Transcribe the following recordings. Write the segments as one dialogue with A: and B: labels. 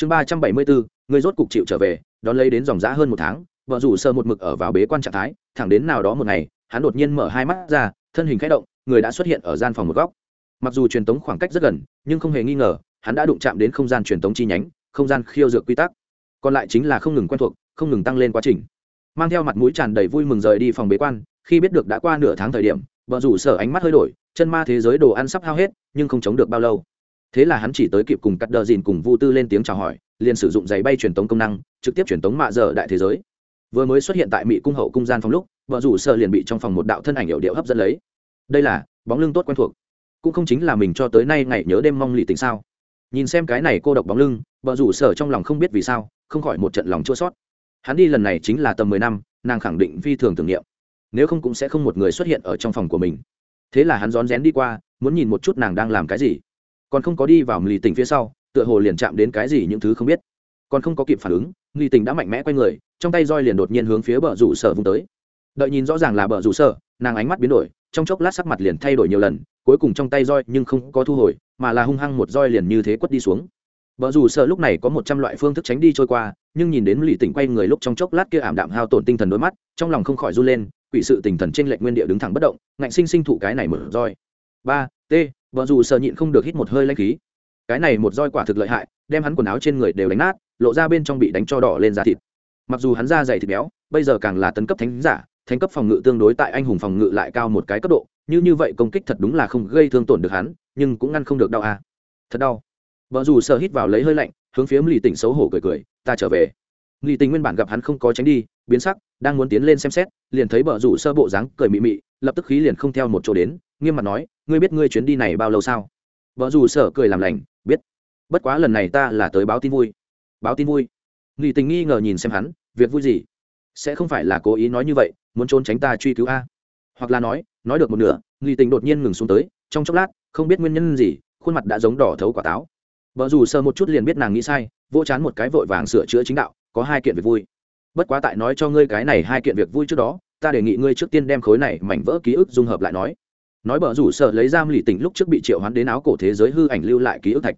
A: chương ba trăm bảy mươi bốn, người rốt cục chịu trở về, đón lấy đến dòng giã hơn một tháng, vợ rủ sơ một mực ở vào bế quan trạng thái, thẳng đến nào đó một ngày, hắn đột nhiên mở hai mắt ra, thân hình k h ẽ động, người đã xuất hiện ở gian phòng một góc. Mặc dù truyền tống khoảng cách rất gần, nhưng không hề nghi ngờ, hắn đã đụng chạm đến không gian truyền tống chi nhánh, không gian khiêu dược quy tắc. Còn lại chính là không ngừng quen thuộc, không ngừng tăng lên quá trình. Mang theo mặt mũi tràn đầy vui mừng rời đi phòng bế quan, khi biết được đã qua nửa tháng thời điểm, vợ rủ sở ánh mắt hơi đổi, chân ma thế giới đồ ăn sắp hao hết, nhưng không chống được bao lâu thế là hắn chỉ tới kịp cùng cắt đờ dìn cùng vu tư lên tiếng chào hỏi, liền sử dụng giày bay truyền tống công năng, trực tiếp truyền tống mạ dở đại thế giới. Vừa mới xuất hiện tại mỹ cung hậu cung gian phòng lúc vợ rủ sở liền bị trong phòng một đạo thân ảnh hiệu điệu hấp dẫn lấy. Đây là, bóng lưng tốt quen thuộc. Cũng không chính là mình cho tới nay ngày nhớ đêm mong lì tình sao. Nhìn xem cái này cô độc bóng lưng vợ rủ sở trong lòng không biết vì sao, không khỏi một trận lòng chua sót hắn đi lần này chính là tầm mười năm, nàng khẳng định phi thường tưởng niệm. Nếu không cũng sẽ không một người xuất hiện ở trong phòng của mình. Thế là hắn rón rén đi qua, muốn nhìn một chút nàng đang làm cái gì còn không có đi vào lì tình phía sau, tựa hồ liền chạm đến cái gì những thứ không biết. Còn không có kịp phản ứng lì tình đã mạnh mẽ q u a y người, trong tay roi liền đột nhiên hướng phía bờ rủ sở vung tới. Đợi nhìn rõ ràng là bờ rủ sở, nàng ánh mắt biến đổi, trong chốc lát sắc mặt liền thay đổi nhiều lần, cuối cùng trong tay roi nhưng không có thu hồi, mà là hung hăng một roi liền như thế quất đi xuống. Vợ dù sợ lúc này có một trăm loại phương thức tránh đi trôi qua, nhưng nhìn đến lì tỉnh quay người lúc trong chốc lát kia ảm đạm hao tổn tinh thần đôi mắt, trong lòng không khỏi run lên, quỷ sự tinh thần trên lệch nguyên địa đứng thẳng bất động, ngạnh sinh sinh thụ cái này mở roi. Ba, t vợ dù sợ nhịn không được hít một hơi lanh khí. Cái này một roi quả thực lợi hại, đem hắn quần áo trên người đều đánh nát, lộ ra bên trong bị đánh cho đỏ lên da thịt. Mặc dù hắn da dày thịt béo, bây giờ càng là tấn cấp thánh giả, thánh cấp phòng ngự tương đối tại anh hùng phòng ngự lại cao một cái cấp độ, như như vậy công kích thật đúng là không gây thương tổn được hắn, nhưng cũng ngăn không được đau à. thật đau. Vợ dù sợ hít vào lấy hơi lạnh, hướng phía lì tỉnh xấu hổ cười cười, ta trở về. Lì tình nguyên bản gặp hắn không có tránh đi, biến sắc, đang muốn tiến lên xem xét, liền thấy vợ rủ sơ bộ dáng cười mị mị, lập tức khí liền không theo một chỗ đến nghiêm mặt nói, ngươi biết ngươi chuyến đi này bao lâu sao? Vợ dù sở cười làm lành, biết. Bất quá lần này ta là tới báo tin vui. Báo tin vui? Lì tình nghi ngờ nhìn xem hắn, việc vui gì? Sẽ không phải là cố ý nói như vậy, muốn trốn tránh ta truy cứu a? Hoặc là nói nói được một nửa lì tình đột nhiên ngừng xuống tới, trong chốc lát, không biết nguyên nhân gì, khuôn mặt đã giống đỏ thấu quả táo. Vợ dù sơ một chút liền biết nàng nghĩ sai vô chán một cái vội vàng sửa chữa chính đạo, có hai kiện việc vui. Bất quá tại nói cho ngươi cái này hai kiện việc vui trước đó, ta đề nghị ngươi trước tiên đem khối này mảnh vỡ ký ức dung hợp lại nói nói bờ rủ sợ lấy giam lì tỉnh lúc trước bị triệu hoán đến áo cổ thế giới hư ảnh lưu lại ký ức thạch.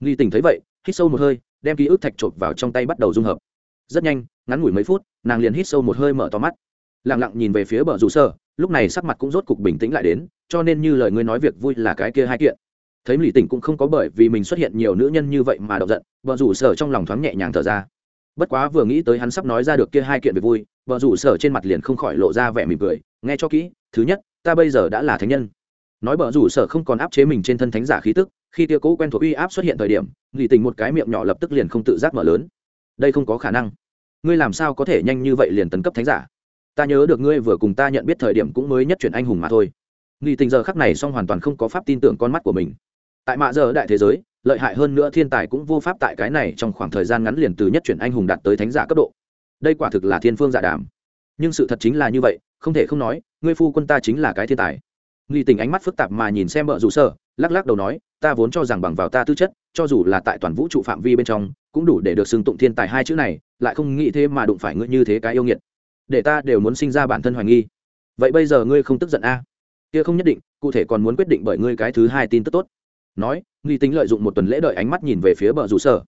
A: Lì tỉnh thấy vậy, hít sâu một hơi, đem ký ức thạch chộp vào trong tay bắt đầu dung hợp. Rất nhanh, ngắn ngủi mấy phút, nàng liền hít sâu một hơi mở to mắt. Lẳng lặng nhìn về phía bờ rủ sợ, lúc này sắc mặt cũng rốt cục bình tĩnh lại đến, cho nên như lời ngươi nói việc vui là cái kia hai kiện. Thấy lì tỉnh cũng không có bởi vì mình xuất hiện nhiều nữ nhân như vậy mà đậu giận vợ rủ sở trong lòng thoáng nhẹ nhàng thở ra. Bất quá vừa nghĩ tới hắn sắp nói ra được kia hai kiện về vui vợ rủ sở trên mặt liền không khỏi lộ ra vẻ mỉm cười, nghe cho kỹ, thứ nhất ta bây giờ đã là thánh nhân. Nói bờ rủ sở không còn áp chế mình trên thân thánh giả khí tức, khi tia cố quen thuộc uy áp xuất hiện thời điểm, nghỉ tình một cái miệng nhỏ lập tức liền không tự giác mở lớn. Đây không có khả năng. Ngươi làm sao có thể nhanh như vậy liền tấn cấp thánh giả? Ta nhớ được ngươi vừa cùng ta nhận biết thời điểm cũng mới nhất chuyển anh hùng mà thôi. Nghỉ tình giờ khắc này xong hoàn toàn không có pháp tin tưởng con mắt của mình. Tại mạ giờ đại thế giới, lợi hại hơn nữa thiên tài cũng vô pháp tại cái này trong khoảng thời gian ngắn liền từ nhất chuyển anh hùng đạt tới thánh giả cấp độ. Đây quả thực là thiên phương giả đàm. Nhưng sự thật chính là như vậy không thể không nói, ngươi phu quân ta chính là cái thiên tài. Nghi tình ánh mắt phức tạp mà nhìn xem vợ rủ sở lắc lắc đầu nói, ta vốn cho rằng bằng vào ta tư chất, cho dù là tại toàn vũ trụ phạm vi bên trong, cũng đủ để được xưng tụng thiên tài hai chữ này, lại không nghĩ thế mà đụng phải ngươi như thế cái yêu nghiệt. Để ta đều muốn sinh ra bản thân hoài nghi. Vậy bây giờ ngươi không tức giận a? À? kia không nhất định, cụ thể còn muốn quyết định bởi ngươi cái thứ hai tin tức tốt. Nói nghi tính lợi dụng một tuần lễ đợi ánh mắt nhìn về phía bờ rủ sở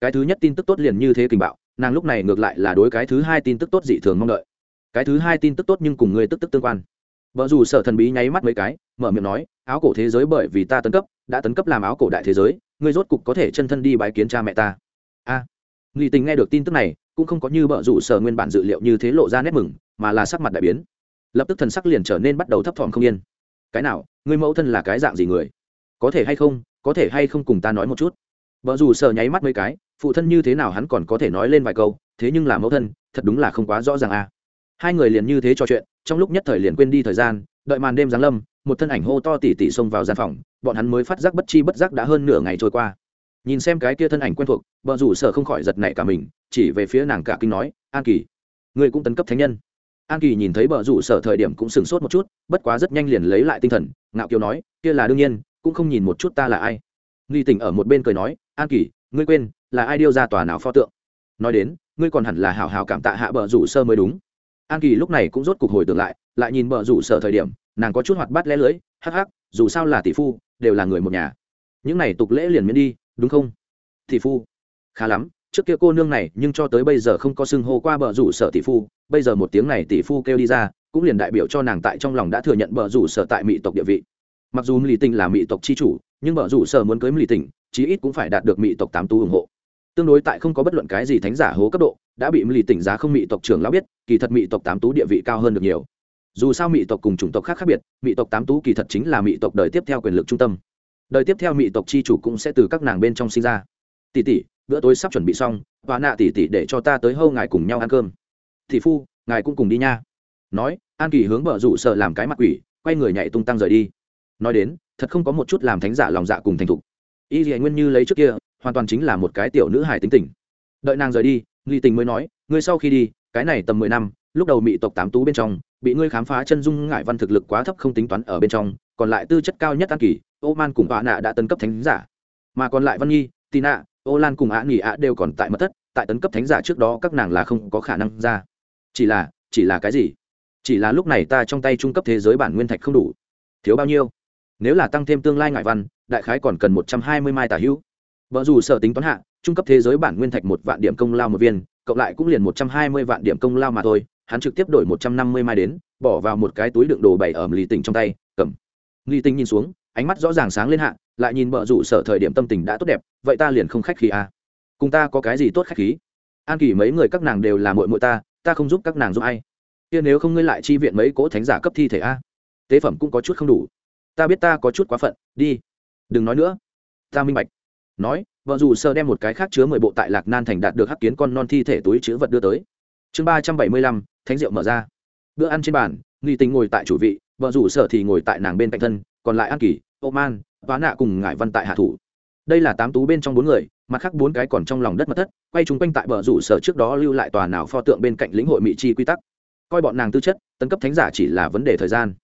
A: cái thứ nhất tin tức tốt liền như thế kình bạo, nàng lúc này ngược lại là đối cái thứ hai tin tức tốt dị thường mong đợi cái thứ hai tin tức tốt nhưng cùng ngươi tức tức tương quan. Vợ dù sở thần bí nháy mắt mấy cái mở miệng nói áo cổ thế giới bởi vì ta tấn cấp đã tấn cấp làm áo cổ đại thế giới ngươi rốt cục có thể chân thân đi bái kiến cha mẹ ta. A. À, tình nghe được tin tức này cũng không có như vợ rủ sở nguyên bản dự liệu như thế lộ ra nét mừng mà là sắc mặt đại biến. Lập tức thần sắc liền trở nên bắt đầu thấp thỏm không yên. Cái nào ngươi mẫu thân là cái dạng gì người? Có thể hay không có thể hay không cùng ta nói một chút? Vợ dù sở nháy mắt mấy cái phụ thân như thế nào hắn còn có thể nói lên vài câu thế nhưng là mẫu thân thật đúng là không quá rõ ràng à hai người liền như thế trò chuyện, trong lúc nhất thời liền quên đi thời gian, đợi màn đêm giáng lâm, một thân ảnh hô to tỉ tỉ xông vào gian phòng, bọn hắn mới phát giác bất chi bất giác đã hơn nửa ngày trôi qua. Nhìn xem cái kia thân ảnh quen thuộc, vợ rủ sợ không khỏi giật nảy cả mình, chỉ về phía nàng cả kinh nói, an kỳ người cũng tấn cấp thánh nhân. An kỳ nhìn thấy vợ rủ sợ thời điểm cũng sửng sốt một chút, bất quá rất nhanh liền lấy lại tinh thần, ngạo kiều nói, kia là đương nhiên, cũng không nhìn một chút ta là ai. Nghi tỉnh ở một bên cười nói, an kỳ, ngươi quên, là ai điêu ra tòa nào pho tượng? Nói đến, ngươi còn hẳn là hào hào cảm tạ hạ bờ rủ sơ mới đúng an kỳ lúc này cũng rốt cục hồi tưởng lại lại nhìn bờ rủ sở thời điểm, nàng có chút hoạt bát lẽ lưới, hắc hắc, dù sao là tỷ phu, đều là người một nhà. Những này tục lễ liền miễn đi, đúng không? Tỷ phu. Khá lắm, trước kia cô nương này, nhưng cho tới bây giờ không có xưng hô qua bờ rủ sở tỷ phu, bây giờ một tiếng này tỷ phu kêu đi ra, cũng liền đại biểu cho nàng tại trong lòng đã thừa nhận bờ rủ sở tại mỹ tộc địa vị. Mặc dù mỹ tình là mỹ tộc c h i chủ, nhưng bờ rủ sở muốn cưới mỹ tình, chí ít cũng phải đạt được mỹ tộc tám tú ủng hộ. Tương đối tại không có bất luận cái gì thánh giả hố cấp độ đã bị lì tỉnh giá không mị tộc trưởng lão biết, kỳ thật mị tộc tám tú địa vị cao hơn được nhiều. Dù sao mị tộc cùng chủng tộc khác khác biệt, mị tộc tám tú kỳ thật chính là mị tộc đời tiếp theo quyền lực trung tâm. Đời tiếp theo mị tộc c h i chủ cũng sẽ từ các nàng bên trong sinh ra. Tỷ tỷ, bữa tối sắp chuẩn bị xong, và nạ tỷ tỷ để cho ta tới hâu ngài cùng nhau ăn cơm. Thị phu, ngài cũng cùng đi nha. Nói, an kỳ hướng bờ rủ sợ làm cái mặt quỷ, quay người nhảy tung tăng rời đi. Nói đến, thật không có một chút làm thánh giả lòng dạ cùng thành thục. Y dì nguyên như lấy trước kia, hoàn toàn chính là một cái tiểu nữ hài tính tình. Đợi nàng rời đi nghi tình mới nói, ngươi sau khi đi, cái này tầm mười năm, lúc đầu mỹ tộc tám tú bên trong, bị ngươi khám phá chân dung ngại văn thực lực quá thấp không tính toán ở bên trong, còn lại tư chất cao nhất an kỳ, ô man cùng ạ nạ đã tấn cấp thánh giả. Mà còn lại văn nhi tì nạ, ô lan cùng ạ nghỉ ạ đều còn tại mất thất, tại tấn cấp thánh giả trước đó các nàng là không có khả năng ra. Chỉ là chỉ là cái gì? Chỉ là lúc này ta trong tay trung cấp thế giới bản nguyên thạch không đủ. Thiếu bao nhiêu? Nếu là tăng thêm tương lai ngại văn, đại khái còn cần một trăm hai mươi mai tả hữu vợ dù sở tính toán hạ, trung cấp thế giới bản nguyên thạch một vạn điểm công lao một viên, cộng lại cũng liền một trăm hai mươi vạn điểm công lao mà thôi, hắn trực tiếp đổi một trăm năm mươi mai đến, bỏ vào một cái túi đựng đồ bày ở lì tình trong tay, cầm. Lì tình nhìn xuống, ánh mắt rõ ràng sáng lên hạ, lại nhìn vợ rủ sở thời điểm tâm tình đã tốt đẹp, vậy ta liền không khách khí à. cùng ta có cái gì tốt khách khí? An kỳ mấy người các nàng đều là muội muội ta ta không giúp các nàng giúp ai. Kia nếu không ngươi lại chi viện mấy cỗ thánh giả cấp thi thể a? Tế phẩm cũng có chút không đủ. Ta biết ta có chút quá phận, đi. Đừng nói nữa. Ta minh bạch nói, vợ dù sơ đem một cái khác chứa mười bộ tại lạc nan thành đạt được hắc kiến con non thi thể túi chứa vật đưa tới. Chương ba trăm bảy mươi lăm, thánh rượu mở ra. Bữa ăn trên bàn, nghi tình ngồi tại chủ vị, vợ rủ sở thì ngồi tại nàng bên cạnh thân, còn lại an kỳ ô man vá nạ cùng ngải văn tại hạ thủ. Đây là tám tú bên trong bốn người, mặt khác bốn cái còn trong lòng đất mặt thất, quay chúng quanh tại bờ rủ sở trước đó lưu lại tòa nào pho tượng bên cạnh lĩnh hội mỹ chi quy tắc. Coi bọn nàng tư chất, tấn cấp thánh giả chỉ là vấn đề thời gian.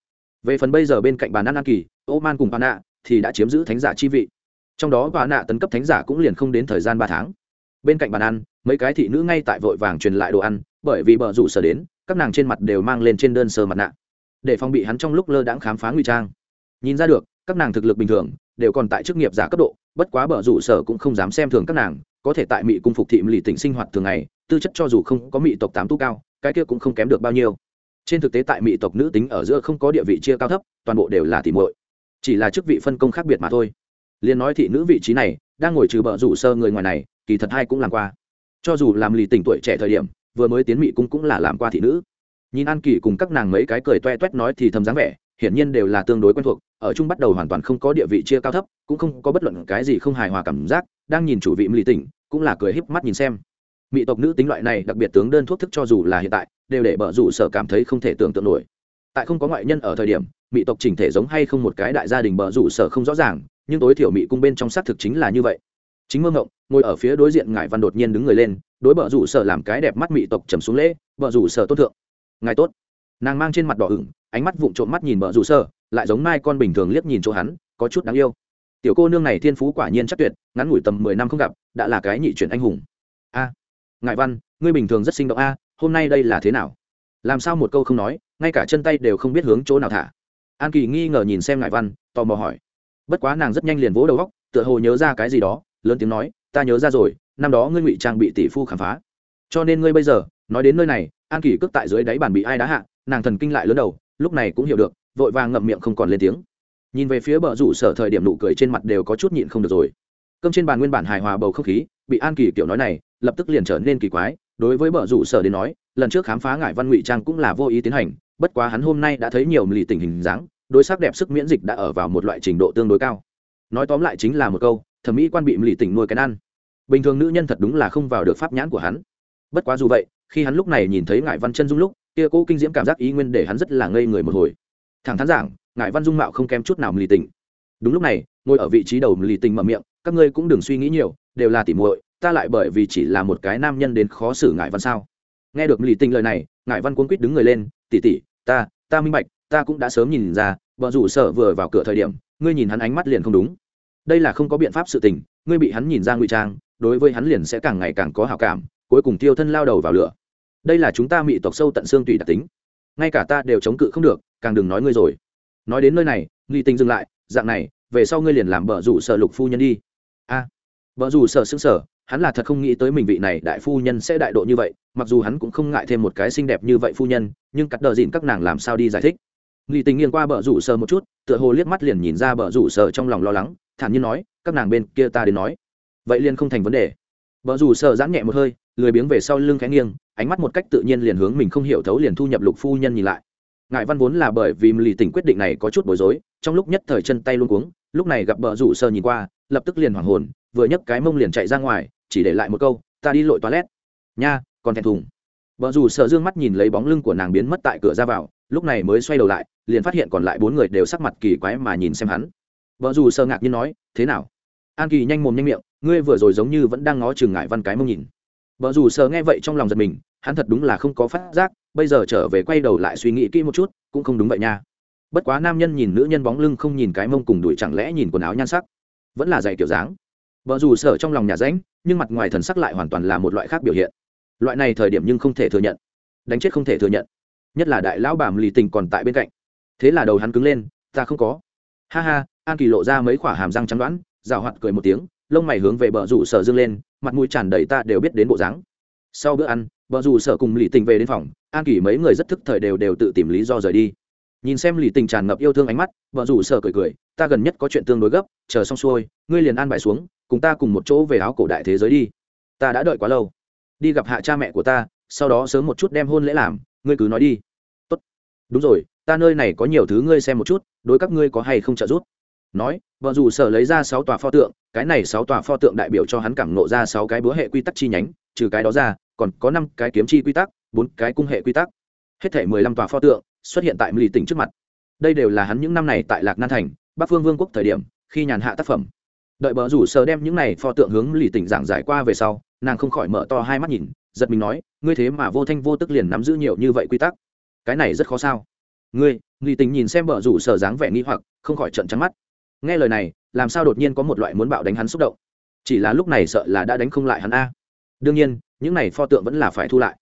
A: Về phần bây giờ bên cạnh bàn ăn an kỳ ô man cùng bà nạ thì đã chiếm giữ thánh giả chi vị trong đó bà nạ tấn cấp thánh giả cũng liền không đến thời gian ba tháng. Bên cạnh bàn ăn, mấy cái thị nữ ngay tại vội vàng truyền lại đồ ăn, bởi vì bờ rủ sở đến, các nàng trên mặt đều mang lên trên đơn sơ mặt nạ. Để phòng bị hắn trong lúc lơ đãng khám phá nguy trang. Nhìn ra được, các nàng thực lực bình thường, đều còn tại chức nghiệp giả cấp độ, bất quá bờ rủ sở cũng không dám xem thường các nàng, có thể tại mỹ cung phục thị lì tỉnh sinh hoạt thường ngày, tư chất cho dù không có mỹ tộc tám tu cao, cái kia cũng không kém được bao nhiêu. Trên thực tế tại mỹ tộc nữ tính ở giữa không có địa vị chia cao thấp, toàn bộ đều là tỷ muội. Chỉ là chức vị phân công khác biệt mà thôi liền nói thị nữ vị trí này, đang ngồi trừ bờ rủ sơ người ngoài này, kỳ thật hai cũng làm qua. Cho dù làm lì tỉnh tuổi trẻ thời điểm, vừa mới tiến mị cung cũng là làm qua thị nữ. Nhìn an kỳ cùng các nàng mấy cái cười toe toét nói thì thầm dáng vẻ, hiển nhiên đều là tương đối quen thuộc, ở chung bắt đầu hoàn toàn không có địa vị chia cao thấp, cũng không có bất luận cái gì không hài hòa cảm giác, đang nhìn chủ vị lì tỉnh, cũng là cười híp mắt nhìn xem. Mỹ tộc nữ tính loại này, đặc biệt tướng đơn thuốc thức cho dù là hiện tại, đều để bờ rủ sở cảm thấy không thể tưởng tượng nổi. Tại không có ngoại nhân ở thời điểm mỹ tộc chỉnh thể giống hay không một cái đại gia đình bờ rủ sở không rõ ràng nhưng tối thiểu mỹ cung bên trong xác thực chính là như vậy. Chính mơ ngộng ngồi ở phía đối diện ngài văn đột nhiên đứng người lên, đối bờ rủ sở làm cái đẹp mắt mỹ tộc trầm xuống lễ bờ rủ sở tốt thượng. Ngài tốt. Nàng mang trên mặt đỏ ửng, ánh mắt vụng trộm mắt nhìn bờ rủ sở, lại giống mai con bình thường liếc nhìn chỗ hắn, có chút đáng yêu. Tiểu cô nương này thiên phú quả nhiên chắc tuyệt, ngắn ngủi tầm mười năm không gặp, đã là cái nhị chuyển anh hùng. A ngài văn, ngươi bình thường rất sinh động a, hôm nay đây là thế nào? Làm sao một câu không nói, ngay cả chân tay đều không biết hướng chỗ nào thả. An kỳ nghi ngờ nhìn xem ngài văn, tò mò hỏi bất quá nàng rất nhanh liền vỗ đầu góc, tựa hồ nhớ ra cái gì đó, lớn tiếng nói, ta nhớ ra rồi, năm đó ngươi ngụy trang bị tỷ phu khám phá. Cho nên ngươi bây giờ, nói đến nơi này, an Kỷ cước tại dưới đáy bàn bị ai đá hạ, nàng thần kinh lại lớn đầu, lúc này cũng hiểu được, vội vàng ngậm miệng không còn lên tiếng. Nhìn về phía bờ rủ sở thời điểm nụ cười trên mặt đều có chút nhịn không được rồi. Cơm trên bàn nguyên bản hài hòa bầu không khí, bị an kỳ kiểu nói này, lập tức liền trở nên kỳ quái, đối với bờ rủ sở đến nói, lần trước khám phá ngải văn ngụy trang cũng là vô ý tiến hành, bất quá hắn hôm nay đã thấy nhiều lì tình hình dáng đối sắc đẹp sức miễn dịch đã ở vào một loại trình độ tương đối cao. Nói tóm lại chính là một câu, thẩm mỹ quan bị lì tỉnh nuôi cái ăn. Bình thường nữ nhân thật đúng là không vào được pháp nhãn của hắn. Bất quá dù vậy, khi hắn lúc này nhìn thấy ngải văn chân dung lúc, kia Cố kinh diễm cảm giác ý nguyên để hắn rất là ngây người một hồi. Thẳng thắn giảng, ngải văn dung mạo không kém chút nào lì tỉnh. Đúng lúc này, ngồi ở vị trí đầu lì tỉnh mở miệng, các ngươi cũng đừng suy nghĩ nhiều, đều là tỉ muội, ta lại bởi vì chỉ là một cái nam nhân đến khó xử ngại văn sao? Nghe được lì tình lời này ngại văn cuốn quýt đứng người lên tỉ tỉ ta ta minh bạch ta cũng đã sớm nhìn ra vợ rủ sở vừa vào cửa thời điểm ngươi nhìn hắn ánh mắt liền không đúng. Đây là không có biện pháp sự tình ngươi bị hắn nhìn ra ngụy trang đối với hắn liền sẽ càng ngày càng có hào cảm cuối cùng tiêu thân lao đầu vào lửa. Đây là chúng ta mị tộc sâu tận xương tùy đặc tính. Ngay cả ta đều chống cự không được càng đừng nói ngươi rồi. Nói đến nơi này nghi tình dừng lại dạng này về sau ngươi liền làm bờ rủ sở lục phu nhân đi. A. À, vợ rủ sợ xứng sở hắn là thật không nghĩ tới mình vị này đại phu nhân sẽ đại độ như vậy mặc dù hắn cũng không ngại thêm một cái xinh đẹp như vậy phu nhân nhưng cắt đờ dịn các nàng làm sao đi giải thích nghi tình nghiêng qua bờ rủ sờ một chút, tựa hồ liếc mắt liền nhìn ra bờ rủ sờ trong lòng lo lắng, thản nhiên nói, các nàng bên kia ta đến nói. Vậy liền không thành vấn đề. Bờ rủ sờ giãn nhẹ một hơi, lười biếng về sau lưng khẽ nghiêng, ánh mắt một cách tự nhiên liền hướng mình không hiểu thấu liền thu nhập lục phu nhân nhìn lại. Ngại văn vốn là bởi vì lì tình quyết định này có chút bối rối, trong lúc nhất thời chân tay luôn cuống, lúc này gặp bờ rủ sờ nhìn qua, lập tức liền hoảng hồn, vừa nhấc cái mông liền chạy ra ngoài, chỉ để lại một câu, ta đi lội toilet. Nha, còn thẹn thùng. Bờ rủ sờ dương mắt nhìn lấy bóng lưng của nàng biến mất tại cửa ra vào, lúc này mới xoay đầu lại liền phát hiện còn lại bốn người đều sắc mặt kỳ quái mà nhìn xem hắn. Vợ dù sơ ngạc nhiên nói, thế nào? An kỳ nhanh mồm nhanh miệng, ngươi vừa rồi giống như vẫn đang ngó chừng ngại văn cái mông nhìn. Vợ dù sơ nghe vậy trong lòng giật mình, hắn thật đúng là không có phát giác, bây giờ trở về quay đầu lại suy nghĩ kỹ một chút, cũng không đúng vậy nha. Bất quá nam nhân nhìn nữ nhân bóng lưng không nhìn cái mông cùng đuổi chẳng lẽ nhìn quần áo nhan sắc, vẫn là dạy kiểu dáng. Vợ dù sơ trong lòng nhà ránh, nhưng mặt ngoài thần sắc lại hoàn toàn là một loại khác biểu hiện. Loại này thời điểm nhưng không thể thừa nhận. Đánh chết không thể thừa nhận. Nhất là đại lão bàm lì tình còn tại bên cạnh thế là đầu hắn cứng lên, ta không có. Ha ha, an kỳ lộ ra mấy khoả hàm răng trắng đoán, rào hoạt cười một tiếng, lông mày hướng về bờ rủ sở dương lên, mặt mũi tràn đầy ta đều biết đến bộ dáng. Sau bữa ăn, bờ rủ sở cùng lì tình về đến phòng, an kỳ mấy người rất thức thời đều đều tự tìm lý do rời đi. Nhìn xem lì tình tràn ngập yêu thương ánh mắt, bờ rủ sở cười cười, ta gần nhất có chuyện tương đối gấp, chờ xong xuôi, ngươi liền an bài xuống, cùng ta cùng một chỗ về áo cổ đại thế giới đi. Ta đã đợi quá lâu. Đi gặp hạ cha mẹ của ta, sau đó sớm một chút đem hôn lễ làm, ngươi cứ nói đi. Tốt. Đúng rồi ta nơi này có nhiều thứ ngươi xem một chút, đối các ngươi có hay không trợ giúp? Nói, vợ dù sở lấy ra sáu tòa pho tượng, cái này sáu tòa pho tượng đại biểu cho hắn cảm nộ ra sáu cái búa hệ quy tắc chi nhánh, trừ cái đó ra, còn có năm cái kiếm chi quy tắc, bốn cái cung hệ quy tắc. Hết thể mười lăm tòa pho tượng xuất hiện tại mỹ tỉnh trước mặt. Đây đều là hắn những năm này tại lạc nan thành, bắc phương vương quốc thời điểm, khi nhàn hạ tác phẩm. Đợi bờ rủ sờ đem những này pho tượng hướng lì tỉnh giảng giải qua về sau, nàng không khỏi mở to hai mắt nhìn, giật mình nói, ngươi thế mà vô thanh vô tức liền nắm giữ nhiều như vậy quy tắc. Cái này rất khó sao? Ngươi nghi tình nhìn xem bờ rủ sở dáng vẻ nghi hoặc, không khỏi trận trắng mắt. Nghe lời này, làm sao đột nhiên có một loại muốn bạo đánh hắn xúc động? Chỉ là lúc này sợ là đã đánh không lại hắn a. Đương nhiên, những này pho tượng vẫn là phải thu lại.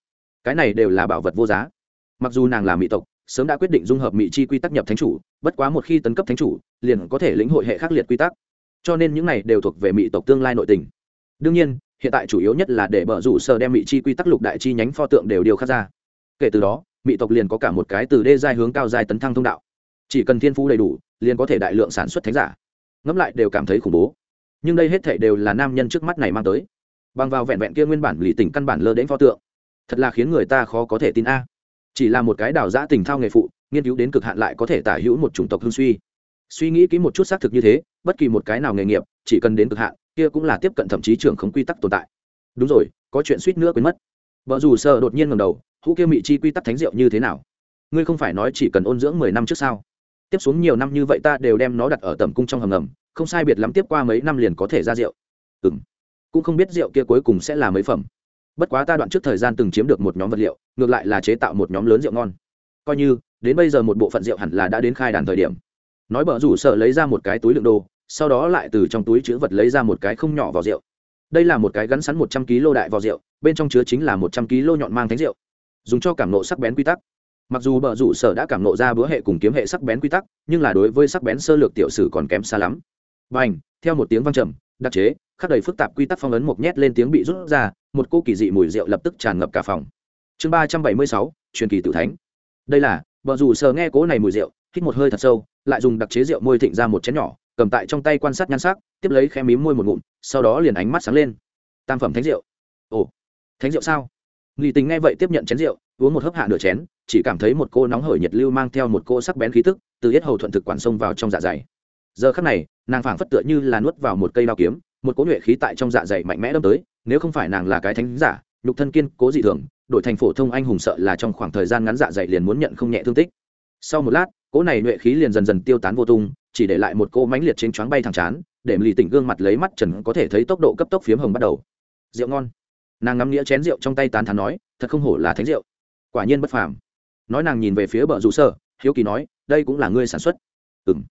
A: Cái này đều là bảo vật vô giá. Mặc dù nàng là mỹ tộc, sớm đã quyết định dung hợp mỹ chi quy tắc nhập thánh chủ, bất quá một khi tấn cấp thánh chủ, liền có thể lĩnh hội hệ khắc liệt quy tắc. Cho nên những này đều thuộc về mỹ tộc tương lai nội tình. Đương nhiên, hiện tại chủ yếu nhất là để bờ rủ sở đem mỹ chi quy tắc lục đại chi nhánh pho tượng đều điều khắc ra. Kể từ đó mỹ tộc liền có cả một cái từ đê giai hướng cao giai tấn thăng thông đạo. Chỉ cần thiên phú đầy đủ, liền có thể đại lượng sản xuất thánh giả. Ngẫm lại đều cảm thấy khủng bố. Nhưng đây hết thể đều là nam nhân trước mắt này mang tới. Bằng vào vẹn vẹn kia nguyên bản lì tỉnh căn bản lơ đến pho tượng. Thật là khiến người ta khó có thể tin a. Chỉ là một cái đào giã tình thao nghề phụ, nghiên cứu đến cực hạn lại có thể tả hữu một chủng tộc hương suy. Suy nghĩ kỹ một chút xác thực như thế, bất kỳ một cái nào nghề nghiệp, chỉ cần đến cực hạn, kia cũng là tiếp cận thậm chí trưởng không quy tắc tồn tại. Đúng rồi, có chuyện suýt nữa quên mất. Vợ dù sợ đột nhiên ngầm đầu hũ kia mị chi quy tắc thánh rượu như thế nào? Ngươi không phải nói chỉ cần ôn dưỡng mười năm trước sao? Tiếp xuống nhiều năm như vậy ta đều đem nó đặt ở tầm cung trong hầm ngầm, không sai biệt lắm tiếp qua mấy năm liền có thể ra rượu. Ừ m cũng không biết rượu kia cuối cùng sẽ là mấy phẩm. Bất quá ta đoạn trước thời gian từng chiếm được một nhóm vật liệu, ngược lại là chế tạo một nhóm lớn rượu ngon. Coi như, đến bây giờ một bộ phận rượu hẳn là đã đến khai đàn thời điểm. Nói bở rủ sợ lấy ra một cái túi lượng đồ, sau đó lại từ trong túi chữ vật lấy ra một cái không nhỏ vào rượu. Đây là một cái gắn sắn một trăm kg đại vào rượu, bên trong chứa chính là một trăm kg nhọn mang thánh rượu dùng cho cảm nộ sắc bén quy tắc. Mặc dù bờ rủ sở đã cảm nộ ra bữa hệ cùng kiếm hệ sắc bén quy tắc, nhưng là đối với sắc bén sơ lược tiểu sử còn kém xa lắm. B à n h theo một tiếng văng trầm, đặc chế, khắc đầy phức tạp quy tắc phong ấn một nhét lên tiếng bị rút ra, một cô kỳ dị mùi rượu lập tức tràn ngập cả phòng. Chương ba trăm bảy mươi sáu, truyền kỳ tự thánh. Đây là, bờ rủ sở nghe cố này mùi rượu, hít một hơi thật sâu, lại dùng đặc chế rượu môi thịnh ra một chén nhỏ, cầm tại trong tay quan sát nhan sắc, tiếp lấy khe mím môi một ngụm, sau đó liền ánh mắt sáng lên. Tam phẩm thánh rượu. Ồ, thánh rượu sao? Lì tình nghe vậy tiếp nhận chén rượu, uống một hớp hạ nửa chén, chỉ cảm thấy một cô nóng hởi nhiệt lưu mang theo một cô sắc bén khí tức, từ hết hầu thuận thực quản sông vào trong dạ dày. Giờ khắc này, nàng phảng phất tựa như là nuốt vào một cây đao kiếm, một cỗ nhuệ khí tại trong dạ dày mạnh mẽ đâm tới, nếu không phải nàng là cái thánh giả, nhục thân kiên cố dị thường, đổi thành phổ thông anh hùng sợ là trong khoảng thời gian ngắn dạ dày liền muốn nhận không nhẹ thương tích. Sau một lát, cỗ này nhuệ khí liền dần dần tiêu tán vô tung, chỉ để lại một cô mãnh liệt trên choáng bay thẳng chán, để lì tỉnh gương mặt lấy mắt trần có thể thấy tốc độ cấp tốc phiếm hồng bắt đầu. Rượu ngon nàng ngắm nghĩa chén rượu trong tay tán thán nói, thật không hổ là thánh rượu. Quả nhiên bất phàm. Nói nàng nhìn về phía bờ rủ sơ, hiếu kỳ nói, đây cũng là ngươi sản xuất. Ừ m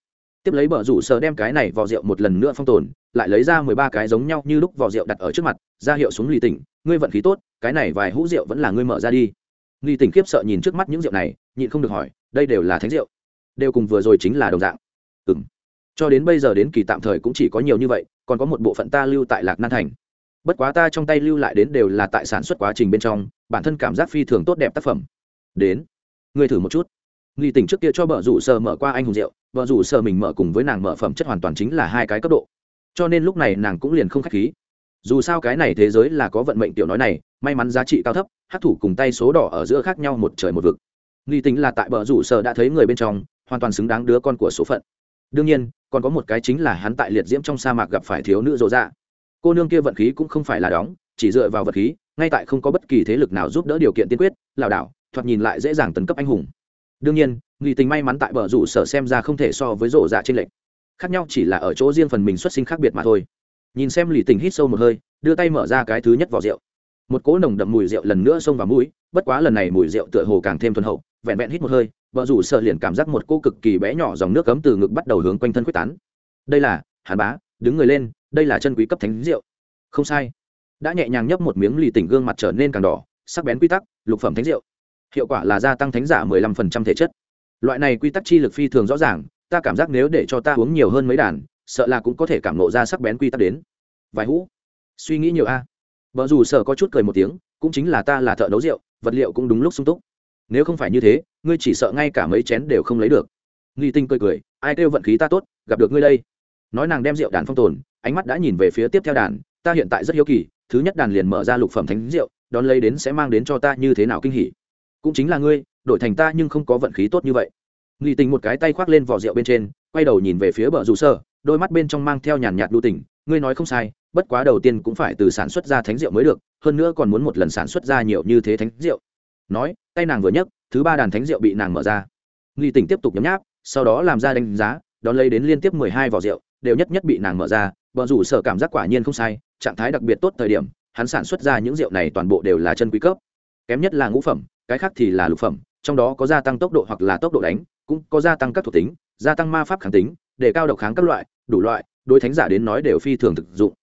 A: tiếp lấy bờ rủ sơ đem cái này vào rượu một lần nữa phong tồn, lại lấy ra mười ba cái giống nhau như lúc vào rượu đặt ở trước mặt, ra hiệu xuống lì tỉnh, ngươi vận khí tốt, cái này vài hũ rượu vẫn là ngươi mở ra đi. Lì tỉnh khiếp sợ nhìn trước mắt những rượu này, nhịn không được hỏi, đây đều là thánh rượu? Đều cùng vừa rồi chính là đồng dạng. Ừ m cho đến bây giờ đến kỳ tạm thời cũng chỉ có nhiều như vậy, còn có một bộ phận ta lưu tại lạc nan thành bất quá ta trong tay lưu lại đến đều là tại sản xuất quá trình bên trong, bản thân cảm giác phi thường tốt đẹp tác phẩm. Đến người thử một chút. Nghi tình trước kia cho vợ rủ sờ mở qua anh hùng rượu, vợ rủ sờ mình mở cùng với nàng mở phẩm chất hoàn toàn chính là hai cái cấp độ. Cho nên lúc này nàng cũng liền không k h á c h khí. Dù sao cái này thế giới là có vận mệnh tiểu nói này, may mắn giá trị cao thấp hát thủ cùng tay số đỏ ở giữa khác nhau một trời một vực. Nghi tính là tại bờ rủ sở đã thấy người bên trong, hoàn toàn xứng đáng đứa con của số phận. Đương nhiên, còn có một cái chính là hắn tại liệt diễm trong sa mạc gặp phải thiếu nữ rộ dạ cô nương kia vận khí cũng không phải là đóng, chỉ dựa vào vật khí, ngay tại không có bất kỳ thế lực nào giúp đỡ điều kiện tiên quyết, lảo đảo, thoạt nhìn lại dễ dàng tấn cấp anh hùng. Đương nhiên nghị tình may mắn tại bờ rủ sở xem ra không thể so với rộ dạ trên lệnh khác nhau chỉ là ở chỗ riêng phần mình xuất sinh khác biệt mà thôi. Nhìn xem lì tình hít sâu một hơi, đưa tay mở ra cái thứ nhất vỏ rượu. Một cỗ nồng đậm mùi rượu lần nữa xông vào mũi, bất quá lần này mùi rượu tựa hồ càng thêm thuần hậu, vẹn vẹn hít một hơi vợ rủ sợ liền cảm giác một cô cực kỳ bé nhỏ dòng nước cấm từ ngực bắt đầu hướng quanh thân quyết tán. Đây là, hàn bá, đứng người lên đây là chân quý cấp thánh rượu. Không sai. Đã nhẹ nhàng nhấp một miếng lì tỉnh gương mặt trở nên càng đỏ, sắc bén quy tắc, lục phẩm thánh rượu. Hiệu quả là gia tăng thánh giả mười lăm phần trăm thể chất. Loại này quy tắc chi lực phi thường rõ ràng, ta cảm giác nếu để cho ta uống nhiều hơn mấy đàn, sợ là cũng có thể cảm nộ ra sắc bén quy tắc đến. Vài hũ. Suy nghĩ nhiều a. À. vợ dù sợ có chút cười một tiếng, cũng chính là ta là thợ nấu rượu, vật liệu cũng đúng lúc sung túc. Nếu không phải như thế, ngươi chỉ sợ ngay cả mấy chén đều không lấy được. Nghi tinh cười cười, ai kêu vận khí ta tốt, gặp được ngươi đây nói nàng đem rượu đàn phong tồn, ánh mắt đã nhìn về phía tiếp theo đàn, ta hiện tại rất hiếu kỳ, thứ nhất đàn liền mở ra lục phẩm thánh rượu, đón lấy đến sẽ mang đến cho ta như thế nào kinh hỉ. Cũng chính là ngươi, đổi thành ta nhưng không có vận khí tốt như vậy. Nghi tình một cái tay khoác lên vỏ rượu bên trên, quay đầu nhìn về phía bờ rủ sơ, đôi mắt bên trong mang theo nhàn nhạt đu tình, ngươi nói không sai, bất quá đầu tiên cũng phải từ sản xuất ra thánh rượu mới được, hơn nữa còn muốn một lần sản xuất ra nhiều như thế thánh rượu. Nói, tay nàng vừa nhấc, thứ ba đàn thánh rượu bị nàng mở ra. Nghi tình tiếp tục nhấm nháp, sau đó làm ra đánh giá, đón lấy đến liên tiếp mười hai vỏ rượu đều nhất nhất bị nàng mở ra vợ rủ sở cảm giác quả nhiên không sai, trạng thái đặc biệt tốt thời điểm, hắn sản xuất ra những rượu này toàn bộ đều là chân quý cấp. Kém nhất là ngũ phẩm, cái khác thì là lục phẩm, trong đó có gia tăng tốc độ hoặc là tốc độ đánh, cũng có gia tăng các thuộc tính, gia tăng ma pháp kháng tính, để cao độc kháng các loại, đủ loại, đối thánh giả đến nói đều phi thường thực dụng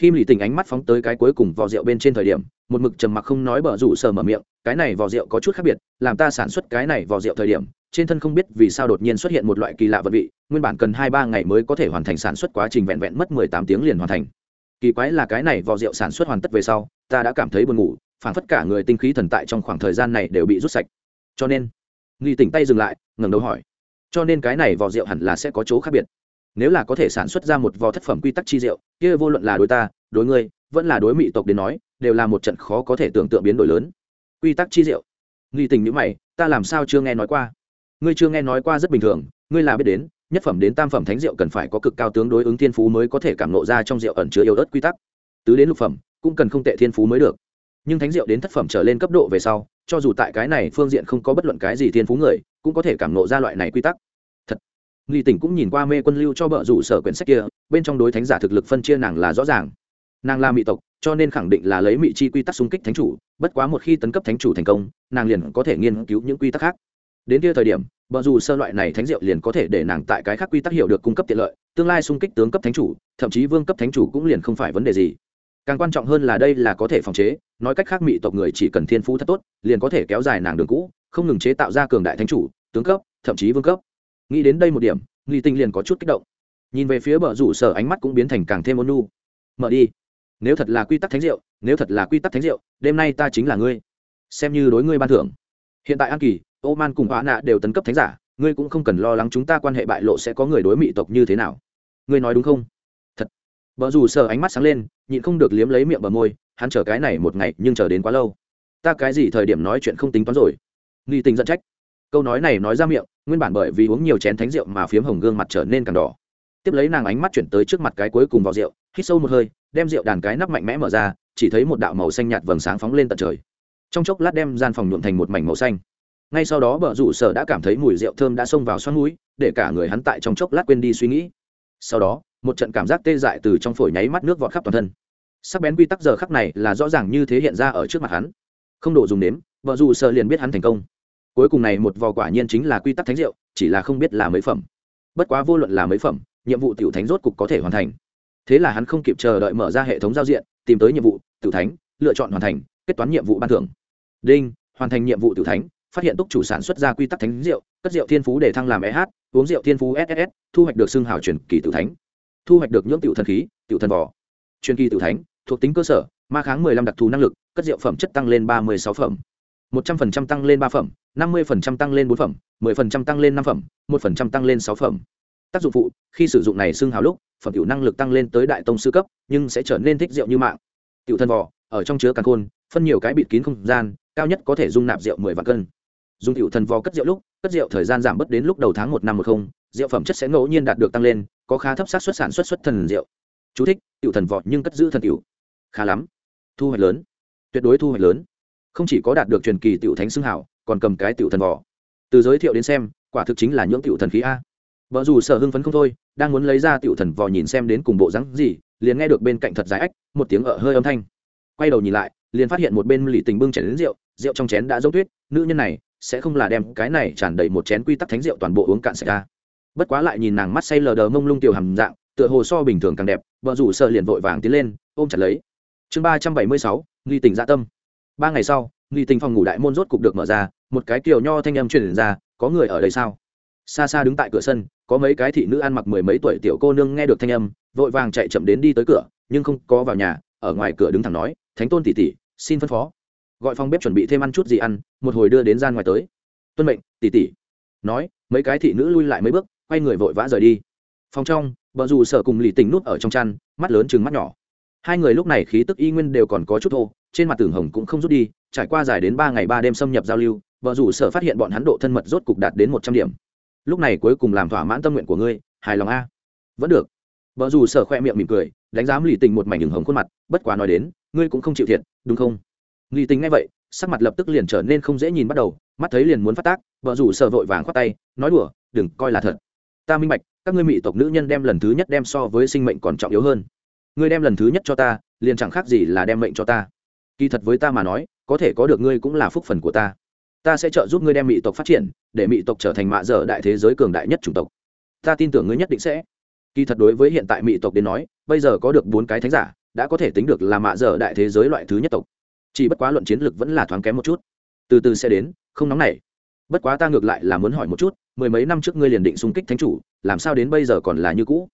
A: khi lì tình ánh mắt phóng tới cái cuối cùng vò rượu bên trên thời điểm, một mực trầm mặc không nói bở rủ sờ mở miệng, cái này vò rượu có chút khác biệt, làm ta sản xuất cái này vò rượu thời điểm, trên thân không biết vì sao đột nhiên xuất hiện một loại kỳ lạ vật vị, nguyên bản cần hai ba ngày mới có thể hoàn thành sản xuất quá trình vẹn vẹn mất mười tám tiếng liền hoàn thành. Kỳ quái là cái này vò rượu sản xuất hoàn tất về sau, ta đã cảm thấy buồn ngủ phản phất cả người tinh khí thần tại trong khoảng thời gian này đều bị rút sạch. Cho nên nghi tỉnh tay dừng lại, ngẩng đầu hỏi. Cho nên cái này vò rượu hẳn là sẽ có chỗ khác biệt nếu là có thể sản xuất ra một vò thất phẩm quy tắc chi rượu kia vô luận là đối ta, đối ngươi, vẫn là đối mỹ tộc đến nói, đều là một trận khó có thể tưởng tượng biến đổi lớn. Quy tắc chi rượu nghi tình như mày, ta làm sao chưa nghe nói qua? Ngươi chưa nghe nói qua rất bình thường, ngươi là biết đến, nhất phẩm đến tam phẩm thánh rượu cần phải có cực cao tướng đối ứng thiên phú mới có thể cảm nộ ra trong rượu ẩn chứa yếu ớt quy tắc. Tứ đến lục phẩm, cũng cần không tệ thiên phú mới được. Nhưng thánh rượu đến thất phẩm trở lên cấp độ về sau, cho dù tại cái này phương diện không có bất luận cái gì thiên phú người, cũng có thể cảm nộ ra loại này quy tắc nghi tỉnh cũng nhìn qua mê quân lưu cho bợ rủ sở quyển sách kia, bên trong đối thánh giả thực lực phân chia nàng là rõ ràng. Nàng là mỹ tộc, cho nên khẳng định là lấy mỹ chi quy tắc xung kích thánh chủ, bất quá một khi tấn cấp thánh chủ thành công, nàng liền có thể nghiên cứu những quy tắc khác. Đến kia thời điểm bờ dù sơ loại này thánh diệu liền có thể để nàng tại cái khác quy tắc hiểu được cung cấp tiện lợi, tương lai xung kích tướng cấp thánh chủ, thậm chí vương cấp thánh chủ cũng liền không phải vấn đề gì. Càng quan trọng hơn là đây là có thể phòng chế, nói cách khác mỹ tộc người chỉ cần thiên phú thật tốt, liền có thể kéo dài nàng đường cũ, không ngừng chế tạo ra cường đại thánh chủ, tướng cấp, thậm chí vương cấp nghĩ đến đây một điểm, nghi tinh liền có chút kích động. Nhìn về phía bờ rủ sở, ánh mắt cũng biến thành càng thêm ôn nu mở đi. Nếu thật là quy tắc thánh diệu, nếu thật là quy tắc thánh diệu, đêm nay ta chính là ngươi. Xem như đối ngươi ban thưởng. Hiện tại an kỳ ô man cùng hóa nạ đều tấn cấp thánh giả, ngươi cũng không cần lo lắng chúng ta quan hệ bại lộ sẽ có người đối mỹ tộc như thế nào. Ngươi nói đúng không? Thật. Vợ dù sợ ánh mắt sáng lên, nhịn không được liếm lấy miệng bờ môi, hắn chờ cái này một ngày nhưng chờ đến quá lâu. Ta cái gì thời điểm nói chuyện không tính toán rồi? Nghi tình giận trách câu nói này nói ra miệng, nguyên bản bởi vì uống nhiều chén thánh rượu mà phiếm hồng gương mặt trở nên càng đỏ. Tiếp lấy nàng ánh mắt chuyển tới trước mặt cái cuối cùng vào rượu, hít sâu một hơi, đem rượu đàn cái nắp mạnh mẽ mở ra, chỉ thấy một đạo màu xanh nhạt vầng sáng phóng lên tận trời. Trong chốc lát đem gian phòng nhuộm thành một mảnh màu xanh. Ngay sau đó bờ rủ sở đã cảm thấy mùi rượu thơm đã xông vào xoắn mũi, để cả người hắn tại trong chốc lát quên đi suy nghĩ. Sau đó, một trận cảm giác tê dại từ trong phổi nháy mắt nước vọt khắp toàn thân. Sắc bén quy tắc giờ khắc này là rõ ràng như thế hiện ra ở trước mặt hắn. Không độ dùng nếm vợ dù sợ liền biết hắn thành công cuối cùng này một vò quả nhiên chính là quy tắc thánh rượu, chỉ là không biết là mấy phẩm. Bất quá vô luận là mấy phẩm, nhiệm vụ tiểu thánh rốt cục có thể hoàn thành. Thế là hắn không kịp chờ đợi mở ra hệ thống giao diện, tìm tới nhiệm vụ, tiểu thánh, lựa chọn hoàn thành, kết toán nhiệm vụ ban thưởng. Đinh, hoàn thành nhiệm vụ tiểu thánh, phát hiện túc chủ sản xuất ra quy tắc thánh rượu, cất rượu thiên phú để thăng làm eh uống rượu thiên phú ss thu hoạch được xưng hào truyền kỳ tiểu thánh. Thu hoạch được nhưỡng tiểu thần khí, tiểu thần vỏ truyền kỳ tiểu thánh, thuộc tính cơ sở, ma kháng 15 đặc thù năng lực, cất rượu phẩm chất tăng lên 36 phẩm. 100% tăng lên 3 phẩm 50% tăng lên 4 phẩm 10% tăng lên 5 phẩm 1% tăng lên 6 phẩm. Tác dụng phụ, khi sử dụng này xưng hào lúc, phẩm tiểu năng lực tăng lên tới đại tông sư cấp, nhưng sẽ trở nên thích rượu như mạng. Tiểu thân vỏ ở trong chứa càng khôn, phân nhiều cái bịt kín không gian, cao nhất có thể dung nạp rượu 10 vạn cân. Dùng tiểu thần vò cất rượu lúc, cất rượu thời gian giảm bớt đến lúc đầu tháng một năm một không, rượu phẩm chất sẽ ngẫu nhiên đạt được tăng lên, có khá thấp xác suất sản xuất xuất thần rượu. Chú thích, tiểu thần vò nhưng cất giữ thần tiểu. Khá lắm. Thu hoạch lớn. Tuyệt đối thu hoạch lớn không chỉ có đạt được truyền kỳ tiểu thánh xưng hảo còn cầm cái tiểu thần vỏ. từ giới thiệu đến xem, quả thực chính là nhưỡng tiểu thần khí a. Vợ dù sở hưng phấn không thôi, đang muốn lấy ra tiểu thần vò nhìn xem đến cùng bộ rắn gì, liền nghe được bên cạnh thật dài ách, một tiếng ở hơi âm thanh. Quay đầu nhìn lại, liền phát hiện một bên lì tình bưng chén đến rượu rượu trong chén đã dấu tuyết, nữ nhân này sẽ không là đem cái này tràn đầy một chén quy tắc thánh rượu toàn bộ uống cạn sạch ra bất quá lại nhìn nàng mắt say lờ đờ mông lung tiểu hầm dạng, tựa hồ so bình thường càng đẹp vợ rủ sợ liền vội vàng tiến lên, ôm chặt lấy. Chương ba trăm bảy mươi sáu nghi tình dạ tâm ba ngày sau nghị tình phòng ngủ đại môn rốt cục được mở ra, một cái kiều nho thanh âm truyền ra, có người ở đây sao? Xa xa đứng tại cửa sân, có mấy cái thị nữ ăn mặc mười mấy tuổi tiểu cô nương nghe được thanh âm, vội vàng chạy chậm đến đi tới cửa, nhưng không có vào nhà, ở ngoài cửa đứng thẳng nói, thánh tôn tỷ tỷ, xin phân phó. Gọi phòng bếp chuẩn bị thêm ăn chút gì ăn, một hồi đưa đến gian ngoài tới. Tuân mệnh, tỷ tỷ. Nói, mấy cái thị nữ lui lại mấy bước, quay người vội vã rời đi. Phòng trong vợ dù sở cùng lì tình nút ở trong chăn, mắt lớn chừng mắt nhỏ. Hai người lúc này khí tức y nguyên đều còn có chút thô trên mặt tường hồng cũng không rút đi, trải qua dài đến ba ngày ba đêm xâm nhập giao lưu, vợ rủ sở phát hiện bọn hắn độ thân mật rốt cục đạt đến một trăm điểm. Lúc này cuối cùng làm thỏa mãn tâm nguyện của ngươi, hài lòng a? Vẫn được. Vợ rủ sở khoe miệng mỉm cười, đánh giá lì tình một mảnh đường hồng khuôn mặt, bất quá nói đến, ngươi cũng không chịu thiệt, đúng không? Lì tình nghe vậy, sắc mặt lập tức liền trở nên không dễ nhìn bắt đầu, mắt thấy liền muốn phát tác, vợ rủ sở vội vàng khoát tay, nói đùa, đừng coi là thật. Ta minh bạch, các ngươi mỹ tộc nữ nhân đem lần thứ nhất đem so với sinh mệnh còn trọng yếu hơn. Ngươi đem lần thứ nhất cho ta, liền chẳng khác gì là đem mệnh cho ta kỳ thật với ta mà nói, có thể có được ngươi cũng là phúc phần của ta. Ta sẽ trợ giúp ngươi đem mỹ tộc phát triển, để mỹ tộc trở thành mạ dở đại thế giới cường đại nhất chủng tộc. Ta tin tưởng ngươi nhất định sẽ. Kỳ thật đối với hiện tại mỹ tộc đến nói, bây giờ có được bốn cái thánh giả, đã có thể tính được là mạ dở đại thế giới loại thứ nhất tộc. Chỉ bất quá luận chiến lược vẫn là thoáng kém một chút. Từ từ sẽ đến, không nóng nảy. Bất quá ta ngược lại là muốn hỏi một chút, mười mấy năm trước ngươi liền định xung kích thánh chủ, làm sao đến bây giờ còn là như cũ?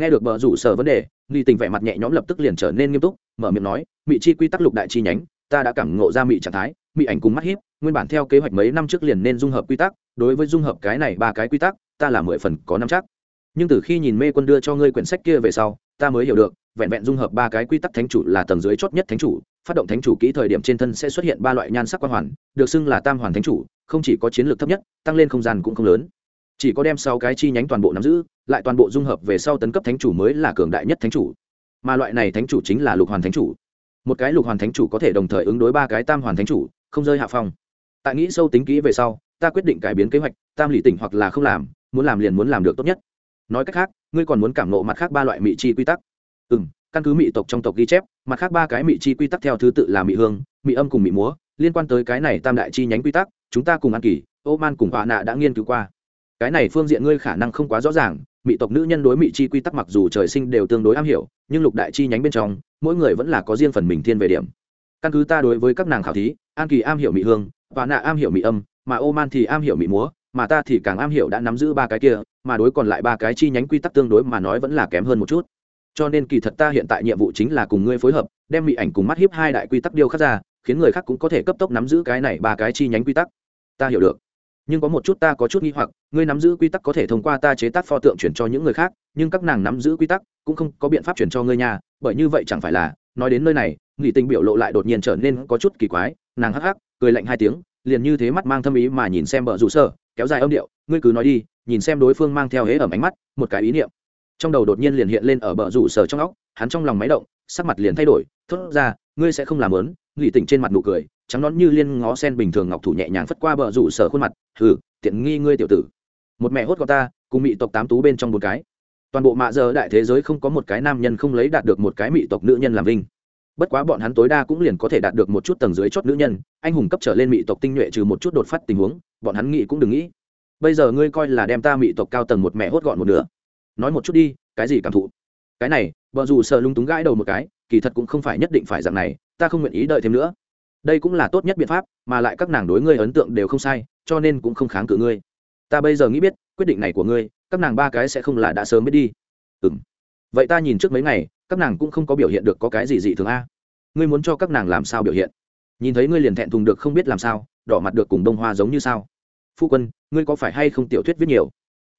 A: Nghe được bờ rủ sở vấn đề, nghi tình vẻ mặt nhẹ nhõm lập tức liền trở nên nghiêm túc, mở miệng nói, mị chi quy tắc lục đại chi nhánh, ta đã cảm ngộ ra mị trạng thái, mị ảnh cùng mắt hiếp, nguyên bản theo kế hoạch mấy năm trước liền nên dung hợp quy tắc, đối với dung hợp cái này ba cái quy tắc, ta là mười phần có năm chắc. Nhưng từ khi nhìn mê quân đưa cho ngươi quyển sách kia về sau, ta mới hiểu được, vẹn vẹn dung hợp ba cái quy tắc thánh chủ là tầng dưới chót nhất thánh chủ, phát động thánh chủ kỹ thời điểm trên thân sẽ xuất hiện ba loại nhan sắc quan hoàn, được xưng là tam hoàn thánh chủ, không chỉ có chiến lược thấp nhất, tăng lên không gian cũng không lớn chỉ có đem sáu cái chi nhánh toàn bộ nắm giữ, lại toàn bộ dung hợp về sau tấn cấp thánh chủ mới là cường đại nhất thánh chủ. Mà loại này thánh chủ chính là lục hoàn thánh chủ. Một cái lục hoàn thánh chủ có thể đồng thời ứng đối ba cái tam hoàn thánh chủ, không rơi hạ phong. Tại nghĩ sâu tính kỹ về sau, ta quyết định cải biến kế hoạch, tam lì tỉnh hoặc là không làm, muốn làm liền muốn làm được tốt nhất. Nói cách khác, ngươi còn muốn cảm nộ mặt khác ba loại mỹ chi quy tắc. Ừ m căn cứ mỹ tộc trong tộc ghi chép, mặt khác ba cái mỹ chi quy tắc theo thứ tự là mỹ hương mỹ âm cùng mỹ múa, liên quan tới cái này tam đại chi nhánh quy tắc, chúng ta cùng ăn kỳ, ô man cùng họa nạ đã nghiên cứu qua cái này phương diện ngươi khả năng không quá rõ ràng mỹ tộc nữ nhân đối mỹ chi quy tắc mặc dù trời sinh đều tương đối am hiểu, nhưng lục đại chi nhánh bên trong, mỗi người vẫn là có riêng phần mình thiên về điểm. Căn cứ ta đối với các nàng khảo thí, an kỳ am hiểu mỹ hương và nạ am hiểu mỹ âm, mà ô man thì am hiểu mỹ múa, mà ta thì càng am hiểu đã nắm giữ ba cái kia, mà đối còn lại ba cái chi nhánh quy tắc tương đối mà nói vẫn là kém hơn một chút. Cho nên kỳ thật ta hiện tại nhiệm vụ chính là cùng ngươi phối hợp, đem mỹ ảnh cùng mắt hiếp hai đại quy tắc điêu khắc ra, khiến người khác cũng có thể cấp tốc nắm giữ cái này ba cái chi nhánh quy tắc. Ta hiểu được nhưng có một chút ta có chút nghi hoặc, ngươi nắm giữ quy tắc có thể thông qua ta chế tác pho tượng chuyển cho những người khác, nhưng các nàng nắm giữ quy tắc cũng không có biện pháp chuyển cho ngươi nhà bởi như vậy chẳng phải là, nói đến nơi này nghị tình biểu lộ lại đột nhiên trở nên có chút kỳ quái, nàng hắc hắc, cười lạnh hai tiếng, liền như thế mắt mang thâm ý mà nhìn xem bờ rủ sơ, kéo dài âm điệu, ngươi cứ nói đi, nhìn xem đối phương mang theo hế ẩm ánh mắt, một cái ý niệm. Trong đầu đột nhiên liền hiện lên ở bờ rủ sở trong óc, hắn trong lòng máy động, sắc mặt liền thay đổi, thốt ra, ngươi sẽ không làm lớn nghị tình trên mặt nụ cười trắng nón như liên ngó sen bình thường ngọc thủ nhẹ nhàng phất qua bờ rủ sở khuôn mặt. Hừ, tiện nghi ngươi tiểu tử. Một mẹ hốt gọn ta, cùng mị tộc tám tú bên trong một cái. Toàn bộ mạ giờ đại thế giới không có một cái nam nhân không lấy đạt được một cái mị tộc nữ nhân làm vinh. Bất quá bọn hắn tối đa cũng liền có thể đạt được một chút tầng dưới chót nữ nhân, anh hùng cấp trở lên mị tộc tinh nhuệ trừ một chút đột phát tình huống, bọn hắn nghĩ cũng đừng nghĩ. Bây giờ ngươi coi là đem ta mị tộc cao tầng một mẹ hốt gọn một nửa. Nói một chút đi, cái gì cảm thụ? Cái này vợ dù sợ lung túng gãi đầu một cái, kỳ thật cũng không phải nhất định phải dạng này, ta không nguyện ý đợi thêm nữa đây cũng là tốt nhất biện pháp, mà lại các nàng đối ngươi ấn tượng đều không sai, cho nên cũng không kháng cự ngươi. Ta bây giờ nghĩ biết, quyết định này của ngươi, các nàng ba cái sẽ không là đã sớm biết đi. Ừ m vậy ta nhìn trước mấy ngày, các nàng cũng không có biểu hiện được có cái gì dị thường a. Ngươi muốn cho các nàng làm sao biểu hiện? Nhìn thấy ngươi liền thẹn thùng được không biết làm sao, đỏ mặt được cùng đông hoa giống như sao. Phu quân, ngươi có phải hay không tiểu thuyết viết nhiều?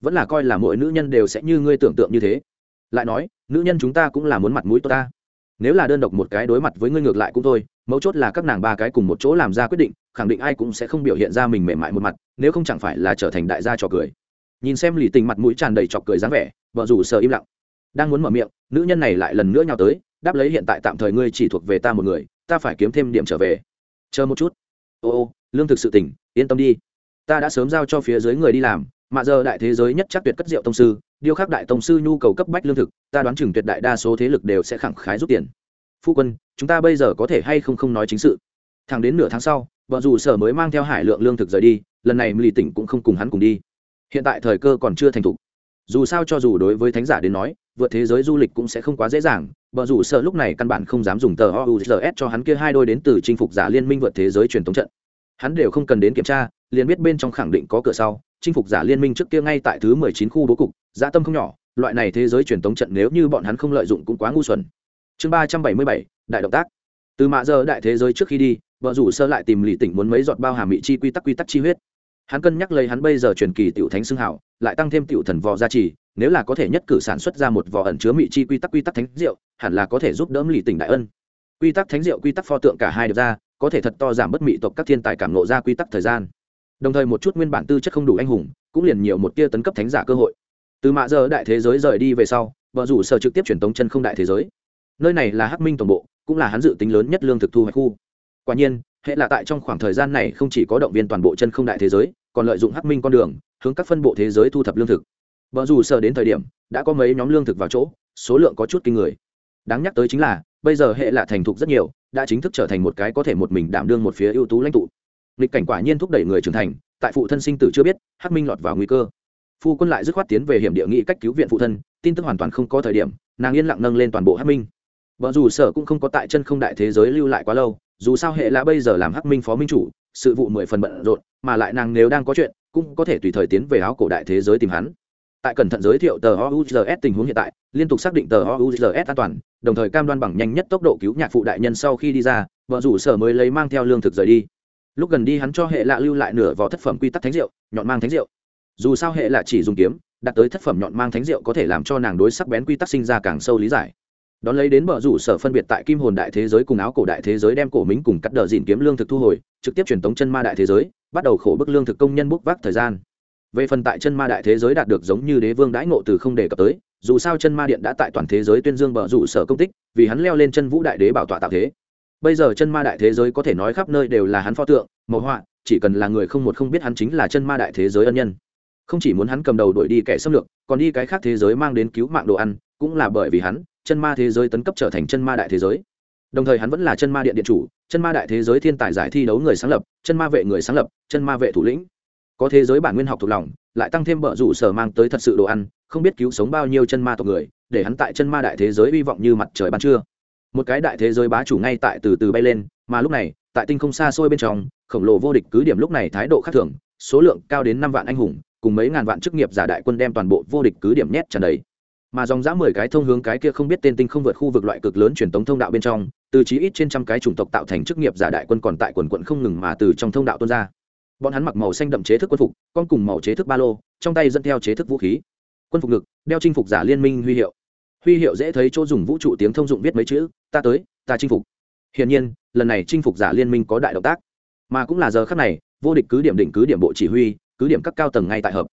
A: Vẫn là coi là mỗi nữ nhân đều sẽ như ngươi tưởng tượng như thế. Lại nói, nữ nhân chúng ta cũng là muốn mặt mũi tốt ta. Nếu là đơn độc một cái đối mặt với ngươi ngược lại cũng thôi mấu chốt là các nàng ba cái cùng một chỗ làm ra quyết định, khẳng định ai cũng sẽ không biểu hiện ra mình mềm mại một mặt, nếu không chẳng phải là trở thành đại gia trò cười. Nhìn xem lì tình mặt mũi tràn đầy trọc cười dáng vẻ, vợ rủ sợ im lặng. Đang muốn mở miệng, nữ nhân này lại lần nữa nhào tới, đáp lấy hiện tại tạm thời ngươi chỉ thuộc về ta một người, ta phải kiếm thêm điểm trở về. Chờ một chút. Ô ô, lương thực sự tỉnh, yên tâm đi. Ta đã sớm giao cho phía dưới người đi làm, mà giờ đại thế giới nhất chắc tuyệt cất rượu tông sư điêu khắc đại tông sư nhu cầu cấp bách lương thực, ta đoán chừng tuyệt đại đa số thế lực đều sẽ khẳng khái rút tiền phu quân, chúng ta bây giờ có thể hay không không nói chính sự. Thẳng đến nửa tháng sau, vợ dù sở mới mang theo hải lượng lương thực rời đi, lần này lì tỉnh cũng không cùng hắn cùng đi. Hiện tại thời cơ còn chưa thành thục. Dù sao cho dù đối với thánh giả đến nói, vượt thế giới du lịch cũng sẽ không quá dễ dàng, vợ dù sợ lúc này căn bản không dám dùng tờ ouzs cho hắn kia hai đôi đến từ chinh phục giả liên minh vượt thế giới truyền thống trận. Hắn đều không cần đến kiểm tra, liền biết bên trong khẳng định có cửa sau, chinh phục giả liên minh trước kia ngay tại thứ mười chín khu bố cục, dã tâm không nhỏ, loại này thế giới truyền thống trận nếu như bọn hắn không lợi dụng cũng quá ngu xuẩn chương ba trăm bảy mươi bảy, đại động tác. Từ mạ giờ đại thế giới trước khi đi, vợ rủ sơ lại tìm lì tỉnh muốn mấy giọt bao hàm mỹ chi quy tắc quy tắc chi huyết. Hắn cân nhắc lấy hắn bây giờ truyền kỳ tiểu thánh xưng hảo, lại tăng thêm tiểu thần vò gia trì, nếu là có thể nhất cử sản xuất ra một vò ẩn chứa mỹ chi quy tắc quy tắc thánh rượu hẳn là có thể giúp đỡ lì tỉnh đại ân. Quy tắc thánh rượu quy tắc pho tượng cả hai được ra, có thể thật to giảm bất mỹ tộc các thiên tài cảm nộ ra quy tắc thời gian. Đồng thời một chút nguyên bản tư chất không đủ anh hùng, cũng liền nhiều một tia tấn cấp thánh giả cơ hội. Từ mạ giờ đại thế giới rời đi về sau, vợ rủ sở trực tiếp truyền tống chân không đại thế giới nơi này là hắc minh tổng bộ, cũng là hắn dự tính lớn nhất lương thực thu hoạch khu. Quả nhiên, hệ là tại trong khoảng thời gian này không chỉ có động viên toàn bộ chân không đại thế giới, còn lợi dụng hắc minh con đường, hướng các phân bộ thế giới thu thập lương thực. Vợ dù sợ đến thời điểm, đã có mấy nhóm lương thực vào chỗ, số lượng có chút kinh người. Đáng nhắc tới chính là, bây giờ hệ là thành thục rất nhiều, đã chính thức trở thành một cái có thể một mình đảm đương một phía ưu tú lãnh tụ. Nghịch cảnh quả nhiên thúc đẩy người trưởng thành, tại phụ thân sinh tử chưa biết, hắc minh lọt vào nguy cơ. Phu quân lại dứt khoát tiến về hiểm địa nghị cách cứu viện phụ thân, tin tức hoàn toàn không có thời điểm, nàng yên lặng nâng lên toàn bộ hắc minh vợ dù sở cũng không có tại chân không đại thế giới lưu lại quá lâu, dù sao hệ là bây giờ làm hắc minh phó minh chủ, sự vụ mười phần bận rộn, mà lại nàng nếu đang có chuyện, cũng có thể tùy thời tiến về áo cổ đại thế giới tìm hắn. Tại cẩn thận giới thiệu tờ ouzs tình huống hiện tại, liên tục xác định tờ ouzs an toàn, đồng thời cam đoan bằng nhanh nhất tốc độ cứu nhạc phụ đại nhân sau khi đi ra vợ rủ sở mới lấy mang theo lương thực rời đi. Lúc gần đi hắn cho hệ lạ lưu lại nửa vỏ thất phẩm quy tắc thánh rượu, nhọn mang thánh rượu. Dù sao hệ lạ chỉ dùng kiếm, đặt tới thất phẩm nhọn mang thánh rượu có thể làm cho nàng đối sắc bén quy tắc sinh ra càng sâu lý giải đón lấy đến bờ rủ sở phân biệt tại kim hồn đại thế giới cùng áo cổ đại thế giới đem cổ mính cùng cắt đờ dìn kiếm lương thực thu hồi, trực tiếp truyền tống chân ma đại thế giới, bắt đầu khổ bức lương thực công nhân bốc vác thời gian. Về phần tại chân ma đại thế giới đạt được giống như đế vương đãi ngộ từ không đề cập tới, dù sao chân ma điện đã tại toàn thế giới tuyên dương bờ rủ sở công tích, vì hắn leo lên chân vũ đại đế bảo tọa tạo thế. Bây giờ chân ma đại thế giới có thể nói khắp nơi đều là hắn pho tượng, màu họa, chỉ cần là người không một không biết hắn chính là chân ma đại thế giới ân nhân. Không chỉ muốn hắn cầm đầu đuổi đi kẻ xâm lược, còn đi cái khác thế giới mang đến cứu mạng đồ ăn, cũng là bởi vì hắn chân ma thế giới tấn cấp trở thành chân ma đại thế giới. Đồng thời hắn vẫn là chân ma điện điện chủ, chân ma đại thế giới thiên tài giải thi đấu người sáng lập, chân ma vệ người sáng lập, chân ma vệ thủ lĩnh. Có thế giới bản nguyên học thuộc lòng, lại tăng thêm bợ rủ sở mang tới thật sự đồ ăn, không biết cứu sống bao nhiêu chân ma tộc người, để hắn tại chân ma đại thế giới hy vọng như mặt trời ban trưa. Một cái đại thế giới bá chủ ngay tại từ từ bay lên, mà lúc này, tại tinh không xa xôi bên trong, khổng lồ vô địch cứ điểm lúc này thái độ khác thường, số lượng cao đến năm vạn anh hùng, cùng mấy ngàn vạn chức nghiệp giả đại quân đem toàn bộ vô địch cứ điểm nhét tràn đầy mà dòng dã mười cái thông hướng cái kia không biết tên tinh không vượt khu vực loại cực lớn truyền tống thông đạo bên trong, từ chí ít trên trăm cái chủng tộc tạo thành chức nghiệp giả đại quân còn tại quần quận không ngừng mà từ trong thông đạo tuôn ra. Bọn hắn mặc màu xanh đậm chế thức quân phục, con cùng màu chế thức ba lô, trong tay dẫn theo chế thức vũ khí. Quân phục ngực, đeo chinh phục giả liên minh huy hiệu. Huy hiệu dễ thấy chỗ dùng vũ trụ tiếng thông dụng viết mấy chữ, ta tới, ta chinh phục. Hiển nhiên, lần này chinh phục giả liên minh có đại động tác. Mà cũng là giờ khắc này, vô địch cứ điểm đỉnh cứ điểm bộ chỉ huy, cứ điểm các cao tầng ngay tại hợp.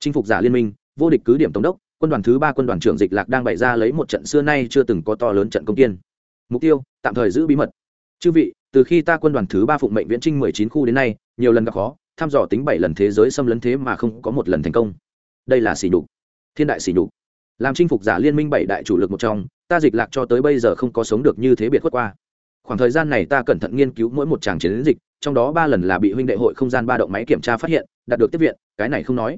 A: Chinh phục giả liên minh, vô địch cứ điểm tổng đốc quân đoàn thứ ba quân đoàn trưởng dịch lạc đang bày ra lấy một trận xưa nay chưa từng có to lớn trận công tiên mục tiêu, tạm thời giữ bí mật. Chư vị, từ khi ta quân đoàn thứ ba phụng mệnh viễn trinh mười chín khu đến nay, nhiều lần gặp khó, thăm dò tính bảy lần thế giới xâm lấn thế mà không có một lần thành công. Đây là xỉ nhục. Thiên đại xỉ nhục. Làm chinh phục giả liên minh bảy đại chủ lực một trong, ta dịch lạc cho tới bây giờ không có sống được như thế biệt khuất qua. Khoảng thời gian này ta cẩn thận nghiên cứu mỗi một tràng chiến dịch, trong đó ba lần là bị huynh đệ hội không gian ba động máy kiểm tra phát hiện, đạt được tiếp viện, cái này không nói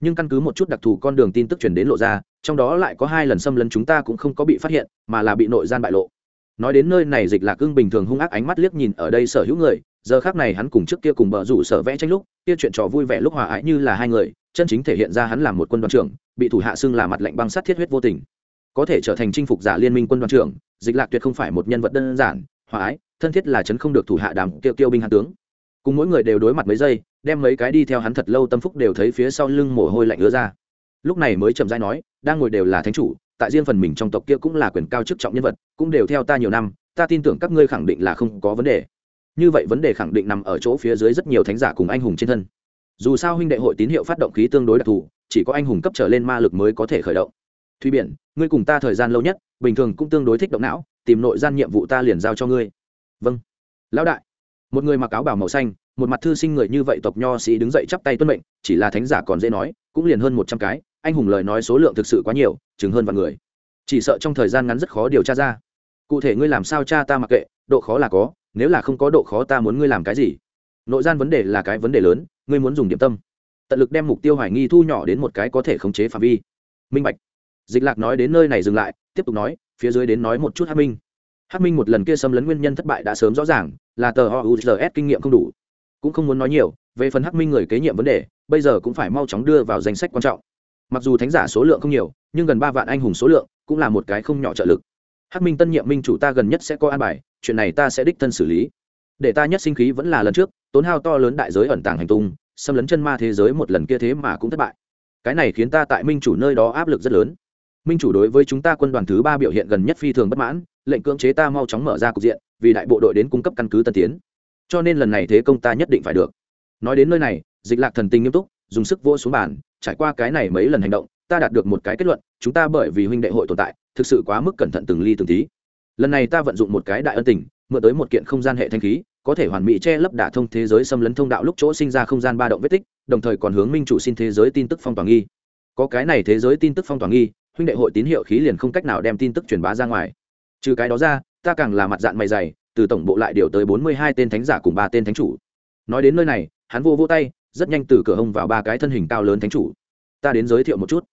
A: nhưng căn cứ một chút đặc thù con đường tin tức truyền đến lộ ra, trong đó lại có hai lần xâm lấn chúng ta cũng không có bị phát hiện, mà là bị nội gian bại lộ. Nói đến nơi này, dịch lạc ưng bình thường hung ác ánh mắt liếc nhìn ở đây sở hữu người, giờ khác này hắn cùng trước kia cùng bờ rủ sở vẽ tranh lúc, kia chuyện trò vui vẻ lúc hòa ái như là hai người, chân chính thể hiện ra hắn là một quân đoàn trưởng, bị thủ hạ xưng là mặt lạnh băng sát thiết huyết vô tình. Có thể trở thành chinh phục giả liên minh quân đoàn trưởng, dịch lạc tuyệt không phải một nhân vật đơn giản, hòa ái, thân thiết là chấn không được thủ hạ đàm kiệu kiêu binh hạ tướng cùng mỗi người đều đối mặt mấy giây, đem mấy cái đi theo hắn thật lâu tâm phúc đều thấy phía sau lưng mồ hôi lạnh ứa ra. Lúc này mới chậm rãi nói, đang ngồi đều là thánh chủ, tại riêng phần mình trong tộc kia cũng là quyền cao chức trọng nhân vật, cũng đều theo ta nhiều năm, ta tin tưởng các ngươi khẳng định là không có vấn đề. Như vậy vấn đề khẳng định nằm ở chỗ phía dưới rất nhiều thánh giả cùng anh hùng trên thân. Dù sao huynh đệ hội tín hiệu phát động khí tương đối đặc thù, chỉ có anh hùng cấp trở lên ma lực mới có thể khởi động. Thùy biển, ngươi cùng ta thời gian lâu nhất, bình thường cũng tương đối thích động não, tìm nội gian nhiệm vụ ta liền giao cho ngươi. Vâng. Lão đại một người mặc áo bảo màu xanh, một mặt thư sinh người như vậy tộc nho sĩ đứng dậy chắp tay tuân mệnh, chỉ là thánh giả còn dễ nói, cũng liền hơn một trăm cái, anh hùng lời nói số lượng thực sự quá nhiều, chừng hơn vạn người. Chỉ sợ trong thời gian ngắn rất khó điều tra ra. Cụ thể ngươi làm sao cha ta mặc kệ, độ khó là có, nếu là không có độ khó ta muốn ngươi làm cái gì? Nội gian vấn đề là cái vấn đề lớn, ngươi muốn dùng điểm tâm. Tận lực đem mục tiêu hoài nghi thu nhỏ đến một cái có thể khống chế phạm vi. Minh bạch. Dịch lạc nói đến nơi này dừng lại, tiếp tục nói, phía dưới đến nói một chút hát minh hát minh một lần kia xâm lấn nguyên nhân thất bại đã sớm rõ ràng, là tờ họ uzs kinh nghiệm không đủ. Cũng không muốn nói nhiều, về phần hắc minh người kế nhiệm vấn đề, bây giờ cũng phải mau chóng đưa vào danh sách quan trọng. Mặc dù thánh giả số lượng không nhiều, nhưng gần ba vạn anh hùng số lượng cũng là một cái không nhỏ trợ lực. Hắc minh tân nhiệm minh chủ ta gần nhất sẽ có an bài, chuyện này ta sẽ đích thân xử lý. Để ta nhất sinh khí vẫn là lần trước, tốn hao to lớn đại giới ẩn tàng hành tung, xâm lấn chân ma thế giới một lần kia thế mà cũng thất bại. Cái này khiến ta tại minh chủ nơi đó áp lực rất lớn. Minh chủ đối với chúng ta quân đoàn thứ ba biểu hiện gần nhất phi thường bất mãn lệnh cưỡng chế ta mau chóng mở ra cục diện, vì đại bộ đội đến cung cấp căn cứ tân tiến. Cho nên lần này thế công ta nhất định phải được. Nói đến nơi này, dịch lạc thần tình nghiêm túc, dùng sức vỗ xuống bàn, trải qua cái này mấy lần hành động, ta đạt được một cái kết luận, chúng ta bởi vì huynh đệ hội tồn tại, thực sự quá mức cẩn thận từng ly từng tí. Lần này ta vận dụng một cái đại ân tình, mượn tới một kiện không gian hệ thanh khí, có thể hoàn mỹ che lấp đả thông thế giới xâm lấn thông đạo lúc chỗ sinh ra không gian ba động vết tích, đồng thời còn hướng minh chủ xin thế giới tin tức phong toàn nghi. Có cái này thế giới tin tức phong toàn nghi, huynh đệ hội tín hiệu khí liền không cách nào đem tin tức truyền bá ra ngoài trừ cái đó ra, ta càng là mặt dạng mày dày, từ tổng bộ lại điều tới bốn mươi hai tên thánh giả cùng ba tên thánh chủ. Nói đến nơi này, hắn vô vô tay, rất nhanh từ cửa hông vào ba cái thân hình cao lớn thánh chủ. Ta đến giới thiệu một chút.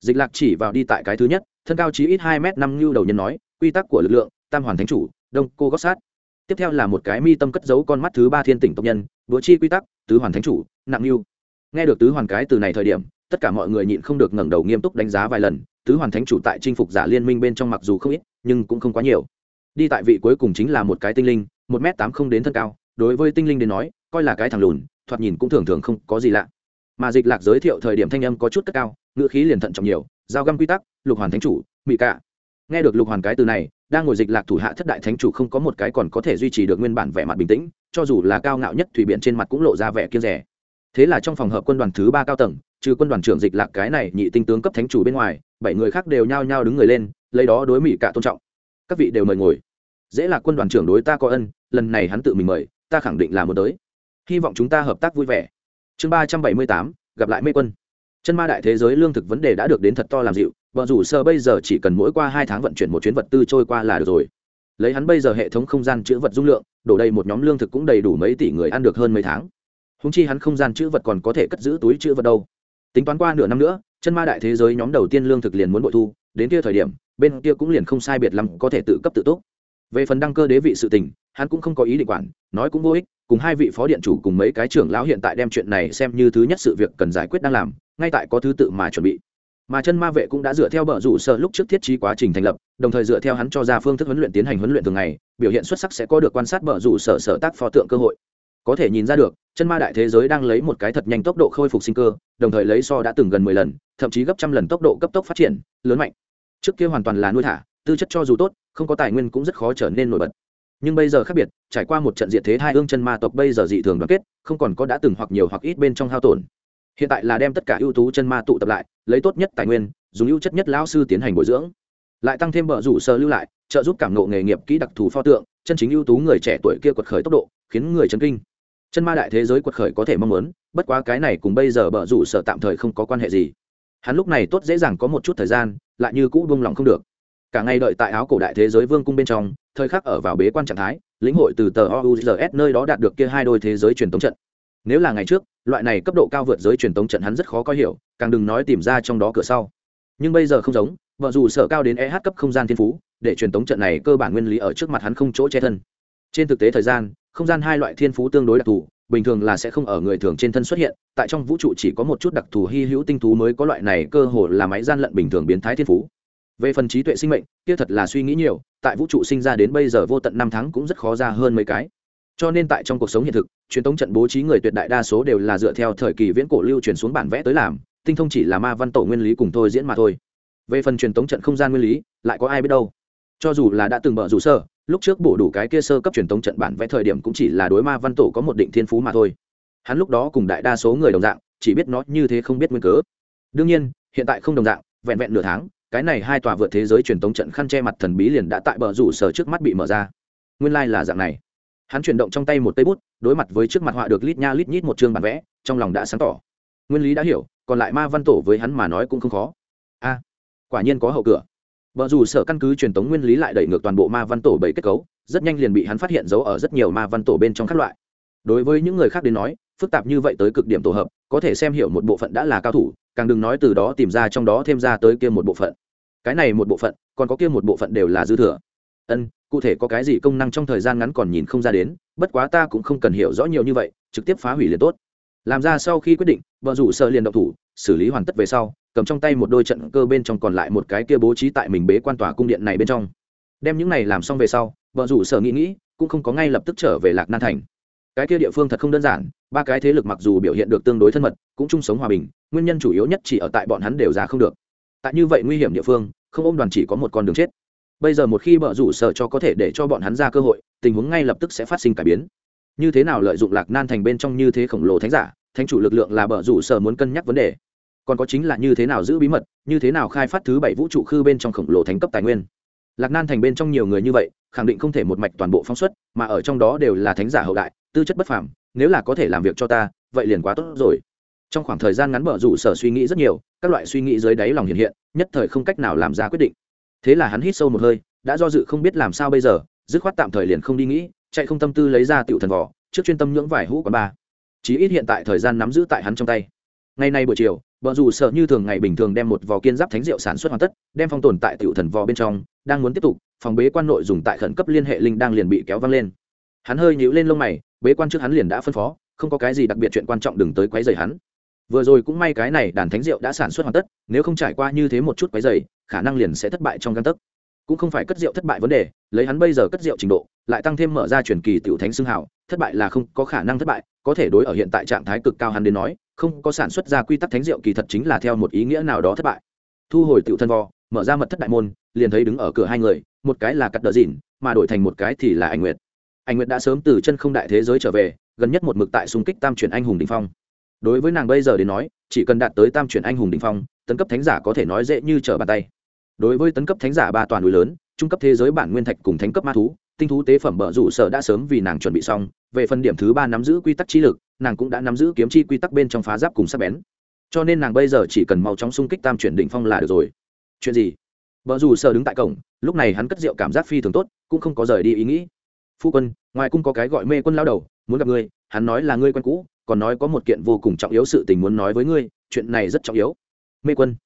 A: Dịch lạc chỉ vào đi tại cái thứ nhất, thân cao chí ít hai m năm như đầu nhân nói, quy tắc của lực lượng, tam hoàn thánh chủ, đông, cô gót sát. Tiếp theo là một cái mi tâm cất giấu con mắt thứ ba thiên tỉnh tộc nhân đũa chi quy tắc, tứ hoàn thánh chủ, nặng như. Nghe được tứ hoàn cái từ này thời điểm, tất cả mọi người nhịn không được ngẩng đầu nghiêm túc đánh giá vài lần, tứ hoàn thánh chủ tại chinh phục giả liên minh bên trong mặc dù không ít nhưng cũng không quá nhiều. Đi tại vị cuối cùng chính là một cái tinh linh, một m tám không đến thân cao, đối với tinh linh đến nói, coi là cái thằng lùn, thoạt nhìn cũng thường thường không có gì lạ. Mà dịch lạc giới thiệu thời điểm thanh âm có chút cất cao, ngữ khí liền thận trọng nhiều, giao găm quy tắc, lục hoàn thánh chủ mỹ cả. Nghe được lục hoàn cái từ này, đang ngồi dịch lạc thủ hạ thất đại thánh chủ không có một cái còn có thể duy trì được nguyên bản vẻ mặt bình tĩnh, cho dù là cao ngạo nhất thủy biện trên mặt cũng lộ ra vẻ kiên rẻ thế là trong phòng hợp quân đoàn thứ ba cao tầng, trừ quân đoàn trưởng dịch lạc cái này nhị tinh tướng cấp thánh chủ bên ngoài, bảy người khác đều nhao nhao đứng người lên lấy đó đối mỹ cả tôn trọng. Các vị đều mời ngồi. Dễ là quân đoàn trưởng đối ta có ân, lần này hắn tự mình mời, ta khẳng định là muốn tới. Hy vọng chúng ta hợp tác vui vẻ. Chương ba trăm bảy mươi tám, gặp lại mê quân. Chân ma đại thế giới lương thực vấn đề đã được đến thật to làm dịu vợ rủ sơ bây giờ chỉ cần mỗi qua hai tháng vận chuyển một chuyến vật tư trôi qua là được rồi. Lấy hắn bây giờ hệ thống không gian chữ vật dung lượng, đổ đầy một nhóm lương thực cũng đầy đủ mấy tỷ người ăn được hơn mấy tháng. Húng chi hắn không gian chữ vật còn có thể cất giữ túi chữ vật đâu. Tính toán qua nửa năm nữa, chân ma đại thế giới nhóm đầu tiên lương thực liền muốn bội thu, đến kia thời điểm bên kia cũng liền không sai biệt lắm có thể tự cấp tự túc. Về phần đăng cơ đế vị sự tình, hắn cũng không có ý định quản, nói cũng vô ích, cùng hai vị phó điện chủ cùng mấy cái trưởng lão hiện tại đem chuyện này xem như thứ nhất sự việc cần giải quyết đang làm, ngay tại có thứ tự mà chuẩn bị. Mà chân ma vệ cũng đã dựa theo bờ rủ sợ lúc trước thiết trí quá trình thành lập, đồng thời dựa theo hắn cho ra phương thức huấn luyện tiến hành huấn luyện thường ngày, biểu hiện xuất sắc sẽ có được quan sát bờ rủ sở sở tác pho tượng cơ hội. Có thể nhìn ra được, chân ma đại thế giới đang lấy một cái thật nhanh tốc độ khôi phục sinh cơ, đồng thời lấy so đã từng gần mười lần, thậm chí gấp trăm lần tốc độ cấp tốc phát triển, lớn mạnh trước kia hoàn toàn là nuôi thả, tư chất cho dù tốt, không có tài nguyên cũng rất khó trở nên nổi bật. Nhưng bây giờ khác biệt, trải qua một trận diện thế hai ương chân ma tộc bây giờ dị thường đoàn kết, không còn có đã từng hoặc nhiều hoặc ít bên trong hao tổn. Hiện tại là đem tất cả ưu tú chân ma tụ tập lại, lấy tốt nhất tài nguyên, dùng ưu chất nhất lão sư tiến hành bồi dưỡng. Lại tăng thêm bờ rủ sơ lưu lại, trợ giúp cảm nộ nghề nghiệp kỹ đặc thù pho tượng, chân chính ưu tú người trẻ tuổi kia quật khởi tốc độ, khiến người chấn kinh. Chân ma đại thế giới quật khởi có thể mong muốn, bất quá cái này cùng bây giờ bờ rủ sở tạm thời không có quan hệ gì hắn lúc này tốt dễ dàng có một chút thời gian, lại như cũ buông lòng không được. Cả ngày đợi tại áo cổ đại thế giới vương cung bên trong, thời khắc ở vào bế quan trạng thái, lĩnh hội từ tờ ouzs nơi đó đạt được kia hai đôi thế giới truyền tống trận. Nếu là ngày trước, loại này cấp độ cao vượt giới truyền tống trận hắn rất khó có hiểu, càng đừng nói tìm ra trong đó cửa sau. Nhưng bây giờ không giống, vợ dù sở cao đến eh cấp không gian thiên phú, để truyền tống trận này cơ bản nguyên lý ở trước mặt hắn không chỗ che thân. Trên thực tế thời gian, không gian hai loại thiên phú tương đối đặc thù bình thường là sẽ không ở người thường trên thân xuất hiện, tại trong vũ trụ chỉ có một chút đặc thù hy hữu tinh thú mới có loại này cơ hồ là máy gian lận bình thường biến thái thiên phú. Về phần trí tuệ sinh mệnh, kia thật là suy nghĩ nhiều, tại vũ trụ sinh ra đến bây giờ vô tận năm tháng cũng rất khó ra hơn mấy cái. Cho nên tại trong cuộc sống hiện thực, truyền thống trận bố trí người tuyệt đại đa số đều là dựa theo thời kỳ viễn cổ lưu truyền xuống bản vẽ tới làm, tinh thông chỉ là ma văn tổ nguyên lý cùng thôi diễn mà thôi. Về phần truyền thống trận không gian nguyên lý, lại có ai biết đâu. Cho dù là đã từng mở rủ sơ lúc trước bổ đủ cái kia sơ cấp truyền thống trận bản vẽ thời điểm cũng chỉ là đối ma văn tổ có một định thiên phú mà thôi. Hắn lúc đó cùng đại đa số người đồng dạng, chỉ biết nó như thế không biết nguyên cớ. Đương nhiên, hiện tại không đồng dạng, vẹn vẹn nửa tháng, cái này hai tòa vượt thế giới truyền thống trận khăn che mặt thần bí liền đã tại bờ rủ sở trước mắt bị mở ra. Nguyên lai、like、là dạng này. Hắn chuyển động trong tay một tay bút, đối mặt với trước mặt họa được lít nha lít nhít một chương bản vẽ, trong lòng đã sáng tỏ. Nguyên lý đã hiểu, còn lại ma văn tổ với hắn mà nói cũng không khó. A, quả nhiên có hậu cửa vợ rủ sở căn cứ truyền thống nguyên lý lại đẩy ngược toàn bộ ma văn tổ bảy kết cấu, rất nhanh liền bị hắn phát hiện dấu ở rất nhiều ma văn tổ bên trong các loại. Đối với những người khác đến nói, phức tạp như vậy tới cực điểm tổ hợp, có thể xem hiểu một bộ phận đã là cao thủ, càng đừng nói từ đó tìm ra trong đó thêm ra tới kia một bộ phận. Cái này một bộ phận, còn có kia một bộ phận đều là dư thừa. Ân, cụ thể có cái gì công năng trong thời gian ngắn còn nhìn không ra đến, bất quá ta cũng không cần hiểu rõ nhiều như vậy, trực tiếp phá hủy liền tốt. Làm ra sau khi quyết định vợ rủ sở liền động thủ, xử lý hoàn tất về sau cầm trong tay một đôi trận cơ bên trong còn lại một cái kia bố trí tại mình bế quan tòa cung điện này bên trong. Đem những này làm xong về sau, vợ rủ sở nghĩ nghĩ, cũng không có ngay lập tức trở về lạc nan thành. Cái kia địa phương thật không đơn giản, ba cái thế lực mặc dù biểu hiện được tương đối thân mật, cũng chung sống hòa bình, nguyên nhân chủ yếu nhất chỉ ở tại bọn hắn đều ra không được. Tại như vậy nguy hiểm địa phương, không ôm đoàn chỉ có một con đường chết. Bây giờ một khi bợ rủ sở cho có thể để cho bọn hắn ra cơ hội, tình huống ngay lập tức sẽ phát sinh cải biến. Như thế nào lợi dụng lạc nan thành bên trong như thế khổng lồ thánh giả, thánh chủ lực lượng là bợ rủ sở muốn cân nhắc vấn đề còn có chính là như thế nào giữ bí mật, như thế nào khai phát thứ bảy vũ trụ khư bên trong khổng lồ thánh cấp tài nguyên. Lạc nan thành bên trong nhiều người như vậy, khẳng định không thể một mạch toàn bộ phóng xuất, mà ở trong đó đều là thánh giả hậu đại, tư chất bất phàm, nếu là có thể làm việc cho ta, vậy liền quá tốt rồi. Trong khoảng thời gian ngắn mở rủ sở suy nghĩ rất nhiều, các loại suy nghĩ dưới đáy lòng hiện hiện, nhất thời không cách nào làm ra quyết định. Thế là hắn hít sâu một hơi, đã do dự không biết làm sao bây giờ, dứt khoát tạm thời liền không đi nghĩ, chạy không tâm tư lấy ra tiểu thần vỏ, trước chuyên tâm nhưỡng vải hũ quán ba. Chí ít hiện tại thời gian nắm giữ tại hắn trong tay. Ngày nay buổi chiều vợ dù sợ như thường ngày bình thường đem một vò kiên giáp thánh rượu sản xuất hoàn tất, đem phong tồn tại tiểu thần vò bên trong, đang muốn tiếp tục, phòng bế quan nội dùng tại khẩn cấp liên hệ linh đang liền bị kéo văng lên. Hắn hơi nhíu lên lông mày, bế quan trước hắn liền đã phân phó, không có cái gì đặc biệt chuyện quan trọng đừng tới quấy rầy hắn. Vừa rồi cũng may cái này đàn thánh rượu đã sản xuất hoàn tất, nếu không trải qua như thế một chút quấy rầy, khả năng liền sẽ thất bại trong găng tấc. Cũng không phải cất rượu thất bại vấn đề, lấy hắn bây giờ cất rượu trình độ, lại tăng thêm mở ra truyền kỳ tiểu thánh xưng hào, thất bại là không có khả năng thất bại, có thể đối ở hiện tại trạng thái cực cao hắn đến nói không có sản xuất ra quy tắc thánh rượu kỳ thật chính là theo một ý nghĩa nào đó thất bại. Thu hồi tiểu thân vò, mở ra mật thất đại môn, liền thấy đứng ở cửa hai người, một cái là cắt đờ dìn mà đổi thành một cái thì là anh nguyệt. Anh nguyệt đã sớm từ chân không đại thế giới trở về, gần nhất một mực tại xung kích tam chuyển anh hùng đình phong. Đối với nàng bây giờ đến nói, chỉ cần đạt tới tam chuyển anh hùng đình phong, tấn cấp thánh giả có thể nói dễ như trở bàn tay. Đối với tấn cấp thánh giả ba toàn núi lớn, trung cấp thế giới bản nguyên thạch cùng thánh cấp ma thú, tinh thú tế phẩm bở rủ sở đã sớm vì nàng chuẩn bị xong, về phần điểm thứ ba nắm giữ quy tắc trí lực nàng cũng đã nắm giữ kiếm chi quy tắc bên trong phá giáp cùng sắc bén. Cho nên nàng bây giờ chỉ cần mau chóng xung kích tam chuyển đỉnh phong là được rồi. Chuyện gì? Bờ rủ sờ đứng tại cổng, lúc này hắn cất rượu cảm giác phi thường tốt, cũng không có rời đi ý nghĩ. Phu quân, ngoài cung có cái gọi mê quân lao đầu, muốn gặp ngươi, hắn nói là ngươi quen cũ, còn nói có một kiện vô cùng trọng yếu sự tình muốn nói với ngươi, chuyện này rất trọng yếu. Mê quân.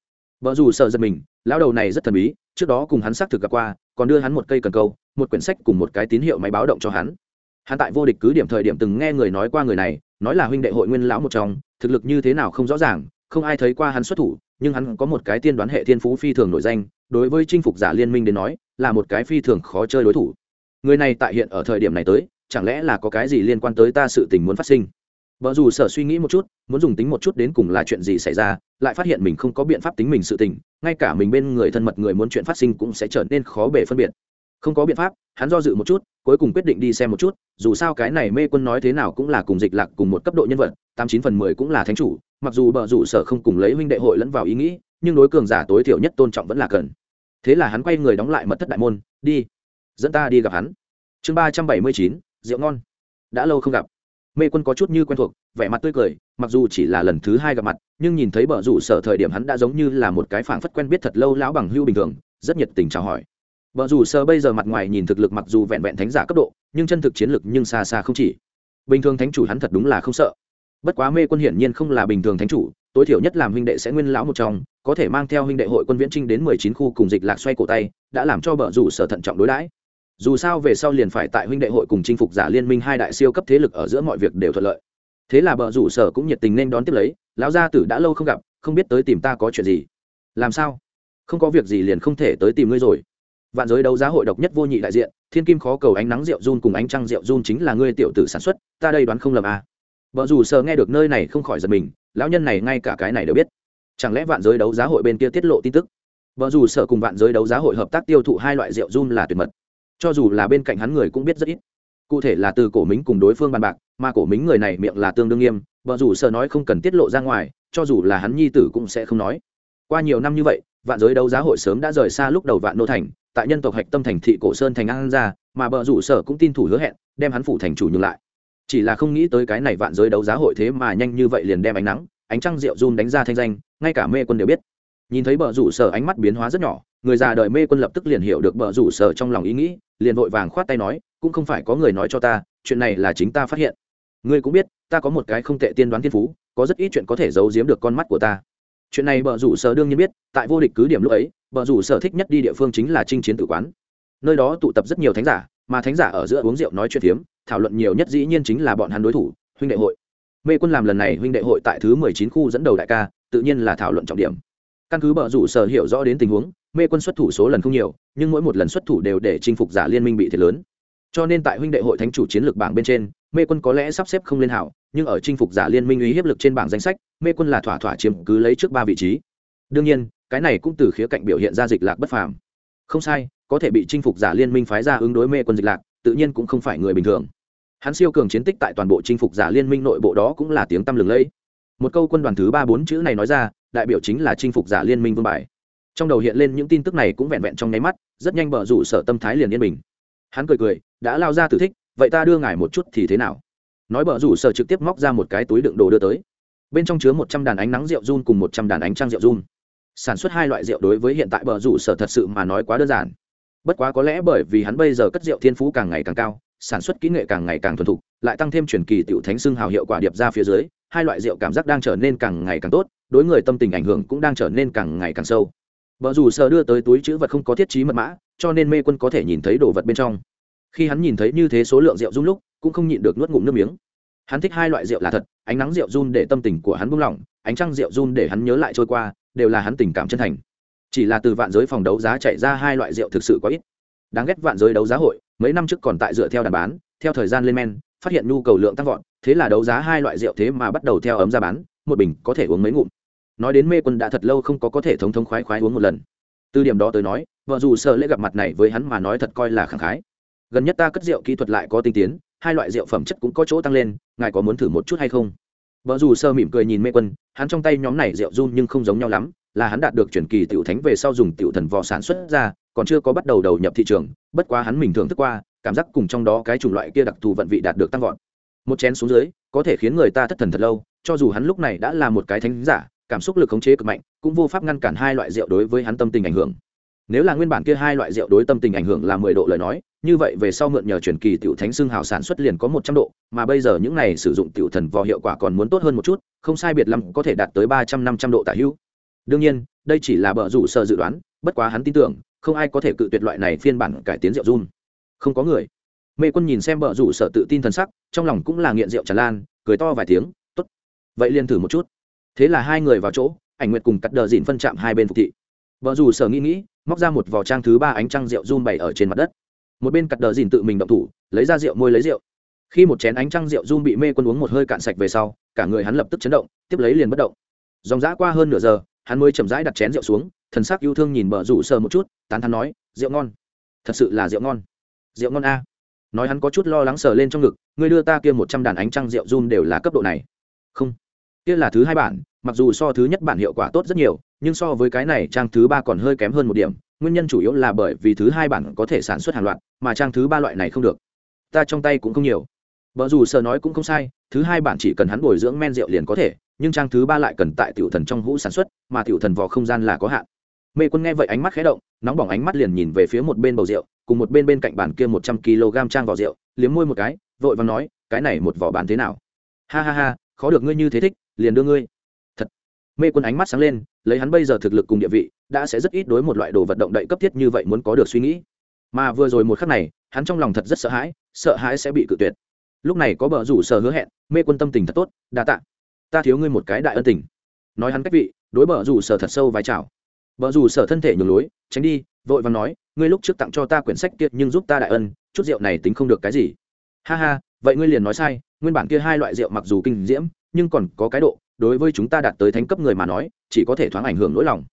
A: Vợ dù sợ giật mình lão đầu này rất thần bí, trước đó cùng hắn xác thực gặp qua, còn đưa hắn một cây cần câu, một quyển sách cùng một cái tín hiệu máy báo động cho hắn. Hắn tại vô địch cứ điểm thời điểm từng nghe người nói qua người này nói là huynh đệ hội nguyên lão một trong, thực lực như thế nào không rõ ràng, không ai thấy qua hắn xuất thủ, nhưng hắn có một cái tiên đoán hệ thiên phú phi thường nổi danh, đối với chinh phục giả liên minh đến nói, là một cái phi thường khó chơi đối thủ. Người này tại hiện ở thời điểm này tới, chẳng lẽ là có cái gì liên quan tới ta sự tình muốn phát sinh? Vợ dù sở suy nghĩ một chút, muốn dùng tính một chút đến cùng là chuyện gì xảy ra, lại phát hiện mình không có biện pháp tính mình sự tình, ngay cả mình bên người thân mật người muốn chuyện phát sinh cũng sẽ trở nên khó bể phân biệt không có biện pháp, hắn do dự một chút, cuối cùng quyết định đi xem một chút, dù sao cái này mê quân nói thế nào cũng là cùng dịch lạc cùng một cấp độ nhân vật, tám chín phần mười cũng là thánh chủ, mặc dù bờ rủ sở không cùng lấy huynh đệ hội lẫn vào ý nghĩ, nhưng đối cường giả tối thiểu nhất tôn trọng vẫn là cần. Thế là hắn quay người đóng lại mật thất đại môn, đi. Dẫn ta đi gặp hắn. Chương ba trăm bảy mươi chín, rượu ngon. Đã lâu không gặp. Mê quân có chút như quen thuộc, vẻ mặt tươi cười, mặc dù chỉ là lần thứ hai gặp mặt, nhưng nhìn thấy bờ rủ sở thời điểm hắn đã giống như là một cái phảng phất quen biết thật lâu lão bằng hưu bình thường, rất nhiệt tình chào hỏi vợ rủ sở bây giờ mặt ngoài nhìn thực lực mặc dù vẹn vẹn thánh giả cấp độ, nhưng chân thực chiến lực nhưng xa xa không chỉ. Bình thường thánh chủ hắn thật đúng là không sợ. Bất quá mê quân hiển nhiên không là bình thường thánh chủ, tối thiểu nhất làm huynh đệ sẽ nguyên lão một trong, có thể mang theo huynh đệ hội quân viễn trinh đến mười chín khu cùng dịch lạc xoay cổ tay, đã làm cho bờ rủ sở thận trọng đối đãi. Dù sao về sau liền phải tại huynh đệ hội cùng chinh phục giả liên minh hai đại siêu cấp thế lực ở giữa mọi việc đều thuận lợi. Thế là bờ rủ sở cũng nhiệt tình nên đón tiếp lấy, lão gia tử đã lâu không gặp, không biết tới tìm ta có chuyện gì. Làm sao? Không có việc gì liền không thể tới tìm ngươi rồi vạn giới đấu giá hội độc nhất vô nhị đại diện, thiên kim khó cầu ánh nắng rượu run cùng ánh trăng rượu run chính là ngươi tiểu tử sản xuất, ta đây đoán không lầm à. vợ dù sợ nghe được nơi này không khỏi giật mình, lão nhân này ngay cả cái này đều biết. Chẳng lẽ vạn giới đấu giá hội bên kia tiết lộ tin tức? Vợ dù sợ cùng vạn giới đấu giá hội hợp tác tiêu thụ hai loại rượu run là tuyệt mật. Cho dù là bên cạnh hắn người cũng biết rất ít. Cụ thể là từ cổ mính cùng đối phương bàn bạc, mà cổ mính người này miệng là tương đương nghiêm vợ dù sợ nói không cần tiết lộ ra ngoài, cho dù là hắn nhi tử cũng sẽ không nói. Qua nhiều năm như vậy, vạn giới đấu giá hội sớm đã rời xa lúc đầu vạn nô thành tại nhân tộc hạch tâm thành thị cổ sơn thành an ra, mà bờ rủ sở cũng tin thủ hứa hẹn, đem hắn phủ thành chủ nhường lại. Chỉ là không nghĩ tới cái này vạn giới đấu giá hội thế mà nhanh như vậy liền đem ánh nắng, ánh trăng rượu run đánh ra thanh danh, ngay cả mê quân đều biết. Nhìn thấy bờ rủ sở ánh mắt biến hóa rất nhỏ, người già đời mê quân lập tức liền hiểu được bờ rủ sở trong lòng ý nghĩ, liền vội vàng khoát tay nói, cũng không phải có người nói cho ta, chuyện này là chính ta phát hiện. Ngươi cũng biết, ta có một cái không tệ tiên đoán thiên phú, có rất ít chuyện có thể giấu giếm được con mắt của ta. Chuyện này bờ rủ sở đương nhiên biết, tại vô địch cứ điểm lúc ấy bọn rủ sở thích nhất đi địa phương chính là chinh chiến tử quán. Nơi đó tụ tập rất nhiều thánh giả, mà thánh giả ở giữa uống rượu nói chuyện phiếm, thảo luận nhiều nhất dĩ nhiên chính là bọn hắn đối thủ, huynh đệ hội. Mê quân làm lần này huynh đệ hội tại thứ mười chín khu dẫn đầu đại ca, tự nhiên là thảo luận trọng điểm. Căn cứ bờ rủ sở hiểu rõ đến tình huống, mê quân xuất thủ số lần không nhiều, nhưng mỗi một lần xuất thủ đều để chinh phục giả liên minh bị thiệt lớn. Cho nên tại huynh đệ hội thánh chủ chiến lược bảng bên trên, mê quân có lẽ sắp xếp không lên hảo, nhưng ở chinh phục giả liên minh uy hiếp lực trên bảng danh sách, mê quân là thỏa thỏa chiếm cứ lấy trước ba vị trí. Đương nhiên cái này cũng từ khía cạnh biểu hiện ra dịch lạc bất phàm. Không sai, có thể bị chinh phục giả liên minh phái ra ứng đối mê quân dịch lạc, tự nhiên cũng không phải người bình thường. Hắn siêu cường chiến tích tại toàn bộ chinh phục giả liên minh nội bộ đó cũng là tiếng tăm lừng lẫy. Một câu quân đoàn thứ ba bốn chữ này nói ra, đại biểu chính là chinh phục giả liên minh vương bài. Trong đầu hiện lên những tin tức này cũng vẹn vẹn trong nháy mắt, rất nhanh bờ rủ sở tâm thái liền yên bình. Hắn cười cười, đã lao ra thử thích, vậy ta đưa ngài một chút thì thế nào? Nói bờ rủ sở trực tiếp móc ra một cái túi đựng đồ đưa tới. Bên trong chứa một trăm đàn ánh nắng rượu run cùng một trăm đàn ánh trăng rượu run sản xuất hai loại rượu đối với hiện tại bờ rủ sở thật sự mà nói quá đơn giản. Bất quá có lẽ bởi vì hắn bây giờ cất rượu thiên phú càng ngày càng cao, sản xuất kỹ nghệ càng ngày càng thuần thục, lại tăng thêm truyền kỳ tiểu thánh xưng hào hiệu quả điệp ra phía dưới, hai loại rượu cảm giác đang trở nên càng ngày càng tốt, đối người tâm tình ảnh hưởng cũng đang trở nên càng ngày càng sâu. Vợ dù sợ đưa tới túi chữ vật không có thiết trí mật mã, cho nên mê quân có thể nhìn thấy đồ vật bên trong. Khi hắn nhìn thấy như thế số lượng rượu run lúc, cũng không nhịn được nuốt ngụm nước miếng. Hắn thích hai loại rượu là thật, ánh nắng rượu run để tâm tình của hắn buông lỏng, ánh trăng rượu run để hắn nhớ lại trôi qua đều là hắn tình cảm chân thành. Chỉ là từ vạn giới phòng đấu giá chạy ra hai loại rượu thực sự quá ít. Đáng ghét vạn giới đấu giá hội, mấy năm trước còn tại dựa theo đàn bán, theo thời gian lên men, phát hiện nhu cầu lượng tăng vọt, thế là đấu giá hai loại rượu thế mà bắt đầu theo ấm ra bán, một bình có thể uống mấy ngụm. Nói đến mê quân đã thật lâu không có có thể thống thống khoái khoái uống một lần. Từ điểm đó tới nói, vợ dù sợ lễ gặp mặt này với hắn mà nói thật coi là khẳng khái. Gần nhất ta cất rượu kỹ thuật lại có tinh tiến, hai loại rượu phẩm chất cũng có chỗ tăng lên, ngài có muốn thử một chút hay không? Vợ dù sơ mỉm cười nhìn mê quân, hắn trong tay nhóm này rượu run nhưng không giống nhau lắm, là hắn đạt được chuyển kỳ tiểu thánh về sau dùng tiểu thần vò sản xuất ra, còn chưa có bắt đầu đầu nhập thị trường, bất quá hắn mình thường thức qua, cảm giác cùng trong đó cái chủng loại kia đặc thù vận vị đạt được tăng vọt. Một chén xuống dưới, có thể khiến người ta thất thần thật lâu, cho dù hắn lúc này đã là một cái thánh giả, cảm xúc lực khống chế cực mạnh, cũng vô pháp ngăn cản hai loại rượu đối với hắn tâm tình ảnh hưởng. Nếu là nguyên bản kia hai loại rượu đối tâm tình ảnh hưởng là mười độ lời nói như vậy về sau mượn nhờ truyền kỳ tiểu thánh xương hào sản xuất liền có một trăm độ, mà bây giờ những này sử dụng tiểu thần vò hiệu quả còn muốn tốt hơn một chút, không sai biệt lắm có thể đạt tới ba trăm năm trăm độ tả hữu. Đương nhiên, đây chỉ là bợ rủ sơ dự đoán, bất quá hắn tin tưởng, không ai có thể cự tuyệt loại này phiên bản cải tiến rượu run. Không có người. Mê quân nhìn xem bợ rủ sở tự tin thần sắc, trong lòng cũng là nghiện rượu tràn lan, cười to vài tiếng, tốt, vậy liền thử một chút. Thế là hai người vào chỗ, ảnh nguyệt cùng cắt đờ dịn phân chạm hai bên phục thị. Bợ rủ sở nghĩ nghĩ, móc ra một vỏ trang thứ ba ánh trăng rượu run bày ở trên mặt đất một bên cặt đờ dìn tự mình động thủ, lấy ra rượu môi lấy rượu. Khi một chén ánh trăng rượu run bị mê quân uống một hơi cạn sạch về sau, cả người hắn lập tức chấn động, tiếp lấy liền bất động. Dòng dã qua hơn nửa giờ, hắn mới chậm rãi đặt chén rượu xuống, thần sắc yêu thương nhìn bờ rủ sờ một chút, tán thắn nói, rượu ngon. Thật sự là rượu ngon. Rượu ngon a. Nói hắn có chút lo lắng sờ lên trong ngực, ngươi đưa ta kia một trăm đàn ánh trăng rượu run đều là cấp độ này. Không. Kia là thứ hai bản, mặc dù so thứ nhất bản hiệu quả tốt rất nhiều, nhưng so với cái này trang thứ ba còn hơi kém hơn một điểm nguyên nhân chủ yếu là bởi vì thứ hai bản có thể sản xuất hàng loạt, mà trang thứ ba loại này không được. Ta trong tay cũng không nhiều. Vợ dù sợ nói cũng không sai, thứ hai bản chỉ cần hắn bồi dưỡng men rượu liền có thể, nhưng trang thứ ba lại cần tại tiểu thần trong hũ sản xuất, mà tiểu thần vò không gian là có hạn. Mê quân nghe vậy ánh mắt khé động, nóng bỏng ánh mắt liền nhìn về phía một bên bầu rượu, cùng một bên bên cạnh bàn kia một trăm kg trang vỏ rượu, liếm môi một cái, vội và nói, cái này một vỏ bán thế nào? Ha ha ha, khó được ngươi như thế thích, liền đưa ngươi mê quân ánh mắt sáng lên, lấy hắn bây giờ thực lực cùng địa vị, đã sẽ rất ít đối một loại đồ vật động đậy cấp thiết như vậy muốn có được suy nghĩ. Mà vừa rồi một khắc này, hắn trong lòng thật rất sợ hãi sợ hãi sẽ bị cự tuyệt. Lúc này có bờ rủ sở hứa hẹn, mê quân tâm tình thật tốt, đa tạ. Ta thiếu ngươi một cái đại ân tình. Nói hắn cách vị, đối bờ rủ sở thật sâu vai trào Bờ rủ sở thân thể nhường lối, tránh đi, vội và nói, ngươi lúc trước tặng cho ta quyển sách kia nhưng giúp ta đại ân, chút rượu này tính không được cái gì. Ha ha, vậy ngươi liền nói sai, nguyên bản kia hai loại rượu mặc dù kinh diễm, nhưng còn có cái độ đối với chúng ta đạt tới thánh cấp người mà nói, chỉ có thể thoáng ảnh hưởng nỗi lòng.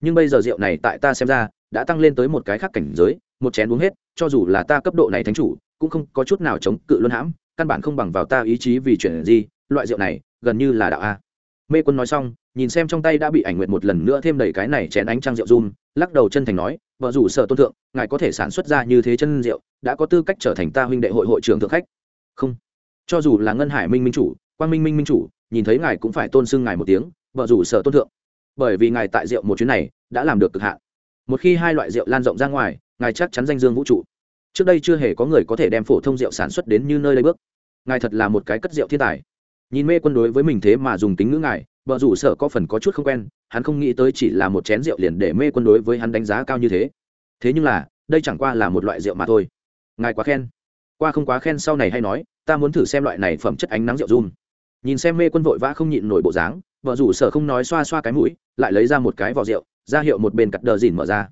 A: Nhưng bây giờ rượu này tại ta xem ra, đã tăng lên tới một cái khác cảnh giới, một chén uống hết, cho dù là ta cấp độ này thánh chủ, cũng không có chút nào chống cự luân hãm, căn bản không bằng vào ta ý chí vì chuyện gì, loại rượu này, gần như là đạo a. Mê quân nói xong, nhìn xem trong tay đã bị ảnh nguyệt một lần nữa thêm đầy cái này chén ánh trăng rượu run, lắc đầu chân thành nói, vợ rủ sở tôn thượng, ngài có thể sản xuất ra như thế chân rượu, đã có tư cách trở thành ta huynh đệ hội hội trưởng thượng khách. Không. Cho dù là ngân hải minh minh chủ, quang minh minh minh chủ nhìn thấy ngài cũng phải tôn sưng ngài một tiếng vợ rủ sở tôn thượng. Bởi vì ngài tại rượu một chuyến này đã làm được cực hạn. Một khi hai loại rượu lan rộng ra ngoài, ngài chắc chắn danh dương vũ trụ. Trước đây chưa hề có người có thể đem phổ thông rượu sản xuất đến như nơi đây bước. Ngài thật là một cái cất rượu thiên tài. Nhìn mê quân đối với mình thế mà dùng tính ngữ ngài vợ rủ sở có phần có chút không quen, hắn không nghĩ tới chỉ là một chén rượu liền để mê quân đối với hắn đánh giá cao như thế. Thế nhưng là, đây chẳng qua là một loại rượu mà thôi. Ngài quá khen. Qua không quá khen sau này hay nói, ta muốn thử xem loại này phẩm chất ánh nắng rượu run nhìn xem mê quân vội vã không nhịn nổi bộ dáng, vợ rủ sở không nói xoa xoa cái mũi, lại lấy ra một cái vỏ rượu, ra hiệu một bên cắt đờ dìn mở ra.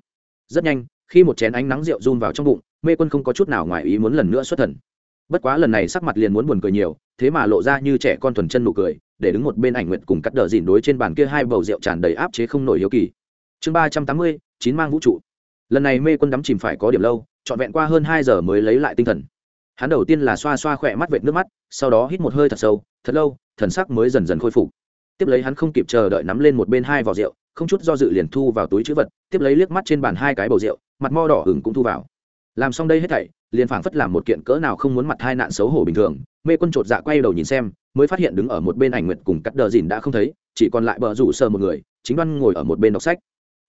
A: Rất nhanh, khi một chén ánh nắng rượu run vào trong bụng, mê quân không có chút nào ngoài ý muốn lần nữa xuất thần. Bất quá lần này sắc mặt liền muốn buồn cười nhiều, thế mà lộ ra như trẻ con thuần chân nụ cười, để đứng một bên ảnh nguyện cùng cắt đờ dìn đối trên bàn kia hai bầu rượu tràn đầy áp chế không nổi hiếu kỳ. Chương ba trăm tám mươi, chín mang vũ trụ. Lần này mê quân đắm chìm phải có điểm lâu, trọn vẹn qua hơn hai giờ mới lấy lại tinh thần. Hắn đầu tiên là xoa xoa khỏe mắt vệt nước mắt, sau đó hít một hơi thật sâu, thật lâu thần sắc mới dần dần khôi phục. Tiếp lấy hắn không kịp chờ đợi nắm lên một bên hai vỏ rượu, không chút do dự liền thu vào túi chữ vật, tiếp lấy liếc mắt trên bàn hai cái bầu rượu, mặt mo đỏ hừng cũng thu vào. Làm xong đây hết thảy, liền phảng phất làm một kiện cỡ nào không muốn mặt hai nạn xấu hổ bình thường, mê quân chột dạ quay đầu nhìn xem, mới phát hiện đứng ở một bên ảnh nguyệt cùng cắt đờ dìn đã không thấy, chỉ còn lại bờ rủ sờ một người, chính đoan ngồi ở một bên đọc sách.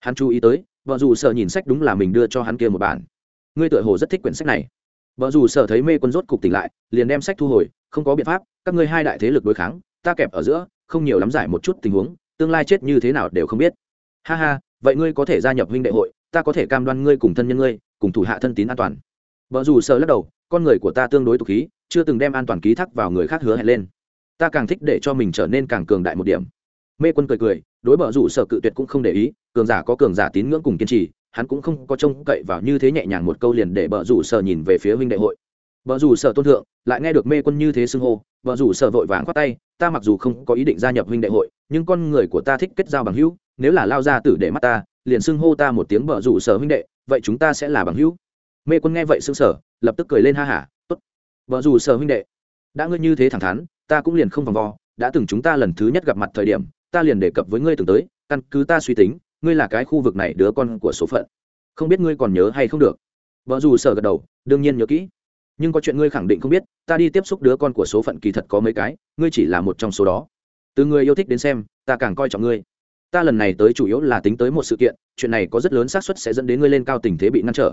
A: Hắn chú ý tới vợ rủ sờ nhìn sách đúng là mình đưa cho hắn kia một bản. Ngươi tựa hồ rất thích quyển sách này vợ rủ sở thấy mê quân rốt cục tỉnh lại, liền đem sách thu hồi, không có biện pháp, các ngươi hai đại thế lực đối kháng, ta kẹp ở giữa, không nhiều lắm giải một chút tình huống, tương lai chết như thế nào đều không biết. Ha ha, vậy ngươi có thể gia nhập huynh đệ hội, ta có thể cam đoan ngươi cùng thân nhân ngươi, cùng thủ hạ thân tín an toàn. Vợ dù sợ lắc đầu, con người của ta tương đối tục khí, chưa từng đem an toàn ký thác vào người khác hứa hẹn lên. Ta càng thích để cho mình trở nên càng cường đại một điểm. Mê quân cười cười, đối vợ rủ sợ cự tuyệt cũng không để ý, cường giả có cường giả tín ngưỡng cùng kiên trì hắn cũng không có trông cậy vào như thế nhẹ nhàng một câu liền để bờ rủ sợ nhìn về phía huynh đệ hội. Bờ rủ sợ tôn thượng, lại nghe được mê quân như thế xưng hô bờ rủ sợ vội vàng khoát tay, ta mặc dù không có ý định gia nhập huynh đệ hội, nhưng con người của ta thích kết giao bằng hữu, nếu là lao ra tử để mắt ta, liền xưng hô ta một tiếng bờ rủ sở huynh đệ, vậy chúng ta sẽ là bằng hữu. Mê quân nghe vậy xưng sở lập tức cười lên ha hả, tốt vợ dù sở huynh đệ, đã ngươi như thế thẳng thắn, ta cũng liền không vòng vo, đã từng chúng ta lần thứ nhất gặp mặt thời điểm, ta liền đề cập với ngươi từng tới, căn cứ ta suy tính ngươi là cái khu vực này đứa con của số phận. Không biết ngươi còn nhớ hay không được. Vợ dù sở gật đầu, đương nhiên nhớ kỹ. Nhưng có chuyện ngươi khẳng định không biết, ta đi tiếp xúc đứa con của số phận kỳ thật có mấy cái, ngươi chỉ là một trong số đó. Từ người yêu thích đến xem, ta càng coi trọng ngươi. Ta lần này tới chủ yếu là tính tới một sự kiện, chuyện này có rất lớn xác suất sẽ dẫn đến ngươi lên cao tình thế bị ngăn trở.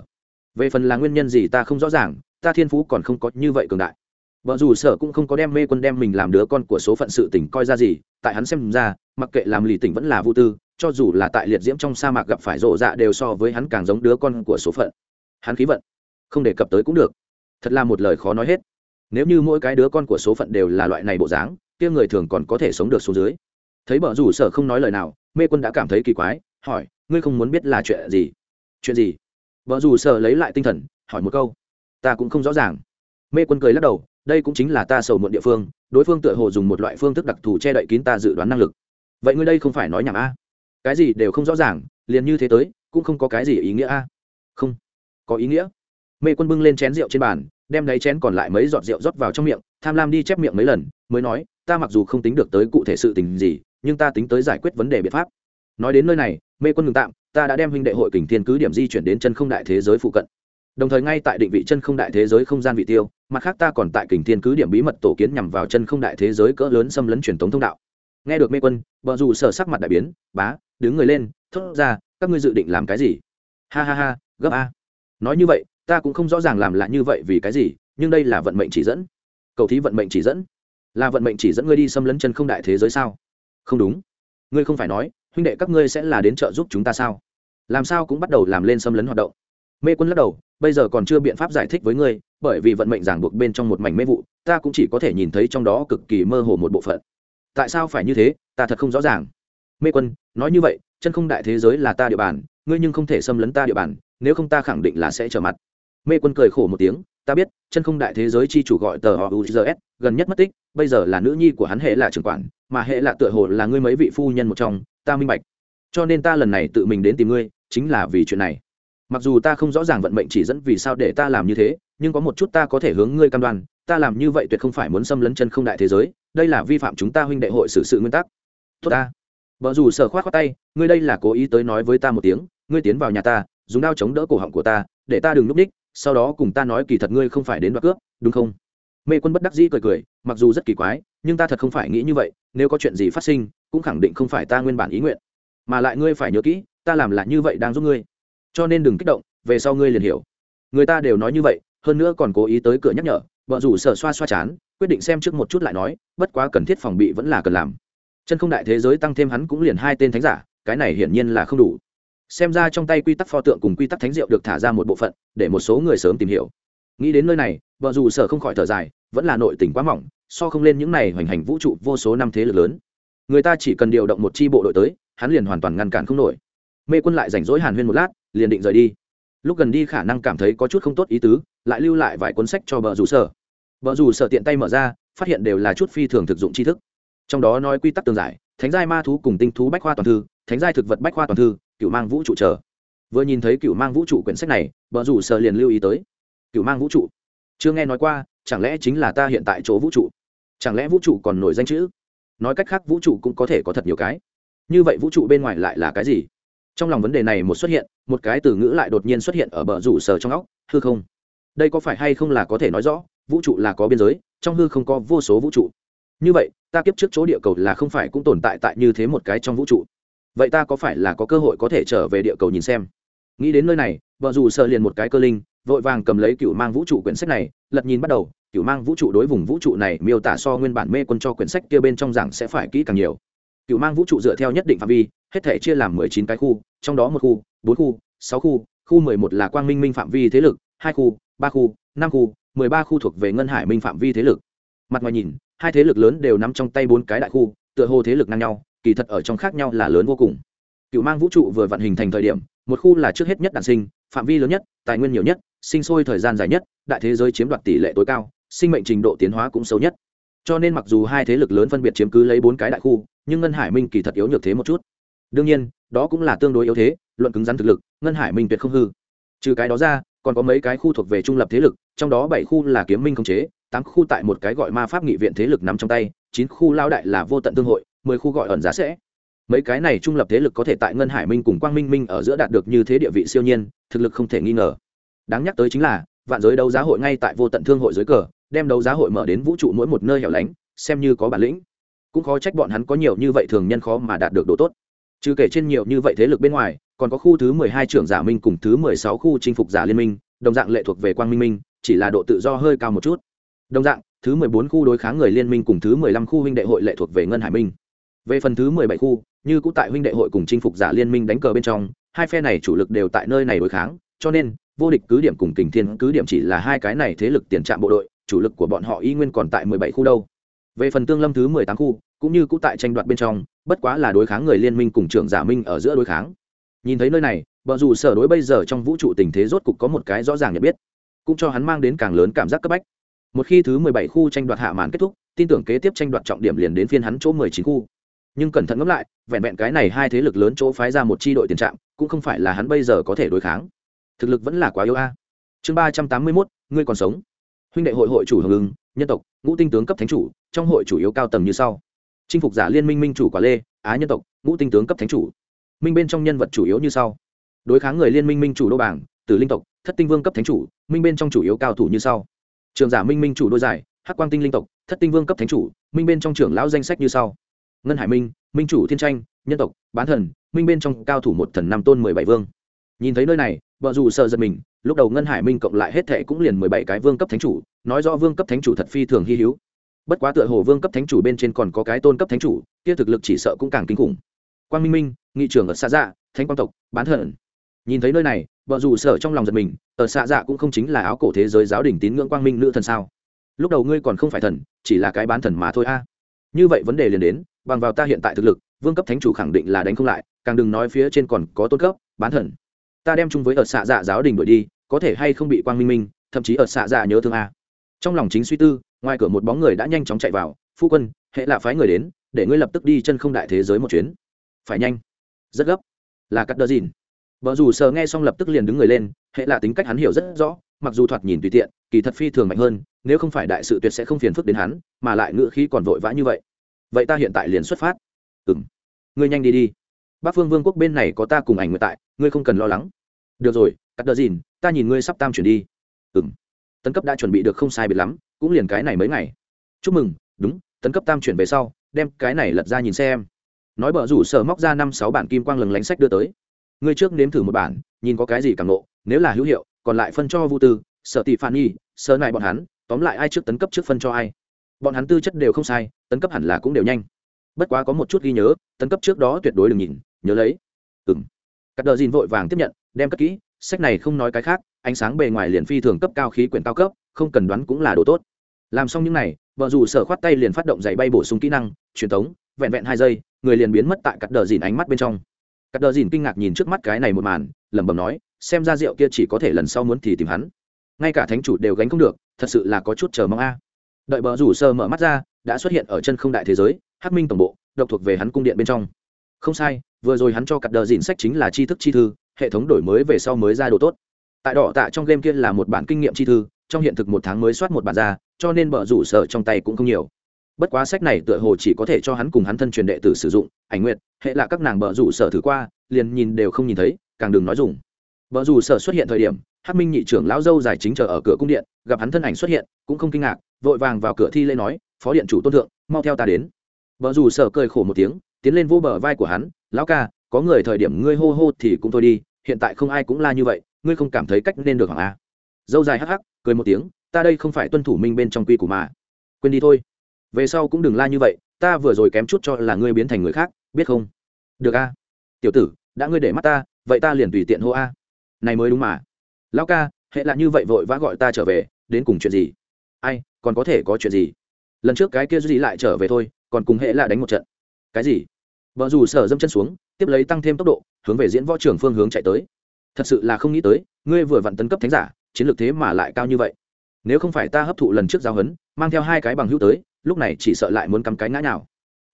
A: Về phần là nguyên nhân gì ta không rõ ràng, ta thiên phú còn không có như vậy cường đại. Vợ dù sở cũng không có đem mê quân đem mình làm đứa con của số phận sự tỉnh coi ra gì, tại hắn xem ra, mặc kệ làm lì tỉnh vẫn là vô tư cho dù là tại liệt diễm trong sa mạc gặp phải rộ dạ đều so với hắn càng giống đứa con của số phận. Hắn khí vận, không đề cập tới cũng được. Thật là một lời khó nói hết. Nếu như mỗi cái đứa con của số phận đều là loại này bộ dáng, kia người thường còn có thể sống được xuống dưới. Thấy vợ rủ sở không nói lời nào, mê quân đã cảm thấy kỳ quái, hỏi, ngươi không muốn biết là chuyện gì? Chuyện gì? Vợ rủ sở lấy lại tinh thần, hỏi một câu, ta cũng không rõ ràng. Mê quân cười lắc đầu, đây cũng chính là ta sầu muộn địa phương, đối phương tựa hồ dùng một loại phương thức đặc thù che đậy kín ta dự đoán năng lực. Vậy ngươi đây không phải nói nhảm a? Cái gì đều không rõ ràng, liền như thế tới, cũng không có cái gì ý nghĩa a. Không, có ý nghĩa. Mê quân bưng lên chén rượu trên bàn, đem đáy chén còn lại mấy giọt rượu rót vào trong miệng, tham lam đi chép miệng mấy lần, mới nói, ta mặc dù không tính được tới cụ thể sự tình gì, nhưng ta tính tới giải quyết vấn đề biện pháp. Nói đến nơi này, mê quân ngừng tạm, ta đã đem huynh đệ hội kình thiên cứ điểm di chuyển đến chân không đại thế giới phụ cận. Đồng thời ngay tại định vị chân không đại thế giới không gian vị tiêu, mặt khác ta còn tại kình thiên cứ điểm bí mật tổ kiến nhằm vào chân không đại thế giới cỡ lớn xâm lấn truyền thống thông đạo. Nghe được mê quân vợ dù sở sắc mặt đại biến, bá đứng người lên, thốt ra, các ngươi dự định làm cái gì? Ha ha ha, gấp a. Nói như vậy, ta cũng không rõ ràng làm lại như vậy vì cái gì, nhưng đây là vận mệnh chỉ dẫn. Cầu thí vận mệnh chỉ dẫn? Là vận mệnh chỉ dẫn ngươi đi xâm lấn chân không đại thế giới sao? Không đúng. Ngươi không phải nói, huynh đệ các ngươi sẽ là đến trợ giúp chúng ta sao? Làm sao cũng bắt đầu làm lên xâm lấn hoạt động? Mê quân lắc đầu, bây giờ còn chưa biện pháp giải thích với ngươi, bởi vì vận mệnh giảng buộc bên trong một mảnh mê vụ, ta cũng chỉ có thể nhìn thấy trong đó cực kỳ mơ hồ một bộ phận. Tại sao phải như thế? Ta thật không rõ ràng mê quân, nói như vậy, chân không đại thế giới là ta địa bàn, ngươi nhưng không thể xâm lấn ta địa bàn, nếu không ta khẳng định là sẽ trở mặt. Mê quân cười khổ một tiếng, ta biết, chân không đại thế giới chi chủ gọi tờ họ uzs gần nhất mất tích, bây giờ là nữ nhi của hắn hệ là trưởng quản, mà hệ là tựa hồ là ngươi mấy vị phu nhân một trong, ta minh bạch. Cho nên ta lần này tự mình đến tìm ngươi, chính là vì chuyện này. Mặc dù ta không rõ ràng vận mệnh chỉ dẫn vì sao để ta làm như thế, nhưng có một chút ta có thể hướng ngươi cam đoan, ta làm như vậy tuyệt không phải muốn xâm lấn chân không đại thế giới, đây là vi phạm chúng ta huynh đệ hội xử sự nguyên tắc. Tốt ta vợ dù sở khoát khoát tay, ngươi đây là cố ý tới nói với ta một tiếng, ngươi tiến vào nhà ta, dùng đao chống đỡ cổ họng của ta, để ta đừng núp ních sau đó cùng ta nói kỳ thật ngươi không phải đến đoạt cướp, đúng không? Mê quân bất đắc dĩ cười cười, mặc dù rất kỳ quái, nhưng ta thật không phải nghĩ như vậy, nếu có chuyện gì phát sinh, cũng khẳng định không phải ta nguyên bản ý nguyện, mà lại ngươi phải nhớ kỹ, ta làm là như vậy đang giúp ngươi. Cho nên đừng kích động, về sau ngươi liền hiểu. Người ta đều nói như vậy, hơn nữa còn cố ý tới cửa nhắc nhở vợ rủ sở xoa xoa chán, quyết định xem trước một chút lại nói, bất quá cần thiết phòng bị vẫn là cần làm chân không đại thế giới tăng thêm hắn cũng liền hai tên thánh giả, cái này hiển nhiên là không đủ. Xem ra trong tay quy tắc pho tượng cùng quy tắc thánh diệu được thả ra một bộ phận, để một số người sớm tìm hiểu. Nghĩ đến nơi này, vợ dù sở không khỏi thở dài, vẫn là nội tình quá mỏng, so không lên những này hoành hành vũ trụ vô số năm thế lực lớn. Người ta chỉ cần điều động một chi bộ đội tới, hắn liền hoàn toàn ngăn cản không nổi. Mê quân lại rảnh rỗi hàn huyên một lát, liền định rời đi. Lúc gần đi khả năng cảm thấy có chút không tốt ý tứ, lại lưu lại vài cuốn sách cho vợ dù sở vợ dù sở tiện tay mở ra, phát hiện đều là chút phi thường thực dụng tri thức trong đó nói quy tắc tương giải, thánh giai ma thú cùng tinh thú bách khoa toàn thư, thánh giai thực vật bách khoa toàn thư, cựu mang vũ trụ chờ. Vừa nhìn thấy cựu mang vũ trụ quyển sách này vợ rủ sở liền lưu ý tới. Cựu mang vũ trụ. Chưa nghe nói qua, chẳng lẽ chính là ta hiện tại chỗ vũ trụ? Chẳng lẽ vũ trụ còn nổi danh chữ? Nói cách khác, vũ trụ cũng có thể có thật nhiều cái. Như vậy vũ trụ bên ngoài lại là cái gì? Trong lòng vấn đề này một xuất hiện, một cái từ ngữ lại đột nhiên xuất hiện ở bờ rủ sở trong óc, hư không. Đây có phải hay không là có thể nói rõ, vũ trụ là có biên giới, trong hư không có vô số vũ trụ. Như vậy ta kiếp trước chỗ địa cầu là không phải cũng tồn tại tại như thế một cái trong vũ trụ. Vậy ta có phải là có cơ hội có thể trở về địa cầu nhìn xem? Nghĩ đến nơi này, vợ dù sợ liền một cái cơ linh, vội vàng cầm lấy cựu mang vũ trụ quyển sách này, lật nhìn bắt đầu, cựu mang vũ trụ đối vùng vũ trụ này miêu tả so nguyên bản mê quân cho quyển sách kia bên trong rằng sẽ phải kỹ càng nhiều. Cựu mang vũ trụ dựa theo nhất định phạm vi, hết thể chia làm mười chín cái khu, trong đó một khu, bốn khu, sáu khu khu mười một là quang minh minh phạm vi thế lực, hai khu, ba khu, năm khu, mười ba khu thuộc về ngân hải minh phạm vi thế lực mặt ngoài nhìn, hai thế lực lớn đều nắm trong tay bốn cái đại khu, tựa hồ thế lực ngang nhau, kỳ thật ở trong khác nhau là lớn vô cùng. Cựu mang vũ trụ vừa vận hình thành thời điểm, một khu là trước hết nhất đản sinh, phạm vi lớn nhất, tài nguyên nhiều nhất, sinh sôi thời gian dài nhất, đại thế giới chiếm đoạt tỷ lệ tối cao, sinh mệnh trình độ tiến hóa cũng xấu nhất. Cho nên mặc dù hai thế lực lớn phân biệt chiếm cứ lấy bốn cái đại khu, nhưng ngân hải minh kỳ thật yếu nhược thế một chút. Đương nhiên, đó cũng là tương đối yếu thế, luận cứng rắn thực lực, ngân hải minh tuyệt không hư. Trừ cái đó ra, còn có mấy cái khu thuộc về trung lập thế lực, trong đó bảy khu là kiếm minh khống chế tám khu tại một cái gọi ma pháp nghị viện thế lực nằm trong tay, chín khu lao đại là vô tận tương hội, mười khu gọi ẩn giá sẽ. Mấy cái này trung lập thế lực có thể tại ngân hải minh cùng quang minh minh ở giữa đạt được như thế địa vị siêu nhiên, thực lực không thể nghi ngờ. Đáng nhắc tới chính là, vạn giới đấu giá hội ngay tại vô tận thương hội dưới cờ, đem đấu giá hội mở đến vũ trụ mỗi một nơi hẻo lánh, xem như có bản lĩnh. Cũng khó trách bọn hắn có nhiều như vậy thường nhân khó mà đạt được độ tốt. Trừ kể trên nhiều như vậy thế lực bên ngoài, còn có khu thứ mười hai trưởng giả minh cùng thứ mười sáu khu chinh phục giả liên minh, đồng dạng lệ thuộc về quang minh minh, chỉ là độ tự do hơi cao một chút đồng dạng, thứ mười bốn khu đối kháng người liên minh cùng thứ mười lăm khu huynh đệ hội lệ thuộc về ngân hải minh. Về phần thứ mười bảy khu, như cũng tại huynh đệ hội cùng chinh phục giả liên minh đánh cờ bên trong, hai phe này chủ lực đều tại nơi này đối kháng, cho nên, vô địch cứ điểm cùng kình thiên cứ điểm chỉ là hai cái này thế lực tiền trạm bộ đội, chủ lực của bọn họ y nguyên còn tại mười bảy khu đâu. Về phần tương lâm thứ mười tám khu, cũng như cũng tại tranh đoạt bên trong, bất quá là đối kháng người liên minh cùng trưởng giả minh ở giữa đối kháng. Nhìn thấy nơi này, bọn dù sở đối bây giờ trong vũ trụ tình thế rốt cục có một cái rõ ràng nhận biết, cũng cho hắn mang đến càng lớn cảm giác cấp bách một khi thứ mười bảy khu tranh đoạt hạ màn kết thúc, tin tưởng kế tiếp tranh đoạt trọng điểm liền đến phiên hắn chỗ mười chín khu. Nhưng cẩn thận ngẫm lại, vẹn vẹn cái này hai thế lực lớn chỗ phái ra một chi đội tiền trạm cũng không phải là hắn bây giờ có thể đối kháng. Thực lực vẫn là quá yếu a. Chương ba trăm tám mươi mốt, ngươi còn sống. Huynh đệ hội hội chủ hưởng ứng, nhân tộc, ngũ tinh tướng cấp thánh chủ, trong hội chủ yếu cao tầng như sau. Chinh phục giả liên minh minh chủ quả lê, á nhân tộc, ngũ tinh tướng cấp thánh chủ. Minh bên trong nhân vật chủ yếu như sau. Đối kháng người liên minh minh chủ đô bảng, tử linh tộc, thất tinh vương cấp thánh chủ, minh bên trong chủ yếu cao thủ như sau trường giả minh minh chủ đôi giải, hắc quang tinh linh tộc, thất tinh vương cấp thánh chủ, minh bên trong trưởng lão danh sách như sau. Ngân hải minh minh chủ thiên tranh, nhân tộc, bán thần, minh bên trong cao thủ một thần năm tôn mười bảy vương. Nhìn thấy nơi này, vợ dù sợ giật mình, lúc đầu ngân hải minh cộng lại hết thệ cũng liền mười bảy cái vương cấp thánh chủ, nói rõ vương cấp thánh chủ thật phi thường hy hữu. Bất quá tựa hồ vương cấp thánh chủ bên trên còn có cái tôn cấp thánh chủ, kia thực lực chỉ sợ cũng càng kinh khủng. Quang minh minh, nghị trưởng ở xa dạ thánh quang tộc, bán thần nhìn thấy nơi này, vợ dù sợ trong lòng giật mình ở xạ dạ cũng không chính là áo cổ thế giới giáo đình tín ngưỡng quang minh nữ thần sao? Lúc đầu ngươi còn không phải thần, chỉ là cái bán thần mà thôi a. Như vậy vấn đề liền đến, bằng vào ta hiện tại thực lực, vương cấp thánh chủ khẳng định là đánh không lại, càng đừng nói phía trên còn có tôn cấp, bán thần. Ta đem chung với ở xạ dạ giáo đình đổi đi, có thể hay không bị quang minh minh, thậm chí ở xạ dạ nhớ thương a. Trong lòng chính suy tư, ngoài cửa một bóng người đã nhanh chóng chạy vào, phu quân, hệ là phái người đến, để ngươi lập tức đi chân không đại thế giới một chuyến. Phải nhanh. Rất gấp. Là cắt đơ dìn vợ dù sờ nghe xong lập tức liền đứng người lên, hệ là tính cách hắn hiểu rất rõ, mặc dù thoạt nhìn tùy tiện, kỳ thật phi thường mạnh hơn, nếu không phải đại sự tuyệt sẽ không phiền phức đến hắn, mà lại ngựa khí còn vội vã như vậy. Vậy ta hiện tại liền xuất phát. Ừ m ngươi nhanh đi đi. Bắc phương vương quốc bên này có ta cùng ảnh nguyện tại, ngươi không cần lo lắng. Được rồi, cắt đờ dìn, ta nhìn ngươi sắp tam chuyển đi. Ừ m tấn cấp đã chuẩn bị được không sai biệt lắm, cũng liền cái này mấy ngày. Chúc mừng, đúng, tấn cấp tam chuyển về sau, đem cái này lật ra nhìn xem. Nói bờ rủ sở móc ra năm sáu bản kim quang lừng lánh sách đưa tới ngươi trước nếm thử một bản, nhìn có cái gì càng nộ, nếu là hữu hiệu, còn lại phân cho vu tư, sở tỷ phản nhi sơ này bọn hắn, tóm lại ai trước tấn cấp trước phân cho ai. Bọn hắn tư chất đều không sai, tấn cấp hẳn là cũng đều nhanh. Bất quá có một chút ghi nhớ, tấn cấp trước đó tuyệt đối đừng nhìn, nhớ lấy. Ừ m cắt đờ dìn vội vàng tiếp nhận, đem cất kỹ, sách này không nói cái khác, ánh sáng bề ngoài liền phi thường cấp cao, khí quyển cao cấp, không cần đoán cũng là đồ tốt. Làm xong những này, vợ dù sở khoát tay liền phát động giày bay bổ sung kỹ năng, truyền thống, vẹn vẹn hai giây, người liền biến mất tại cắt đờ dìn ánh mắt bên trong cắt đờ dìn kinh ngạc nhìn trước mắt cái này một màn, lẩm bẩm nói, xem ra rượu kia chỉ có thể lần sau muốn thì tìm hắn. Ngay cả thánh chủ đều gánh không được, thật sự là có chút chờ mong a. Đợi bờ rủ sơ mở mắt ra, đã xuất hiện ở chân không đại thế giới, hắc minh tổng bộ, độc thuộc về hắn cung điện bên trong. Không sai, vừa rồi hắn cho cặp đờ dìn sách chính là tri thức chi thư, hệ thống đổi mới về sau mới ra đồ tốt. Tại đỏ tạ trong game kia là một bản kinh nghiệm chi thư, trong hiện thực một tháng mới soát một bản ra, cho nên bờ rủ sở trong tay cũng không nhiều bất quá sách này tựa hồ chỉ có thể cho hắn cùng hắn thân truyền đệ tử sử dụng ảnh Nguyệt, hệ là các nàng bờ rủ sở thử qua liền nhìn đều không nhìn thấy càng đừng nói dùng. Bờ rủ sở xuất hiện thời điểm hắc minh nhị trưởng lão dâu dài chính chờ ở cửa cung điện gặp hắn thân ảnh xuất hiện cũng không kinh ngạc vội vàng vào cửa thi lễ nói phó điện chủ tôn thượng mau theo ta đến. Bờ rủ sở cười khổ một tiếng tiến lên vô bờ vai của hắn lão ca có người thời điểm ngươi hô hô thì cũng thôi đi hiện tại không ai cũng la như vậy ngươi không cảm thấy cách nên được hoàng a dâu dài hắc hắc cười một tiếng ta đây không phải tuân thủ minh bên trong quy của mà. Quên đi thôi về sau cũng đừng la như vậy, ta vừa rồi kém chút cho là ngươi biến thành người khác, biết không? Được a. Tiểu tử, đã ngươi để mắt ta, vậy ta liền tùy tiện hô a. Này mới đúng mà. Lão ca, hệ là như vậy vội vã gọi ta trở về, đến cùng chuyện gì? Ai, còn có thể có chuyện gì? Lần trước cái kia gì lại trở về thôi, còn cùng hệ là đánh một trận. Cái gì? Vợ dù sở dâm chân xuống, tiếp lấy tăng thêm tốc độ, hướng về diễn võ trưởng phương hướng chạy tới. Thật sự là không nghĩ tới, ngươi vừa vặn tấn cấp thánh giả, chiến lược thế mà lại cao như vậy. Nếu không phải ta hấp thụ lần trước giao hấn mang theo hai cái bằng hữu tới lúc này chỉ sợ lại muốn cắm cái ngã nào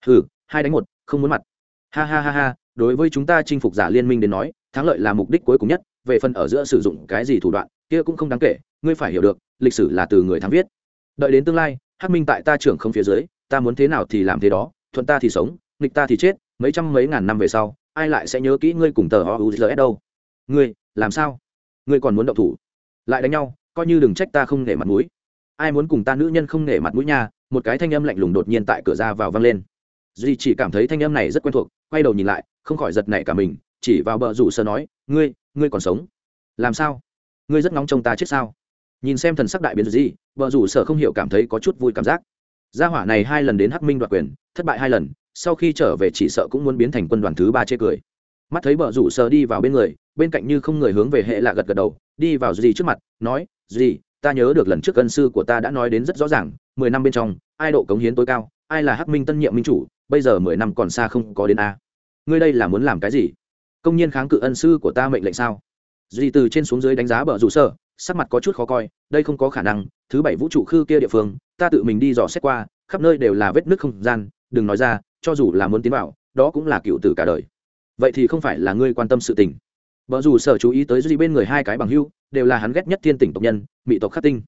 A: ừ hai đánh một, không muốn mặt. Ha ha ha ha, đối với chúng ta chinh phục giả liên minh đến nói, thắng lợi là mục đích cuối cùng nhất, về phần ở giữa sử dụng cái gì thủ đoạn, kia cũng không đáng kể, ngươi phải hiểu được, lịch sử là từ người thắng viết. Đợi đến tương lai, hắc minh tại ta trưởng không phía dưới, ta muốn thế nào thì làm thế đó, thuận ta thì sống, nghịch ta thì chết, mấy trăm mấy ngàn năm về sau, ai lại sẽ nhớ kỹ ngươi cùng tờ ouzs đâu? Ngươi, làm sao? Ngươi còn muốn động thủ? Lại đánh nhau, coi như đừng trách ta không nể mặt mũi. Ai muốn cùng ta nữ nhân không nể mặt mũi nha một cái thanh âm lạnh lùng đột nhiên tại cửa ra vào vang lên. Duy chỉ cảm thấy thanh âm này rất quen thuộc, quay đầu nhìn lại, không khỏi giật nảy cả mình, chỉ vào bờ rủ sơ nói, ngươi ngươi còn sống? Làm sao? Ngươi rất nóng trong ta chết sao? Nhìn xem thần sắc đại biến gì bờ rủ sở không hiểu cảm thấy có chút vui cảm giác. Gia hỏa này hai lần đến hắc minh đoạt quyền, thất bại hai lần, sau khi trở về chỉ sợ cũng muốn biến thành quân đoàn thứ ba chê cười. Mắt thấy bờ rủ sở đi vào bên người, bên cạnh như không người hướng về hệ lạ gật gật đầu, đi vào gì trước mặt, nói gì ta nhớ được lần trước ân sư của ta đã nói đến rất rõ ràng, mười năm bên trong, ai độ cống hiến tối cao, ai là hắc minh tân nhiệm minh chủ, bây giờ mười năm còn xa không có đến a. Ngươi đây là muốn làm cái gì? Công nhiên kháng cự ân sư của ta mệnh lệnh sao? Duy từ trên xuống dưới đánh giá bờ rủ sở, sắc mặt có chút khó coi, đây không có khả năng, thứ bảy vũ trụ khư kia địa phương, ta tự mình đi dò xét qua, khắp nơi đều là vết nước không gian, đừng nói ra, cho dù là muốn tiến vào, đó cũng là cựu tử cả đời. Vậy thì không phải là ngươi quan tâm sự tình. Vợ dù sở chú ý tới duy bên người hai cái bằng hưu đều là hắn ghét nhất thiên tỉnh tộc nhân mỹ tộc khắc tinh.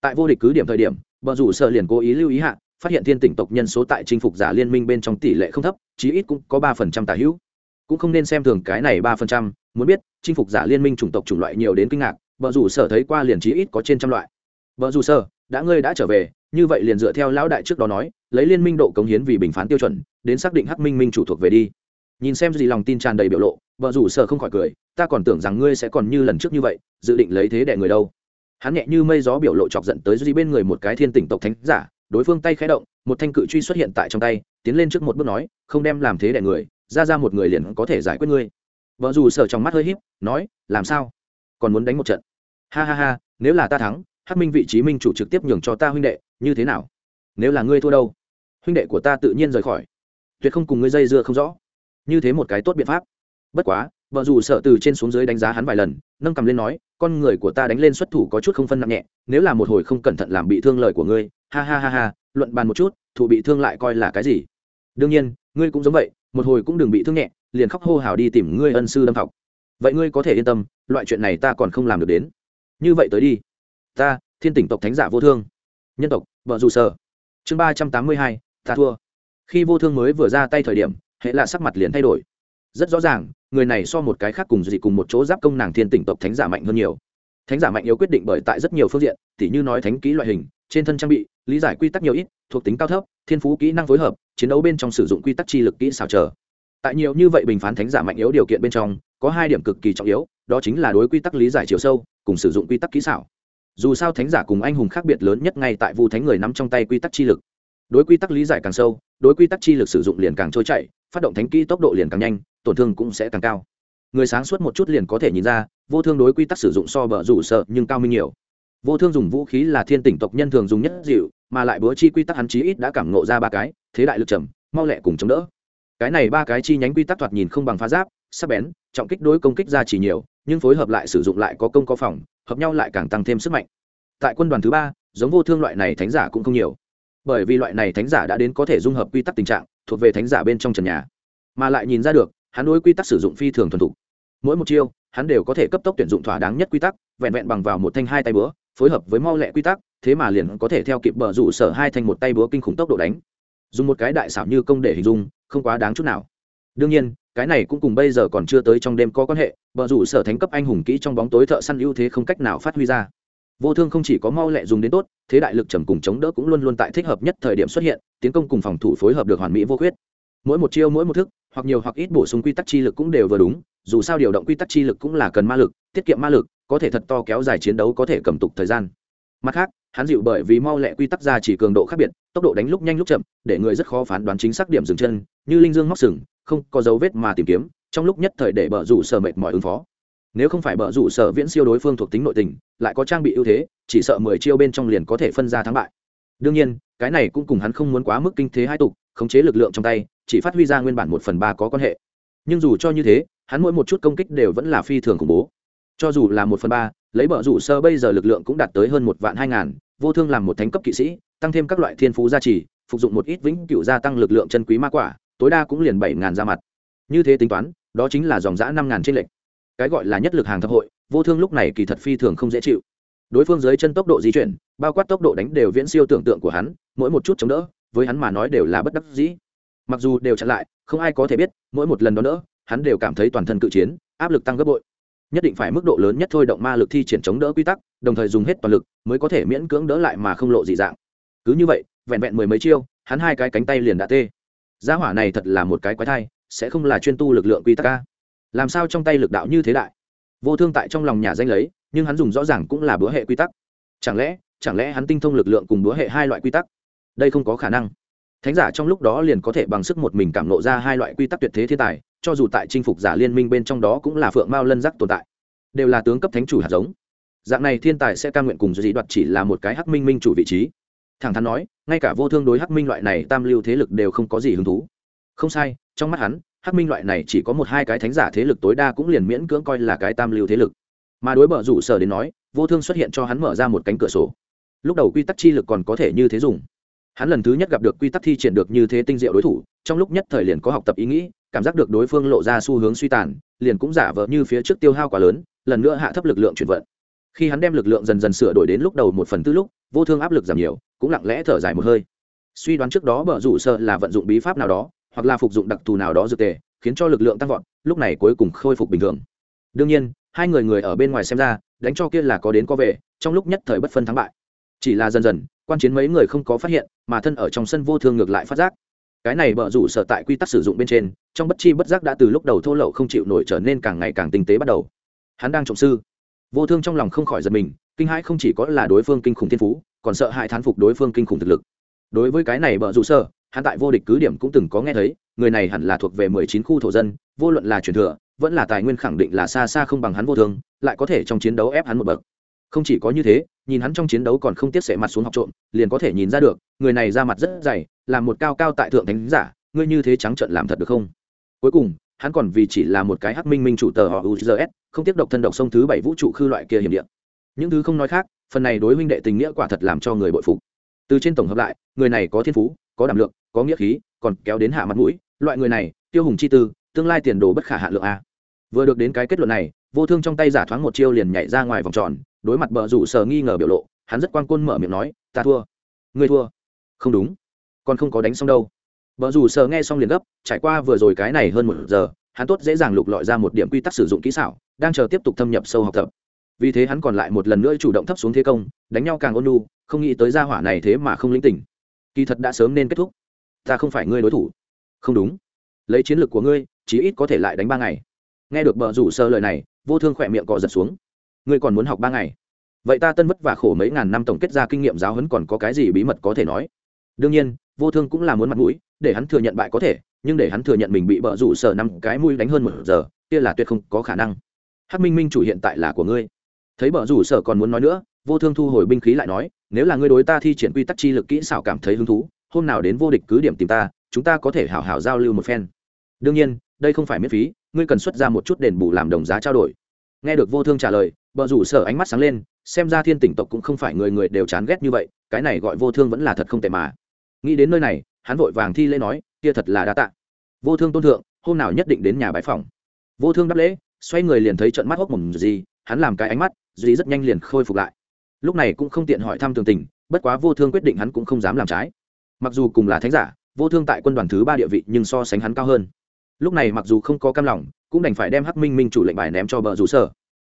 A: Tại vô địch cứ điểm thời điểm, bờ rủ sở liền cố ý lưu ý hạ, phát hiện thiên tỉnh tộc nhân số tại chinh phục giả liên minh bên trong tỷ lệ không thấp, chí ít cũng có ba phần trăm tả hữu. Cũng không nên xem thường cái này ba phần trăm, muốn biết, chinh phục giả liên minh chủng tộc chủng loại nhiều đến kinh ngạc, bờ rủ sở thấy qua liền chí ít có trên trăm loại. Bờ rủ sở đã ngươi đã trở về, như vậy liền dựa theo lão đại trước đó nói, lấy liên minh độ cống hiến vì bình phán tiêu chuẩn, đến xác định hắc minh minh chủ thuộc về đi nhìn xem gì lòng tin tràn đầy biểu lộ, vợ rủ sợ không khỏi cười, ta còn tưởng rằng ngươi sẽ còn như lần trước như vậy, dự định lấy thế đẻ người đâu. Hắn nhẹ như mây gió biểu lộ chọc giận tới duy bên người một cái thiên tỉnh tộc thánh giả, đối phương tay khẽ động, một thanh cự truy xuất hiện tại trong tay, tiến lên trước một bước nói, không đem làm thế đẻ người, ra ra một người liền có thể giải quyết ngươi. Vợ dù sợ trong mắt hơi híp, nói, làm sao? Còn muốn đánh một trận? Ha ha ha, nếu là ta thắng, hắc minh vị trí minh chủ trực tiếp nhường cho ta huynh đệ, như thế nào? Nếu là ngươi thua đâu? Huynh đệ của ta tự nhiên rời khỏi. Tuyệt không cùng ngươi dây dưa không rõ như thế một cái tốt biện pháp. Bất quá, vợ dù sợ từ trên xuống dưới đánh giá hắn vài lần, nâng cầm lên nói, con người của ta đánh lên xuất thủ có chút không phân nặng nhẹ, nếu là một hồi không cẩn thận làm bị thương lời của ngươi, ha ha ha ha, luận bàn một chút thủ bị thương lại coi là cái gì? Đương nhiên, ngươi cũng giống vậy, một hồi cũng đừng bị thương nhẹ, liền khóc hô hào đi tìm ngươi ân sư đâm học vậy ngươi có thể yên tâm, loại chuyện này ta còn không làm được đến. Như vậy tới đi. Ta, thiên tỉnh tộc thánh giả vô thương. Nhân tộc, vợ dù sở chương ba trăm tám mươi hai, ta thua. Khi vô thương mới vừa ra tay thời điểm hệ là sắc mặt liền thay đổi. Rất rõ ràng, người này so một cái khác cùng gì cùng một chỗ giáp công nàng thiên tỉnh tộc thánh giả mạnh hơn nhiều. Thánh giả mạnh yếu quyết định bởi tại rất nhiều phương diện, tỉ như nói thánh kỹ loại hình, trên thân trang bị, lý giải quy tắc nhiều ít, thuộc tính cao thấp, thiên phú kỹ năng phối hợp, chiến đấu bên trong sử dụng quy tắc chi lực kỹ xảo trở tại nhiều như vậy bình phán thánh giả mạnh yếu điều kiện bên trong, có hai điểm cực kỳ trọng yếu, đó chính là đối quy tắc lý giải chiều sâu, cùng sử dụng quy tắc kỹ xảo. Dù sao thánh giả cùng anh hùng khác biệt lớn nhất ngay tại vu thánh người nắm trong tay quy tắc chi lực. Đối quy tắc lý giải càng sâu, đối quy tắc chi lực sử dụng liền càng trôi chảy phát động thánh kỹ tốc độ liền càng nhanh, tổn thương cũng sẽ càng cao. Người sáng suốt một chút liền có thể nhìn ra, vô thương đối quy tắc sử dụng so bờ rủ sợ nhưng cao minh nhiều. Vô thương dùng vũ khí là thiên tỉnh tộc nhân thường dùng nhất dịu, mà lại búa chi quy tắc hắn chí ít đã cảm nộ ra ba cái, thế đại lực trầm, mau lẹ cùng chống đỡ. Cái này ba cái chi nhánh quy tắc thoạt nhìn không bằng phá giáp, sắc bén, trọng kích đối công kích ra chỉ nhiều, nhưng phối hợp lại sử dụng lại có công có phòng, hợp nhau lại càng tăng thêm sức mạnh. Tại quân đoàn thứ ba, giống vô thương loại này thánh giả cũng không nhiều. Bởi vì loại này thánh giả đã đến có thể dung hợp quy tắc tình trạng thuộc về thánh giả bên trong trần nhà. Mà lại nhìn ra được, hắn đối quy tắc sử dụng phi thường thuần thục. Mỗi một chiêu, hắn đều có thể cấp tốc tuyển dụng thỏa đáng nhất quy tắc, vẹn vẹn bằng vào một thanh hai tay búa, phối hợp với mau lẹ quy tắc, thế mà liền có thể theo kịp bờ rủ sở hai thanh một tay búa kinh khủng tốc độ đánh. Dùng một cái đại xảo như công để hình dung, không quá đáng chút nào. Đương nhiên, cái này cũng cùng bây giờ còn chưa tới trong đêm có quan hệ, bờ rủ sở thánh cấp anh hùng kỹ trong bóng tối thợ săn ưu thế không cách nào phát huy ra vô thương không chỉ có mau lẹ dùng đến tốt, thế đại lực trầm cùng chống đỡ cũng luôn luôn tại thích hợp nhất thời điểm xuất hiện, tiến công cùng phòng thủ phối hợp được hoàn mỹ vô khuyết. Mỗi một chiêu, mỗi một thức, hoặc nhiều hoặc ít bổ sung quy tắc chi lực cũng đều vừa đúng, dù sao điều động quy tắc chi lực cũng là cần ma lực, tiết kiệm ma lực, có thể thật to kéo dài chiến đấu có thể cầm tục thời gian. Mặt khác, hắn dịu bởi vì mau lẹ quy tắc ra chỉ cường độ khác biệt, tốc độ đánh lúc nhanh lúc chậm, để người rất khó phán đoán chính xác điểm dừng chân, như linh dương móc sừng, không có dấu vết mà tìm kiếm, trong lúc nhất thời để bờ rủ sờ mệt mỏi ứng phó nếu không phải bờ rủ sở viễn siêu đối phương thuộc tính nội tình, lại có trang bị ưu thế, chỉ sợ mười chiêu bên trong liền có thể phân ra thắng bại. Đương nhiên, cái này cũng cùng hắn không muốn quá mức kinh thế hai tục, khống chế lực lượng trong tay, chỉ phát huy ra nguyên bản một phần ba có quan hệ. Nhưng dù cho như thế, hắn mỗi một chút công kích đều vẫn là phi thường khủng bố. Cho dù là một phần ba, lấy bờ rủ sơ bây giờ lực lượng cũng đạt tới hơn một vạn hai ngàn, vô thương làm một thánh cấp kỵ sĩ, tăng thêm các loại thiên phú gia trì, phục dụng một ít vĩnh cựu gia tăng lực lượng chân quý ma quả, tối đa cũng liền bảy ngàn ra mặt. Như thế tính toán, đó chính là dòng giã năm ngàn trên lệch cái gọi là nhất lực hàng thập hội, vô thương lúc này kỳ thật phi thường không dễ chịu. Đối phương dưới chân tốc độ di chuyển, bao quát tốc độ đánh đều viễn siêu tưởng tượng của hắn, mỗi một chút chống đỡ, với hắn mà nói đều là bất đắc dĩ. Mặc dù đều chặn lại, không ai có thể biết, mỗi một lần đó nữa, hắn đều cảm thấy toàn thân cự chiến, áp lực tăng gấp bội. Nhất định phải mức độ lớn nhất thôi động ma lực thi triển chống đỡ quy tắc, đồng thời dùng hết toàn lực mới có thể miễn cưỡng đỡ lại mà không lộ dị dạng. Cứ như vậy, vẹn vẹn mười mấy chiêu, hắn hai cái cánh tay liền đã tê. Gia hỏa này thật là một cái quái thai, sẽ không là chuyên tu lực lượng quy tắc ca làm sao trong tay lực đạo như thế đại? Vô thương tại trong lòng nhà danh lấy, nhưng hắn dùng rõ ràng cũng là bữa hệ quy tắc. Chẳng lẽ chẳng lẽ hắn tinh thông lực lượng cùng bữa hệ hai loại quy tắc? Đây không có khả năng. Thánh giả trong lúc đó liền có thể bằng sức một mình cảm lộ ra hai loại quy tắc tuyệt thế thiên tài, cho dù tại chinh phục giả liên minh bên trong đó cũng là phượng mao lân giác tồn tại. Đều là tướng cấp thánh chủ hạt giống. Dạng này thiên tài sẽ ca nguyện cùng dĩ đoạt chỉ là một cái hắc minh minh chủ vị trí. Thẳng thắn nói, ngay cả vô thương đối hắc minh loại này tam lưu thế lực đều không có gì hứng thú. Không sai, trong mắt hắn hắc minh loại này chỉ có một hai cái thánh giả thế lực tối đa cũng liền miễn cưỡng coi là cái tam lưu thế lực. Mà đối bờ rủ sở đến nói, vô thương xuất hiện cho hắn mở ra một cánh cửa sổ. Lúc đầu quy tắc chi lực còn có thể như thế dùng. Hắn lần thứ nhất gặp được quy tắc thi triển được như thế tinh diệu đối thủ, trong lúc nhất thời liền có học tập ý nghĩ, cảm giác được đối phương lộ ra xu hướng suy tàn, liền cũng giả vờ như phía trước tiêu hao quá lớn, lần nữa hạ thấp lực lượng chuyển vận. Khi hắn đem lực lượng dần dần sửa đổi đến lúc đầu một phần tư lúc, vô thương áp lực giảm nhiều, cũng lặng lẽ thở dài một hơi. Suy đoán trước đó bờ rủ sợ là vận dụng bí pháp nào đó hoặc là phục dụng đặc thù nào đó dược tề, khiến cho lực lượng tăng vọt, lúc này cuối cùng khôi phục bình thường. Đương nhiên, hai người người ở bên ngoài xem ra, đánh cho kia là có đến có về, trong lúc nhất thời bất phân thắng bại. Chỉ là dần dần, quan chiến mấy người không có phát hiện, mà thân ở trong sân vô thương ngược lại phát giác. Cái này bợ rủ sở tại quy tắc sử dụng bên trên, trong bất chi bất giác đã từ lúc đầu thô lậu không chịu nổi trở nên càng ngày càng tinh tế bắt đầu. Hắn đang trọng sư. Vô thương trong lòng không khỏi giật mình, kinh hãi không chỉ có là đối phương kinh khủng thiên phú, còn sợ hãi thán phục đối phương kinh khủng thực lực. Đối với cái này bợ rủ sở hắn tại vô địch cứ điểm cũng từng có nghe thấy, người này hẳn là thuộc về mười chín khu thổ dân, vô luận là truyền thừa, vẫn là tài nguyên khẳng định là xa xa không bằng hắn vô thương lại có thể trong chiến đấu ép hắn một bậc. Không chỉ có như thế, nhìn hắn trong chiến đấu còn không tiếc sẻ mặt xuống học trộm, liền có thể nhìn ra được, người này ra mặt rất dày, là một cao cao tại thượng thánh giả, ngươi như thế trắng trợn làm thật được không? Cuối cùng, hắn còn vì chỉ là một cái hắc minh minh chủ tờ họ uzs không tiếp độc thân độc sông thứ bảy vũ trụ khư loại kia hiểm địa. Những thứ không nói khác, phần này đối huynh đệ tình nghĩa quả thật làm cho người bội phục. Từ trên tổng hợp lại, người này có thiên phú, có đảm lượng có nghĩa khí, còn kéo đến hạ mặt mũi, loại người này, tiêu hùng chi tư, tương lai tiền đồ bất khả hạ lượng a. Vừa được đến cái kết luận này, vô thương trong tay giả thoáng một chiêu liền nhảy ra ngoài vòng tròn, đối mặt bờ rủ sờ nghi ngờ biểu lộ, hắn rất quan côn mở miệng nói, ta thua. Ngươi thua? Không đúng. Còn không có đánh xong đâu. Vợ dù sờ nghe xong liền gấp, trải qua vừa rồi cái này hơn một giờ, hắn tốt dễ dàng lục lọi ra một điểm quy tắc sử dụng kỹ xảo, đang chờ tiếp tục thâm nhập sâu học tập. Vì thế hắn còn lại một lần nữa chủ động thấp xuống thế công, đánh nhau càng ôn lu không nghĩ tới gia hỏa này thế mà không linh tỉnh. Kỳ thật đã sớm nên kết thúc ta không phải ngươi đối thủ. Không đúng. Lấy chiến lược của ngươi, chí ít có thể lại đánh ba ngày. Nghe được bờ rủ sơ lời này, vô thương khỏe miệng cọ giật xuống. Ngươi còn muốn học ba ngày? Vậy ta tân vất vả khổ mấy ngàn năm tổng kết ra kinh nghiệm giáo huấn còn có cái gì bí mật có thể nói? Đương nhiên, vô thương cũng là muốn mặt mũi, để hắn thừa nhận bại có thể, nhưng để hắn thừa nhận mình bị bợ rủ sở năm cái mũi đánh hơn một giờ, kia là tuyệt không có khả năng. Hát minh minh chủ hiện tại là của ngươi. Thấy bợ rủ sở còn muốn nói nữa, vô thương thu hồi binh khí lại nói, nếu là ngươi đối ta thi triển quy tắc chi lực kỹ xảo cảm thấy hứng thú hôm nào đến vô địch cứ điểm tìm ta, chúng ta có thể hảo hảo giao lưu một phen. Đương nhiên, đây không phải miễn phí, ngươi cần xuất ra một chút đền bù làm đồng giá trao đổi. Nghe được vô thương trả lời, bờ rủ sở ánh mắt sáng lên, xem ra thiên tỉnh tộc cũng không phải người người đều chán ghét như vậy, cái này gọi vô thương vẫn là thật không tệ mà. Nghĩ đến nơi này, hắn vội vàng thi lễ nói, kia thật là đa tạ. Vô thương tôn thượng, hôm nào nhất định đến nhà bái phòng vô thương đáp lễ, xoay người liền thấy trận mắt hốc mồm gì, hắn làm cái ánh mắt, gì rất nhanh liền khôi phục lại. Lúc này cũng không tiện hỏi thăm tường tình, bất quá vô thương quyết định hắn cũng không dám làm trái mặc dù cùng là thánh giả, vô thương tại quân đoàn thứ ba địa vị nhưng so sánh hắn cao hơn. Lúc này mặc dù không có cam lòng, cũng đành phải đem hắc minh minh chủ lệnh bài ném cho bờ rủ sở.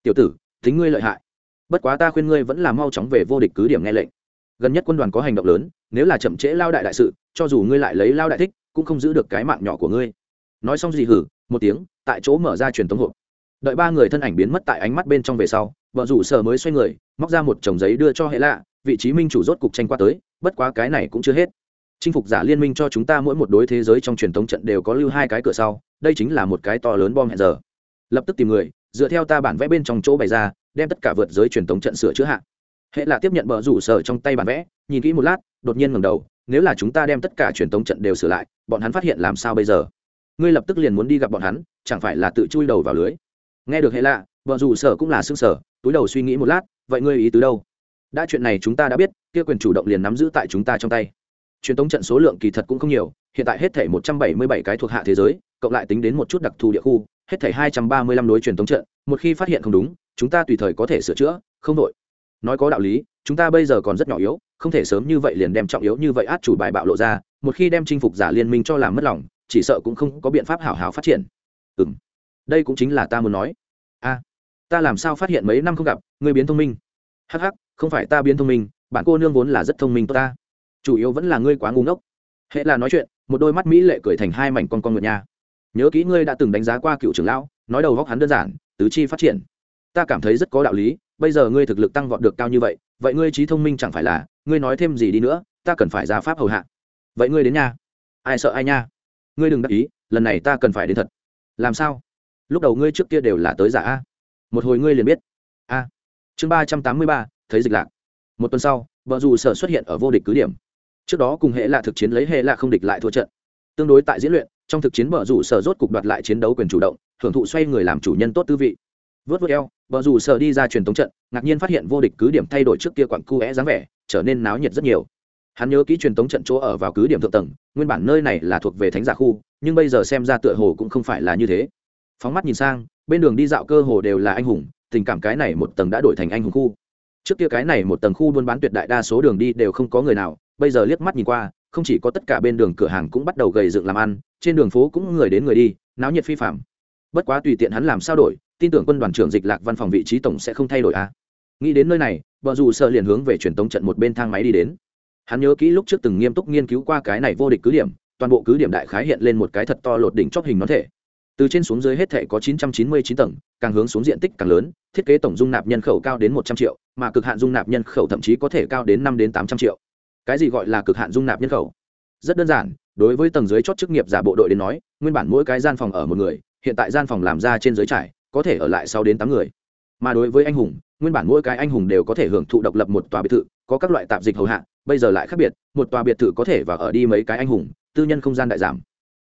A: Tiểu tử tính ngươi lợi hại. Bất quá ta khuyên ngươi vẫn là mau chóng về vô địch cứ điểm nghe lệnh. Gần nhất quân đoàn có hành động lớn, nếu là chậm trễ lao đại đại sự, cho dù ngươi lại lấy lao đại thích, cũng không giữ được cái mạng nhỏ của ngươi. Nói xong gì hử, một tiếng, tại chỗ mở ra truyền tống hộp. Đợi ba người thân ảnh biến mất tại ánh mắt bên trong về sau vợ rủ sở mới xoay người, móc ra một chồng giấy đưa cho hệ lạ, vị trí minh chủ rốt cục tranh qua tới, bất quá cái này cũng chưa hết chinh phục giả liên minh cho chúng ta mỗi một đối thế giới trong truyền thống trận đều có lưu hai cái cửa sau, đây chính là một cái to lớn bom hẹn giờ. Lập tức tìm người, dựa theo ta bản vẽ bên trong chỗ bày ra, đem tất cả vượt giới truyền thống trận sửa chữa hạn. hệ là tiếp nhận bờ rủ sở trong tay bản vẽ, nhìn kỹ một lát, đột nhiên ngầm đầu, nếu là chúng ta đem tất cả truyền thống trận đều sửa lại, bọn hắn phát hiện làm sao bây giờ? Ngươi lập tức liền muốn đi gặp bọn hắn, chẳng phải là tự chui đầu vào lưới? Nghe được hệ lạ vợ dù sở cũng là xương sở túi đầu suy nghĩ một lát, vậy ngươi ý tứ đâu? Đã chuyện này chúng ta đã biết, kia quyền chủ động liền nắm giữ tại chúng ta trong tay truyền thống trận số lượng kỳ thật cũng không nhiều, hiện tại hết thể một trăm bảy mươi bảy cái thuộc hạ thế giới, cộng lại tính đến một chút đặc thù địa khu, hết thể hai trăm ba mươi lăm đối truyền thống trận, một khi phát hiện không đúng, chúng ta tùy thời có thể sửa chữa, không đội nói có đạo lý, chúng ta bây giờ còn rất nhỏ yếu, không thể sớm như vậy liền đem trọng yếu như vậy át chủ bài bạo lộ ra, một khi đem chinh phục giả liên minh cho làm mất lòng, chỉ sợ cũng không có biện pháp hảo hảo phát triển. Ừ m đây cũng chính là ta muốn nói. A, ta làm sao phát hiện mấy năm không gặp người biến thông minh? Hh không phải ta biến thông minh, bạn cô nương vốn là rất thông minh tốt ta chủ yếu vẫn là ngươi quá ngu ngốc. Hệ là nói chuyện, một đôi mắt mỹ lệ cười thành hai mảnh con con ngựa nha. Nhớ kỹ ngươi đã từng đánh giá qua cựu trưởng lão, nói đầu góc hắn đơn giản, tứ chi phát triển. Ta cảm thấy rất có đạo lý, bây giờ ngươi thực lực tăng vọt được cao như vậy vậy ngươi trí thông minh chẳng phải là, ngươi nói thêm gì đi nữa, ta cần phải ra pháp hầu hạ. Vậy ngươi đến nha. Ai sợ ai nha? Ngươi đừng đắc ý, lần này ta cần phải đến thật. Làm sao? Lúc đầu ngươi trước kia đều là tới giả a. Một hồi ngươi liền biết. A. Chương ba trăm tám mươi ba, thấy dịch lạc. Một tuần sau vợ dù sở xuất hiện ở vô địch cứ điểm trước đó cùng hệ là thực chiến lấy hệ là không địch lại thua trận. Tương đối tại diễn luyện, trong thực chiến vợ rủ sở rốt cục đoạt lại chiến đấu quyền chủ động, hưởng thụ xoay người làm chủ nhân tốt tư vị. Vớt vớt eo vợ rủ sở đi ra truyền thống trận, ngạc nhiên phát hiện vô địch cứ điểm thay đổi trước kia quặng cu é dáng vẻ, trở nên náo nhiệt rất nhiều. Hắn nhớ kỹ truyền thống trận chỗ ở vào cứ điểm thượng tầng, nguyên bản nơi này là thuộc về thánh giả khu, nhưng bây giờ xem ra tựa hồ cũng không phải là như thế. Phóng mắt nhìn sang, bên đường đi dạo cơ hồ đều là anh hùng, tình cảm cái này một tầng đã đổi thành anh hùng khu trước kia cái này một tầng khu buôn bán tuyệt đại đa số đường đi đều không có người nào, bây giờ liếc mắt nhìn qua, không chỉ có tất cả bên đường cửa hàng cũng bắt đầu gầy dựng làm ăn, trên đường phố cũng người đến người đi, náo nhiệt phi phạm bất quá tùy tiện hắn làm sao đổi, tin tưởng quân đoàn trưởng dịch lạc văn phòng vị trí tổng sẽ không thay đổi à. nghĩ đến nơi này, vợ dù sợ liền hướng về truyền tống trận một bên thang máy đi đến. Hắn nhớ kỹ lúc trước từng nghiêm túc nghiên cứu qua cái này vô địch cứ điểm, toàn bộ cứ điểm đại khái hiện lên một cái thật to lột đỉnh chóp hình nó thể từ trên xuống dưới hết thể có 999 tầng, càng hướng xuống diện tích càng lớn, thiết kế tổng dung nạp nhân khẩu cao đến 100 triệu, mà cực hạn dung nạp nhân khẩu thậm chí có thể cao đến 5 đến 800 triệu. Cái gì gọi là cực hạn dung nạp nhân khẩu? Rất đơn giản, đối với tầng dưới chót chức nghiệp giả bộ đội đến nói, nguyên bản mỗi cái gian phòng ở một người, hiện tại gian phòng làm ra trên dưới trải, có thể ở lại sau đến tám người. Mà đối với anh hùng, nguyên bản mỗi cái anh hùng đều có thể hưởng thụ độc lập một tòa biệt thự, có các loại tạp dịch hầu hạ, bây giờ lại khác biệt, một tòa biệt thự có thể và ở đi mấy cái anh hùng, tư nhân không gian đại giảm.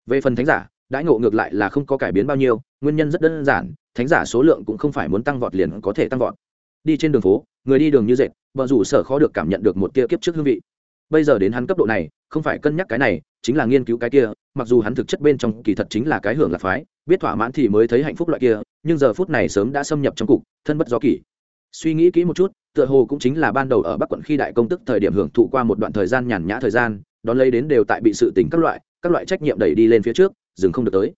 A: Về phần thánh giả đãi ngộ ngược lại là không có cải biến bao nhiêu, nguyên nhân rất đơn giản, thánh giả số lượng cũng không phải muốn tăng vọt liền có thể tăng vọt. Đi trên đường phố, người đi đường như dệt vợ rủ sở khó được cảm nhận được một tia kiếp trước hương vị. Bây giờ đến hắn cấp độ này, không phải cân nhắc cái này, chính là nghiên cứu cái kia, mặc dù hắn thực chất bên trong kỳ thật chính là cái hưởng lạc phái, biết thỏa mãn thì mới thấy hạnh phúc loại kia, nhưng giờ phút này sớm đã xâm nhập trong cục, thân bất gió kỷ. Suy nghĩ kỹ một chút, tựa hồ cũng chính là ban đầu ở bắc quận khi đại công tức thời điểm hưởng thụ qua một đoạn thời gian nhàn nhã thời gian, đón lấy đến đều tại bị sự tỉnh các loại các loại trách nhiệm đẩy đi lên phía trước dừng không được tới.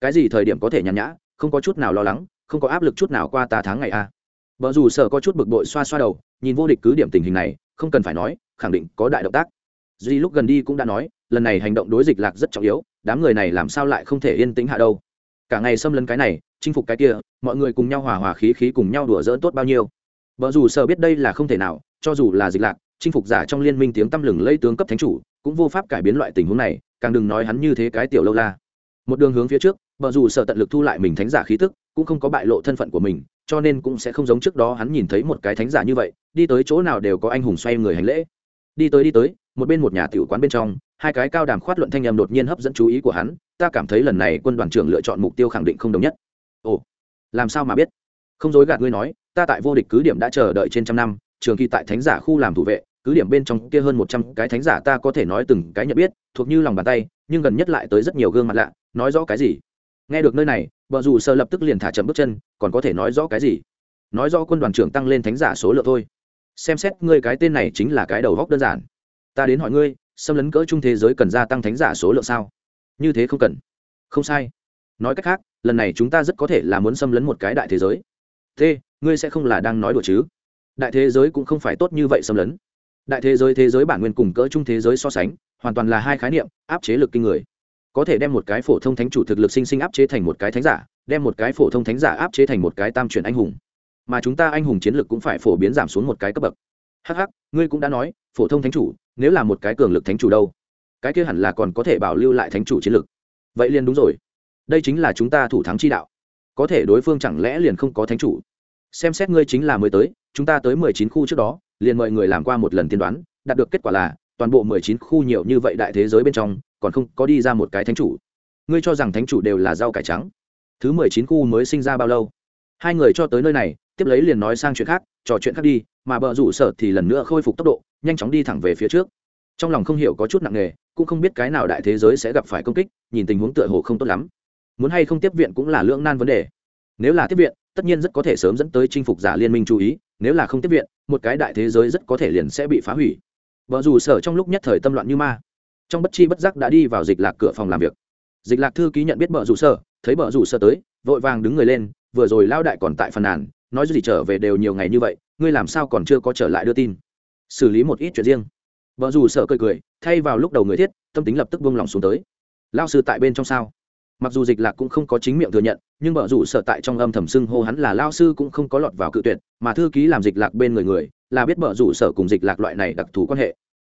A: Cái gì thời điểm có thể nhàn nhã, không có chút nào lo lắng, không có áp lực chút nào qua ta tháng ngày a. Vợ dù sợ có chút bực bội xoa xoa đầu, nhìn vô địch cứ điểm tình hình này, không cần phải nói, khẳng định có đại động tác. Duy lúc gần đi cũng đã nói, lần này hành động đối dịch lạc rất trọng yếu, đám người này làm sao lại không thể yên tĩnh hạ đâu. Cả ngày xâm lấn cái này, chinh phục cái kia, mọi người cùng nhau hòa hòa khí khí cùng nhau đùa dỡn tốt bao nhiêu. Vợ dù sợ biết đây là không thể nào, cho dù là dịch lạc, chinh phục giả trong liên minh tiếng tăm lừng lây tướng cấp thánh chủ, cũng vô pháp cải biến loại tình huống này, càng đừng nói hắn như thế cái tiểu lâu la một đường hướng phía trước vợ dù sợ tận lực thu lại mình thánh giả khí tức, cũng không có bại lộ thân phận của mình, cho nên cũng sẽ không giống trước đó hắn nhìn thấy một cái thánh giả như vậy, đi tới chỗ nào đều có anh hùng xoay người hành lễ. Đi tới đi tới, một bên một nhà tiểu quán bên trong, hai cái cao đàm khoát luận thanh em đột nhiên hấp dẫn chú ý của hắn, ta cảm thấy lần này quân đoàn trưởng lựa chọn mục tiêu khẳng định không đồng nhất. Ồ, làm sao mà biết? Không dối gạt ngươi nói, ta tại vô địch cứ điểm đã chờ đợi trên trăm năm, trường kỳ tại thánh giả khu làm thủ vệ, cứ điểm bên trong kia hơn một trăm cái thánh giả ta có thể nói từng cái nhận biết, thuộc như lòng bàn tay, nhưng gần nhất lại tới rất nhiều gương mặt lạ nói rõ cái gì? Nghe được nơi này, vợ dù sơ lập tức liền thả chậm bước chân, còn có thể nói rõ cái gì? Nói rõ quân đoàn trưởng tăng lên thánh giả số lượng thôi. Xem xét ngươi cái tên này chính là cái đầu góc đơn giản. Ta đến hỏi ngươi, xâm lấn cỡ trung thế giới cần gia tăng thánh giả số lượng sao? Như thế không cần. Không sai. Nói cách khác, lần này chúng ta rất có thể là muốn xâm lấn một cái đại thế giới. Thế, ngươi sẽ không là đang nói đùa chứ? Đại thế giới cũng không phải tốt như vậy xâm lấn. Đại thế giới thế giới bản nguyên cùng cỡ trung thế giới so sánh, hoàn toàn là hai khái niệm, áp chế lực kinh người có thể đem một cái phổ thông thánh chủ thực lực sinh sinh áp chế thành một cái thánh giả, đem một cái phổ thông thánh giả áp chế thành một cái tam chuyển anh hùng. Mà chúng ta anh hùng chiến lực cũng phải phổ biến giảm xuống một cái cấp bậc. Hh ngươi cũng đã nói, phổ thông thánh chủ, nếu là một cái cường lực thánh chủ đâu, cái kia hẳn là còn có thể bảo lưu lại thánh chủ chiến lực vậy liền đúng rồi. Đây chính là chúng ta thủ thắng chi đạo. Có thể đối phương chẳng lẽ liền không có thánh chủ? Xem xét ngươi chính là mới tới, chúng ta tới mười chín khu trước đó, liền mời người làm qua một lần tiên đoán, đạt được kết quả là, toàn bộ mười chín khu nhiều như vậy đại thế giới bên trong còn không có đi ra một cái thánh chủ. Ngươi cho rằng thánh chủ đều là rau cải trắng. Thứ mười chín khu mới sinh ra bao lâu? Hai người cho tới nơi này, tiếp lấy liền nói sang chuyện khác, trò chuyện khác đi, mà bờ rủ sở thì lần nữa khôi phục tốc độ, nhanh chóng đi thẳng về phía trước. Trong lòng không hiểu có chút nặng nề, cũng không biết cái nào đại thế giới sẽ gặp phải công kích, nhìn tình huống tựa hồ không tốt lắm. Muốn hay không tiếp viện cũng là lưỡng nan vấn đề. Nếu là tiếp viện, tất nhiên rất có thể sớm dẫn tới chinh phục giả liên minh chú ý, nếu là không tiếp viện, một cái đại thế giới rất có thể liền sẽ bị phá hủy. Vợ dù sở trong lúc nhất thời tâm loạn như ma trong bất chi bất giác đã đi vào dịch lạc cửa phòng làm việc. Dịch lạc thư ký nhận biết vợ rủ sở, thấy vợ rủ sở tới, vội vàng đứng người lên, vừa rồi lao đại còn tại phần nàn, nói gì trở về đều nhiều ngày như vậy, ngươi làm sao còn chưa có trở lại đưa tin? Xử lý một ít chuyện riêng. Vợ dù sở cười cười, thay vào lúc đầu người thiết, tâm tính lập tức buông lỏng xuống tới. Lao sư tại bên trong sao? Mặc dù dịch lạc cũng không có chính miệng thừa nhận, nhưng vợ rủ sở tại trong âm thầm xưng hô hắn là lao sư cũng không có lọt vào cự tuyệt, mà thư ký làm dịch lạc bên người người, là biết vợ rủ sở cùng dịch lạc loại này đặc thù quan hệ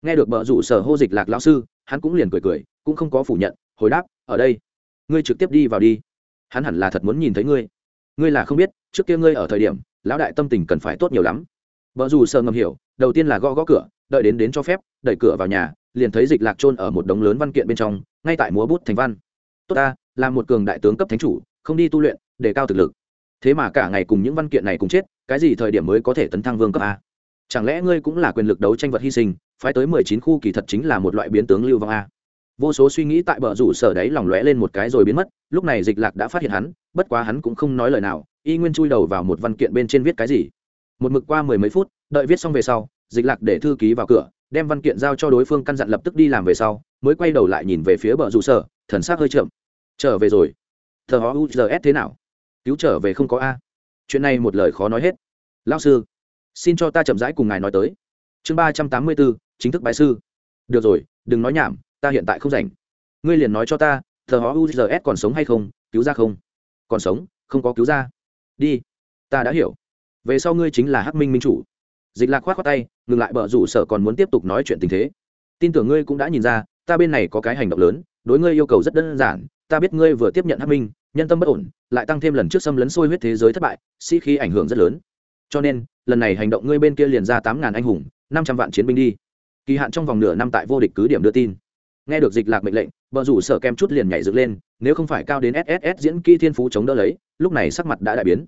A: nghe được bờ rủ sở hô dịch lạc lao sư, hắn cũng liền cười cười, cũng không có phủ nhận, hồi đáp, ở đây, ngươi trực tiếp đi vào đi. Hắn hẳn là thật muốn nhìn thấy ngươi. Ngươi là không biết, trước kia ngươi ở thời điểm, lão đại tâm tình cần phải tốt nhiều lắm. Vợ dù sợ ngầm hiểu, đầu tiên là gõ gõ cửa, đợi đến đến cho phép, đẩy cửa vào nhà, liền thấy dịch lạc trôn ở một đống lớn văn kiện bên trong, ngay tại múa bút thành văn. Tốt ta, là một cường đại tướng cấp thánh chủ, không đi tu luyện, để cao thực lực. Thế mà cả ngày cùng những văn kiện này cùng chết, cái gì thời điểm mới có thể tấn thăng vương cấp a? Chẳng lẽ ngươi cũng là quyền lực đấu tranh vật hy sinh phái tới mười chín khu kỳ thật chính là một loại biến tướng lưu vong a. Vô số suy nghĩ tại bờ rủ sở đấy lòng lóe lên một cái rồi biến mất, lúc này dịch lạc đã phát hiện hắn, bất quá hắn cũng không nói lời nào, y nguyên chui đầu vào một văn kiện bên trên viết cái gì. Một mực qua mười mấy phút, đợi viết xong về sau, dịch lạc để thư ký vào cửa, đem văn kiện giao cho đối phương căn dặn lập tức đi làm về sau, mới quay đầu lại nhìn về phía bờ rủ sở, thần s ắ c hơi chậm. Trở về rồi. Thờ họ uzs thế nào? Cứu trở về không có a. Chuyện này một lời khó nói hết. Lao sư, xin cho ta chậm rãi cùng ngài nói tới. Chương ba trăm tám mươi bốn chính thức bái sư. Được rồi, đừng nói nhảm, ta hiện tại không rảnh. Ngươi liền nói cho ta, thờ hóa uzs còn sống hay không, cứu ra không? Còn sống, không có cứu ra. Đi, ta đã hiểu. Về sau ngươi chính là hắc minh minh chủ. Dịch lạc khoát khoát tay, ngừng lại bờ rủ sở còn muốn tiếp tục nói chuyện tình thế. Tin tưởng ngươi cũng đã nhìn ra, ta bên này có cái hành động lớn, đối ngươi yêu cầu rất đơn giản, ta biết ngươi vừa tiếp nhận hắc minh, nhân tâm bất ổn, lại tăng thêm lần trước xâm lấn sôi huyết thế giới thất bại, sĩ khí ảnh hưởng rất lớn. Cho nên, lần này hành động ngươi bên kia liền ra tám ngàn anh hùng, năm trăm vạn chiến binh đi kỳ hạn trong vòng nửa năm tại vô địch cứ điểm đưa tin. Nghe được dịch lạc mệnh lệnh vợ rủ sở kem chút liền nhảy dựng lên, nếu không phải cao đến sss diễn kỹ thiên phú chống đỡ lấy, lúc này sắc mặt đã đại biến.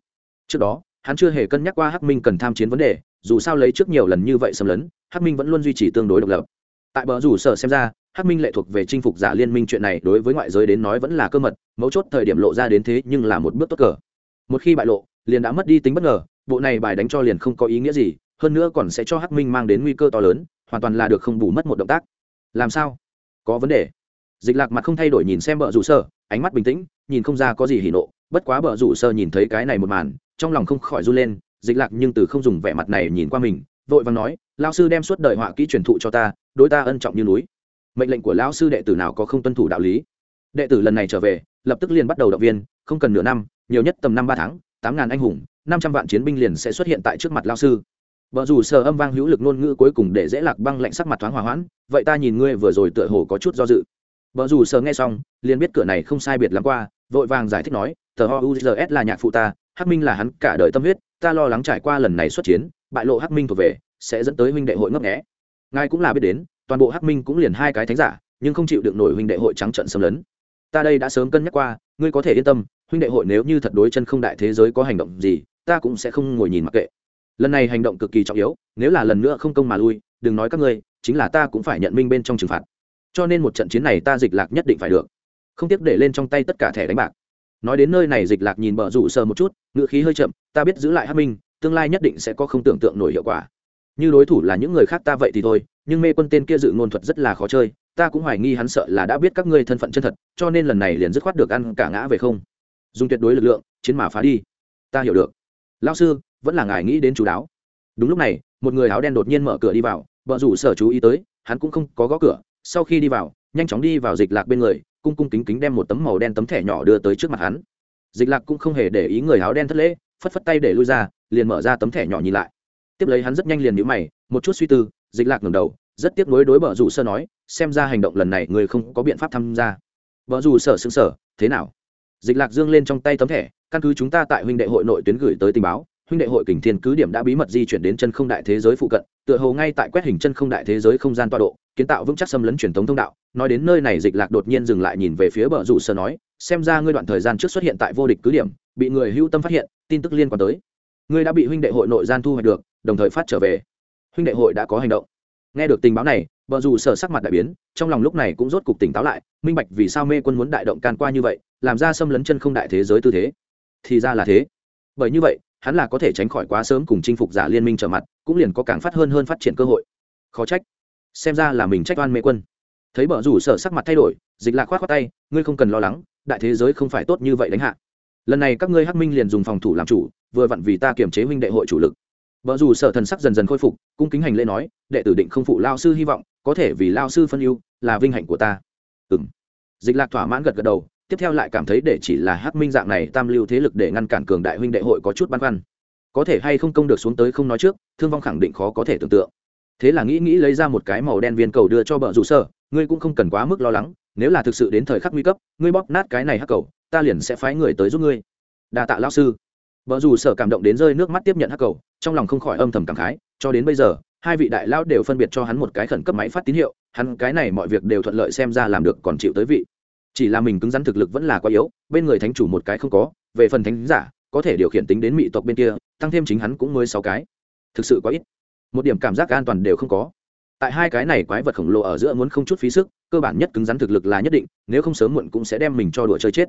A: Trước đó, hắn chưa hề cân nhắc qua hắc minh cần tham chiến vấn đề, dù sao lấy trước nhiều lần như vậy xâm lấn, hắc minh vẫn luôn duy trì tương đối độc lập. Tại bờ rủ sở xem ra, hắc minh lệ thuộc về chinh phục giả liên minh chuyện này đối với ngoại giới đến nói vẫn là cơ mật, mấu chốt thời điểm lộ ra đến thế nhưng là một bước tốt cờ. Một khi bại lộ, liền đã mất đi tính bất ngờ, bộ này bài đánh cho liền không có ý nghĩa gì, hơn nữa còn sẽ cho hắc minh mang đến nguy cơ to lớn hoàn toàn là được không bù mất một động tác. Làm sao? Có vấn đề. Dịch lạc mặt không thay đổi nhìn xem bờ rủ sơ, ánh mắt bình tĩnh, nhìn không ra có gì hỉ nộ. Bất quá bờ rủ sơ nhìn thấy cái này một màn, trong lòng không khỏi run lên. Dịch lạc nhưng từ không dùng vẻ mặt này nhìn qua mình, vội vàng nói lao sư đem suốt đời họa kỹ truyền thụ cho ta, đối ta ân trọng như núi. Mệnh lệnh của lão sư đệ tử nào có không tuân thủ đạo lý. Đệ tử lần này trở về, lập tức liền bắt đầu động viên, không cần nửa năm, nhiều nhất tầm năm ba tháng, tám ngàn anh hùng, năm trăm vạn chiến binh liền sẽ xuất hiện tại trước mặt lao sư vợ dù sờ âm vang hữu lực ngôn ngữ cuối cùng để dễ lạc băng lạnh sắc mặt thoáng hòa hoãn, vậy ta nhìn ngươi vừa rồi tựa hồ có chút do dự. Vợ dù sờ nghe xong, liền biết cửa này không sai biệt lắm qua, vội vàng giải thích nói, tờ ho uzs là nhạc phụ ta, hắc minh là hắn cả đời tâm huyết, ta lo lắng trải qua lần này xuất chiến, bại lộ hắc minh thuộc về, sẽ dẫn tới huynh đệ hội ngấp nghé. Ngài cũng là biết đến, toàn bộ hắc minh cũng liền hai cái thánh giả, nhưng không chịu được nổi huynh đệ hội trắng trận xâm lấn. Ta đây đã sớm cân nhắc qua, ngươi có thể yên tâm, huynh đệ hội nếu như thật đối chân không đại thế giới có hành động gì, ta cũng sẽ không ngồi nhìn mặc kệ lần này hành động cực kỳ trọng yếu, nếu là lần nữa không công mà lui, đừng nói các ngươi, chính là ta cũng phải nhận minh bên trong trừng phạt. Cho nên một trận chiến này ta dịch lạc nhất định phải được. Không tiếc để lên trong tay tất cả thẻ đánh bạc. Nói đến nơi này dịch lạc nhìn bờ rủ sờ một chút ngựa khí hơi chậm, ta biết giữ lại hát minh, tương lai nhất định sẽ có không tưởng tượng nổi hiệu quả. Như đối thủ là những người khác ta vậy thì thôi, nhưng mê quân tên kia dự ngôn thuật rất là khó chơi, ta cũng hoài nghi hắn sợ là đã biết các ngươi thân phận chân thật, cho nên lần này liền dứt khoát được ăn cả ngã về không. Dùng tuyệt đối lực lượng, chiến mà phá đi. Ta hiểu được. Lao sư vẫn là ngài nghĩ đến chú đáo. Đúng lúc này, một người áo đen đột nhiên mở cửa đi vào, vợ rủ sở chú ý tới, hắn cũng không có gõ cửa, sau khi đi vào, nhanh chóng đi vào dịch lạc bên người, cung cung kính kính đem một tấm màu đen tấm thẻ nhỏ đưa tới trước mặt hắn. Dịch lạc cũng không hề để ý người áo đen thất lễ, phất phất tay để lui ra, liền mở ra tấm thẻ nhỏ nhìn lại. Tiếp lấy hắn rất nhanh liền nhíu mày, một chút suy tư, dịch lạc ngẩng đầu, rất tiếc nuối đối bờ rủ sơ nói, xem ra hành động lần này người không có biện pháp tham gia. Bờ rủ sở xứng sở thế nào? Dịch lạc dương lên trong tay tấm thẻ, căn cứ chúng ta tại huynh đệ hội nội tuyến gửi tới tình báo huynh đệ hội kình thiên cứ điểm đã bí mật di chuyển đến chân không đại thế giới phụ cận, tựa hồ ngay tại quét hình chân không đại thế giới không gian tọa độ, kiến tạo vững chắc xâm lấn truyền thống thông đạo. Nói đến nơi này, dịch lạc đột nhiên dừng lại nhìn về phía bờ rủ sơ nói, xem ra ngươi đoạn thời gian trước xuất hiện tại vô địch cứ điểm, bị người hưu tâm phát hiện, tin tức liên quan tới. Ngươi đã bị huynh đệ hội nội gian thu hoạch được, đồng thời phát trở về. Huynh đệ hội đã có hành động. Nghe được tình báo này, bờ rủ sở sắc mặt đại biến, trong lòng lúc này cũng rốt cục tỉnh táo lại, minh bạch vì sao mê quân muốn đại động can qua như vậy, làm ra xâm lấn chân không đại thế giới tư thế. Thì ra là thế. Bởi như vậy hắn là có thể tránh khỏi quá sớm cùng chinh phục giả liên minh trở mặt, cũng liền có càng phát hơn hơn phát triển cơ hội. Khó trách. Xem ra là mình trách oan mê quân. Thấy bờ rủ sở sắc mặt thay đổi, dịch lạc khoát khoát tay, ngươi không cần lo lắng, đại thế giới không phải tốt như vậy đánh hạ. Lần này các ngươi hắc minh liền dùng phòng thủ làm chủ, vừa vặn vì ta kiềm chế huynh đệ hội chủ lực. Vợ dù sở thần sắc dần dần khôi phục, cung kính hành lễ nói, đệ tử định không phụ lao sư hy vọng, có thể vì lao sư phân ưu, là vinh hạnh của ta. Ừng dịch lạc thỏa mãn gật gật đầu tiếp theo lại cảm thấy để chỉ là hắc minh dạng này tam lưu thế lực để ngăn cản cường đại huynh đệ hội có chút băn khoăn. Có thể hay không công được xuống tới không nói trước, thương vong khẳng định khó có thể tưởng tượng. Thế là nghĩ nghĩ lấy ra một cái màu đen viên cầu đưa cho bờ rủ sơ ngươi cũng không cần quá mức lo lắng, nếu là thực sự đến thời khắc nguy cấp, ngươi bóp nát cái này hắc cầu, ta liền sẽ phái người tới giúp ngươi. Đa tạ lao sư. Vợ dù sở cảm động đến rơi nước mắt tiếp nhận hắc cầu, trong lòng không khỏi âm thầm cảm khái, cho đến bây giờ, hai vị đại lao đều phân biệt cho hắn một cái khẩn cấp máy phát tín hiệu, hắn cái này mọi việc đều thuận lợi xem ra làm được còn chịu tới vị chỉ là mình cứng rắn thực lực vẫn là quá yếu, bên người thánh chủ một cái không có, về phần thánh giả, có thể điều khiển tính đến mỹ tộc bên kia, tăng thêm chính hắn cũng mới sáu cái. Thực sự quá ít. Một điểm cảm giác an toàn đều không có. Tại hai cái này quái vật khổng lồ ở giữa muốn không chút phí sức, cơ bản nhất cứng rắn thực lực là nhất định, nếu không sớm muộn cũng sẽ đem mình cho đùa chơi chết.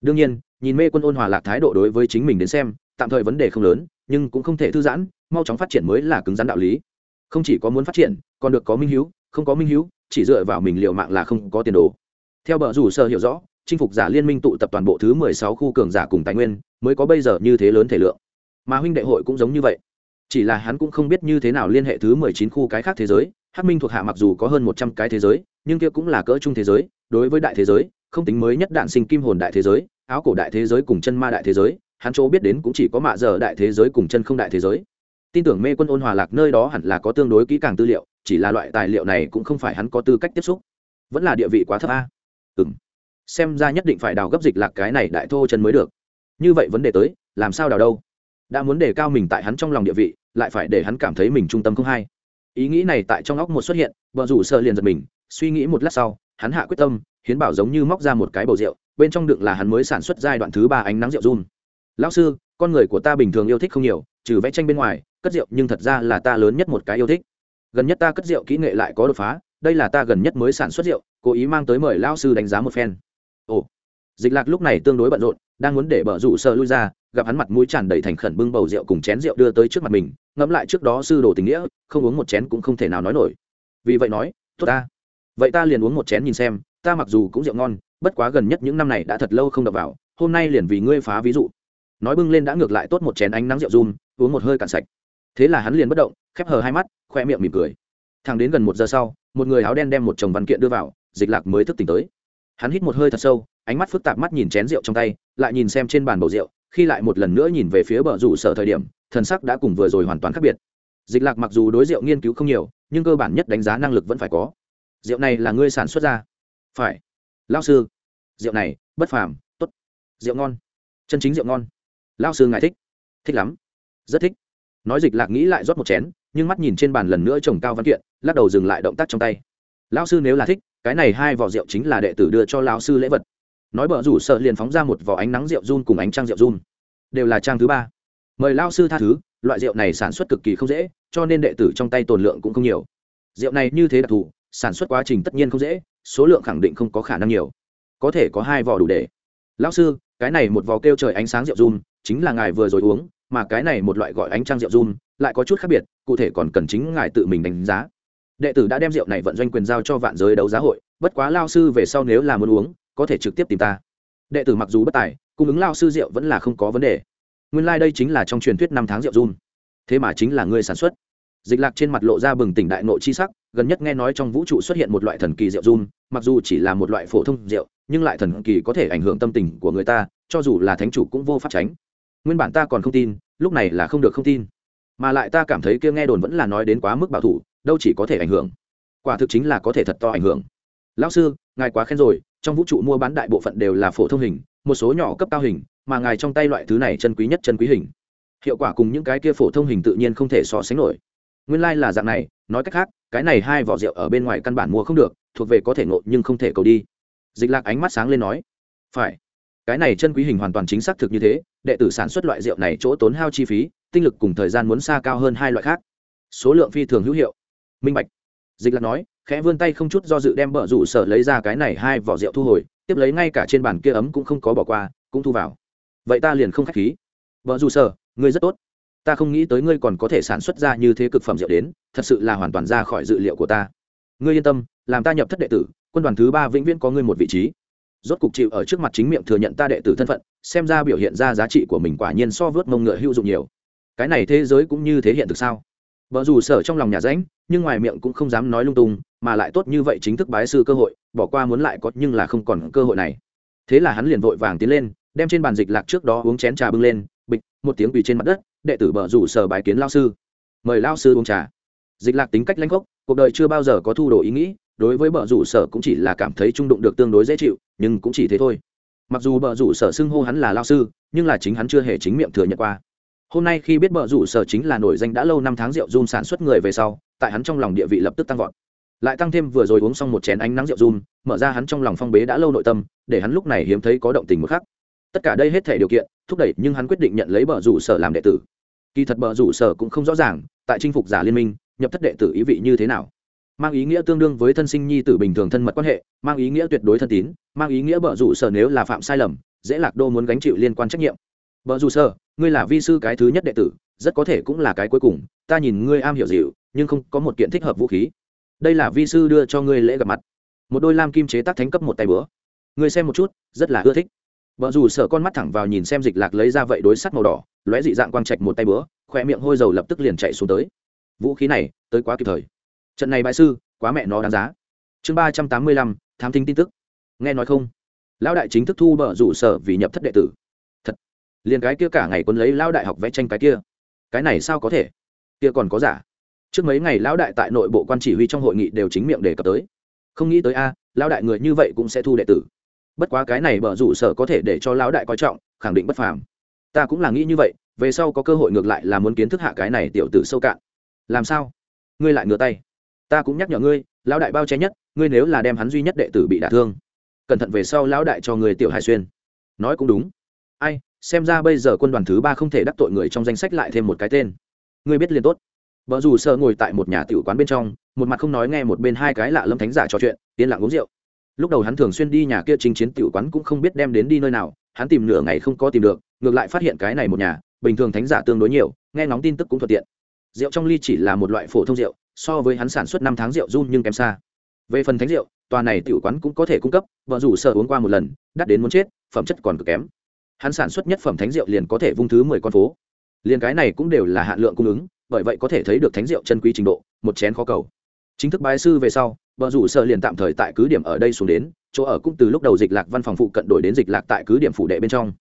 A: Đương nhiên, nhìn mê quân ôn hòa lạc thái độ đối với chính mình đến xem, tạm thời vấn đề không lớn, nhưng cũng không thể thư giãn, mau chóng phát triển mới là cứng rắn đạo lý. Không chỉ có muốn phát triển, còn được có minh hữu không có minh hữu chỉ dựa vào mình liệu mạng là không có tiền đồ theo bờ rủ sơ hiểu rõ, chinh phục giả liên minh tụ tập toàn bộ thứ mười sáu khu cường giả cùng tài nguyên, mới có bây giờ như thế lớn thể lượng. Mà huynh đệ hội cũng giống như vậy. Chỉ là hắn cũng không biết như thế nào liên hệ thứ mười chín khu cái khác thế giới, hắc minh thuộc hạ mặc dù có hơn một trăm cái thế giới, nhưng kia cũng là cỡ chung thế giới, đối với đại thế giới, không tính mới nhất đạn sinh kim hồn đại thế giới, áo cổ đại thế giới cùng chân ma đại thế giới, hắn chỗ biết đến cũng chỉ có mạ giờ đại thế giới cùng chân không đại thế giới. Tin tưởng mê quân ôn hòa lạc nơi đó hẳn là có tương đối kỹ càng tư liệu, chỉ là loại tài liệu này cũng không phải hắn có tư cách tiếp xúc. Vẫn là địa vị quá thấp a ừ m xem ra nhất định phải đào gấp dịch lạc cái này đại thô chân mới được. Như vậy vấn đề tới, làm sao đào đâu? Đã muốn đề cao mình tại hắn trong lòng địa vị, lại phải để hắn cảm thấy mình trung tâm không hay. Ý nghĩ này tại trong óc một xuất hiện, vợ rủ sợ liền giật mình, suy nghĩ một lát sau, hắn hạ quyết tâm, hiến bảo giống như móc ra một cái bầu rượu, bên trong đựng là hắn mới sản xuất giai đoạn thứ ba ánh nắng rượu run. Lão sư, con người của ta bình thường yêu thích không nhiều, trừ vẽ tranh bên ngoài, cất rượu nhưng thật ra là ta lớn nhất một cái yêu thích. Gần nhất ta cất rượu kỹ nghệ lại có đột phá, đây là ta gần nhất mới sản xuất rượu cố ý mang tới mời lão sư đánh giá một phen. Ồ, dịch lạc lúc này tương đối bận rộn, đang muốn để bờ rủ sợ lui ra, gặp hắn mặt mũi tràn đầy thành khẩn bưng bầu rượu cùng chén rượu đưa tới trước mặt mình, ngẫm lại trước đó sư đồ tình nghĩa, không uống một chén cũng không thể nào nói nổi. Vì vậy nói, tốt ta. Vậy ta liền uống một chén nhìn xem, ta mặc dù cũng rượu ngon, bất quá gần nhất những năm này đã thật lâu không đập vào, hôm nay liền vì ngươi phá ví dụ. Nói bưng lên đã ngược lại tốt một chén ánh nắng rượu run, uống một hơi cạn sạch. Thế là hắn liền bất động, khép hờ hai mắt, khoe miệng mỉm cười. Thằng đến gần một giờ sau, một người áo đen đem một chồng văn kiện đưa vào dịch lạc mới thức tỉnh tới. Hắn hít một hơi thật sâu, ánh mắt phức tạp mắt nhìn chén rượu trong tay, lại nhìn xem trên bàn bầu rượu, khi lại một lần nữa nhìn về phía bờ rủ sở thời điểm, thần sắc đã cùng vừa rồi hoàn toàn khác biệt. Dịch lạc mặc dù đối rượu nghiên cứu không nhiều, nhưng cơ bản nhất đánh giá năng lực vẫn phải có. Rượu này là ngươi sản xuất ra. Phải. Lao sư. Rượu này, bất phàm t ố t rượu ngon. Chân chính rượu ngon. Lao sư ngài thích. Thích lắm. Rất thích. Nói dịch lạc nghĩ lại rót một chén, nhưng mắt nhìn trên bàn lần nữa trồng cao văn kiện, lắc đầu dừng lại động tác trong tay. Lao sư nếu là thích cái này hai vỏ rượu chính là đệ tử đưa cho lão sư lễ vật. Nói bờ rủ sợ liền phóng ra một vỏ ánh nắng rượu run cùng ánh trăng rượu run. Đều là trang thứ ba. Mời lao sư tha thứ, loại rượu này sản xuất cực kỳ không dễ, cho nên đệ tử trong tay tồn lượng cũng không nhiều. Rượu này như thế đặc thù, sản xuất quá trình tất nhiên không dễ, số lượng khẳng định không có khả năng nhiều. Có thể có hai vỏ đủ để. Lão sư, cái này một vỏ kêu trời ánh sáng rượu run, chính là ngài vừa rồi uống, mà cái này một loại gọi ánh trăng rượu run, lại có chút khác biệt, cụ thể còn cần chính ngài tự mình đánh giá đệ tử đã đem rượu này vận doanh quyền giao cho vạn giới đấu giá hội, bất quá lao sư về sau nếu là muốn uống, có thể trực tiếp tìm ta. Đệ tử mặc dù bất tài, cung ứng lao sư rượu vẫn là không có vấn đề. Nguyên lai、like、đây chính là trong truyền thuyết năm tháng rượu run. Thế mà chính là ngươi sản xuất. Dịch lạc trên mặt lộ ra bừng tỉnh đại nội chi sắc, gần nhất nghe nói trong vũ trụ xuất hiện một loại thần kỳ rượu run, mặc dù chỉ là một loại phổ thông rượu, nhưng lại thần kỳ có thể ảnh hưởng tâm tình của người ta, cho dù là thánh chủ cũng vô pháp tránh. Nguyên bản ta còn không tin, lúc này là không được không tin. Mà lại ta cảm thấy kia nghe đồn vẫn là nói đến quá mức bảo thủ đâu chỉ có thể ảnh hưởng. Quả thực chính là có thể thật to ảnh hưởng. Lão sư, ngài quá khen rồi, trong vũ trụ mua bán đại bộ phận đều là phổ thông hình, một số nhỏ cấp cao hình, mà ngài trong tay loại thứ này chân quý nhất chân quý hình. Hiệu quả cùng những cái kia phổ thông hình tự nhiên không thể so sánh nổi. Nguyên lai、like、là dạng này, nói cách khác, cái này hai vỏ rượu ở bên ngoài căn bản mua không được, thuộc về có thể ngộ nhưng không thể cầu đi. Dịch lạc ánh mắt sáng lên nói, phải. Cái này chân quý hình hoàn toàn chính xác thực như thế, đệ tử sản xuất loại rượu này chỗ tốn hao chi phí, tinh lực cùng thời gian muốn xa cao hơn hai loại khác. Số lượng phi thường hữu hiệu minh bạch. Dịch lạc nói, khẽ vươn tay không chút do dự đem bờ rủ sở lấy ra cái này hai vỏ rượu thu hồi, tiếp lấy ngay cả trên bàn kia ấm cũng không có bỏ qua, cũng thu vào. Vậy ta liền không k h á c h khí. Vợ rủ sở, ngươi rất tốt. Ta không nghĩ tới ngươi còn có thể sản xuất ra như thế cực phẩm rượu đến, thật sự là hoàn toàn ra khỏi dự liệu của ta. Ngươi yên tâm, làm ta nhập thất đệ tử, quân đoàn thứ ba vĩnh viễn có ngươi một vị trí. Rốt cục chịu ở trước mặt chính miệng thừa nhận ta đệ tử thân phận, xem ra biểu hiện ra giá trị của mình quả nhiên so vớt mông ngựa hữu dụng nhiều. Cái này thế giới cũng như thế hiện thực sao? Vợ dù sở trong lòng nhà ránh nhưng ngoài miệng cũng không dám nói lung tung, mà lại tốt như vậy chính thức bái sư cơ hội, bỏ qua muốn lại có nhưng là không còn cơ hội này. Thế là hắn liền vội vàng tiến lên, đem trên bàn dịch lạc trước đó uống chén trà bưng lên, bịch, một tiếng quỳ trên mặt đất, đệ tử bờ rủ sở bái kiến lao sư. Mời lao sư uống trà. Dịch lạc tính cách lãnh gốc, cuộc đời chưa bao giờ có thu đồ ý nghĩ, đối với bờ rủ sở cũng chỉ là cảm thấy trung đụng được tương đối dễ chịu, nhưng cũng chỉ thế thôi. Mặc dù bờ rủ sở xưng hô hắn là lao sư, nhưng là chính hắn chưa hề chính miệng thừa nhận qua hôm nay khi biết bờ rủ sở chính là nổi danh đã lâu năm tháng rượu run sản xuất người về sau, tại hắn trong lòng địa vị lập tức tăng vọt. Lại tăng thêm vừa rồi uống xong một chén ánh nắng rượu run, mở ra hắn trong lòng phong bế đã lâu nội tâm, để hắn lúc này hiếm thấy có động tình một khắc. Tất cả đây hết thể điều kiện, thúc đẩy nhưng hắn quyết định nhận lấy bờ rủ sở làm đệ tử. Kỳ thật bờ rủ sở cũng không rõ ràng, tại chinh phục giả liên minh, nhập thất đệ tử ý vị như thế nào. Mang ý nghĩa tương đương với thân sinh nhi tử bình thường thân mật quan hệ, mang ý nghĩa tuyệt đối thân tín, mang ý nghĩa bờ rủ sở nếu là phạm sai lầm, dễ lạc đô muốn gánh chịu liên quan trách nhiệm vợ dù sơ, ngươi là vi sư cái thứ nhất đệ tử, rất có thể cũng là cái cuối cùng. Ta nhìn ngươi am hiểu dịu, nhưng không có một kiện thích hợp vũ khí. Đây là vi sư đưa cho ngươi lễ gặp mặt. Một đôi lam kim chế tác thánh cấp một tay bữa ngươi xem một chút, rất là ưa thích. Vợ dù sợ con mắt thẳng vào nhìn xem dịch lạc lấy ra vậy đối sắt màu đỏ, lóe dị dạng quang trạch một tay bữa khoe miệng hôi dầu lập tức liền chạy xuống tới. Vũ khí này, tới quá kịp thời. Trận này bại sư, quá mẹ nó đáng giá. Chương ba trăm tám mươi lăm, thám thính tin tức. Nghe nói không? Lão đại chính thức thu bờ rủ sở vì nhập thất đệ tử liền cái kia cả ngày quân lấy lão đại học vẽ tranh cái kia. Cái này sao có thể? Kia còn có giả. Trước mấy ngày lão đại tại nội bộ quan chỉ huy trong hội nghị đều chính miệng đề cập tới. Không nghĩ tới a, lão đại người như vậy cũng sẽ thu đệ tử. Bất quá cái này bờ rủ sở có thể để cho lão đại coi trọng, khẳng định bất phàm. Ta cũng là nghĩ như vậy, về sau có cơ hội ngược lại là muốn kiến thức hạ cái này tiểu tử sâu cạn. Làm sao? Ngươi lại ngửa tay. Ta cũng nhắc nhở ngươi, lão đại bao che nhất, ngươi nếu là đem hắn duy nhất đệ tử bị đả thương, cẩn thận về sau lão đại cho người tiểu hải xuyên. Nói cũng đúng. Ai xem ra bây giờ quân đoàn thứ ba không thể đắc tội người trong danh sách lại thêm một cái tên. Ngươi biết liền tốt. Vợ dù sợ ngồi tại một nhà tiểu quán bên trong, một mặt không nói nghe một bên hai cái lạ lâm thánh giả trò chuyện, yên lặng uống rượu. Lúc đầu hắn thường xuyên đi nhà kia trình chiến tiểu quán cũng không biết đem đến đi nơi nào, hắn tìm nửa ngày không có tìm được, ngược lại phát hiện cái này một nhà, bình thường thánh giả tương đối nhiều, nghe ngóng tin tức cũng thuận tiện. Rượu trong ly chỉ là một loại phổ thông rượu, so với hắn sản xuất năm tháng rượu run nhưng kém xa. Về phần thánh rượu, tòa này tiểu quán cũng có thể cung cấp vợ rủ sợ uống qua một lần, đắt đến muốn chết, phẩm chất còn cực kém hắn sản xuất nhất phẩm thánh rượu liền có thể vung thứ mười con phố. Liền cái này cũng đều là hạn lượng cung ứng, bởi vậy có thể thấy được thánh rượu chân quý trình độ, một chén khó cầu. Chính thức bái sư về sau vợ rủ sợ liền tạm thời tại cứ điểm ở đây xuống đến, chỗ ở cũng từ lúc đầu dịch lạc văn phòng phụ cận đổi đến dịch lạc tại cứ điểm phủ đệ bên trong.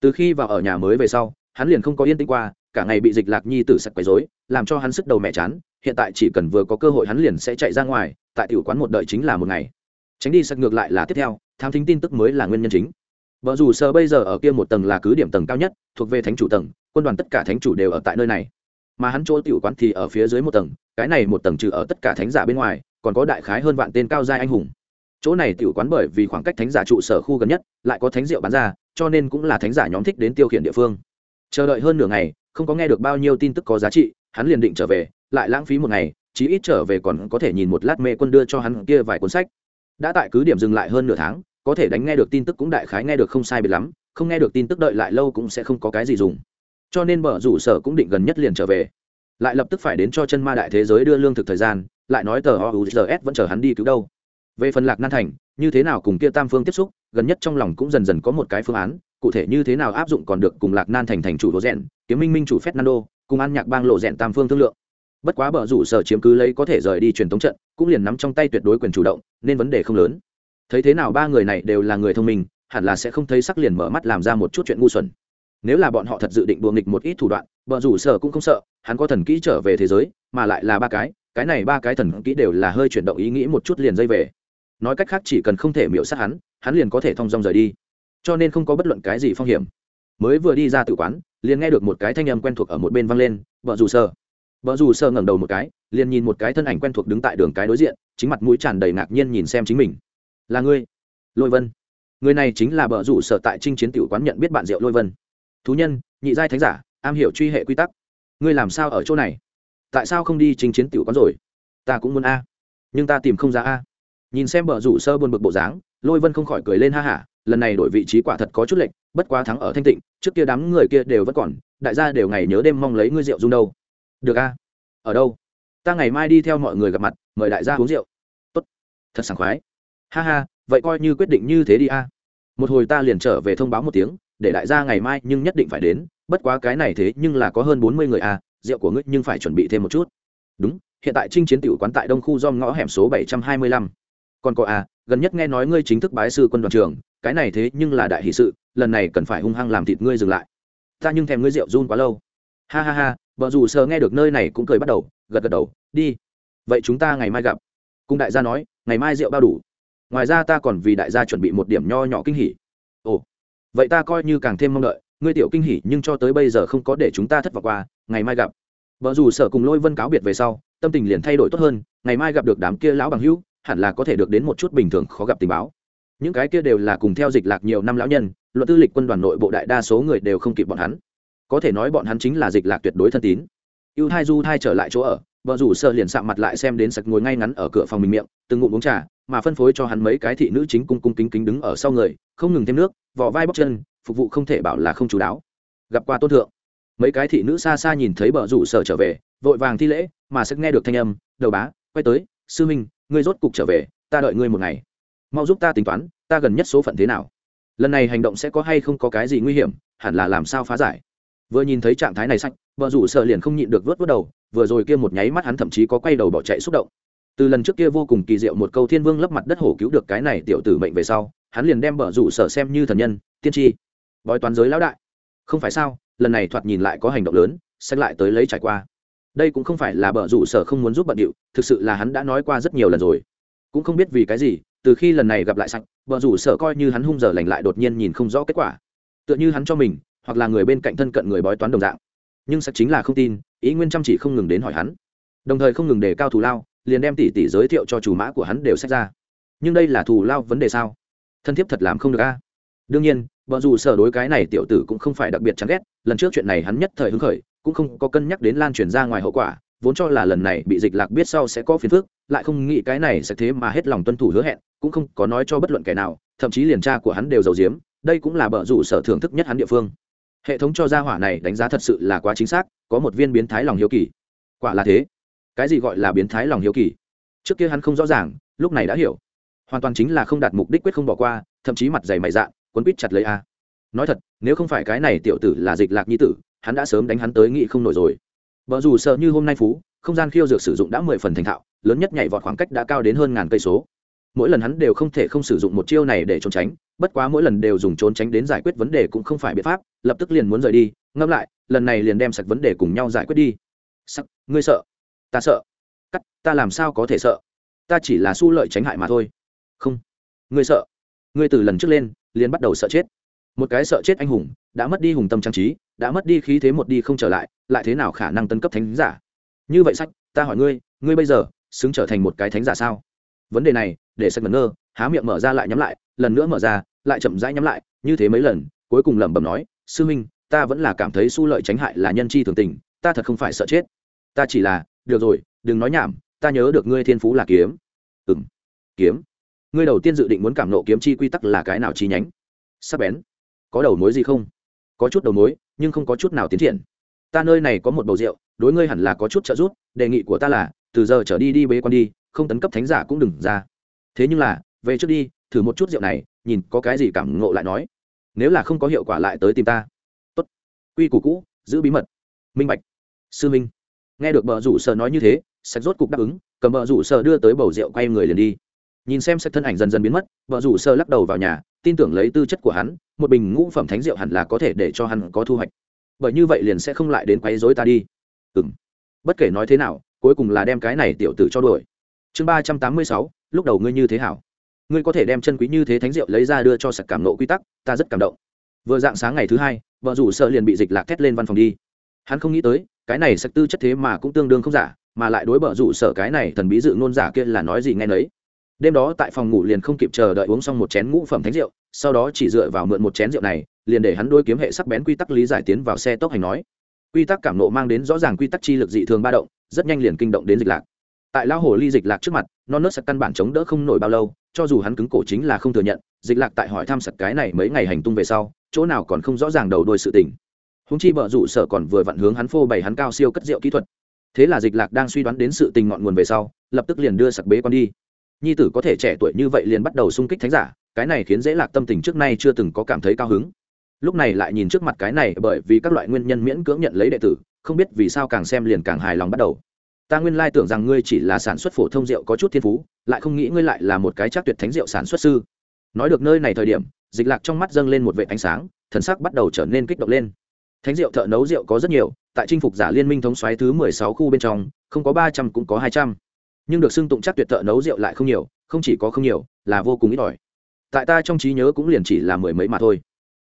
A: Từ khi vào ở nhà mới về sau, hắn liền không có yên tĩnh qua, cả ngày bị dịch lạc nhi tử sặc quấy rối, làm cho hắn sức đầu mẹ chán, hiện tại chỉ cần vừa có cơ hội hắn liền sẽ chạy ra ngoài, tại tiểu quán một đợi chính là một ngày. Tránh đi sặc ngược lại là tiếp theo, tham thính tin tức mới là nguyên nhân chính vợ dù sợ bây giờ ở kia một tầng là cứ điểm tầng cao nhất, thuộc về thánh chủ tầng, quân đoàn tất cả thánh chủ đều ở tại nơi này. Mà hắn chỗ tiểu quán thì ở phía dưới một tầng, cái này một tầng trừ ở tất cả thánh giả bên ngoài, còn có đại khái hơn vạn tên cao giai anh hùng. Chỗ này tiểu quán bởi vì khoảng cách thánh giả trụ sở khu gần nhất, lại có thánh rượu bán ra, cho nên cũng là thánh giả nhóm thích đến tiêu khiển địa phương. Chờ đợi hơn nửa ngày, không có nghe được bao nhiêu tin tức có giá trị, hắn liền định trở về, lại lãng phí một ngày, chí ít trở về còn có thể nhìn một lát mê quân đưa cho hắn kia vài cuốn sách. Đã tại cứ điểm dừng lại hơn nửa tháng có thể đánh nghe được tin tức cũng đại khái nghe được không sai biệt lắm, không nghe được tin tức đợi lại lâu cũng sẽ không có cái gì dùng. Cho nên bờ rủ sở cũng định gần nhất liền trở về. Lại lập tức phải đến cho chân ma đại thế giới đưa lương thực thời gian, lại nói tờ ouzs vẫn chờ hắn đi cứu đâu. Về phần lạc nan thành, như thế nào cùng kia tam phương tiếp xúc, gần nhất trong lòng cũng dần dần có một cái phương án, cụ thể như thế nào áp dụng còn được cùng lạc nan thành thành chủ lộ rèn kiếm minh minh chủ fernando, cùng ăn nhạc bang lộ rèn tam phương thương lượng. Bất quá bờ rủ sở chiếm cứ lấy có thể rời đi truyền thống trận, cũng liền nắm trong tay tuyệt đối quyền chủ động, nên vấn đề không lớn thấy thế nào ba người này đều là người thông minh, hẳn là sẽ không thấy sắc liền mở mắt làm ra một chút chuyện ngu xuẩn. Nếu là bọn họ thật dự định đùa nghịch một ít thủ đoạn bờ rủ sở cũng không sợ, hắn có thần kỹ trở về thế giới, mà lại là ba cái cái này ba cái thần kỹ đều là hơi chuyển động ý nghĩ một chút liền dây về. Nói cách khác chỉ cần không thể miễu sát hắn hắn liền có thể thong dong rời đi. Cho nên không có bất luận cái gì phong hiểm. Mới vừa đi ra tự quán, liền nghe được một cái thanh âm quen thuộc ở một bên văng lên vợ dù sơ vợ dù sơ ngẩng đầu một cái, liền nhìn một cái thân ảnh quen thuộc đứng tại đường cái đối diện, chính mặt mũi tràn đầy ngạc nhiên nhìn xem chính mình là ngươi. Lôi vân. Người này chính là bờ rủ sở tại trinh chiến tiểu quán nhận biết bạn rượu lôi vân. Thú nhân, nhị giai thánh giả, am hiểu truy hệ quy tắc. Ngươi làm sao ở chỗ này? Tại sao không đi trinh chiến tiểu quán rồi? Ta cũng muốn a. Nhưng ta tìm không ra a. Nhìn xem bờ rủ sơ buồn bực bộ dáng, lôi vân không khỏi cười lên ha hả lần này đổi vị trí quả thật có chút lệnh bất quá thắng ở thanh tịnh, trước kia đám người kia đều vẫn còn, đại gia đều ngày nhớ đêm mong lấy ngươi rượu dung đâu. Được a. Ở đâu? Ta ngày mai đi theo mọi người gặp mặt, mời đại gia uống rượu. Tốt. Thật sảng khoái ha ha, vậy coi như quyết định như thế đi a. Một hồi ta liền trở về thông báo một tiếng, để đại gia ngày mai nhưng nhất định phải đến, bất quá cái này thế nhưng là có hơn bốn mươi người a, rượu của ngươi nhưng phải chuẩn bị thêm một chút. Đúng, hiện tại trinh chiến tiểu quán tại đông khu dom ngõ hẻm số bảy trăm hai mươi lăm. Còn có à gần nhất nghe nói ngươi chính thức bái sư quân đoàn trường cái này thế nhưng là đại hỷ sự, lần này cần phải hung hăng làm thịt ngươi dừng lại. Ta nhưng thèm ngươi rượu run quá lâu. Ha ha ha vợ dù sờ nghe được nơi này cũng cười bắt đầu, gật gật đầu, đi. Vậy chúng ta ngày mai gặp. Cung đại gia nói, ngày mai rượu bao đủ ngoài ra ta còn vì đại gia chuẩn bị một điểm nho nhỏ kinh hỉ. Ồ, vậy ta coi như càng thêm mong đợi, ngươi tiểu kinh hỉ nhưng cho tới bây giờ không có để chúng ta thất vọng qua, ngày mai gặp. Vợ dù sở cùng lôi vân cáo biệt về sau, tâm tình liền thay đổi tốt hơn, ngày mai gặp được đám kia lão bằng hữu, hẳn là có thể được đến một chút bình thường khó gặp tình báo. Những cái kia đều là cùng theo dịch lạc nhiều năm lão nhân luật tư lịch quân đoàn nội bộ đại đa số người đều không kịp bọn hắn. Có thể nói bọn hắn chính là dịch lạc tuyệt đối thân tín. Ưu thai du thai trở lại chỗ ở vợ rủ sợ liền sạm mặt lại xem đến sạch ngồi ngay ngắn ở cửa phòng mình miệng, từng ngụm uống trà, mà phân phối cho hắn mấy cái thị nữ chính cung cung kính kính đứng ở sau người, không ngừng thêm nước vỏ vai bóc chân, phục vụ không thể bảo là không chú đáo. Gặp qua tôn thượng, mấy cái thị nữ xa xa nhìn thấy bờ rủ sở trở về, vội vàng thi lễ, mà sẽ nghe được thanh âm, đầu bá, quay tới, sư minh, ngươi rốt cục trở về, ta đợi ngươi một ngày. Mau giúp ta tính toán, ta gần nhất số phận thế nào? Lần này hành động sẽ có hay không có cái gì nguy hiểm, hẳn là làm sao phá giải. Vừa nhìn thấy trạng thái này sạch vợ rủ sợ liền không nhịn được vớt vớt đầu vừa rồi kia một nháy mắt hắn thậm chí có quay đầu bỏ chạy xúc động. Từ lần trước kia vô cùng kỳ diệu một câu thiên vương lấp mặt đất hổ cứu được cái này tiểu tử mệnh về sau, hắn liền đem bở rủ sở xem như thần nhân, tiên tri. Bói toán giới lão đại. Không phải sao, lần này thoạt nhìn lại có hành động lớn sách lại tới lấy trải qua. Đây cũng không phải là bờ rủ sở không muốn giúp bận điệu, thực sự là hắn đã nói qua rất nhiều lần rồi. Cũng không biết vì cái gì, từ khi lần này gặp lại sạch, bờ rủ sở coi như hắn hung giờ lành lại đột nhiên nhìn không rõ kết quả. Tựa như hắn cho mình, hoặc là người bên cạnh thân cận người bói toán đồng dạng nhưng sắc chính là không tin, ý nguyên chăm chỉ không ngừng đến hỏi hắn. Đồng thời không ngừng đề cao thù lao, liền đem tỷ tỷ giới thiệu cho chủ mã của hắn đều sách ra. Nhưng đây là thù lao vấn đề sao? Thân thiết thật làm không được a. Đương nhiên, bọn dù sở đối cái này tiểu tử cũng không phải đặc biệt chán ghét, lần trước chuyện này hắn nhất thời hứng khởi, cũng không có cân nhắc đến lan truyền ra ngoài hậu quả, vốn cho là lần này bị dịch lạc biết sau sẽ có phiền phức, lại không nghĩ cái này sẽ thế mà hết lòng tuân thủ hứa hẹn, cũng không có nói cho bất luận kẻ nào, thậm chí liền cha của hắn đều giàu diếm đây cũng là bờ rủ sở thưởng thức nhất hắn địa phương hệ thống cho gia hỏa này đánh giá thật sự là quá chính xác, có một viên biến thái lòng hiếu kỳ. Quả là thế. Cái gì gọi là biến thái lòng hiếu kỳ? Trước kia hắn không rõ ràng, lúc này đã hiểu. Hoàn toàn chính là không đạt mục đích quyết không bỏ qua, thậm chí mặt dày mày dạn quấn quýt chặt lấy a. Nói thật, nếu không phải cái này tiểu tử là dịch lạc nhi tử, hắn đã sớm đánh hắn tới nghị không nổi rồi. Vợ dù sợ như hôm nay phú, không gian khiêu dược sử dụng đã mười phần thành thạo, lớn nhất nhảy vọt khoảng cách đã cao đến hơn ngàn cây số. Mỗi lần hắn đều không thể không sử dụng một chiêu này để trốn tránh bất quá mỗi lần đều dùng trốn tránh đến giải quyết vấn đề cũng không phải biện pháp, lập tức liền muốn rời đi. Ngâm lại, lần này liền đem sạch vấn đề cùng nhau giải quyết đi. Sắc ngươi sợ? Ta sợ. Cắt, ta làm sao có thể sợ? Ta chỉ là su lợi tránh hại mà thôi. Không. Ngươi sợ. Ngươi từ lần trước lên, liền bắt đầu sợ chết. Một cái sợ chết anh hùng, đã mất đi hùng tâm trang trí, đã mất đi khí thế một đi không trở lại lại thế nào khả năng tân cấp thánh giả? Như vậy sách ta hỏi ngươi ngươi bây giờ xứng trở thành một cái thánh giả sao? Vấn đề này để sạch ngẩn ngơ, há miệng mở ra lại nhắm lại, lần nữa mở ra, lại chậm rãi nhắm lại, như thế mấy lần, cuối cùng lẩm bẩm nói, sư minh ta vẫn là cảm thấy su lợi tránh hại là nhân chi thường tình, ta thật không phải sợ chết. Ta chỉ là, được rồi, đừng nói nhảm, ta nhớ được ngươi thiên phú là kiếm. Ừng kiếm? Ngươi đầu tiên dự định muốn cảm nộ kiếm chi quy tắc là cái nào chi nhánh? Sắp bén. Có đầu mối gì không? Có chút đầu mối, nhưng không có chút nào tiến triển. Ta nơi này có một bầu rượu, đối ngươi hẳn là có chút trợ giúp, đề nghị của ta là, từ giờ trở đi đi bế quan đi, không tấn cấp thánh giả cũng đừng ra thế nhưng là, về trước đi, thử một chút rượu này, nhìn có cái gì cảm ngộ lại nói. Nếu là không có hiệu quả lại tới tìm ta. Tốt. Quy củ cũ, giữ bí mật. Minh bạch. Sư minh. Nghe được bờ rủ sở nói như thế, sạch rốt cục đáp ứng, cầm bờ rủ sở đưa tới bầu rượu quay người liền đi. Nhìn xem sạch thân ảnh dần dần biến mất, bờ rủ sở lắc đầu vào nhà, tin tưởng lấy tư chất của hắn, một bình ngũ phẩm thánh rượu hẳn là có thể để cho hắn có thu hoạch. Bởi như vậy liền sẽ không lại đến quấy rối ta đi. Ừ m bất kể nói thế nào, cuối cùng là đem cái này tiểu tử cho đuổi. Chương ba trăm tám mươi sáu lúc đầu ngươi như thế hảo. Ngươi có thể đem chân quý như thế thánh rượu lấy ra đưa cho sạch cảm nộ quy tắc, ta rất cảm động. Vừa dạng sáng ngày thứ hai, vợ rủ sợ liền bị dịch lạc thét lên văn phòng đi. Hắn không nghĩ tới, cái này sạch tư chất thế mà cũng tương đương không giả, mà lại đối bờ rủ sợ cái này thần bí dự ngôn giả kia là nói gì nghe nấy. Đêm đó tại phòng ngủ liền không kịp chờ đợi uống xong một chén ngũ phẩm thánh rượu, sau đó chỉ dựa vào mượn một chén rượu này, liền để hắn đôi kiếm hệ sắc bén quy tắc lý giải tiến vào xe tốc hành nói. Quy tắc cảm nộ mang đến rõ ràng quy tắc chi lực dị thường ba động, rất nhanh liền kinh động đến dịch lạc tại lao hồ ly dịch lạc trước mặt, non nớt sặc căn bản chống đỡ không nổi bao lâu, cho dù hắn cứng cổ chính là không thừa nhận, dịch lạc tại hỏi thăm sặc cái này mấy ngày hành tung về sau, chỗ nào còn không rõ ràng đầu đôi sự tình. Húng chi vợ rủ sở còn vừa vặn hướng hắn phô bày hắn cao siêu cất rượu kỹ thuật. Thế là dịch lạc đang suy đoán đến sự tình ngọn nguồn về sau, lập tức liền đưa sặc bế con đi. Nhi tử có thể trẻ tuổi như vậy liền bắt đầu xung kích thánh giả, cái này khiến dễ lạc tâm tình trước nay chưa từng có cảm thấy cao hứng. Lúc này lại nhìn trước mặt cái này bởi vì các loại nguyên nhân miễn cưỡng nhận lấy đệ tử, không biết vì sao càng xem liền càng hài lòng bắt đầu ta nguyên lai tưởng rằng ngươi chỉ là sản xuất phổ thông rượu có chút thiên phú, lại không nghĩ ngươi lại là một cái chắc tuyệt thánh rượu sản xuất sư. Nói được nơi này thời điểm, dịch lạc trong mắt dâng lên một vệ ánh sáng, thần sắc bắt đầu trở nên kích động lên. Thánh rượu thợ nấu rượu có rất nhiều, tại chinh phục giả liên minh thống xoáy thứ mười sáu khu bên trong, không có ba trăm cũng có hai trăm. Nhưng được xưng tụng chắc tuyệt thợ nấu rượu lại không nhiều, không chỉ có không nhiều, là vô cùng ít ỏi. Tại ta trong trí nhớ cũng liền chỉ là mười mấy mà thôi.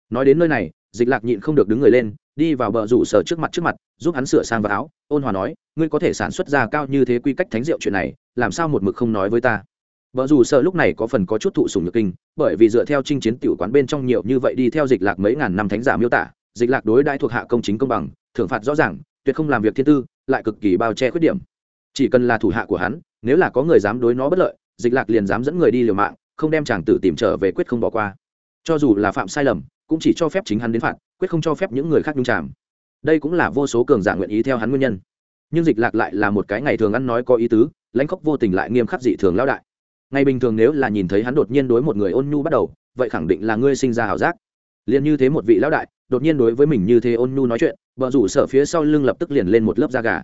A: Nói đến nơi này, dịch lạc nhịn không được đứng người lên, đi vào bờ rủ sở trước mặt trước mặt, giúp hắn sửa sang vào áo, ôn hòa nói ngươi có thể sản xuất ra cao như thế quy cách thánh rượu chuyện này làm sao một mực không nói với ta vợ dù sợ lúc này có phần có chút thụ sùng nhược kinh, bởi vì dựa theo chinh chiến tiểu quán bên trong nhiều như vậy đi theo dịch lạc mấy ngàn năm thánh giả miêu tả, dịch lạc đối đãi thuộc hạ công chính công bằng, thưởng phạt rõ ràng, tuyệt không làm việc thiên tư, lại cực kỳ bao che khuyết điểm. Chỉ cần là thủ hạ của hắn, nếu là có người dám đối nó bất lợi, dịch lạc liền dám dẫn người đi liều mạng, không đem chàng tử tìm trở về quyết không bỏ qua. Cho dù là phạm sai lầm, cũng chỉ cho phép chính hắn đến phạt, quyết không cho phép những người khác nhúng chạm đây cũng là vô số cường giả nguyện ý theo hắn nguyên nhân nhưng dịch lạc lại là một cái ngày thường ăn nói có ý tứ, lãnh khóc vô tình lại nghiêm khắc dị thường lao đại. Ngày bình thường nếu là nhìn thấy hắn đột nhiên đối một người ôn nhu bắt đầu, vậy khẳng định là ngươi sinh ra hảo giác. Liền như thế một vị lão đại, đột nhiên đối với mình như thế ôn nhu nói chuyện vợ rủ sở phía sau lưng lập tức liền lên một lớp da gà.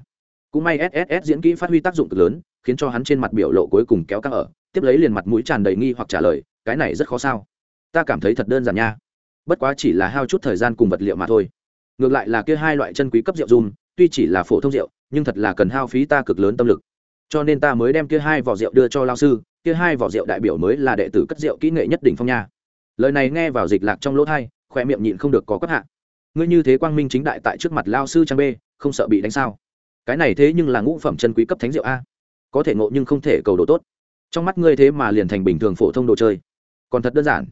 A: Cũng may sss diễn kỹ phát huy tác dụng cực lớn, khiến cho hắn trên mặt biểu lộ cuối cùng kéo căng ở, tiếp lấy liền mặt mũi tràn đầy nghi hoặc trả lời, cái này rất khó sao? Ta cảm thấy thật đơn giản nha. Bất quá chỉ là hao chút thời gian cùng vật liệu mà thôi. Ngược lại là kia hai loại chân quý cấp rượu dùm tuy chỉ là phổ thông rượu nhưng thật là cần hao phí ta cực lớn tâm lực. Cho nên ta mới đem kia hai vỏ rượu đưa cho lao sư, kia hai vỏ rượu đại biểu mới là đệ tử cất rượu kỹ nghệ nhất đỉnh phong nha. Lời này nghe vào dịch lạc trong lỗ thai khoe miệng nhịn không được có cấp hạ. Ngươi như thế quang minh chính đại tại trước mặt lao sư trang b không sợ bị đánh sao? Cái này thế nhưng là ngũ phẩm chân quý cấp thánh rượu a. Có thể ngộ nhưng không thể cầu đồ tốt. Trong mắt ngươi thế mà liền thành bình thường phổ thông đồ chơi. Còn thật đơn giản.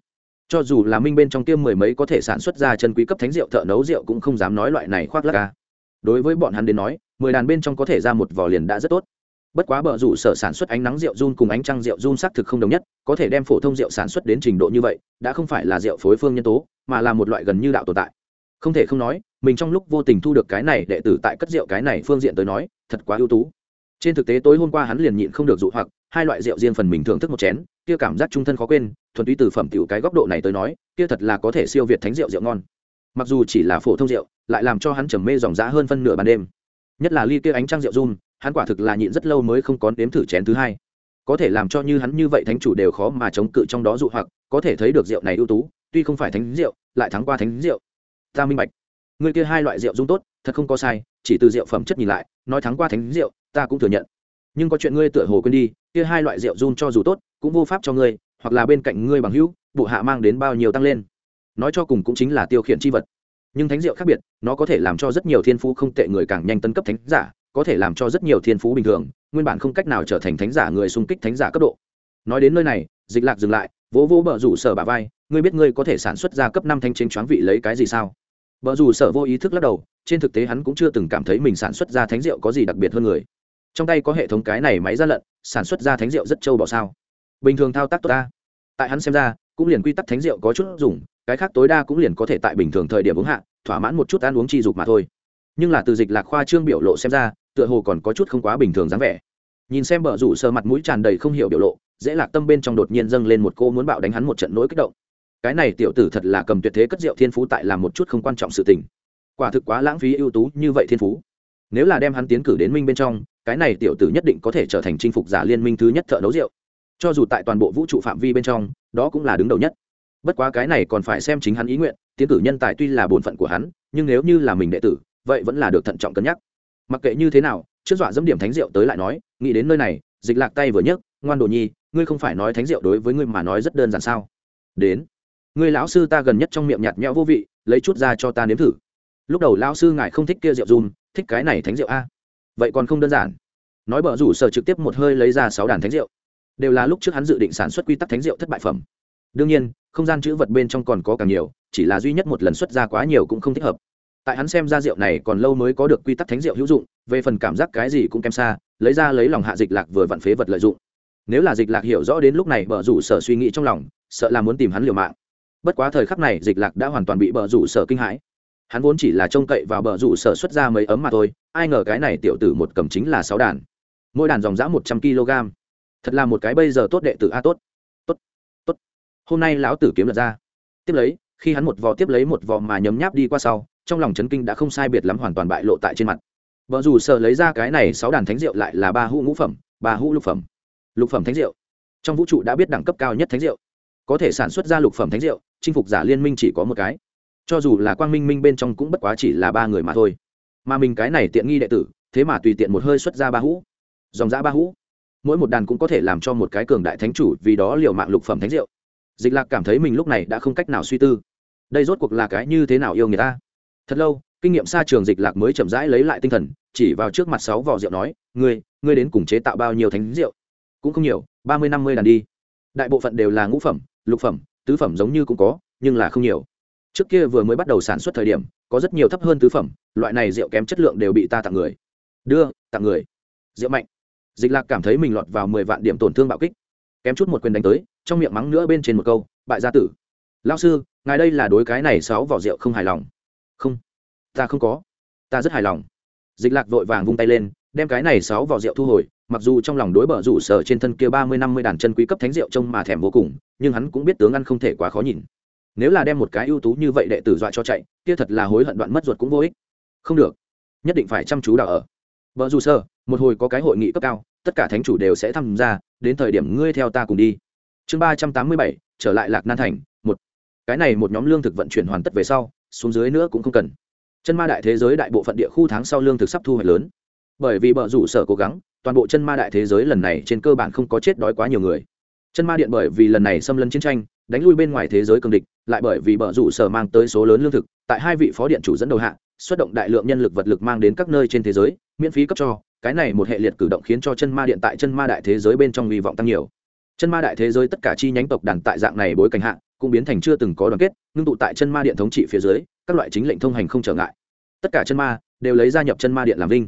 A: Cho dù là minh bên trong tiêm mười mấy có thể sản xuất ra chân quý cấp thánh rượu thợ nấu rượu cũng không dám nói loại này khoác lắc ca đối với bọn hắn đến nói, mười đàn bên trong có thể ra một vò liền đã rất tốt. Bất quá bờ rủ sở sản xuất ánh nắng rượu run cùng ánh trăng rượu run xác thực không đồng nhất, có thể đem phổ thông rượu sản xuất đến trình độ như vậy, đã không phải là rượu phối phương nhân tố, mà là một loại gần như đạo tồn tại. Không thể không nói, mình trong lúc vô tình thu được cái này đệ tử tại cất rượu cái này phương diện tới nói, thật quá ưu tú. Trên thực tế tối hôm qua hắn liền nhịn không được dụ hoặc, hai loại rượu riêng phần mình thưởng thức một chén, kia cảm giác trung thân khó quên, thuần túy từ phẩm tiểu cái góc độ này tới nói, kia thật là có thể siêu việt thánh rượu rượu ngon. Mặc dù chỉ là phổ thông rượu lại làm cho hắn trầm mê dòng dã hơn phân nửa ban đêm. Nhất là ly kia ánh trăng rượu run, hắn quả thực là nhịn rất lâu mới không có nếm thử chén thứ hai. Có thể làm cho như hắn như vậy thánh chủ đều khó mà chống cự trong đó dụ hoặc, có thể thấy được rượu này ưu tú, tuy không phải thánh rượu, lại thắng qua thánh rượu. Ta minh bạch. Người kia hai loại rượu dung tốt, thật không có sai, chỉ từ rượu phẩm chất nhìn lại, nói thắng qua thánh rượu, ta cũng thừa nhận. Nhưng có chuyện ngươi tựa hồ quên đi, kia hai loại rượu run cho dù tốt, cũng vô pháp cho ngươi, hoặc là bên cạnh ngươi bằng hữu, bộ hạ mang đến bao nhiêu tăng lên. Nói cho cùng cũng chính là tiêu khiển c h i vật nhưng thánh rượu khác biệt, nó có thể làm cho rất nhiều thiên phú không tệ người càng nhanh tấn cấp thánh giả, có thể làm cho rất nhiều thiên phú bình thường, nguyên bản không cách nào trở thành thánh giả người xung kích thánh giả cấp độ. Nói đến nơi này, dịch lạc dừng lại, vỗ vỗ bờ rủ sở bà vai, ngươi biết ngươi có thể sản xuất ra cấp năm thanh chính choáng vị lấy cái gì sao? Bờ rủ sở vô ý thức lắc đầu, trên thực tế hắn cũng chưa từng cảm thấy mình sản xuất ra thánh rượu có gì đặc biệt hơn người. Trong tay có hệ thống cái này máy ra lận, sản xuất ra thánh rượu rất trâu bỏ sao. Bình thường thao tác tốt ta. Tại hắn xem ra, cũng liền quy tắc thánh rượu có chút dùng cái khác tối đa cũng liền có thể tại bình thường thời điểm uống hạ, thỏa mãn một chút ăn uống chi dục mà thôi. Nhưng là từ dịch lạc khoa trương biểu lộ xem ra, tựa hồ còn có chút không quá bình thường dáng vẻ. Nhìn xem bờ rủ sơ mặt mũi tràn đầy không hiểu biểu lộ, dễ lạc tâm bên trong đột nhiên dâng lên một cô muốn bạo đánh hắn một trận nỗi kích động. Cái này tiểu tử thật là cầm tuyệt thế cất rượu thiên phú tại làm một chút không quan trọng sự tình. Quả thực quá lãng phí ưu tú như vậy thiên phú. Nếu là đem hắn tiến cử đến minh bên trong, cái này tiểu tử nhất định có thể trở thành chinh phục giả liên minh thứ nhất thợ nấu rượu. Cho dù tại toàn bộ vũ trụ phạm vi bên trong, đó cũng là đứng đầu nhất bất quá cái này còn phải xem chính hắn ý nguyện, tiến cử nhân tài tuy là bổn phận của hắn, nhưng nếu như là mình đệ tử, vậy vẫn là được thận trọng cân nhắc. Mặc kệ như thế nào, trước dọa dẫm điểm thánh rượu tới lại nói, nghĩ đến nơi này, dịch lạc tay vừa nhấc, ngoan đồ nhi, ngươi không phải nói thánh rượu đối với ngươi mà nói rất đơn giản sao? Đến. Ngươi lão sư ta gần nhất trong miệng nhạt nhẽo vô vị, lấy chút ra cho ta nếm thử. Lúc đầu lão sư ngài không thích kia rượu dùm, thích cái này thánh rượu a. Vậy còn không đơn giản. Nói bở rủ sở trực tiếp một hơi lấy ra sáu đàn thánh rượu. Đều là lúc trước hắn dự định sản xuất quy tắc thánh rượu thất bại phẩm. Đương nhiên không gian chữ vật bên trong còn có càng nhiều, chỉ là duy nhất một lần xuất ra quá nhiều cũng không thích hợp. Tại hắn xem ra rượu này còn lâu mới có được quy tắc thánh rượu hữu dụng, về phần cảm giác cái gì cũng kém xa, lấy ra lấy lòng hạ dịch lạc vừa vặn phế vật lợi dụng. Nếu là dịch lạc hiểu rõ đến lúc này bờ rủ sở suy nghĩ trong lòng, sợ là muốn tìm hắn liều mạng. Bất quá thời khắc này dịch lạc đã hoàn toàn bị bờ rủ sở kinh hãi. Hắn vốn chỉ là trông cậy vào bờ rủ sở xuất ra mấy ấm mà thôi, ai ngờ cái này tiểu tử một cầm chính là sáu đàn. Mỗi đàn dòng dã một trăm kg thật là một cái bây giờ tốt đệ tử a tốt hôm nay lão tử kiếm lật ra. Tiếp lấy, khi hắn một vò tiếp lấy một vò mà nhấm nháp đi qua sau, trong lòng chấn kinh đã không sai biệt lắm hoàn toàn bại lộ tại trên mặt. Vợ dù sợ lấy ra cái này sáu đàn thánh rượu lại là ba hũ ngũ phẩm, ba hũ lục phẩm. Lục phẩm thánh rượu. Trong vũ trụ đã biết đẳng cấp cao nhất thánh rượu. Có thể sản xuất ra lục phẩm thánh rượu, chinh phục giả liên minh chỉ có một cái. Cho dù là quang minh minh bên trong cũng bất quá chỉ là ba người mà thôi. Mà mình cái này tiện nghi đệ tử, thế mà tùy tiện một hơi xuất ra ba hũ. Dòng giã ba hũ. Mỗi một đàn cũng có thể làm cho một cái cường đại thánh chủ vì đó liều mạng lục phẩm thánh rượu dịch lạc cảm thấy mình lúc này đã không cách nào suy tư. Đây rốt cuộc là cái như thế nào yêu người ta? Thật lâu, kinh nghiệm xa trường dịch lạc mới chậm rãi lấy lại tinh thần, chỉ vào trước mặt sáu vỏ rượu nói, ngươi ngươi đến cùng chế tạo bao nhiêu thánh rượu? Cũng không nhiều, ba mươi, năm mươi đàn đi. Đại bộ phận đều là ngũ phẩm, lục phẩm, tứ phẩm giống như cũng có, nhưng là không nhiều. Trước kia vừa mới bắt đầu sản xuất thời điểm, có rất nhiều thấp hơn tứ phẩm, loại này rượu kém chất lượng đều bị ta tặng người. Đưa, tặng người. Rượu mạnh. Dịch lạc cảm thấy mình lọt vào mười vạn điểm tổn thương bạo kích kém chút một quyền đánh tới, trong miệng mắng nữa bên trên một câu, bại gia tử. Lao sư, ngài đây là đối cái này sáu vỏ rượu không hài lòng. Không, ta không có. Ta rất hài lòng. Dịch lạc vội vàng vung tay lên, đem cái này sáu vỏ rượu thu hồi, mặc dù trong lòng đối bờ rủ sở trên thân kia ba mươi năm mươi đàn chân quý cấp thánh rượu trông mà thèm vô cùng, nhưng hắn cũng biết tướng ăn không thể quá khó nhìn. Nếu là đem một cái ưu tú như vậy đệ tử dọa cho chạy, kia thật là hối hận đoạn mất ruột cũng vô ích. Không được, nhất định phải chăm chú đào ở. Vợ dù sơ một hồi có cái hội nghị cấp cao tất cả thánh chủ đều sẽ tham gia, đến thời điểm ngươi theo ta cùng đi. Chương ba trăm tám mươi bảy, trở lại lạc nan thành, một. Cái này một nhóm lương thực vận chuyển hoàn tất về sau, xuống dưới nữa cũng không cần. Chân ma đại thế giới đại bộ phận địa khu tháng sau lương thực sắp thu hoạch lớn. Bởi vì bờ rủ sở cố gắng, toàn bộ chân ma đại thế giới lần này trên cơ bản không có chết đói quá nhiều người. Chân ma điện bởi vì lần này xâm lấn chiến tranh, đánh lui bên ngoài thế giới cường địch, lại bởi vì bờ rủ sở mang tới số lớn lương thực, tại hai vị phó điện chủ dẫn đầu hạ, xuất động đại lượng nhân lực vật lực mang đến các nơi trên thế giới, miễn phí cấp cho cái này một hệ liệt cử động khiến cho chân ma điện tại chân ma đại thế giới bên trong hy vọng tăng nhiều. Chân ma đại thế giới tất cả chi nhánh tộc đàn tại dạng này bối cảnh hạ, cũng biến thành chưa từng có đoàn kết, ngưng tụ tại chân ma điện thống trị phía dưới, các loại chính lệnh thông hành không trở ngại. Tất cả chân ma đều lấy gia nhập chân ma điện làm vinh.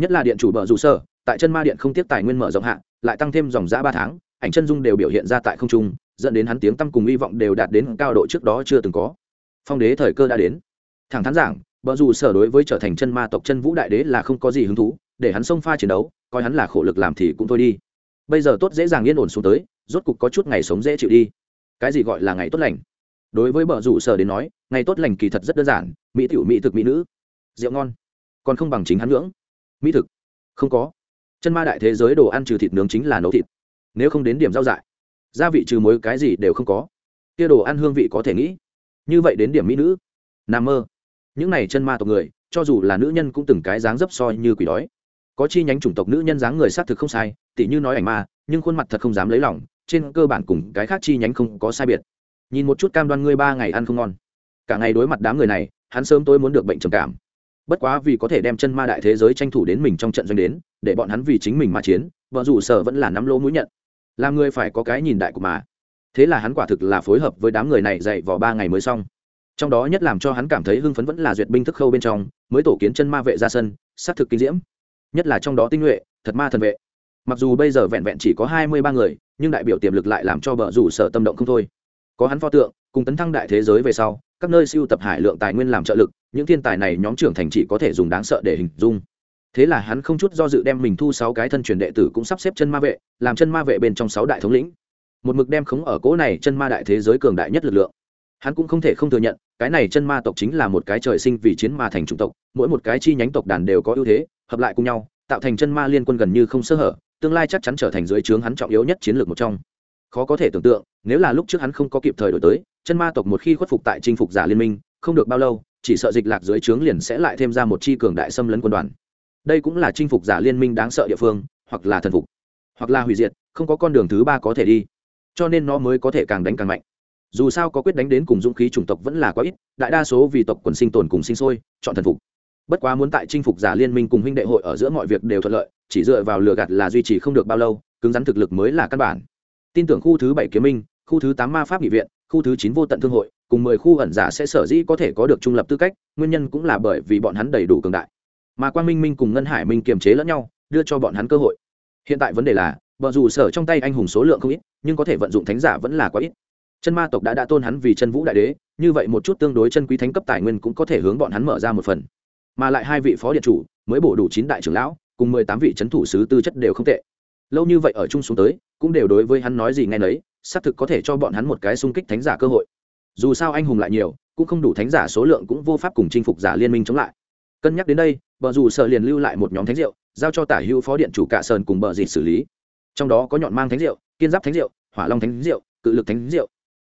A: Nhất là điện chủ bờ dù sơ, tại chân ma điện không tiếp tài nguyên mở rộng hạ, lại tăng thêm dòng giã ba tháng, ảnh chân dung đều biểu hiện ra tại không trung, dẫn đến hắn tiếng tăm cùng hy vọng đều đạt đến cao độ trước đó chưa từng có. Phong đế thời cơ đã đến. Thẳng thắn giảng bờ dù sở đối với trở thành chân ma tộc chân vũ đại đế là không có gì hứng thú để hắn xông pha chiến đấu, coi hắn là khổ lực làm thì cũng thôi đi. Bây giờ tốt dễ dàng yên ổn xuống tới, rốt cục có chút ngày sống dễ chịu đi. Cái gì gọi là ngày tốt lành? Đối với bờ rủ sở đến nói, ngày tốt lành kỳ thật rất đơn giản, mỹ tiểu mỹ thực mỹ nữ. Rượu ngon, còn không bằng chính hắn ngưỡng. Mỹ thực, không có. Chân ma đại thế giới đồ ăn trừ thịt nướng chính là nấu thịt. Nếu không đến điểm rau dại, gia vị trừ muối cái gì đều không có. Kia đồ ăn hương vị có thể nghĩ. Như vậy đến điểm mỹ nữ. N mơ. Những này chân ma tộc người, cho dù là nữ nhân cũng từng cái dáng dấp soi như quỷ đói có chi nhánh chủng tộc nữ nhân dáng người xác thực không sai, tỉ như nói ảnh ma, nhưng khuôn mặt thật không dám lấy lòng, trên cơ bản cùng cái khác chi nhánh không có sai biệt. Nhìn một chút cam đoan ngươi ba ngày ăn không ngon. Cả ngày đối mặt đám người này, hắn sớm tối muốn được bệnh trầm cảm. Bất quá vì có thể đem chân ma đại thế giới tranh thủ đến mình trong trận doanh đến, để bọn hắn vì chính mình mà chiến vợ rủ sở vẫn là nắm lỗ mũi nhận. Làm người phải có cái nhìn đại của mà. Thế là hắn quả thực là phối hợp với đám người này dạy vào ba ngày mới xong. Trong đó nhất làm cho hắn cảm thấy hưng phấn vẫn là duyệt binh thức khâu bên trong, mới tổ kiến chân ma vệ ra sân s á t thực kinh diễm nhất là trong đó tinh nhuệ, thật ma thần vệ. Mặc dù bây giờ vẹn vẹn chỉ có hai mươi ba người, nhưng đại biểu tiềm lực lại làm cho bờ rủ sở tâm động không thôi. Có hắn pho tượng, cùng tấn thăng đại thế giới về sau, các nơi siêu tập hải lượng tài nguyên làm trợ lực, những thiên tài này nhóm trưởng thành chỉ có thể dùng đáng sợ để hình dung. Thế là hắn không chút do dự đem mình thu sáu cái thân truyền đệ tử cũng sắp xếp chân ma vệ, làm chân ma vệ bên trong sáu đại thống lĩnh. Một mực đem khống ở cỗ này chân ma đại thế giới cường đại nhất lực lượng. Hắn cũng không thể không thừa nhận, cái này chân ma tộc chính là một cái trời sinh vì chiến ma thành chủng tộc, mỗi một cái chi nhánh tộc đàn đều có ưu thế hợp lại cùng nhau, tạo thành chân ma liên quân gần như không sơ hở, tương lai chắc chắn trở thành dưới trướng hắn trọng yếu nhất chiến lược một trong. Khó có thể tưởng tượng, nếu là lúc trước hắn không có kịp thời đổi tới, chân ma tộc một khi khuất phục tại chinh phục giả liên minh, không được bao lâu, chỉ sợ dịch lạc dưới trướng liền sẽ lại thêm ra một chi cường đại xâm lấn quân đoàn. Đây cũng là chinh phục giả liên minh đáng sợ địa phương, hoặc là thần phục, hoặc là hủy diệt, không có con đường thứ ba có thể đi. Cho nên nó mới có thể càng đánh càng mạnh. Dù sao có quyết đánh đến cùng dũng khí chủng tộc vẫn là quá ít, đại đa số vì tộc quần sinh tồn cùng sinh sôi, chọn thần phục bất quá muốn tại chinh phục giả liên minh cùng huynh đệ hội ở giữa mọi việc đều thuận lợi, chỉ dựa vào lừa gạt là duy trì không được bao lâu, cứng rắn thực lực mới là căn bản. Tin tưởng khu thứ bảy kiếm minh, khu thứ tám ma pháp nghị viện, khu thứ chín vô tận thương hội, cùng mười khu ẩn giả sẽ sở dĩ có thể có được trung lập tư cách, nguyên nhân cũng là bởi vì bọn hắn đầy đủ cường đại. Mà quang minh minh cùng ngân hải minh kiềm chế lẫn nhau, đưa cho bọn hắn cơ hội. Hiện tại vấn đề là vợ dù sở trong tay anh hùng số lượng không ít, nhưng có thể vận dụng thánh giả vẫn là quá ít. Chân ma tộc đã đã tôn hắn vì chân vũ đại đế, như vậy một chút tương đối chân quý thánh cấp tài nguyên cũng có thể hướng bọn hắn mở ra một phần mà lại hai vị phó điện chủ mới bổ đủ chín đại trưởng lão, cùng mười tám vị c h ấ n thủ sứ tư chất đều không tệ. Lâu như vậy ở chung xuống tới, cũng đều đối với hắn nói gì ngay nấy, xác thực có thể cho bọn hắn một cái sung kích thánh giả cơ hội. Dù sao anh hùng lại nhiều, cũng không đủ thánh giả số lượng cũng vô pháp cùng chinh phục giả liên minh chống lại. Cân nhắc đến đây, bờ dù sợ liền lưu lại một nhóm thánh rượu, giao cho tả hữu phó điện chủ cạ sơn cùng bờ dịt xử lý. Trong đó có nhọn mang thánh rượu, kiên giáp thánh rượu, hỏa long thánh rượu, cự lực thánh rượu.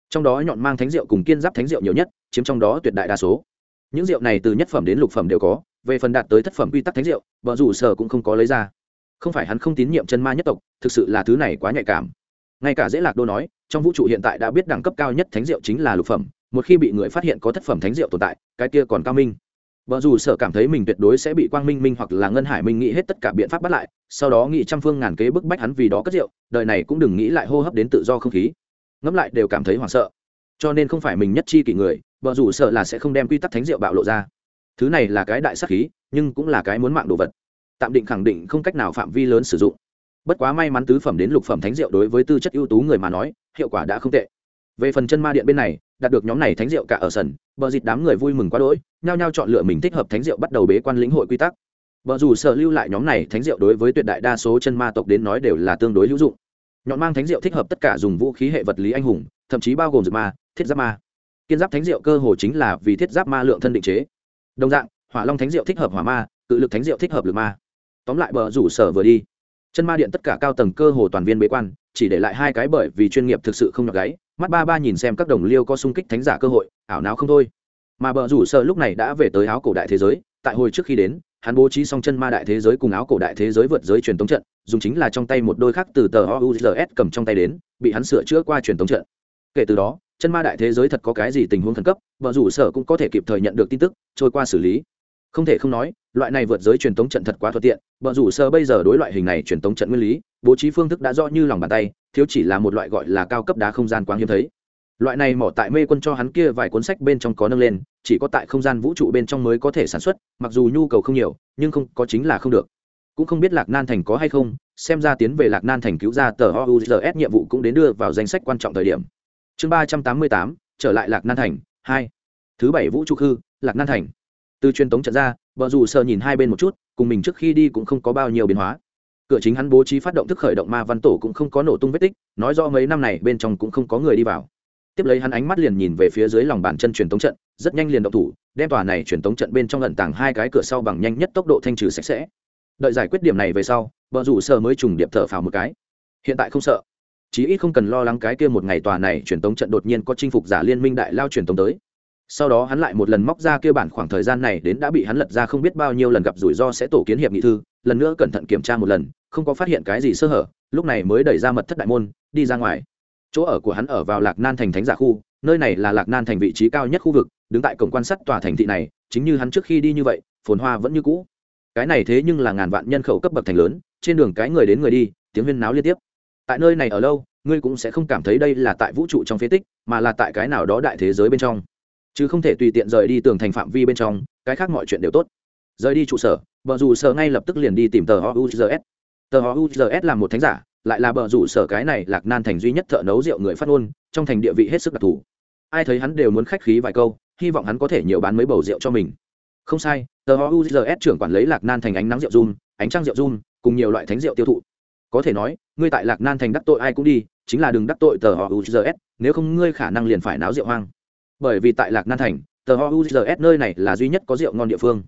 A: Trong đó nhọn mang thánh rượu cùng kiên giáp thánh rượu nhiều nhất, chiếm trong đó tuyệt đại đa số những rượu này từ nhất phẩm đến lục phẩm đều có, về phần đạt tới thất phẩm quy tắc thánh rượu vợ rủ sở cũng không có lấy ra. Không phải hắn không tín nhiệm chân ma nhất tộc, thực sự là thứ này quá nhạy cảm. Ngay cả dễ lạc đô nói, trong vũ trụ hiện tại đã biết đẳng cấp cao nhất thánh rượu chính là lục phẩm, một khi bị người phát hiện có thất phẩm thánh rượu tồn tại, cái kia còn cao minh. Vợ dù sở cảm thấy mình tuyệt đối sẽ bị quang minh minh hoặc là ngân hải minh nghĩ hết tất cả biện pháp bắt lại, sau đó nghĩ trăm phương ngàn kế bức bách hắn vì đó cất rượu, đời này cũng đừng nghĩ lại hô hấp đến tự do không khí. Ngẫm lại đều cảm thấy hoảng sợ. Cho nên không phải mình nhất chi kỷ người vợ dù sợ là sẽ không đem quy tắc thánh rượu bạo lộ ra. Thứ này là cái đại sắc khí, nhưng cũng là cái muốn mạng đồ vật. Tạm định khẳng định không cách nào phạm vi lớn sử dụng. Bất quá may mắn tứ phẩm đến lục phẩm thánh rượu đối với tư chất ưu tú người mà nói, hiệu quả đã không tệ. Về phần chân ma điện bên này, đạt được nhóm này thánh rượu cả ở sân bờ dịt đám người vui mừng quá đỗi, nhao nhao chọn lựa mình thích hợp thánh rượu bắt đầu bế quan lĩnh hội quy tắc. Vợ dù sợ lưu lại nhóm này thánh rượu đối với tuyệt đại đa số chân ma tộc đến nói đều là tương đối hữu dụng. Nhọn mang thánh rượu thích hợp tất cả dùng vũ khí hệ vật lý anh hùng, thậm chí bao gồm dược ma, thiết giáp ma kiên giáp thánh rượu cơ hồ chính là vì thiết giáp ma lượng thân định chế. Đồng dạng, hỏa long thánh rượu thích hợp hỏa ma, cự lực thánh rượu thích hợp lực ma. Tóm lại bờ rủ sở vừa đi. Chân ma điện tất cả cao tầng cơ hồ toàn viên bế quan, chỉ để lại hai cái bởi vì chuyên nghiệp thực sự không nhọc gáy. Mắt ba ba nhìn xem các đồng liêu có sung kích thánh giả cơ hội, ảo não không thôi. Mà bờ rủ sở lúc này đã về tới áo cổ đại thế giới, tại hồi trước khi đến, hắn bố trí xong chân ma đại thế giới cùng áo cổ đại thế giới vượt giới truyền tống trận, dùng chính là trong tay một đôi khác từ tờ ouzs cầm trong tay đến, bị hắn sửa chữa qua truyền tống trận. Kể từ đó chân ma đại thế giới thật có cái gì tình huống khẩn cấp, vợ rủ sở cũng có thể kịp thời nhận được tin tức, trôi qua xử lý. Không thể không nói, loại này vượt giới truyền tống trận thật quá thuận tiện, vợ rủ sơ bây giờ đối loại hình này truyền tống trận nguyên lý, bố trí phương thức đã rõ như lòng bàn tay, thiếu chỉ là một loại gọi là cao cấp đá không gian quá hiếm thấy. Loại này mỏ tại mê quân cho hắn kia vài cuốn sách bên trong có nâng lên, chỉ có tại không gian vũ trụ bên trong mới có thể sản xuất, mặc dù nhu cầu không nhiều, nhưng không, có chính là không được. Cũng không biết lạc nan thành có hay không, xem ra tiến về lạc nan thành cứu ra tờ ouzs nhiệm vụ cũng đến đưa vào danh sách quan trọng thời điểm chương ba trăm tám mươi tám, trở lại lạc nan thành, hai. Thứ bảy vũ trụ khư, lạc nan thành. Từ truyền tống trận ra vợ dù sợ nhìn hai bên một chút, cùng mình trước khi đi cũng không có bao nhiêu biến hóa. Cửa chính hắn bố trí phát động thức khởi động ma văn tổ cũng không có nổ tung vết tích, nói do mấy năm này bên trong cũng không có người đi vào. Tiếp lấy hắn ánh mắt liền nhìn về phía dưới lòng bàn chân truyền tống trận, rất nhanh liền động thủ, đem tòa này truyền tống trận bên trong lận tàng hai cái cửa sau bằng nhanh nhất tốc độ thanh trừ sạch sẽ. Đợi giải quyết điểm này về sau vợ rủ sợ mới trùng điệp thở phào một cái. Hiện tại không sợ chí ít không cần lo lắng cái kia một ngày tòa này truyền tống trận đột nhiên có chinh phục giả liên minh đại lao truyền tống tới. Sau đó hắn lại một lần móc ra kia bản khoảng thời gian này đến đã bị hắn lật ra không biết bao nhiêu lần gặp rủi ro sẽ tổ kiến hiệp nghị thư, lần nữa cẩn thận kiểm tra một lần, không có phát hiện cái gì sơ hở, lúc này mới đẩy ra mật thất đại môn, đi ra ngoài. Chỗ ở của hắn ở vào lạc nan thành thánh giả khu, nơi này là lạc nan thành vị trí cao nhất khu vực, đứng tại cổng quan sát tòa thành thị này, chính như hắn trước khi đi như vậy, phồn hoa vẫn như cũ. Cái này thế nhưng là ngàn vạn nhân khẩu cấp bậc thành lớn, trên đường cái người đến người đi, tiếng huyên náo liên tiếp tại nơi này ở lâu, ngươi cũng sẽ không cảm thấy đây là tại vũ trụ trong phế tích, mà là tại cái nào đó đại thế giới bên trong. Chứ không thể tùy tiện rời đi tường thành phạm vi bên trong, cái khác mọi chuyện đều tốt. Rời đi trụ sở vợ dù sở ngay lập tức liền đi tìm tờ houzs tờ houzs là một thánh giả, lại là bờ rủ sở cái này lạc nan thành duy nhất thợ nấu rượu người phát ngôn, trong thành địa vị hết sức đặc thù. Ai thấy hắn đều muốn khách khí vài câu, hy vọng hắn có thể nhiều bán mấy bầu rượu cho mình. Không sai, tờ houzs trưởng quản lấy lạc nan thành ánh nắng rượu run, ánh trăng rượu run, cùng nhiều loại thánh rượu tiêu thụ có thể nói, ngươi tại lạc nan thành đắc tội ai cũng đi, chính là đừng đắc tội tờ houzs nếu không ngươi khả năng liền phải náo rượu hoang. Bởi vì tại lạc nan thành, tờ houzs nơi này là duy nhất có rượu ngon địa phương.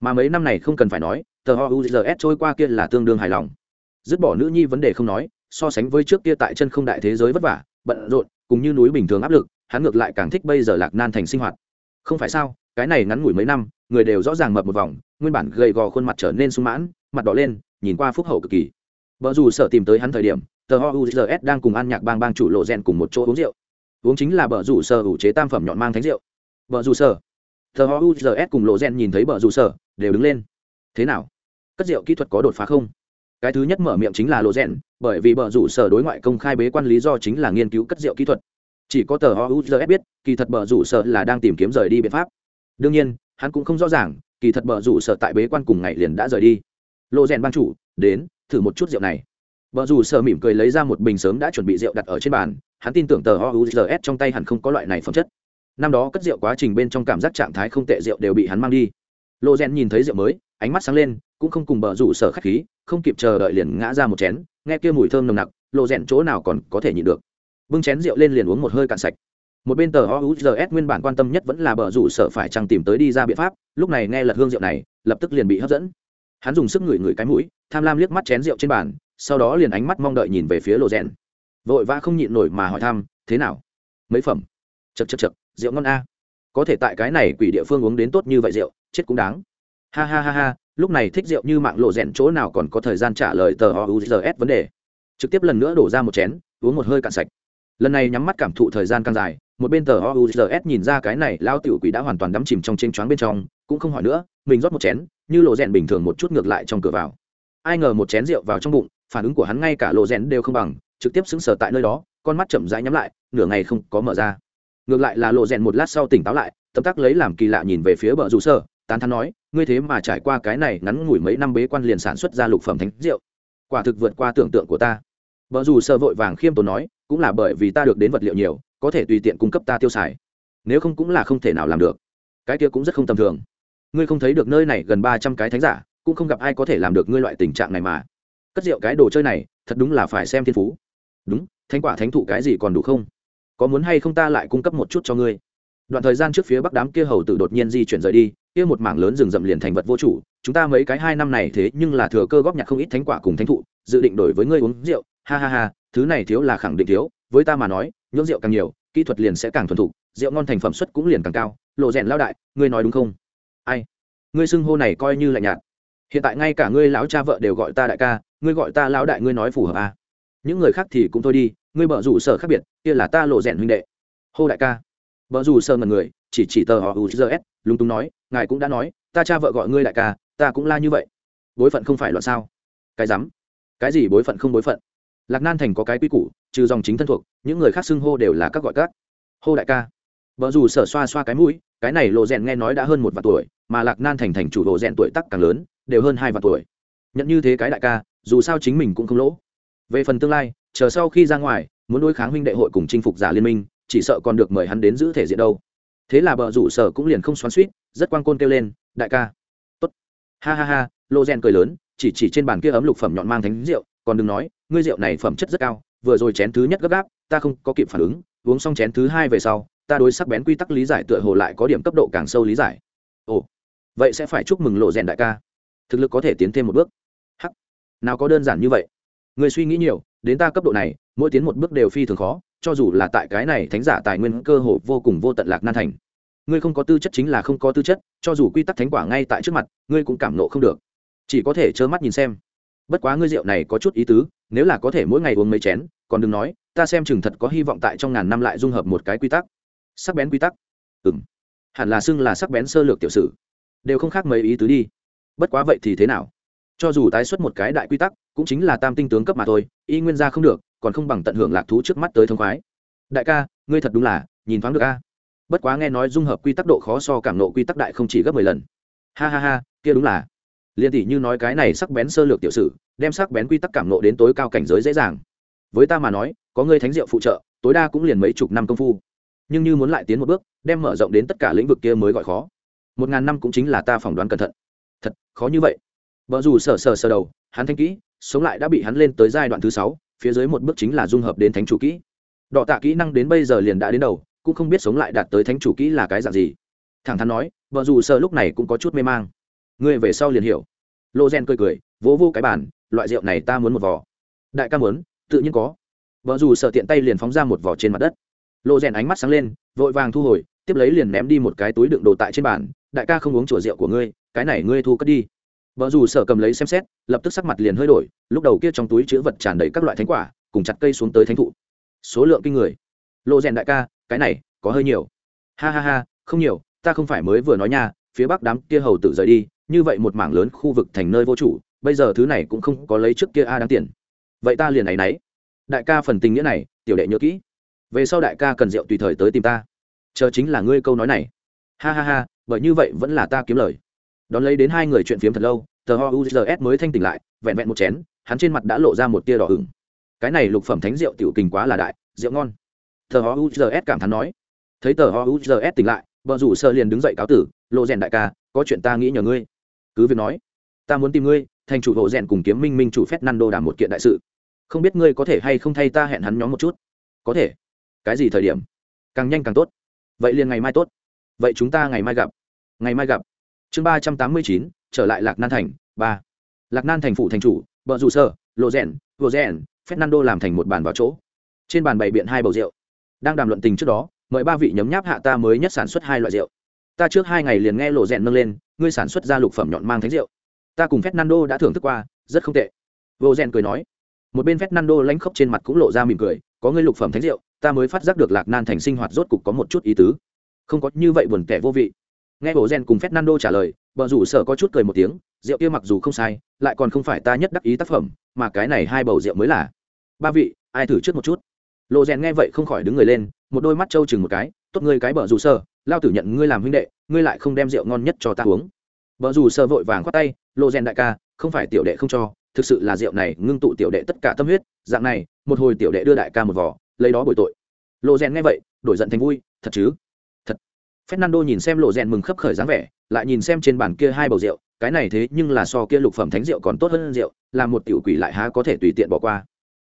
A: Mà mấy năm này không cần phải nói, tờ houzs trôi qua kia là tương đương hài lòng. Dứt bỏ nữ nhi vấn đề không nói, so sánh với trước kia tại chân không đại thế giới vất vả, bận rộn, cùng như núi bình thường áp lực, hắn ngược lại càng thích bây giờ lạc nan thành sinh hoạt. Không phải sao, cái này ngắn ngủi mấy năm, người đều rõ ràng mập một vòng, nguyên bản gầy gò khuôn mặt trở nên sung mãn, mặt đỏ lên, nhìn qua phúc hậu cực kỳ vợ dù sợ tìm tới hắn thời điểm, tờ houzs đang cùng ăn nhạc bang bang chủ lộ rèn cùng một chỗ uống rượu. Uống chính là bờ rủ sở ủ chế tam phẩm nhọn mang thánh rượu. Bờ rủ sở. Tờ houzs cùng lộ rèn nhìn thấy bờ rủ sở, đều đứng lên. Thế nào? Cất rượu kỹ thuật có đột phá không? Cái thứ nhất mở miệng chính là lộ rèn, bởi vì bờ rủ sở đối ngoại công khai bế quan lý do chính là nghiên cứu cất rượu kỹ thuật. Chỉ có tờ houzs biết, kỳ thật bờ rủ sở là đang tìm kiếm rời đi biện pháp. Đương nhiên, hắn cũng không rõ ràng, kỳ thật bờ rủ sở tại bế quan cùng ngày liền đã rời đi. Lộ rèn ban chủ, đến thử một chút rượu này Bờ rủ sở mỉm cười lấy ra một bình sớm đã chuẩn bị rượu đặt ở trên bàn, hắn tin tưởng tờ OUZS trong tay hẳn không có loại này phẩm chất. Năm đó cất rượu quá trình bên trong cảm giác trạng thái không tệ rượu đều bị hắn mang đi. Lô Gen nhìn thấy rượu mới, ánh mắt sáng lên, cũng không cùng bờ rủ sở khách khí, không kịp chờ đợi liền ngã ra một chén, nghe kia mùi thơm nồng nặc, Lô Gen chỗ nào còn có thể nhịn được. Bưng chén rượu lên liền uống một hơi cạn sạch. Một bên tờ OUZS nguyên bản quan tâm nhất vẫn là bờ rủ sở phải chăng tìm tới đi ra biện pháp, lúc này nghe lật hương rượu này, lập tức liền bị hấp dẫn. Hắn dùng sức ngửi ngửi cái mũi, tham lam liếc mắt chén rượu trên bàn, sau đó liền ánh mắt mong đợi nhìn về phía lộ rèn. Vội vã không nhịn nổi mà hỏi thăm thế nào? Mấy phẩm? Chật chật chật rượu ngon a. Có thể tại cái này quỷ địa phương uống đến tốt như vậy rượu chết cũng đáng. Ha ha ha ha lúc này thích rượu như mạng lộ rèn chỗ nào còn có thời gian trả lời tờ ouzs vấn đề? Trực tiếp lần nữa đổ ra một chén uống một hơi cạn sạch. Lần này nhắm mắt cảm thụ thời gian càng dài một bên tờ ouzs nhìn ra cái này lao tiểu quỷ đã hoàn toàn đắm chìm trong trên choáng bên trong cũng không hỏi nữa mình rót một chén như lộ rèn bình thường một chút ngược lại trong cửa vào ai ngờ một chén rượu vào trong bụng, phản ứng của hắn ngay cả lộ rèn đều không bằng, trực tiếp xứng sở tại nơi đó, con mắt chậm rãi nhắm lại, nửa ngày không có mở ra. Ngược lại là lộ rèn một lát sau tỉnh táo lại tấm tắc lấy làm kỳ lạ nhìn về phía bờ rủ sơ, tán thắn nói, ngươi thế mà trải qua cái này ngắn ngủi mấy năm bế quan liền sản xuất ra lục phẩm thánh rượu. Quả thực vượt qua tưởng tượng của ta. Vợ dù sơ vội vàng khiêm tốn nói, cũng là bởi vì ta được đến vật liệu nhiều, có thể tùy tiện cung cấp ta tiêu xài. Nếu không cũng là không thể nào làm được. Cái kia cũng rất không tầm thường. Ngươi không thấy được nơi này gần ba trăm cái thánh giả cũng không gặp ai có thể làm được ngươi loại tình trạng này mà. Cất rượu cái đồ chơi này, thật đúng là phải xem thiên phú. Đúng, thánh quả thánh thụ cái gì còn đủ không? Có muốn hay không ta lại cung cấp một chút cho ngươi? Đoạn thời gian trước phía bắc đám kia hầu tử đột nhiên di chuyển rời đi, kia một mảng lớn rừng rậm liền thành vật vô chủ. Chúng ta mấy cái hai năm này thế nhưng là thừa cơ góp nhặt không ít thánh quả cùng thánh thụ, dự định đổi với ngươi uống rượu. Ha ha ha, thứ này thiếu là khẳng định thiếu. Với ta mà nói nhưỡng rượu càng nhiều, kỹ thuật liền sẽ càng thuần thục, rượu ngon thành phẩm suất cũng liền càng cao. Lộ rèn lao đại, ngươi nói đúng không? Ai? Ngươi xưng hô này coi như lạnh nhạt hiện tại ngay cả ngươi lão cha vợ đều gọi ta đại ca, ngươi gọi ta lão đại ngươi nói phù hợp à. những người khác thì cũng thôi đi, ngươi bợ rủ sở khác biệt, kia là ta lộ rèn huynh đệ. Hô đại ca. Vợ rủ sở ngần người, chỉ chỉ tờ họ uzs lúng túng nói, ngài cũng đã nói, ta cha vợ gọi ngươi đại ca, ta cũng la như vậy. Bối phận không phải loạn sao? Cái rắm. Cái gì bối phận không bối phận? Lạc nan thành có cái quy củ, trừ dòng chính thân thuộc, những người khác xưng hô đều là các gọi các. Hô đại ca. Vợ dù sở xoa xoa cái mũi, cái này lộ rèn nghe nói đã hơn một vạn tuổi, mà lạc nan thành thành chủ lộ rèn tuổi tắc càng lớn đều hơn hai vạn tuổi. Nhận như thế cái đại ca, dù sao chính mình cũng không lỗ. Về phần tương lai, chờ sau khi ra ngoài, muốn đối kháng huynh đệ hội cùng chinh phục giả liên minh, chỉ sợ còn được mời hắn đến giữ thể diện đâu. Thế là bờ rủ sở cũng liền không xoắn suýt rất quan côn kêu lên, đại ca. Tốt. Ha ha ha, lô gen cười lớn, chỉ chỉ trên bàn kia ấm lục phẩm nhọn mang thánh rượu, còn đừng nói, ngươi rượu này phẩm chất rất cao, vừa rồi chén thứ nhất gấp gáp, ta không có kịp phản ứng, uống xong chén thứ hai về sau, ta đối sắc bén quy tắc lý giải tựa hồ lại có điểm cấp độ càng sâu lý giải. Ồ, vậy sẽ phải chúc mừng lộ rèn đại ca thực lực có thể tiến thêm một bước. Hắc. Nào có đơn giản như vậy? Người suy nghĩ nhiều, đến ta cấp độ này, mỗi tiến một bước đều phi thường khó, cho dù là tại cái này thánh giả tài nguyên cơ hội vô cùng vô tận lạc nan thành. Ngươi không có tư chất chính là không có tư chất, cho dù quy tắc thánh quả ngay tại trước mặt, ngươi cũng cảm nộ không được. Chỉ có thể trơ mắt nhìn xem. Bất quá ngươi rượu này có chút ý tứ, nếu là có thể mỗi ngày uống mấy chén, còn đừng nói, ta xem chừng thật có hy vọng tại trong ngàn năm lại dung hợp một cái quy tắc. Sắc bén quy tắc. Ừ m hẳn là xưng là sắc bén sơ lược tiểu sử. Đều không khác mấy ý tứ đi bất quá vậy thì thế nào? Cho dù tái xuất một cái đại quy tắc, cũng chính là tam tinh tướng cấp mà thôi, y nguyên ra không được, còn không bằng tận hưởng lạc thú trước mắt tới thông khoái. Đại ca, ngươi thật đúng là, nhìn thoáng được a. Bất quá nghe nói dung hợp quy tắc độ khó so cảm nộ quy tắc đại không chỉ gấp mười lần. Ha ha ha, kia đúng là. Liên tỷ như nói cái này sắc bén sơ lược tiểu sử, đem sắc bén quy tắc cảm nộ đến tối cao cảnh giới dễ dàng. Với ta mà nói, có ngươi thánh diệu phụ trợ, tối đa cũng liền mấy chục năm công phu. Nhưng như muốn lại tiến một bước, đem mở rộng đến tất cả lĩnh vực kia mới gọi khó. Một ngàn năm cũng chính là ta phỏng đoán cẩn thận thật, khó như vậy. Vợ dù sờ sờ sờ đầu, hắn thanh kỹ, sống lại đã bị hắn lên tới giai đoạn thứ sáu, phía dưới một bước chính là dung hợp đến thánh chủ kỹ. Đọ tạ kỹ năng đến bây giờ liền đã đến đầu, cũng không biết sống lại đạt tới thánh chủ kỹ là cái dạng gì. Thẳng thắn nói, vợ dù sờ lúc này cũng có chút mê mang. Ngươi về sau liền hiểu. Lô gen cười cười, vỗ vô cái bàn, loại rượu này ta muốn một vỏ đại ca muốn, tự nhiên có. Vợ dù sợ tiện tay liền phóng ra một vỏ trên mặt đất. Lô rèn ánh mắt sáng lên, vội vàng thu hồi, tiếp lấy liền ném đi một cái túi đựng đồ tại trên bàn. Đại ca không uống chùa rượu của ngươi cái này ngươi thu cất đi. Vợ dù sở cầm lấy xem xét lập tức sắc mặt liền hơi đổi lúc đầu kia trong túi chứa vật tràn đầy các loại thánh quả cùng chặt cây xuống tới thánh thụ. Số lượng kinh người. Lộ rèn đại ca cái này có hơi nhiều. Ha ha ha không nhiều ta không phải mới vừa nói nha phía bắc đám kia hầu tự rời đi như vậy một mảng lớn khu vực thành nơi vô chủ bây giờ thứ này cũng không có lấy trước kia a đáng tiền. Vậy ta liền này nấy, đại ca phần tình nghĩa này tiểu đệ nhớ kỹ. Về sau đại ca cần rượu tùy thời tới tìm ta. Chờ chính là ngươi câu nói này. Ha ha ha bởi như vậy vẫn là ta kiếm lời đón lấy đến hai người chuyện phiếm thật lâu, tờ ho uzs mới thanh tỉnh lại, vẹn vẹn một chén, hắn trên mặt đã lộ ra một tia đỏ ửng. Cái này lục phẩm thánh rượu tiểu kình quá là đại, rượu ngon. Tờ ho uzs cảm thán nói. Thấy tờ ho uzs tỉnh lại vợ rủ sơ liền đứng dậy cáo tử, lộ rèn đại ca, có chuyện ta nghĩ nhờ ngươi. Cứ việc nói, ta muốn tìm ngươi, thành chủ hộ rèn cùng kiếm minh minh chủ phép năn đô đàm một kiện đại sự. Không biết ngươi có thể hay không thay ta hẹn hắn nhóm một chút? Có thể. Cái gì thời điểm? Càng nhanh càng tốt. Vậy liền ngày mai tốt. Vậy chúng ta ngày mai gặp. Ngày mai gặp chương ba trăm tám mươi chín, trở lại lạc nan thành, ba. Lạc nan thành phủ thành chủ, vợ dù sơ, lộ rèn vô rèn, fernando làm thành một bàn vào chỗ. Trên bàn bày biện hai bầu rượu. Đang đàm luận tình trước đó, mời ba vị nhấm nháp hạ ta mới nhất sản xuất hai loại rượu. Ta trước hai ngày liền nghe lộ rèn nâng lên, ngươi sản xuất ra lục phẩm nhọn mang thánh rượu. Ta cùng fernando đã thưởng thức qua, rất không tệ. Vô rèn cười nói. Một bên fernando lánh khóc trên mặt cũng lộ ra mỉm cười, có ngươi lục phẩm thánh rượu, ta mới phát giác được lạc nan thành sinh hoạt rốt cục có một chút ý tứ. Không có như vậy buồn kẻ vô vị nghe bộ gen cùng fernando trả lời, bờ rủ sở có chút cười một tiếng, rượu kia mặc dù không sai, lại còn không phải ta nhất đắc ý tác phẩm, mà cái này hai bầu rượu mới là. Ba vị, ai thử trước một chút? Lộ rèn nghe vậy không khỏi đứng người lên, một đôi mắt trâu chừng một cái, tốt ngươi cái bờ rủ sở, lao tử nhận ngươi làm huynh đệ, ngươi lại không đem rượu ngon nhất cho ta uống. Bờ rủ sở vội vàng khoát tay lộ rèn đại ca, không phải tiểu đệ không cho, thực sự là rượu này ngưng tụ tiểu đệ tất cả tâm huyết, dạng này, một hồi tiểu đệ đưa đại ca một vỏ lấy đó bồi tội. Lộ rèn nghe vậy, đổi giận thành vui, thật chứ? Fernando nhìn xem lộ rèn mừng khấp khởi dáng vẻ, lại nhìn xem trên bàn kia hai bầu rượu, cái này thế nhưng là so kia lục phẩm thánh rượu còn tốt hơn rượu, là một tiểu quỷ lại há có thể tùy tiện bỏ qua.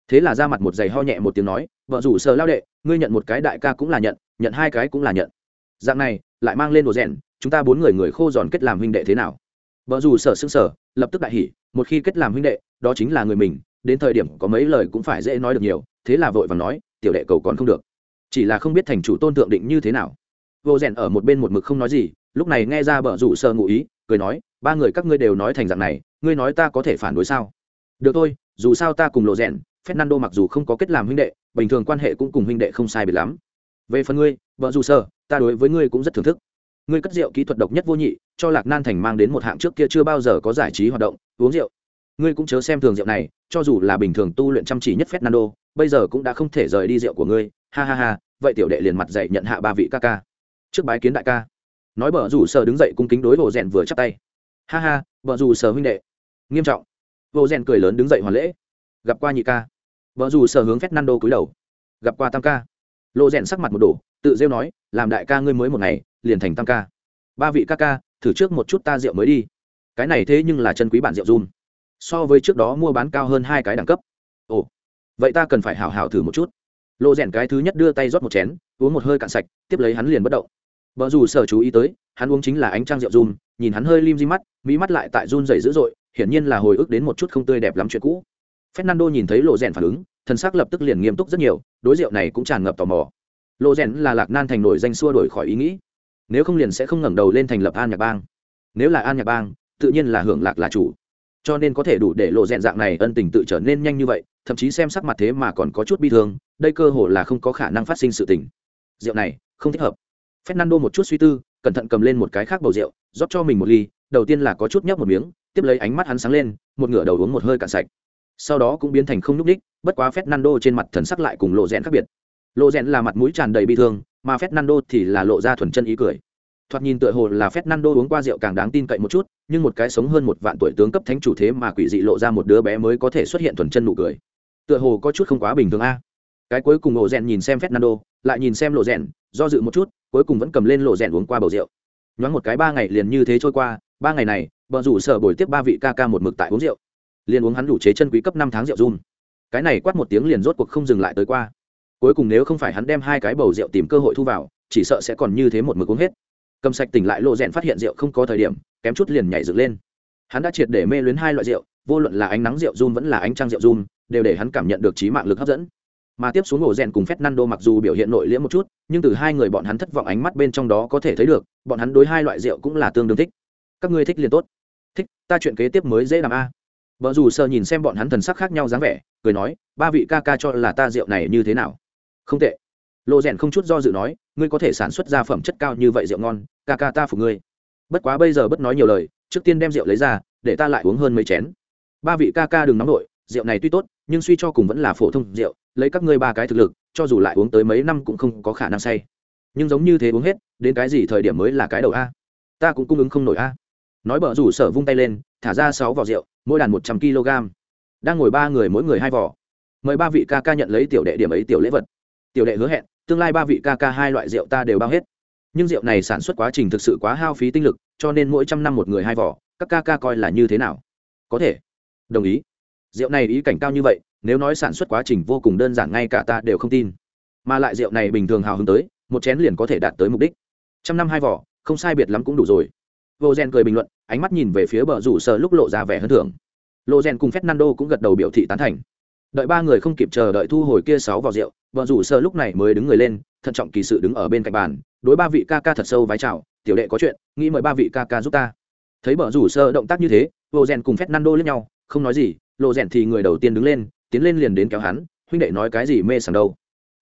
A: Thế là ra mặt một giày ho nhẹ một tiếng nói, vợ rủ sờ lao đệ, ngươi nhận một cái đại ca cũng là nhận nhận hai cái cũng là nhận. Dạng này, lại mang lên đồ rèn, chúng ta bốn người người khô giòn kết làm huynh đệ thế nào? Vợ rủ sở sững sở lập tức đại hỉ, một khi kết làm huynh đệ, đó chính là người mình, đến thời điểm có mấy lời cũng phải dễ nói được nhiều. Thế là vội vàng nói, tiểu đệ cầu còn không được. Chỉ là không biết thành chủ tôn thượng định như thế nào vô rèn ở một bên một mực không nói gì, lúc này nghe ra bờ rủ sơ ngụ ý, cười nói, ba người các ngươi đều nói thành dạng này, ngươi nói ta có thể phản đối sao? Được thôi, dù sao ta cùng lộ rèn, fernando mặc dù không có kết làm huynh đệ, bình thường quan hệ cũng cùng huynh đệ không sai biệt lắm. Về phần ngươi vợ dù sơ ta đối với ngươi cũng rất thưởng thức. Ngươi cất rượu kỹ thuật độc nhất vô nhị, cho lạc nan thành mang đến một hạng trước kia chưa bao giờ có giải trí hoạt động, uống rượu. Ngươi cũng chớ xem thường rượu này, cho dù là bình thường tu luyện chăm chỉ nhất fernando, bây giờ cũng đã không thể rời đi rượu của ngươi. Ha ha ha, vậy tiểu đệ liền mặt dạy nhận hạ ba vị ca ca trước bái kiến đại ca. Nói bờ rủ sở đứng dậy cung kính đối vồ rèn vừa chắp tay. Ha ha bờ rủ sở huynh đệ. Nghiêm trọng. Vồ rèn cười lớn đứng dậy hoàn lễ. Gặp qua nhị ca. Vợ rủ sở hướng fernando cúi đầu. Gặp qua tam ca. Lộ rèn sắc mặt một đổ, tự rêu nói, làm đại ca ngươi mới một ngày, liền thành tam ca. Ba vị ca ca, thử trước một chút ta rượu mới đi. Cái này thế nhưng là chân quý bản rượu run so với trước đó mua bán cao hơn hai cái đẳng cấp. Ồ, vậy ta cần phải hảo hảo thử một chút. Lộ rèn cái thứ nhất đưa tay rót một chén, uống một hơi cạn sạch, tiếp lấy hắn liền bất động vợ dù sở chú ý tới, hắn uống chính là ánh trăng rượu run, nhìn hắn hơi lim di mắt, mỹ mắt lại tại run dày dữ dội, hiển nhiên là hồi ức đến một chút không tươi đẹp lắm chuyện cũ. Fernando nhìn thấy lộ rèn phản ứng, thần sắc lập tức liền nghiêm túc rất nhiều, đối rượu này cũng tràn ngập tò mò. Lộ rèn là lạc nan thành nổi danh xua đổi khỏi ý nghĩ. Nếu không liền sẽ không ngẩng đầu lên thành lập an nhạc bang. Nếu là an nhạc bang, tự nhiên là hưởng lạc là chủ. Cho nên có thể đủ để lộ rèn dạng này ân tình tự trở nên nhanh như vậy, thậm chí xem sắc mặt thế mà còn có chút bi thương, đây cơ hồ là không có khả năng phát sinh sự tình. Rượu này không thích hợp fernando một chút suy tư, cẩn thận cầm lên một cái khác bầu rượu, rót cho mình một ly, đầu tiên là có chút nhấp một miếng, tiếp lấy ánh mắt hắn sáng lên, một ngửa đầu uống một hơi cạn sạch. Sau đó cũng biến thành không nhúc ních bất quá fernando trên mặt thần sắc lại cùng lộ rẽn khác biệt. Lộ rẽn là mặt mũi tràn đầy bi thương, mà fernando thì là lộ ra thuần chân ý cười. Thoạt nhìn tựa hồ là fernando uống qua rượu càng đáng tin cậy một chút, nhưng một cái sống hơn một vạn tuổi tướng cấp thánh chủ thế mà quỷ dị lộ ra một đứa bé mới có thể xuất hiện thuần chân nụ cười. Tựa hồ có chút không quá bình thường a. Cái cuối cùng lộ rẽn nhìn xem fernando, lại nhìn xem lộ rẽn do dự một chút, cuối cùng vẫn cầm lên lộ rèn uống qua bầu rượu. Nhoáng một cái ba ngày liền như thế trôi qua, ba ngày này vợ rủ sở buổi tiếp ba vị ca ca một mực tại uống rượu. Liền uống hắn đủ chế chân quý cấp năm tháng rượu run. Cái này quát một tiếng liền rốt cuộc không dừng lại tới qua. Cuối cùng nếu không phải hắn đem hai cái bầu rượu tìm cơ hội thu vào, chỉ sợ sẽ còn như thế một mực uống hết. Cầm sạch tỉnh lại lộ rèn phát hiện rượu không có thời điểm, kém chút liền nhảy dựng lên. Hắn đã triệt để mê luyến hai loại rượu, vô luận là ánh nắng rượu run vẫn là ánh trăng rượu run, đều để hắn cảm nhận được trí mạng lực hấp dẫn mà tiếp xuống ổ rèn cùng Fernando mặc dù biểu hiện nội liễm một chút, nhưng từ hai người bọn hắn thất vọng ánh mắt bên trong đó có thể thấy được, bọn hắn đối hai loại rượu cũng là tương đương thích. Các ngươi thích liền tốt. Thích, ta chuyện kế tiếp mới dễ làm a. Bở dù sơ nhìn xem bọn hắn thần sắc khác nhau dáng vẻ, cười nói, ba vị ca ca cho là ta rượu này như thế nào? Không tệ. Lô rèn không chút do dự nói, ngươi có thể sản xuất ra phẩm chất cao như vậy rượu ngon, ca ca ta phục ngươi. Bất quá bây giờ bất nói nhiều lời, trước tiên đem rượu lấy ra, để ta lại uống hơn mấy chén. Ba vị ca ca đừng nóng nổi, rượu này tuy tốt, nhưng suy cho cùng vẫn là phổ thông rượu, lấy các ngươi ba cái thực lực, cho dù lại uống tới mấy năm cũng không có khả năng say. Nhưng giống như thế uống hết, đến cái gì thời điểm mới là cái đầu a? Ta cũng cung ứng không nổi a. Nói bờ rủ sở vung tay lên, thả ra sáu vỏ rượu, mỗi đàn một trăm kg. Đang ngồi ba người mỗi người hai vỏ. Mời ba vị ca ca nhận lấy tiểu đệ điểm ấy tiểu lễ vật. Tiểu đệ hứa hẹn, tương lai ba vị ca ca hai loại rượu ta đều bao hết. Nhưng rượu này sản xuất quá trình thực sự quá hao phí tinh lực, cho nên mỗi trăm năm một người hai vỏ, các ca ca coi là như thế nào? Có thể. Đồng ý. Rượu này ý cảnh cao như vậy nếu nói sản xuất quá trình vô cùng đơn giản ngay cả ta đều không tin. Mà lại rượu này bình thường hào hứng tới, một chén liền có thể đạt tới mục đích. Trăm năm hai vỏ, không sai biệt lắm cũng đủ rồi. Vô gen cười bình luận, ánh mắt nhìn về phía bờ rủ sở lúc lộ ra vẻ hơn thưởng. Lộ gen cùng fernando cũng gật đầu biểu thị tán thành. Đợi ba người không kịp chờ đợi thu hồi kia sáu vỏ rượu, bờ rủ sơ lúc này mới đứng người lên, thận trọng kỳ sự đứng ở bên cạnh bàn, đối ba vị ca ca thật sâu vái chào, tiểu đệ có chuyện, nghĩ mời ba vị ca ca giúp ta. Thấy bờ rủ sơ động tác như thế, vô gen cùng fernando lẫn nhau, không nói gì lộ rèn thì người đầu tiên đứng lên tiến lên liền đến kéo hắn, huynh đệ nói cái gì mê sảng đâu?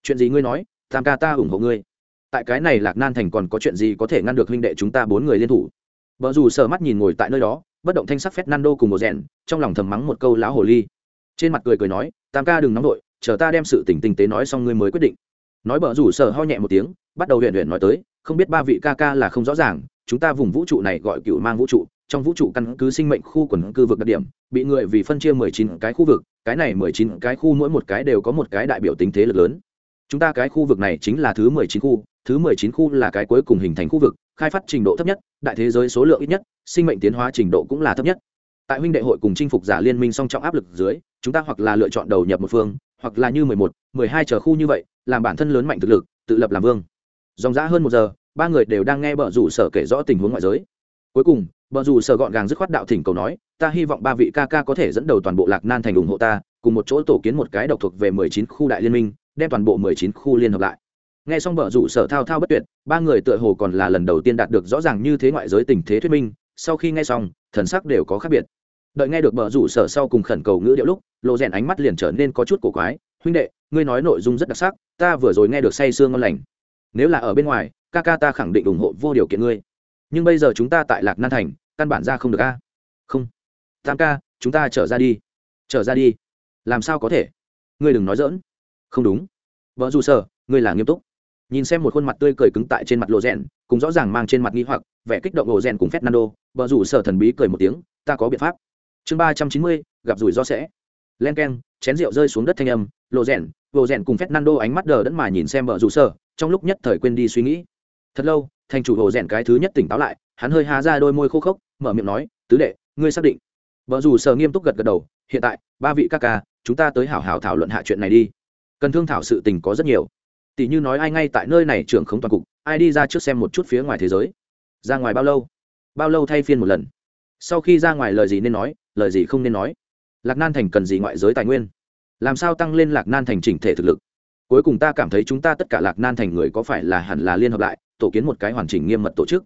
A: Chuyện gì ngươi nói, tam ca ta ủng hộ ngươi. Tại cái này lạc nan thành còn có chuyện gì có thể ngăn được huynh đệ chúng ta bốn người liên thủ? Vợ dù sợ mắt nhìn ngồi tại nơi đó, bất động thanh sắc phét nando cùng một rèn, trong lòng thầm mắng một câu lão hồ ly. Trên mặt cười cười nói, tam ca đừng nóng đội chờ ta đem sự tỉnh tinh tế nói xong ngươi mới quyết định. Nói bờ rủ sở ho nhẹ một tiếng, bắt đầu huyện huyện nói tới, không biết ba vị ca ca là không rõ ràng, chúng ta vùng vũ trụ này gọi cựu mang vũ trụ, trong vũ trụ căn cứ sinh mệnh khu quần cư vực đặc điểm, bị người vì phân chia mười chín cái khu vực cái này mười chín cái khu mỗi một cái đều có một cái đại biểu tính thế lực lớn. Chúng ta cái khu vực này chính là thứ mười chín khu, thứ mười chín khu là cái cuối cùng hình thành khu vực, khai phát trình độ thấp nhất, đại thế giới số lượng ít nhất, sinh mệnh tiến hóa trình độ cũng là thấp nhất. Tại huynh đệ hội cùng chinh phục giả liên minh song trọng áp lực dưới, chúng ta hoặc là lựa chọn đầu nhập một phương, hoặc là như mười một, mười hai chờ khu như vậy, làm bản thân lớn mạnh thực lực, tự lập làm vương. Dòng dã hơn một giờ, ba người đều đang nghe bờ rủ sở kể rõ tình huống ngoại giới. Cuối cùng bờ rủ sở gọn gàng dứt khoát đạo thỉnh cầu nói, ta hy vọng ba vị ca ca có thể dẫn đầu toàn bộ lạc nan thành ủng hộ ta, cùng một chỗ tổ kiến một cái độc thuộc về mười chín khu đại liên minh, đem toàn bộ mười chín khu liên hợp lại. Nghe xong bờ rủ sở thao thao bất tuyệt, ba người tựa hồ còn là lần đầu tiên đạt được rõ ràng như thế ngoại giới tình thế thuyết minh, sau khi nghe xong, thần sắc đều có khác biệt. Đợi nghe được bờ rủ sở sau cùng khẩn cầu ngữ điệu lúc lộ rèn ánh mắt liền trở nên có chút cổ quái, huynh đệ, ngươi nói nội dung rất đặc sắc, ta vừa rồi nghe được say xương ngon lành. Nếu là ở bên ngoài, ca ca ta khẳng định ủng hộ vô điều kiện ngươi nhưng bây giờ chúng ta tại lạc nan thành, căn bản ra không được a. Không. Tam ca, chúng ta trở ra đi. Trở ra đi. Làm sao có thể? Ngươi đừng nói dỡn không đúng. Vợ dù sở ngươi là nghiêm túc. Nhìn xem một khuôn mặt tươi cười cứng tại trên mặt lộ rèn cùng rõ ràng mang trên mặt nghi hoặc, vẻ kích động lộ rèn cùng fernando, vợ rủ sở thần bí cười một tiếng, ta có biện pháp. Chương ba trăm chín mươi, gặp rủi ro sẽ. Len k e n chén rượu rơi xuống đất thanh âm, lộ rèn lộ rèn cùng fernando ánh mắt đờ đẫn mà nhìn xem vợ rủ sở trong lúc nhất thời quên đi suy nghĩ. Thật lâu thành chủ hồ rèn cái thứ nhất tỉnh táo lại, hắn hơi há ra đôi môi khô khốc, mở miệng nói, tứ đệ, ngươi xác định? Vợ dù sờ nghiêm túc gật gật đầu, hiện tại, ba vị các ca, chúng ta tới hảo hảo thảo luận hạ chuyện này đi. Cần thương thảo sự tình có rất nhiều. Tỷ như nói ai ngay tại nơi này trưởng không toàn cục, ai đi ra trước xem một chút phía ngoài thế giới. Ra ngoài bao lâu? Bao lâu thay phiên một lần? Sau khi ra ngoài lời gì nên nói, lời gì không nên nói? Lạc nan thành cần gì ngoại giới tài nguyên? Làm sao tăng lên lạc nan thành chỉnh thể thực lực? Cuối cùng ta cảm thấy chúng ta tất cả lạc nan thành người có phải là hẳn là liên hợp lại tổ kiến một cái hoàn chỉnh nghiêm mật tổ chức.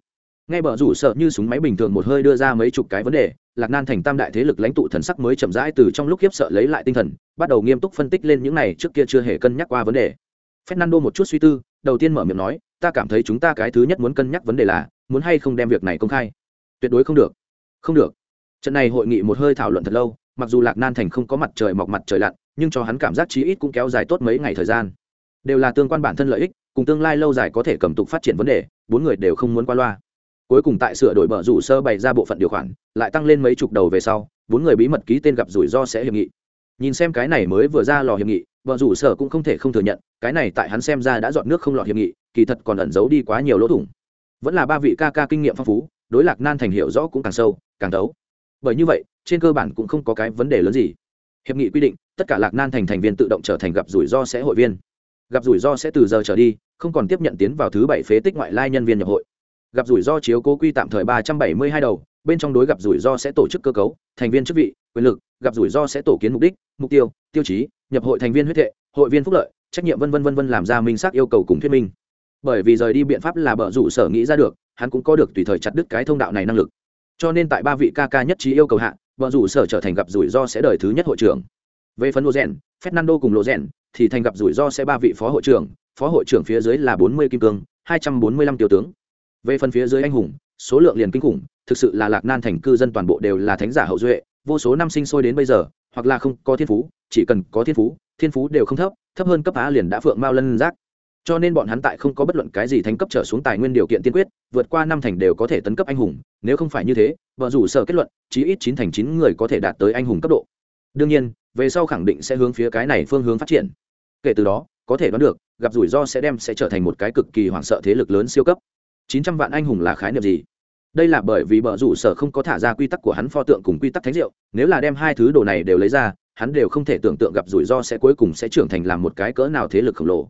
A: Ngay bờ rủ sợ như súng máy bình thường một hơi đưa ra mấy chục cái vấn đề, lạc nan thành tam đại thế lực lãnh tụ thần sắc mới chậm rãi từ trong lúc khiếp sợ lấy lại tinh thần, bắt đầu nghiêm túc phân tích lên những này trước kia chưa hề cân nhắc qua vấn đề. Fernando một chút suy tư, đầu tiên mở miệng nói, ta cảm thấy chúng ta cái thứ nhất muốn cân nhắc vấn đề là, muốn hay không đem việc này công khai? Tuyệt đối không được. Không được. Trận này hội nghị một hơi thảo luận thật lâu, mặc dù lạc nan thành không có mặt trời mọc mặt trời lặn, nhưng cho hắn cảm giác chí ít cũng kéo dài tốt mấy ngày thời gian. Đều là tương quan bản thân lợi ích cùng tương lai lâu dài có thể cầm tục phát triển vấn đề, bốn người đều không muốn qua loa. Cuối cùng tại sửa đổi bờ rủ sơ bày ra bộ phận điều khoản, lại tăng lên mấy chục đầu về sau, bốn người bí mật ký tên gặp rủi ro sẽ hiệp nghị. Nhìn xem cái này mới vừa ra lò hiệp nghị vợ rủ sở cũng không thể không thừa nhận, cái này tại hắn xem ra đã dọn nước không lọt hiệp nghị, kỳ thật còn ẩn giấu đi quá nhiều lỗ thủng. Vẫn là ba vị ca ca kinh nghiệm phong phú, đối lạc nan thành hiệu rõ cũng càng sâu, càng đấu bởi như vậy, trên cơ bản cũng không có cái vấn đề lớn gì. Hiệp nghị quy định, tất cả lạc nan thành thành viên tự động trở thành gặp rủi ro sẽ hội viên gặp rủi ro sẽ từ giờ trở đi, không còn tiếp nhận tiến vào thứ bảy phế tích ngoại lai nhân viên nhập hội. Gặp rủi ro chiếu cố quy tạm thời ba trăm bảy mươi hai đầu, bên trong đối gặp rủi ro sẽ tổ chức cơ cấu, thành viên chức vị, quyền lực, gặp rủi ro sẽ tổ kiến mục đích, mục tiêu tiêu chí, nhập hội thành viên huyết hệ hội viên phúc lợi, trách nhiệm vân vân vân vân làm ra minh xác yêu cầu cùng thuyết minh. Bởi vì rời đi biện pháp là bợ rủ sở nghĩ ra được, hắn cũng có được tùy thời chặt đứt cái thông đạo này năng lực. Cho nên tại ba vị ca ca nhất trí yêu cầu hạ, bợ rủ sở trở thành gặp rủi ro sẽ đời thứ nhất hội trưởng. Về phần lô rèn, fernando cùng lô rèn thì thành gặp rủi ro sẽ ba vị phó hội trưởng, phó hội trưởng phía dưới là bốn mươi kim cương, hai trăm bốn mươi lăm tiểu tướng. Về phần phía dưới anh hùng, số lượng liền kinh khủng, thực sự là lạc nan thành cư dân toàn bộ đều là thánh giả hậu duệ, vô số năm sinh sôi đến bây giờ, hoặc là không có thiên phú, chỉ cần có thiên phú thiên phú đều không thấp thấp hơn cấp á liền đã phượng mao lân giác. Cho nên bọn hắn tại không có bất luận cái gì thánh cấp trở xuống tài nguyên điều kiện tiên quyết, vượt qua năm thành đều có thể tấn cấp anh hùng, nếu không phải như thế vợ rủ sở kết luận, chí ít chín thành chín người có thể đạt tới anh hùng cấp độ. Đương nhiên về sau khẳng định sẽ hướng phía cái này phương hướng phát triển. Kể từ đó, có thể đoán được, gặp rủi ro sẽ đem sẽ trở thành một cái cực kỳ hoảng sợ thế lực lớn siêu cấp. Chín trăm vạn anh hùng là khái niệm gì? Đây là bởi vì bờ rủ sở không có thả ra quy tắc của hắn pho tượng cùng quy tắc thánh diệu, nếu là đem hai thứ đồ này đều lấy ra, hắn đều không thể tưởng tượng gặp rủi ro sẽ cuối cùng sẽ trưởng thành làm một cái cỡ nào thế lực khổng lồ.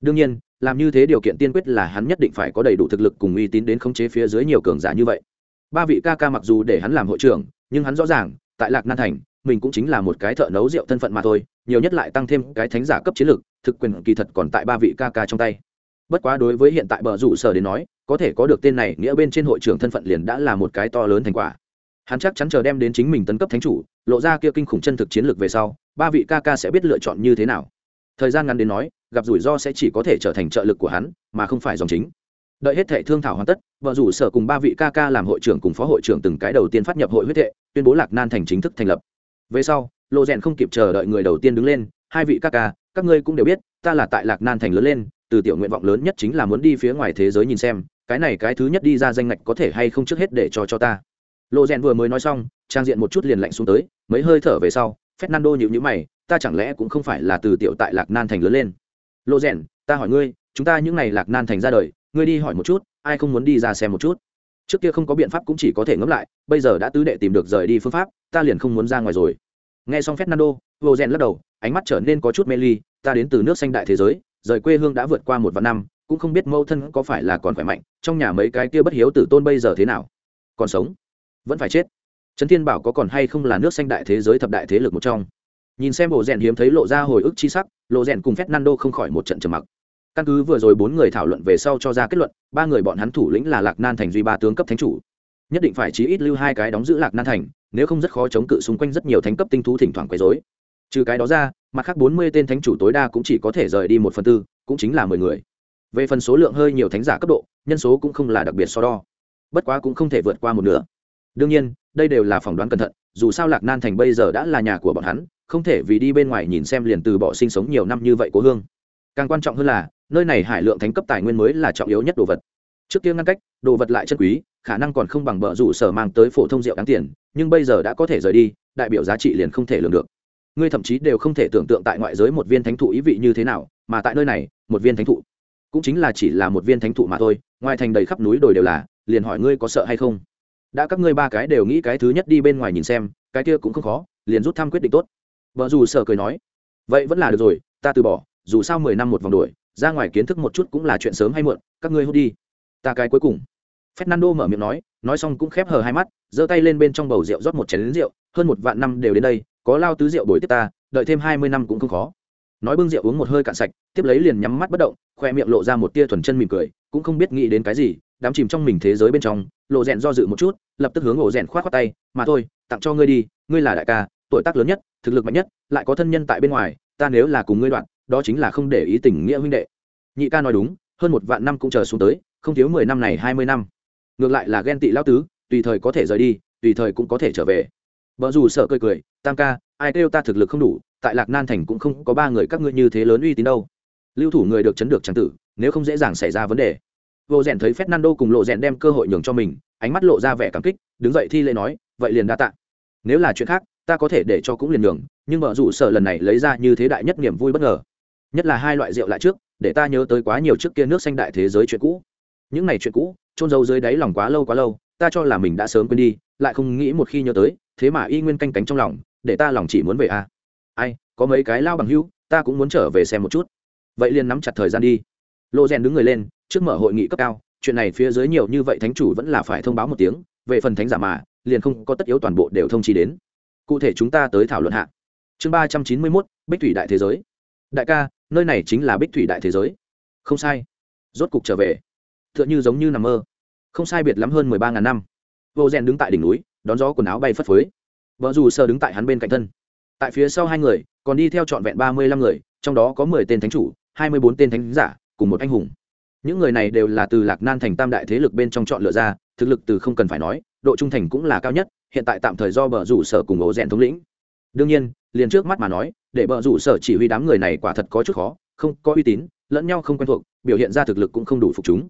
A: Đương nhiên, làm như thế điều kiện tiên quyết là hắn nhất định phải có đầy đủ thực lực cùng uy tín đến khống chế phía dưới nhiều cường giả như vậy. Ba vị ca ca mặc dù để hắn làm hội trưởng, nhưng hắn rõ ràng, tại lạc nan thành mình cũng chính là một cái thợ nấu rượu thân phận mà thôi, nhiều nhất lại tăng thêm cái thánh giả cấp chiến lực thực quyền kỳ thật còn tại ba vị ca ca trong tay. Bất quá đối với hiện tại bờ rủ sở đến nói, có thể có được tên này nghĩa bên trên hội trưởng thân phận liền đã là một cái to lớn thành quả. Hắn chắc chắn chờ đem đến chính mình tấn cấp thánh chủ, lộ ra kia kinh khủng chân thực chiến lược về sau, ba vị ca ca sẽ biết lựa chọn như thế nào. Thời gian ngắn đến nói, gặp rủi ro sẽ chỉ có thể trở thành trợ lực của hắn, mà không phải dòng chính. Đợi hết thệ thương thảo hoàn tất vợ rủ sở cùng ba vị ca ca làm hội trưởng cùng phó hội trưởng từng cái đầu tiên phát nhập hội huyết thệ tuyên bố lạc nan thành chính thức thành lập về sau lộ rèn không kịp chờ đợi người đầu tiên đứng lên, hai vị ca ca, các ngươi cũng đều biết, ta là tại lạc nan thành lớn lên, từ tiểu nguyện vọng lớn nhất chính là muốn đi phía ngoài thế giới nhìn xem, cái này cái thứ nhất đi ra danh ngạch có thể hay không trước hết để cho cho ta. Lộ rèn vừa mới nói xong, trang diện một chút liền lạnh xuống tới, mấy hơi thở về sau, fernando nhịu nhữ mày, ta chẳng lẽ cũng không phải là từ tiểu tại lạc nan thành lớn lên? Lộ rèn, ta hỏi ngươi, chúng ta những n à y lạc nan thành ra đời, ngươi đi hỏi một chút, ai không muốn đi ra xem một chút? Trước kia không có biện pháp cũng chỉ có thể ngẫm lại, bây giờ đã tứ đệ tìm được rời đi phương pháp, ta liền không muốn ra ngoài rồi. Nghe xong fernando vô rèn lắc đầu, ánh mắt trở nên có chút mê ly, ta đến từ nước xanh đại thế giới, rời quê hương đã vượt qua một vạn năm, cũng không biết mâu thân có phải là còn khỏe mạnh, trong nhà mấy cái kia bất hiếu tử tôn bây giờ thế nào? Còn sống? Vẫn phải chết. Trấn thiên bảo có còn hay không là nước xanh đại thế giới thập đại thế lực một trong? Nhìn xem bộ rèn hiếm thấy lộ ra hồi ức chi sắc lộ rèn cùng fernando không khỏi một trận trầm mặc căn cứ vừa rồi bốn người thảo luận về sau cho ra kết luận, ba người bọn hắn thủ lĩnh là lạc nan thành duy ba tướng cấp thánh chủ. Nhất định phải chí ít lưu hai cái đóng giữ lạc nan thành, nếu không rất khó chống cự xung quanh rất nhiều thánh cấp tinh thú thỉnh thoảng quấy dối trừ cái đó ra, mặt khác bốn mươi tên thánh chủ tối đa cũng chỉ có thể rời đi một phần tư, cũng chính là mười người. Về phần số lượng hơi nhiều thánh giả cấp độ, nhân số cũng không là đặc biệt so đo. Bất quá cũng không thể vượt qua một nửa. Đương nhiên, đây đều là phỏng đoán cẩn thận, dù sao lạc nan thành bây giờ đã là nhà của bọn hắn, không thể vì đi bên ngoài nhìn xem liền từ bỏ sinh sống nhiều năm như vậy của hương. Càng quan trọng hơn là nơi này hải lượng thánh cấp tài nguyên mới là trọng yếu nhất đồ vật. Trước kia ngăn cách, đồ vật lại chân quý, khả năng còn không bằng bờ rủ sở mang tới phổ thông rượu đáng tiền, nhưng bây giờ đã có thể rời đi, đại biểu giá trị liền không thể lường được. Ngươi thậm chí đều không thể tưởng tượng tại ngoại giới một viên thánh thụ ý vị như thế nào, mà tại nơi này, một viên thánh thụ. Cũng chính là chỉ là một viên thánh thụ mà thôi, ngoài thành đầy khắp núi đồi đều là, liền hỏi ngươi có sợ hay không? Đã các ngươi ba cái đều nghĩ cái thứ nhất đi bên ngoài nhìn xem, cái kia cũng không khó, liền rút thăm quyết định tốt. Vợ dù sợ cười nói, vậy vẫn là được rồi, ta từ bỏ, dù sao mười năm một vòng đuổi ra ngoài kiến thức một chút cũng là chuyện sớm hay muộn, các ngươi hút đi. Ta cái cuối cùng. Fernando mở miệng nói nói xong cũng khép hờ hai mắt, giơ tay lên bên trong bầu rượu rót một chén lính rượu, hơn một vạn năm đều đến đây, có lao tứ rượu đổi tiếp ta, đợi thêm hai mươi năm cũng không khó. Nói bưng rượu uống một hơi cạn sạch, tiếp lấy liền nhắm mắt bất động, khoe miệng lộ ra một tia thuần chân mỉm cười, cũng không biết nghĩ đến cái gì, đám chìm trong mình thế giới bên trong, lộ rèn do dự một chút, lập tức hướng ổ rèn khoát khoát tay, mà thôi, tặng cho ngươi đi, ngươi là đại ca, tuổi tác lớn nhất, thực lực mạnh nhất, lại có thân nhân tại bên ngoài, ta nếu là cùng ngươi đoạn đó chính là không để ý tình nghĩa huynh đệ. Nhị ca nói đúng, hơn một vạn năm cũng chờ xuống tới, không thiếu mười năm này hai mươi năm. Ngược lại là ghen tị lao tứ, tùy thời có thể rời đi, tùy thời cũng có thể trở về. Vợ dù sợ cười cười, tam ca, ai kêu ta thực lực không đủ, tại lạc nan thành cũng không có ba người các ngươi như thế lớn uy tín đâu. Lưu thủ người được chấn được chẳng tử, nếu không dễ dàng xảy ra vấn đề. Vô rèn thấy fernando cùng lộ rèn đem cơ hội nhường cho mình, ánh mắt lộ ra vẻ cảm kích, đứng dậy thi lễ nói, vậy liền đa tạ. Nếu là chuyện khác, ta có thể để cho cũng liền nhường, nhưng vợ rủ sợ lần này lấy ra như thế đại nhất niềm vui bất ngờ nhất là hai loại rượu lại trước, để ta nhớ tới quá nhiều trước kia nước xanh đại thế giới chuyện cũ. Những này chuyện cũ trôn giấu dưới đáy lòng quá lâu quá lâu, ta cho là mình đã sớm quên đi, lại không nghĩ một khi nhớ tới, thế mà y nguyên canh cánh trong lòng, để ta lòng chỉ muốn về a. À. ai, có mấy cái lao bằng hưu ta cũng muốn trở về xem một chút. Vậy liền nắm chặt thời gian đi. Lô rèn đứng người lên, trước mở hội nghị cấp cao, chuyện này phía dưới nhiều như vậy thánh chủ vẫn là phải thông báo một tiếng, về phần thánh giả mà, liền không có tất yếu toàn bộ đều thông chi đến. Cụ thể chúng ta tới thảo luận hạ. Chương ba trăm chín mươi mốt, bích thủy đại thế giới. Đại ca nơi này chính là bích thủy đại thế giới. Không sai. Rốt cục trở về. T h ư ợ n h ư giống như nằm mơ. Không sai biệt lắm hơn mười ba ngàn năm. Vô rèn đứng tại đỉnh núi, đón gió quần áo bay phất phới. Vợ dù sơ đứng tại hắn bên cạnh thân. Tại phía sau hai người, còn đi theo trọn vẹn ba mươi lăm người, trong đó có mười tên thánh chủ, hai mươi bốn tên thánh giả, cùng một anh hùng. Những người này đều là từ lạc nan thành tam đại thế lực bên trong chọn lựa ra, thực lực từ không cần phải nói, độ trung thành cũng là cao nhất, hiện tại tạm thời do bờ rủ sở cùng ổ rèn thống lĩnh đương nhiên, liền trước mắt mà nói, để bờ rủ sở chỉ huy đám người này quả thật có chút khó, không có uy tín, lẫn nhau không quen thuộc, biểu hiện ra thực lực cũng không đủ phục chúng.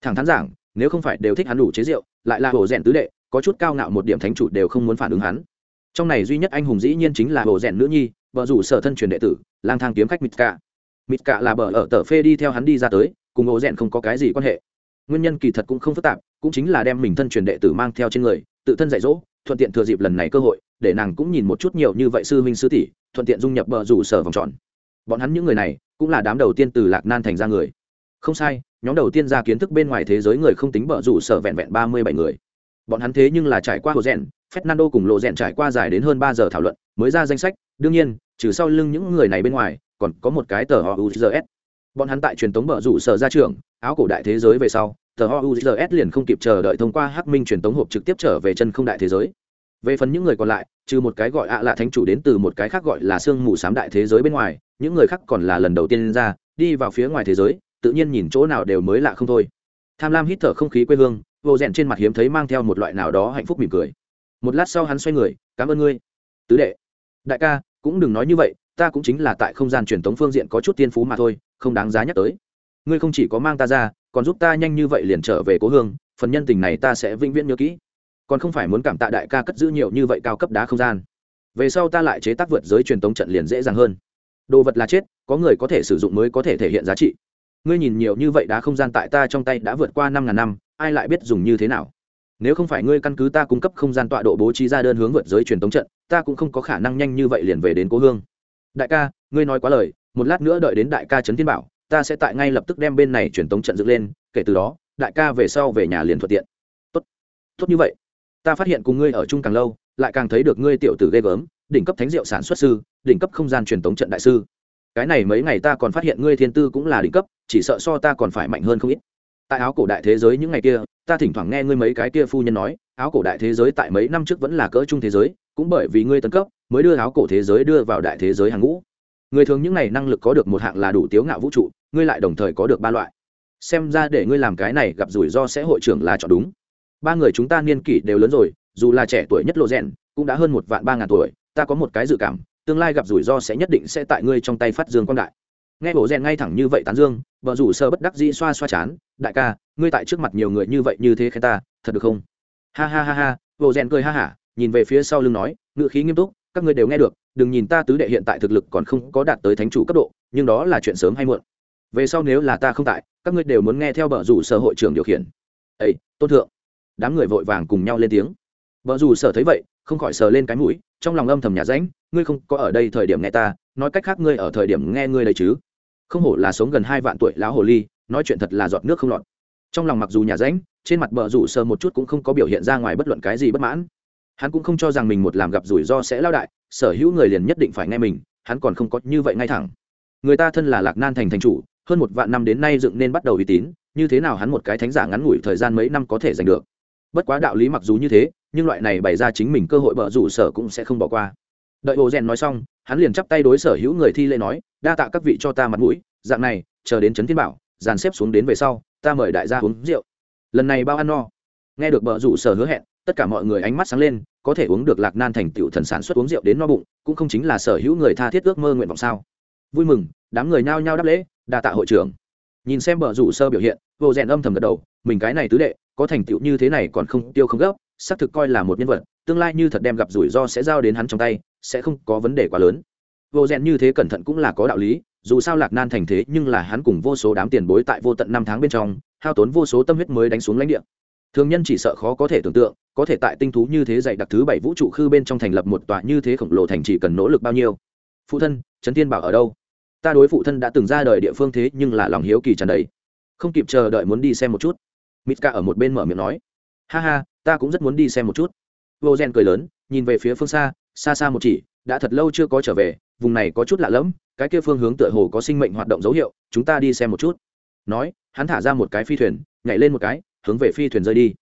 A: Thẳng thắn giảng, nếu không phải đều thích hắn đủ chế rượu, lại là ổ rèn tứ đệ, có chút cao ngạo một điểm thánh chủ đều không muốn phản ứng hắn. Trong này duy nhất anh hùng dĩ nhiên chính là ổ rèn nữ nhi bờ rủ sở thân truyền đệ tử, lang thang kiếm khách mít cả mít cả là bờ ở tờ phê đi theo hắn đi ra tới, cùng ổ rèn không có cái gì quan hệ. Nguyên nhân kỳ thật cũng không phức tạp, cũng chính là đem mình thân truyền đệ tử mang theo trên người, tự thân dạy dỗ, thuận tiện thừa dịp lần này cơ hội để nàng cũng nhìn một chút nhiều như vậy sư huynh sư tỷ, thuận tiện dung nhập bờ rủ sở vòng tròn. Bọn hắn những người này, cũng là đám đầu tiên từ lạc nan thành ra người. Không sai, nhóm đầu tiên ra kiến thức bên ngoài thế giới người không tính bờ rủ sở vẹn vẹn ba mươi bảy người. Bọn hắn thế nhưng là trải qua hồ rèn, fernando cùng lộ rèn trải qua dài đến hơn ba giờ thảo luận, mới ra danh sách, đương nhiên, trừ sau lưng những người này bên ngoài, còn có một cái tờ họ uzs bọn hắn tại truyền tống bờ rủ sở ra trường, áo cổ đại thế giới về sau, tờ ho uzs liền không kịp chờ đợi thông qua hắc minh truyền tống hộp trực tiếp trở về chân không đại thế giới về phần những người còn lại, trừ một cái gọi ạ là thánh chủ đến từ một cái khác gọi là sương mù sám đại thế giới bên ngoài, những người khác còn là lần đầu tiên ra, đi vào phía ngoài thế giới, tự nhiên nhìn chỗ nào đều mới lạ không thôi. Tham lam hít thở không khí quê hương, vô rèn trên mặt hiếm thấy mang theo một loại nào đó hạnh phúc mỉm cười. Một lát sau hắn xoay người, cảm ơn ngươi, tứ đệ. Đại ca, cũng đừng nói như vậy, ta cũng chính là tại không gian truyền thống phương diện có chút tiên phú mà thôi, không đáng giá nhắc tới. Ngươi không chỉ có mang ta ra, còn giúp ta nhanh như vậy liền trở về cố hương, phần nhân tình này ta sẽ vĩnh viễn nhớ kỹ còn không phải muốn cảm tạ đại ca cất giữ nhiều như vậy cao cấp đá không gian. Về sau ta lại chế tác vượt giới truyền tống trận liền dễ dàng hơn. Đồ vật là chết, có người có thể sử dụng mới có thể thể hiện giá trị. Ngươi nhìn nhiều như vậy đá không gian tại ta trong tay đã vượt qua năm ngàn năm, ai lại biết dùng như thế nào? Nếu không phải ngươi căn cứ ta cung cấp không gian tọa độ bố trí ra đơn hướng vượt giới truyền tống trận, ta cũng không có khả năng nhanh như vậy liền về đến cố hương. Đại ca, ngươi nói quá lời, một lát nữa đợi đến đại ca trấn thiên bảo, ta sẽ tại ngay lập tức đem bên này truyền tống trận dựng lên, kể từ đó, đại ca về sau về nhà liền thuận tiện. Tốt tốt như vậy ta phát hiện cùng ngươi ở chung càng lâu, lại càng thấy được ngươi tiểu tử ghê gớm, đỉnh cấp thánh diệu sản xuất sư, đỉnh cấp không gian truyền thống trận đại sư. Cái này mấy ngày ta còn phát hiện ngươi thiên tư cũng là đỉnh cấp, chỉ sợ so ta còn phải mạnh hơn không ít. Tại áo cổ đại thế giới những ngày kia, ta thỉnh thoảng nghe ngươi mấy cái kia phu nhân nói, áo cổ đại thế giới tại mấy năm trước vẫn là cỡ trung thế giới, cũng bởi vì ngươi tấn cấp, mới đưa áo cổ thế giới đưa vào đại thế giới hàng ngũ. Người thường những này năng lực có được một hạng là đủ tiếu ngạo vũ trụ, ngươi lại đồng thời có được ba loại. Xem ra để ngươi làm cái này gặp rủi ro sẽ hội trưởng là chọn đúng ba người chúng ta niên kỷ đều lớn rồi, dù là trẻ tuổi nhất lộ rèn cũng đã hơn một vạn ba ngàn tuổi, ta có một cái dự cảm, tương lai gặp rủi ro sẽ nhất định sẽ tại ngươi trong tay phát dương quang đại. Nghe bộ rèn ngay thẳng như vậy tán dương, vợ rủ sơ bất đắc dĩ xoa xoa chán, đại ca, ngươi tại trước mặt nhiều người như vậy như thế khen ta, thật được không? Ha ha ha ha bộ rèn cười ha hả, nhìn về phía sau lưng nói ngự khí nghiêm túc, các ngươi đều nghe được, đừng nhìn ta tứ đệ hiện tại thực lực còn không có đạt tới thánh chủ cấp độ, nhưng đó là chuyện sớm hay muộn. Về sau nếu là ta không tại, các ngươi đều muốn nghe theo bờ rủ sở hội trưởng điều khiển. Ấy tôn thượng đám người vội vàng cùng nhau lên tiếng. Vợ dù sở thấy vậy, không khỏi sờ lên cái mũi, trong lòng âm thầm nhà ránh, ngươi không có ở đây thời điểm nghe ta, nói cách khác ngươi ở thời điểm nghe ngươi đấy chứ. Không hổ là sống gần hai vạn tuổi lão hồ ly, nói chuyện thật là giọt nước không lọt. Trong lòng mặc dù nhà ránh, trên mặt bờ rủ sờ một chút cũng không có biểu hiện ra ngoài bất luận cái gì bất mãn. Hắn cũng không cho rằng mình một làm gặp rủi ro sẽ lao đại, sở hữu người liền nhất định phải nghe mình, hắn còn không có như vậy ngay thẳng. Người ta thân là lạc nan thành thành chủ, hơn một vạn năm đến nay dựng nên bắt đầu uy tín, như thế nào hắn một cái thánh giả ngắn ngủi thời gian mấy năm có thể giành được? Bất quá đạo lý mặc dù như thế, nhưng loại này bày ra chính mình cơ hội bợ rủ sở cũng sẽ không bỏ qua. Đợi hồ rèn nói xong, hắn liền chắp tay đối sở hữu người thi lễ nói, đa tạ các vị cho ta mặt mũi, dạng này, chờ đến trấn thiên bảo, dàn xếp xuống đến về sau, ta mời đại gia uống rượu. Lần này bao ăn no. Nghe được bợ rủ sở hứa hẹn, tất cả mọi người ánh mắt sáng lên, có thể uống được lạc nan thành tựu thần sản xuất uống rượu đến no bụng, cũng không chính là sở hữu người tha thiết ước mơ nguyện vọng sao. Vui mừng, đám người nhao nhao đáp lễ, đa tạ hội trưởng. Nhìn xem bờ rủ sơ biểu hiện vô rèn âm thầm gật đầu, mình cái này tứ đệ có thành tựu như thế này còn không tiêu không gấp, xác thực coi là một nhân vật, tương lai như thật đem gặp rủi ro sẽ giao đến hắn trong tay, sẽ không có vấn đề quá lớn. Vô rèn như thế cẩn thận cũng là có đạo lý, dù sao lạc nan thành thế nhưng là hắn cùng vô số đám tiền bối tại vô tận năm tháng bên trong, hao tốn vô số tâm huyết mới đánh xuống lãnh địa. Thường nhân chỉ sợ khó có thể tưởng tượng, có thể tại tinh thú như thế dạy đặc thứ bảy vũ trụ khư bên trong thành lập một tòa như thế khổng lồ thành chỉ cần nỗ lực bao nhiêu. Phụ thân, trấn tiên bảo ở đâu? Ta đối phụ thân đã từng ra đời địa phương thế nhưng là lòng hiếu kỳ tràn đầy. Không kịp chờ đợi muốn đi xem một chút mitka ở một bên mở miệng nói. Ha ha, ta cũng rất muốn đi xem một chút. Vô gen cười lớn, nhìn về phía phương xa xa xa một chỉ, đã thật lâu chưa có trở về, vùng này có chút lạ lẫm, cái kia phương hướng tựa hồ có sinh mệnh hoạt động dấu hiệu, chúng ta đi xem một chút. Nói, hắn thả ra một cái phi thuyền, nhảy lên một cái, hướng về phi thuyền rơi đi.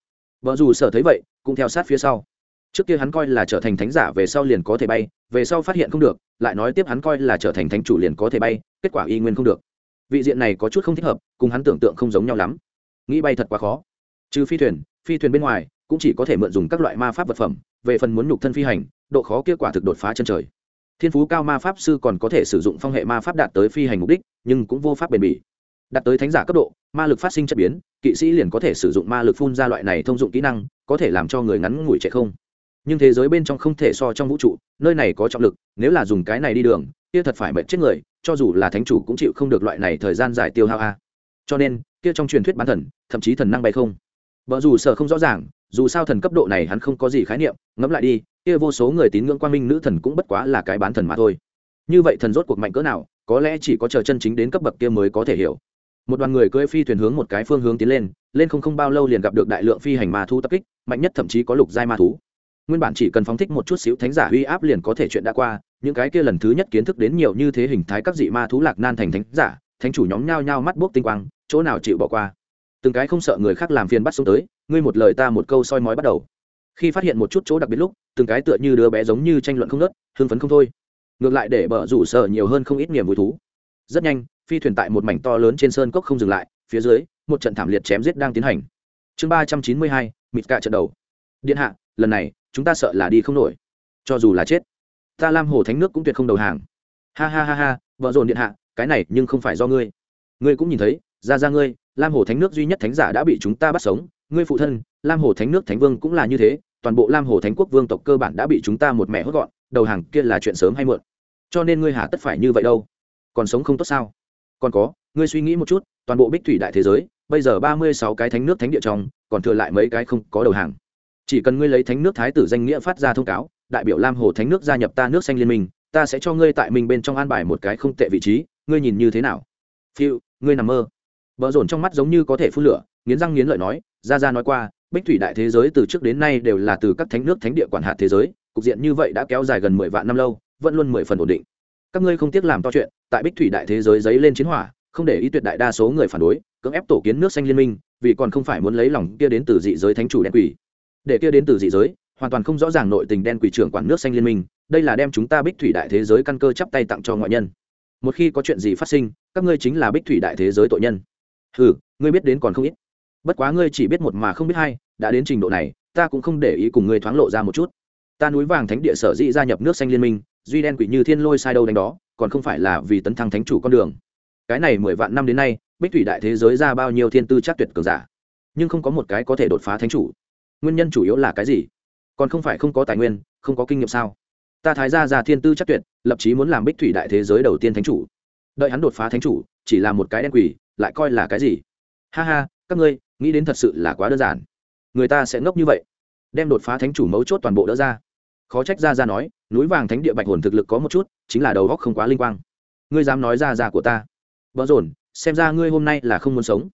A: Vợ dù sở thấy vậy, cũng theo sát phía sau. Trước kia hắn coi là trở thành thánh giả về sau liền có thể bay, về sau phát hiện không được, lại nói tiếp hắn coi là trở thành thánh chủ liền có thể bay, kết quả y nguyên không được. Vị diện này có chút không thích hợp, cùng hắn tưởng tượng không giống nhau lắm nghĩ bay thật quá khó. Trừ phi thuyền phi thuyền bên ngoài, cũng chỉ có thể mượn dùng các loại ma pháp vật phẩm, về phần muốn nhục thân phi hành, độ khó kết quả thực đột phá chân trời. Thiên phú cao ma pháp sư còn có thể sử dụng phong hệ ma pháp đạt tới phi hành mục đích, nhưng cũng vô pháp bền bỉ. Đạt tới thánh giả cấp độ, ma lực phát sinh chất biến, kỵ sĩ liền có thể sử dụng ma lực phun ra loại này thông dụng kỹ năng, có thể làm cho người ngắn ngủi chạy không. Nhưng thế giới bên trong không thể so trong vũ trụ, nơi này có trọng lực, nếu là dùng cái này đi đường, kia thật phải mệt chết người, cho dù là thánh chủ cũng chịu không được loại này thời gian dài tiêu hao a. Cho nên kia trong truyền thuyết bán thần, thậm chí thần năng bay không. Vợ dù sợ không rõ ràng, dù sao thần cấp độ này hắn không có gì khái niệm, ngẫm lại đi, kia vô số người tín ngưỡng quang minh nữ thần cũng bất quá là cái bán thần mà thôi. Như vậy thần rốt cuộc mạnh cỡ nào, có lẽ chỉ có chờ chân chính đến cấp bậc kia mới có thể hiểu. Một đoàn người cưỡi phi thuyền hướng một cái phương hướng tiến lên lên không không bao lâu liền gặp được đại lượng phi hành ma thú tập kích, mạnh nhất thậm chí có lục giai ma thú. Nguyên bản chỉ cần phóng thích một chút xíu thánh giả uy áp liền có thể chuyện đã qua, những cái kia lần thứ nhất kiến thức đến nhiều như thế hình thái các dị ma thú lạc nan thành thánh giả, thánh chủ nhóm nhao nhao mắt buốc tinh quang chỗ nào chịu bỏ qua. Từng cái không sợ người khác làm phiền bắt xuống tới, ngươi một lời ta một câu soi mói bắt đầu. Khi phát hiện một chút chỗ đặc biệt lúc, từng cái tựa như đứa bé giống như tranh luận không nớt hưng phấn không thôi. Ngược lại để bờ rủ sợ nhiều hơn không ít niềm vui thú. Rất nhanh, phi thuyền tại một mảnh to lớn trên sơn cốc không dừng lại, phía dưới, một trận thảm liệt chém giết đang tiến hành. Chương ba trăm chín mươi hai, mịt cả trận đầu. Điện hạ, lần này, chúng ta sợ là đi không nổi. Cho dù là chết, ta lam hồ thánh nước cũng tuyệt không đầu hàng. Ha ha ha ha, vợ dồn điện hạ, cái này nhưng không phải do ngươi. Ngươi cũng nhìn thấy ra ra ngươi, lam hồ thánh nước duy nhất thánh giả đã bị chúng ta bắt sống, ngươi phụ thân, lam hồ thánh nước thánh vương cũng là như thế, toàn bộ lam hồ thánh quốc vương tộc cơ bản đã bị chúng ta một mẹ hốt gọn, đầu hàng kia là chuyện sớm hay muộn. Cho nên ngươi hà tất phải như vậy đâu? Còn sống không tốt sao? Còn có, ngươi suy nghĩ một chút, toàn bộ bích thủy đại thế giới, bây giờ ba mươi sáu cái thánh nước thánh địa trong, còn thừa lại mấy cái không có đầu hàng. Chỉ cần ngươi lấy thánh nước thái tử danh nghĩa phát ra thông cáo, đại biểu lam hồ thánh nước gia nhập ta nước xanh liên minh, ta sẽ cho ngươi tại mình bên trong an bài một cái không tệ vị trí, ngươi nhìn như thế nào? Phiêu, ngươi nằm mơ vợ dồn trong mắt giống như có thể phun lửa, nghiến răng nghiến lợi nói, ra ra nói qua, bích thủy đại thế giới từ trước đến nay đều là từ các thánh nước thánh địa quản hạt thế giới, cục diện như vậy đã kéo dài gần mười vạn năm lâu, vẫn luôn mười phần ổn định. Các ngươi không tiếc làm to chuyện, tại bích thủy đại thế giới dấy lên chiến hỏa, không để ý tuyệt đại đa số người phản đối, cưỡng ép tổ kiến nước xanh liên minh, vì còn không phải muốn lấy lòng kia đến từ dị giới thánh chủ đen quỷ. Để kia đến từ dị giới, hoàn toàn không rõ ràng nội tình đen quỷ trưởng quản nước xanh liên minh, đây là đem chúng ta bích thủy đại thế giới căn cơ chắp tay tặng cho ngoại nhân. Một khi có chuyện gì phát sinh, các ngươi chính là bích thủy đại thế giới tội nhân ừ ngươi biết đến còn không ít. Bất quá ngươi chỉ biết một mà không biết hai, đã đến trình độ này, ta cũng không để ý cùng ngươi thoáng lộ ra một chút. Ta núi vàng thánh địa sở dĩ gia nhập nước xanh liên minh, duy đen quỷ như thiên lôi sai đâu đánh đó, còn không phải là vì tấn thăng thánh chủ con đường. Cái này mười vạn năm đến nay, bích thủy đại thế giới ra bao nhiêu thiên tư chắc tuyệt cường giả. Nhưng không có một cái có thể đột phá thánh chủ. Nguyên nhân chủ yếu là cái gì? Còn không phải không có tài nguyên, không có kinh nghiệm sao? Ta thái ra ra thiên tư chắc tuyệt, lập chí muốn làm bích thủy đại thế giới đầu tiên thánh chủ. Đợi hắn đột phá thánh chủ, chỉ là một cái đen quỷ lại coi là cái gì? Ha ha, các ngươi, nghĩ đến thật sự là quá đơn giản. Người ta sẽ ngốc như vậy. Đem đột phá thánh chủ mấu chốt toàn bộ đỡ ra. Khó trách ra ra nói, núi vàng thánh địa bạch hồn thực lực có một chút, chính là đầu góc không quá linh quang. Ngươi dám nói ra ra của ta? Vợ dồn xem ra ngươi hôm nay là không muốn sống.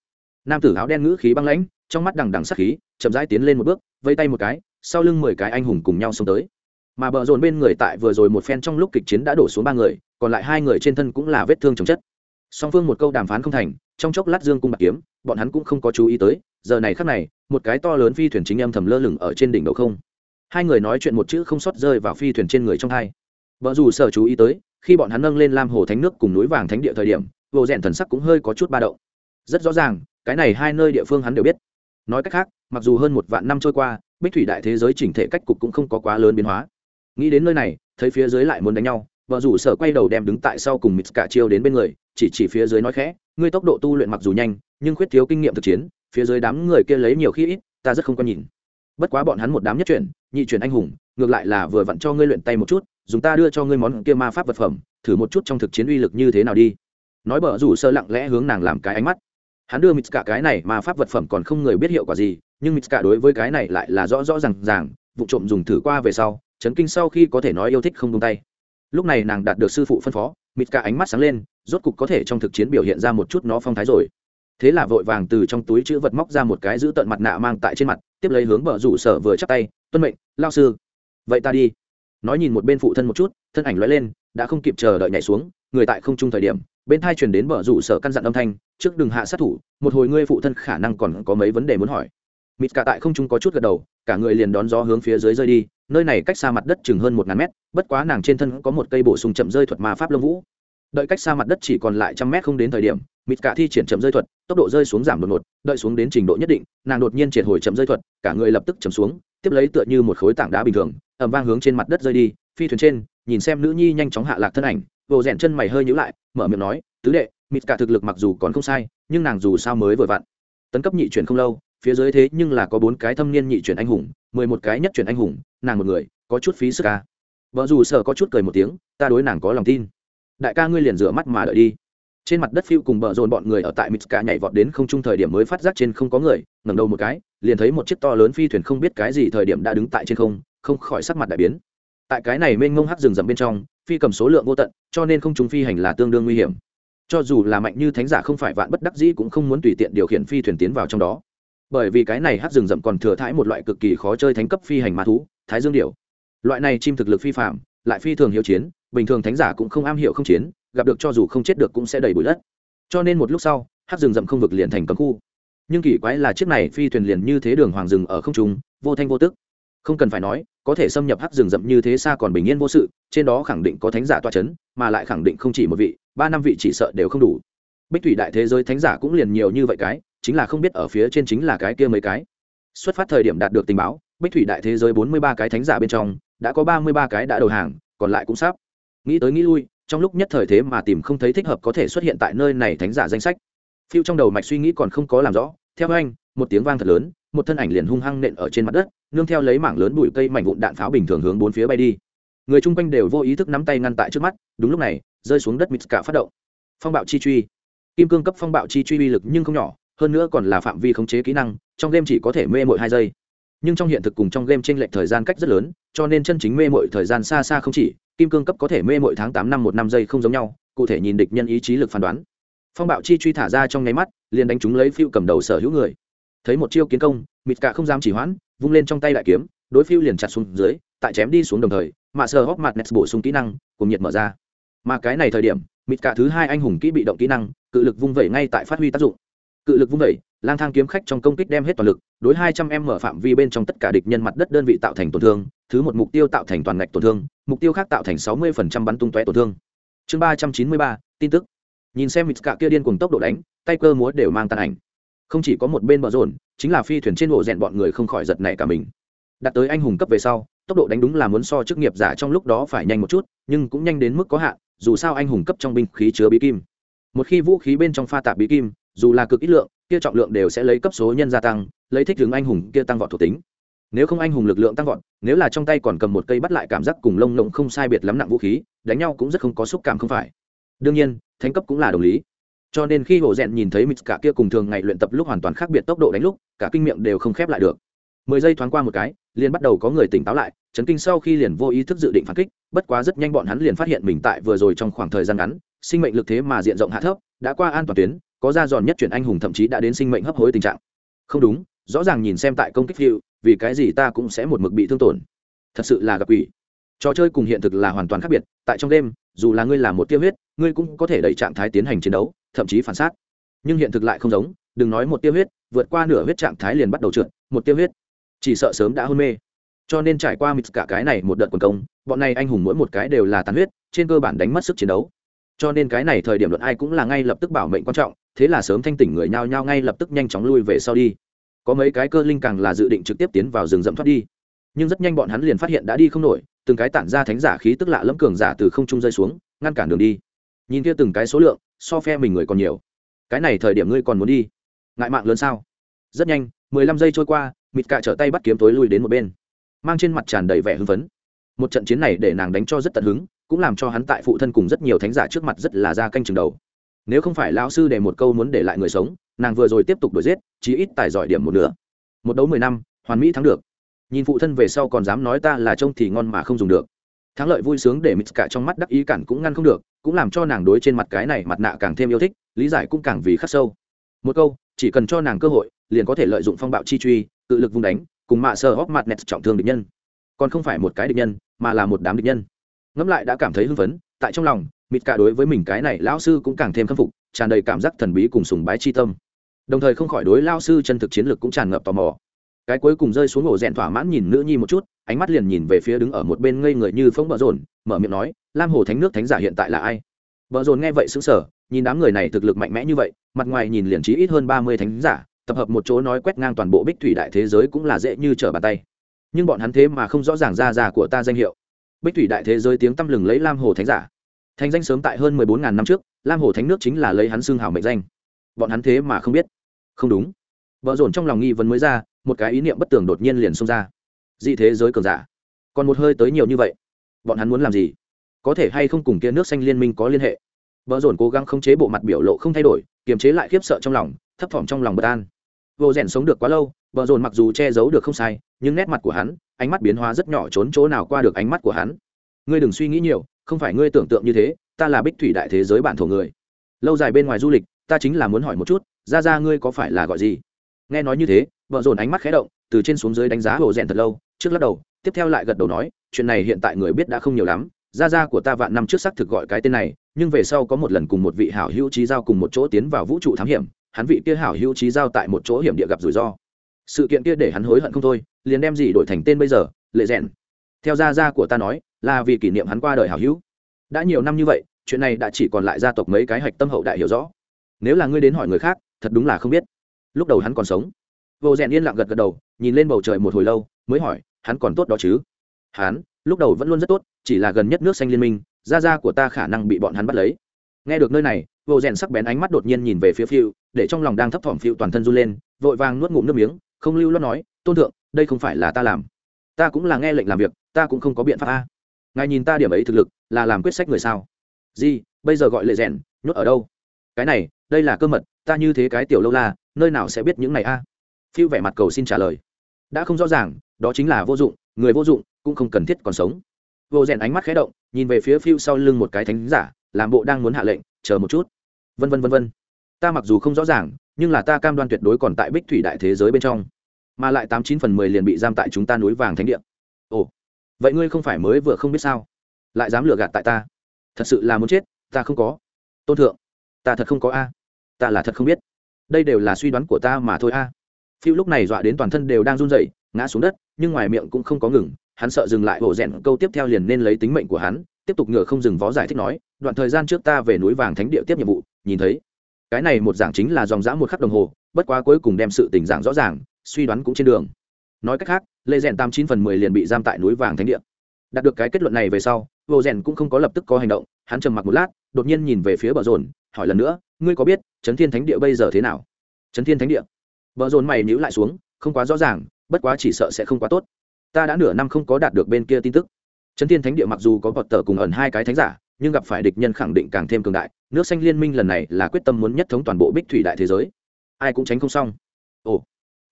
A: Nam tử áo đen ngữ khí băng lãnh, trong mắt đằng đằng sắc khí, chậm rãi tiến lên một bước, vây tay một cái, sau lưng mười cái anh hùng cùng nhau xông tới. Mà bờ dồn bên người tại vừa rồi một phen trong lúc kịch chiến đã đổ xuống ba người, còn lại hai người trên thân cũng là vết thương chồng chất song phương một câu đàm phán không thành, trong chốc lát dương cung bạc kiếm, bọn hắn cũng không có chú ý tới, giờ này khắc này, một cái to lớn phi thuyền chính âm thầm lơ lửng ở trên đỉnh đầu không. Hai người nói chuyện một chữ không sót rơi vào phi thuyền trên người trong hai. Vợ dù sở chú ý tới, khi bọn hắn nâng lên lam hồ thánh nước cùng núi vàng thánh địa thời điểm, vô rèn thần sắc cũng hơi có chút ba động. Rất rõ ràng, cái này hai nơi địa phương hắn đều biết. Nói cách khác, mặc dù hơn một vạn năm trôi qua, bích thủy đại thế giới chỉnh thể cách cục cũng không có quá lớn biến hóa. Nghĩ đến nơi này, thấy phía dưới lại muốn đánh nhau vợ rủ sở quay đầu đem đứng tại sau cùng mít cả chiêu đến bên người chỉ chỉ phía dưới nói khẽ, ngươi tốc độ tu luyện mặc dù nhanh, nhưng khuyết thiếu kinh nghiệm thực chiến, phía dưới đám người kia lấy nhiều khi ít, ta rất không có nhìn. Bất quá bọn hắn một đám nhất chuyển, nhị chuyển anh hùng, ngược lại là vừa vặn cho ngươi luyện tay một chút, dùng ta đưa cho ngươi món kia ma pháp vật phẩm, thử một chút trong thực chiến uy lực như thế nào đi. Nói bở rủ sơ lặng lẽ hướng nàng làm cái ánh mắt. Hắn đưa mít cả cái này ma pháp vật phẩm còn không người biết hiệu quả gì, nhưng mít cả đối với cái này lại là rõ rõ r à n g ràng, vụ trộm dùng thử qua về sau, chấn kinh sau khi có thể nói yêu thích không tung tay. Lúc này nàng đạt được sư phụ phân phó. Mịt cả ánh mắt sáng lên, rốt cục có thể trong thực chiến biểu hiện ra một chút nó phong thái rồi. Thế là vội vàng từ trong túi chữ vật móc ra một cái giữ tận mặt nạ mang tại trên mặt, tiếp lấy hướng bờ rủ sở vừa chắc tay, tuân mệnh, lao sư. Vậy ta đi. Nói nhìn một bên phụ thân một chút, thân ảnh lóe lên, đã không kịp chờ đợi nhảy xuống, người tại không trung thời điểm, bên thai truyền đến bờ rủ sở căn dặn âm thanh, trước đừng hạ sát thủ, một hồi ngươi phụ thân khả năng còn có mấy vấn đề muốn hỏi. Mịt cả tại không trung có chút gật đầu, cả người liền đón gió hướng phía dưới rơi đi nơi này cách xa mặt đất chừng hơn một ngàn mét, bất quá nàng trên thân có một cây bổ sung chậm rơi thuật ma pháp lông vũ. Đợi cách xa mặt đất chỉ còn lại trăm mét không đến thời điểm, mịt cả thi triển chậm rơi thuật, tốc độ rơi xuống giảm đột ngột, đợi xuống đến trình độ nhất định, nàng đột nhiên triệt hồi chậm rơi thuật, cả người lập tức chầm xuống, tiếp lấy tựa như một khối tảng đá bình thường ẩm vang hướng trên mặt đất rơi đi, phi thuyền trên, nhìn xem nữ nhi nhanh chóng hạ lạc thân ảnh vồ rèn chân mày hơi nhữ lại, mở miệng nói, tứ đệ, mịt cả thực lực mặc dù còn không sai, nhưng nàng dù sao mới vừa vặn, tấn cấp nhị chuyển không lâu phía dưới thế nhưng là có bốn cái thâm niên nhị chuyển anh hùng, mười một cái nhất chuyển anh hùng, nàng một người, có chút phí sức ca vợ dù sợ có chút cười một tiếng, ta đối nàng có lòng tin. Đại ca ngươi liền rửa mắt mà đợi đi. Trên mặt đất phiêu cùng bờ dồn bọn người ở tại mitska nhảy vọt đến không trung thời điểm mới phát giác trên không có người, ngẩng đầu một cái, liền thấy một chiếc to lớn phi thuyền không biết cái gì thời điểm đã đứng tại trên không không khỏi sắc mặt đại biến. Tại cái này mênh mông hắc rừng rậm bên trong, phi cầm số lượng vô tận, cho nên không trung phi hành là tương đương nguy hiểm. Cho dù là mạnh như thánh giả không phải vạn bất đắc dĩ cũng không muốn tùy tiện điều khiển phi thuyền tiến vào trong đó bởi vì cái này hắc rừng rậm còn thừa thãi một loại cực kỳ khó chơi thánh cấp phi hành ma thú, thái dương điểu. Loại này chim thực lực phi phạm lại phi thường hiệu chiến, bình thường thánh giả cũng không am hiểu không chiến, gặp được cho dù không chết được cũng sẽ đầy bụi đất. Cho nên một lúc sau hắc rừng rậm không vực liền thành cấm khu. Nhưng kỳ quái là chiếc này phi thuyền liền như thế đường hoàng rừng ở không trung, vô thanh vô tức. Không cần phải nói, có thể xâm nhập hắc rừng rậm như thế xa còn bình yên vô sự, trên đó khẳng định có thánh giả toa c h ấ n mà lại khẳng định không chỉ một vị, ba năm vị chỉ sợ đều không đủ. Bích thủy đại thế giới thánh giả cũng liền nhiều như vậy cái chính là không biết ở phía trên chính là cái kia mấy cái. Xuất phát thời điểm đạt được tình báo, bích thủy đại thế giới bốn mươi ba cái thánh giả bên trong, đã có ba mươi ba cái đã đầu hàng, còn lại cũng sắp. Nghĩ tới nghĩ lui, trong lúc nhất thời thế mà tìm không thấy thích hợp có thể xuất hiện tại nơi này thánh giả danh sách. Phiêu trong đầu mạch suy nghĩ còn không có làm rõ, theo anh, một tiếng vang thật lớn, một thân ảnh liền hung hăng nện ở trên mặt đất, nương theo lấy mảng lớn bụi cây mảnh vụn đạn pháo bình thường hướng bốn phía bay đi. Người chung quanh đều vô ý thức nắm tay ngăn tại trước mắt, đúng lúc này, rơi xuống đất mít cả phát động. Phong bạo chi truy. Kim cương cấp phong bạo chi truy uy lực nhưng không nhỏ hơn nữa còn là phạm vi khống chế kỹ năng, trong game chỉ có thể mê mội hai giây. Nhưng trong hiện thực cùng trong game t r ê n lệch thời gian cách rất lớn, cho nên chân chính mê mội thời gian xa xa không chỉ, kim cương cấp có thể mê mỗi tháng tám năm một năm giây không giống nhau, cụ thể nhìn địch nhân ý chí lực phán đoán. Phong bạo chi truy thả ra trong nháy mắt, liền đánh chúng lấy phiêu cầm đầu sở hữu người. Thấy một chiêu kiến công, mịt cả không dám chỉ hoãn, vung lên trong tay đại kiếm, đối phiêu liền chặt xuống dưới, tại chém đi xuống đồng thời mạ sờ hóc mặt nets bổ sung kỹ năng, cùng nhiệt mở ra. Mà cái này thời điểm, mịt cả thứ hai anh hùng kỹ bị động kỹ năng, cự lực vung vẩy ngay tại phát huy tác dụng cự lực vung vẩy, lang thang kiếm khách trong công kích đem hết toàn lực, đối hai trăm em mở phạm vi bên trong tất cả địch nhân mặt đất đơn vị tạo thành tổn thương, thứ một mục tiêu tạo thành toàn ngạch tổn thương, mục tiêu khác tạo thành sáu mươi bắn tung tóe tổn thương. Chương ba trăm chín mươi ba, tin tức. Nhìn xem mít cả kia điên cùng tốc độ đánh, tay cơ múa đều mang tàn ảnh. Không chỉ có một bên bờ rồn chính là phi thuyền trên bộ rèn bọn người không khỏi giật nảy cả mình. Đặt tới anh hùng cấp về sau, tốc độ đánh đúng là muốn so chức nghiệp giả trong lúc đó phải nhanh một chút, nhưng cũng nhanh đến mức có hạn, dù sao anh hùng cấp trong binh khí chứa bí kim. Một khi vũ khí bên trong pha tạp bí kim dù là cực ít lượng, kia trọng lượng đều sẽ lấy cấp số nhân gia tăng, lấy thích hướng anh hùng kia tăng vọt thuộc tính. Nếu không anh hùng lực lượng tăng vọt, nếu là trong tay còn cầm một cây bắt lại cảm giác cùng lông lộng không sai biệt lắm nặng vũ khí, đánh nhau cũng rất không có xúc cảm không phải. Đương nhiên, thánh cấp cũng là đồng lý. Cho nên khi hồ rèn nhìn thấy mít cả kia cùng thường ngày luyện tập lúc hoàn toàn khác biệt tốc độ đánh lúc, cả kinh miệng đều không khép lại được. Mười giây thoáng qua một cái, liền bắt đầu có người tỉnh táo lại, chấn kinh sau khi liền vô ý thức dự định phản kích, bất quá rất nhanh bọn hắn liền phát hiện mình tại vừa rồi trong khoảng thời gian ngắn, sinh mệnh lực thế mà diện rộng hạ thấp, đã qua an toàn tuyến có ra giòn nhất chuyển anh hùng thậm chí đã đến sinh mệnh hấp hối tình trạng. Không đúng, rõ ràng nhìn xem tại công kích hiệu vì cái gì ta cũng sẽ một mực bị thương tổn. Thật sự là gặp quỷ. Trò chơi cùng hiện thực là hoàn toàn khác biệt, tại trong đêm, dù là ngươi là một tiêu huyết, ngươi cũng có thể đẩy trạng thái tiến hành chiến đấu, thậm chí phản xác nhưng hiện thực lại không giống, đừng nói một tiêu huyết, vượt qua nửa huyết trạng thái liền bắt đầu trượt, một tiêu huyết. Chỉ sợ sớm đã hôn mê. Cho nên trải qua mít cả cái này một đợt quần công, bọn này anh hùng mỗi một cái đều là tàn huyết, trên cơ bản đánh mất sức chiến đấu. Cho nên cái này thời điểm luận ai cũng là ngay lập tức bảo mệnh quan trọng thế là sớm thanh tỉnh người nhao nhao ngay lập tức nhanh chóng lui về sau đi. Có mấy cái cơ linh càng là dự định trực tiếp tiến vào rừng rậm thoát đi. Nhưng rất nhanh bọn hắn liền phát hiện đã đi không nổi, từng cái tản ra thánh giả khí tức lạ lẫm cường giả từ không trung rơi xuống, ngăn cản đường đi. Nhìn kia từng cái số lượng, so phe mình người còn nhiều. Cái này thời điểm ngươi còn muốn đi? Ngại mạng lớn sao? Rất nhanh, mười lăm giây trôi qua, mịt cạ trở tay bắt kiếm tối lui đến một bên. Mang trên mặt tràn đầy vẻ hưng phấn. Một trận chiến này để nàng đánh cho rất tận hứng, cũng làm cho hắn tại phụ thân cùng rất nhiều thánh giả trước mặt rất là ra canh chừng đầu nếu không phải lão sư để một câu muốn để lại người sống, nàng vừa rồi tiếp tục đuổi giết, chí ít tài giỏi điểm một nửa. Một đấu mười năm, hoàn mỹ thắng được. Nhìn phụ thân về sau còn dám nói ta là trông thì ngon mà không dùng được. Thắng lợi vui sướng để mít cả trong mắt đắc ý cản cũng ngăn không được, cũng làm cho nàng đối trên mặt cái này mặt nạ càng thêm yêu thích, lý giải cũng càng vì khắc sâu. Một câu, chỉ cần cho nàng cơ hội, liền có thể lợi dụng phong bạo chi truy, tự lực vung đánh, cùng mạ sơ hóc mặt nẹt trọng thương địch nhân. Còn không phải một cái địch nhân, mà là một đám địch nhân ngẫm lại đã cảm thấy hưng phấn, tại trong lòng, mịt cả đối với mình cái này lão sư cũng càng thêm khâm phục, tràn đầy cảm giác thần bí cùng sùng bái chi tâm. Đồng thời không khỏi đối lao sư chân thực chiến lược cũng tràn ngập tò mò. Cái cuối cùng rơi xuống ổ rèn thỏa mãn nhìn nữ nhi một chút, ánh mắt liền nhìn về phía đứng ở một bên ngây người như phóng bờ rồn mở miệng nói, lam hồ thánh nước thánh giả hiện tại là ai? Bờ rồn nghe vậy xứng sở nhìn đám người này thực lực mạnh mẽ như vậy, mặt ngoài nhìn liền trí ít hơn ba mươi thánh giả, tập hợp một chỗ nói quét ngang toàn bộ bích thủy đại thế giới cũng là dễ như trở bàn tay. Nhưng bọn hắn thế mà không rõ ràng ra ra của ta danh hiệu bích thủy đại thế giới tiếng tăm lừng lấy lam hồ thánh giả. Thành danh sớm tại hơn mười bốn ngàn năm trước, lam hồ thánh nước chính là lấy hắn xương hào mệnh danh. Bọn hắn thế mà không biết. Không đúng. Vợ dồn trong lòng nghi vấn mới ra, một cái ý niệm bất tường đột nhiên liền xông ra. Dị thế giới cường giả. Còn một hơi tới nhiều như vậy. Bọn hắn muốn làm gì? Có thể hay không cùng kia nước xanh liên minh có liên hệ? Vợ dồn cố gắng khống chế bộ mặt biểu lộ không thay đổi, kiềm chế lại khiếp sợ trong lòng, thấp thỏm trong lòng bất an. Vô rèn sống được quá lâu Bờ dồn mặc dù che giấu được không sai, nhưng nét mặt của hắn, ánh mắt biến hóa rất nhỏ trốn chỗ nào qua được ánh mắt của hắn. Ngươi đừng suy nghĩ nhiều, không phải ngươi tưởng tượng như thế, ta là bích thủy đại thế giới bản thổ người. Lâu dài bên ngoài du lịch, ta chính là muốn hỏi một chút, ra ra ngươi có phải là gọi gì? Nghe nói như thế, Bờ dồn ánh mắt khẽ động, từ trên xuống dưới đánh giá hồ rèn thật lâu, trước lắc đầu, tiếp theo lại gật đầu nói, chuyện này hiện tại người biết đã không nhiều lắm gia gia của ta vạn năm trước xác thực gọi cái tên này, nhưng về sau có một lần cùng một vị hảo hữu trí giao cùng một chỗ tiến vào vũ trụ thám hiểm, hắn vị kia hảo hữu trí giao tại một chỗ hiểm địa gặp rủi ro sự kiện kia để hắn hối hận không thôi, liền đem gì đổi thành tên bây giờ, lệ rèn. Theo gia gia của ta nói, là vì kỷ niệm hắn qua đời hảo hữu. Đã nhiều năm như vậy, chuyện này đã chỉ còn lại gia tộc mấy cái hạch tâm hậu đại hiểu rõ. Nếu là ngươi đến hỏi người khác, thật đúng là không biết. Lúc đầu hắn còn sống. Vô rèn yên lặng gật gật đầu, nhìn lên bầu trời một hồi lâu, mới hỏi, hắn còn tốt đó chứ? Hắn, lúc đầu vẫn luôn rất tốt, chỉ là gần nhất nước xanh liên minh, gia gia của ta khả năng bị bọn hắn bắt lấy. Nghe được nơi này, vô rèn sắc bén ánh mắt đột nhiên nhìn về phía phiêu để trong lòng đang thấp thỏm phiêu toàn thân run lên, vội vàng nuốt ngụm nước miếng không lưu loát nói, tôn thượng, đây không phải là ta làm. Ta cũng là nghe lệnh làm việc, ta cũng không có biện pháp a. Ngài nhìn ta điểm ấy thực lực, là làm quyết sách người sao? Gì, bây giờ gọi lệ rèn, nhốt ở đâu? Cái này, đây là cơ mật, ta như thế cái tiểu lâu la, nơi nào sẽ biết những này a? Phiêu vẻ mặt cầu xin trả lời. Đã không rõ ràng, đó chính là vô dụng, người vô dụng cũng không cần thiết còn sống. Vô rèn ánh mắt khé động, nhìn về phía phiêu sau lưng một cái thánh giả, làm bộ đang muốn hạ lệnh, chờ một chút. Vân vân vân vân ta mặc dù không rõ ràng, nhưng là ta cam đoan tuyệt đối còn tại bích thủy đại thế giới bên trong. Mà lại tám chín phần mười liền bị giam tại chúng ta núi vàng thánh địa. Ồ, vậy ngươi không phải mới vừa không biết sao? Lại dám lừa gạt tại ta? Thật sự là muốn chết, ta không có. Tôn thượng, ta thật không có a. Ta là thật không biết. Đây đều là suy đoán của ta mà thôi a. Phiêu lúc này dọa đến toàn thân đều đang run rẩy, ngã xuống đất, nhưng ngoài miệng cũng không có ngừng, hắn sợ dừng lại hổ rèn câu tiếp theo liền nên lấy tính mệnh của hắn, tiếp tục ngựa không dừng vó giải thích nói, đoạn thời gian trước ta về núi vàng thánh địa tiếp nhiệm vụ, nhìn thấy cái này một giảng chính là dòng dã một khắc đồng hồ, bất quá cuối cùng đem sự tình dạng rõ ràng, suy đoán cũng trên đường. Nói cách khác, lê rèn tám chín phần mười liền bị giam tại núi vàng thánh địa. Đạt được cái kết luận này về sau, vô rèn cũng không có lập tức có hành động, hắn trầm mặc một lát, đột nhiên nhìn về phía bờ rồn hỏi lần nữa, ngươi có biết trấn thiên thánh địa bây giờ thế nào? Trấn thiên thánh địa? Bờ rồn mày níu lại xuống, không quá rõ ràng, bất quá chỉ sợ sẽ không quá tốt. Ta đã nửa năm không có đạt được bên kia tin tức. Trấn thiên thánh địa mặc dù có bọt tờ cùng ẩn hai cái thánh giả nhưng gặp phải địch nhân khẳng định càng thêm cường đại, nước xanh liên minh lần này là quyết tâm muốn nhất thống toàn bộ bích thủy đại thế giới. Ai cũng tránh không xong. Ồ,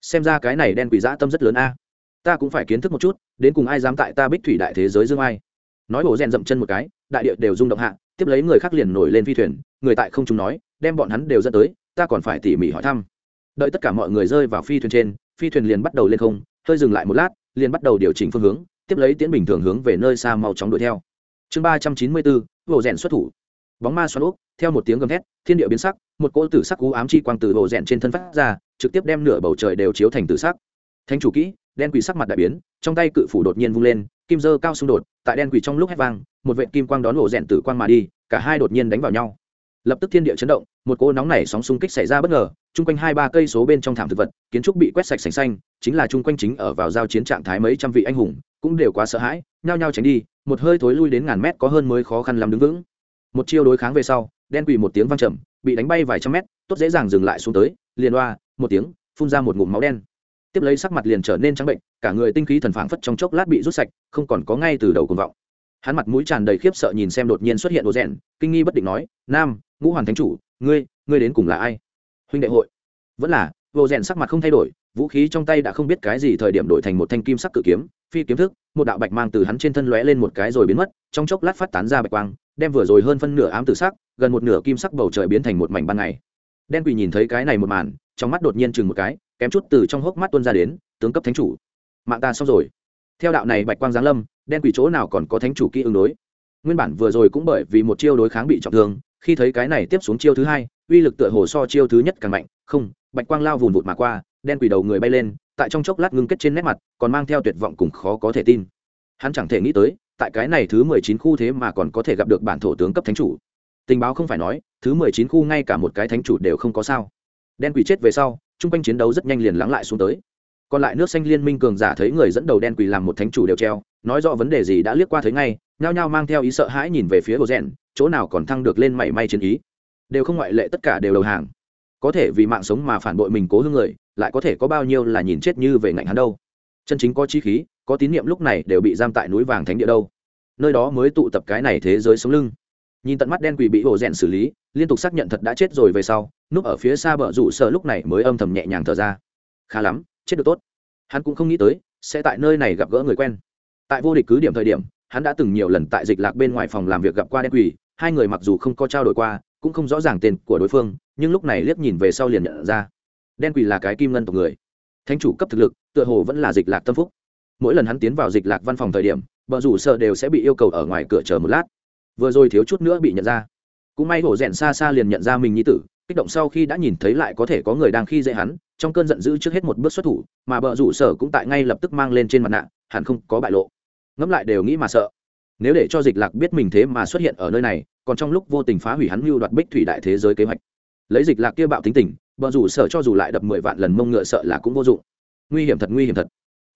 A: xem ra cái này đen quỷ dã tâm rất lớn a. Ta cũng phải kiến thức một chút, đến cùng ai dám tại ta bích thủy đại thế giới dương ai? Nói bộ rèn dậm chân một cái, đại địa đều rung động hạ, tiếp lấy người khác liền nổi lên phi thuyền, người tại không chúng nói, đem bọn hắn đều dẫn tới, ta còn phải tỉ mỉ hỏi thăm. Đợi tất cả mọi người rơi vào phi thuyền trên, phi thuyền liền bắt đầu lên không, hơi dừng lại một lát, liền bắt đầu điều chỉnh phương hướng, tiếp lấy tiến bình thường hướng về nơi xa mau chóng đuổi theo. Chương ba trăm chín mươi bốn bộ rèn xuất thủ. Bóng ma xoắn úp, theo một tiếng gầm thét, thiên địa biến sắc, một cỗ tử sắc cú ám chi quang từ bộ rèn trên thân phát ra, trực tiếp đem nửa bầu trời đều chiếu thành tử sắc. Thanh chủ kỹ, đen quỷ sắc mặt đại biến, trong tay cự phủ đột nhiên vung lên, kim dơ cao xung đột, tại đen quỷ trong lúc hét vang, một vệ kim quang đón lộ rèn tử quang mà đi, cả hai đột nhiên đánh vào nhau. Lập tức thiên địa chấn động, một cỗ nóng nảy sóng xung kích xảy ra bất ngờ, chung quanh hai ba cây số bên trong thảm thực vật, kiến trúc bị quét sạch sành xanh, chính là chung quanh chính ở vào giao chiến trạng thái mấy trăm vị anh hùng, cũng đều quá sợ hãi nhao nhao tránh đi, một hơi thối lui đến ngàn mét có hơn mới khó khăn làm đứng vững. Một chiêu đối kháng về sau, đen quỷ một tiếng vang trầm, bị đánh bay vài trăm mét, tốt dễ dàng dừng lại xuống tới, liền oa, một tiếng, phun ra một ngụm máu đen. Tiếp lấy sắc mặt liền trở nên trắng bệnh, cả người tinh khí thần phảng phất trong chốc lát bị rút sạch, không còn có ngay từ đầu cuồng vọng. Hắn mặt mũi tràn đầy khiếp sợ nhìn xem đột nhiên xuất hiện đồ rèn, kinh nghi bất định nói, nam, ngũ hoàng thánh chủ, ngươi ngươi đến cùng là ai? Huynh đệ hội. Vẫn là vô rèn sắc mặt không thay đổi, vũ khí trong tay đã không biết cái gì thời điểm đổi thành một thanh kim sắc cự kiếm phi kiếm thức, một đạo bạch mang từ hắn trên thân lóe lên một cái rồi biến mất, trong chốc lát phát tán ra bạch quang, đem vừa rồi hơn phân nửa ám tử sắc, gần một nửa kim sắc bầu trời biến thành một mảnh ban ngày. Đen quỳ nhìn thấy cái này một màn, trong mắt đột nhiên chừng một cái, kém chút từ trong hốc mắt tuôn ra đến, tướng cấp thánh chủ. Mạng ta xong rồi. Theo đạo này bạch quang giáng lâm, đen quỷ chỗ nào còn có thánh chủ kỹ ứng đối? Nguyên bản vừa rồi cũng bởi vì một chiêu đối kháng bị trọng thương, khi thấy cái này tiếp xuống chiêu thứ hai, uy lực tựa hồ so chiêu thứ nhất càng mạnh. Không, bạch quang lao vùn vụt mà qua, đen quỷ đầu người bay lên tại trong chốc lát ngưng kết trên nét mặt, còn mang theo tuyệt vọng cùng khó có thể tin. Hắn chẳng thể nghĩ tới, tại cái này thứ mười chín khu thế mà còn có thể gặp được bản thổ tướng cấp thánh chủ. Tình báo không phải nói, thứ mười chín khu ngay cả một cái thánh chủ đều không có sao. Đen quỷ chết về sau chung quanh chiến đấu rất nhanh liền lắng lại xuống tới. Còn lại nước xanh liên minh cường giả thấy người dẫn đầu đen quỷ làm một thánh chủ đều treo, nói rõ vấn đề gì đã liếc qua thấy ngay, nhao nhao mang theo ý sợ hãi nhìn về phía hồ rèn chỗ nào còn thăng được lên mảy may chiến ý. Đều không ngoại lệ tất cả đều đầu hàng. Có thể vì mạng sống mà phản bội mình cố hương người lại có thể có bao nhiêu là nhìn chết như về ngạnh hắn đâu. Chân chính có chi khí, có tín nhiệm lúc này đều bị giam tại núi vàng thánh địa đâu. Nơi đó mới tụ tập cái này thế giới sống lưng. Nhìn tận mắt đen quỷ bị hồ rèn xử lý, liên tục xác nhận thật đã chết rồi về sau, núp ở phía xa bờ rủ sợ lúc này mới âm thầm nhẹ nhàng thở ra. Khá lắm, chết được tốt. Hắn cũng không nghĩ tới, sẽ tại nơi này gặp gỡ người quen. Tại vô địch cứ điểm thời điểm, hắn đã từng nhiều lần tại dịch lạc bên ngoài phòng làm việc gặp qua đen quỷ, hai người mặc dù không có trao đổi qua, cũng không rõ ràng tên của đối phương, nhưng lúc này liếc nhìn về sau liền nhận ra đen quỷ là cái kim ngân tộc người. Thánh chủ cấp thực lực, tựa hồ vẫn là dịch lạc tâm phúc. Mỗi lần hắn tiến vào dịch lạc văn phòng thời điểm, bờ rủ sợ đều sẽ bị yêu cầu ở ngoài cửa chờ một lát. Vừa rồi thiếu chút nữa bị nhận ra. Cũng may hổ rèn xa xa liền nhận ra mình như tử, kích động sau khi đã nhìn thấy lại có thể có người đang khi dễ hắn, trong cơn giận dữ trước hết một bước xuất thủ, mà bờ rủ sở cũng tại ngay lập tức mang lên trên mặt nạ, hẳn không có bại lộ. Ngẫm lại đều nghĩ mà sợ. Nếu để cho dịch lạc biết mình thế mà xuất hiện ở nơi này, còn trong lúc vô tình phá hủy hắn mưu đoạt bích thủy đại thế giới kế hoạch lấy dịch lạc kia bạo tính tình bờ rủ sở cho dù lại đập mười vạn lần mông ngựa sợ là cũng vô dụng. Nguy hiểm thật, nguy hiểm thật.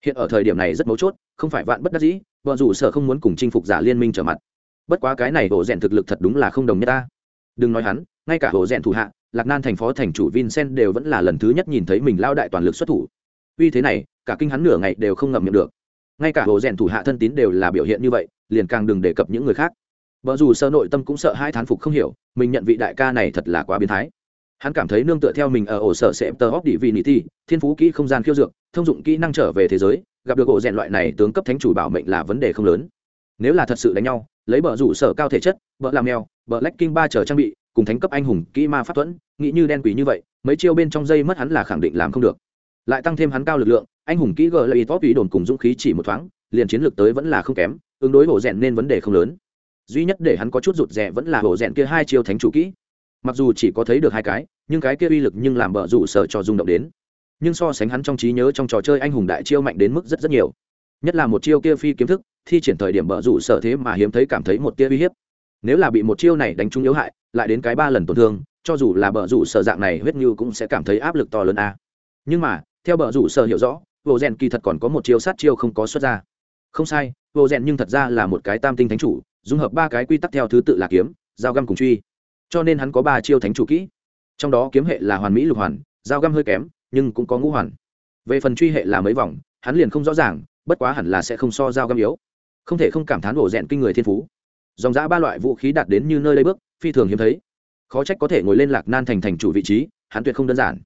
A: Hiện ở thời điểm này rất mấu chốt, không phải vạn bất đắc dĩ bờ rủ sở không muốn cùng chinh phục giả liên minh trở mặt. Bất quá cái này hổ rèn thực lực thật đúng là không đồng nhất ta. Đừng nói hắn, ngay cả hổ rèn thủ hạ, lạc nan thành phó thành chủ vincent đều vẫn là lần thứ nhất nhìn thấy mình lao đại toàn lực xuất thủ. Vì thế này, cả kinh hắn nửa ngày đều không ngậm miệng được. Ngay cả hồ rèn thủ hạ thân tín đều là biểu hiện như vậy, liền càng đừng đề cập những người khác. Vợ dù sơ nội tâm cũng sợ hai thán phục không hiểu, mình nhận vị đại ca này thật là quá biến thái hắn cảm thấy nương tựa theo mình ở ổ sở sẽ tờ óc đi vì nị thi thiên phú kỹ không gian khiêu dược, thông dụng kỹ năng trở về thế giới, gặp được ổ rèn loại này tướng cấp thánh chủ bảo mệnh là vấn đề không lớn. Nếu là thật sự đánh nhau, lấy bờ rủ sở cao thể chất, bờ làm mèo, bờ lách kinh ba chờ trang bị, cùng thánh cấp anh hùng kỹ ma pháp thuẫn, nghĩ như đen quỷ như vậy, mấy chiêu bên trong dây mất hắn là khẳng định làm không được. Lại tăng thêm hắn cao lực lượng, anh hùng kỹ g y tốt ý đồn cùng dũng khí chỉ một thoáng, liền chiến lược tới vẫn là không kém, ứng đối hổ rèn nên vấn đề không lớn. Duy nhất để hắn có chút rụt rè vẫn là hổ rèn kia hai chiêu thánh chủ kỹ mặc dù chỉ có thấy được hai cái, nhưng cái kia uy lực nhưng làm bờ rủ sở cho rung động đến. Nhưng so sánh hắn trong trí nhớ trong trò chơi anh hùng đại chiêu mạnh đến mức rất rất nhiều. Nhất là một chiêu kia phi kiếm thức, thi triển thời điểm bờ rủ sở thế mà hiếm thấy cảm thấy một tia uy hiếp. Nếu là bị một chiêu này đánh trúng yếu hại, lại đến cái ba lần tổn thương, cho dù là bờ rủ sở dạng này huyết như cũng sẽ cảm thấy áp lực to lớn a. Nhưng mà, theo bờ rủ sở hiểu rõ, vô rèn kỳ thật còn có một chiêu sát chiêu không có xuất ra. Không sai, vô rèn nhưng thật ra là một cái tam tinh thánh chủ, dung hợp ba cái quy tắc theo thứ tự là kiếm dao găm cùng truy cho nên hắn có ba chiêu thánh chủ kỹ. Trong đó kiếm hệ là hoàn mỹ lục hoàn, dao găm hơi kém, nhưng cũng có ngũ hoàn. Về phần truy hệ là mấy vòng, hắn liền không rõ ràng, bất quá hẳn là sẽ không so dao găm yếu. Không thể không cảm thán bổ rèn kinh người thiên phú. Dòng giã ba loại vũ khí đạt đến như nơi lấy bước, phi thường hiếm thấy. Khó trách có thể ngồi lên lạc nan thành thành chủ vị trí, hắn tuyệt không đơn giản.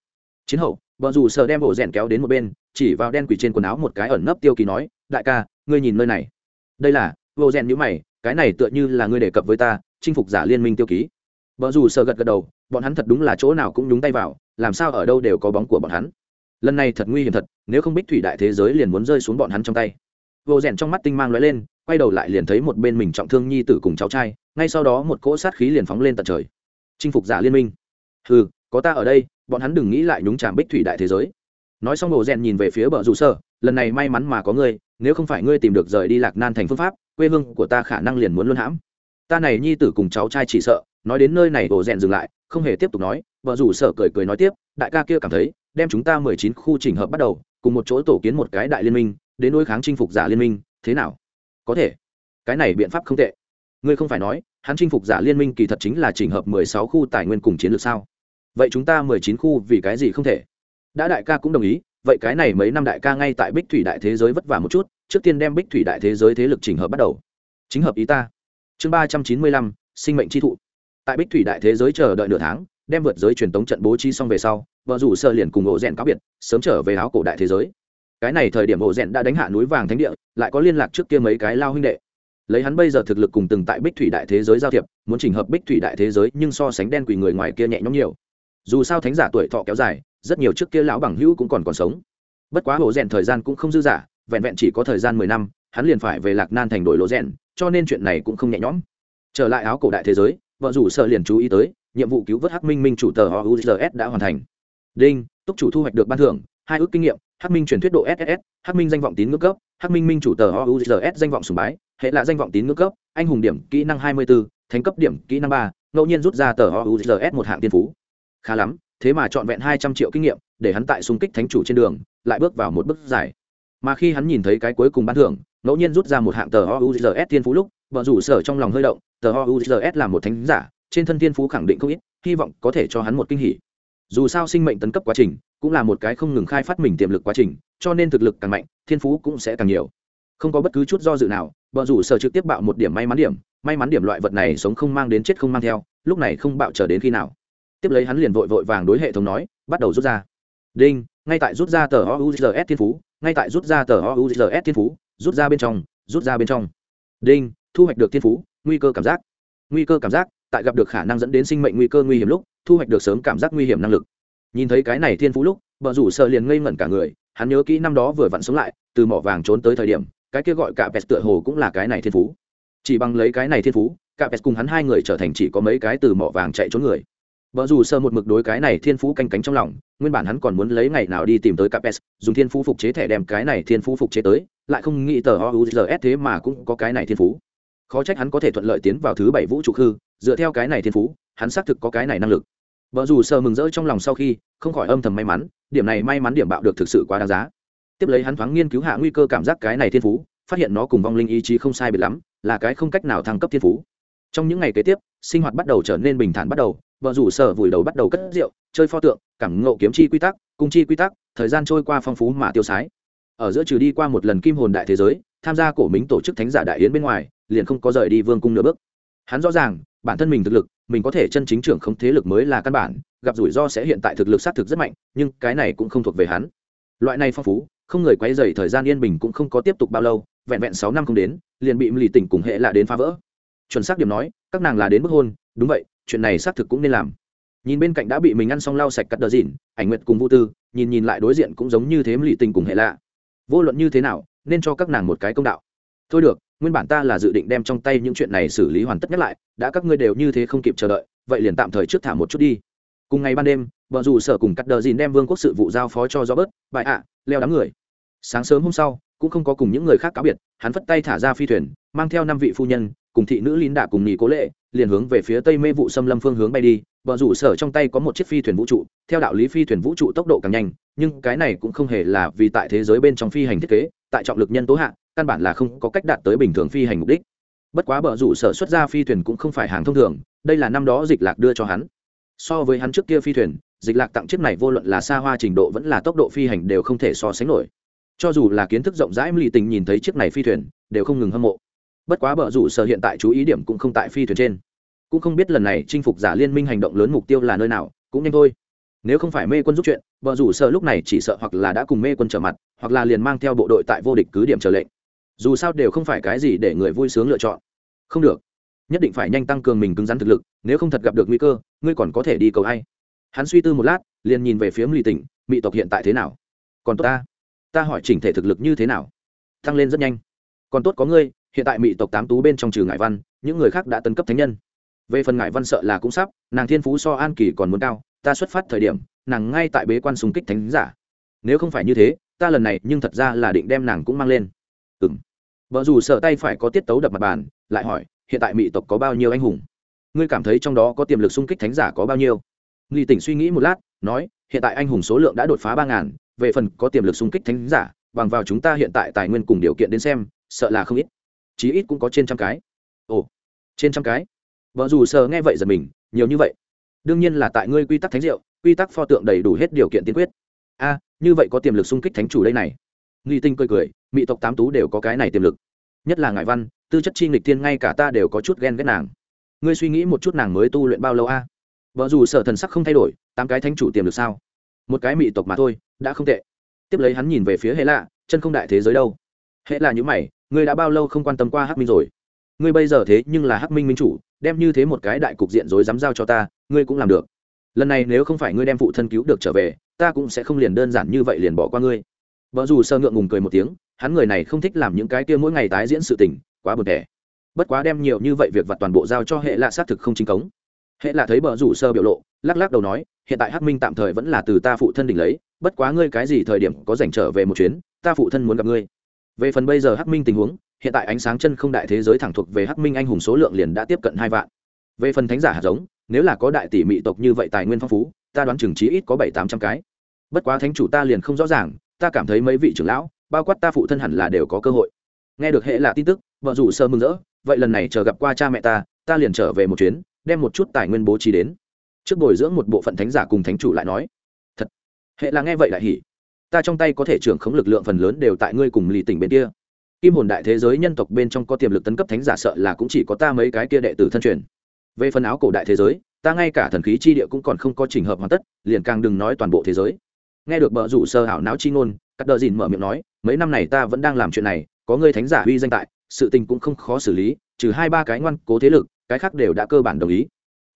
A: Chiến hậu vợ dù sợ đem ổ rèn kéo đến một bên, chỉ vào đen quỷ trên quần áo một cái ẩn nấp tiêu kỳ nói, đại ca, ngươi nhìn nơi này. Đây là ổ rèn nhữ mày, cái này tựa như là ngươi đề cập với ta, chinh phục giả liên minh tiêu ký vợ dù sợ gật gật đầu, bọn hắn thật đúng là chỗ nào cũng nhúng tay vào, làm sao ở đâu đều có bóng của bọn hắn. Lần này thật nguy hiểm thật, nếu không bích thủy đại thế giới liền muốn rơi xuống bọn hắn trong tay. Vô rèn trong mắt tinh mang lóe lên, quay đầu lại liền thấy một bên mình trọng thương nhi tử cùng cháu trai, ngay sau đó một cỗ sát khí liền phóng lên tận trời. Chinh phục giả liên minh. Ừ có ta ở đây, bọn hắn đừng nghĩ lại nhúng chàm bích thủy đại thế giới. Nói xong hồ rèn nhìn về phía bờ rủ sơ, lần này may mắn mà có ngươi, nếu không phải ngươi tìm được rời đi lạc nan thành phương pháp, quê hương của ta khả năng liền muốn luôn hãm. Ta này nhi tử cùng cháu trai chỉ sợ nói đến nơi này, ổ rèn dừng lại, không hề tiếp tục nói, vợ rủ sợ cười cười nói tiếp, đại ca kia cảm thấy, đem chúng ta mười chín khu chỉnh hợp bắt đầu, cùng một chỗ tổ kiến một cái đại liên minh, đến đối kháng chinh phục giả liên minh, thế nào? Có thể. Cái này biện pháp không tệ. Ngươi không phải nói, hắn chinh phục giả liên minh kỳ thật chính là chỉnh hợp mười sáu khu tài nguyên cùng chiến lược sao? Vậy chúng ta mười chín khu vì cái gì không thể? Đã đại ca cũng đồng ý, vậy cái này mấy năm đại ca ngay tại bích thủy đại thế giới vất vả một chút, trước tiên đem bích thủy đại thế giới thế lực chỉnh hợp bắt đầu. Chính hợp ý ta. Chương ba trăm chín mươi lăm, sinh mệnh chi thụ tại bích thủy đại thế giới chờ đợi nửa tháng, đem vượt giới truyền tống trận bố trí xong về sau, vợ rủ sơ liền cùng ổ rèn cáo biệt, sớm trở về áo cổ đại thế giới. Cái này thời điểm ổ rèn đã đánh hạ núi vàng thánh địa, lại có liên lạc trước kia mấy cái lao huynh đệ. Lấy hắn bây giờ thực lực cùng từng tại bích thủy đại thế giới giao thiệp, muốn chỉnh hợp bích thủy đại thế giới, nhưng so sánh đen quỳ người ngoài kia nhẹ nhõm nhiều. Dù sao thánh giả tuổi thọ kéo dài, rất nhiều trước kia lão bằng hữu cũng còn còn sống. Bất quá ổ rèn thời gian cũng không dư dả, vẹn vẹn chỉ có thời gian mười năm, hắn liền phải về lạc nan thành đổi lộ rèn, cho nên chuyện này cũng không nhẹ nhõm. Trở lại áo cổ đại thế giới vợ rủ sợ liền chú ý tới nhiệm vụ cứu vớt hắc minh minh chủ tờ ouzs đã hoàn thành. Đinh túc chủ thu hoạch được ban thưởng hai ước kinh nghiệm hắc minh truyền thuyết độ ss hắc minh danh vọng tín ngưỡng cấp hắc minh minh chủ tờ ouzs danh vọng sùng bái hệ là danh vọng tín ngưỡng cấp anh hùng điểm kỹ năng hai mươi 24, thành cấp điểm kỹ năng ba ngẫu nhiên rút ra tờ ouzs một hạng tiên phú. Khá lắm thế mà trọn vẹn hai trăm triệu kinh nghiệm để hắn tại xung kích thánh chủ trên đường lại bước vào một bước dài. Mà khi hắn nhìn thấy cái cuối cùng ban thưởng ngẫu nhiên rút ra một hạng tờ ouzs tiên phú lúc vợ rủ sở trong lòng hơi động, tờ o u s là một thánh giả, trên thân tiên phú khẳng định không ít, hy vọng có thể cho hắn một kinh hỉ. Dù sao sinh mệnh tấn cấp quá trình, cũng là một cái không ngừng khai phát mình tiềm lực quá trình, cho nên thực lực càng mạnh, thiên phú cũng sẽ càng nhiều. Không có bất cứ chút do dự nào vợ rủ sở trực tiếp bạo một điểm may mắn điểm, may mắn điểm loại vật này sống không mang đến chết không mang theo, lúc này không bạo chờ đến khi nào. Tiếp lấy hắn liền vội vội vàng đối hệ thống nói, bắt đầu rút ra. Đinh, ngay tại rút ra tờ ouzs thiên phú, ngay tại rút ra tờ ouzs thiên phú, rút ra bên trong, rút ra bên trong. Đinh thu hoạch được thiên phú, nguy cơ cảm giác. Nguy cơ cảm giác, tại gặp được khả năng dẫn đến sinh mệnh nguy cơ nguy hiểm lúc, thu hoạch được sớm cảm giác nguy hiểm năng lực. Nhìn thấy cái này thiên phú lúc vợ rủ sợ liền ngây ngẩn cả người, hắn nhớ kỹ năm đó vừa vặn sống lại, từ mỏ vàng trốn tới thời điểm, cái kia gọi cả pet tựa hồ cũng là cái này thiên phú. Chỉ bằng lấy cái này thiên phú, cả pet cùng hắn hai người trở thành chỉ có mấy cái từ mỏ vàng chạy trốn người. Vợ rủ sợ một mực đối cái này thiên phú canh cánh trong lòng, nguyên bản hắn còn muốn lấy ngày nào đi tìm tới cả pet dùng thiên phú phục chế thẻ đem cái này thiên phú phục chế tới, lại không nghĩ tờ s thế mà cũng có cái này thiên phú khó trách hắn có thể thuận lợi tiến vào thứ bảy vũ trụ khư, dựa theo cái này thiên phú, hắn xác thực có cái này năng lực. Vợ dù sợ mừng rỡ trong lòng sau khi, không khỏi âm thầm may mắn, điểm này may mắn điểm bạo được thực sự quá đáng giá. Tiếp lấy hắn thoáng nghiên cứu hạ nguy cơ cảm giác cái này thiên phú, phát hiện nó cùng vong linh ý chí không sai biệt lắm, là cái không cách nào thăng cấp thiên phú. Trong những ngày kế tiếp, sinh hoạt bắt đầu trở nên bình thản bắt đầu vợ rủ sở vùi đầu bắt đầu cất rượu, chơi pho tượng, cảm ngộ kiếm chi quy tắc, cung chi quy tắc, thời gian trôi qua phong phú mà tiêu sái. Ở giữa trừ đi qua một lần kim hồn đại thế giới, tham gia cổ mính tổ chức thánh giả đại yến bên ngoài liền không có rời đi vương cung nửa bước. Hắn rõ ràng bản thân mình thực lực mình có thể chân chính trưởng không thế lực mới là căn bản gặp rủi ro sẽ hiện tại thực lực xác thực rất mạnh nhưng cái này cũng không thuộc về hắn. Loại này phong phú không người quay dày thời gian yên bình cũng không có tiếp tục bao lâu vẹn vẹn sáu năm không đến liền bị lì tỉnh cùng hệ lạ đến phá vỡ. Chuẩn xác điểm nói các nàng là đến bức hôn đúng vậy chuyện này xác thực cũng nên làm. Nhìn bên cạnh đã bị mình ăn xong lau sạch cắt đờ dỉn, ảnh nguyệt cùng vô tư nhìn nhìn lại đối diện cũng giống như thế lì tình cùng hệ lạ. Vô luận như thế nào nên cho các nàng một cái công đạo thôi được, nguyên bản ta là dự định đem trong tay những chuyện này xử lý hoàn tất nhắc lại, đã các ngươi đều như thế không kịp chờ đợi, vậy liền tạm thời trước thả một chút đi. Cùng ngày ban đêm vợ dù sở cùng cắt đờ dìn đem vương quốc sự vụ giao phó cho do bớt bại ạ, leo đám người. Sáng sớm hôm sau, cũng không có cùng những người khác cáo biệt, hắn phất tay thả ra phi thuyền, mang theo năm vị phu nhân, cùng thị nữ lín đạ cùng nghỉ cố lệ, liền hướng về phía tây mê vụ xâm lâm phương hướng bay đi. Vợ rủ sở trong tay có một chiếc phi thuyền vũ trụ, theo đạo lý phi thuyền vũ trụ tốc độ càng nhanh, nhưng cái này cũng không hề là vì tại thế giới bên trong phi hành thiết kế, tại trọng lực nhân tố hạ căn bản là không có cách đạt tới bình thường phi hành mục đích. Bất quá bờ rủ sở xuất ra phi thuyền cũng không phải hàng thông thường, đây là năm đó dịch lạc đưa cho hắn. So với hắn trước kia phi thuyền, dịch lạc tặng chiếc này vô luận là xa hoa trình độ vẫn là tốc độ phi hành đều không thể so sánh nổi. Cho dù là kiến thức rộng rãi lì tình nhìn thấy chiếc này phi thuyền, đều không ngừng hâm mộ. Bất quá bờ rủ sở hiện tại chú ý điểm cũng không tại phi thuyền trên. Cũng không biết lần này chinh phục giả liên minh hành động lớn mục tiêu là nơi nào, cũng nhanh thôi. Nếu không phải mê quân giúp chuyện vợ rủ sợ lúc này chỉ sợ hoặc là đã cùng mê quân trở mặt, hoặc là liền mang theo bộ đội tại vô địch cứ điểm trở lệnh dù sao đều không phải cái gì để người vui sướng lựa chọn. Không được. Nhất định phải nhanh tăng cường mình cứng rắn thực lực, nếu không thật gặp được nguy cơ, ngươi còn có thể đi cầu hay hắn suy tư một lát, liền nhìn về phía mỹ tỉnh mỹ tộc hiện tại thế nào? Còn tốt ta. Ta hỏi chỉnh thể thực lực như thế nào? Tăng lên rất nhanh. Còn tốt có ngươi, hiện tại mỹ tộc tám tú bên trong trừ ngại văn, những người khác đã tấn cấp thánh nhân. Về phần ngại văn sợ là cũng sắp, nàng thiên phú so an kỳ còn muốn cao, ta xuất phát thời điểm, nàng ngay tại bế quan súng kích thánh giả. Nếu không phải như thế, ta lần này nhưng thật ra là định đem nàng cũng mang lên. Ừ m vợ dù sợ tay phải có tiết tấu đập mặt bàn, lại hỏi, hiện tại mỹ tộc có bao nhiêu anh hùng? Ngươi cảm thấy trong đó có tiềm lực xung kích thánh giả có bao nhiêu? Nghi tỉnh suy nghĩ một lát, nói, hiện tại anh hùng số lượng đã đột phá ba ngàn, về phần có tiềm lực xung kích thánh giả, bằng vào chúng ta hiện tại tài nguyên cùng điều kiện đến xem, sợ là không ít. Chí ít cũng có trên trăm cái. Ồ, trên trăm cái? Vợ dù sợ nghe vậy giật mình, nhiều như vậy? Đương nhiên là tại ngươi quy tắc thánh diệu, quy tắc pho tượng đầy đủ hết điều kiện tiên quyết. A, như vậy có tiềm lực xung kích thánh chủ đây này. Nghi tinh cười cười mỹ tộc tám tú đều có cái này tiềm lực. Nhất là ngại văn, tư chất chi nghịch thiên ngay cả ta đều có chút ghen ghét nàng. Ngươi suy nghĩ một chút nàng mới tu luyện bao lâu a? Vợ dù sở thần sắc không thay đổi, tám cái thánh chủ tiềm lực sao? Một cái mỹ tộc mà thôi, đã không tệ. Tiếp lấy hắn nhìn về phía hệ lạ, chân không đại thế giới đâu. Hệ là những mày, ngươi đã bao lâu không quan tâm qua hắc minh rồi? Ngươi bây giờ thế nhưng là hắc minh minh chủ, đem như thế một cái đại cục diện rối dám giao cho ta, ngươi cũng làm được. Lần này nếu không phải ngươi đem phụ thân cứu được trở về, ta cũng sẽ không liền đơn giản như vậy liền bỏ qua ngươi vợ dù sơ ngượng ngùng cười một tiếng, hắn người này không thích làm những cái kia mỗi ngày tái diễn sự tình, quá buồn đẻ. bất quá đem nhiều như vậy việc vặt toàn bộ giao cho hệ lạ xác thực không chính cống. Hệ lạ thấy bờ rủ sơ biểu lộ, lắc lắc đầu nói, hiện tại hắc minh tạm thời vẫn là từ ta phụ thân đỉnh lấy, bất quá ngươi cái gì thời điểm có dành trở về một chuyến, ta phụ thân muốn gặp ngươi. Về phần bây giờ hắc minh tình huống, hiện tại ánh sáng chân không đại thế giới thẳng thuộc về hắc minh anh hùng số lượng liền đã tiếp cận hai vạn. Về phần thánh giả hạt giống, nếu là có đại tỷ mỹ tộc như vậy tài nguyên phong phú, ta đoán chừng trí ít có bảy tám trăm cái. Bất quá thánh chủ ta liền không rõ ràng ta cảm thấy mấy vị trưởng lão, bao quát ta phụ thân hẳn là đều có cơ hội. Nghe được hệ là tin tức, vợ rủ sơ mừng rỡ, vậy lần này chờ gặp qua cha mẹ ta ta liền trở về một chuyến, đem một chút tài nguyên bố trí đến. Trước bồi dưỡng một bộ phận thánh giả cùng thánh chủ lại nói, thật. Hệ là nghe vậy lại hỉ, ta trong tay có thể trưởng khống lực lượng phần lớn đều tại ngươi cùng lì tỉnh bên kia. Kim hồn đại thế giới nhân tộc bên trong có tiềm lực tấn cấp thánh giả sợ là cũng chỉ có ta mấy cái kia đệ tử thân truyền. Về phần áo cổ đại thế giới, ta ngay cả thần khí chi địa cũng còn không có trình hợp hoàn tất, liền càng đừng nói toàn bộ thế giới nghe được bờ rủ sơ hảo não chi ngôn, cắt đờ dìn mở miệng nói, mấy năm này ta vẫn đang làm chuyện này, có ngươi thánh giả uy danh tại, sự tình cũng không khó xử lý, trừ hai ba cái ngoan cố thế lực, cái khác đều đã cơ bản đồng ý.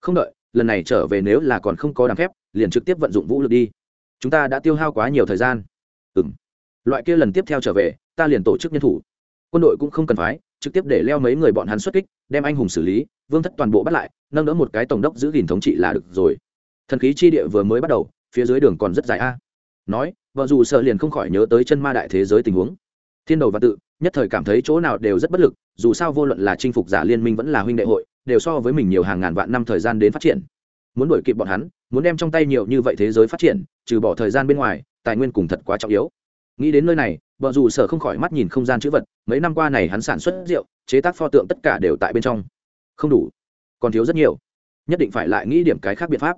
A: Không đợi, lần này trở về nếu là còn không có đàm phép, liền trực tiếp vận dụng vũ lực đi. Chúng ta đã tiêu hao quá nhiều thời gian. Ừ m loại kia lần tiếp theo trở về, ta liền tổ chức nhân thủ. Quân đội cũng không cần phái trực tiếp để leo mấy người bọn hắn xuất kích, đem anh hùng xử lý, vương thất toàn bộ bắt lại, nâng đỡ một cái tổng đốc giữ gìn thống trị là được rồi. Thần khí chi địa vừa mới bắt đầu, phía dưới đường còn rất dài a nói, vợ dù sợ liền không khỏi nhớ tới chân ma đại thế giới tình huống. Thiên đầu và tự, nhất thời cảm thấy chỗ nào đều rất bất lực, dù sao vô luận là chinh phục giả liên minh vẫn là huynh đệ hội, đều so với mình nhiều hàng ngàn vạn năm thời gian đến phát triển. Muốn đuổi kịp bọn hắn, muốn đem trong tay nhiều như vậy thế giới phát triển, trừ bỏ thời gian bên ngoài, tài nguyên cùng thật quá trọng yếu. Nghĩ đến nơi này, vợ dù sở không khỏi mắt nhìn không gian chữ vật, mấy năm qua này hắn sản xuất rượu, chế tác pho tượng tất cả đều tại bên trong. Không đủ, còn thiếu rất nhiều. Nhất định phải lại nghĩ điểm cái khác biện pháp.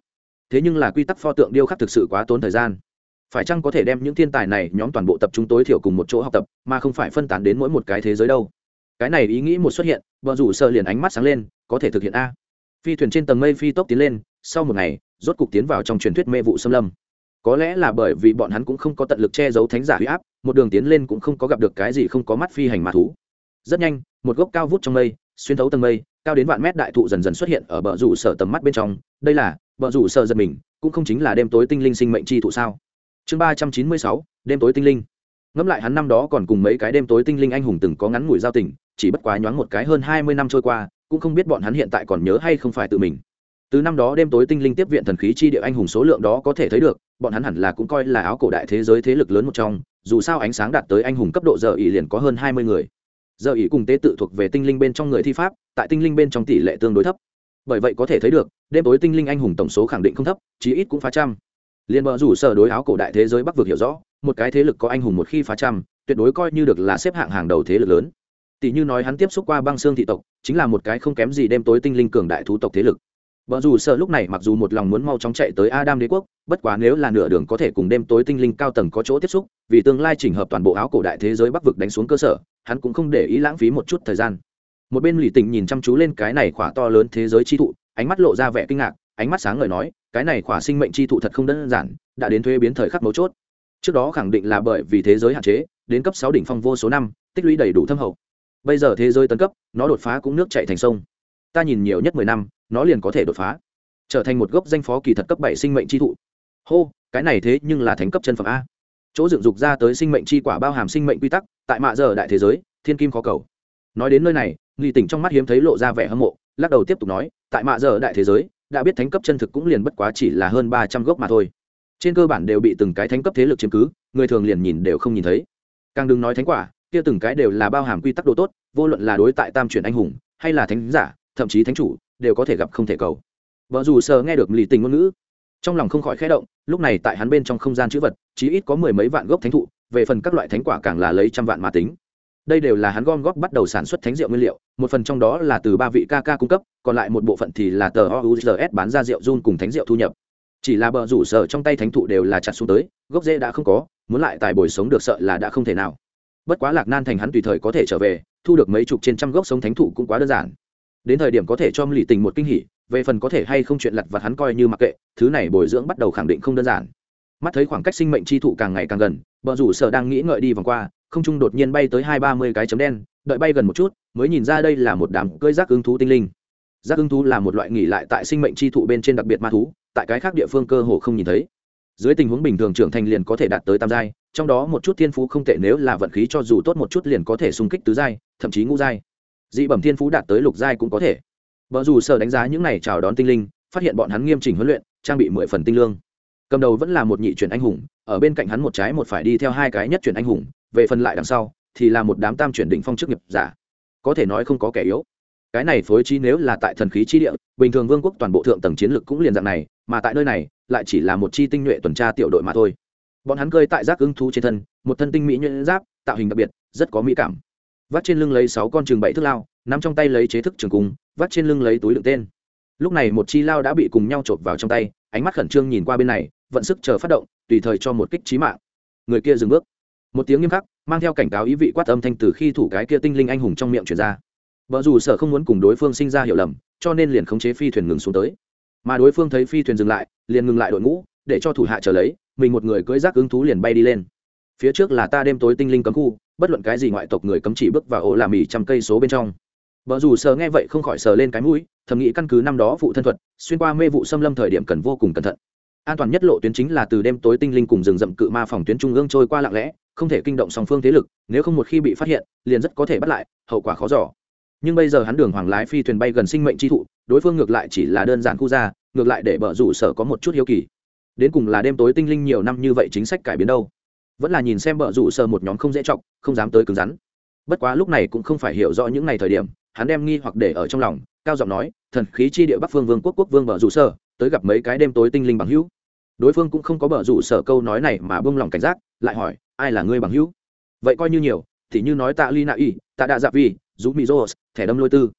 A: Thế nhưng là quy tắc pho tượng điêu khắc thực sự quá tốn thời gian phải chăng có thể đem những thiên tài này nhóm toàn bộ tập trung tối thiểu cùng một chỗ học tập, mà không phải phân tán đến mỗi một cái thế giới đâu? Cái này ý nghĩ một xuất hiện vợ rủ sợ liền ánh mắt sáng lên, có thể thực hiện a. Phi thuyền trên tầng mây phi tốc tiến lên, sau một ngày, rốt cục tiến vào trong truyền thuyết mê vụ xâm lâm. Có lẽ là bởi vì bọn hắn cũng không có tận lực che giấu thánh giả huy áp, một đường tiến lên cũng không có gặp được cái gì không có mắt phi hành mà thú. Rất nhanh, một gốc cao vút trong mây, xuyên thấu tầng mây, cao đến vạn mét đại thụ dần dần xuất hiện ở bờ rủ sở tầm mắt bên trong. Đây là, bờ rủ sở giật mình, cũng không chính là đêm tối tinh linh sinh mệnh chi thụ sao? Chương ba trăm chín mươi sáu, đêm tối tinh linh. Ngẫm lại hắn năm đó còn cùng mấy cái đêm tối tinh linh anh hùng từng có ngắn ngủi giao tình, chỉ bất quá nhoáng một cái hơn hai mươi năm trôi qua, cũng không biết bọn hắn hiện tại còn nhớ hay không phải tự mình. Từ năm đó đêm tối tinh linh tiếp viện thần khí chi địa anh hùng số lượng đó có thể thấy được, bọn hắn hẳn là cũng coi là áo cổ đại thế giới thế lực lớn một trong, dù sao ánh sáng đạt tới anh hùng cấp độ giờ ỉ liền có hơn hai mươi người. Giờ ỉ cùng tế tự thuộc về tinh linh bên trong người thi pháp, tại tinh linh bên trong tỷ lệ tương đối thấp. Bởi vậy có thể thấy được, đêm tối tinh linh anh hùng tổng số khẳng định không thấp, chí ít cũng phá trăm liền bờ rủ sở đối áo cổ đại thế giới bắc vực hiểu rõ, một cái thế lực có anh hùng một khi phá trăm, tuyệt đối coi như được là xếp hạng hàng đầu thế lực lớn. Tỷ như nói hắn tiếp xúc qua băng xương thị tộc, chính là một cái không kém gì đêm tối tinh linh cường đại thú tộc thế lực. Vợ dù sợ lúc này mặc dù một lòng muốn mau chóng chạy tới adam đế quốc, bất quá nếu là nửa đường có thể cùng đêm tối tinh linh cao tầng có chỗ tiếp xúc, vì tương lai chỉnh hợp toàn bộ áo cổ đại thế giới bắc vực đánh xuống cơ sở, hắn cũng không để ý lãng phí một chút thời gian. Một bên lì tình nhìn chăm chú lên cái này khỏa to lớn thế giới chi thụ, ánh mắt lộ ra vẻ kinh ngạc, ánh mắt sáng ngời nói cái này khỏa sinh mệnh chi thụ thật không đơn giản, đã đến thuế biến thời khắc mấu chốt. Trước đó khẳng định là bởi vì thế giới hạn chế, đến cấp sáu đỉnh phong vô số năm, tích lũy đầy đủ thâm hậu. Bây giờ thế giới tấn cấp, nó đột phá cũng nước chạy thành sông. Ta nhìn nhiều nhất mười năm, nó liền có thể đột phá. Trở thành một gốc danh phó kỳ thật cấp bảy sinh mệnh chi thụ. Hô, cái này thế nhưng là thánh cấp chân phẩm a. Chỗ dựng dục ra tới sinh mệnh chi quả bao hàm sinh mệnh quy tắc, tại mạ giờ đại thế giới, thiên kim khó cầu. Nói đến nơi này, nghi tỉnh trong mắt hiếm thấy lộ ra vẻ hâm mộ, lắc đầu tiếp tục nói, tại mạ giờ đại thế giới đã biết thánh cấp chân thực cũng liền bất quá chỉ là hơn ba trăm gốc mà thôi. Trên cơ bản đều bị từng cái thánh cấp thế lực chiếm cứ, người thường liền nhìn đều không nhìn thấy. Càng đừng nói thánh quả, kia từng cái đều là bao hàm quy tắc đồ tốt, vô luận là đối tại tam chuyển anh hùng, hay là thánh giả, thậm chí thánh chủ, đều có thể gặp không thể cầu. Vợ dù sờ nghe được lì tình ngôn ngữ, trong lòng không khỏi khẽ động, lúc này tại hắn bên trong không gian chữ vật, chí ít có mười mấy vạn gốc thánh thụ, về phần các loại thánh quả càng là lấy trăm vạn mà tính đây đều là hắn gom góp bắt đầu sản xuất thánh rượu nguyên liệu, một phần trong đó là từ ba vị ca ca cung cấp, còn lại một bộ phận thì là tờ ouzs bán ra rượu run cùng thánh rượu thu nhập. Chỉ là bờ rủ sở trong tay thánh thụ đều là chặt xuống tới, gốc rễ đã không có, muốn lại tài bồi sống được sợ là đã không thể nào. Bất quá lạc nan thành hắn tùy thời có thể trở về, thu được mấy chục trên trăm gốc sống thánh thụ cũng quá đơn giản. Đến thời điểm có thể cho lì tình một kinh hỉ, về phần có thể hay không chuyện lặt vặt hắn coi như mặc kệ, thứ này bồi dưỡng bắt đầu khẳng định không đơn giản. Mắt thấy khoảng cách sinh mệnh chi thụ càng ngày càng gần, bờ rủ sở đang nghĩ ngợi đi vòng qua không trung đột nhiên bay tới hai ba mươi cái chấm đen, đợi bay gần một chút, mới nhìn ra đây là một đám cưỡi rác ứng thú tinh linh. Rác ứng thú là một loại nghỉ lại tại sinh mệnh chi thụ bên trên đặc biệt ma thú, tại cái khác địa phương cơ hồ không nhìn thấy. Dưới tình huống bình thường trưởng thành liền có thể đạt tới tam giai, trong đó một chút thiên phú không tệ nếu là vận khí cho dù tốt một chút liền có thể xung kích tứ giai, thậm chí ngũ giai. Dị bẩm thiên phú đạt tới lục giai cũng có thể. Vợ dù sở đánh giá những này chào đón tinh linh, phát hiện bọn hắn nghiêm chỉnh huấn luyện, trang bị mười phần tinh lương. Cầm đầu vẫn là một nhị chuyển anh hùng, ở bên cạnh hắn một trái một phải đi theo hai cái nhất chuyển anh hùng về phần lại đằng sau, thì là một đám tam chuyển đỉnh phong chức nghiệp giả. Có thể nói không có kẻ yếu. Cái này phối trí nếu là tại thần khí chi địa, bình thường vương quốc toàn bộ thượng tầng chiến lược cũng liền dạng này, mà tại nơi này, lại chỉ là một chi tinh nhuệ tuần tra tiểu đội mà thôi. Bọn hắn cơi tại giác ứng thú trên thân, một thân tinh mỹ nhuyễn giáp, tạo hình đặc biệt, rất có mỹ cảm. Vắt trên lưng lấy sáu con trường bảy thước lao, nắm trong tay lấy chế thức trường cung, vắt trên lưng lấy túi đựng tên. Lúc này một chi lao đã bị cùng nhau chộp vào trong tay, ánh mắt khẩn trương nhìn qua bên này, vận sức chờ phát động, tùy thời cho một kích trí mạng. Người kia dừng bước một tiếng nghiêm khắc, mang theo cảnh cáo ý vị quát âm thanh từ khi thủ cái kia tinh linh anh hùng trong miệng truyền ra. Vợ dù sở không muốn cùng đối phương sinh ra hiểu lầm, cho nên liền khống chế phi thuyền ngừng xuống tới. Mà đối phương thấy phi thuyền dừng lại, liền ngừng lại đội ngũ, để cho thủ hạ trở lấy, mình một người cưỡi rác ứng thú liền bay đi lên. Phía trước là ta đêm tối tinh linh cấm khu, bất luận cái gì ngoại tộc người cấm chỉ bước vào ổ làm mì trăm cây số bên trong. Vợ dù sờ nghe vậy không khỏi sờ lên cái mũi, thầm nghĩ căn cứ năm đó phụ thân thuật, xuyên qua mê vụ xâm lâm thời điểm cần vô cùng cẩn thận an toàn nhất lộ tuyến chính là từ đêm tối tinh linh cùng rừng rậm cự ma phòng tuyến trung ương trôi qua lặng lẽ, không thể kinh động song phương thế lực, nếu không một khi bị phát hiện, liền rất có thể bắt lại, hậu quả khó giỏ nhưng bây giờ hắn đường hoàng lái phi thuyền bay gần sinh mệnh chi thụ, đối phương ngược lại chỉ là đơn giản khu ra, ngược lại để bờ rủ sở có một chút hiếu kỳ. Đến cùng là đêm tối tinh linh nhiều năm như vậy chính sách cải biến đâu? Vẫn là nhìn xem bờ rủ sở một nhóm không dễ chọc, không dám tới cứng rắn. Bất quá lúc này cũng không phải hiểu rõ những ngày thời điểm, hắn đem nghi hoặc để ở trong lòng, cao giọng nói, thần khí chi địa bắc phương vương quốc quốc vương bờ rủ sở tới gặp mấy cái đêm tối tinh linh bằng hữu. Đối phương cũng không có bờ rủ sở câu nói này mà bông lòng cảnh giác, lại hỏi, ai là ngươi bằng hữu? Vậy coi như nhiều, thì như nói tạ ly nạ y tạ đạ dạ vi dù mỹ rô thẻ đâm lôi tư.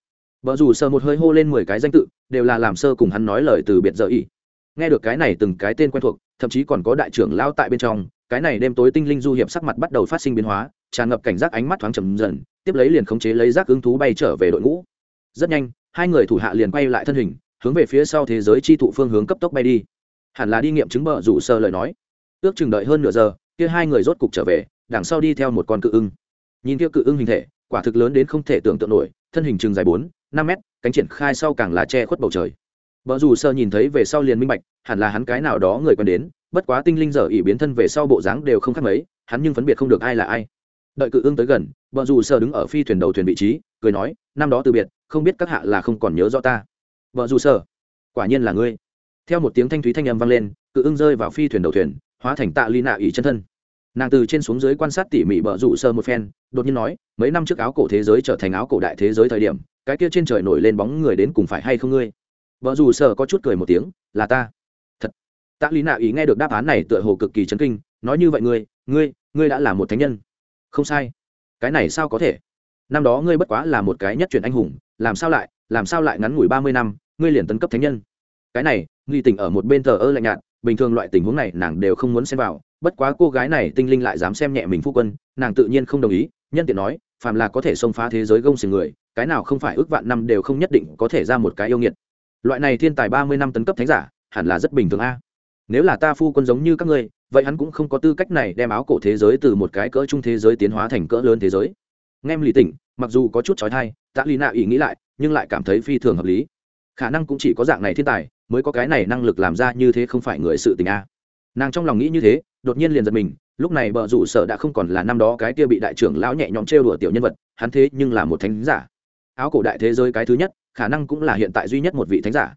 A: Bờ rủ sở một hơi hô lên mười cái danh tự, đều là làm sơ cùng hắn nói lời từ biệt giờ y. Nghe được cái này từng cái tên quen thuộc, thậm chí còn có đại trưởng lao tại bên trong, cái này đêm tối tinh linh du hiệp sắc mặt bắt đầu phát sinh biến hóa, tràn ngập cảnh giác ánh mắt thoáng trầm dần, tiếp lấy liền khống chế lấy rác ứng thú bay trở về đội ngũ. Rất nhanh, hai người thủ hạ liền quay lại thân hình hướng về phía sau thế giới chi thụ phương hướng cấp tốc bay đi. Hẳn là đi nghiệm chứng bờ rủ sơ lời nói. Ước chừng đợi hơn nửa giờ, kia hai người rốt cục trở về, đằng sau đi theo một con cự ưng. Nhìn kia cự ưng hình thể, quả thực lớn đến không thể tưởng tượng nổi, thân hình chừng dài bốn, năm mét, cánh triển khai sau càng là che khuất bầu trời. Vợ dù sơ nhìn thấy về sau liền minh bạch, hẳn là hắn cái nào đó người quen đến, bất quá tinh linh giờ ỉ biến thân về sau bộ dáng đều không khác mấy, hắn nhưng phân biệt không được ai là ai. Đợi cự ưng tới gần vợ dù sơ đứng ở phi thuyền đầu thuyền vị trí, cười nói, năm đó từ biệt, không biết các hạ là không còn nhớ rõ ta vợ dù sơ quả nhiên là ngươi. Theo một tiếng thanh thúy thanh âm vang lên, cự ưng rơi vào phi thuyền đầu thuyền, hóa thành tạ ly nạ ỉ chân thân. Nàng từ trên xuống dưới quan sát tỉ mỉ bờ rủ sơ một phen, đột nhiên nói, mấy năm trước áo cổ thế giới trở thành áo cổ đại thế giới thời điểm, cái kia trên trời nổi lên bóng người đến cùng phải hay không ngươi? Vợ dù sơ có chút cười một tiếng, là ta. Thật. Tạ lý nạ ý nghe được đáp án này tựa hồ cực kỳ chấn kinh, nói như vậy ngươi ngươi ngươi đã là một thánh nhân. Không sai. Cái này sao có thể? Năm đó ngươi bất quá là một cái nhất truyền anh hùng, làm sao lại, làm sao lại ngắn ngủi ba mươi năm ngươi liền tấn cấp thánh nhân. Cái này, nghi tình ở một bên thờ ơ lạnh nhạt, bình thường loại tình huống này nàng đều không muốn xem vào, bất quá cô gái này tinh linh lại dám xem nhẹ mình phu quân, nàng tự nhiên không đồng ý, nhân tiện nói, phàm là có thể xông phá thế giới gông xiềng người, cái nào không phải ước vạn năm đều không nhất định có thể ra một cái yêu nghiệt. Loại này thiên tài ba mươi năm tấn cấp thánh giả, hẳn là rất bình thường a. Nếu là ta phu quân giống như các ngươi, vậy hắn cũng không có tư cách này đem áo cổ thế giới từ một cái cỡ trung thế giới tiến hóa thành cỡ lớn thế giới. Ngem lì tỉnh, mặc dù có chút trói thai tạ lì nạ ý nghĩ lại, nhưng lại cảm thấy phi thường hợp lý khả năng cũng chỉ có dạng này thiên tài mới có cái này năng lực làm ra như thế không phải người sự tình a. Nàng trong lòng nghĩ như thế, đột nhiên liền giật mình, lúc này bờ rủ sở đã không còn là năm đó cái kia bị đại trưởng lão nhẹ nhõm trêu đùa tiểu nhân vật, hắn thế nhưng là một thánh giả. Áo cổ đại thế giới cái thứ nhất, khả năng cũng là hiện tại duy nhất một vị thánh giả.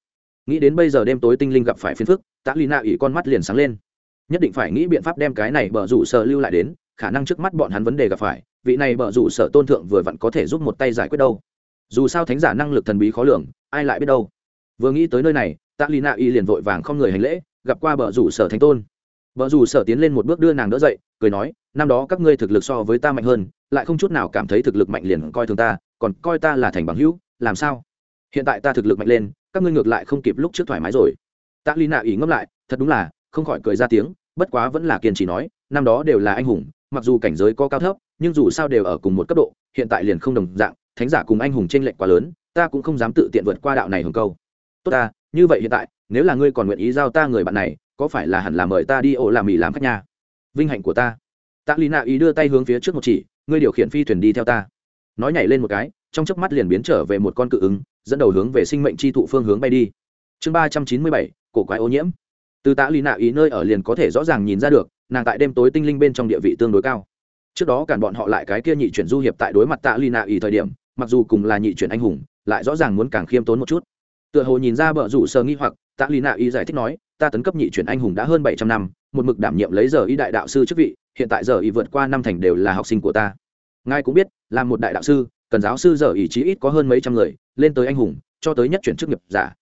A: Nghĩ đến bây giờ đêm tối tinh linh gặp phải phiền phức tạ lì nạ ỉ con mắt liền sáng lên. Nhất định phải nghĩ biện pháp đem cái này bờ rủ sở lưu lại đến, khả năng trước mắt bọn hắn vấn đề gặp phải, vị này bờ rủ sở tôn thượng vừa vặn có thể giúp một tay giải quyết đâu dù sao thánh giả năng lực thần bí khó lường, ai lại biết đâu. Vừa nghĩ tới nơi này, tạ lì nạ y liền vội vàng không người hành lễ, gặp qua bờ rủ sở thánh tôn. Bờ rủ sở tiến lên một bước đưa nàng đỡ dậy, cười nói, năm đó các ngươi thực lực so với ta mạnh hơn, lại không chút nào cảm thấy thực lực mạnh liền coi thường ta, còn coi ta là thành bằng hữu, làm sao? Hiện tại ta thực lực mạnh lên, các ngươi ngược lại không kịp lúc trước thoải mái rồi. Tạ lì nạ y ngẫm lại, thật đúng là, không khỏi cười ra tiếng, bất quá vẫn là kiên trì nói, năm đó đều là anh hùng, mặc dù cảnh giới có cao thấp, nhưng dù sao đều ở cùng một cấp độ, hiện tại liền không đồng dạng thánh giả cùng anh hùng trên lệch quá lớn, ta cũng không dám tự tiện vượt qua đạo này hồng câu. Tốt ta, như vậy hiện tại, nếu là ngươi còn nguyện ý giao ta người bạn này, có phải là hẳn là mời ta đi ổ làm mì làm khách nhà vinh hạnh của ta. Tạ lý nạ ý đưa tay hướng phía trước một chỉ, ngươi điều khiển phi thuyền đi theo ta. Nói nhảy lên một cái, trong chớp mắt liền biến trở về một con cự ứng, dẫn đầu hướng về sinh mệnh chi thụ phương hướng bay đi. Chương ba trăm chín mươi bảy, cổ quái ô nhiễm. Từ tạ lý nạ ý nơi ở liền có thể rõ ràng nhìn ra được, nàng tại đêm tối tinh linh bên trong địa vị tương đối cao. Trước đó cản bọn họ lại cái kia nhị chuyển du hiệp tại đối mặt tạ lý nạ ý thời điểm mặc dù cùng là nhị chuyển anh hùng, lại rõ ràng muốn càng khiêm tốn một chút. Tựa hồ nhìn ra bờ rủ sơ nghi hoặc, tạ lì nạ y giải thích nói, ta tấn cấp nhị chuyển anh hùng đã hơn bảy trăm năm, một mực đảm nhiệm lấy giờ y đại đạo sư chức vị, hiện tại giờ y vượt qua năm thành đều là học sinh của ta. Ngài cũng biết, là một đại đạo sư, cần giáo sư giờ ý chí ít có hơn mấy trăm người, lên tới anh hùng, cho tới nhất chuyển chức nghiệp giả.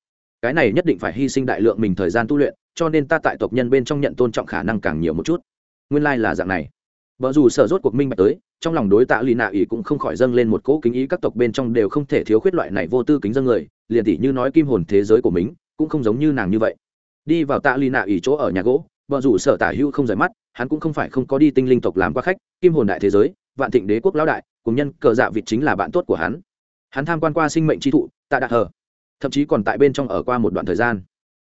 A: Cái này nhất định phải hy sinh đại lượng mình thời gian tu luyện, cho nên ta tại tộc nhân bên trong nhận tôn trọng khả năng càng nhiều một chút. Nguyên lai、like、là dạng này. Vợ dù sở rốt cuộc minh bạch tới trong lòng đối tạ lì nạ ý cũng không khỏi dâng lên một cỗ kính ý các tộc bên trong đều không thể thiếu khuyết loại này vô tư kính dân người, liền tỷ như nói kim hồn thế giới của mình, cũng không giống như nàng như vậy. Đi vào tạ lì nạ ý chỗ ở nhà gỗ vợ rủ sở tả hữu không rời mắt, hắn cũng không phải không có đi tinh linh tộc làm qua khách, kim hồn đại thế giới, vạn thịnh đế quốc lão đại, cùng nhân cờ dạ vịt chính là bạn tốt của hắn. Hắn tham quan qua sinh mệnh tri thụ, tạ đạt hờ. Thậm chí còn tại bên trong ở qua một đoạn thời gian.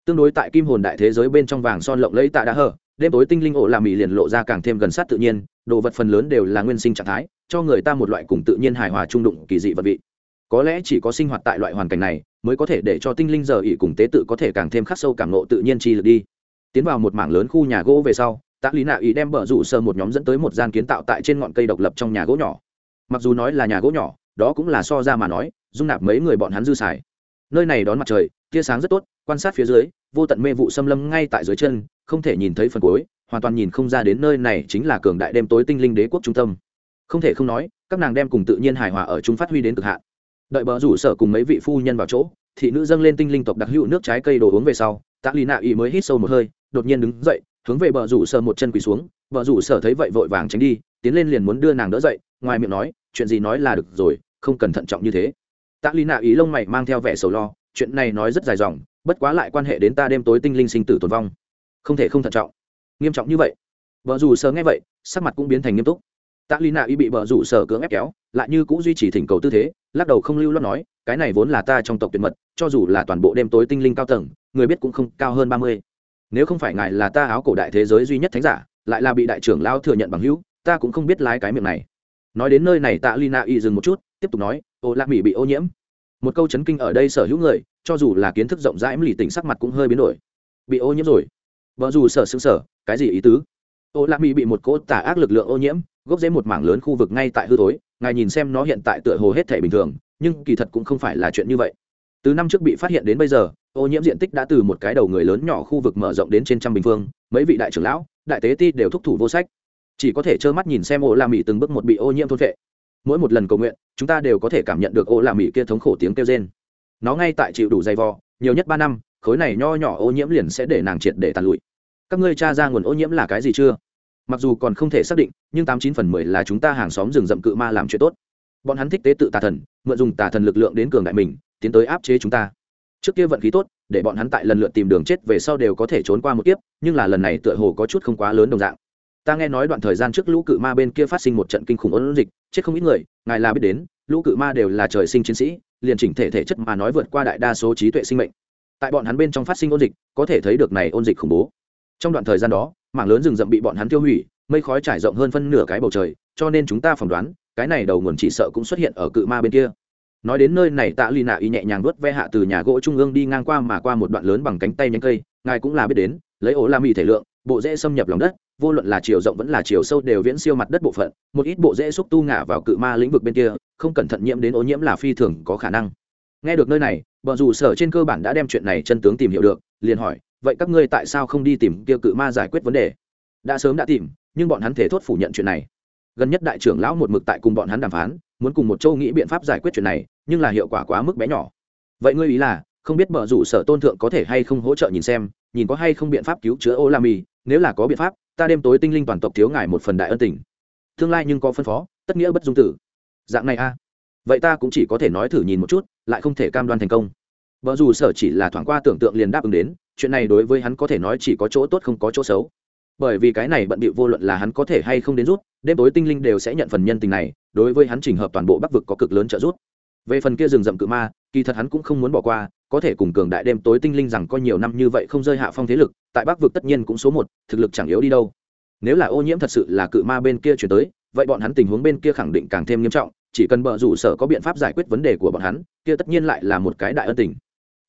A: Tương đối tại kim hồn đại thế giới bên trong vàng son lộng lẫy tạ đã hở đêm tối tinh linh ổ làm mỹ liền lộ ra càng thêm gần sát tự nhiên đồ vật phần lớn đều là nguyên sinh trạng thái, cho người ta một loại cùng tự nhiên hài hòa trung đụng kỳ dị vật vị. Có lẽ chỉ có sinh hoạt tại loại hoàn cảnh này mới có thể để cho tinh linh giờ ỉ cùng tế tự có thể càng thêm khắc sâu cảm nộ tự nhiên chi lực đi. Tiến vào một mảng lớn khu nhà gỗ về sau, tạ lý nạ ý đem bờ rủ sơ một nhóm dẫn tới một gian kiến tạo tại trên ngọn cây độc lập trong nhà gỗ nhỏ. Mặc dù nói là nhà gỗ nhỏ, đó cũng là so ra mà nói, dung nạp mấy người bọn hắn dư xài. Nơi này đón mặt trời, tia sáng rất tốt, quan sát phía dưới, vô tận mê vụ xâm lâm ngay tại dưới chân, không thể nhìn thấy phần cuối hoàn toàn nhìn không ra đến nơi này chính là cường đại đêm tối tinh linh đế quốc trung tâm. Không thể không nói, các nàng đem cùng tự nhiên hài hòa ở chúng phát huy đến cực hạn. Đợi bờ rủ sở cùng mấy vị phu nhân vào chỗ, thị nữ dâng lên tinh linh tộc đặc hữu nước trái cây đồ uống về sau, tạ lì nạ ý mới hít sâu một hơi, đột nhiên đứng dậy, hướng về bờ rủ sở một chân quỳ xuống. Bờ rủ sở thấy vậy vội vàng tránh đi, tiến lên liền muốn đưa nàng đỡ dậy, ngoài miệng nói, chuyện gì nói là được rồi, không cần thận trọng như thế. Tạ lì nạ ý lông mày mang theo vẻ sầu lo, chuyện này nói rất dài dòng, bất quá lại quan hệ đến ta đêm tối tinh linh sinh tử tồn vong, không thể không thận trọng nghiêm trọng như vậy. Vợ dù sờ nghe vậy, sắc mặt cũng biến thành nghiêm túc. Tạ lì nạ y bị vợ rủ sở cưỡng ép kéo, lại như cũng duy trì thỉnh cầu tư thế, lắc đầu không lưu lo nói, cái này vốn là ta trong tộc tuyệt mật, cho dù là toàn bộ đêm tối tinh linh cao tầng, người biết cũng không cao hơn ba mươi. Nếu không phải ngài là ta áo cổ đại thế giới duy nhất thánh giả, lại là bị đại trưởng lao thừa nhận bằng hữu, ta cũng không biết lái cái miệng này. Nói đến nơi này, tạ lina y dừng một chút, tiếp tục nói, ô lạc mỹ bị ô nhiễm. Một câu chấn kinh ở đây sở hữu người, cho dù là kiến thức rộng rãi lì tỉnh sắc mặt cũng hơi biến đổi. Bị ô nhiễm rồi. Vợ dù sở xứng sở cái gì ý tứ? Ô lạc mỹ bị một cỗ tả ác lực lượng ô nhiễm, gốc dễ một mảng lớn khu vực ngay tại hư thối, ngài nhìn xem nó hiện tại tựa hồ hết thể bình thường, nhưng kỳ thật cũng không phải là chuyện như vậy. Từ năm trước bị phát hiện đến bây giờ, ô nhiễm diện tích đã từ một cái đầu người lớn nhỏ khu vực mở rộng đến trên trăm bình phương, mấy vị đại trưởng lão, đại tế ti đều thúc thủ vô sách. Chỉ có thể trơ mắt nhìn xem ô la mỹ từng bước một bị ô nhiễm thôn vệ mỗi một lần cầu nguyện, chúng ta đều có thể cảm nhận được ô la mỹ kia thống khổ tiếng kêu rên. Nó ngay tại chịu đủ dày vò, nhiều nhất ba năm, khối này nho nhỏ ô nhiễm liền sẽ để nàng triệt để tàn lụi các ngươi tra ra nguồn ô nhiễm là cái gì chưa? Mặc dù còn không thể xác định, nhưng tám chín phần mười là chúng ta hàng xóm rừng rậm cự ma làm chuyện tốt. Bọn hắn thích tế tự tà thần, mượn dùng tà thần lực lượng đến cường đại mình, tiến tới áp chế chúng ta. Trước kia vận khí tốt, để bọn hắn tại lần lượt tìm đường chết về sau đều có thể trốn qua một kiếp, nhưng là lần này tựa hồ có chút không quá lớn đồng dạng. Ta nghe nói đoạn thời gian trước lũ cự ma bên kia phát sinh một trận kinh khủng ôn dịch, chết không ít người, ngài là biết đến, lũ cự ma đều là trời sinh chiến sĩ, liền chỉnh thể thể chất mà nói vượt qua đại đa số trí tuệ sinh mệnh. Tại bọn hắn bên trong phát sinh ôn dịch, có thể thấy được này ôn dịch khủng bố trong đoạn thời gian đó, mảng lớn rừng rậm bị bọn hắn tiêu hủy, mây khói trải rộng hơn phân nửa cái bầu trời, cho nên chúng ta phỏng đoán, cái này đầu nguồn chỉ sợ cũng xuất hiện ở cự ma bên kia. Nói đến nơi này, tạ lì nạ y nhẹ nhàng vớt ve hạ từ nhà gỗ trung ương đi ngang qua mà qua một đoạn lớn bằng cánh tay nhánh cây, ngài cũng là biết đến, lấy ổ la mì thể lượng, bộ rễ xâm nhập lòng đất, vô luận là chiều rộng vẫn là chiều sâu đều viễn siêu mặt đất bộ phận, một ít bộ rễ xúc tu ngả vào cự ma lĩnh vực bên kia, không cẩn thận nhiễm đến ô nhiễm là phi thường có khả năng. Nghe được nơi này, bọn dù sở trên cơ bản đã đem chuyện này chân tướng tìm hiểu được, liền hỏi vậy các ngươi tại sao không đi tìm kia cự ma giải quyết vấn đề? Đã sớm đã tìm, nhưng bọn hắn thể thốt phủ nhận chuyện này. Gần nhất đại trưởng lão một mực tại cùng bọn hắn đàm phán, muốn cùng một châu nghĩ biện pháp giải quyết chuyện này, nhưng là hiệu quả quá mức bé nhỏ. Vậy ngươi ý là, không biết mở rủ sở tôn thượng có thể hay không hỗ trợ nhìn xem, nhìn có hay không biện pháp cứu chữa ô la mì nếu là có biện pháp, ta đêm tối tinh linh toàn tộc thiếu ngài một phần đại ân tình. Tương lai nhưng có phân phó, tất nghĩa bất dung tử. Dạng này a. Vậy ta cũng chỉ có thể nói thử nhìn một chút, lại không thể cam đoan thành công vợ dù sở chỉ là thoáng qua tưởng tượng liền đáp ứng đến, chuyện này đối với hắn có thể nói chỉ có chỗ tốt không có chỗ xấu. Bởi vì cái này bận bịu vô luận là hắn có thể hay không đến rút, đêm tối tinh linh đều sẽ nhận phần nhân tình này, đối với hắn trình hợp toàn bộ bắc vực có cực lớn trợ giúp. Về phần kia rừng rậm cự ma, kỳ thật hắn cũng không muốn bỏ qua, có thể cùng cường đại đêm tối tinh linh rằng có nhiều năm như vậy không rơi hạ phong thế lực, tại bắc vực tất nhiên cũng số một, thực lực chẳng yếu đi đâu. Nếu là ô nhiễm thật sự là cự ma bên kia chuyển tới, vậy bọn hắn tình huống bên kia khẳng định càng thêm nghiêm trọng, chỉ cần bờ rủ sở có biện pháp giải quyết vấn đề của bọn hắn, kia tất nhiên lại là một cái đại ân tình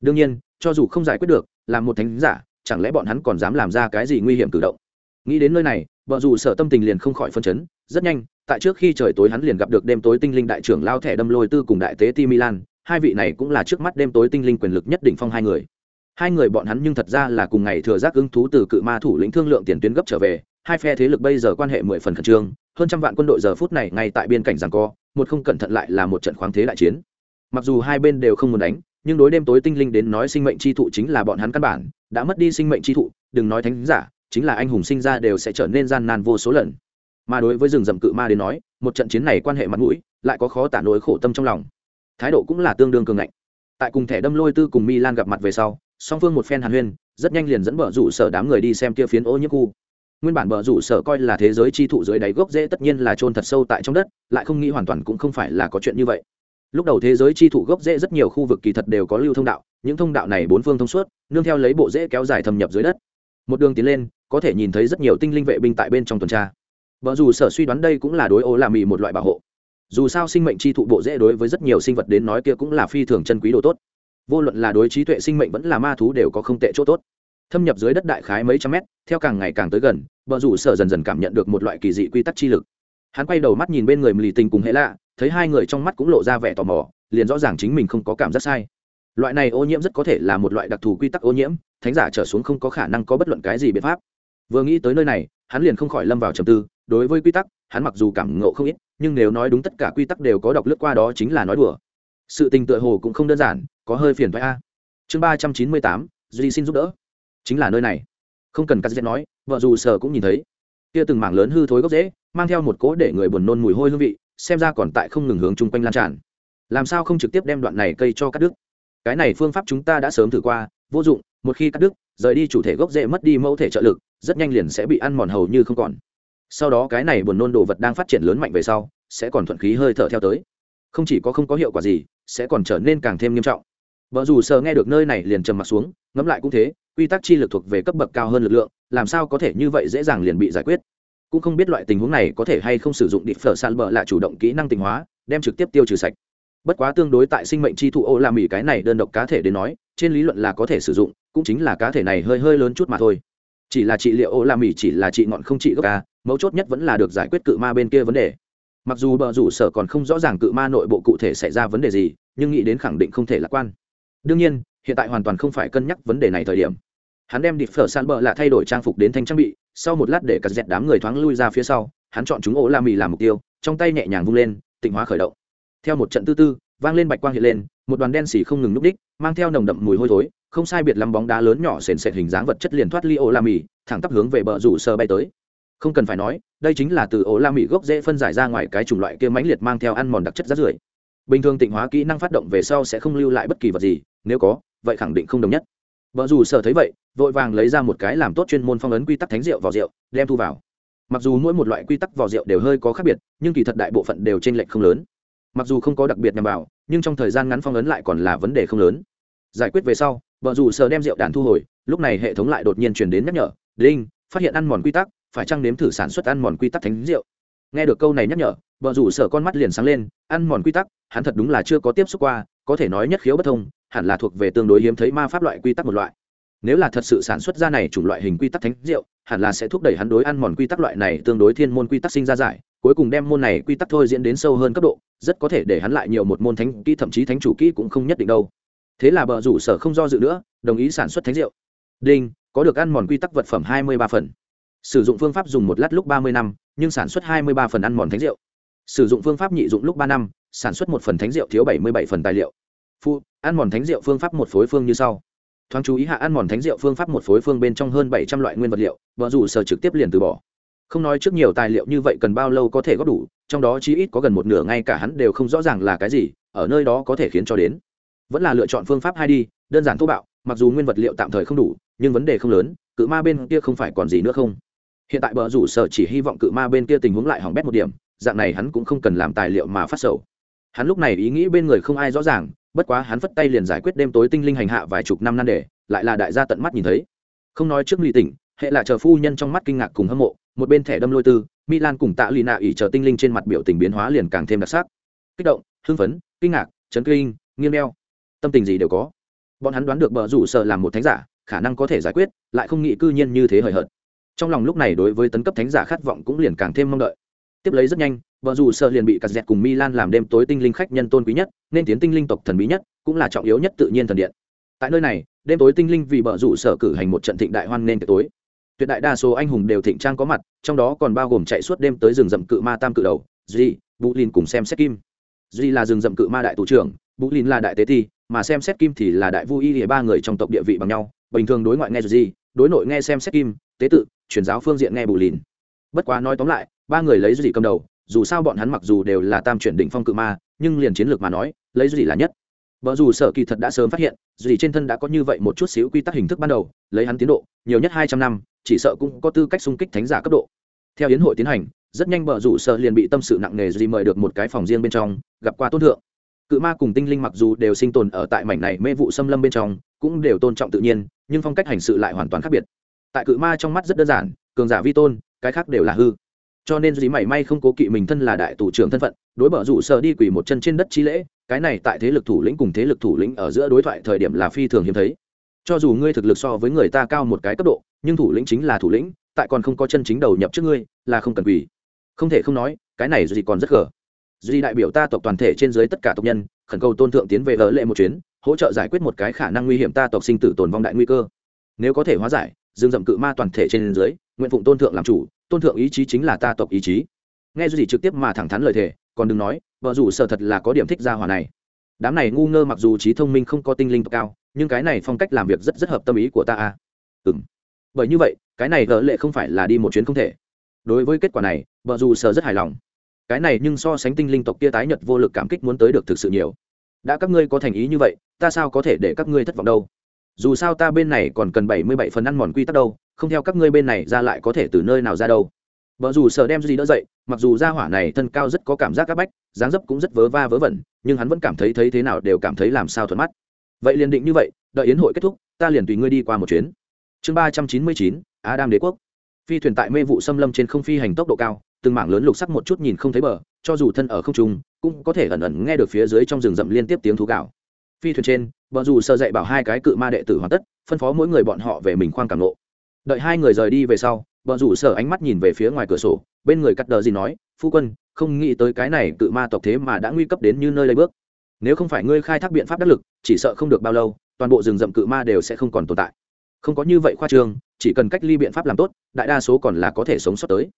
A: đương nhiên, cho dù không giải quyết được làm một thánh giả, chẳng lẽ bọn hắn còn dám làm ra cái gì nguy hiểm cử động? Nghĩ đến nơi này bờ dù sở tâm tình liền không khỏi phân chấn, rất nhanh, tại trước khi trời tối hắn liền gặp được đêm tối tinh linh đại trưởng lao thẻ đâm lôi tư cùng đại tế ti milan, hai vị này cũng là trước mắt đêm tối tinh linh quyền lực nhất định phong hai người. Hai người bọn hắn nhưng thật ra là cùng ngày thừa giác ứng thú từ cự ma thủ lĩnh thương lượng tiền tuyến gấp trở về, hai phe thế lực bây giờ quan hệ mười phần khẩn trương, hơn trăm vạn quân đội giờ phút này ngay tại biên cảnh rằng co, một không cẩn thận lại là một trận khoáng thế đại chiến. Mặc dù hai bên đều không muốn đánh nhưng đối đêm tối tinh linh đến nói sinh mệnh chi thụ chính là bọn hắn căn bản, đã mất đi sinh mệnh chi thụ, đừng nói thánh giả, chính là anh hùng sinh ra đều sẽ trở nên gian nan vô số lần. Mà đối với rừng rậm cự ma đến nói, một trận chiến này quan hệ mặt mũi, lại có khó tả nỗi khổ tâm trong lòng. Thái độ cũng là tương đương cường ngạnh. Tại cùng thẻ đâm lôi tư cùng milan gặp mặt về sau, song phương một phen hàn huyên, rất nhanh liền dẫn bờ rủ sở đám người đi xem kia phiến ô nhiễm khu. Nguyên bản bờ rủ sở coi là thế giới chi thụ dưới đáy gốc dễ tất nhiên là trôn thật sâu tại trong đất, lại không nghĩ hoàn toàn cũng không phải là có chuyện như vậy lúc đầu thế giới chi thụ gốc rễ rất nhiều khu vực kỳ thật đều có lưu thông đạo, những thông đạo này bốn phương thông suốt, nương theo lấy bộ rễ kéo dài thâm nhập dưới đất. Một đường tiến lên, có thể nhìn thấy rất nhiều tinh linh vệ binh tại bên trong tuần tra. Vợ dù sở suy đoán đây cũng là đối ô làm mì một loại bảo hộ. Dù sao sinh mệnh chi thụ bộ rễ đối với rất nhiều sinh vật đến nói kia cũng là phi thường chân quý đồ tốt. Vô luận là đối trí tuệ sinh mệnh vẫn là ma thú đều có không tệ chỗ tốt. Thâm nhập dưới đất đại khái mấy trăm mét, theo càng ngày càng tới gần vợ rủ sở dần dần cảm nhận được một loại kỳ dị quy tắc chi lực. Hắn quay đầu mắt nhìn bên người lì tình cùng hệ lạ thấy hai người trong mắt cũng lộ ra vẻ tò mò, liền rõ ràng chính mình không có cảm giác sai. Loại này ô nhiễm rất có thể là một loại đặc thù quy tắc ô nhiễm, thánh giả trở xuống không có khả năng có bất luận cái gì biện pháp. Vừa nghĩ tới nơi này, hắn liền không khỏi lâm vào trầm tư, đối với quy tắc, hắn mặc dù cảm ngộ không ít, nhưng nếu nói đúng tất cả quy tắc đều có đọc lướt qua đó chính là nói đùa. Sự tình tựa hồ cũng không đơn giản, có hơi phiền thoái a. Chương ba trăm chín mươi tám, duy xin giúp đỡ. Chính là nơi này. Không cần cắt dễ nói, vợ dù sờ cũng nhìn thấy. Kia từng mảng lớn hư thối gốc dễ mang theo một cỗ để người buồn nôn mùi hôi hương vị xem ra còn tại không ngừng hướng chung quanh lan tràn. Làm sao không trực tiếp đem đoạn này cây cho cắt đứt? Cái này phương pháp chúng ta đã sớm thử qua, vô dụng, một khi cắt đứt, rời đi chủ thể gốc rễ mất đi mẫu thể trợ lực, rất nhanh liền sẽ bị ăn mòn hầu như không còn. Sau đó cái này buồn nôn đồ vật đang phát triển lớn mạnh về sau, sẽ còn thuận khí hơi thở theo tới. Không chỉ có không có hiệu quả gì, sẽ còn trở nên càng thêm nghiêm trọng. Vợ dù sờ nghe được nơi này liền trầm m ặ t xuống, ngẫm lại cũng thế, quy tắc chi lực thuộc về cấp bậc cao hơn lực lượng, làm sao có thể như vậy dễ dàng liền bị giải quyết? Cũng không biết loại tình huống này có thể hay không sử dụng địch phở san bờ là chủ động kỹ năng tình hóa, đem trực tiếp tiêu trừ sạch. Bất quá tương đối tại sinh mệnh chi thụ ô la mỹ cái này đơn độc cá thể đến nói, trên lý luận là có thể sử dụng, cũng chính là cá thể này hơi hơi lớn chút mà thôi. Chỉ là trị liệu ô la mỹ chỉ là trị ngọn không trị gốc ca mấu chốt nhất vẫn là được giải quyết cự ma bên kia vấn đề. Mặc dù bờ rủ sở còn không rõ ràng cự ma nội bộ cụ thể xảy ra vấn đề gì, nhưng nghĩ đến khẳng định không thể lạc quan. Đương nhiên, hiện tại hoàn toàn không phải cân nhắc vấn đề này thời điểm hắn đem địch phở san bờ là thay đổi trang phục đến thanh trang bị, sau một lát để cắt dẹt đám người thoáng lui ra phía sau, hắn chọn chúng ô la mì làm mục tiêu, trong tay nhẹ nhàng vung lên, tịnh hóa khởi động. Theo một trận tư tư, vang lên bạch quang hiện lên, một đoàn đen xỉ không ngừng núp đích, mang theo nồng đậm mùi hôi thối, không sai biệt lắm bóng đá lớn nhỏ sền sệt hình dáng vật chất liền thoát ly ổ la mì, thẳng tắp hướng về bờ rủ sơ bay tới. Không cần phải nói, đây chính là từ ổ la mì gốc dễ phân giải ra ngoài cái chủng loại kia mãnh liệt mang theo ăn mòn đặc chất rát rưởi. Bình thường tịnh hóa kỹ năng phát động về sau sẽ không lưu lại bất kỳ vật gì, nếu có, vậy khẳng định không đồng nhất vợ dù sở thấy vậy, vội vàng lấy ra một cái làm tốt chuyên môn phong ấn quy tắc thánh rượu vào rượu, đem thu vào. Mặc dù mỗi một loại quy tắc vào rượu đều hơi có khác biệt, nhưng kỳ thật đại bộ phận đều t r ê n lệch không lớn. Mặc dù không có đặc biệt nhằm vào, nhưng trong thời gian ngắn phong ấn lại còn là vấn đề không lớn. Giải quyết về sau, vợ dù sở đem rượu đàn thu hồi, lúc này hệ thống lại đột nhiên chuyển đến nhắc nhở, đinh, phát hiện ăn mòn quy tắc, phải trăng nếm thử sản xuất ăn mòn quy tắc thánh rượu? Nghe được câu này nhắc nhở, vợ rủ sở con mắt liền sáng lên, ăn mòn quy tắc, hắn thật đúng là chưa có tiếp xúc qua, có thể nói nhất khiếu bất thông hẳn là thuộc về tương đối hiếm thấy ma pháp loại quy tắc một loại. Nếu là thật sự sản xuất ra này chủng loại hình quy tắc thánh rượu hẳn là sẽ thúc đẩy hắn đối ăn mòn quy tắc loại này tương đối thiên môn quy tắc sinh ra giải, cuối cùng đem môn này quy tắc thôi diễn đến sâu hơn cấp độ, rất có thể để hắn lại nhiều một môn thánh kỹ, thậm chí thánh chủ kỹ cũng không nhất định đâu. Thế là bờ rủ sở không do dự nữa, đồng ý sản xuất thánh rượu đinh, có được ăn mòn quy tắc vật phẩm hai mươi ba phần. Sử dụng phương pháp dùng một lát lúc ba mươi năm, nhưng sản xuất hai mươi ba phần ăn mòn thánh rượu sử dụng phương pháp nhị dụng lúc ba năm, sản xuất một phần thánh rượu thiếu bảy mươi bảy phần tài liệu phu, ăn mòn thánh rượu phương pháp một phối phương như sau. Thoáng chú ý hạ ăn mòn thánh rượu phương pháp một phối phương bên trong hơn bảy trăm loại nguyên vật liệu, vợ rủ sở trực tiếp liền từ bỏ. Không nói trước nhiều tài liệu như vậy cần bao lâu có thể góp đủ, trong đó chí ít có gần một nửa ngay cả hắn đều không rõ ràng là cái gì, ở nơi đó có thể khiến cho đến. Vẫn là lựa chọn phương pháp hai đi, đơn giản thô bạo, mặc dù nguyên vật liệu tạm thời không đủ, nhưng vấn đề không lớn, cự ma bên kia không phải còn gì nữa không? Hiện tại bờ rủ sở chỉ hy vọng cự ma bên kia tình huống lại hỏng bét một điểm, dạng này hắn cũng không cần làm tài liệu mà phát sầu hắn lúc này ý nghĩ bên người không ai rõ ràng, bất quá hắn phất tay liền giải quyết đêm tối tinh linh hành hạ vài chục năm nan đề, lại là đại gia tận mắt nhìn thấy. Không nói trước lì tỉnh, hệ là chờ phu nhân trong mắt kinh ngạc cùng hâm mộ, một bên thẻ đâm lôi tư, milan cùng tạ lì nạ ỉ chờ tinh linh trên mặt biểu tình biến hóa liền càng thêm đặc sắc. Kích động, hưng phấn, kinh ngạc, chấn kinh, nghiêng đeo tâm tình gì đều có. Bọn hắn đoán được bờ rủ sợ làm một thánh giả, khả năng có thể giải quyết, lại không nghĩ cư nhiên như thế hời hợt. Trong lòng lúc này đối với tấn cấp thánh giả khát vọng cũng liền càng thêm mong đợi. Tiếp lấy rất nhanh vợ dù sợ liền bị cắt dẹt cùng milan làm đêm tối tinh linh khách nhân tôn quý nhất, nên tiến tinh linh tộc thần bí nhất, cũng là trọng yếu nhất tự nhiên thần điện. Tại nơi này, đêm tối tinh linh vì vợ rủ sở cử hành một trận thịnh đại hoan nên tối. Tuyệt đại đa số anh hùng đều thịnh trang có mặt, trong đó còn bao gồm chạy suốt đêm tới rừng rậm cự ma tam cự đầu duy vũ Linh cùng xem xét kim. Duy là rừng rậm cự ma đại thủ trưởng vũ Linh là đại tế thi, mà xem xét kim thì là đại vu y ba người trong tộc địa vị bằng nhau, bình thường đối ngoại nghe duy đối nội nghe xem xét kim, tế tự, truyền giáo phương diện nghe bù lìn. Bất quá nói tóm lại, ba người lấy duy cầm đầu dù sao bọn hắn mặc dù đều là tam chuyển đỉnh phong cự ma, nhưng liền chiến lược mà nói, lấy gì là nhất? Vợ dù sở kỳ thật đã sớm phát hiện gì trên thân đã có như vậy một chút xíu quy tắc hình thức ban đầu, lấy hắn tiến độ, nhiều nhất hai trăm năm, chỉ sợ cũng có tư cách xung kích thánh giả cấp độ. Theo hiến hội tiến hành, rất nhanh vợ rủ sợ liền bị tâm sự nặng nề gì mời được một cái phòng riêng bên trong, gặp qua tôn thượng. Cự ma cùng tinh linh mặc dù đều sinh tồn ở tại mảnh này mê vụ xâm lâm bên trong, cũng đều tôn trọng tự nhiên, nhưng phong cách hành sự lại hoàn toàn khác biệt. Tại cự ma trong mắt rất đơn giản, cường giả vi tôn, cái khác đều là hư cho nên dĩ mảy may không cố kỵ mình thân là đại tù trưởng thân phận, đối bờ rủ sợ đi quỳ một chân trên đất chi lễ, cái này tại thế lực thủ lĩnh cùng thế lực thủ lĩnh ở giữa đối thoại thời điểm là phi thường hiếm thấy. Cho dù ngươi thực lực so với người ta cao một cái cấp độ, nhưng thủ lĩnh chính là thủ lĩnh, tại còn không có chân chính đầu nhập trước ngươi, là không cần quỳ. Không thể không nói, cái này gì còn rất gở duy đại biểu ta tộc toàn thể trên dưới tất cả tộc nhân, khẩn cầu tôn thượng tiến về gỡ lệ một chuyến, hỗ trợ giải quyết một cái khả năng nguy hiểm ta tộc sinh tử tồn vong đại nguy cơ. Nếu có thể hóa giải, dương dậm cự ma toàn thể trên dưới, nguyện phụng tôn thượng làm chủ tôn thượng ý chí chính là ta tộc ý chí. Nghe duy trực tiếp mà thẳng thắn lời thề, còn đừng nói, vợ rủ sợ thật là có điểm thích gia hòa này. Đám này ngu ngơ mặc dù trí thông minh không có tinh linh tộc cao, nhưng cái này phong cách làm việc rất rất hợp tâm ý của ta à. Ừ m bởi như vậy, cái này gỡ lệ không phải là đi một chuyến không thể. Đối với kết quả này, vợ dù sợ rất hài lòng. Cái này nhưng so sánh tinh linh tộc kia tái nhật vô lực cảm kích muốn tới được thực sự nhiều. Đã các ngươi có thành ý như vậy, ta sao có thể để các ngươi thất vọng đâu? Dù sao ta bên này còn cần bảy mươi bảy phần ăn mòn quy tắc đâu không theo các ngươi bên này ra lại có thể từ nơi nào ra đâu. Vợ dù sợ đem gì đỡ dậy, mặc dù ra hỏa này thân cao rất có cảm giác c áp bách, dáng dấp cũng rất vớ va vớ vẩn, nhưng hắn vẫn cảm thấy thấy thế nào đều cảm thấy làm sao thuận mắt. Vậy liền định như vậy, đợi yến hội kết thúc, ta liền tùy ngươi đi qua một chuyến. Chương ba trăm chín mươi chín á đam đế quốc. Phi thuyền tại mê vụ xâm lâm trên không phi hành tốc độ cao, từng mảng lớn lục sắc một chút nhìn không thấy bờ, cho dù thân ở không trung, cũng có thể ẩn ẩn nghe được phía dưới trong rừng rậm liên tiếp tiếng thú gạo phi thuyền trên vợ dù sợ dạy bảo hai cái cự ma đệ tử hoàn tất, phân phó mỗi người bọn họ về mình khoang cảm lộ đợi hai người rời đi về sau vợ rủ sở ánh mắt nhìn về phía ngoài cửa sổ, bên người cắt đờ gì nói, phu quân, không nghĩ tới cái này cự ma tộc thế mà đã nguy cấp đến như nơi lấy bước. Nếu không phải ngươi khai thác biện pháp đắc lực, chỉ sợ không được bao lâu, toàn bộ rừng rậm cự ma đều sẽ không còn tồn tại. Không có như vậy khoa trương, chỉ cần cách ly biện pháp làm tốt, đại đa số còn là có thể sống sót tới.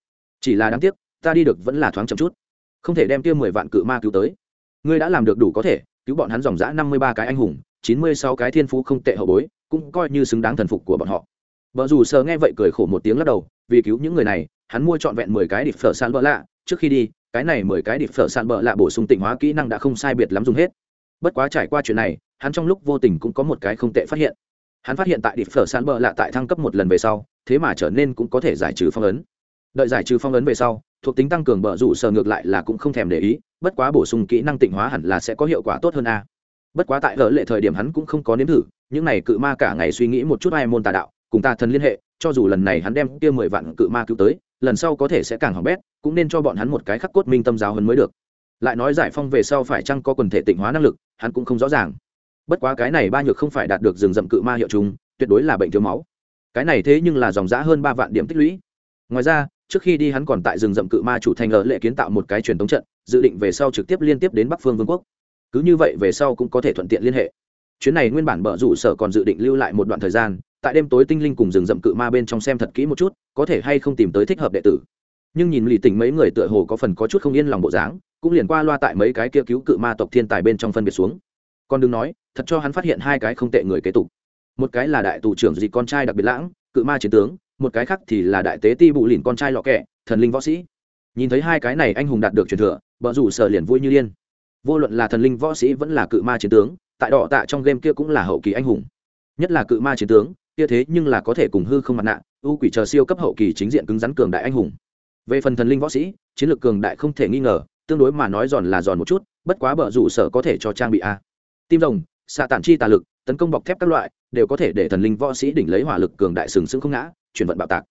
A: Chỉ là đáng tiếc, ta đi được vẫn là thoáng chậm chút. Không thể đem tiêu mười vạn cự ma cứu tới. Ngươi đã làm được đủ có thể, cứu bọn hắn dòng dã năm mươi ba cái anh hùng, chín mươi sáu cái thiên phú không tệ hậu bối, cũng coi như xứng đáng thần phục của bọn họ vợ dù sờ nghe vậy cười khổ một tiếng lắc đầu, vì cứu những người này, hắn mua trọn vẹn mười cái địch phở san bỡ lạ. Trước khi đi, cái này mười cái địch phở san bỡ lạ bổ sung tịnh hóa kỹ năng đã không sai biệt lắm dùng hết. Bất quá trải qua chuyện này, hắn trong lúc vô tình cũng có một cái không tệ phát hiện. Hắn phát hiện tại địch phở san bỡ lạ tại thăng cấp một lần về sau, thế mà trở nên cũng có thể giải trừ phong ấn. Đợi giải trừ phong ấn về sau, thuộc tính tăng cường bờ rủ sờ ngược lại là cũng không thèm để ý, bất quá bổ sung kỹ năng tịnh hóa hẳn là sẽ có hiệu quả tốt hơn a. Bất quá tại lỡ lệ thời điểm hắn cũng không có nếm thử, những này cự ma cả ngày suy nghĩ một chút ai môn tà đạo cùng tà thần liên hệ, cho dù lần này hắn đem kia mười vạn cự ma cứu tới, lần sau có thể sẽ càng hỏng bét, cũng nên cho bọn hắn một cái khắc cốt minh tâm giáo hơn mới được. Lại nói giải phong về sau phải chăng có quần thể tịnh hóa năng lực, hắn cũng không rõ ràng. Bất quá cái này ba nhược không phải đạt được rừng rậm cự ma hiệu chúng tuyệt đối là bệnh thiếu máu. Cái này thế nhưng là dòng giã hơn ba vạn điểm tích lũy. Ngoài ra, trước khi đi hắn còn tại rừng rậm cự ma chủ thành ở lệ kiến tạo một cái truyền thống trận, dự định về sau trực tiếp liên tiếp đến bắc phương vương quốc. Cứ như vậy về sau cũng có thể thuận tiện liên hệ. Chuyến này nguyên bản bở rủ sở còn dự định lưu lại một đoạn thời gian tại đêm tối tinh linh cùng rừng rậm cự ma bên trong xem thật kỹ một chút, có thể hay không tìm tới thích hợp đệ tử. Nhưng nhìn lì tỉnh mấy người tựa hồ có phần có chút không yên lòng bộ dáng, cũng liền qua loa tại mấy cái kia cứu cự ma tộc thiên tài bên trong phân biệt xuống. Còn đừng nói, thật cho hắn phát hiện hai cái không tệ người kế tục. Một cái là đại tù trưởng dị con trai đặc biệt lãng, cự ma chiến tướng, một cái khác thì là đại tế ti bụ lìn con trai lọ kẹ, thần linh võ sĩ. Nhìn thấy hai cái này anh hùng đạt được truyền thừa bờ rủ sở liền vui như điên. Vô luận là thần linh võ sĩ vẫn là cự ma chiến tướng, tại đỏ tạ trong game kia cũng là hậu kỳ anh hùng. Nhất là cự ma chiến tướng kia thế nhưng là có thể cùng hư không mặt nạ, ưu quỷ chờ siêu cấp hậu kỳ chính diện cứng rắn cường đại anh hùng. Về phần thần linh võ sĩ, chiến lược cường đại không thể nghi ngờ, tương đối mà nói giòn là giòn một chút, bất quá bờ rủ sở có thể cho trang bị a. Tim rồng, xạ tản chi tà lực, tấn công bọc thép các loại, đều có thể để thần linh võ sĩ đỉnh lấy hỏa lực cường đại sừng sững không ngã, chuyển vận bạo tạc.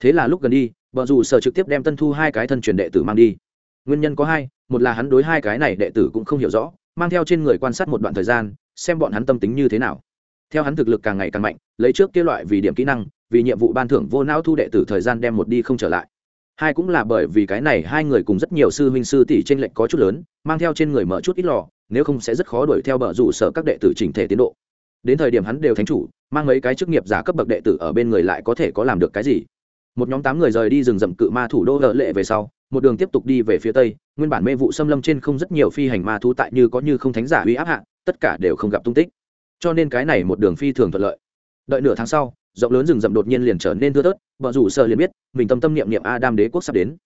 A: Thế là lúc gần đi bờ rủ sở trực tiếp đem tân thu hai cái thân truyền đệ tử mang đi. Nguyên nhân có hai, một là hắn đối hai cái này đệ tử cũng không hiểu rõ, mang theo trên người quan sát một đoạn thời gian, xem bọn hắn tâm tính như thế nào theo hắn thực lực càng ngày càng mạnh, lấy trước kia loại vì điểm kỹ năng, vì nhiệm vụ ban thưởng vô não thu đệ tử thời gian đem một đi không trở lại. Hai cũng là bởi vì cái này hai người cùng rất nhiều sư huynh sư tỷ tranh lệch có chút lớn, mang theo trên người mở chút ít lò, nếu không sẽ rất khó đuổi theo bờ rủ sở các đệ tử chỉnh thể tiến độ. Đến thời điểm hắn đều thánh chủ, mang mấy cái chức nghiệp giả cấp bậc đệ tử ở bên người lại có thể có làm được cái gì? Một nhóm tám người rời đi rừng rậm cự ma thủ đô lợ lệ về sau, một đường tiếp tục đi về phía tây, nguyên bản mê vụ xâm lâm trên không rất nhiều phi hành ma thú tại như có như không thánh giả uy áp hạ, tất cả đều không gặp tung tích cho nên cái này một đường phi thường thuận lợi. Đợi nửa tháng sau, rộng lớn rừng rậm đột nhiên liền trở nên thưa tớt. vợ rủ sợ liền biết, mình tâm tâm niệm niệm adam đế quốc sắp đến.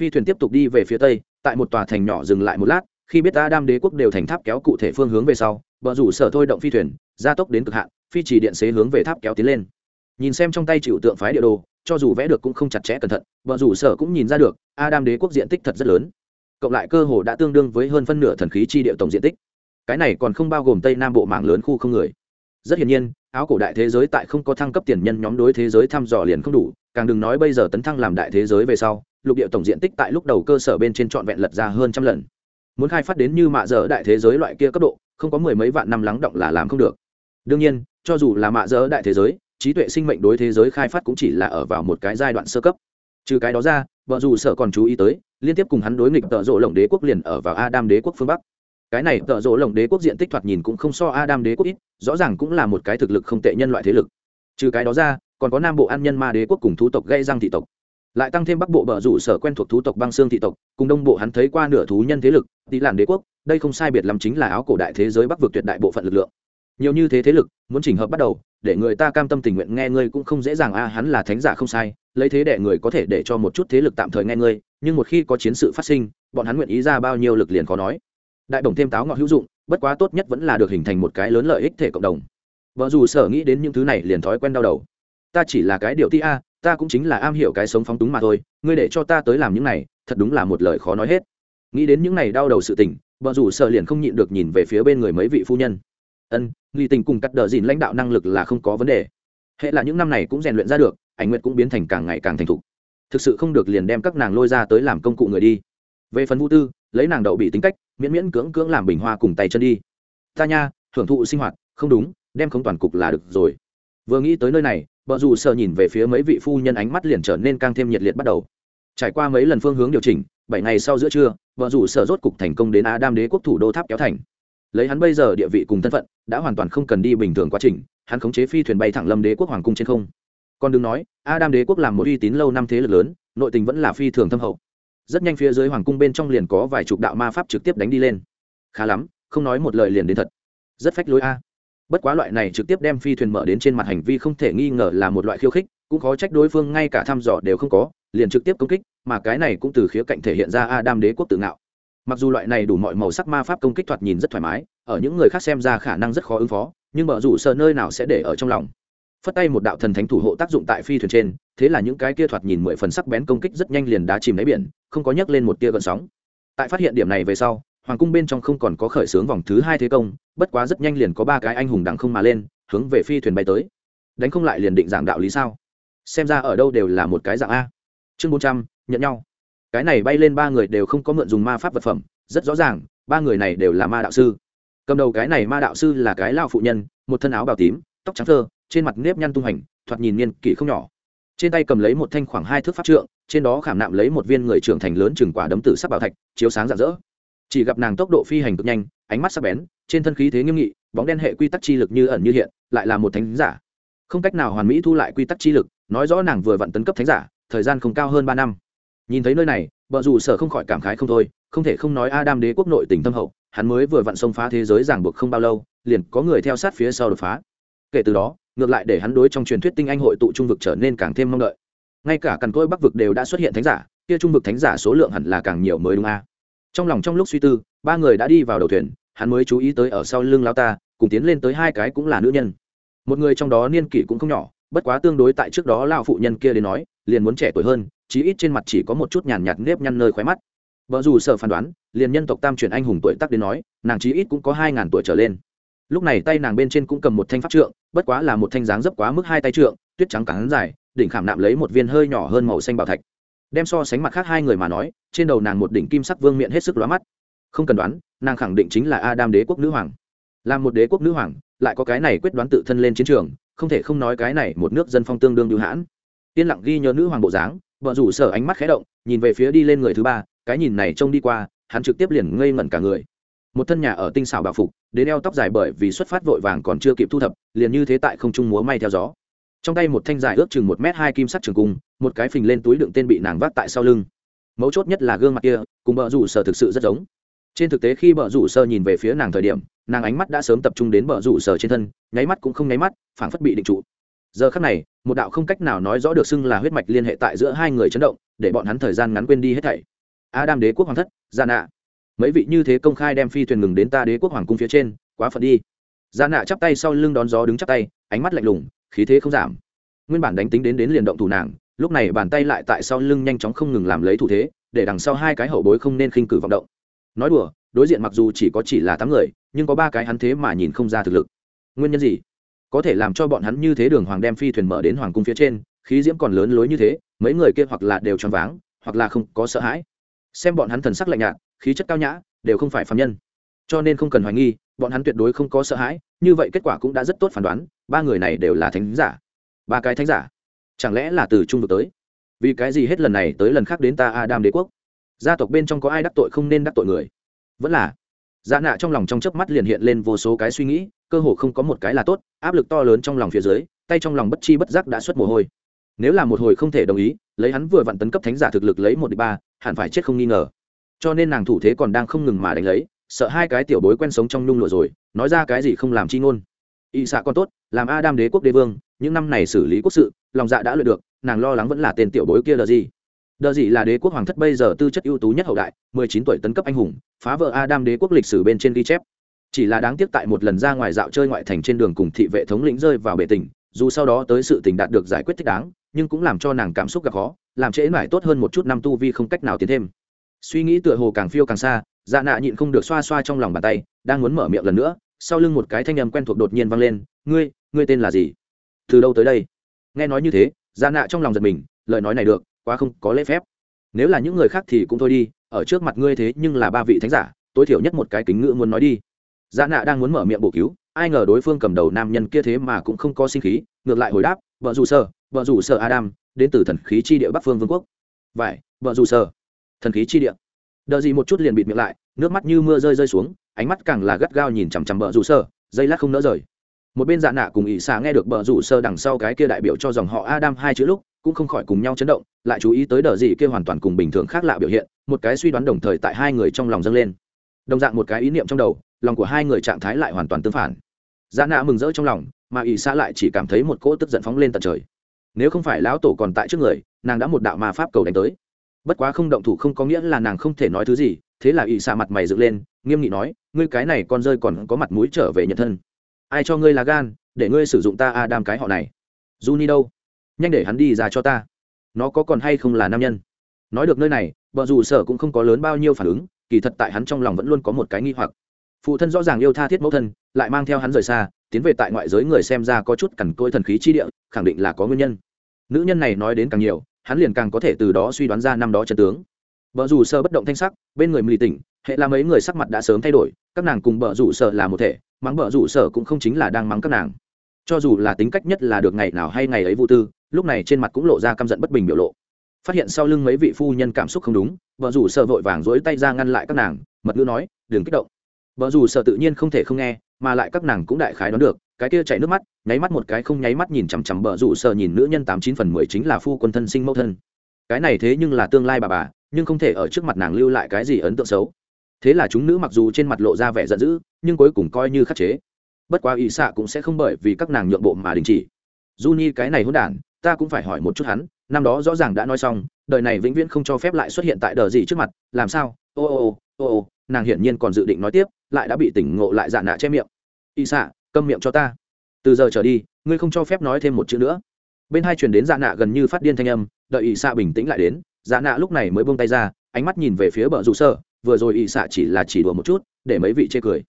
A: Phi thuyền tiếp tục đi về phía tây, tại một tòa thành nhỏ dừng lại một lát, khi biết adam đế quốc đều thành tháp kéo cụ thể phương hướng về sau vợ rủ sợ thôi động phi thuyền, gia tốc đến cực hạn, phi chỉ điện xế hướng về tháp kéo tiến lên. Nhìn xem trong tay chịu tượng phái địa đồ, cho dù vẽ được cũng không chặt chẽ cẩn thận vợ rủ sở cũng nhìn ra được, adam đế quốc diện tích thật rất lớn. Cộng lại cơ hồ đã tương đương với hơn phân nửa thần khí chi địa tổng diện tích cái này còn không bao gồm tây nam bộ mảng lớn khu không người. Rất hiển nhiên, áo cổ đại thế giới tại không có thăng cấp tiền nhân nhóm đối thế giới thăm dò liền không đủ, càng đừng nói bây giờ tấn thăng làm đại thế giới về sau, lục địa tổng diện tích tại lúc đầu cơ sở bên trên trọn vẹn lật ra hơn trăm lần. Muốn khai phát đến như mạ dở đại thế giới loại kia cấp độ, không có mười mấy vạn năm lắng động là làm không được. Đương nhiên, cho dù là mạ dở đại thế giới, trí tuệ sinh mệnh đối thế giới khai phát cũng chỉ là ở vào một cái giai đoạn sơ cấp. Trừ cái đó ra, vợ dù sợ còn chú ý tới, liên tiếp cùng hắn đối nghịch tợ rộ lồng đế quốc liền ở vào adam đế quốc phương bắc cái này tợ rỗ lồng đế quốc diện tích thoạt nhìn cũng không so adam đế quốc ít, rõ ràng cũng là một cái thực lực không tệ nhân loại thế lực. Trừ cái đó ra, còn có nam bộ an nhân ma đế quốc cùng thú tộc gây răng thị tộc. Lại tăng thêm bắc bộ bờ rủ sở quen thuộc thú tộc băng xương thị tộc, cùng đông bộ hắn thấy qua nửa thú nhân thế lực tỷ làn đế quốc, đây không sai biệt lắm chính là áo cổ đại thế giới bắc vực tuyệt đại bộ phận lực lượng. Nhiều như thế thế lực, muốn chỉnh hợp bắt đầu, để người ta cam tâm tình nguyện nghe ngươi cũng không dễ dàng a, hắn là thánh giả không sai, lấy thế để người có thể để cho một chút thế lực tạm thời nghe ngươi, nhưng một khi có chiến sự phát sinh, bọn hắn nguyện ý ra bao nhiêu lực liền khó nói đại đồng thêm táo ngọt hữu dụng, bất quá tốt nhất vẫn là được hình thành một cái lớn lợi ích thể cộng đồng. Vợ dù sở nghĩ đến những thứ này liền thói quen đau đầu. Ta chỉ là cái điều ti a, ta cũng chính là am hiểu cái sống phóng túng mà thôi, ngươi để cho ta tới làm những này, thật đúng là một lời khó nói hết. Nghĩ đến những này đau đầu sự tình, vợ dù sợ liền không nhịn được nhìn về phía bên người mấy vị phu nhân. Ân nghi tình cùng cắt đờ dìn lãnh đạo năng lực là không có vấn đề. Hệ là những năm này cũng rèn luyện ra được, ảnh nguyện cũng biến thành càng ngày càng thành thục. Thực sự không được liền đem các nàng lôi ra tới làm công cụ người đi về phần vũ tư, lấy nàng đậu bị tính cách, miễn miễn cưỡng cưỡng làm bình hoa cùng tay chân đi. Ta nha, hưởng thụ sinh hoạt, không đúng, đem không toàn cục là được rồi. Vừa nghĩ tới nơi này vợ dù sợ nhìn về phía mấy vị phu nhân ánh mắt liền trở nên càng thêm nhiệt liệt bắt đầu. Trải qua mấy lần phương hướng điều chỉnh, bảy ngày sau giữa trưa vợ dù sợ rốt cục thành công đến a đam đế quốc thủ đô tháp kéo thành. Lấy hắn bây giờ địa vị cùng thân phận, đã hoàn toàn không cần đi bình thường quá trình, hắn khống chế phi thuyền bay thẳng lâm đế quốc hoàng cung trên không. Còn đừng nói a đam đế quốc làm một uy tín lâu năm thế lực lớn, nội tình vẫn là phi thường thâm hậu rất nhanh phía dưới hoàng cung bên trong liền có vài chục đạo ma pháp trực tiếp đánh đi lên. Khá lắm, không nói một lời liền đến thật. Rất phách lối a. Bất quá loại này trực tiếp đem phi thuyền mở đến trên mặt hành vi không thể nghi ngờ là một loại khiêu khích, cũng khó trách đối phương ngay cả thăm dò đều không có, liền trực tiếp công kích, mà cái này cũng từ khía cạnh thể hiện ra a đam đế quốc tự ngạo. Mặc dù loại này đủ mọi màu sắc ma pháp công kích thoạt nhìn rất thoải mái, ở những người khác xem ra khả năng rất khó ứng phó, nhưng mở rủ sợ nơi nào sẽ để ở trong lòng phất tay một đạo thần thánh thủ hộ tác dụng tại phi thuyền trên, thế là những cái kia thoạt nhìn mười phần sắc bén công kích rất nhanh liền đá chìm đáy biển, không có nhấc lên một tia gợn sóng. Tại phát hiện điểm này về sau, hoàng cung bên trong không còn có khởi xướng vòng thứ hai thế công, bất quá rất nhanh liền có ba cái anh hùng đằng không mà lên, hướng về phi thuyền bay tới. Đánh không lại liền định dạng đạo lý sao? Xem ra ở đâu đều là một cái dạng a. Chương bốn trăm, nhận nhau. Cái này bay lên ba người đều không có mượn dùng ma pháp vật phẩm, rất rõ ràng, ba người này đều là ma đạo sư. Cầm đầu cái này ma đạo sư là cái lao phụ nhân, một thân áo bào tím, tóc trắng thơ trên mặt nếp nhăn tung hành thoạt nhìn niên kỷ không nhỏ. Trên tay cầm lấy một thanh khoảng hai thước pháp trượng, trên đó khảm nạm lấy một viên người trưởng thành lớn chừng quả đấm tử sắc bảo thạch, chiếu sáng rạng rỡ. Chỉ gặp nàng tốc độ phi hành cực nhanh, ánh mắt sắc bén, trên thân khí thế nghiêm nghị, bóng đen hệ quy tắc chi lực như ẩn như hiện, lại là một thánh giả. Không cách nào hoàn mỹ thu lại quy tắc chi lực, nói rõ nàng vừa vặn tấn cấp thánh giả, thời gian không cao hơn ba năm. Nhìn thấy nơi này vợ dù sở không khỏi cảm khái không thôi, không thể không nói adam đế quốc nội tình tâm hậu, hắn mới vừa vặn xông phá thế giới ràng buộc không bao lâu, liền có người theo sát phía sau đột phá. Kể từ đó ngược lại để hắn đối trong truyền thuyết tinh anh hội tụ trung vực trở nên càng thêm mong đợi. Ngay cả cằn côi bắc vực đều đã xuất hiện thánh giả, kia trung vực thánh giả số lượng hẳn là càng nhiều mới đúng a. Trong lòng trong lúc suy tư, ba người đã đi vào đầu thuyền, hắn mới chú ý tới ở sau lưng lao ta, cùng tiến lên tới hai cái cũng là nữ nhân. Một người trong đó niên kỷ cũng không nhỏ, bất quá tương đối tại trước đó lao phụ nhân kia đến nói, liền muốn trẻ tuổi hơn, chí ít trên mặt chỉ có một chút nhàn nhạt nếp nhăn nơi khóe mắt. Vợ dù sợ phán đoán, liền nhân tộc tam truyền anh hùng tuổi tắc đến nói, nàng chí ít cũng có hai ngàn tuổi trở lên. Lúc này tay nàng bên trên cũng cầm một thanh pháp trượng bất quá là một thanh dáng dấp quá mức hai tay trượng, tuyết trắng cắn dài, đỉnh khảm nạm lấy một viên hơi nhỏ hơn màu xanh bảo thạch. Đem so sánh mặt khác hai người mà nói, trên đầu nàng một đỉnh kim sắc vương miệng hết sức lóa mắt. Không cần đoán, nàng khẳng định chính là adam đế quốc nữ hoàng. Là một đế quốc nữ hoàng, lại có cái này quyết đoán tự thân lên chiến trường, không thể không nói cái này một nước dân phong tương đương đưu hãn. Yên lặng ghi nhớ nữ hoàng bộ dáng, vợ rủ sở ánh mắt khé động, nhìn về phía đi lên người thứ ba, cái nhìn này trông đi qua, hắn trực tiếp liền ngây ngẩn cả người một thân nhà ở tinh xảo bảo phục đến eo tóc dài bởi vì xuất phát vội vàng còn chưa kịp thu thập, liền như thế tại không trung múa may theo gió. Trong tay một thanh dài ước chừng một m hai kim sắt trường cung, một cái phình lên túi đựng tên bị nàng vác tại sau lưng. Mấu chốt nhất là gương mặt kia, cùng bờ rủ sở thực sự rất giống. Trên thực tế khi bờ rủ sở nhìn về phía nàng thời điểm, nàng ánh mắt đã sớm tập trung đến bờ rủ sở trên thân, nháy mắt cũng không nháy mắt, phảng phất bị định trụ. Giờ khắc này, một đạo không cách nào nói rõ được xưng là huyết mạch liên hệ tại giữa hai người chấn động, để bọn hắn thời gian ngắn quên đi hết thảy. Adam đế quốc hoàng thất gia nạ mấy vị như thế công khai đem phi thuyền ngừng đến ta đế quốc hoàng cung phía trên, quá phận đi. Gia nạ chắp tay sau lưng đón gió đứng chắp tay, ánh mắt lạnh lùng, khí thế không giảm. Nguyên bản đánh tính đến đến liền động thủ nàng, lúc này bàn tay lại tại sau lưng nhanh chóng không ngừng làm lấy thủ thế, để đằng sau hai cái hậu bối không nên khinh cử vọng động. Nói đùa, đối diện mặc dù chỉ có chỉ là tám người, nhưng có ba cái hắn thế mà nhìn không ra thực lực. Nguyên nhân gì? Có thể làm cho bọn hắn như thế đường hoàng đem phi thuyền mở đến hoàng cung phía trên, khí diễm còn lớn lối như thế, mấy người kia hoặc là đều tròn váng, hoặc là không có sợ hãi. Xem bọn hắn thần sắc lạnh nhạt khí chất cao nhã, đều không phải phạm nhân. Cho nên không cần hoài nghi, bọn hắn tuyệt đối không có sợ hãi, như vậy kết quả cũng đã rất tốt phán đoán, ba người này đều là thánh giả. Ba cái thánh giả? Chẳng lẽ là từ trung vực tới? Vì cái gì hết lần này tới lần khác đến ta adam đế quốc? Gia tộc bên trong có ai đắc tội không nên đắc tội người? Vẫn là. Dạ nạ trong lòng trong chớp mắt liền hiện lên vô số cái suy nghĩ, cơ hồ không có một cái là tốt, áp lực to lớn trong lòng phía dưới, tay trong lòng bất chi bất giác đã xuất mồ hôi. Nếu là một hồi không thể đồng ý, lấy hắn vừa vặn tấn cấp thánh giả thực lực lấy một địch ba, hẳn phải chết không nghi ngờ cho nên nàng thủ thế còn đang không ngừng mà đánh lấy, sợ hai cái tiểu bối quen sống trong nhung lụa rồi, nói ra cái gì không làm chi ngôn. Y xạ còn tốt, làm adam đế quốc đế vương, những năm này xử lý quốc sự, lòng dạ đã luyện được, nàng lo lắng vẫn là tên tiểu bối kia là gì. Đờ gì là đế quốc hoàng thất bây giờ tư chất ưu tú nhất hậu đại, mười chín tuổi tấn cấp anh hùng, phá vỡ adam đế quốc lịch sử bên trên ghi chép. Chỉ là đáng tiếc tại một lần ra ngoài dạo chơi ngoại thành trên đường cùng thị vệ thống lĩnh rơi vào bể tình, dù sau đó tới sự tình đạt được giải quyết thích đáng, nhưng cũng làm cho nàng cảm xúc gặp khó, làm trễ mãi tốt hơn một chút năm tu vi không cách nào tiến thêm suy nghĩ tựa hồ càng phiêu càng xa dạ nạ nhịn không được xoa xoa trong lòng bàn tay, đang muốn mở miệng lần nữa, sau lưng một cái thanh âm quen thuộc đột nhiên vang lên, ngươi ngươi tên là gì? Từ đâu tới đây? Nghe nói như thế dạ nạ trong lòng giật mình, lời nói này được, quá không có lễ phép. Nếu là những người khác thì cũng thôi đi, ở trước mặt ngươi thế nhưng là ba vị thánh giả, tối thiểu nhất một cái kính ngữ muốn nói đi. Dạ nạ đang muốn mở miệng bổ cứu, ai ngờ đối phương cầm đầu nam nhân kia thế mà cũng không có sinh khí, ngược lại hồi đáp vợ dù sợ vợ dù sợ adam, đến từ thần khí chi địa bắc phương vương quốc. Vải vợ dù sợ thần khí chi địa. Đợi gì một chút liền bịt miệng lại, nước mắt như mưa rơi rơi xuống, ánh mắt càng là gắt gao nhìn chằm chằm bờ rủ sơ dây lát không nỡ rời. Một bên dạ nạ cùng ỷ xà nghe được bờ rủ sơ đằng sau cái kia đại biểu cho dòng họ adam hai chữ lúc, cũng không khỏi cùng nhau chấn động, lại chú ý tới đờ gì kia hoàn toàn cùng bình thường khác lạ biểu hiện, một cái suy đoán đồng thời tại hai người trong lòng dâng lên. Đồng dạng một cái ý niệm trong đầu, lòng của hai người trạng thái lại hoàn toàn tương phản. Dạ nạ mừng rỡ trong lòng, mà ỷ xà lại chỉ cảm thấy một cỗ tức giận phóng lên tận trời. Nếu không phải lão tổ còn tại trước người, nàng đã một đạo ma pháp cầu đánh tới bất quá không động thủ không có nghĩa là nàng không thể nói thứ gì, thế là ỵ xạ mặt mày dựng lên, nghiêm nghị nói, ngươi cái này con rơi còn có mặt mũi trở về nhận thân. Ai cho ngươi là gan, để ngươi sử dụng ta a đam cái họ này. Du ni đâu? Nhanh để hắn đi ra cho ta. Nó có còn hay không là nam nhân? Nói được nơi này, vợ dù sở cũng không có lớn bao nhiêu phản ứng, kỳ thật tại hắn trong lòng vẫn luôn có một cái nghi hoặc. Phụ thân rõ ràng yêu tha thiết mẫu thân, lại mang theo hắn rời xa, tiến về tại ngoại giới người xem ra có chút cằn côi thần khí chi địa, khẳng định là có nguyên nhân. Nữ nhân này nói đến càng nhiều hắn liền càng có thể từ đó suy đoán ra năm đó chân tướng. Vợ rủ sơ bất động thanh sắc, bên người mì tỉnh, hệ là mấy người sắc mặt đã sớm thay đổi, các nàng cùng vợ rủ sợ là một thể, mắng vợ rủ sợ cũng không chính là đang mắng các nàng. Cho dù là tính cách nhất là được ngày nào hay ngày ấy vô tư, lúc này trên mặt cũng lộ ra căm giận bất bình biểu lộ. Phát hiện sau lưng mấy vị phu nhân cảm xúc không đúng vợ rủ sợ vội vàng dối tay ra ngăn lại các nàng, mật ngữ nói, đừng kích động. Vợ rủ sợ tự nhiên không thể không nghe, mà lại các nàng cũng đại khái đoán được cái kia chảy nước mắt, nháy mắt một cái không nháy mắt nhìn chằm chằm bờ rủ sợ nhìn nữ nhân tám chín phần mười chính là phu quân thân sinh mẫu thân. Cái này thế nhưng là tương lai bà bà, nhưng không thể ở trước mặt nàng lưu lại cái gì ấn tượng xấu. Thế là chúng nữ mặc dù trên mặt lộ ra vẻ giận dữ, nhưng cuối cùng coi như khắc chế. Bất quá ỵ xạ cũng sẽ không bởi vì các nàng nhượng bộ mà đình chỉ. Du nhi cái này hôn đản, ta cũng phải hỏi một chút hắn, năm đó rõ ràng đã nói xong, đời này vĩnh viễn không cho phép lại xuất hiện tại đờ gì trước mặt, làm sao? Ô ô ô ô nàng hiển nhiên còn dự định nói tiếp, lại đã bị tỉnh ngộ lại dạ nạ che miệng. Y xạ câm miệng cho ta. Từ giờ trở đi, ngươi không cho phép nói thêm một chữ nữa. Bên hai chuyển đến dạ nạ gần như phát điên thanh âm, đợi y xạ bình tĩnh lại đến dạ nạ lúc này mới buông tay ra, ánh mắt nhìn về phía bờ rủ sơ, vừa rồi y xạ chỉ là chỉ đùa một chút, để mấy vị chê cười.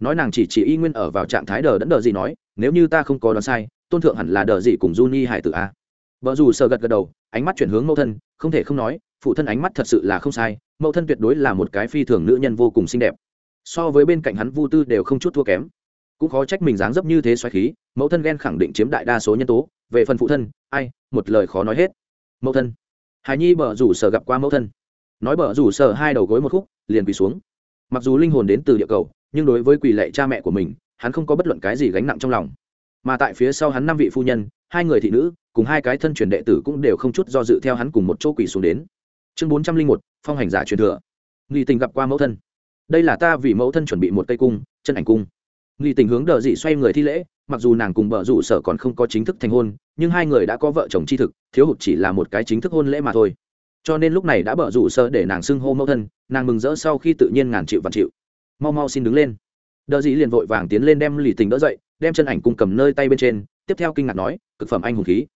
A: Nói nàng chỉ chỉ y nguyên ở vào trạng thái đờ đẫn đờ gì nói, nếu như ta không có đoán sai, tôn thượng hẳn là đờ gì cùng Juni hải tử a. Vợ dù sợ gật gật đầu, ánh mắt chuyển hướng mẫu thân, không thể không nói, phụ thân ánh mắt thật sự là không sai, mẫu thân tuyệt đối là một cái phi thường nữ nhân vô cùng xinh đẹp. So với bên cạnh hắn vu tư đều không chút thua kém cũng khó trách mình dáng dấp như thế xoáy khí, mẫu thân ghen khẳng định chiếm đại đa số nhân tố, về phần phụ thân, ai, một lời khó nói hết. Mẫu thân. Hài nhi bờ rủ sở gặp qua mẫu thân. Nói bờ rủ sở hai đầu gối một khúc, liền quỳ xuống. Mặc dù linh hồn đến từ địa cầu, nhưng đối với quỳ lệ cha mẹ của mình, hắn không có bất luận cái gì gánh nặng trong lòng. Mà tại phía sau hắn năm vị phu nhân, hai người thị nữ, cùng hai cái thân truyền đệ tử cũng đều không chút do dự theo hắn cùng một chỗ quỳ xuống đến. Chương bốn trăm linh một, phong hành giả truyền thừa. Nghi tình gặp qua mẫu thân. Đây là ta vì mẫu thân chuẩn bị một cây cung, chân ảnh cung nghi tình hướng đờ dị xoay người thi lễ, mặc dù nàng cùng bờ rủ sở còn không có chính thức thành hôn, nhưng hai người đã có vợ chồng tri thực, thiếu hụt chỉ là một cái chính thức hôn lễ mà thôi. Cho nên lúc này đã bờ rủ sở để nàng xưng hô mẫu thân, nàng mừng rỡ sau khi tự nhiên ngàn chịu và chịu. Mau mau xin đứng lên. Đờ dị liền vội vàng tiến lên đem lì tình đỡ dậy, đem chân ảnh cung cầm nơi tay bên trên, tiếp theo kinh ngạc nói, cực phẩm anh hùng khí.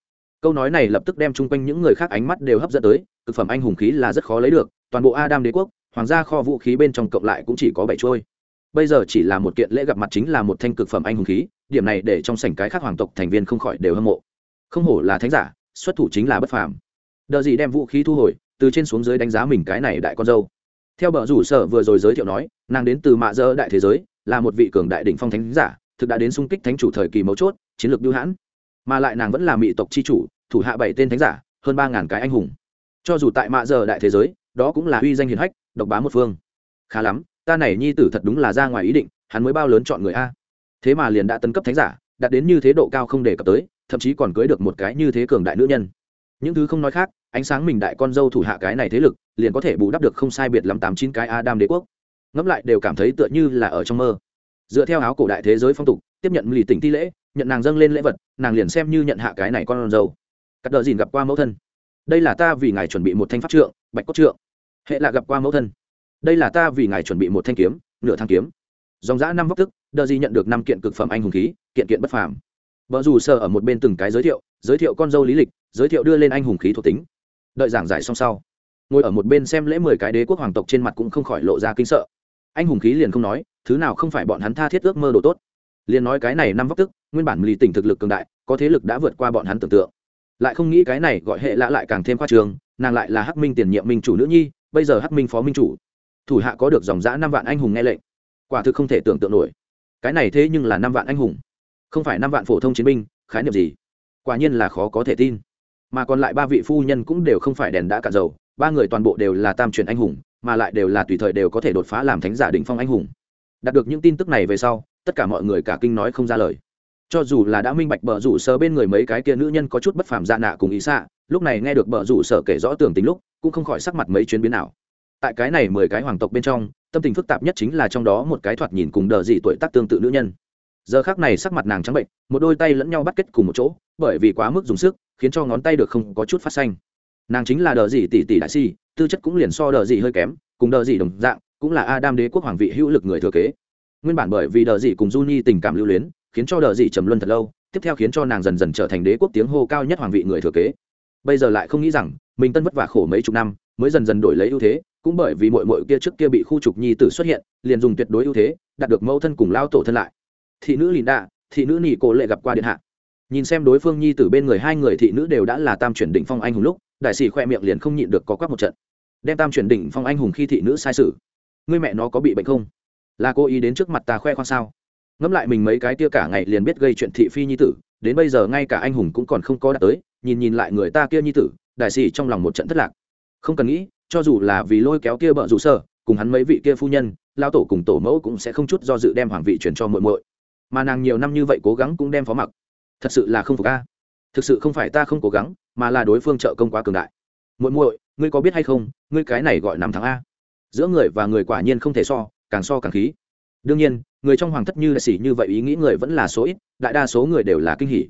A: Câu nói này lập tức đem chung quanh những người khác ánh mắt đều hấp dẫn tới, cực phẩm anh hùng khí là rất khó lấy được, toàn bộ adam đế quốc, hoàng gia kho vũ khí bên trong cộng lại cũng chỉ có bảy trôi bây giờ chỉ là một kiện lễ gặp mặt chính là một thanh cực phẩm anh hùng khí, điểm này để trong sảnh cái khác hoàng tộc thành viên không khỏi đều hâm mộ. Không hổ là thánh giả, xuất thủ chính là bất phàm. Đợi gì đem vũ khí thu hồi, từ trên xuống dưới đánh giá mình cái này đại con dâu. Theo bờ rủ sở vừa rồi giới thiệu nói, nàng đến từ mạ dơ đại thế giới, là một vị cường đại đỉnh phong thánh giả, thực đã đến xung kích thánh chủ thời kỳ mấu chốt, chiến lược biêu hãn. Mà lại nàng vẫn là mỹ tộc c h i chủ, thủ hạ bảy tên thánh giả, hơn ba ngàn cái anh hùng. Cho dù tại mạ giờ đại thế giới, đó cũng là uy danh hiền hách, độc bá một phương. Khá lắm ta này nhi tử thật đúng là ra ngoài ý định, hắn mới bao lớn chọn người a. Thế mà liền đã tấn cấp thánh giả, đạt đến như thế độ cao không đề cập tới, thậm chí còn cưới được một cái như thế cường đại nữ nhân. Những thứ không nói khác, ánh sáng mình đại con dâu thủ hạ cái này thế lực, liền có thể bù đắp được không sai biệt lắm tám chín cái adam đế quốc. Ngẫm lại đều cảm thấy tựa như là ở trong mơ. Dựa theo áo cổ đại thế giới phong tục, tiếp nhận lì tỉnh ti lễ, nhận nàng dâng lên lễ vật, nàng liền xem như nhận hạ cái này con dâu. Cắt đờ dìn gặp qua mẫu thân. Đây là ta vì ngài chuẩn bị một thanh pháp trượng, bạch cốt trượng. Hệ là gặp qua mẫu thân đây là ta vì ngài chuẩn bị một thanh kiếm, nửa thang kiếm. Dòng giã năm vóc tức, đờ gì nhận được năm kiện cực phẩm anh hùng khí, kiện kiện bất phàm. Vợ dù sợ ở một bên từng cái giới thiệu giới thiệu con dâu lý lịch, giới thiệu đưa lên anh hùng khí thuộc tính. Đợi giảng giải xong sau, ngồi ở một bên xem lễ mười cái đế quốc hoàng tộc trên mặt cũng không khỏi lộ ra kinh sợ. Anh hùng khí liền không nói, thứ nào không phải bọn hắn tha thiết ước mơ đồ tốt. Liền nói cái này năm vóc tức, nguyên bản lì tỉnh thực lực cường đại, có thế lực đã vượt qua bọn hắn tưởng tượng. Lại không nghĩ cái này gọi hệ lạ lại càng thêm khoa trường, nàng lại là hắc minh tiền nhiệm minh chủ nữ nhi, bây giờ hắc minh phó minh chủ thủ hạ có được dòng giã năm vạn anh hùng nghe lệnh. Quả thực không thể tưởng tượng nổi. Cái này thế nhưng là năm vạn anh hùng. Không phải năm vạn phổ thông chiến binh, khái niệm gì? Quả nhiên là khó có thể tin. Mà còn lại ba vị phu nhân cũng đều không phải đèn đã cạn dầu, ba người toàn bộ đều là tam truyền anh hùng, mà lại đều là tùy thời đều có thể đột phá làm thánh giả đỉnh phong anh hùng. Đạt được những tin tức này về sau, tất cả mọi người cả kinh nói không ra lời. Cho dù là đã minh bạch bờ rủ sở bên người mấy cái kia nữ nhân có chút bất phàm dạ nạ cùng ý xạ, lúc này nghe được bờ rủ sở kể rõ tường tính lúc, cũng không khỏi sắc mặt mấy chuyến biến nào tại cái này mười cái hoàng tộc bên trong, tâm tình phức tạp nhất chính là trong đó một cái thoạt nhìn cùng đờ dị tuổi tác tương tự nữ nhân. Giờ khác này sắc mặt nàng trắng bệnh, một đôi tay lẫn nhau bắt kết cùng một chỗ, bởi vì quá mức dùng sức, khiến cho ngón tay được không có chút phát xanh. Nàng chính là đờ dị tỷ tỷ đại si, tư chất cũng liền so đờ dị hơi kém, cùng đờ dị đồng dạng, cũng là adam đế quốc hoàng vị hữu lực người thừa kế. Nguyên bản bởi vì đờ dị cùng Juni tình cảm lưu luyến, khiến cho đờ dị trầm luân thật lâu, tiếp theo khiến cho nàng dần dần trở thành đế quốc tiếng hô cao nhất hoàng vị người thừa kế. Bây giờ lại không nghĩ rằng, mình tân vất vả khổ mấy chục năm, mới dần dần đổi lấy ưu thế cũng bởi vì mội mội kia trước kia bị khu trục nhi tử xuất hiện, liền dùng tuyệt đối ưu thế, đạt được mẫu thân cùng lao tổ thân lại. Thị nữ lìn đạ, thị nữ nị cổ lệ gặp qua điện hạ. Nhìn xem đối phương nhi tử bên người hai người thị nữ đều đã là tam chuyển đỉnh phong anh hùng lúc, đại sĩ khoe miệng liền không nhịn được có quắc một trận. Đem tam chuyển đỉnh phong anh hùng khi thị nữ sai sự người mẹ nó có bị bệnh không? Là cô ý đến trước mặt ta khoe khoang sao? Ngẫm lại mình mấy cái kia cả ngày liền biết gây chuyện thị phi nhi tử, đến bây giờ ngay cả anh hùng cũng còn không có đạt tới, nhìn nhìn lại người ta kia nhi tử, đại sĩ trong lòng một trận thất lạc. Không cần nghĩ cho dù là vì lôi kéo kia bợ rủ sở, cùng hắn mấy vị kia phu nhân lao tổ cùng tổ mẫu cũng sẽ không chút do dự đem hoàng vị chuyển cho muội muội. Mà nàng nhiều năm như vậy cố gắng cũng đem phó mặc. Thật sự là không phục a. Thực sự không phải ta không cố gắng mà là đối phương trợ công quá cường đại. Muội muội ngươi có biết hay không ngươi cái này gọi nằm thắng a. Giữa người và người quả nhiên không thể so càng so càng khí. Đương nhiên người trong hoàng thất như là sĩ như vậy ý nghĩ người vẫn là số ít đại đa số người đều là kinh hỉ.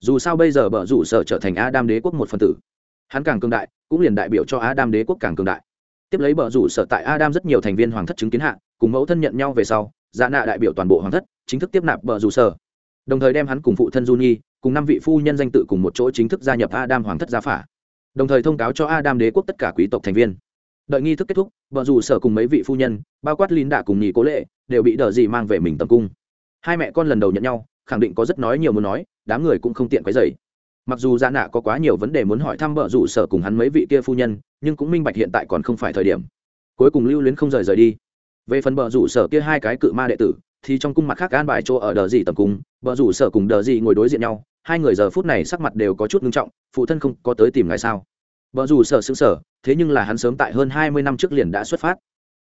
A: Dù sao bây giờ bợ rủ sở trở thành a đam đế quốc một phần tử hắn càng cường đại cũng liền đại biểu cho adam đế quốc càng cường đại tiếp lấy bờ rủ sở tại adam rất nhiều thành viên hoàng thất chứng kiến hạ cùng mẫu thân nhận nhau về sau dạ nạ đại biểu toàn bộ hoàng thất chính thức tiếp nạp bờ rủ sở đồng thời đem hắn cùng phụ thân Juni, cùng năm vị phu nhân danh tự cùng một chỗ chính thức gia nhập Adam hoàng thất gia phả. Đồng thời thông cáo cho Adam đế quốc tất cả quý tộc thành viên. Đợi nghi thức kết thúc, vợ dù sở cùng mấy vị phu nhân, bao quát Lín đã cùng nhị cố lệ, đều bị đỡ gì mang về mình tầm cung. Hai mẹ con lần đầu nhận nhau, khẳng định có rất nói nhiều muốn nói, đám người cũng không tiện quấy rầy mặc dù dạ nạ có quá nhiều vấn đề muốn hỏi thăm vợ rủ sở cùng hắn mấy vị kia phu nhân, nhưng cũng minh bạch hiện tại còn không phải thời điểm. Cuối cùng lưu luyến không rời rời đi. Về phần vợ rủ sở kia hai cái cự ma đệ tử, thì trong cung mặt khác an bài chỗ ở đờ gì tầm cung vợ rủ sở cùng đờ gì ngồi đối diện nhau, hai người giờ phút này sắc mặt đều có chút ngưng trọng, phụ thân không có tới tìm ngài sao? Vợ rủ sở xứng sở thế nhưng là hắn sớm tại hơn hai mươi năm trước liền đã xuất phát.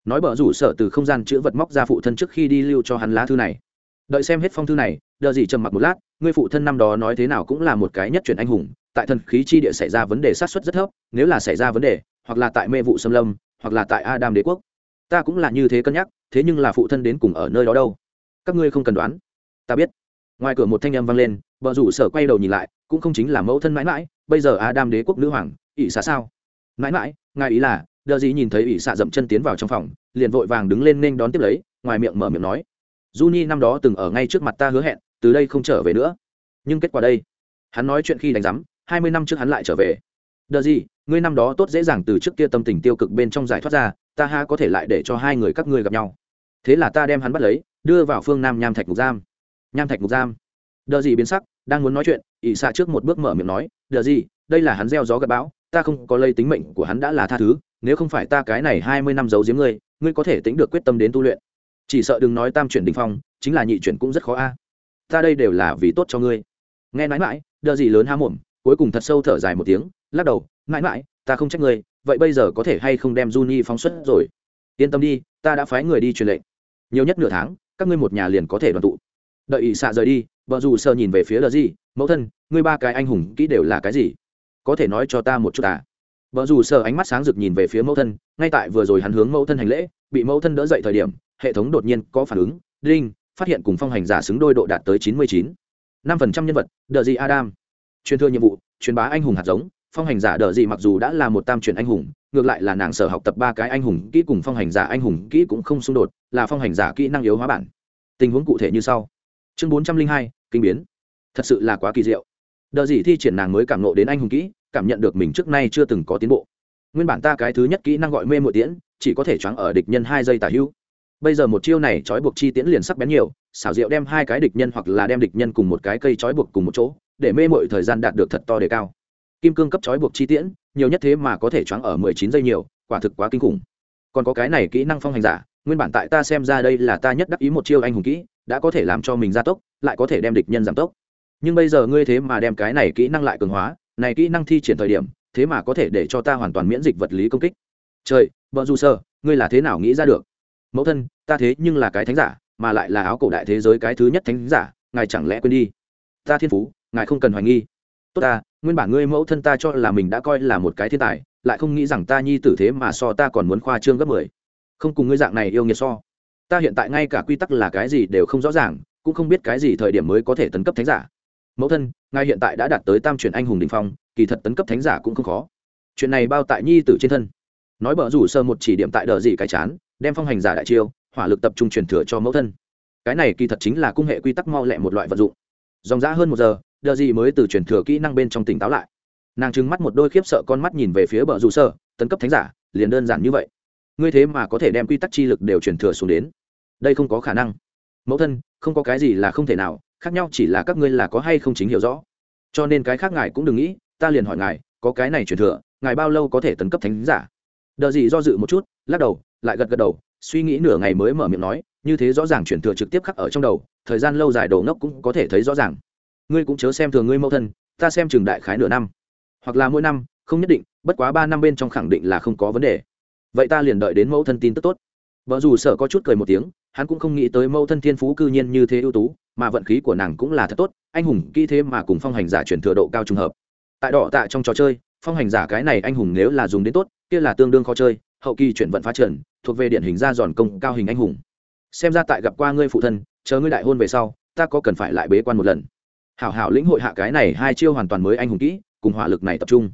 A: Nói vợ rủ sở từ không gian chữ vật móc ra phụ thân trước khi đi lưu cho hắn lá thư này đợi xem hết phong thư này, đờ gì trầm mặc một lát, ngươi phụ thân năm đó nói thế nào cũng là một cái nhất chuyển anh hùng, tại thần khí chi địa xảy ra vấn đề sát xuất rất thấp, nếu là xảy ra vấn đề, hoặc là tại mê vụ xâm lâm, hoặc là tại adam đế quốc. Ta cũng là như thế cân nhắc, thế nhưng là phụ thân đến cùng ở nơi đó đâu? Các ngươi không cần đoán. Ta biết. Ngoài cửa một thanh âm vang lên vợ rủ sở quay đầu nhìn lại, cũng không chính là mẫu thân mãi mãi, bây giờ adam đế quốc nữ hoàng, ỷ xạ sao? Mãi mãi, ngài ý là, đờ gì nhìn thấy ỷ xạ dậm chân tiến vào trong phòng, liền vội vàng đứng lên nên đón tiếp lấy, ngoài miệng mở miệng nói Juni năm đó từng ở ngay trước mặt ta hứa hẹn, từ đây không trở về nữa. Nhưng kết quả đây, hắn nói chuyện khi đánh giám, hai mươi năm trước hắn lại trở về. Đờ gì, ngươi năm đó tốt dễ dàng từ trước kia tâm tình tiêu cực bên trong giải thoát ra, ta ha có thể lại để cho hai người các ngươi gặp nhau. Thế là ta đem hắn bắt lấy, đưa vào phương Nam Nham Thạch ngục giam. Nham Thạch ngục giam. Đờ gì biến sắc, đang muốn nói chuyện, ỷ xạ trước một bước mở miệng nói, "Đờ gì, đây là hắn gieo gió gặt bão, ta không có lây tính mệnh của hắn đã là tha thứ, nếu không phải ta cái này hai mươi năm giấu giếm ngươi, ngươi có thể tính được quyết tâm đến tu luyện chỉ sợ đừng nói tam chuyển đình phong, chính là nhị chuyển cũng rất khó a. Ta đây đều là vì tốt cho ngươi. Nghe nói mãi, đờ gì lớn há mồm, cuối cùng thật sâu thở dài một tiếng, lắc đầu, mãi mãi, ta không trách ngươi, vậy bây giờ có thể hay không đem Juni phóng xuất rồi? Yên tâm đi, ta đã phái người đi truyền lệnh. Nhiều nhất nửa tháng, các ngươi một nhà liền có thể đoàn tụ. Đợi ỷ xạ rời đi, vợ dù sơ nhìn về phía Đờ gì mẫu thân, ngươi ba cái anh hùng kỹ đều là cái gì? Có thể nói cho ta một chút à? Vợ dù sơ ánh mắt sáng rực nhìn về phía mẫu thân, ngay tại vừa rồi hắn hướng mẫu thân hành lễ, bị mẫu thân đỡ dậy thời điểm hệ thống đột nhiên có phản ứng, đinh, phát hiện cùng phong hành giả xứng đôi độ đạt tới chín mươi chín. năm phần trăm nhân vật, đờ gì adam. Truyền thừa nhiệm vụ, truyền bá anh hùng hạt giống, phong hành giả đờ gì mặc dù đã là một tam truyền anh hùng, ngược lại là nàng sở học tập ba cái anh hùng kỹ cùng phong hành giả anh hùng kỹ cũng không xung đột, là phong hành giả kỹ năng yếu hóa bản. Tình huống cụ thể như sau. Chương bốn trăm linh hai, kinh biến. Thật sự là quá kỳ diệu. Đờ gì thi triển nàng mới cảm nộ đến anh hùng kỹ, cảm nhận được mình trước nay chưa từng có tiến bộ. Nguyên bản ta cái thứ nhất kỹ năng gọi mê mội tiễn, chỉ có thể choáng ở địch nhân hai giây tả hữu bây giờ một chiêu này trói buộc chi tiễn liền sắc bén nhiều, xảo diệu đem hai cái địch nhân hoặc là đem địch nhân cùng một cái cây trói buộc cùng một chỗ, để mê mội thời gian đạt được thật to đề cao. Kim cương cấp trói buộc chi tiễn, nhiều nhất thế mà có thể choáng ở mười chín giây nhiều, quả thực quá kinh khủng. Còn có cái này kỹ năng phong hành giả, nguyên bản tại ta xem ra đây là ta nhất đắc ý một chiêu anh hùng kỹ, đã có thể làm cho mình gia tốc, lại có thể đem địch nhân giảm tốc. Nhưng bây giờ ngươi thế mà đem cái này kỹ năng lại cường hóa, này kỹ năng thi triển thời điểm, thế mà có thể để cho ta hoàn toàn miễn dịch vật lý công kích. Trời vợ du sơ, ngươi là thế nào nghĩ ra được? Mẫu thân, ta thế nhưng là cái thánh giả, mà lại là áo cổ đại thế giới cái thứ nhất thánh giả, ngài chẳng lẽ quên đi? Ta thiên phú, ngài không cần hoài nghi. Tốt ta, nguyên bản ngươi mẫu thân ta cho là mình đã coi là một cái thiên tài, lại không nghĩ rằng ta nhi tử thế mà so ta còn muốn khoa trương gấp mười. Không cùng ngươi dạng này yêu nghiệt so. Ta hiện tại ngay cả quy tắc là cái gì đều không rõ ràng, cũng không biết cái gì thời điểm mới có thể tấn cấp thánh giả. Mẫu thân, ngài hiện tại đã đạt tới tam truyền anh hùng đình phong, kỳ thật tấn cấp thánh giả cũng không khó. Chuyện này bao tại nhi tử trên thân nói bờ rủ sơ một chỉ điểm tại đờ gì cái chán, đem phong hành giả đại chiêu, hỏa lực tập trung truyền thừa cho mẫu thân. Cái này kỳ thật chính là cung hệ quy tắc mau lẹ một loại vật dụng. Dòng ra hơn một giờ, đờ gì mới từ truyền thừa kỹ năng bên trong tỉnh táo lại. Nàng trừng mắt một đôi khiếp sợ con mắt nhìn về phía bờ rủ sơ, tấn cấp thánh giả, liền đơn giản như vậy. Ngươi thế mà có thể đem quy tắc chi lực đều truyền thừa xuống đến. Đây không có khả năng. Mẫu thân, không có cái gì là không thể nào, khác nhau chỉ là các ngươi là có hay không chính hiểu rõ. Cho nên cái khác ngài cũng đừng nghĩ, ta liền hỏi ngài, có cái này truyền thừa, ngài bao lâu có thể tấn cấp thánh giả? Đợi gì do dự một chút, lắc đầu, lại gật gật đầu, suy nghĩ nửa ngày mới mở miệng nói, như thế rõ ràng chuyển thừa trực tiếp khắc ở trong đầu, thời gian lâu dài đồ ngốc cũng có thể thấy rõ ràng. Ngươi cũng chớ xem thường ngươi mẫu thân, ta xem trường đại khái nửa năm, hoặc là mỗi năm, không nhất định, bất quá ba năm bên trong khẳng định là không có vấn đề. Vậy ta liền đợi đến mẫu thân tin tức tốt. Vợ dù sợ có chút cười một tiếng, hắn cũng không nghĩ tới mẫu thân thiên phú cư nhiên như thế ưu tú, mà vận khí của nàng cũng là thật tốt, anh hùng kỹ thế mà cùng phong hành giả chuyển thừa độ cao trùng hợp. Tại đỏ tạ trong trò chơi phong hành giả cái này anh hùng nếu là dùng đến tốt, kia là tương đương khó chơi, hậu kỳ chuyển vận phá trần, thuộc về điển hình ra giòn công cao hình anh hùng. Xem ra tại gặp qua ngươi phụ thân, chờ ngươi đại hôn về sau, ta có cần phải lại bế quan một lần. Hảo hảo lĩnh hội hạ cái này hai chiêu hoàn toàn mới anh hùng kỹ, cùng hỏa lực này tập trung.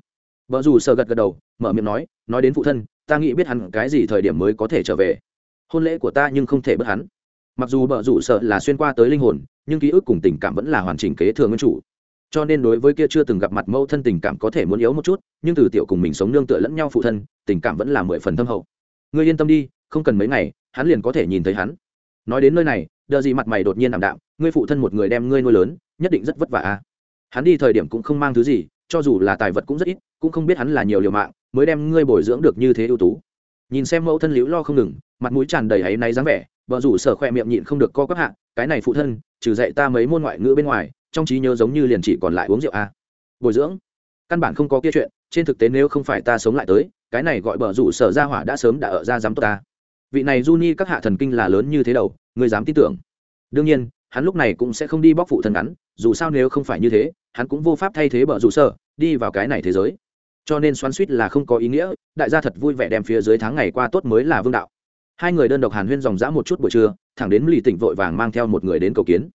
A: Vợ dù sợ gật gật đầu, mở miệng nói nói đến phụ thân, ta nghĩ biết hắn cái gì thời điểm mới có thể trở về. Hôn lễ của ta nhưng không thể bất hắn. Mặc dù bờ rủ sợ là xuyên qua tới linh hồn, nhưng ký ức cùng tình cảm vẫn là hoàn chỉnh kế thừa nguyên chủ cho nên đối với kia chưa từng gặp mặt mẫu thân tình cảm có thể muốn yếu một chút, nhưng từ tiểu cùng mình sống nương tựa lẫn nhau phụ thân, tình cảm vẫn là mười phần thâm hậu. Ngươi yên tâm đi, không cần mấy ngày, hắn liền có thể nhìn thấy hắn. Nói đến nơi này, đờ gì mặt mày đột nhiên ảm đạm, ngươi phụ thân một người đem ngươi nuôi lớn, nhất định rất vất vả à. hắn đi thời điểm cũng không mang thứ gì, cho dù là tài vật cũng rất ít, cũng không biết hắn là nhiều liều mạng, mới đem ngươi bồi dưỡng được như thế ưu tú. Nhìn xem mẫu thân liễu lo không ngừng, mặt mũi tràn đầy áy náy dáng vẻ, vợ rủ sở khoe miệng nhịn không được co quắp hạ, cái này phụ thân, trừ dạy ta mấy môn ngoại ngữ bên ngoài trong trí nhớ giống như liền chỉ còn lại uống rượu a à. bồi dưỡng. Căn bản không có kia chuyện, trên thực tế nếu không phải ta sống lại tới, cái này gọi bờ rủ sở ra hỏa đã sớm đã ở ra dám tốt ta. Vị này Juni các hạ thần kinh là lớn như thế đầu người dám tin tưởng. Đương nhiên, hắn lúc này cũng sẽ không đi bóc phụ thần ngắn dù sao nếu không phải như thế, hắn cũng vô pháp thay thế bờ rủ sở, đi vào cái này thế giới. Cho nên xoắn suýt là không có ý nghĩa, đại gia thật vui vẻ đem phía dưới tháng ngày qua tốt mới là vương đạo. Hai người đơn độc hàn huyên dòng dã một chút buổi trưa, thẳng đến lì tỉnh vội vàng mang theo một người đến cầu kiến.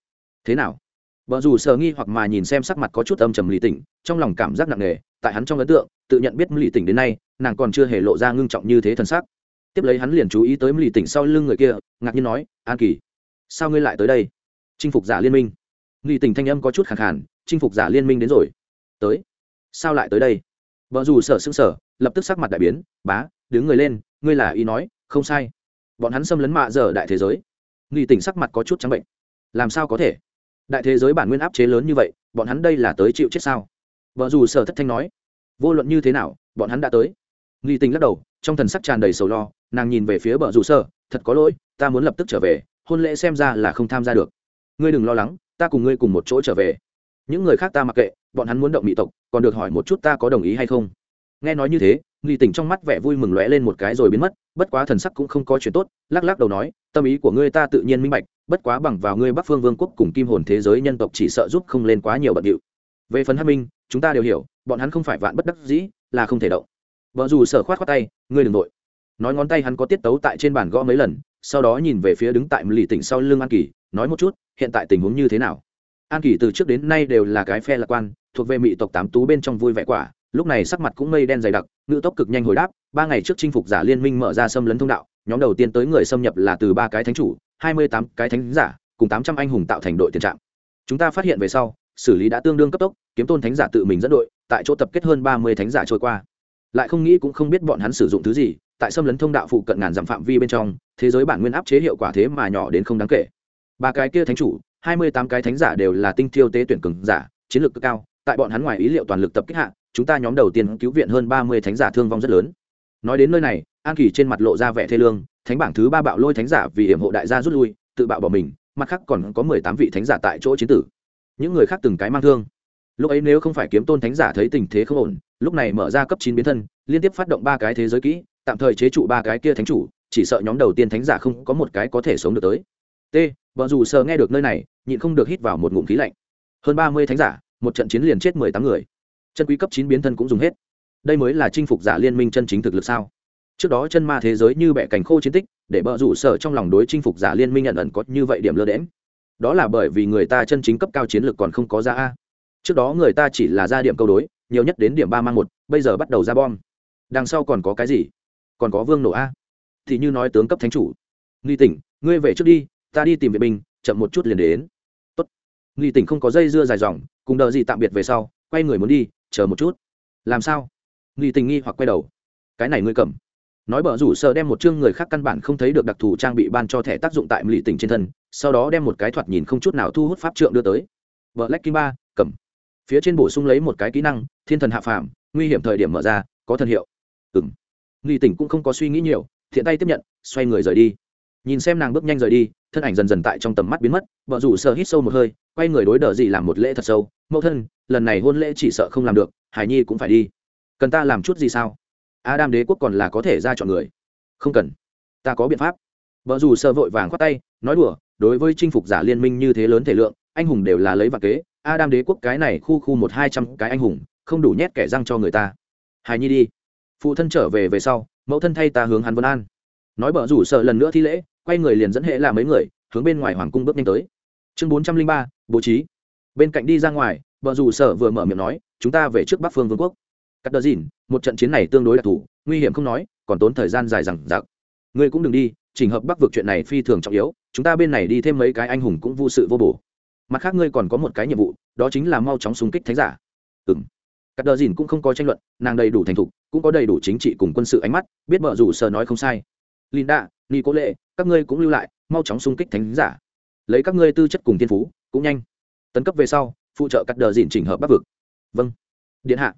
A: Thế nào? Vợ dù sờ nghi hoặc mà nhìn xem sắc mặt có chút âm trầm lì tỉnh, trong lòng cảm giác nặng nề, tại hắn trong ấn tượng, tự nhận biết lì tỉnh đến nay, nàng còn chưa hề lộ ra ngưng trọng như thế thân sắc. Tiếp lấy hắn liền chú ý tới lì tỉnh sau lưng người kia, ngạc nhiên nói, an kỳ, sao ngươi lại tới đây? Chinh phục giả liên minh. Lì tỉnh thanh âm có chút khẳng khàn, chinh phục giả liên minh đến rồi. Tới? Sao lại tới đây? Vợ dù sở xưng sở lập tức sắc mặt đại biến, bá, đứng người lên, ngươi là ý nói, không sai. Bọn hắn xâm lấn mạ giờ đại thế giới. Nghi tỉnh sắc mặt có chút trắng bệnh. Làm sao có thể? Đại thế giới bản nguyên áp chế lớn như vậy, bọn hắn đây là tới chịu chết sao? Vợ dù sở thất thanh nói, vô luận như thế nào, bọn hắn đã tới. Nghi tình lắc đầu, trong thần sắc tràn đầy sầu lo, nàng nhìn về phía bờ rủ sở, thật có lỗi, ta muốn lập tức trở về, hôn lễ xem ra là không tham gia được. Ngươi đừng lo lắng, ta cùng ngươi cùng một chỗ trở về. Những người khác ta mặc kệ, bọn hắn muốn động mỹ tộc, còn được hỏi một chút ta có đồng ý hay không? Nghe nói như thế nghi tỉnh trong mắt vẻ vui mừng lóe lên một cái rồi biến mất, bất quá thần sắc cũng không có chuyện tốt, lắc lắc đầu nói, tâm ý của ngươi ta tự nhiên minh bạch, bất quá bằng vào ngươi bắc phương vương quốc cùng kim hồn thế giới nhân tộc chỉ sợ giúp không lên quá nhiều bận điệu. Về phần hắc minh, chúng ta đều hiểu, bọn hắn không phải vạn bất đắc dĩ, là không thể động. Vợ dù sở khoát khoát tay, ngươi đừng nội. Nói ngón tay hắn có tiết tấu tại trên bàn gõ mấy lần, sau đó nhìn về phía đứng tại lì tỉnh sau lưng an kỳ, nói một chút, hiện tại tình huống như thế nào? An kỳ từ trước đến nay đều là cái phe lạc quan, thuộc về mỹ tộc tám tú bên trong vui vẻ quả lúc này sắc mặt cũng mây đen dày đặc ngự tốc cực nhanh hồi đáp, ba ngày trước chinh phục giả liên minh mở ra xâm lấn thông đạo, nhóm đầu tiên tới người xâm nhập là từ ba cái thánh chủ, hai mươi tám cái thánh giả, cùng tám trăm anh hùng tạo thành đội tiền trạm. Chúng ta phát hiện về sau, xử lý đã tương đương cấp tốc, kiếm tôn thánh giả tự mình dẫn đội, tại chỗ tập kết hơn ba mươi thánh giả trôi qua. Lại không nghĩ cũng không biết bọn hắn sử dụng thứ gì, tại xâm lấn thông đạo phụ cận ngàn dặm phạm vi bên trong, thế giới bản nguyên áp chế hiệu quả thế mà nhỏ đến không đáng kể. Ba cái kia thánh chủ, hai mươi tám cái thánh giả đều là tinh thiêu tế tuyển cường giả, chiến lược cực cao, tại bọn hắn ngoài ý liệu toàn lực tập kích hạ chúng ta nhóm đầu tiên cứu viện hơn ba mươi thánh giả thương vong rất lớn. Nói đến nơi này, an kỳ trên mặt lộ ra vẻ thê lương, thánh bảng thứ ba bạo lôi thánh giả vì hiểm hộ đại gia rút lui, tự bạo bỏ mình, mặt khác còn có mười tám vị thánh giả tại chỗ chiến tử. Những người khác từng cái mang thương. Lúc ấy nếu không phải kiếm tôn thánh giả thấy tình thế không ổn, lúc này mở ra cấp chín biến thân, liên tiếp phát động ba cái thế giới kỹ, tạm thời chế trụ ba cái kia thánh chủ, chỉ sợ nhóm đầu tiên thánh giả không có một cái có thể sống được tới. T, vợ dù sờ nghe được nơi này, nhịn không được hít vào một ngụm khí lạnh. Hơn ba mươi thánh giả, một trận chiến liền chết mười tám người chân quý cấp chín biến thân cũng dùng hết. Đây mới là chinh phục giả liên minh chân chính thực lực sao? Trước đó chân ma thế giới như bẻ cành khô chiến tích, để bợ rủ sở trong lòng đối chinh phục giả liên minh nhận ẩn có như vậy điểm lơ đễm đó là bởi vì người ta chân chính cấp cao chiến lược còn không có ra a. Trước đó người ta chỉ là ra điểm câu đối, nhiều nhất đến điểm ba mang một, bây giờ bắt đầu ra bom. Đằng sau còn có cái gì? Còn có vương nổ a. Thì như nói tướng cấp thánh chủ. Nghi tỉnh, ngươi về trước đi, ta đi tìm vệ binh, chậm một chút liền đến. Tốt. Nghi tỉnh không có dây dưa dài dòng, cùng đợi gì tạm biệt về sau, quay người muốn đi chờ một chút. Làm sao? Nghi tình nghi hoặc quay đầu. Cái này ngươi cầm. Nói bờ rủ sợ đem một chương người khác căn bản không thấy được đặc thù trang bị ban cho thẻ tác dụng tại lì tình trên thân, sau đó đem một cái thoạt nhìn không chút nào thu hút pháp trượng đưa tới. Vợ lách kim ba, cầm. Phía trên bổ sung lấy một cái kỹ năng, thiên thần hạ phàm, nguy hiểm thời điểm mở ra, có thần hiệu. Ừng nghi tình cũng không có suy nghĩ nhiều, thiện tay tiếp nhận, xoay người rời đi. Nhìn xem nàng bước nhanh rời đi thân ảnh dần dần tại trong tầm mắt biến mất, vợ rủ sợ hít sâu một hơi, quay người đối đờ gì làm một lễ thật sâu, mẫu thân, lần này hôn lễ chỉ sợ không làm được, hải nhi cũng phải đi. Cần ta làm chút gì sao? Adam đế quốc còn là có thể ra chọn người. Không cần. Ta có biện pháp. Vợ rủ sợ vội vàng khoát tay, nói đùa, đối với chinh phục giả liên minh như thế lớn thể lượng, anh hùng đều là lấy vạc kế, adam đế quốc cái này khu khu một hai trăm cái anh hùng, không đủ nhét kẻ răng cho người ta. Hài nhi đi. Phụ thân trở về về sau, mẫu thân thay ta hướng hắn vân an. Nói bờ rủ sợ lần nữa thi lễ quay người liền dẫn hệ là mấy người, hướng bên ngoài hoàng cung bước nhanh tới. Chương bốn trăm linh ba, bố trí. Bên cạnh đi ra ngoài bờ rủ sở vừa mở miệng nói, chúng ta về trước bắc phương vương quốc. Cắt đờ dìn, một trận chiến này tương đối đặc thù, nguy hiểm không nói, còn tốn thời gian dài rằng giặc ngươi cũng đừng đi trình hợp bắc vực chuyện này phi thường trọng yếu, chúng ta bên này đi thêm mấy cái anh hùng cũng vô sự vô bổ. Mặt khác ngươi còn có một cái nhiệm vụ, đó chính là mau chóng xung kích thánh giả. Ừng cắt đờ dìn cũng không có tranh luận, nàng đầy đủ thành thục, cũng có đầy đủ chính trị cùng quân sự ánh mắt, biết vợ rủ sở nói không sai. Linda nghi cố lệ, các ngươi cũng lưu lại, mau chóng xung kích thánh giả. Lấy các ngươi tư chất cùng thiên phú, cũng nhanh. Tấn cấp về sau, phụ trợ cắt đờ dìn chỉnh hợp bắc vực. Vâng. Điện hạ.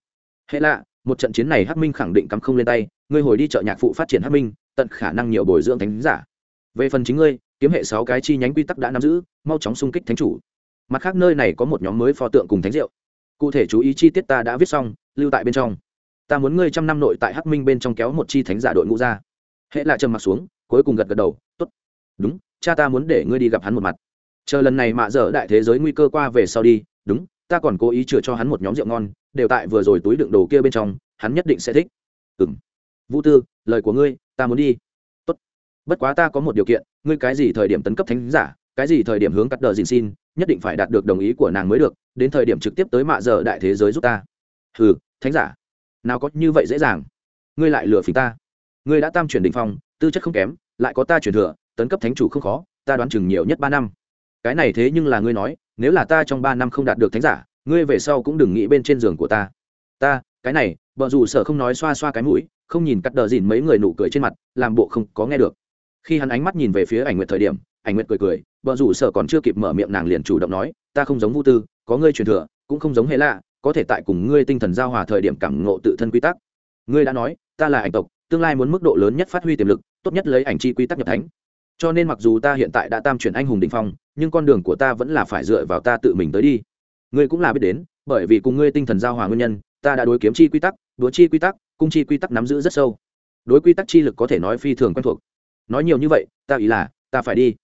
A: Hệ lạ, một trận chiến này hắc minh khẳng định cắm không lên tay, ngươi hồi đi chợ nhạc phụ phát triển hắc minh, tận khả năng nhiều bồi dưỡng thánh giả. Về phần chính ngươi, kiếm hệ sáu cái chi nhánh quy tắc đã nắm giữ, mau chóng xung kích thánh chủ. Mặt khác nơi này có một nhóm mới pho tượng cùng thánh rượu. Cụ thể chú ý chi tiết ta đã viết xong, lưu tại bên trong. Ta muốn ngươi trăm năm nội tại hắc minh bên trong kéo một chi thánh giả đội ngũ ra. Hệ lại trầm mặt xuống cuối cùng gật gật đầu t ố t đúng, cha ta muốn để ngươi đi gặp hắn một mặt. Chờ lần này mạ dở đại thế giới nguy cơ qua về sau đi, đúng, ta còn cố ý chừa cho hắn một nhóm rượu ngon, đều tại vừa rồi túi đựng đồ kia bên trong, hắn nhất định sẽ thích. Ừ m vũ tư, lời của ngươi, ta muốn đi. Tốt. bất quá ta có một điều kiện, ngươi cái gì thời điểm tấn cấp thánh giả, cái gì thời điểm hướng cắt đờ dìn xin, nhất định phải đạt được đồng ý của nàng mới được, đến thời điểm trực tiếp tới mạ dở đại thế giới giúp ta. Ừ thánh giả. Nào có như vậy dễ dàng. Ngươi lại lừa phình ta. Ngươi đã tam chuyển định phong tư chất không kém, lại có ta chuyển thừa, tấn cấp thánh chủ không khó, ta đoán chừng nhiều nhất ba năm. Cái này thế nhưng là ngươi nói, nếu là ta trong ba năm không đạt được thánh giả, ngươi về sau cũng đừng nghĩ bên trên giường của ta. Ta, cái này vợ dù sợ không nói xoa xoa cái mũi, không nhìn cắt đờ dìn mấy người nụ cười trên mặt, làm bộ không có nghe được. Khi hắn ánh mắt nhìn về phía ảnh nguyệt thời điểm, ảnh nguyệt cười cười vợ dù sợ còn chưa kịp mở miệng nàng liền chủ động nói, ta không giống vô tư, có ngươi truyền thừa, cũng không giống hệ lạ, có thể tại cùng ngươi tinh thần giao hòa thời điểm cảm ngộ tự thân quy tắc. Ngươi đã nói, ta là ảnh tộc tương lai muốn mức độ lớn nhất phát huy tiềm lực, tốt nhất lấy ảnh chi quy tắc nhập thánh. Cho nên mặc dù ta hiện tại đã tam chuyển anh hùng đình phong, nhưng con đường của ta vẫn là phải dựa vào ta tự mình tới đi. Ngươi cũng là biết đến, bởi vì cùng ngươi tinh thần giao hòa nguyên nhân, ta đã đối kiếm chi quy tắc đúa chi quy tắc, cung chi quy tắc nắm giữ rất sâu. Đối quy tắc chi lực có thể nói phi thường quen thuộc. Nói nhiều như vậy, ta ý là, ta phải đi.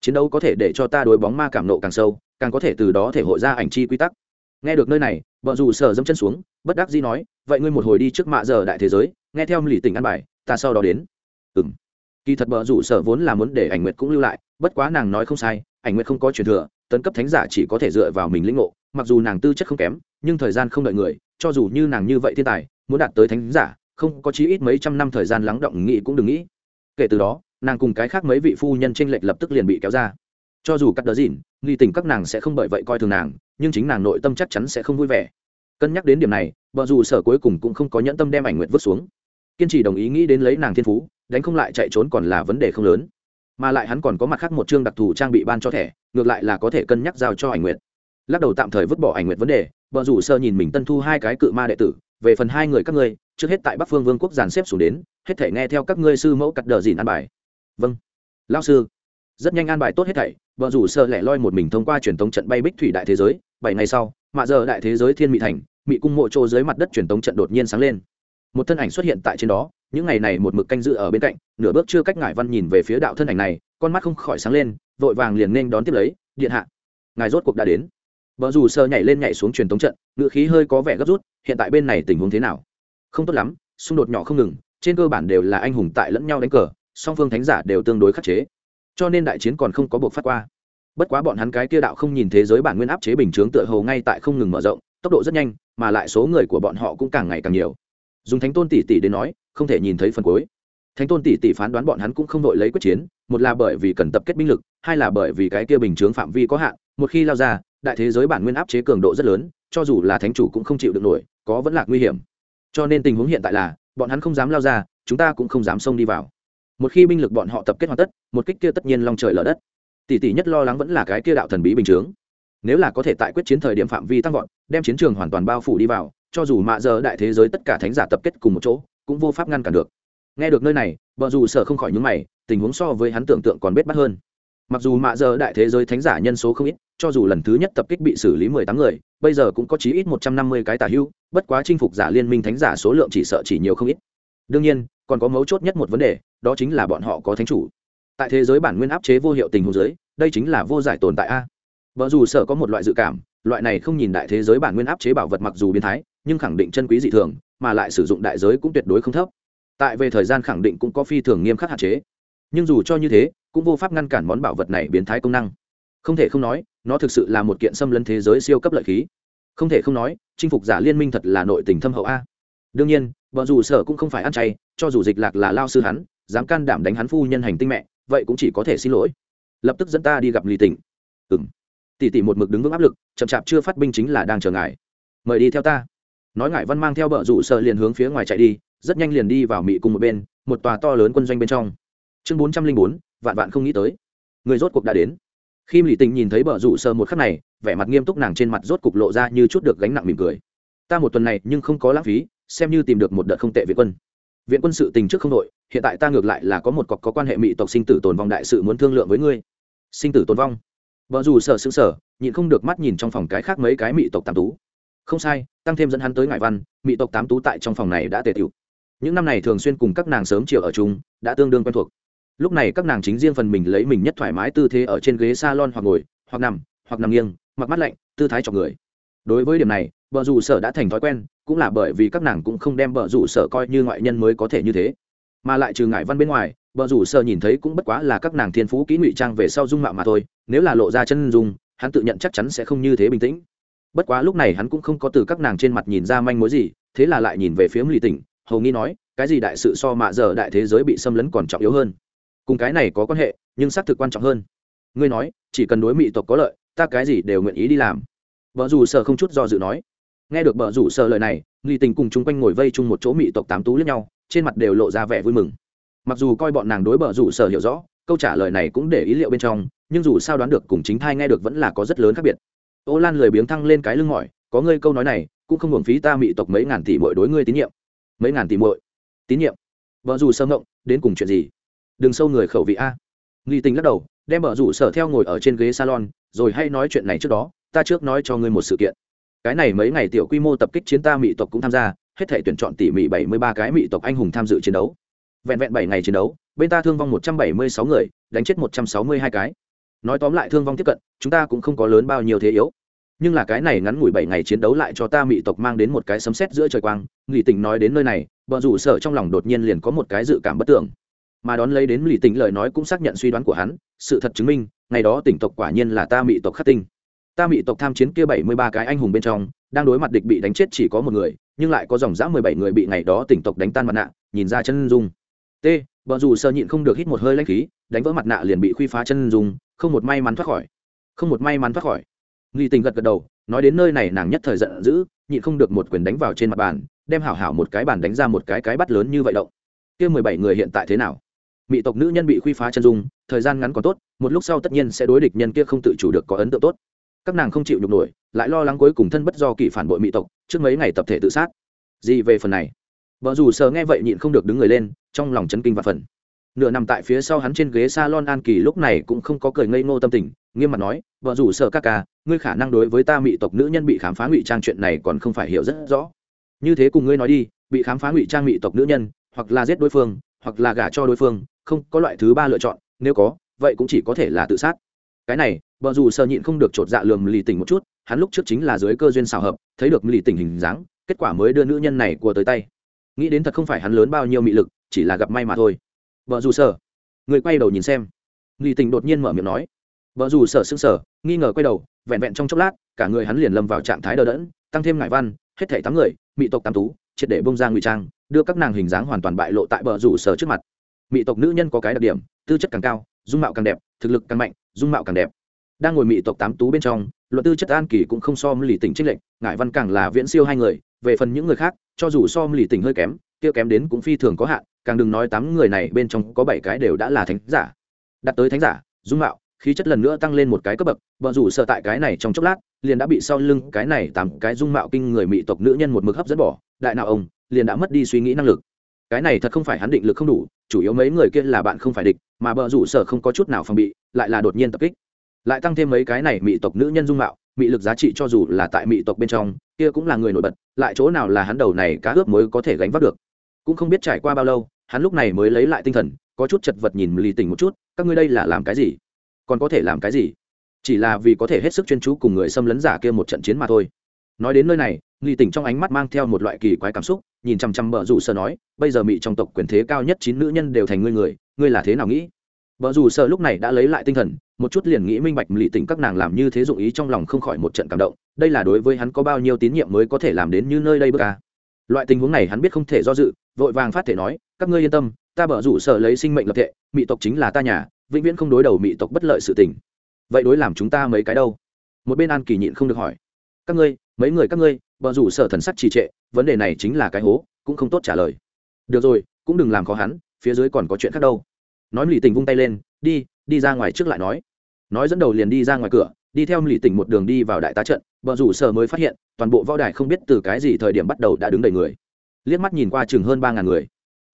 A: Chiến đấu có thể để cho ta đối bóng ma cảm nộ càng sâu, càng có thể từ đó thể hội ra ảnh chi quy tắc nghe được nơi này, vợ dù sở dâm chân xuống, bất đắc dĩ nói, vậy ngươi một hồi đi trước mạ giờ đại thế giới, nghe theo lì tình ăn bài, ta sau đó đến. Ừng kỳ thật vợ dù sở vốn là muốn để ảnh nguyệt cũng lưu lại, bất quá nàng nói không sai, ảnh nguyệt không có truyền thừa, tấn cấp thánh giả chỉ có thể dựa vào mình lĩnh ngộ, mặc dù nàng tư chất không kém, nhưng thời gian không đợi người, cho dù như nàng như vậy thiên tài, muốn đạt tới thánh giả, không có chí ít mấy trăm năm thời gian lắng động nghĩ cũng đừng nghĩ. Kể từ đó, nàng cùng cái khác mấy vị phu nhân tranh lệch lập tức liền bị kéo ra cho dù cắt đỡ dịn, nghi tình các nàng sẽ không bởi vậy coi thường nàng, nhưng chính nàng nội tâm chắc chắn sẽ không vui vẻ. Cân nhắc đến điểm này, vợ dù sở cuối cùng cũng không có nhẫn tâm đem ảnh nguyện vứt xuống. Kiên trì đồng ý nghĩ đến lấy nàng thiên phú, đánh không lại chạy trốn còn là vấn đề không lớn. Mà lại hắn còn có mặt khác một chương đặc thù trang bị ban cho thẻ, ngược lại là có thể cân nhắc giao cho ảnh nguyện lắc đầu tạm thời vứt bỏ ảnh nguyện vấn đề, vợ rủ sơ nhìn mình tân thu hai cái cự ma đệ tử, về phần hai người các ngươi, trước hết tại bắc phương vương quốc giàn xếp xuống đến, hết thể nghe theo các ngươi sư mẫu cắt đờ dìn an bài. Vâng. Lao sư. Rất nhanh an bài tốt hết thảy vợ rủ sơ lẻ loi một mình thông qua truyền tống trận bay bích thủy đại thế giới, bảy ngày sau, mạ giờ đại thế giới thiên mỹ thành mỹ cung mộ chỗ dưới mặt đất truyền tống trận đột nhiên sáng lên. Một thân ảnh xuất hiện tại trên đó, những ngày này một mực canh dự ở bên cạnh, nửa bước chưa cách ngải văn nhìn về phía đạo thân ảnh này, con mắt không khỏi sáng lên, vội vàng liền nên đón tiếp lấy, điện hạ, ngài rốt cuộc đã đến. Vợ dù sơ nhảy lên nhảy xuống truyền tống trận, ngựa khí hơi có vẻ gấp rút, hiện tại bên này tình huống thế nào? Không tốt lắm, xung đột nhỏ không ngừng, trên cơ bản đều là anh hùng tại lẫn nhau đánh cờ, song phương thánh giả đều tương đối khắc chế cho nên đại chiến còn không có buộc phát qua. Bất quá bọn hắn cái kia đạo không nhìn thế giới bản nguyên áp chế bình chướng tựa hồ ngay tại không ngừng mở rộng, tốc độ rất nhanh, mà lại số người của bọn họ cũng càng ngày càng nhiều. Dùng thánh tôn tỷ tỷ đến nói, không thể nhìn thấy phần cuối. Thánh tôn tỷ tỷ phán đoán bọn hắn cũng không đội lấy quyết chiến, một là bởi vì cần tập kết binh lực, hai là bởi vì cái kia bình chướng phạm vi có hạn, một khi lao ra, đại thế giới bản nguyên áp chế cường độ rất lớn, cho dù là thánh chủ cũng không chịu được nổi, có vẫn là nguy hiểm. Cho nên tình huống hiện tại là, bọn hắn không dám lao ra, chúng ta cũng không dám xông đi vào một khi binh lực bọn họ tập kết hoàn tất, một kích kia tất nhiên long trời lở đất. Tỷ tỷ nhất lo lắng vẫn là cái kia đạo thần bí bình chướng. Nếu là có thể tại quyết chiến thời điểm phạm vi tăng vọt, đem chiến trường hoàn toàn bao phủ đi vào, cho dù mạ giờ đại thế giới tất cả thánh giả tập kết cùng một chỗ, cũng vô pháp ngăn cản được. Nghe được nơi này vợ dù sợ không khỏi nhúng mày, tình huống so với hắn tưởng tượng còn biết bắt hơn. Mặc dù mạ giờ đại thế giới thánh giả nhân số không ít, cho dù lần thứ nhất tập kích bị xử lý mười tám người, bây giờ cũng có chí ít một trăm năm mươi cái tà hưu, bất quá chinh phục giả liên minh thánh giả số lượng chỉ sợ chỉ nhiều không ít. Đương nhiên còn có mấu chốt nhất một vấn đề, đó chính là bọn họ có thánh chủ. Tại thế giới bản nguyên áp chế vô hiệu tình huống giới đây chính là vô giải tồn tại a. Vợ dù sợ có một loại dự cảm, loại này không nhìn đại thế giới bản nguyên áp chế bảo vật mặc dù biến thái, nhưng khẳng định chân quý dị thường, mà lại sử dụng đại giới cũng tuyệt đối không thấp. Tại về thời gian khẳng định cũng có phi thường nghiêm khắc hạn chế. Nhưng dù cho như thế, cũng vô pháp ngăn cản món bảo vật này biến thái công năng. Không thể không nói, nó thực sự là một kiện xâm lấn thế giới siêu cấp lợi khí. Không thể không nói, chinh phục giả liên minh thật là nội tình thâm hậu a đương nhiên, vợ dù sở cũng không phải ăn chay, cho dù dịch lạc là lao sư hắn, dám can đảm đánh hắn phu nhân hành tinh mẹ, vậy cũng chỉ có thể xin lỗi. Lập tức dẫn ta đi gặp lì tỉnh ừ m tỷ tỷ một mực đứng vững áp lực, chậm chạp chưa phát binh chính là đang chờ ngài. Mời đi theo ta. Nói ngại văn mang theo vợ rủ sợ liền hướng phía ngoài chạy đi, rất nhanh liền đi vào mị cùng một bên, một tòa to lớn quân doanh bên trong. Chương bốn trăm linh bốn, vạn vạn không nghĩ tới. Người rốt cuộc đã đến. Khi lì tình nhìn thấy vợ rủ sợ một khắc này, vẻ mặt nghiêm túc nàng trên mặt rốt cục lộ ra như chút được gánh nặng mỉm cười. Ta một tuần này nhưng không có lãng phí xem như tìm được một đợt không tệ viện quân. Viện quân sự tình trước không đội hiện tại ta ngược lại là có một cọc có quan hệ mỹ tộc sinh tử tồn vong đại sự muốn thương lượng với ngươi. Sinh tử tồn vong? Vợ dù sợ xứng sở nhịn không được mắt nhìn trong phòng cái khác mấy cái mỹ tộc tám tú. Không sai, tăng thêm dẫn hắn tới ngại văn mỹ tộc tám tú tại trong phòng này đã tề tiểu những năm này thường xuyên cùng các nàng sớm chiều ở chung, đã tương đương quen thuộc. Lúc này các nàng chính riêng phần mình lấy mình nhất thoải mái tư thế ở trên ghế salon hoặc ngồi, hoặc nằm hoặc nằm nghiêng, mặc mắt lạnh, tư thái cho người. Đối với điểm này vợ rủ sở đã thành thói quen, cũng là bởi vì các nàng cũng không đem vợ rủ sở coi như ngoại nhân mới có thể như thế. Mà lại trừ ngại văn bên ngoài vợ rủ sở nhìn thấy cũng bất quá là các nàng thiên phú kỹ ngụy trang về sau dung mạo mà thôi, nếu là lộ ra chân dung, hắn tự nhận chắc chắn sẽ không như thế bình tĩnh. Bất quá lúc này hắn cũng không có từ các nàng trên mặt nhìn ra manh mối gì, thế là lại nhìn về phía lì tỉnh, hầu nghi nói, cái gì đại sự so mạ giờ đại thế giới bị xâm lấn còn trọng yếu hơn? Cùng cái này có quan hệ, nhưng xác thực quan trọng hơn. Ngươi nói, chỉ cần đối mỹ tộc có lợi, ta cái gì đều nguyện ý đi làm. Vợ dù sợ không chút do dự nói nghe được bờ rủ sợ lời này nghi tình cùng chung quanh ngồi vây chung một chỗ mỹ tộc tám tú lẫn nhau, trên mặt đều lộ ra vẻ vui mừng. Mặc dù coi bọn nàng đối bờ rủ sở hiểu rõ, câu trả lời này cũng để ý liệu bên trong, nhưng dù sao đoán được cùng chính thai nghe được vẫn là có rất lớn khác biệt. Ô lan lười biếng thăng lên cái lưng mỏi, có ngươi câu nói này, cũng không hưởng phí ta mỹ tộc mấy ngàn tỷ mỗi đối ngươi tín nhiệm. Mấy ngàn tỷ mỗi tín nhiệm? Vợ dù sơ ngộng, đến cùng chuyện gì? Đừng sâu người khẩu vị a. Nghi tình lắc đầu, đem vợ rủ sở theo ngồi ở trên ghế salon, rồi hay nói chuyện này trước đó, ta trước nói cho ngươi một sự kiện cái này mấy ngày tiểu quy mô tập kích chiến ta mỹ tộc cũng tham gia, hết thể tuyển chọn tỉ mỉ bảy mươi ba cái mỹ tộc anh hùng tham dự chiến đấu. Vẹn vẹn bảy ngày chiến đấu, bên ta thương vong một trăm bảy mươi sáu người, đánh chết một trăm sáu mươi hai cái. Nói tóm lại thương vong tiếp cận, chúng ta cũng không có lớn bao nhiêu thế yếu. Nhưng là cái này ngắn ngủi bảy ngày chiến đấu lại cho ta mỹ tộc mang đến một cái sấm sét giữa trời quang lì tình nói đến nơi này vợ rủ sở trong lòng đột nhiên liền có một cái dự cảm bất tưởng. Mà đón lấy đến lì tình lời nói cũng xác nhận suy đoán của hắn, sự thật chứng minh, ngày đó tỉnh tộc quả nhiên là ta mỹ tộc khắc tinh ta bị tộc tham chiến kia bảy mươi ba cái anh hùng bên trong, đang đối mặt địch bị đánh chết chỉ có một người, nhưng lại có dòng dã mười bảy người bị ngày đó tỉnh tộc đánh tan mặt nạ, nhìn ra chân dung. T vợ dù sơ nhịn không được hít một hơi lãnh khí, đánh vỡ mặt nạ liền bị khuy phá chân dung, không một may mắn thoát khỏi. Không một may mắn thoát khỏi. Nghi tình gật gật đầu, nói đến nơi này nàng nhất thời giận dữ, nhịn không được một quyền đánh vào trên mặt bàn, đem hảo hảo một cái bàn đánh ra một cái cái bắt lớn như vậy động. Kia mười bảy người hiện tại thế nào? Mỹ tộc nữ nhân bị khuy phá chân dung, thời gian ngắn còn tốt, một lúc sau tất nhiên sẽ đối địch nhân kia không tự chủ được có ấn tượng tốt các nàng không chịu nhục nổi, lại lo lắng cuối cùng thân bất do kỳ phản bội mỹ tộc, trước mấy ngày tập thể tự sát. Gì về phần này? Vợ dù sờ nghe vậy nhịn không được đứng người lên, trong lòng chấn kinh và phần. Nửa nằm tại phía sau hắn trên ghế s a lon an kỳ lúc này cũng không có cười ngây ngô tâm tình, nghiêm mặt nói vợ dù sợ các ca, ngươi khả năng đối với ta mỹ tộc nữ nhân bị khám phá ngụy trang chuyện này còn không phải hiểu rất rõ. Như thế cùng ngươi nói đi, bị khám phá ngụy trang mỹ tộc nữ nhân, hoặc là giết đối phương, hoặc là gả cho đối phương, không có loại thứ ba lựa chọn, nếu có, vậy cũng chỉ có thể là tự sát. Cái này vợ dù sợ nhịn không được chột dạ lườm lì tỉnh một chút hắn lúc trước chính là dưới cơ duyên xào hợp thấy được lì tỉnh hình dáng kết quả mới đưa nữ nhân này của tới tay. Nghĩ đến thật không phải hắn lớn bao nhiêu mị lực chỉ là gặp may mà thôi. Vợ dù sợ người quay đầu nhìn xem. Lì tỉnh đột nhiên mở miệng nói. Vợ dù sở sững sờ, nghi ngờ quay đầu vẹn vẹn trong chốc lát cả người hắn liền lâm vào trạng thái đờ đẫn tăng thêm ngại văn hết thảy tám người mị tộc tám tú triệt để bông ra ngụy trang đưa các nàng hình dáng hoàn toàn bại lộ tại bờ rủ sở trước mặt. Mỹ tộc nữ nhân có cái đặc điểm tư chất càng cao dung mạo càng đẹp thực lực càng mạnh dung mạo càng đẹp đang ngồi mị tộc tám tú bên trong luật tư chất an kỳ cũng không so lì tỉnh trích lệnh ngại văn càng là viễn siêu hai người, về phần những người khác, cho dù so lì tỉnh hơi kém, kia kém đến cũng phi thường có hạn, càng đừng nói tám người này bên trong có bảy cái đều đã là thánh giả. Đặt tới thánh giả, dung mạo, khí chất lần nữa tăng lên một cái cấp bậc vợ rủ sợ tại cái này trong chốc lát, liền đã bị sau lưng cái này tám cái dung mạo kinh người mỹ tộc nữ nhân một mực hấp dẫn bỏ, đại nào ông, liền đã mất đi suy nghĩ năng lực. Cái này thật không phải hắn định lực không đủ, chủ yếu mấy người kia là bạn không phải địch, mà bờ rủ sở không có chút nào phòng bị, lại là đột nhiên tập kích lại tăng thêm mấy cái này mỹ tộc nữ nhân dung mạo mỹ lực giá trị cho dù là tại mỹ tộc bên trong, kia cũng là người nổi bật, lại chỗ nào là hắn đầu này cá ướp mới có thể gánh vác được. Cũng không biết trải qua bao lâu, hắn lúc này mới lấy lại tinh thần, có chút chật vật nhìn lì tỉnh một chút, các ngươi đây là làm cái gì? Còn có thể làm cái gì? Chỉ là vì có thể hết sức chuyên chú cùng người xâm lấn giả kia một trận chiến mà thôi. Nói đến nơi này, lì tỉnh trong ánh mắt mang theo một loại kỳ quái cảm xúc, nhìn chăm chăm bờ rủ sơ nói, bây giờ mỹ trong tộc quyền thế cao nhất chín nữ nhân đều thành ngươi người, ngươi là thế nào nghĩ? Bờ rủ sợ lúc này đã lấy lại tinh thần, một chút liền nghĩ minh bạch lì tỉnh các nàng làm như thế dụng ý trong lòng không khỏi một trận cảm động, đây là đối với hắn có bao nhiêu tín nhiệm mới có thể làm đến như nơi đây bước ca à. loại tình huống này hắn biết không thể do dự, vội vàng phát thể nói, các ngươi yên tâm, ta bở rủ sợ lấy sinh mệnh lập tệ mỹ tộc chính là ta nhà, vĩnh viễn không đối đầu mỹ tộc bất lợi sự tình. Vậy đối làm chúng ta mấy cái đâu? Một bên an kỳ nhịn không được hỏi. Các ngươi, mấy người các ngươi? Bở rủ sợ thần sắc trì trệ, vấn đề này chính là cái hố, cũng không tốt trả lời. Được rồi, cũng đừng làm khó hắn, phía dưới còn có chuyện khác đâu nói lì tình vung tay lên, đi đi ra ngoài trước lại nói. Nói dẫn đầu liền đi ra ngoài cửa, đi theo lì tình một đường đi vào đại tá trận, bờ rủ sở mới phát hiện, toàn bộ võ đài không biết từ cái gì thời điểm bắt đầu đã đứng đầy người. Liếc mắt nhìn qua chừng hơn ba ngàn người.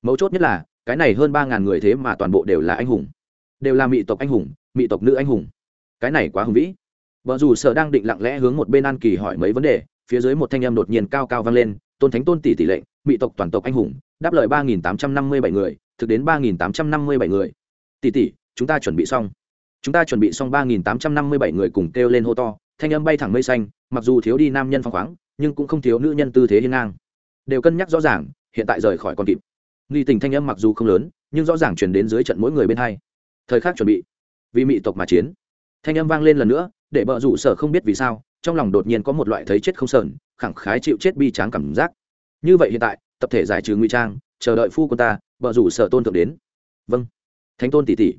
A: Mấu chốt nhất là, cái này hơn ba ngàn người thế mà toàn bộ đều là anh hùng. Đều là mỹ tộc anh hùng, mỹ tộc nữ anh hùng. Cái này quá hùng vĩ. Vợ dù sở đang định lặng lẽ hướng một bên an kỳ hỏi mấy vấn đề, phía dưới một thanh em đột nhiên cao cao vang lên, tôn thánh tôn tỷ tỷ lệ mỹ tộc toàn tộc anh hùng, đáp lời ba nghìn tám trăm năm mươi bảy người thực đến ba nghìn tám trăm năm mươi bảy người. Tỷ tỷ chúng ta chuẩn bị xong. Chúng ta chuẩn bị xong ba nghìn tám trăm năm mươi bảy người cùng kêu lên hô to, thanh âm bay thẳng mây xanh, mặc dù thiếu đi nam nhân phong khoáng, nhưng cũng không thiếu nữ nhân tư thế hiên ngang. Đều cân nhắc rõ ràng, hiện tại rời khỏi còn kịp. Nghi tình thanh âm mặc dù không lớn, nhưng rõ ràng chuyển đến dưới trận mỗi người bên hai. Thời khắc chuẩn bị. Vì mị tộc mà chiến. Thanh âm vang lên lần nữa, để bợ rủ sở không biết vì sao, trong lòng đột nhiên có một loại thấy chết không sờn, khẳng khái chịu chết bi tráng cảm giác. Như vậy hiện tại, tập thể giải trừ nguy trang chờ đợi phu quân ta vợ rủ sở tôn thượng đến. Vâng. Thánh tôn tỷ tỷ.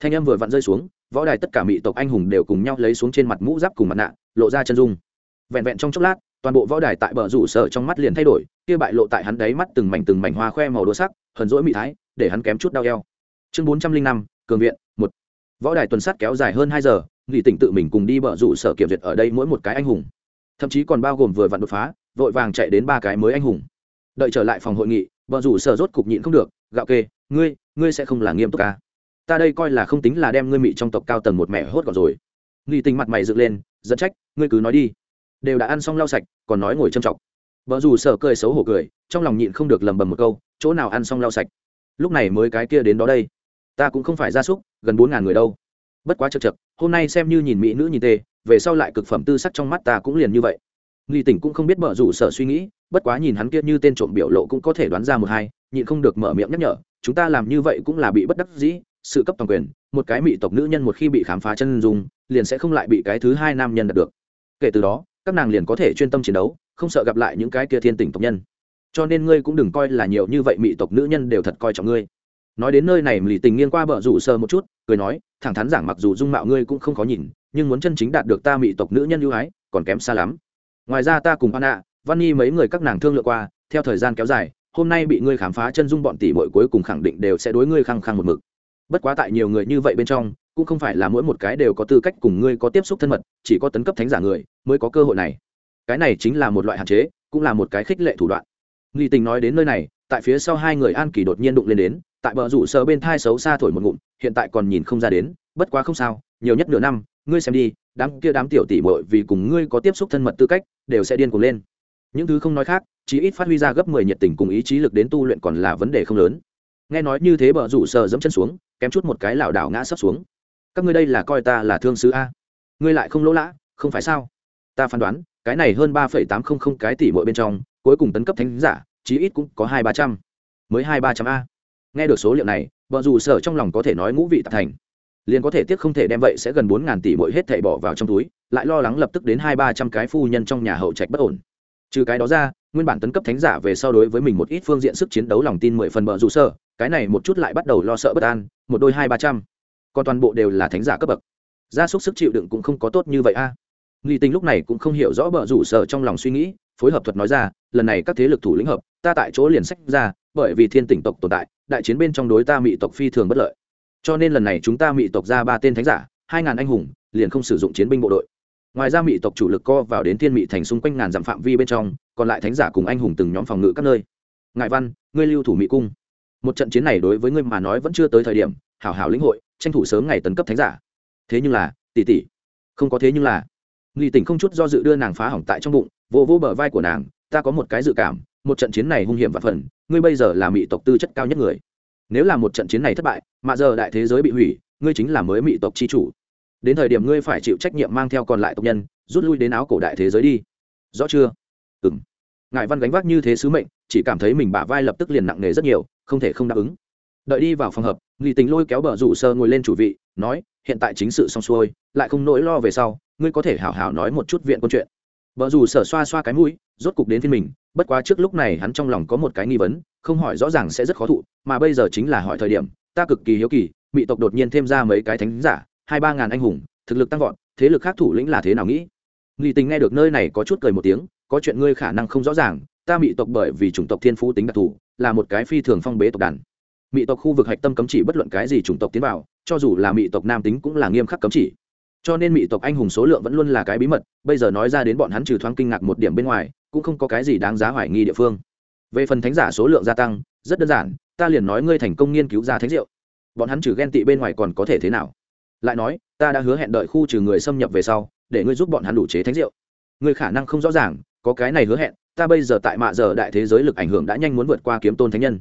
A: Thanh em vừa vặn rơi xuống, võ đài tất cả mỹ tộc anh hùng đều cùng nhau lấy xuống trên mặt mũ giáp cùng mặt nạ, lộ ra chân dung. Vẹn vẹn trong chốc lát, toàn bộ võ đài tại bờ rủ sở trong mắt liền thay đổi, kia bại lộ tại hắn đáy mắt từng mảnh từng mảnh hoa khoe màu đỗ sắc, hờn rỗi mị thái, để hắn kém chút đau eo. Chương bốn trăm linh năm, cường viện, một. Võ đài tuần sát kéo dài hơn hai giờ nghị tỉnh tự mình cùng đi bờ rủ sở kiểm duyệt ở đây mỗi một cái anh hùng. Thậm chí còn bao gồm vừa vặn đột phá, vội vàng chạy đến ba cái mới anh hùng. Đợi trở lại phòng hội nghị vợ rủ sở rốt cục nhịn không được, gạo kê, ngươi ngươi sẽ không là nghiêm túc ca à? ta đây coi là không tính là đem ngươi mị trong tộc cao tầng một mẹ hốt còn rồi. Nghi tình mặt mày dựng lên dẫn trách, ngươi cứ nói đi. Đều đã ăn xong lau sạch, còn nói ngồi châm chọc. Vợ dù sợ cười xấu hổ cười, trong lòng nhịn không được lầm bầm một câu, chỗ nào ăn xong lau sạch? Lúc này mới cái kia đến đó đây. Ta cũng không phải gia súc, gần bốn ngàn người đâu. Bất quá chật chật hôm nay xem như nhìn mỹ nữ nhìn tê, về sau lại cực phẩm tư sắc trong mắt ta cũng liền như vậy nghi tỉnh cũng không biết mở rủ sợ suy nghĩ, bất quá nhìn hắn kia như tên trộm biểu lộ cũng có thể đoán ra một hai, nhịn không được mở miệng nhắc nhở, chúng ta làm như vậy cũng là bị bất đắc dĩ, sự cấp toàn quyền, một cái mỹ tộc nữ nhân một khi bị khám phá chân dung, liền sẽ không lại bị cái thứ hai nam nhân đạt được. Kể từ đó, các nàng liền có thể chuyên tâm chiến đấu, không sợ gặp lại những cái kia thiên tình tộc nhân. Cho nên ngươi cũng đừng coi là nhiều như vậy mỹ tộc nữ nhân đều thật coi trọng ngươi. Nói đến nơi này, lì tình nghiêng qua bờ rủ sơ một chút, cười nói, thẳng thắn giảng mặc dù dung mạo ngươi cũng không khó nhìn, nhưng muốn chân chính đạt được ta mỹ tộc nữ nhân ưu ái, còn kém xa lắm ngoài ra ta cùng anna văn nhi mấy người các nàng thương lượng qua, theo thời gian kéo dài, hôm nay bị ngươi khám phá chân dung bọn tỷ muội cuối cùng khẳng định đều sẽ đối ngươi khăng khăng một mực. Bất quá tại nhiều người như vậy bên trong, cũng không phải là mỗi một cái đều có tư cách cùng ngươi có tiếp xúc thân mật, chỉ có tấn cấp thánh giả người mới có cơ hội này. Cái này chính là một loại hạn chế, cũng là một cái khích lệ thủ đoạn. Nghi tình nói đến nơi này tại phía sau hai người an kỳ đột nhiên đụng lên đến, tại bờ rủ sờ bên thai xấu xa thổi một ngụm, hiện tại còn nhìn không ra đến, bất quá không sao, nhiều nhất nửa năm, ngươi xem đi, đám kia đám tiểu tỷ muội vì cùng ngươi có tiếp xúc thân mật tư cách, đều sẽ điên cuồng lên. Những thứ không nói khác chỉ ít phát huy ra gấp mười nhiệt tình cùng ý chí lực đến tu luyện còn là vấn đề không lớn. Nghe nói như thế bờ rủ sờ dẫm chân xuống, kém chút một cái lảo đảo ngã sấp xuống. Các ngươi đây là coi ta là thương sứ a. Ngươi lại không lỗ lã, không phải sao? Ta phán đoán, cái này hơn ba phẩy tám không không cái tỷ mỗi bên trong, cuối cùng tấn cấp thánh giả chí ít cũng có hai ba trăm. Mới hai ba trăm a. Nghe được số liệu này, vợ dù sở trong lòng có thể nói ngũ vị tạp thành. Liền có thể tiếc không thể đem vậy sẽ gần bốn ngàn tỷ mỗi hết thảy bỏ vào trong túi, lại lo lắng lập tức đến hai ba trăm cái phu nhân trong nhà hậu trạch bất ổn. Trừ cái đó ra, nguyên bản tấn cấp thánh giả về so đối với mình một ít phương diện sức chiến đấu lòng tin mười phần bờ rủ sở cái này một chút lại bắt đầu lo sợ bất an, một đôi hai ba trăm. Còn toàn bộ đều là thánh giả cấp bậc. Gia súc sức chịu đựng cũng không có tốt như vậy a. À. nghi tình lúc này cũng không hiểu rõ bờ rủ sở trong lòng suy nghĩ phối hợp thuật nói ra, lần này các thế lực thủ lĩnh hợp, ta tại chỗ liền sách ra, bởi vì thiên tỉnh tộc tồn tại, đại chiến bên trong đối ta mỹ tộc phi thường bất lợi. Cho nên lần này chúng ta mỹ tộc ra ba tên thánh giả, hai ngàn anh hùng, liền không sử dụng chiến binh bộ đội. Ngoài ra mỹ tộc chủ lực co vào đến thiên mỹ thành xung quanh ngàn dặm phạm vi bên trong, còn lại thánh giả cùng anh hùng từng nhóm phòng ngự các nơi. Ngại văn, ngươi lưu thủ mỹ cung. Một trận chiến này đối với ngươi mà nói vẫn chưa tới thời điểm, hảo hảo lĩnh hội, tranh thủ sớm ngày tấn cấp thánh giả. Thế nhưng là, tỷ tỷ, không có thế nhưng là nghi tỉnh không chút do dự đưa nàng phá hỏng tại trong bụng vô vô bờ vai của nàng, ta có một cái dự cảm, một trận chiến này hung hiểm và phần, ngươi bây giờ là mỹ tộc tư chất cao nhất người. Nếu là một trận chiến này thất bại, mà giờ đại thế giới bị hủy, ngươi chính là mới mỹ tộc chi chủ. Đến thời điểm ngươi phải chịu trách nhiệm mang theo còn lại tộc nhân, rút lui đến áo cổ đại thế giới đi. Rõ chưa? Ừ m ngài văn gánh vác như thế sứ mệnh, chỉ cảm thấy mình bả vai lập tức liền nặng nề rất nhiều, không thể không đáp ứng. Đợi đi vào phòng hợp nghị tình lôi kéo bờ rủ sơ ngồi lên chủ vị, nói, hiện tại chính sự xong xuôi, lại không nỗi lo về sau ngươi có thể hảo hảo nói một chút viện quân chuyện. Vợ dù sở xoa xoa cái mũi, rốt cục đến phiên mình, bất quá trước lúc này hắn trong lòng có một cái nghi vấn, không hỏi rõ ràng sẽ rất khó thụ, mà bây giờ chính là hỏi thời điểm, ta cực kỳ hiếu kỳ mỹ tộc đột nhiên thêm ra mấy cái thánh giả, hai ba ngàn anh hùng, thực lực tăng vọt, thế lực khác thủ lĩnh là thế nào nghĩ? Nghi tình nghe được nơi này có chút cười một tiếng, có chuyện ngươi khả năng không rõ ràng, ta mỹ tộc bởi vì chủng tộc thiên phú tính đặc thù, là một cái phi thường phong bế tộc đàn. Mỹ tộc khu vực hạch tâm cấm chỉ bất luận cái gì chủng tộc tiến vào, cho dù là mỹ tộc nam tính cũng là nghiêm khắc cấm chỉ cho nên mỹ tộc anh hùng số lượng vẫn luôn là cái bí mật, bây giờ nói ra đến bọn hắn trừ thoáng kinh ngạc một điểm bên ngoài, cũng không có cái gì đáng giá hoài nghi địa phương. Về phần thánh giả số lượng gia tăng, rất đơn giản, ta liền nói ngươi thành công nghiên cứu ra thánh rượu bọn hắn trừ ghen tị bên ngoài còn có thể thế nào? Lại nói, ta đã hứa hẹn đợi khu trừ người xâm nhập về sau, để ngươi giúp bọn hắn đủ chế thánh rượu ngươi khả năng không rõ ràng, có cái này hứa hẹn, ta bây giờ tại mạ giờ đại thế giới lực ảnh hưởng đã nhanh muốn vượt qua kiếm tôn thánh nhân.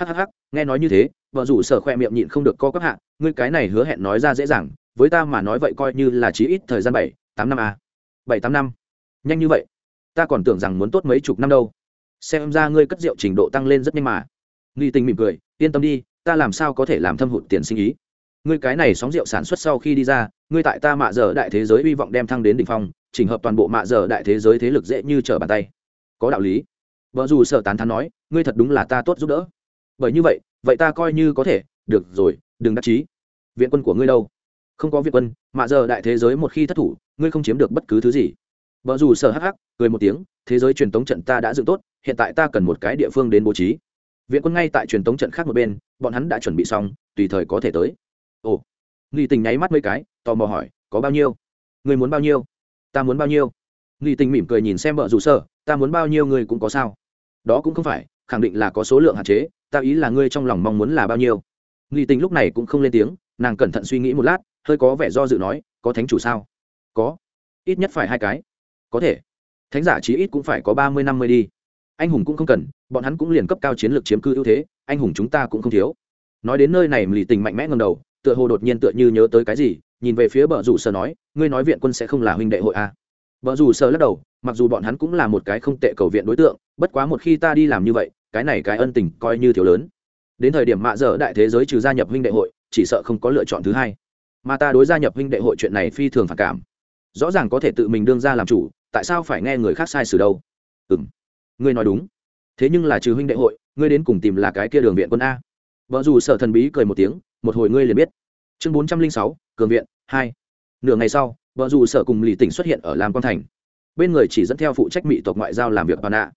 A: Hhh nghe nói như thế vợ rủ sở khoe miệng nhịn không được co các hạ, ngươi cái này hứa hẹn nói ra dễ dàng, với ta mà nói vậy coi như là chí ít thời gian bảy, tám năm a bảy, tám năm. Nhanh như vậy. Ta còn tưởng rằng muốn tốt mấy chục năm đâu. Xem ra ngươi cất rượu trình độ tăng lên rất nhanh mà. Nghi tình mỉm cười, yên tâm đi, ta làm sao có thể làm thâm hụt tiền sinh ý. Ngươi cái này sóng rượu sản xuất sau khi đi ra, ngươi tại ta mạ giờ đại thế giới hy vọng đem thăng đến đỉnh phong, chỉnh hợp toàn bộ mạ giờ đại thế giới thế lực dễ như trở bàn tay. Có đạo lý. Vợ dù sợ tán thán nói, ngươi thật đúng là ta tốt giúp đỡ. Bởi như vậy vậy ta coi như có thể, được rồi, đừng đắc chí. Viện quân của ngươi đâu? Không có viện quân mạ giờ đại thế giới một khi thất thủ, ngươi không chiếm được bất cứ thứ gì. Vợ dù sợ hắc hắc, cười một tiếng, thế giới truyền tống trận ta đã dựng tốt, hiện tại ta cần một cái địa phương đến bố trí. Viện quân ngay tại truyền tống trận khác một bên, bọn hắn đã chuẩn bị xong, tùy thời có thể tới. Ồ nghi tình nháy mắt mấy cái, tò mò hỏi, có bao nhiêu? Người muốn bao nhiêu? Ta muốn bao nhiêu? Nghi tình mỉm cười nhìn xem vợ dù sợ ta muốn bao nhiêu người cũng có sao. Đó cũng không phải, khẳng định là có số lượng hạn chế ta ý là ngươi trong lòng mong muốn là bao nhiêu? Nghi tình lúc này cũng không lên tiếng, nàng cẩn thận suy nghĩ một lát, hơi có vẻ do dự nói, có thánh chủ sao? Có. Ít nhất phải hai cái. Có thể. Thánh giả chí ít cũng phải có ba mươi, năm mươi đi. Anh hùng cũng không cần, bọn hắn cũng liền cấp cao chiến lược chiếm cư ưu thế, anh hùng chúng ta cũng không thiếu. Nói đến nơi này lì tình mạnh mẽ ngầm đầu, tựa hồ đột nhiên tựa như nhớ tới cái gì, nhìn về phía bờ rủ sơ nói, ngươi nói viện quân sẽ không là huynh đệ hội a à? bờ rủ sơ lắc đầu, mặc dù bọn hắn cũng là một cái không tệ cầu viện đối tượng, bất quá một khi ta đi làm như vậy cái này cái ân tình coi như thiếu lớn. Đến thời điểm mạ dở đại thế giới trừ gia nhập huynh đệ hội, chỉ sợ không có lựa chọn thứ hai. Mà ta đối gia nhập huynh đệ hội chuyện này phi thường phản cảm. Rõ ràng có thể tự mình đương ra làm chủ, tại sao phải nghe người khác sai sử đâu? Ừ m ngươi nói đúng. Thế nhưng là trừ huynh đệ hội, ngươi đến cùng tìm là cái kia đường viện quân a. Vợ dù sở thần bí cười một tiếng, một hồi ngươi liền biết. Chương bốn trăm linh sáu, cường viện, hai. Nửa ngày sau, vợ dù sở cùng lì tỉnh xuất hiện ở lam quang thành. Bên người chỉ dẫn theo phụ trách mỹ tộc ngoại giao làm việc bà nạ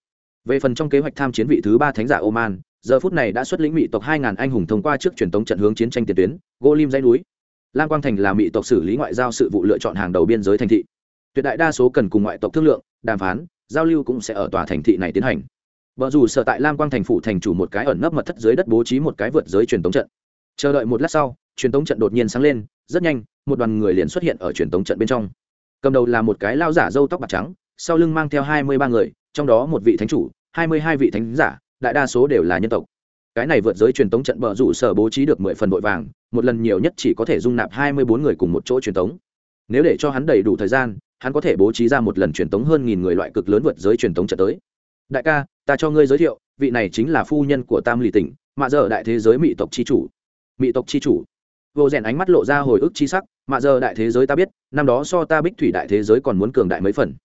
A: về phần trong kế hoạch tham chiến vị thứ ba thánh giả oman, giờ phút này đã xuất lĩnh mỹ tộc hai ngàn anh hùng thông qua trước truyền thống trận hướng chiến tranh tiền tuyến gô lim dãy núi. Lam quang thành là mỹ tộc xử lý ngoại giao sự vụ lựa chọn hàng đầu biên giới thành thị. Tuyệt đại đa số cần cùng ngoại tộc thương lượng, đàm phán, giao lưu cũng sẽ ở tòa thành thị này tiến hành. Vợ dù sở tại lam quang thành phủ thành chủ một cái ẩn nấp mật thất dưới đất bố trí một cái vượt giới truyền thống trận. Chờ đợi một lát sau, truyền thống trận đột nhiên sáng lên, rất nhanh, một đoàn người liền xuất hiện ở truyền thống trận bên trong. Cầm đầu là một cái lao giả râu tóc bạc trắng, sau lưng mang theo hai mươi ba người, trong đó một vị thánh chủ hai mươi hai vị thánh giả, đại đa số đều là nhân tộc. Cái này vượt giới truyền tống trận bờ rủ sở bố trí được mười phần vội vàng, một lần nhiều nhất chỉ có thể dung nạp hai mươi bốn người cùng một chỗ truyền tống. Nếu để cho hắn đầy đủ thời gian, hắn có thể bố trí ra một lần truyền tống hơn nghìn người loại cực lớn vượt giới truyền tống trận tới. Đại ca, ta cho ngươi giới thiệu, vị này chính là phu nhân của tam lì tỉnh, mạ giờ đại thế giới mỹ tộc c h i chủ. Mỹ tộc c h i chủ. Vô rèn ánh mắt lộ ra hồi ức chi sắc mà giờ đại thế giới ta biết, năm đó so ta bích thủy đại thế giới còn muốn cường đại mấy phần.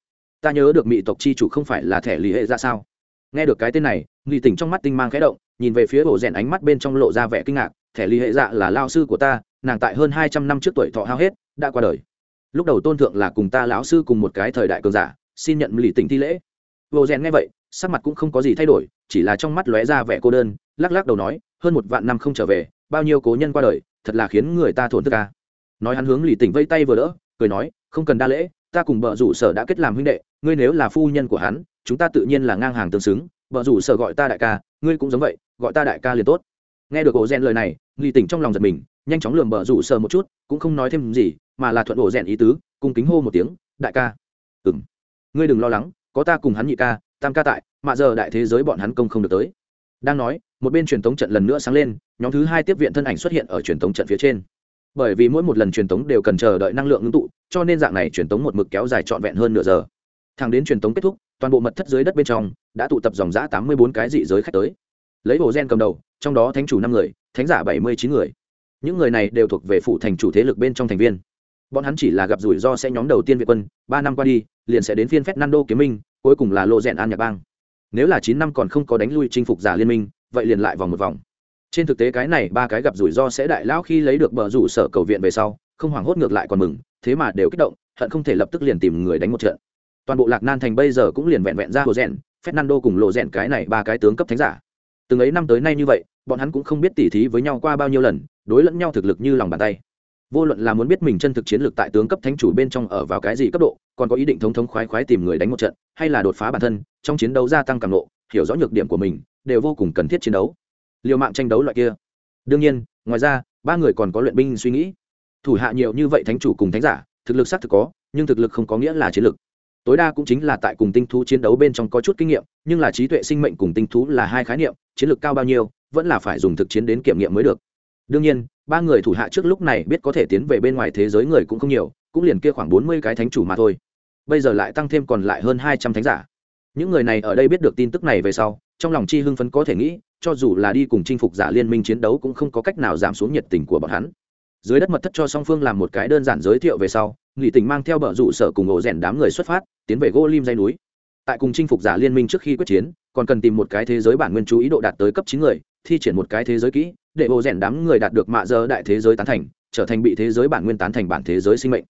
A: Ta nhớ được mỹ tộc chi chủ không phải là thẻ lý hệ ra sao? Nghe được cái tên này nghi tỉnh trong mắt tinh mang khẽ động, nhìn về phía bộ rèn ánh mắt bên trong lộ ra vẻ kinh ngạc, thẻ ly hệ dạ là lao sư của ta, nàng tại hơn hai trăm năm trước tuổi thọ hao hết, đã qua đời. Lúc đầu tôn thượng là cùng ta lão sư cùng một cái thời đại cường giả, xin nhận lì tỉnh thi lễ. Bộ rèn nghe vậy, sắc mặt cũng không có gì thay đổi, chỉ là trong mắt lóe ra vẻ cô đơn, lắc lắc đầu nói, hơn một vạn năm không trở về, bao nhiêu cố nhân qua đời, thật là khiến người ta thổn thức ca nói hắn hướng lì tỉnh vây tay vừa đỡ, cười nói, không cần đa lễ, ta cùng bợ rủ sở đã kết làm huynh đệ, ngươi nếu là phu nhân của hắn chúng ta tự nhiên là ngang hàng tương xứng, bợ rủ sở gọi ta đại ca, ngươi cũng giống vậy, gọi ta đại ca liền tốt. Nghe được ổ rèn lời này lì tỉnh trong lòng giật mình, nhanh chóng lườm bợ rủ sở một chút, cũng không nói thêm gì, mà là thuận ổ rèn ý tứ cùng kính hô một tiếng, đại ca. Ừng ngươi đừng lo lắng, có ta cùng hắn nhị ca, tam ca tại, mà giờ đại thế giới bọn hắn công không được tới. Đang nói, một bên truyền tống trận lần nữa sáng lên, nhóm thứ hai tiếp viện thân ảnh xuất hiện ở truyền tống trận phía trên. Bởi vì mỗi một lần truyền tống đều cần chờ đợi năng lượng ngưng tụ, cho nên dạng này truyền tống một mực kéo dài trọn vẹn hơn nửa giờ. Thẳng đến truyền tống kết thúc toàn bộ mật thất dưới đất bên trong đã tụ tập dòng giã tám mươi bốn cái dị giới khách tới. Lấy hồ gen cầm đầu, trong đó thánh chủ năm người, thánh giả bảy mươi chín người. Những người này đều thuộc về phụ thành chủ thế lực bên trong thành viên. Bọn hắn chỉ là gặp rủi ro sẽ nhóm đầu tiên việt quân, ba năm qua đi, liền sẽ đến phiên phép nando kiếm minh, cuối cùng là lộ rèn an nhạc bang. Nếu là chín năm còn không có đánh lui chinh phục giả liên minh, vậy liền lại vòng một vòng. Trên thực tế cái này ba cái gặp rủi ro sẽ đại lão khi lấy được bờ rủ sở cầu viện về sau, không hoảng hốt ngược lại còn mừng, thế mà đều kích động, hận không thể lập tức liền tìm người đánh một trận toàn bộ lạc nan thành bây giờ cũng liền vẹn vẹn ra hồ rèn, fernando cùng lộ rèn cái này ba cái tướng cấp thánh giả. Từng ấy năm tới nay như vậy, bọn hắn cũng không biết tỉ thí với nhau qua bao nhiêu lần, đối lẫn nhau thực lực như lòng bàn tay. Vô luận là muốn biết mình chân thực chiến lược tại tướng cấp thánh chủ bên trong ở vào cái gì cấp độ, còn có ý định thống thống khoái khoái tìm người đánh một trận, hay là đột phá bản thân, trong chiến đấu gia tăng càng nộ, hiểu rõ nhược điểm của mình, đều vô cùng cần thiết chiến đấu. Liều mạng tranh đấu loại kia. Đương nhiên, ngoài ra, ba người còn có luyện binh suy nghĩ. Thủ hạ nhiều như vậy thánh chủ cùng thánh giả, thực lực xác thực có, nhưng thực lực không có nghĩa là chiến lược tối đa cũng chính là tại cùng tinh thú chiến đấu bên trong có chút kinh nghiệm, nhưng là trí tuệ sinh mệnh cùng tinh thú là hai khái niệm, chiến lược cao bao nhiêu, vẫn là phải dùng thực chiến đến kiểm nghiệm mới được. Đương nhiên, ba người thủ hạ trước lúc này biết có thể tiến về bên ngoài thế giới người cũng không nhiều, cũng liền kia khoảng bốn mươi cái thánh chủ mà thôi. Bây giờ lại tăng thêm còn lại hơn hai trăm thánh giả. Những người này ở đây biết được tin tức này về sau, trong lòng chi hưng phấn có thể nghĩ, cho dù là đi cùng chinh phục giả liên minh chiến đấu cũng không có cách nào giảm xuống nhiệt tình của bọn hắn. Dưới đất mật thất cho song phương làm một cái đơn giản giới thiệu về sau, nghị tình mang theo bờ rủ sở cùng ổ rèn đám người xuất phát tiến về gỗ lim dây núi. Tại cùng chinh phục giả liên minh trước khi quyết chiến, còn cần tìm một cái thế giới bản nguyên chú ý độ đạt tới cấp chín người, thi triển một cái thế giới kỹ, để ổ rèn đám người đạt được mạ giờ đại thế giới tán thành, trở thành bị thế giới bản nguyên tán thành bản thế giới sinh mệnh.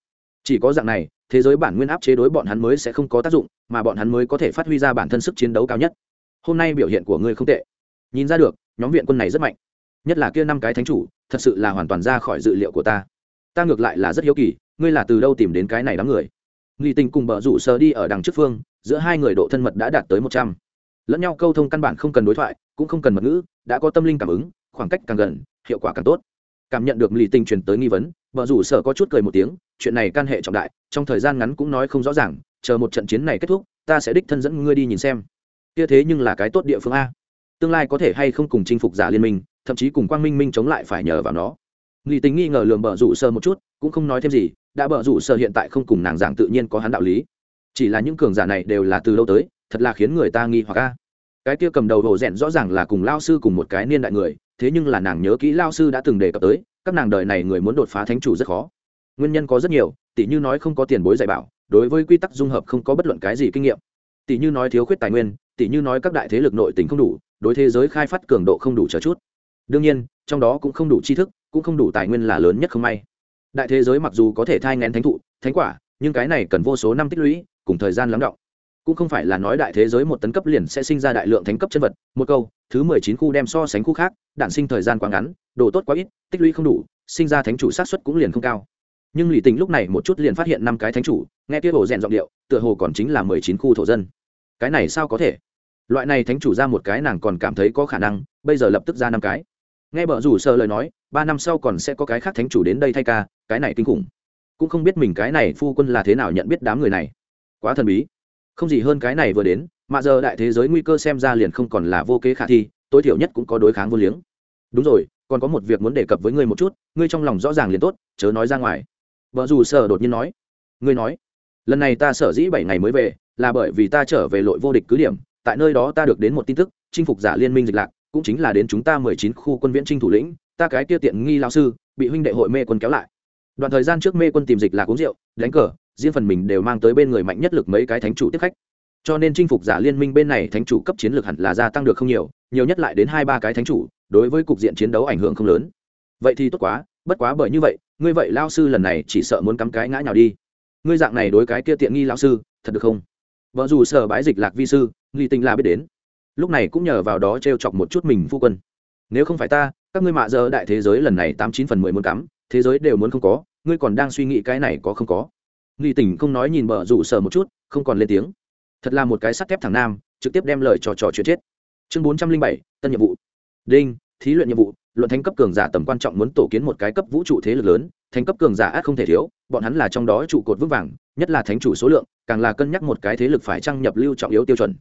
A: Chỉ có dạng này, thế giới bản nguyên áp chế đối bọn hắn mới sẽ không có tác dụng, mà bọn hắn mới có thể phát huy ra bản thân sức chiến đấu cao nhất. Hôm nay biểu hiện của ngươi không tệ. Nhìn ra được, nhóm viện quân này rất mạnh. Nhất là kia năm cái thánh chủ, thật sự là hoàn toàn ra khỏi dự liệu của ta. Ta ngược lại là rất hiếu kỳ, ngươi là từ đâu tìm đến cái này đám người? Nghị tình cùng bờ rủ sờ đi ở đằng trước phương, giữa hai người độ thân mật đã đạt tới một trăm. Lẫn nhau câu thông căn bản không cần đối thoại, cũng không cần mật ngữ, đã có tâm linh cảm ứng, khoảng cách càng gần, hiệu quả càng tốt. Cảm nhận được lì tình truyền tới nghi vấn vợ rủ sở có chút cười một tiếng, chuyện này can hệ trọng đại, trong thời gian ngắn cũng nói không rõ ràng, chờ một trận chiến này kết thúc, ta sẽ đích thân dẫn ngươi đi nhìn xem. Kia thế nhưng là cái tốt địa phương a. Tương lai có thể hay không cùng chinh phục giả liên minh, thậm chí cùng quang minh minh chống lại phải nhờ vào nó. Lì tình nghi ngờ lường vợ rủ Sở một chút, cũng không nói thêm gì đã bở rủ sơ hiện tại không cùng nàng giảng tự nhiên có hắn đạo lý. Chỉ là những cường giả này đều là từ lâu tới, thật là khiến người ta nghi hoặc a. Cái kia cầm đầu hồ rèn rõ ràng là cùng lao sư cùng một cái niên đại người, thế nhưng là nàng nhớ kỹ lao sư đã từng đề cập tới, các nàng đời này người muốn đột phá thánh chủ rất khó. Nguyên nhân có rất nhiều, tỷ như nói không có tiền bối dạy bảo, đối với quy tắc dung hợp không có bất luận cái gì kinh nghiệm. Tỷ như nói thiếu khuyết tài nguyên, tỷ như nói các đại thế lực nội tình không đủ, đối thế giới khai phát cường độ không đủ chờ chút. Đương nhiên, trong đó cũng không đủ tri thức, cũng không đủ tài nguyên là lớn nhất không may đại thế giới mặc dù có thể thai ngén thánh thụ, thánh quả, nhưng cái này cần vô số năm tích lũy, cùng thời gian lắng động. Cũng không phải là nói đại thế giới một tấn cấp liền sẽ sinh ra đại lượng thánh cấp chân vật, một câu, thứ mười chín khu đem so sánh khu khác đạn sinh thời gian quá ngắn độ tốt quá ít, tích lũy không đủ, sinh ra thánh chủ sát xuất cũng liền không cao. Nhưng lì tình lúc này một chút liền phát hiện năm cái thánh chủ, nghe tiết hồ rèn giọng điệu, tựa hồ còn chính là mười chín khu thổ dân. Cái này sao có thể? Loại này thánh chủ ra một cái nàng còn cảm thấy có khả năng, bây giờ lập tức ra năm cái nghe bờ rủ sợ lời nói, ba năm sau còn sẽ có cái khác thánh chủ đến đây thay ca, cái này kinh khủng. Cũng không biết mình cái này phu quân là thế nào nhận biết đám người này. Quá thần bí. Không gì hơn cái này vừa đến, mà giờ đại thế giới nguy cơ xem ra liền không còn là vô kế khả thi, tối thiểu nhất cũng có đối kháng vô liếng. Đúng rồi, còn có một việc muốn đề cập với ngươi một chút, ngươi trong lòng rõ ràng liền tốt, chớ nói ra ngoài. Vợ dù sở đột nhiên nói. Ngươi nói, lần này ta sở dĩ bảy ngày mới về, là bởi vì ta trở về lội vô địch cứ điểm, tại nơi đó ta được đến một tin tức, chinh phục giả liên minh dịch lạc cũng chính là đến chúng ta mười chín khu quân viễn trinh thủ lĩnh, ta cái kia tiện nghi lao sư, bị huynh đệ hội mê quân kéo lại. Đoạn thời gian trước mê quân tìm dịch là uống rượu, đánh cờ, riêng phần mình đều mang tới bên người mạnh nhất lực mấy cái thánh chủ tiếp khách. Cho nên chinh phục giả liên minh bên này thánh chủ cấp chiến lược hẳn là gia tăng được không nhiều nhiều nhất lại đến hai ba cái thánh chủ, đối với cục diện chiến đấu ảnh hưởng không lớn. Vậy thì tốt quá, bất quá bởi như vậy, ngươi vậy lao sư lần này chỉ sợ muốn cắm cái ngã nhào đi. Ngươi dạng này đối cái kia tiện nghi lao sư, thật được không? Vợ dù sở bãi dịch lạc vi sư, nghi tình là biết đến lúc này cũng nhờ vào đó t r e o chọc một chút mình phu quân. Nếu không phải ta, các ngươi mạ giờ đại thế giới lần này tám chín phần mười muốn cắm, thế giới đều muốn không có, ngươi còn đang suy nghĩ cái này có không có. Nghi tình không nói nhìn bờ rủ sờ một chút, không còn lên tiếng. Thật là một cái sắt thép thằng nam, trực tiếp đem lời trò trò chuyện chết. Chương bốn trăm linh bảy, tân nhiệm vụ. Đinh, thí luyện nhiệm vụ, luận thánh cấp cường giả tầm quan trọng muốn tổ kiến một cái cấp vũ trụ thế lực lớn, thánh cấp cường giả át không thể thiếu, bọn hắn là trong đó trụ cột vững vàng, nhất là thánh chủ số lượng, càng là cân nhắc một cái thế lực phải trăng nhập lưu trọng yếu tiêu chuẩn.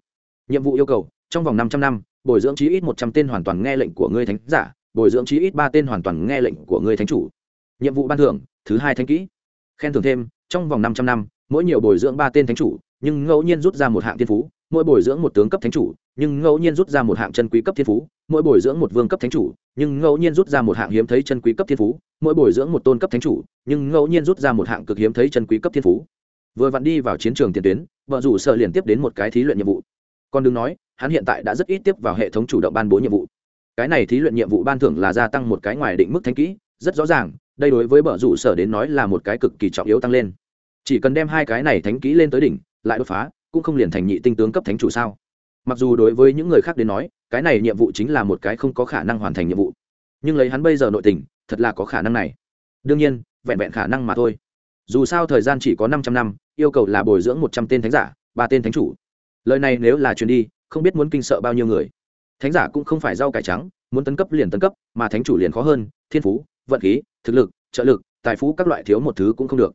A: Nhiệm vụ yêu cầu trong vòng 500 năm, bồi dưỡng chí ít 100 tên hoàn toàn nghe lệnh của ngươi thánh giả, bồi dưỡng chí ít ba tên hoàn toàn nghe lệnh của ngươi thánh chủ. Nhiệm vụ ban thưởng, thứ hai thánh kỹ. Khen thưởng thêm, trong vòng 500 năm, mỗi nhiều bồi dưỡng ba tên thánh chủ, nhưng ngẫu nhiên rút ra một hạng thiên phú, mỗi bồi dưỡng một tướng cấp thánh chủ, nhưng ngẫu nhiên rút ra một hạng chân quý cấp thiên phú, mỗi bồi dưỡng một vương cấp thánh chủ, nhưng ngẫu nhiên rút ra một hạng hiếm thấy chân quý cấp thiên phú, mỗi bồi dưỡng một tôn cấp thánh chủ, nhưng ngẫu nhiên rút ra một hạng cực hiếm thấy chân quý cấp thiên phú. Vừa vặn đi vào chiến trường tiền tuyến, vợ rủ sợ liền tiếp đến một cái thí luyện nhiệm vụ còn đừng nói, hắn hiện tại đã rất ít tiếp vào hệ thống chủ động ban bố nhiệm vụ. Cái này thí luyện nhiệm vụ ban thưởng là gia tăng một cái ngoài định mức thánh kỹ, rất rõ ràng, đây đối với bờ rủ sở đến nói là một cái cực kỳ trọng yếu tăng lên. Chỉ cần đem hai cái này thánh kỹ lên tới đỉnh, lại đột phá, cũng không liền thành nhị tinh tướng cấp thánh chủ sao? Mặc dù đối với những người khác đến nói, cái này nhiệm vụ chính là một cái không có khả năng hoàn thành nhiệm vụ. Nhưng lấy hắn bây giờ nội tình, thật là có khả năng này. Đương nhiên, vẹn vẹn khả năng mà thôi. Dù sao thời gian chỉ có 500 năm, yêu cầu là bồi dưỡng một trăm tên thánh giả, ba tên thánh chủ lời này nếu là truyền đi, không biết muốn kinh sợ bao nhiêu người. Thánh giả cũng không phải rau cải trắng, muốn tấn cấp liền tấn cấp, mà thánh chủ liền khó hơn, thiên phú, vận khí, thực lực, trợ lực, tài phú các loại thiếu một thứ cũng không được.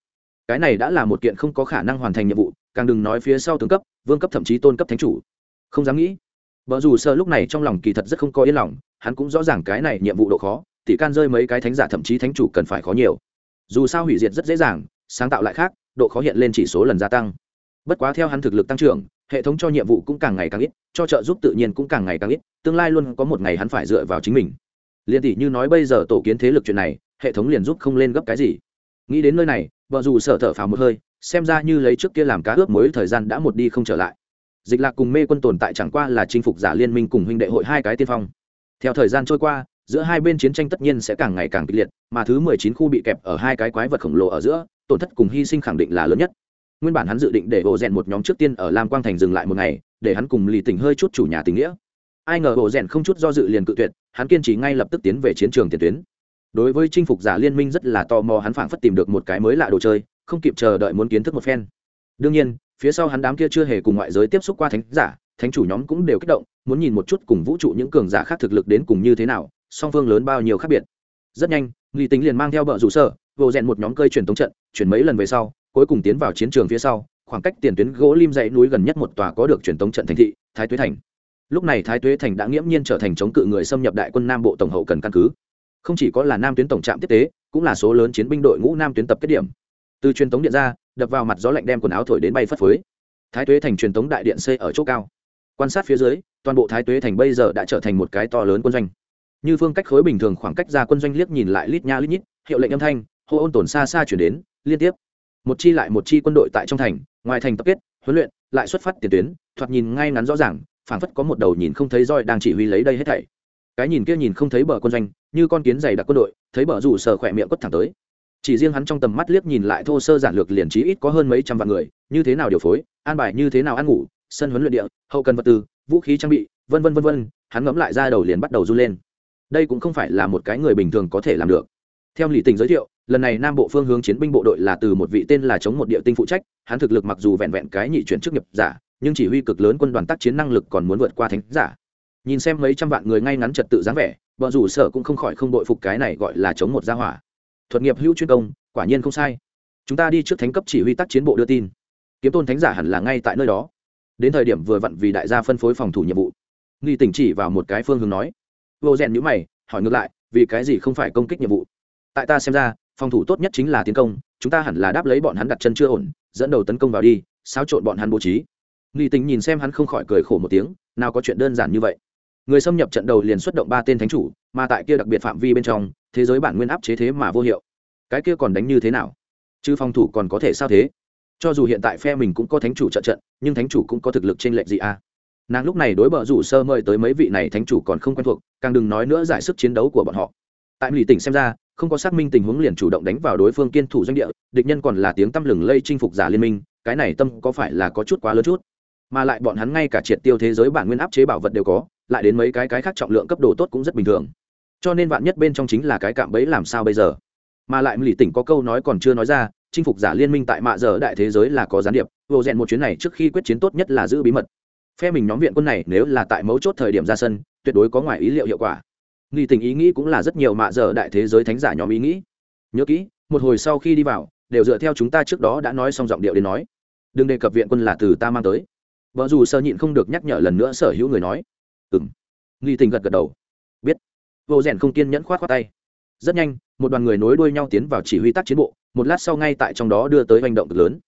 A: Cái này đã là một kiện không có khả năng hoàn thành nhiệm vụ, càng đừng nói phía sau tướng cấp, vương cấp thậm chí tôn cấp thánh chủ. Không dám nghĩ. Vợ dù sơ lúc này trong lòng kỳ thật rất không có yên lòng, hắn cũng rõ ràng cái này nhiệm vụ độ khó, tỷ can rơi mấy cái thánh giả thậm chí thánh chủ cần phải khó nhiều. Dù sao hủy diệt rất dễ dàng, sáng tạo lại khác, độ khó hiện lên chỉ số lần gia tăng. Bất quá theo hắn thực lực tăng trưởng hệ thống cho nhiệm vụ cũng càng ngày càng ít, cho trợ giúp tự nhiên cũng càng ngày càng ít, tương lai luôn có một ngày hắn phải dựa vào chính mình. Liền tỷ như nói bây giờ tổ kiến thế lực chuyện này, hệ thống liền giúp không lên gấp cái gì. Nghĩ đến nơi này, vợ dù sợ thở phào một hơi, xem ra như lấy trước kia làm cá ướp mới thời gian đã một đi không trở lại. Dịch lạc cùng mê quân tồn tại chẳng qua là chinh phục giả liên minh cùng huynh đệ hội hai cái tiên phong. Theo thời gian trôi qua, giữa hai bên chiến tranh tất nhiên sẽ càng ngày càng kịch liệt, mà thứ mười chín khu bị kẹp ở hai cái quái vật khổng lồ ở giữa, tổn thất cùng hy sinh khẳng định là lớn nhất nguyên bản hắn dự định để bộ rèn một nhóm trước tiên ở lam quang thành dừng lại một ngày, để hắn cùng lì tỉnh hơi chút chủ nhà tình nghĩa. Ai ngờ bộ rèn không chút do dự liền cự tuyệt, hắn kiên trì ngay lập tức tiến về chiến trường tiền tuyến. Đối với chinh phục giả liên minh rất là tò mò, hắn phảng phất tìm được một cái mới lạ đồ chơi, không kịp chờ đợi muốn kiến thức một phen. Đương nhiên, phía sau hắn đám kia chưa hề cùng ngoại giới tiếp xúc qua thánh giả, thánh chủ nhóm cũng đều kích động, muốn nhìn một chút cùng vũ trụ những cường giả khác thực lực đến cùng như thế nào, song phương lớn bao nhiêu khác biệt. Rất nhanh nghi tính liền mang theo bờ rủ sở vô rèn một nhóm cơi truyền tống trận, chuyển mấy lần về sau, cuối cùng tiến vào chiến trường phía sau, khoảng cách tiền tuyến gỗ lim dãy núi gần nhất một tòa có được truyền tống trận thành thị, thái tuế thành. Lúc này thái tuế thành đã nghiễm nhiên trở thành chống cự người xâm nhập đại quân nam bộ tổng hậu cần căn cứ. Không chỉ có là nam tuyến tổng trạm tiếp tế, cũng là số lớn chiến binh đội ngũ nam tuyến tập kết điểm. Từ truyền tống điện ra, đập vào mặt gió lạnh đem quần áo thổi đến bay phất phới. Thái tuế thành truyền tống đại điện xây ở chỗ cao. Quan sát phía dưới, toàn bộ thái tuế thành bây giờ đã trở thành một cái to lớn quân doanh. Như phương cách khối bình thường khoảng cách ra quân doanh liếc nhìn lại lít nha lít nhít, hiệu lệnh âm thanh hô ôn tồn xa xa chuyển đến, liên tiếp. Một chi lại một chi quân đội tại trong thành, ngoài thành tập kết, huấn luyện, lại xuất phát tiền tuyến, thoạt nhìn ngay ngắn rõ ràng, phảng phất có một đầu nhìn không thấy roi đang chỉ huy lấy đây hết thảy. Cái nhìn kia nhìn không thấy bờ quân doanh, như con kiến dày đặc quân đội, thấy bờ rủ sờ khỏe miệng quất thẳng tới. Chỉ riêng hắn trong tầm mắt liếc nhìn lại thô sơ giản lược liền trí ít có hơn mấy trăm vạn người, như thế nào điều phối, an bài như thế nào ăn ngủ, sân huấn luyện địa, hậu cần vật tư, vũ khí trang bị, vân vân vân vân, hắn ngẫm lại ra đầu liền bắt đầu run lên. Đây cũng không phải là một cái người bình thường có thể làm được. Theo lì tình giới thiệu lần này nam bộ phương hướng chiến binh bộ đội là từ một vị tên là chống một địa tinh phụ trách, hắn thực lực mặc dù vẹn vẹn cái nhị chuyển chức nghiệp giả, nhưng chỉ huy cực lớn quân đoàn tác chiến năng lực còn muốn vượt qua thánh giả. Nhìn xem mấy trăm vạn người ngay ngắn trật tự dáng vẻ, bọn rủ sở cũng không khỏi không đội phục cái này gọi là chống một gia hỏa. Thuật nghiệp hữu chuyên công, quả nhiên không sai. Chúng ta đi trước thánh cấp chỉ huy tác chiến bộ đưa tin. Kiếm tôn thánh giả hẳn là ngay tại nơi đó. Đến thời điểm vừa vặn vì đại gia phân phối phòng thủ nhiệm vụ. Nghi tỉnh chỉ vào một cái phương hướng nói. Vô rèn nhữ mày, hỏi ngược lại, vì cái gì không phải công kích nhiệm vụ? Tại ta xem ra phòng thủ tốt nhất chính là tiến công, chúng ta hẳn là đáp lấy bọn hắn đặt chân chưa ổn, dẫn đầu tấn công vào đi, xáo trộn bọn hắn bố trí. Nghi tình nhìn xem hắn không khỏi cười khổ một tiếng, nào có chuyện đơn giản như vậy. Người xâm nhập trận đầu liền xuất động ba tên thánh chủ, mà tại kia đặc biệt phạm vi bên trong, thế giới bản nguyên áp chế thế mà vô hiệu. Cái kia còn đánh như thế nào? Chứ phòng thủ còn có thể sao thế? Cho dù hiện tại phe mình cũng có thánh chủ trợ trận, nhưng thánh chủ cũng có thực lực trên lệch gì à? Nàng lúc này đối bờ rủ sơ mời tới mấy vị này thánh chủ còn không quen thuộc, càng đừng nói nữa giải sức chiến đấu của bọn họ tại lì tỉnh xem ra, không có xác minh tình huống liền chủ động đánh vào đối phương kiên thủ doanh địa, địch nhân còn là tiếng tăm lừng lây chinh phục giả liên minh, cái này tâm có phải là có chút quá lớn chút? Mà lại bọn hắn ngay cả triệt tiêu thế giới bản nguyên áp chế bảo vật đều có, lại đến mấy cái cái khác trọng lượng cấp độ tốt cũng rất bình thường. Cho nên vạn nhất bên trong chính là cái cạm bẫy làm sao bây giờ? Mà lại lì tỉnh có câu nói còn chưa nói ra, chinh phục giả liên minh tại mạ giờ đại thế giới là có gián điệp, vô rèn một chuyến này trước khi quyết chiến tốt nhất là giữ bí mật. Phe mình nhóm viện quân này nếu là tại mấu chốt thời điểm ra sân, tuyệt đối có ngoài ý liệu hiệu quả nghi tình ý nghĩ cũng là rất nhiều mạ giờ đại thế giới thánh giả nhóm ý nghĩ. Nhớ kỹ, một hồi sau khi đi vào, đều dựa theo chúng ta trước đó đã nói xong giọng điệu đến nói. Đừng đề cập viện quân là từ ta mang tới. Vợ dù sơ nhịn không được nhắc nhở lần nữa sở hữu người nói. Ừ m nghi tình gật gật đầu. Biết. Vô rèn không kiên nhẫn khoát khoát tay. Rất nhanh, một đoàn người nối đuôi nhau tiến vào chỉ huy tác chiến bộ, một lát sau ngay tại trong đó đưa tới hành động cực lớn.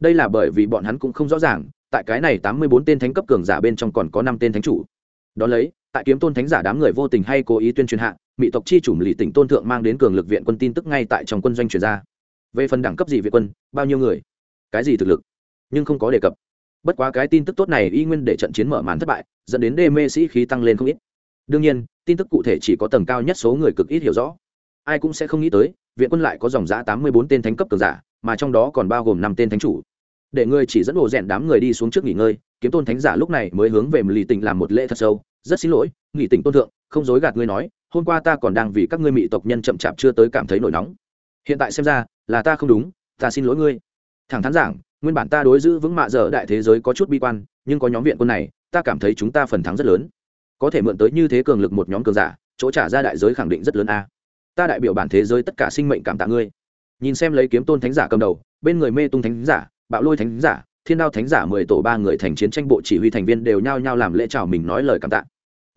A: Đây là bởi vì bọn hắn cũng không rõ ràng, tại cái này tám mươi bốn tên thánh cấp cường giả bên trong còn có năm tên thánh chủ. Đón lấy tại kiếm tôn thánh giả đám người vô tình hay cố ý tuyên truyền hạ, mỹ tộc chi chủ lì tỉnh tôn thượng mang đến cường lực viện quân tin tức ngay tại trong quân doanh truyền ra. Về phần đẳng cấp gì viện quân, bao nhiêu người? Cái gì thực lực? Nhưng không có đề cập. Bất quá cái tin tức tốt này y nguyên để trận chiến mở màn thất bại, dẫn đến đê mê sĩ khí tăng lên không ít. Đương nhiên, tin tức cụ thể chỉ có tầng cao nhất số người cực ít hiểu rõ. Ai cũng sẽ không nghĩ tới, viện quân lại có dòng giã tám mươi bốn tên thánh cấp cường giả, mà trong đó còn bao gồm năm tên thánh chủ. Để người chỉ dẫn bộ rèn đám người đi xuống trước nghỉ ngơi, kiếm tôn thánh giả lúc này mới hướng về lì tỉnh làm một lễ thật sâu rất xin lỗi nghị tỉnh tôn thượng, không dối gạt ngươi nói, hôm qua ta còn đang vì các ngươi mỹ tộc nhân chậm chạp chưa tới cảm thấy nổi nóng. Hiện tại xem ra, là ta không đúng, ta xin lỗi ngươi. Thẳng thắn giảng, nguyên bản ta đối giữ vững mạ dở đại thế giới có chút bi quan, nhưng có nhóm viện quân này, ta cảm thấy chúng ta phần thắng rất lớn. Có thể mượn tới như thế cường lực một nhóm cường giả, chỗ trả ra đại giới khẳng định rất lớn a. Ta đại biểu bản thế giới tất cả sinh mệnh cảm tạ ngươi. Nhìn xem lấy kiếm tôn thánh giả cầm đầu, bên người mê tung thánh giả, bạo lôi thánh giả, thiên đao thánh giả mười tổ ba người thành chiến tranh bộ chỉ huy thành viên đều nhao nhao làm lễ chào mình nói lời cảm tạ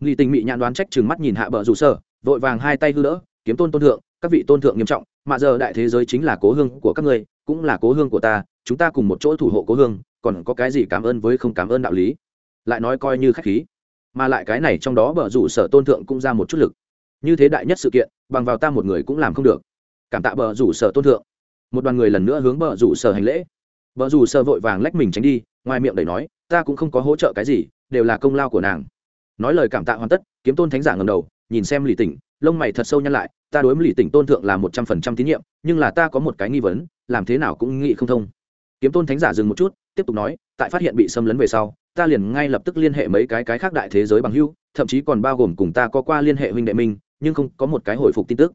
A: nghi tình mị nhãn đoán trách chừng mắt nhìn hạ bờ rủ sở, vội vàng hai tay hư đỡ kiếm tôn tôn thượng các vị tôn thượng nghiêm trọng mà giờ đại thế giới chính là cố hương của các ngươi cũng là cố hương của ta chúng ta cùng một chỗ thủ hộ cố hương còn có cái gì cảm ơn với không cảm ơn đạo lý? Lại nói coi như khách khí. Mà lại cái này trong đó bờ rủ sở tôn thượng cũng ra một chút lực. Như thế đại nhất sự kiện bằng vào ta một người cũng làm không được. Cảm tạ bờ rủ sở tôn thượng. Một đoàn người lần nữa hướng bờ rủ sở hành lễ. Bờ rủ sở vội vàng lách mình tránh đi ngoài miệng đầy nói ta cũng không có hỗ trợ cái gì đều là công lao của nàng nói lời cảm tạ hoàn tất, kiếm tôn thánh giả ngầm đầu, nhìn xem lì tỉnh, lông mày thật sâu nhăn lại, ta đối với lì tỉnh tôn thượng là một trăm phần trăm tín nhiệm, nhưng là ta có một cái nghi vấn, làm thế nào cũng nghĩ không thông. Kiếm tôn thánh giả dừng một chút, tiếp tục nói, tại phát hiện bị xâm lấn về sau, ta liền ngay lập tức liên hệ mấy cái cái khác đại thế giới bằng hưu thậm chí còn bao gồm cùng ta có qua liên hệ huynh đệ minh nhưng không có một cái hồi phục tin tức.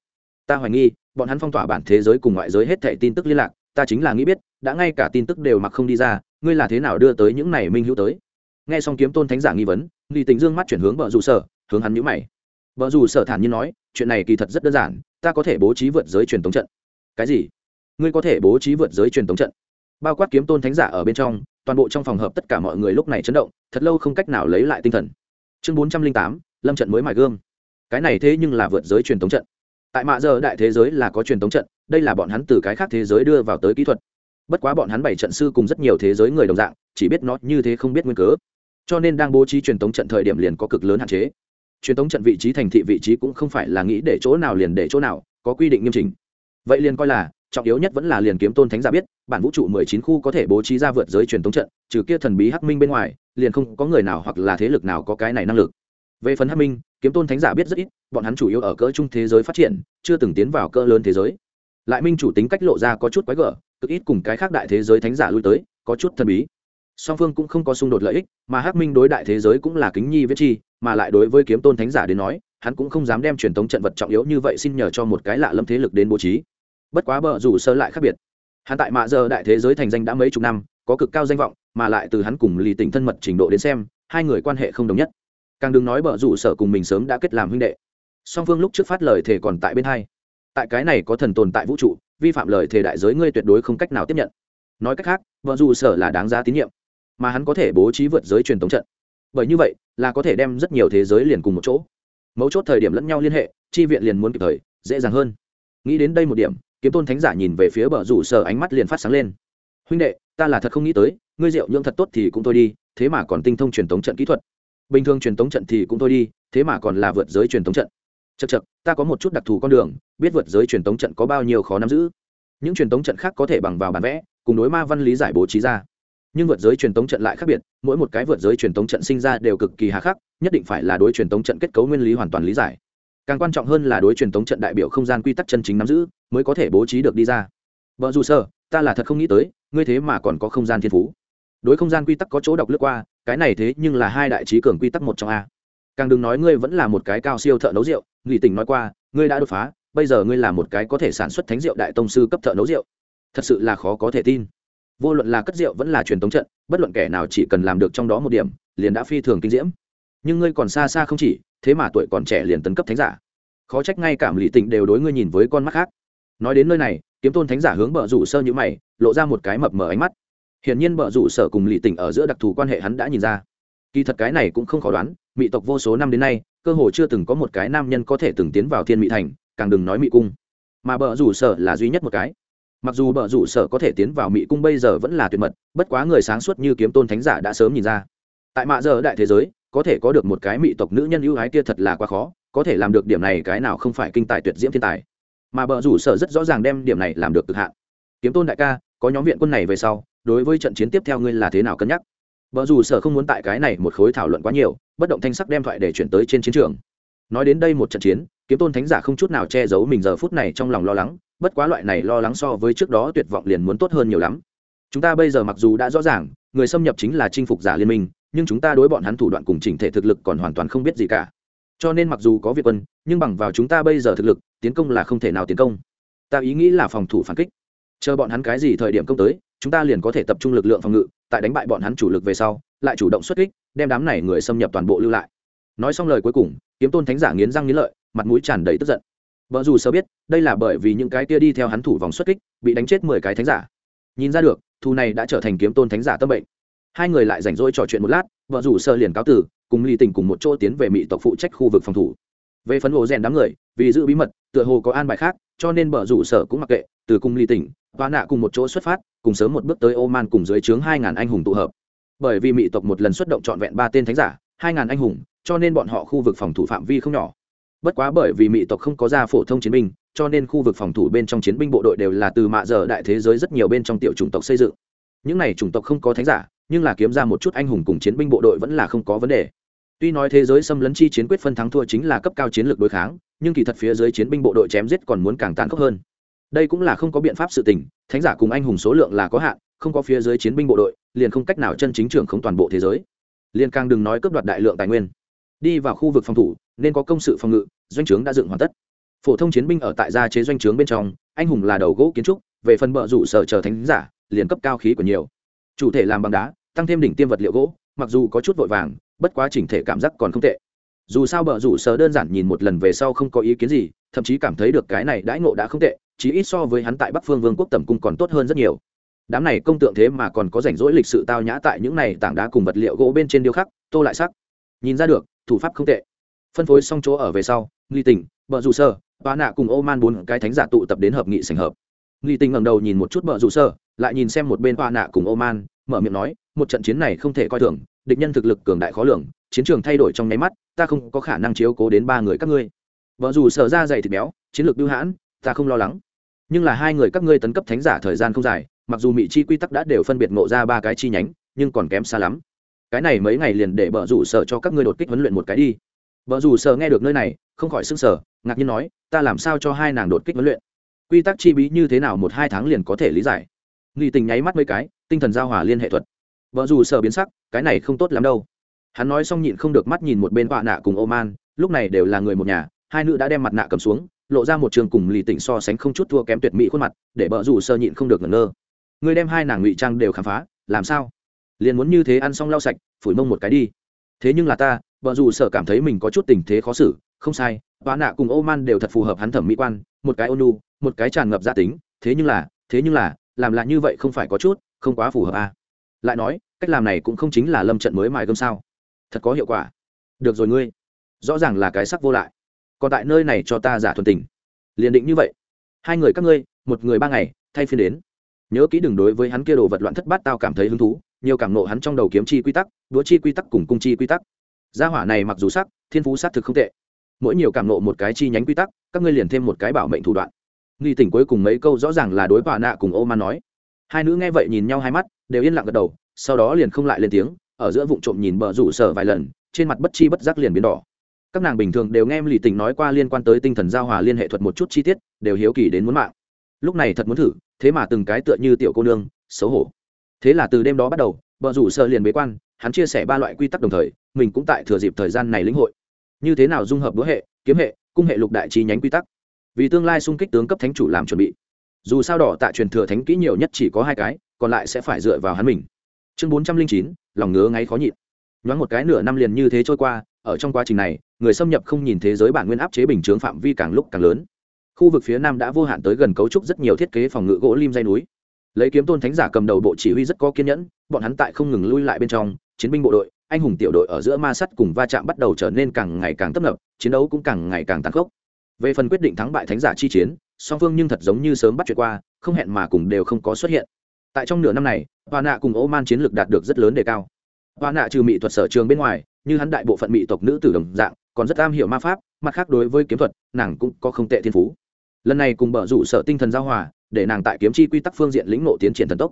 A: Ta hoài nghi, bọn hắn phong tỏa bản thế giới cùng ngoại giới hết thảy tin tức liên lạc, ta chính là nghĩ biết, đã ngay cả tin tức đều mặc không đi ra, ngươi là thế nào đưa tới những này minh hữu tới? Nghe xong kiếm tôn thánh giả nghi vấn nghi tình dương mắt chuyển hướng Bờ dù sở, hướng hắn nhữ mày. Bờ dù sở thản nhiên nói, chuyện này kỳ thật rất đơn giản, ta có thể bố trí vượt giới truyền tống trận. Cái gì? Ngươi có thể bố trí vượt giới truyền tống trận? Bao quát kiếm tôn thánh giả ở bên trong, toàn bộ trong phòng hợp tất cả mọi người lúc này chấn động, thật lâu không cách nào lấy lại tinh thần. Chương bốn trăm linh tám, lâm trận mới mài gương cái này thế nhưng là vượt giới truyền tống trận. Tại mạ giờ đại thế giới là có truyền tống trận, đây là bọn hắn từ cái khác thế giới đưa vào tới kỹ thuật. Bất quá bọn hắn bảy trận sư cùng rất nhiều thế giới người đồng dạng, chỉ biết nó như thế không biết nguyên cớ cho nên đang bố trí truyền tống trận thời điểm liền có cực lớn hạn chế. Truyền tống trận vị trí thành thị vị trí cũng không phải là nghĩ để chỗ nào liền để chỗ nào, có quy định nghiêm chỉnh. Vậy liền coi là, trọng yếu nhất vẫn là liền kiếm tôn thánh giả biết, bản vũ trụ mười chín khu có thể bố trí ra vượt giới truyền tống trận, trừ kia thần bí hắc minh bên ngoài, liền không có người nào hoặc là thế lực nào có cái này năng lực. Về phần hắc minh, kiếm tôn thánh giả biết rất ít, bọn hắn chủ yếu ở cỡ trung thế giới phát triển, chưa từng tiến vào cỡ lớn thế giới. Lại minh chủ tính cách lộ ra có chút quái gở, cực ít cùng cái khác đại thế giới thánh giả lui tới, có chút thần bí song phương cũng không có xung đột lợi ích, mà hắc minh đối đại thế giới cũng là kính nhi viết chi, mà lại đối với kiếm tôn thánh giả đến nói, hắn cũng không dám đem truyền thống trận vật trọng yếu như vậy xin nhờ cho một cái lạ lâm thế lực đến bố trí. Bất quá bờ rủ sơ lại khác biệt. Hắn tại mạ giờ đại thế giới thành danh đã mấy chục năm, có cực cao danh vọng, mà lại từ hắn cùng lì tình thân mật trình độ đến xem, hai người quan hệ không đồng nhất. Càng đừng nói bờ rủ sở cùng mình sớm đã kết làm huynh đệ. Song phương lúc trước phát lời thề còn tại bên hai. Tại cái này có thần tồn tại vũ trụ, vi phạm lời thề đại giới ngươi tuyệt đối không cách nào tiếp nhận. Nói cách khác vợ dù sở là đáng giá tín nhiệm mà hắn có thể bố trí vượt giới truyền thống trận. Bởi như vậy, là có thể đem rất nhiều thế giới liền cùng một chỗ. Mấu chốt thời điểm lẫn nhau liên hệ, chi viện liền muốn kịp thời, dễ dàng hơn. Nghĩ đến đây một điểm, kiếm tôn thánh giả nhìn về phía bờ rủ sở ánh mắt liền phát sáng lên. Huynh đệ, ta là thật không nghĩ tới, ngươi rượu nhưỡng thật tốt thì cũng thôi đi, thế mà còn tinh thông truyền thống trận kỹ thuật. Bình thường truyền thống trận thì cũng thôi đi, thế mà còn là vượt giới truyền thống trận. Chật chật ta có một chút đặc thù con đường, biết vượt giới truyền tống trận có bao nhiêu khó nắm giữ. Những truyền tống trận khác có thể bằng vào bản vẽ, cùng đối ma văn lý giải bố trí ra nhưng vượt giới truyền tống trận lại khác biệt, mỗi một cái vượt giới truyền tống trận sinh ra đều cực kỳ hà khắc, nhất định phải là đối truyền tống trận kết cấu nguyên lý hoàn toàn lý giải. Càng quan trọng hơn là đối truyền tống trận đại biểu không gian quy tắc chân chính nắm giữ, mới có thể bố trí được đi ra. Vợ dù sơ, ta là thật không nghĩ tới, ngươi thế mà còn có không gian thiên phú. Đối không gian quy tắc có chỗ đọc lướt qua, cái này thế nhưng là hai đại trí cường quy tắc một trong a. Càng đừng nói ngươi vẫn là một cái cao siêu thợ nấu rượu, nghỉ tình nói qua, ngươi đã đột phá, bây giờ ngươi là một cái có thể sản xuất thánh rượu đại tông sư cấp thợ nấu rượu. Thật sự là khó có thể tin vô luận là cất rượu vẫn là truyền thống trận, bất luận kẻ nào chỉ cần làm được trong đó một điểm, liền đã phi thường kinh diễm. Nhưng ngươi còn xa xa không chỉ, thế mà tuổi còn trẻ liền tấn cấp thánh giả. Khó trách ngay cảm lì tịnh đều đối ngươi nhìn với con mắt khác. Nói đến nơi này, kiếm tôn thánh giả hướng bờ rủ sơ như mày, lộ ra một cái mập mờ ánh mắt. Hiển nhiên bờ rủ sở cùng lì tịnh ở giữa đặc thù quan hệ hắn đã nhìn ra. Kỳ thật cái này cũng không khó đoán, mỹ tộc vô số năm đến nay, cơ hồ chưa từng có một cái nam nhân có thể từng tiến vào thiên mỹ thành, càng đừng nói mỹ cung. Mà bờ rủ sở là duy nhất một cái mặc dù bờ rủ sở có thể tiến vào mỹ cung bây giờ vẫn là tuyệt mật bất quá người sáng suốt như kiếm tôn thánh giả đã sớm nhìn ra. Tại mạ giờ đại thế giới có thể có được một cái mỹ tộc nữ nhân ưu ái kia thật là quá khó có thể làm được điểm này cái nào không phải kinh tài tuyệt diễm thiên tài. Mà bờ rủ sở rất rõ ràng đem điểm này làm được cực hạn. Kiếm tôn đại ca có nhóm viện quân này về sau đối với trận chiến tiếp theo ngươi là thế nào cân nhắc? Bờ rủ sở không muốn tại cái này một khối thảo luận quá nhiều, bất động thanh sắc đem thoại để chuyển tới trên chiến trường. Nói đến đây một trận chiến, kiếm tôn thánh giả không chút nào che giấu mình giờ phút này trong lòng lo lắng, bất quá loại này lo lắng so với trước đó tuyệt vọng liền muốn tốt hơn nhiều lắm. Chúng ta bây giờ mặc dù đã rõ ràng, người xâm nhập chính là chinh phục giả liên minh, nhưng chúng ta đối bọn hắn thủ đoạn cùng chỉnh thể thực lực còn hoàn toàn không biết gì cả. Cho nên mặc dù có việt quân, nhưng bằng vào chúng ta bây giờ thực lực, tiến công là không thể nào tiến công. Ta ý nghĩ là phòng thủ phản kích. Chờ bọn hắn cái gì thời điểm công tới, chúng ta liền có thể tập trung lực lượng phòng ngự, tại đánh bại bọn hắn chủ lực về sau lại chủ động xuất kích đem đám này người xâm nhập toàn bộ lưu lại nói xong lời cuối cùng kiếm tôn thánh giả nghiến răng nghiến lợi mặt mũi tràn đầy tức giận vợ dù sơ biết đây là bởi vì những cái kia đi theo hắn thủ vòng xuất kích bị đánh chết mười cái thánh giả nhìn ra được thu này đã trở thành kiếm tôn thánh giả tâm bệnh hai người lại rảnh rỗi trò chuyện một lát vợ rủ sơ liền cáo tử cùng ly tình cùng một chỗ tiến về mỹ tộc phụ trách khu vực phòng thủ về phấn hồ rèn đám người vì giữ bí mật tựa hồ có an bài khác cho nên vợ rủ sở cũng mặc kệ từ cùng ly tỉnh và nạ cùng một chỗ xuất phát cùng sớm một bước tới Oman cùng dưới trướng hai ngàn anh hùng tụ hợp. Bởi vì mỹ tộc một lần xuất động trọn vẹn ba tên thánh giả, hai ngàn anh hùng, cho nên bọn họ khu vực phòng thủ phạm vi không nhỏ. Bất quá bởi vì mỹ tộc không có ra phổ thông chiến binh, cho nên khu vực phòng thủ bên trong chiến binh bộ đội đều là từ mạ giờ đại thế giới rất nhiều bên trong tiểu chủng tộc xây dựng. Những này chủng tộc không có thánh giả, nhưng là kiếm ra một chút anh hùng cùng chiến binh bộ đội vẫn là không có vấn đề. Tuy nói thế giới xâm lấn chi chiến quyết phân thắng thua chính là cấp cao chiến lược đối kháng, nhưng kỳ thật phía dưới chiến binh bộ đội chém giết còn muốn càng tàn khốc hơn đây cũng là không có biện pháp sự tình thánh giả cùng anh hùng số lượng là có hạn không có phía dưới chiến binh bộ đội liền không cách nào chân chính trưởng không toàn bộ thế giới liền càng đừng nói cướp đoạt đại lượng tài nguyên đi vào khu vực phòng thủ nên có công sự phòng ngự doanh trướng đã dựng hoàn tất. Phổ thông chiến binh ở tại gia chế doanh trướng bên trong, anh hùng là đầu gỗ kiến trúc, về phần bờ rủ sở chờ thánh giả, liền cấp cao khí của nhiều. Chủ thể làm bằng đá, tăng thêm đỉnh tiêm vật liệu gỗ, mặc dù có chút vội vàng, bất quá chỉnh thể cảm giác còn không tệ. Dù sao bờ rủ sở đơn giản nhìn một lần về sau không có ý kiến gì, thậm chí cảm thấy được cái này đãi ngộ đã không tệ, chí ít so với hắn tại bắc phương vương quốc tầm cung còn tốt hơn rất nhiều. Đám này công tượng thế mà còn có rảnh rỗi lịch sự tao nhã tại những này tảng đá cùng vật liệu gỗ bên trên điêu khắc, tô lại sắc. Nhìn ra được, thủ pháp không tệ phân phối xong chỗ ở về sau, nghi tình bờ rủ sơ và nạ cùng ô man bốn cái thánh giả tụ tập đến hợp nghị sành hợp. Nghi tình ngẩng đầu nhìn một chút bờ rủ sơ lại nhìn xem một bên hoa nạ cùng ô man, mở miệng nói, một trận chiến này không thể coi thường, địch nhân thực lực cường đại khó lường, chiến trường thay đổi trong nháy mắt, ta không có khả năng chiếu cố đến ba người các ngươi. Vợ dù sở ra dày thịt béo, chiến lược bưu hãn, ta không lo lắng. Nhưng là hai người các ngươi tấn cấp thánh giả thời gian không dài, mặc dù mỹ chi quy tắc đã đều phân biệt ngộ ra ba cái chi nhánh, nhưng còn kém xa lắm. Cái này mấy ngày liền để bờ rủ sở cho các ngươi đột kích huấn luyện một cái đi vợ rủ sợ nghe được nơi này, không khỏi s sở ngạc nhiên nói, ta làm sao cho hai nàng đột kích huấn luyện? Quy tắc chi bí như thế nào một hai tháng liền có thể lý giải? Nghi tình nháy mắt mấy cái, tinh thần giao hòa liên hệ thuật. Vợ dù sợ biến sắc, cái này không tốt lắm đâu. Hắn nói xong nhịn không được mắt nhìn một bên họa nạ cùng ô man lúc này đều là người một nhà, hai nữ đã đem mặt nạ cầm xuống, lộ ra một trường cùng lì tỉnh so sánh không chút thua kém tuyệt mỹ khuôn mặt, để vợ rủ sơ nhịn không được ngẩn ngơ. Người đem hai nàng ngụy trang đều khám phá, làm sao? Liền muốn như thế ăn xong lau sạch, phủi mông một cái đi. Thế nhưng là ta bờ dù sở cảm thấy mình có chút tình thế khó xử, không sai và nạ cùng ô man đều thật phù hợp hắn thẩm mỹ quan, một cái ônu, một cái tràn ngập gia tính, thế nhưng là, thế nhưng là, làm lại như vậy không phải có chút, không quá phù hợp à. lại nói, cách làm này cũng không chính là lâm trận mới mài gươm sao. Thật có hiệu quả. Được rồi ngươi. Rõ ràng là cái sắc vô lại. Còn tại nơi này cho ta giả thuần tình. Liền định như vậy. Hai người các ngươi, một người ba ngày, thay phiên đến. Nhớ kỹ đừng đối với hắn kia đồ vật loạn thất bát tao cảm thấy hứng thú, nhiều cảm nộ hắn trong đầu kiếm chi quy tắc, đũa chi quy tắc cùng cung chi quy tắc gia hỏa này mặc dù sắc, thiên phú s á t thực không tệ. Mỗi nhiều cảm nộ một cái chi nhánh quy tắc, các ngươi liền thêm một cái bảo mệnh thủ đoạn. Nghi tỉnh cuối cùng mấy câu rõ ràng là đối bà nạ cùng ô man nói. Hai nữ nghe vậy nhìn nhau hai mắt, đều yên lặng gật đầu, sau đó liền không lại lên tiếng, ở giữa vụ trộm nhìn bờ rủ sở vài lần, trên mặt bất chi bất giác liền biến đỏ. Các nàng bình thường đều nghe lì tình nói qua liên quan tới tinh thần giao hòa liên hệ thuật một chút chi tiết, đều hiếu kỳ đến muốn mạng. Lúc này thật muốn thử, thế mà từng cái tựa như tiểu cô nương, xấu hổ. Thế là từ đêm đó bắt đầu, bờ rủ sở liền bế quan hắn chia sẻ ba loại quy tắc đồng thời, mình cũng tại thừa dịp thời gian này lĩnh hội. Như thế nào dung hợp búa hệ, kiếm hệ, cung hệ lục đại chi nhánh quy tắc? Vì tương lai xung kích tướng cấp thánh chủ làm chuẩn bị. Dù sao đỏ tại truyền thừa thánh kỹ nhiều nhất chỉ có hai cái, còn lại sẽ phải dựa vào hắn mình. Chương bốn trăm linh chín, lòng ngứa ngáy khó nhịn. Nhoáng một cái nửa năm liền như thế trôi qua, ở trong quá trình này, người xâm nhập không nhìn thế giới bản nguyên áp chế bình chướng phạm vi càng lúc càng lớn. Khu vực phía nam đã vô hạn tới gần cấu trúc rất nhiều thiết kế phòng ngự gỗ lim dây núi. Lấy kiếm tôn thánh giả cầm đầu bộ chỉ huy rất có kiên nhẫn, bọn hắn tại không ngừng lui lại bên trong chiến binh bộ đội, anh hùng tiểu đội ở giữa ma sắt cùng va chạm bắt đầu trở nên càng ngày càng tấp nập, chiến đấu cũng càng ngày càng tàn khốc. Về phần quyết định thắng bại thánh giả chi chiến, song phương nhưng thật giống như sớm bắt chuyện qua, không hẹn mà cùng đều không có xuất hiện. Tại trong nửa năm này, hoa nạ cùng ô man chiến lược đạt được rất lớn đề cao. Hoa nạ trừ mỹ thuật sở trường bên ngoài, như hắn đại bộ phận mỹ tộc nữ tử đồng dạng, còn rất am hiểu ma pháp, mặt khác đối với kiếm thuật, nàng cũng có không tệ thiên phú. Lần này cùng bở rủ sở tinh thần giao hòa, để nàng tại kiếm chi quy tắc phương diện lĩnh nộ tiến triển thần tốc.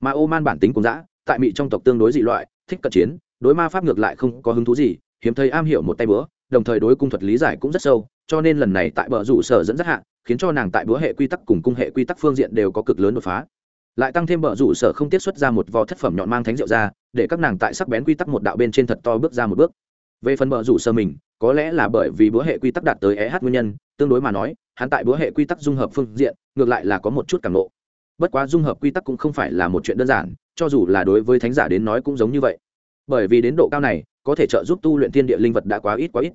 A: Mà ô man bản tính cũng dã, tại mỹ trong tộc tương đối dị loại thích cận chiến, đối ma pháp ngược lại không có hứng thú gì, hiếm thấy am hiểu một tay bữa đồng thời đối cung thuật lý giải cũng rất sâu, cho nên lần này tại bờ rủ sở dẫn dắt hạ, khiến cho nàng tại bữa hệ quy tắc cùng cung hệ quy tắc phương diện đều có cực lớn đột phá. Lại tăng thêm bờ rủ sở không tiết xuất ra một vò thất phẩm nhọn mang thánh rượu ra, để các nàng tại sắc bén quy tắc một đạo bên trên thật to bước ra một bước. Về phần bờ rủ sở mình, có lẽ là bởi vì bữa hệ quy tắc đạt tới eh nguyên nhân, tương đối mà nói, hắn tại bữa hệ quy tắc dung hợp phương diện, ngược lại là có một chút cảm nộ bất quá dung hợp quy tắc cũng không phải là một chuyện đơn giản cho dù là đối với thánh giả đến nói cũng giống như vậy. Bởi vì đến độ cao này, có thể trợ giúp tu luyện thiên địa linh vật đã quá ít quá ít.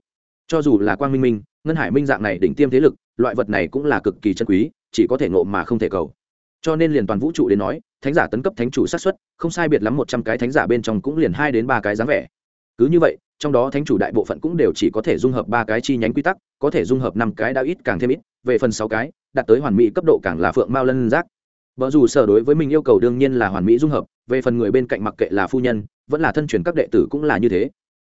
A: Cho dù là quang minh minh, ngân hải minh dạng này đỉnh tiêm thế lực, loại vật này cũng là cực kỳ chân quý, chỉ có thể ngộ mà không thể cầu. Cho nên liền toàn vũ trụ đến nói, thánh giả tấn cấp thánh chủ sát xuất không sai biệt lắm một trăm cái thánh giả bên trong cũng liền hai đến ba cái dáng vẻ. Cứ như vậy, trong đó thánh chủ đại bộ phận cũng đều chỉ có thể dung hợp ba cái chi nhánh quy tắc, có thể dung hợp năm cái đã ít càng thêm ít, về phần sáu cái, đạt tới hoàn mỹ cấp độ càng là phượng mao lân giác vợ dù sở đối với mình yêu cầu đương nhiên là hoàn mỹ dung hợp, về phần người bên cạnh mặc kệ là phu nhân, vẫn là thân truyền các đệ tử cũng là như thế.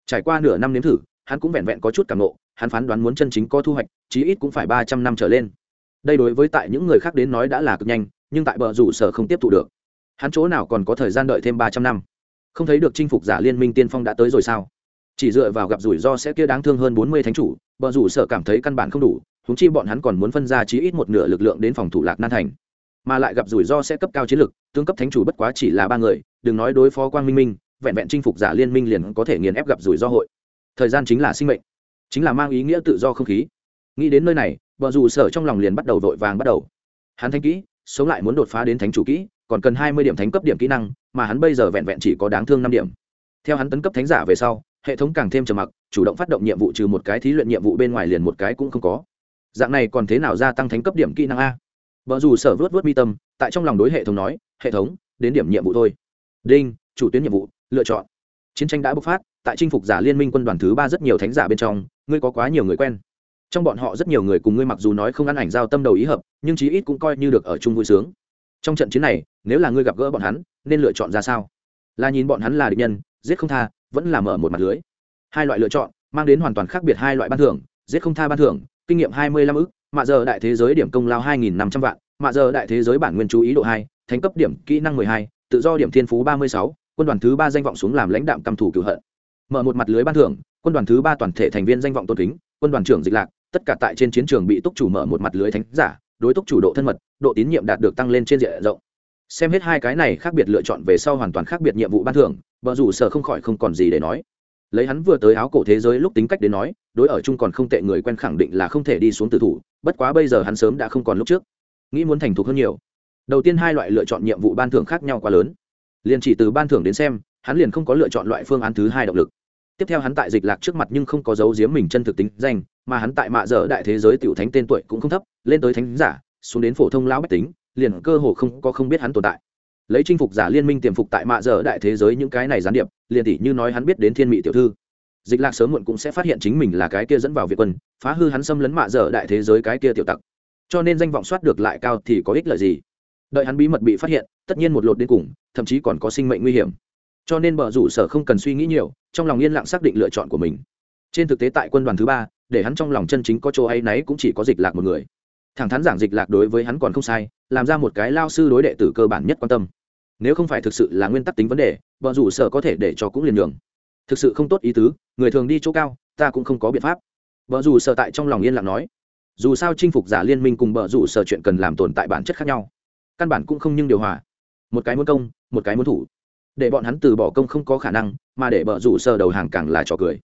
A: Trải qua nửa năm nếm thử, hắn cũng vẹn vẹn có chút cảm nộ, hắn phán đoán muốn chân chính có thu hoạch, chí ít cũng phải ba trăm năm trở lên. Đây đối với tại những người khác đến nói đã là cực nhanh, nhưng tại bờ rủ sở không tiếp thu được. Hắn chỗ nào còn có thời gian đợi thêm ba trăm năm? Không thấy được chinh phục giả liên minh tiên phong đã tới rồi sao? Chỉ dựa vào gặp rủi ro sẽ kia đáng thương hơn bốn mươi thánh chủ, bờ rủ sở cảm thấy căn bản không đủ húng chi bọn hắn còn muốn phân ra chí ít một nửa lực lượng đến phòng thủ lạc nan thành mà lại gặp rủi ro sẽ cấp cao chiến lực tương cấp thánh chủ bất quá chỉ là ba người, đừng nói đối phó quang minh minh, vẹn vẹn chinh phục giả liên minh liền có thể nghiền ép gặp rủi ro hội. Thời gian chính là sinh mệnh, chính là mang ý nghĩa tự do không khí. Nghĩ đến nơi này vợ dù sở trong lòng liền bắt đầu vội vàng bắt đầu. Hắn thanh kỹ, sống lại muốn đột phá đến thánh chủ kỹ, còn cần hai mươi điểm thánh cấp điểm kỹ năng, mà hắn bây giờ vẹn vẹn chỉ có đáng thương năm điểm. Theo hắn tấn cấp thánh giả về sau, hệ thống càng thêm trầm mặc, chủ động phát động nhiệm vụ trừ một cái thí luyện nhiệm vụ bên ngoài liền một cái cũng không có. Dạng này còn thế nào gia tăng thánh cấp điểm kỹ năng a? Vợ dù sở vớt vớt mi tâm, tại trong lòng đối hệ thống nói, hệ thống, đến điểm nhiệm vụ thôi. Đinh, chủ tuyến nhiệm vụ, lựa chọn. Chiến tranh đã bộc phát, tại chinh phục giả liên minh quân đoàn thứ ba rất nhiều thánh giả bên trong, ngươi có quá nhiều người quen. Trong bọn họ rất nhiều người cùng ngươi mặc dù nói không ăn ảnh giao tâm đầu ý hợp, nhưng chí ít cũng coi như được ở chung vui sướng. Trong trận chiến này, nếu là ngươi gặp gỡ bọn hắn, nên lựa chọn ra sao? Là nhìn bọn hắn là địch nhân, giết không tha, vẫn là mở một mặt lưới. Hai loại lựa chọn, mang đến hoàn toàn khác biệt hai loại ban thưởng, giết không tha ban thưởng, kinh nghiệm hai mươi lăm ức mạ giờ đại thế giới điểm công lao hai nghìn năm trăm vạn, mạ giờ đại thế giới bản nguyên chú ý độ hai, thánh cấp điểm kỹ năng mười hai, tự do điểm thiên phú ba mươi sáu, quân đoàn thứ ba danh vọng xuống làm lãnh đạm căm thủ cựu hận. Mở một mặt lưới ban thưởng, quân đoàn thứ ba toàn thể thành viên danh vọng tôn kính, quân đoàn trưởng dịch lạc, tất cả tại trên chiến trường bị túc chủ mở một mặt lưới thánh giả, đối túc chủ độ thân mật, độ tín nhiệm đạt được tăng lên trên diện rộng. Xem hết hai cái này khác biệt lựa chọn về sau hoàn toàn khác biệt nhiệm vụ ban thưởng vợ rủ sở không khỏi không còn gì để nói lấy hắn vừa tới áo cổ thế giới lúc tính cách đến nói, đối ở chung còn không tệ người quen khẳng định là không thể đi xuống tử thủ, bất quá bây giờ hắn sớm đã không còn lúc trước. Nghĩ muốn thành thục hơn nhiều. Đầu tiên hai loại lựa chọn nhiệm vụ ban thưởng khác nhau quá lớn. Liền chỉ từ ban thưởng đến xem, hắn liền không có lựa chọn loại phương án thứ hai động lực. Tiếp theo hắn tại dịch lạc trước mặt nhưng không có dấu giếm mình chân thực tính danh, mà hắn tại mạ dở đại thế giới tiểu thánh tên tuổi cũng không thấp, lên tới thánh giả, xuống đến phổ thông lão bách tính, liền cơ hồ không có không biết hắn tồn tại lấy chinh phục giả liên minh tiềm phục tại mạ dở đại thế giới những cái này gián điệp, liền tỷ như nói hắn biết đến thiên mỹ tiểu thư. Dịch lạc sớm muộn cũng sẽ phát hiện chính mình là cái kia dẫn vào việt quân, phá hư hắn xâm lấn mạ dở đại thế giới cái kia tiểu tặc. Cho nên danh vọng soát được lại cao thì có ích lợi gì? Đợi hắn bí mật bị phát hiện, tất nhiên một lột đến cùng, thậm chí còn có sinh mệnh nguy hiểm. Cho nên bờ rủ sở không cần suy nghĩ nhiều, trong lòng yên lặng xác định lựa chọn của mình. Trên thực tế tại quân đoàn thứ ba, để hắn trong lòng chân chính có chỗ ấy nấy cũng chỉ có dịch lạc một người. Thẳng thắn giảng dịch lạc đối với hắn còn không sai, làm ra một cái lao sư đối đệ tử cơ bản nhất quan tâm nếu không phải thực sự là nguyên tắc tính vấn đề vợ rủ sở có thể để cho cũng liền đường thực sự không tốt ý tứ, người thường đi chỗ cao, ta cũng không có biện pháp. Vợ rủ sở tại trong lòng yên lặng nói. Dù sao chinh phục giả liên minh cùng vợ rủ sở chuyện cần làm tồn tại bản chất khác nhau. Căn bản cũng không nhưng điều hòa. Một cái muốn công, một cái muốn thủ. Để bọn hắn từ bỏ công không có khả năng, mà để vợ rủ sở đầu hàng càng là trò cười.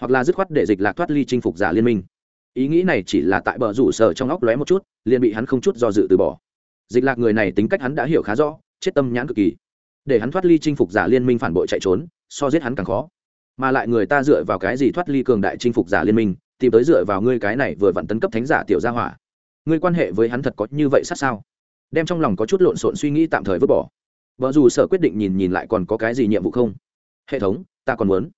A: Hoặc là dứt khoát để dịch lạc thoát ly chinh phục giả liên minh. Ý nghĩ này chỉ là tại bờ rủ sở trong óc lóe một chút, liền bị hắn không chút do dự từ bỏ. Dịch lạc người này tính cách hắn đã hiểu khá rõ chết tâm nhãn cực kỳ. Để hắn thoát ly chinh phục giả liên minh phản bội chạy trốn, so giết hắn càng khó. Mà lại người ta dựa vào cái gì thoát ly cường đại chinh phục giả liên minh, tìm tới dựa vào ngươi cái này vừa vặn tấn cấp thánh giả tiểu gia hỏa. Ngươi quan hệ với hắn thật có như vậy sát sao? Đem trong lòng có chút lộn xộn suy nghĩ tạm thời vứt bỏ. Vợ dù sở quyết định nhìn nhìn lại còn có cái gì nhiệm vụ không? Hệ thống, ta còn muốn.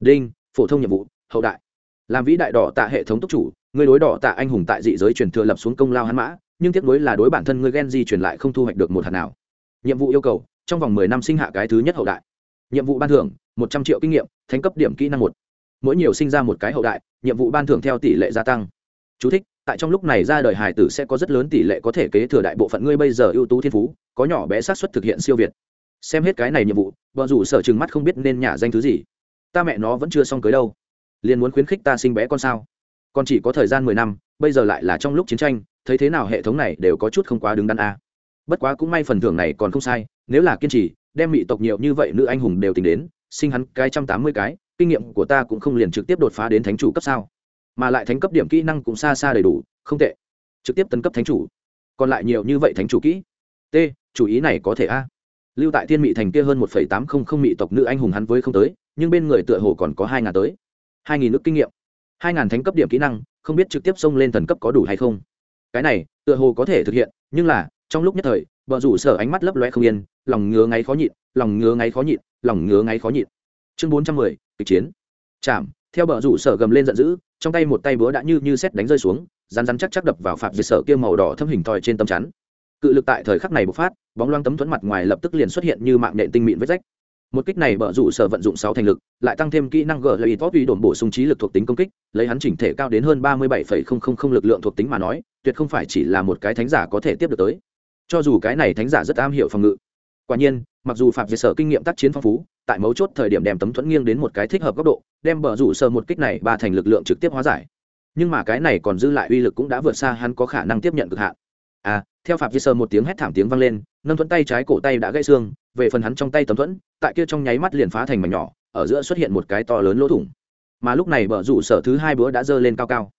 A: Đinh, phổ thông nhiệm vụ, hậu đại. Làm vĩ đại đỏ tạ hệ thống túc chủ, ngươi đối đỏ tạ anh hùng tại dị giới truyền thừa lập xuống công lao hắn mã, nhưng tiếc đối là đối bản thân ngươi ghen di truyền lại không thu hoạch được một hạt nào nhiệm vụ yêu cầu trong vòng mười năm sinh hạ cái thứ nhất hậu đại. Nhiệm vụ ban thưởng một trăm triệu kinh nghiệm thánh cấp điểm kỹ năng một. Mỗi nhiều sinh ra một cái hậu đại nhiệm vụ ban thưởng theo tỷ lệ gia tăng. Chú thích, tại trong lúc này ra đời hài tử sẽ có rất lớn tỷ lệ có thể kế thừa đại bộ phận ngươi bây giờ ưu tú thiên phú có nhỏ bé xác suất thực hiện siêu việt. Xem hết cái này nhiệm vụ vợ rủ sở chừng mắt không biết nên nhả danh thứ gì. Ta mẹ nó vẫn chưa xong cưới đâu. Liền muốn khuyến khích ta sinh bé con sao? Còn chỉ có thời gian mười năm bây giờ lại là trong lúc chiến tranh thấy thế nào hệ thống này đều có chút không quá đứng đắn a bất quá cũng may phần thưởng này còn không sai, nếu là kiên trì, đem mỹ tộc nhiều như vậy nữ anh hùng đều tính đến, sinh hắn cái trăm tám mươi cái, kinh nghiệm của ta cũng không liền trực tiếp đột phá đến thánh chủ cấp sao. Mà lại thánh cấp điểm kỹ năng cũng xa xa đầy đủ, không tệ. Trực tiếp tấn cấp thánh chủ. Còn lại nhiều như vậy thánh chủ kỹ. T, chủ ý này có thể a? Lưu tại thiên mỹ thành kia hơn một phẩy tám không không mỹ tộc nữ anh hùng hắn với không tới, nhưng bên người tựa hồ còn có hai ngàn tới. Hai nghìn nước kinh nghiệm. Hai ngàn thánh cấp điểm kỹ năng, không biết trực tiếp xông lên thần cấp có đủ hay không. Cái này, tựa hồ có thể thực hiện, nhưng là trong lúc nhất thời vợ rủ sở ánh mắt lấp loe không yên, lòng ngứa ngáy khó nhịn, lòng ngứa ngáy khó nhịn, lòng ngứa ngáy khó nhịn. Chương bốn trăm mười, kịch chiến. Chạm, theo bờ rủ sở gầm lên giận dữ, trong tay một tay búa đã như như xét đánh rơi xuống rán rán chắc chắc đập vào phạm diệt sở kia màu đỏ thâm hình thòi trên tấm chắn. Cự lực tại thời khắc này bộc phát, bóng loang tấm thuẫn mặt ngoài lập tức liền xuất hiện như mạng nhện tinh mịn vết rách. Một kích này bờ rủ sở vận dụng sáu thành lực, lại tăng thêm kỹ năng g lợi tốt uy đồn bổ sung trí lực thuộc tính công kích, lấy hắn chỉnh thể cao đến hơn ba mươi bảy lực lượng thuộc tính mà nói, tuyệt không phải chỉ là một cái thánh giả có thể tiếp được tới cho dù cái này thánh giả rất am hiểu phòng ngự. Quả nhiên, mặc dù phạm việt sở kinh nghiệm tác chiến phong phú, tại mấu chốt thời điểm đem tấm thuẫn nghiêng đến một cái thích hợp góc độ, đem bờ rủ sơ một kích này ba thành lực lượng trực tiếp hóa giải. Nhưng mà cái này còn dư lại uy lực cũng đã vượt xa hắn có khả năng tiếp nhận cực hạn. À theo phạm việt sơ một tiếng hét thảm tiếng vang lên, nâng thuẫn tay trái cổ tay đã gãy xương, về phần hắn trong tay tấm thuẫn, tại kia trong nháy mắt liền phá thành mảnh nhỏ, ở giữa xuất hiện một cái to lớn lỗ thủng. Mà lúc này bờ rủ sở thứ hai bữa đã dơ lên cao cao.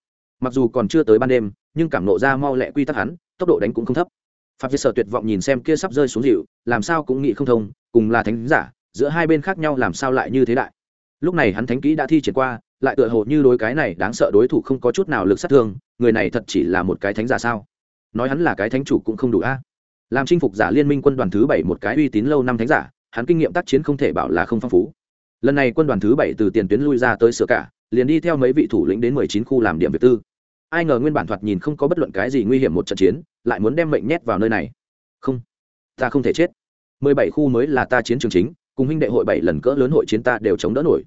A: Mặc dù còn chưa tới ban đêm, nhưng cảm nộ ra mau lẹ quy tắc hắn, tốc độ đánh cũng không thấp phạm việt sở tuyệt vọng nhìn xem kia sắp rơi xuống dịu, làm sao cũng nghĩ không thông, cùng là thánh giả, giữa hai bên khác nhau làm sao lại như thế đại. Lúc này hắn thánh kỹ đã thi triển qua, lại tựa hồ như đối cái này đáng sợ đối thủ không có chút nào lực sát thương, người này thật chỉ là một cái thánh giả sao? Nói hắn là cái thánh chủ cũng không đủ a. Làm chinh phục giả liên minh quân đoàn thứ bảy một cái uy tín lâu năm thánh giả, hắn kinh nghiệm tác chiến không thể bảo là không phong phú. Lần này quân đoàn thứ bảy từ tiền tuyến lui ra tới sửa cả, liền đi theo mấy vị thủ lĩnh đến mười chín khu làm điểm việc tư ai ngờ nguyên bản thoạt nhìn không có bất luận cái gì nguy hiểm một trận chiến, lại muốn đem mệnh nhét vào nơi này. Không, ta không thể chết. Mười bảy khu mới là ta chiến trường chính, cùng huynh đệ hội bảy lần cỡ lớn hội chiến ta đều chống đỡ nổi.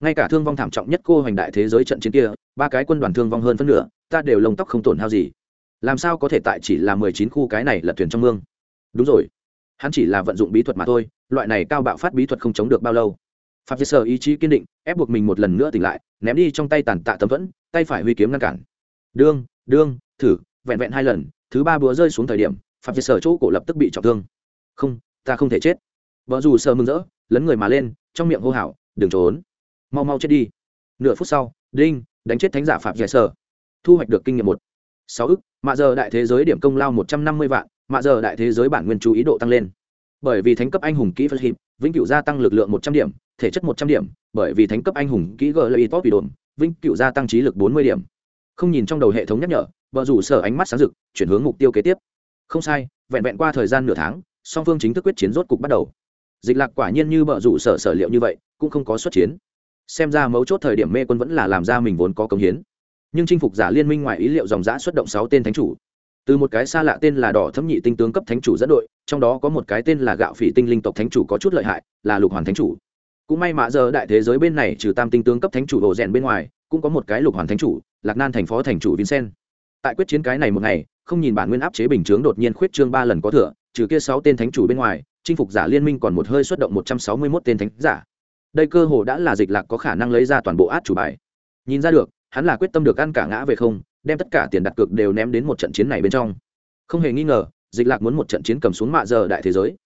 A: Ngay cả thương vong thảm trọng nhất cô hoành đại thế giới trận chiến kia, ba cái quân đoàn thương vong hơn phân nửa, ta đều lông tóc không tổn hao gì. Làm sao có thể tại chỉ là mười chín khu cái này lật thuyền trong mương? Đúng rồi, hắn chỉ là vận dụng bí thuật mà thôi, loại này cao bạo phát bí thuật không chống được bao lâu. Phạm việt sở ý chí kiên định, ép buộc mình một lần nữa tỉnh lại, ném đi trong tay tàn tạ tấm vẫn tay phải huy kiếm ngăn cản đương đương, thử, vẹn vẹn hai lần, thứ ba búa rơi xuống thời điểm, phạm việt sở chỗ cổ lập tức bị trọng thương. Không, ta không thể chết. Vợ dù sợ mừng rỡ, lấn người mà lên, trong miệng hô hào, đừng trốn. Mau mau chết đi. Nửa phút sau, đinh đánh chết thánh giả phạm dạy sở. Thu hoạch được kinh nghiệm một. Sáu ức, mạ giờ đại thế giới điểm công lao một trăm năm mươi vạn, mạ giờ đại thế giới bản nguyên chú ý độ tăng lên. Bởi vì thánh cấp anh hùng kỹ phật hiệp, vĩnh cửu gia tăng lực lượng một trăm điểm, thể chất một trăm điểm, bởi vì thánh cấp anh hùng kỹ gợi lợi tốt bị đồn, vĩnh cửu gia tăng trí lực bốn mươi điểm không nhìn trong đầu hệ thống nhắc nhở, vợ rủ sở ánh mắt sáng rực, chuyển hướng mục tiêu kế tiếp. Không sai, vẹn vẹn qua thời gian nửa tháng, song phương chính thức quyết chiến rốt cục bắt đầu. Dịch lạc quả nhiên như vợ rủ sở sở liệu như vậy, cũng không có xuất chiến. Xem ra mấu chốt thời điểm mê quân vẫn là làm ra mình vốn có công hiến. Nhưng chinh phục giả liên minh ngoài ý liệu dòng giã xuất động sáu tên thánh chủ. Từ một cái xa lạ tên là đỏ thấm nhị tinh tướng cấp thánh chủ dẫn đội, trong đó có một cái tên là gạo phỉ tinh linh tộc thánh chủ có chút lợi hại, là lục hoàn thánh chủ. Cũng may mạ giờ đại thế giới bên này trừ tam tinh tướng cấp thánh chủ đồ rèn bên ngoài cũng có một cái lục hoàn thánh chủ, lạc nan thành phó thành chủ vincent. Tại quyết chiến cái này một ngày, không nhìn bản nguyên áp chế bình chướng đột nhiên khuyết trương ba lần có thừa, trừ kia sáu tên thánh chủ bên ngoài, chinh phục giả liên minh còn một hơi xuất động một trăm sáu mươi mốt tên thánh giả. Đây cơ hồ đã là dịch lạc có khả năng lấy ra toàn bộ át chủ bài. Nhìn ra được, hắn là quyết tâm được ăn cả ngã về không, đem tất cả tiền đặt cược đều ném đến một trận chiến này bên trong. Không hề nghi ngờ, dịch lạc muốn một trận chiến cầm xuống mạ giờ đại thế giới.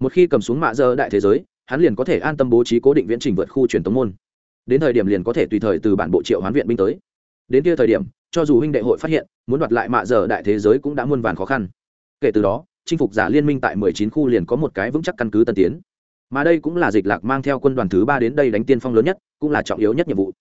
A: Một khi cầm xuống mạ giờ đại thế giới, hắn liền có thể an tâm bố trí cố định viễn trình vượt khu truyền tống môn đến thời điểm liền có thể tùy thời từ bản bộ triệu hoán viện binh tới. Đến kia thời điểm, cho dù huynh đệ hội phát hiện, muốn đoạt lại mạ giờ đại thế giới cũng đã muôn vàn khó khăn. Kể từ đó, chinh phục giả liên minh tại mười chín khu liền có một cái vững chắc căn cứ tân tiến. Mà đây cũng là dịch lạc mang theo quân đoàn thứ ba đến đây đánh tiên phong lớn nhất, cũng là trọng yếu nhất nhiệm vụ.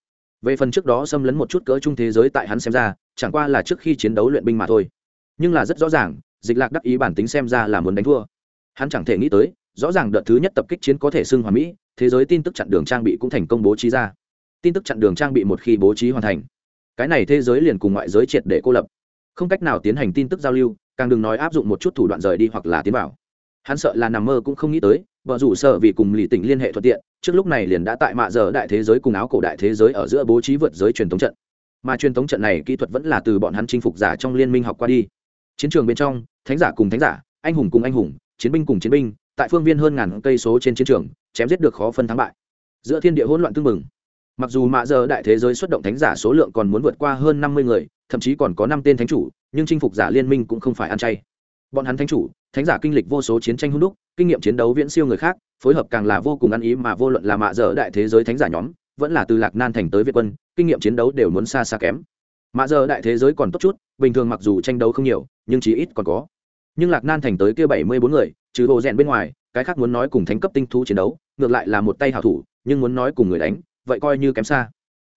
A: Về phần trước đó xâm lấn một chút cỡ chung thế giới tại hắn xem ra, chẳng qua là trước khi chiến đấu luyện binh mà thôi. Nhưng là rất rõ ràng, dịch lạc đắc ý bản tính xem ra là muốn đánh thua. Hắn chẳng thể nghĩ tới, rõ ràng đợt thứ nhất tập kích chiến có thể xưng hoàn mỹ thế giới tin tức chặn đường trang bị cũng thành công bố trí ra. Tin tức chặn đường trang bị một khi bố trí hoàn thành, cái này thế giới liền cùng ngoại giới triệt để cô lập. Không cách nào tiến hành tin tức giao lưu, càng đừng nói áp dụng một chút thủ đoạn rời đi hoặc là tiến vào. Hắn sợ là nằm mơ cũng không nghĩ tới, vợ rủ sợ vì cùng lì tỉnh liên hệ thuận tiện, trước lúc này liền đã tại mạ giờ đại thế giới cùng áo cổ đại thế giới ở giữa bố trí vượt giới truyền thống trận. Mà truyền thống trận này kỹ thuật vẫn là từ bọn hắn chinh phục giả trong liên minh học qua đi. Chiến trường bên trong, thánh giả cùng thánh giả, anh hùng cùng anh hùng, chiến binh cùng chiến binh tại phương viên hơn ngàn cây số trên chiến trường, chém giết được khó phân thắng bại. Giữa thiên địa hỗn loạn tương mừng mặc dù mạ giờ đại thế giới xuất động thánh giả số lượng còn muốn vượt qua hơn năm mươi người, thậm chí còn có năm tên thánh chủ, nhưng chinh phục giả liên minh cũng không phải ăn chay. Bọn hắn thánh chủ, thánh giả kinh lịch vô số chiến tranh hung đúc, kinh nghiệm chiến đấu viễn siêu người khác, phối hợp càng là vô cùng ăn ý mà vô luận là mạ dở đại thế giới thánh giả nhóm, vẫn là từ lạc nan thành tới việt quân, kinh nghiệm chiến đấu đều muốn xa xa kém. Mạ dở đại thế giới còn tốt chút, bình thường mặc dù tranh đấu không nhiều, nhưng chí ít còn có nhưng lạc nan thành tới kia bảy mươi bốn người, trừ hồ rèn bên ngoài, cái khác muốn nói cùng thánh cấp tinh thú chiến đấu, ngược lại là một tay hảo thủ, nhưng muốn nói cùng người đánh, vậy coi như kém xa.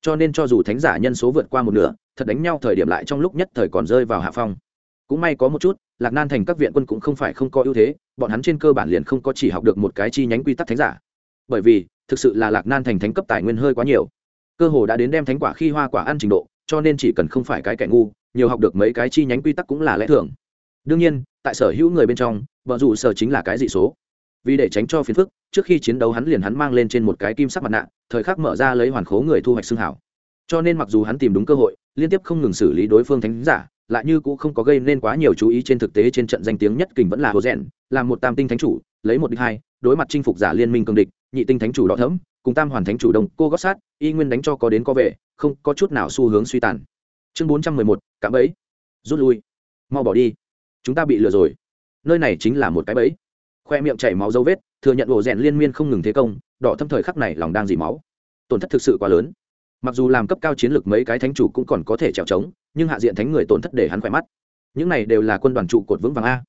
A: Cho nên cho dù thánh giả nhân số vượt qua một nửa, thật đánh nhau thời điểm lại trong lúc nhất thời còn rơi vào hạ phong. Cũng may có một chút, lạc nan thành các viện quân cũng không phải không có ưu thế, bọn hắn trên cơ bản liền không có chỉ học được một cái chi nhánh quy tắc thánh giả. Bởi vì, thực sự là lạc nan thành thánh cấp tài nguyên hơi quá nhiều. Cơ hồ đã đến đem thánh quả khi hoa quả ăn trình độ, cho nên chỉ cần không phải cái kẻ ngu, nhiều học được mấy cái chi nhánh quy tắc cũng là lẽ thường đương nhiên, tại sở hữu người bên trong, vợ dù sở chính là cái dị số. Vì để tránh cho phiền phức, trước khi chiến đấu hắn liền hắn mang lên trên một cái kim sắc mặt nạ, thời khắc mở ra lấy hoàn khố người thu hoạch xương hảo. Cho nên mặc dù hắn tìm đúng cơ hội, liên tiếp không ngừng xử lý đối phương thánh giả, lại như cũng không có gây nên quá nhiều chú ý trên thực tế trên trận danh tiếng nhất kình vẫn là hồ rèn, là một tam tinh thánh chủ, lấy một địch hai, đối mặt chinh phục giả liên minh cường địch, nhị tinh thánh chủ đỏ thẫm, cùng tam hoàn thánh chủ đồng, cô gót sát, y nguyên đánh cho có đến có về, không có chút nào xu hướng suy tàn. Chương bốn trăm mười một, cạm bẫy. Rút lui. Mau bỏ đi chúng ta bị lừa rồi. Nơi này chính là một cái bẫy. Khoe miệng chảy máu dấu vết, thừa nhận ổ rèn liên miên không ngừng thế công, đỏ thâm thời khắc này lòng đang dì máu. Tổn thất thực sự quá lớn. Mặc dù làm cấp cao chiến lược mấy cái thánh chủ cũng còn có thể trèo trống, nhưng hạ diện thánh người tổn thất để hắn khỏe mắt. Những này đều là quân đoàn trụ cột vững vàng a.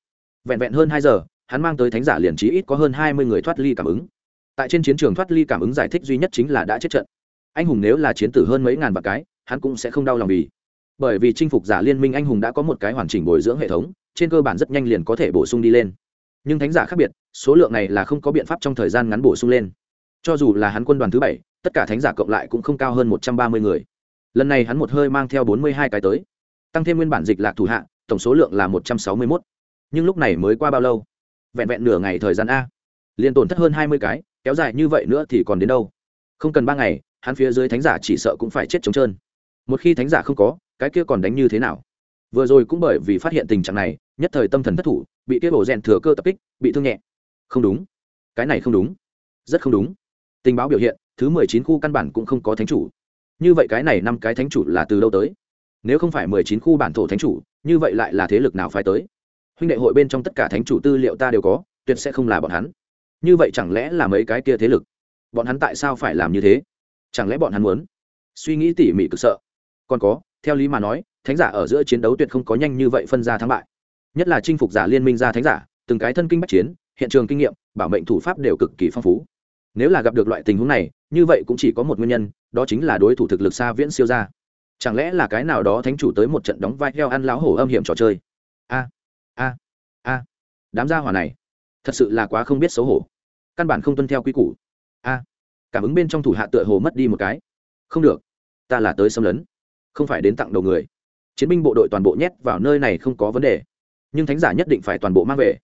A: Vẹn vẹn hơn hai giờ, hắn mang tới thánh giả liền trí ít có hơn hai mươi người thoát ly cảm ứng. Tại trên chiến trường thoát ly cảm ứng giải thích duy nhất chính là đã chết trận. Anh hùng nếu là chiến tử hơn mấy ngàn bạc cái, hắn cũng sẽ không đau lòng vì. Bởi vì chinh phục giả liên minh anh hùng đã có một cái hoàn chỉnh bồi dưỡng hệ thống trên cơ bản rất nhanh liền có thể bổ sung đi lên. Nhưng thánh giả khác biệt, số lượng này là không có biện pháp trong thời gian ngắn bổ sung lên. Cho dù là hắn quân đoàn thứ bảy, tất cả thánh giả cộng lại cũng không cao hơn một trăm ba mươi người. Lần này hắn một hơi mang theo bốn mươi hai cái tới. Tăng thêm nguyên bản dịch lạc thủ hạ, tổng số lượng là một trăm sáu mươi mốt. Nhưng lúc này mới qua bao lâu? Vẹn vẹn nửa ngày thời gian a. Liền tổn thất hơn hai mươi cái, kéo dài như vậy nữa thì còn đến đâu? Không cần ba ngày, hắn phía dưới thánh giả chỉ sợ cũng phải chết trống trơn. Một khi thánh giả không có, cái kia còn đánh như thế nào? Vừa rồi cũng bởi vì phát hiện tình trạng này nhất thời tâm thần thất thủ, bị kia bổ rèn thừa cơ tập kích, bị thương nhẹ. Không đúng. Cái này không đúng. Rất không đúng. Tình báo biểu hiện, thứ mười chín khu căn bản cũng không có thánh chủ. Như vậy cái này năm cái thánh chủ là từ đâu tới? Nếu không phải mười chín khu bản thổ thánh chủ, như vậy lại là thế lực nào phải tới? Huynh đệ hội bên trong tất cả thánh chủ tư liệu ta đều có, tuyệt sẽ không là bọn hắn. Như vậy chẳng lẽ là mấy cái kia thế lực? Bọn hắn tại sao phải làm như thế? Chẳng lẽ bọn hắn muốn suy nghĩ tỉ mỉ cực sợ? Còn có, theo lý mà nói, thánh giả ở giữa chiến đấu tuyệt không có nhanh như vậy phân ra thắng bại nhất là chinh phục giả liên minh gia thánh giả, từng cái thân kinh bách chiến, hiện trường kinh nghiệm, bảo mệnh thủ pháp đều cực kỳ phong phú. Nếu là gặp được loại tình huống này, như vậy cũng chỉ có một nguyên nhân, đó chính là đối thủ thực lực xa viễn siêu ra chẳng lẽ là cái nào đó thánh chủ tới một trận đóng vai heo ăn láo hổ âm hiểm trò chơi? A a a. Đám gia hỏa này, thật sự là quá không biết xấu hổ. Căn bản không tuân theo quy củ. A, cảm ứng bên trong thủ hạ tựa hồ mất đi một cái. Không được, ta là tới xâm lấn, không phải đến tặng đầu người. Chiến binh bộ đội toàn bộ nhét vào nơi này không có vấn đề nhưng thánh giả nhất định phải toàn bộ mang về.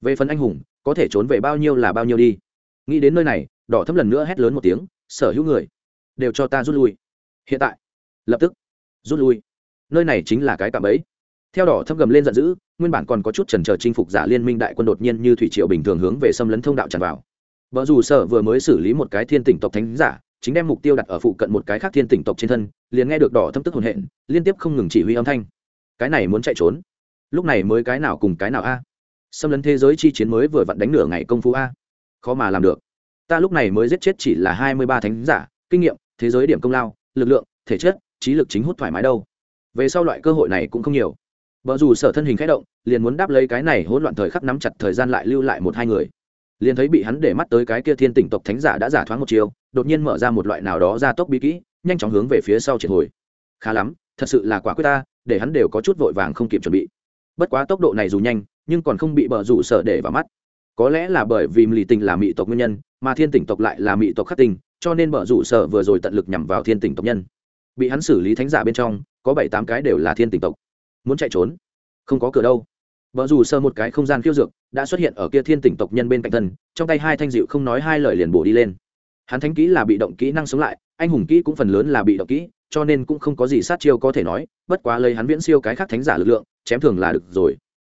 A: Về phần anh hùng, có thể trốn về bao nhiêu là bao nhiêu đi. Nghĩ đến nơi này, đỏ thấm lần nữa hét lớn một tiếng, sở hữu người, đều cho ta rút lui. Hiện tại, lập tức, rút lui. Nơi này chính là cái cạm ấy theo đỏ thâm gầm lên giận dữ, nguyên bản còn có chút trần trờ chinh phục giả liên minh đại quân đột nhiên như thủy triệu bình thường hướng về xâm lấn thông đạo tràn vào. Vợ dù sở vừa mới xử lý một cái thiên tỉnh tộc thánh giả, chính đem mục tiêu đặt ở phụ cận một cái khác thiên tỉnh tộc trên thân, liền nghe được đỏ thâm tức hồn hện, liên tiếp không ngừng chỉ huy âm thanh. Cái này muốn chạy trốn lúc này mới cái nào cùng cái nào a? Xâm lấn thế giới chi chiến mới vừa vặn đánh nửa ngày công phu a. Khó mà làm được. Ta lúc này mới giết chết chỉ là hai mươi ba thánh giả, kinh nghiệm, thế giới điểm công lao, lực lượng, thể chất, trí lực chính hút thoải mái đâu. Về sau loại cơ hội này cũng không nhiều. Vợ dù sở thân hình khẽ động, liền muốn đáp lấy cái này hỗn loạn thời khắc nắm chặt thời gian lại lưu lại một hai người. Liền thấy bị hắn để mắt tới cái kia thiên tỉnh tộc thánh giả đã giả thoáng một chiều, đột nhiên mở ra một loại nào đó ra tốc bí kỹ, nhanh chóng hướng về phía sau triệt hồi. Khá lắm, thật sự là quả quyết ta, để hắn đều có chút vội vàng không kịp chuẩn bị bất quá tốc độ này dù nhanh, nhưng còn không bị bờ rủ sở để vào mắt. Có lẽ là bởi vì lì tình là mỹ tộc nguyên nhân, mà thiên tỉnh tộc lại là mỹ tộc khắc tình cho nên bờ rủ sở vừa rồi tận lực nhằm vào thiên tỉnh tộc nhân. Bị hắn xử lý thánh giả bên trong, có bảy tám cái đều là thiên tỉnh tộc. Muốn chạy trốn? Không có cửa đâu. Vợ dù sơ một cái không gian khiêu dược, đã xuất hiện ở kia thiên tỉnh tộc nhân bên cạnh thân, trong tay hai thanh dịu không nói hai lời liền bổ đi lên. Hắn thánh kỹ là bị động kỹ năng sống lại, anh hùng kỹ cũng phần lớn là bị động kỹ, cho nên cũng không có gì sát chiêu có thể nói, bất quá lấy hắn viễn siêu cái khác thánh giả lực lượng chém thường là được rồi.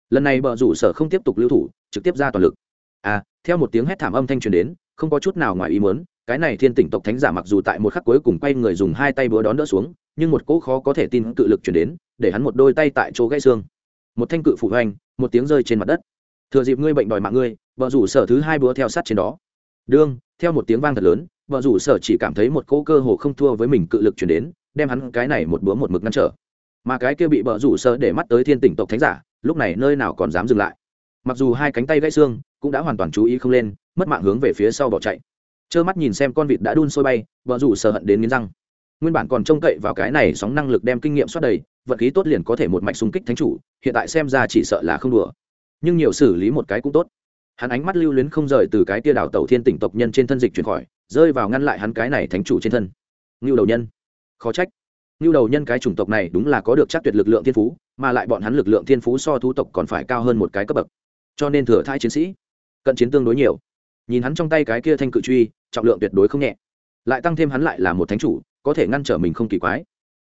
A: Lần này bờ rủ sở không tiếp tục lưu thủ, trực tiếp ra toàn lực. À theo một tiếng hét thảm âm thanh truyền đến, không có chút nào ngoài ý muốn, cái này thiên tỉnh tộc thánh giả mặc dù tại một khắc cuối cùng quay người dùng hai tay búa đón đỡ xuống, nhưng một cỗ khó có thể tin cự lực truyền đến, để hắn một đôi tay tại chỗ gãy xương. Một thanh cự phủ hoành, một tiếng rơi trên mặt đất. Thừa dịp ngươi bệnh đòi mạng ngươi vợ rủ sở thứ hai búa theo sát trên đó. Đương, theo một tiếng vang thật lớn vợ rủ sở chỉ cảm thấy một cỗ cơ hồ không thua với mình cự lực chuyển đến, đem hắn cái này một búa một mực ngăn trở mà cái kia bị bờ rủ sơ để mắt tới thiên tỉnh tộc thánh giả, lúc này nơi nào còn dám dừng lại. Mặc dù hai cánh tay gãy xương, cũng đã hoàn toàn chú ý không lên, mất mạng hướng về phía sau bỏ chạy. Trơ mắt nhìn xem con vịt đã đun sôi bay bờ rủ sơ hận đến nghiến răng. Nguyên bản còn trông cậy vào cái này sóng năng lực đem kinh nghiệm xoát đầy, vật khí tốt liền có thể một mạch xung kích thánh chủ, hiện tại xem ra chỉ sợ là không đùa. Nhưng nhiều xử lý một cái cũng tốt. Hắn ánh mắt lưu luyến không rời từ cái tia đảo tàu thiên tỉnh tộc nhân trên thân dịch chuyển khỏi, rơi vào ngăn lại hắn cái này thánh chủ trên thân. Ngưu đầu nhân. Khó trách. Nưu đầu nhân cái chủng tộc này đúng là có được chắc tuyệt lực lượng thiên phú, mà lại bọn hắn lực lượng thiên phú so thu tộc còn phải cao hơn một cái cấp bậc. Cho nên thừa thai chiến sĩ, cận chiến tương đối nhiều. Nhìn hắn trong tay cái kia thanh cự truy, trọng lượng tuyệt đối không nhẹ. Lại tăng thêm hắn lại là một thánh chủ, có thể ngăn trở mình không kỳ quái.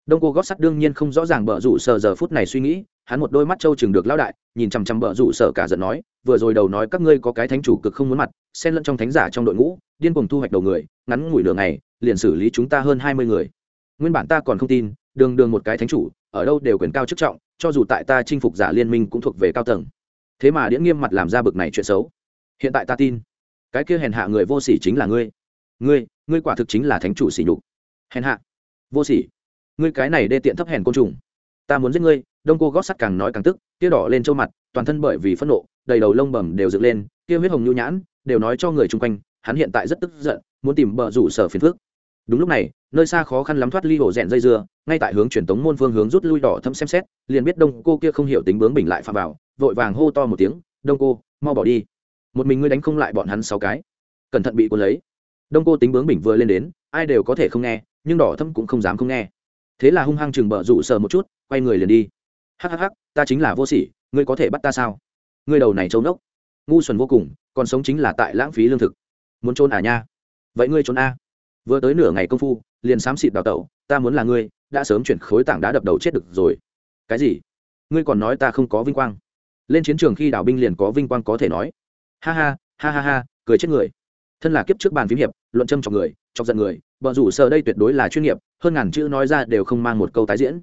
A: Đông cô gót sắt đương nhiên không rõ ràng bợ rủ sở giờ phút này suy nghĩ, hắn một đôi mắt trâu chừng được lão đại, nhìn chằm chằm bợ rủ sở cả giận nói, vừa rồi đầu nói các ngươi có cái thánh chủ cực không muốn mặt, xen lẫn trong thánh giả trong đội ngũ, điên cuồng thu hoạch đầu người, ngắn ngủi nửa này liền xử lý chúng ta hơn hai mươi người nguyên bản ta còn không tin, đường đường một cái thánh chủ, ở đâu đều quyền cao chức trọng, cho dù tại ta chinh phục giả liên minh cũng thuộc về cao tầng. Thế mà điễn nghiêm mặt làm ra bực này chuyện xấu. Hiện tại ta tin, cái kia hèn hạ người vô sỉ chính là ngươi. Ngươi ngươi quả thực chính là thánh chủ sỉ nhục. Hèn hạ, vô sỉ. Ngươi cái này đê tiện thấp hèn côn trùng. Ta muốn giết ngươi, đông cô gót sắt càng nói càng tức, tia đỏ lên châu mặt, toàn thân bởi vì phẫn nộ, đầy đầu lông bầm đều dựng lên, tia huyết hồng nhu nhãn, đều nói cho người chung quanh, hắn hiện tại rất tức giận, muốn tìm bờ rủ sở phiền phước đúng lúc này nơi xa khó khăn lắm thoát ly hổ rèn dây dưa, ngay tại hướng truyền tống môn phương hướng rút lui đỏ thâm xem xét, liền biết đông cô kia không hiểu tính bướng bình lại phạm vào, vội vàng hô to một tiếng, đông cô, mau bỏ đi. Một mình ngươi đánh không lại bọn hắn sáu cái. Cẩn thận bị cuốn lấy. Đông cô tính bướng bình vừa lên đến, ai đều có thể không nghe, nhưng đỏ thâm cũng không dám không nghe. Thế là hung hăng chừng bờ rủ sờ một chút, quay người liền đi. Hắc hắc hắc, ta chính là vô sỉ, ngươi có thể bắt ta sao? Ngươi đầu này trâu nốc. Ngu xuẩn vô cùng, còn sống chính là tại lãng phí lương thực. Muốn trốn à nha? Vậy ngươi trốn a vừa tới nửa ngày công phu, liền xám xịt đào tẩu, ta muốn là ngươi, đã sớm chuyển khối tảng đá đập đầu chết được rồi. Cái gì? Ngươi còn nói ta không có vinh quang? Lên chiến trường khi đảo binh liền có vinh quang có thể nói. Ha ha ha ha ha, cười chết người. Thân là kiếp trước bàn phím hiệp, luận châm chọc người, chọc giận người, bọn rủ sợ đây tuyệt đối là chuyên nghiệp, hơn ngàn chữ nói ra đều không mang một câu tái diễn.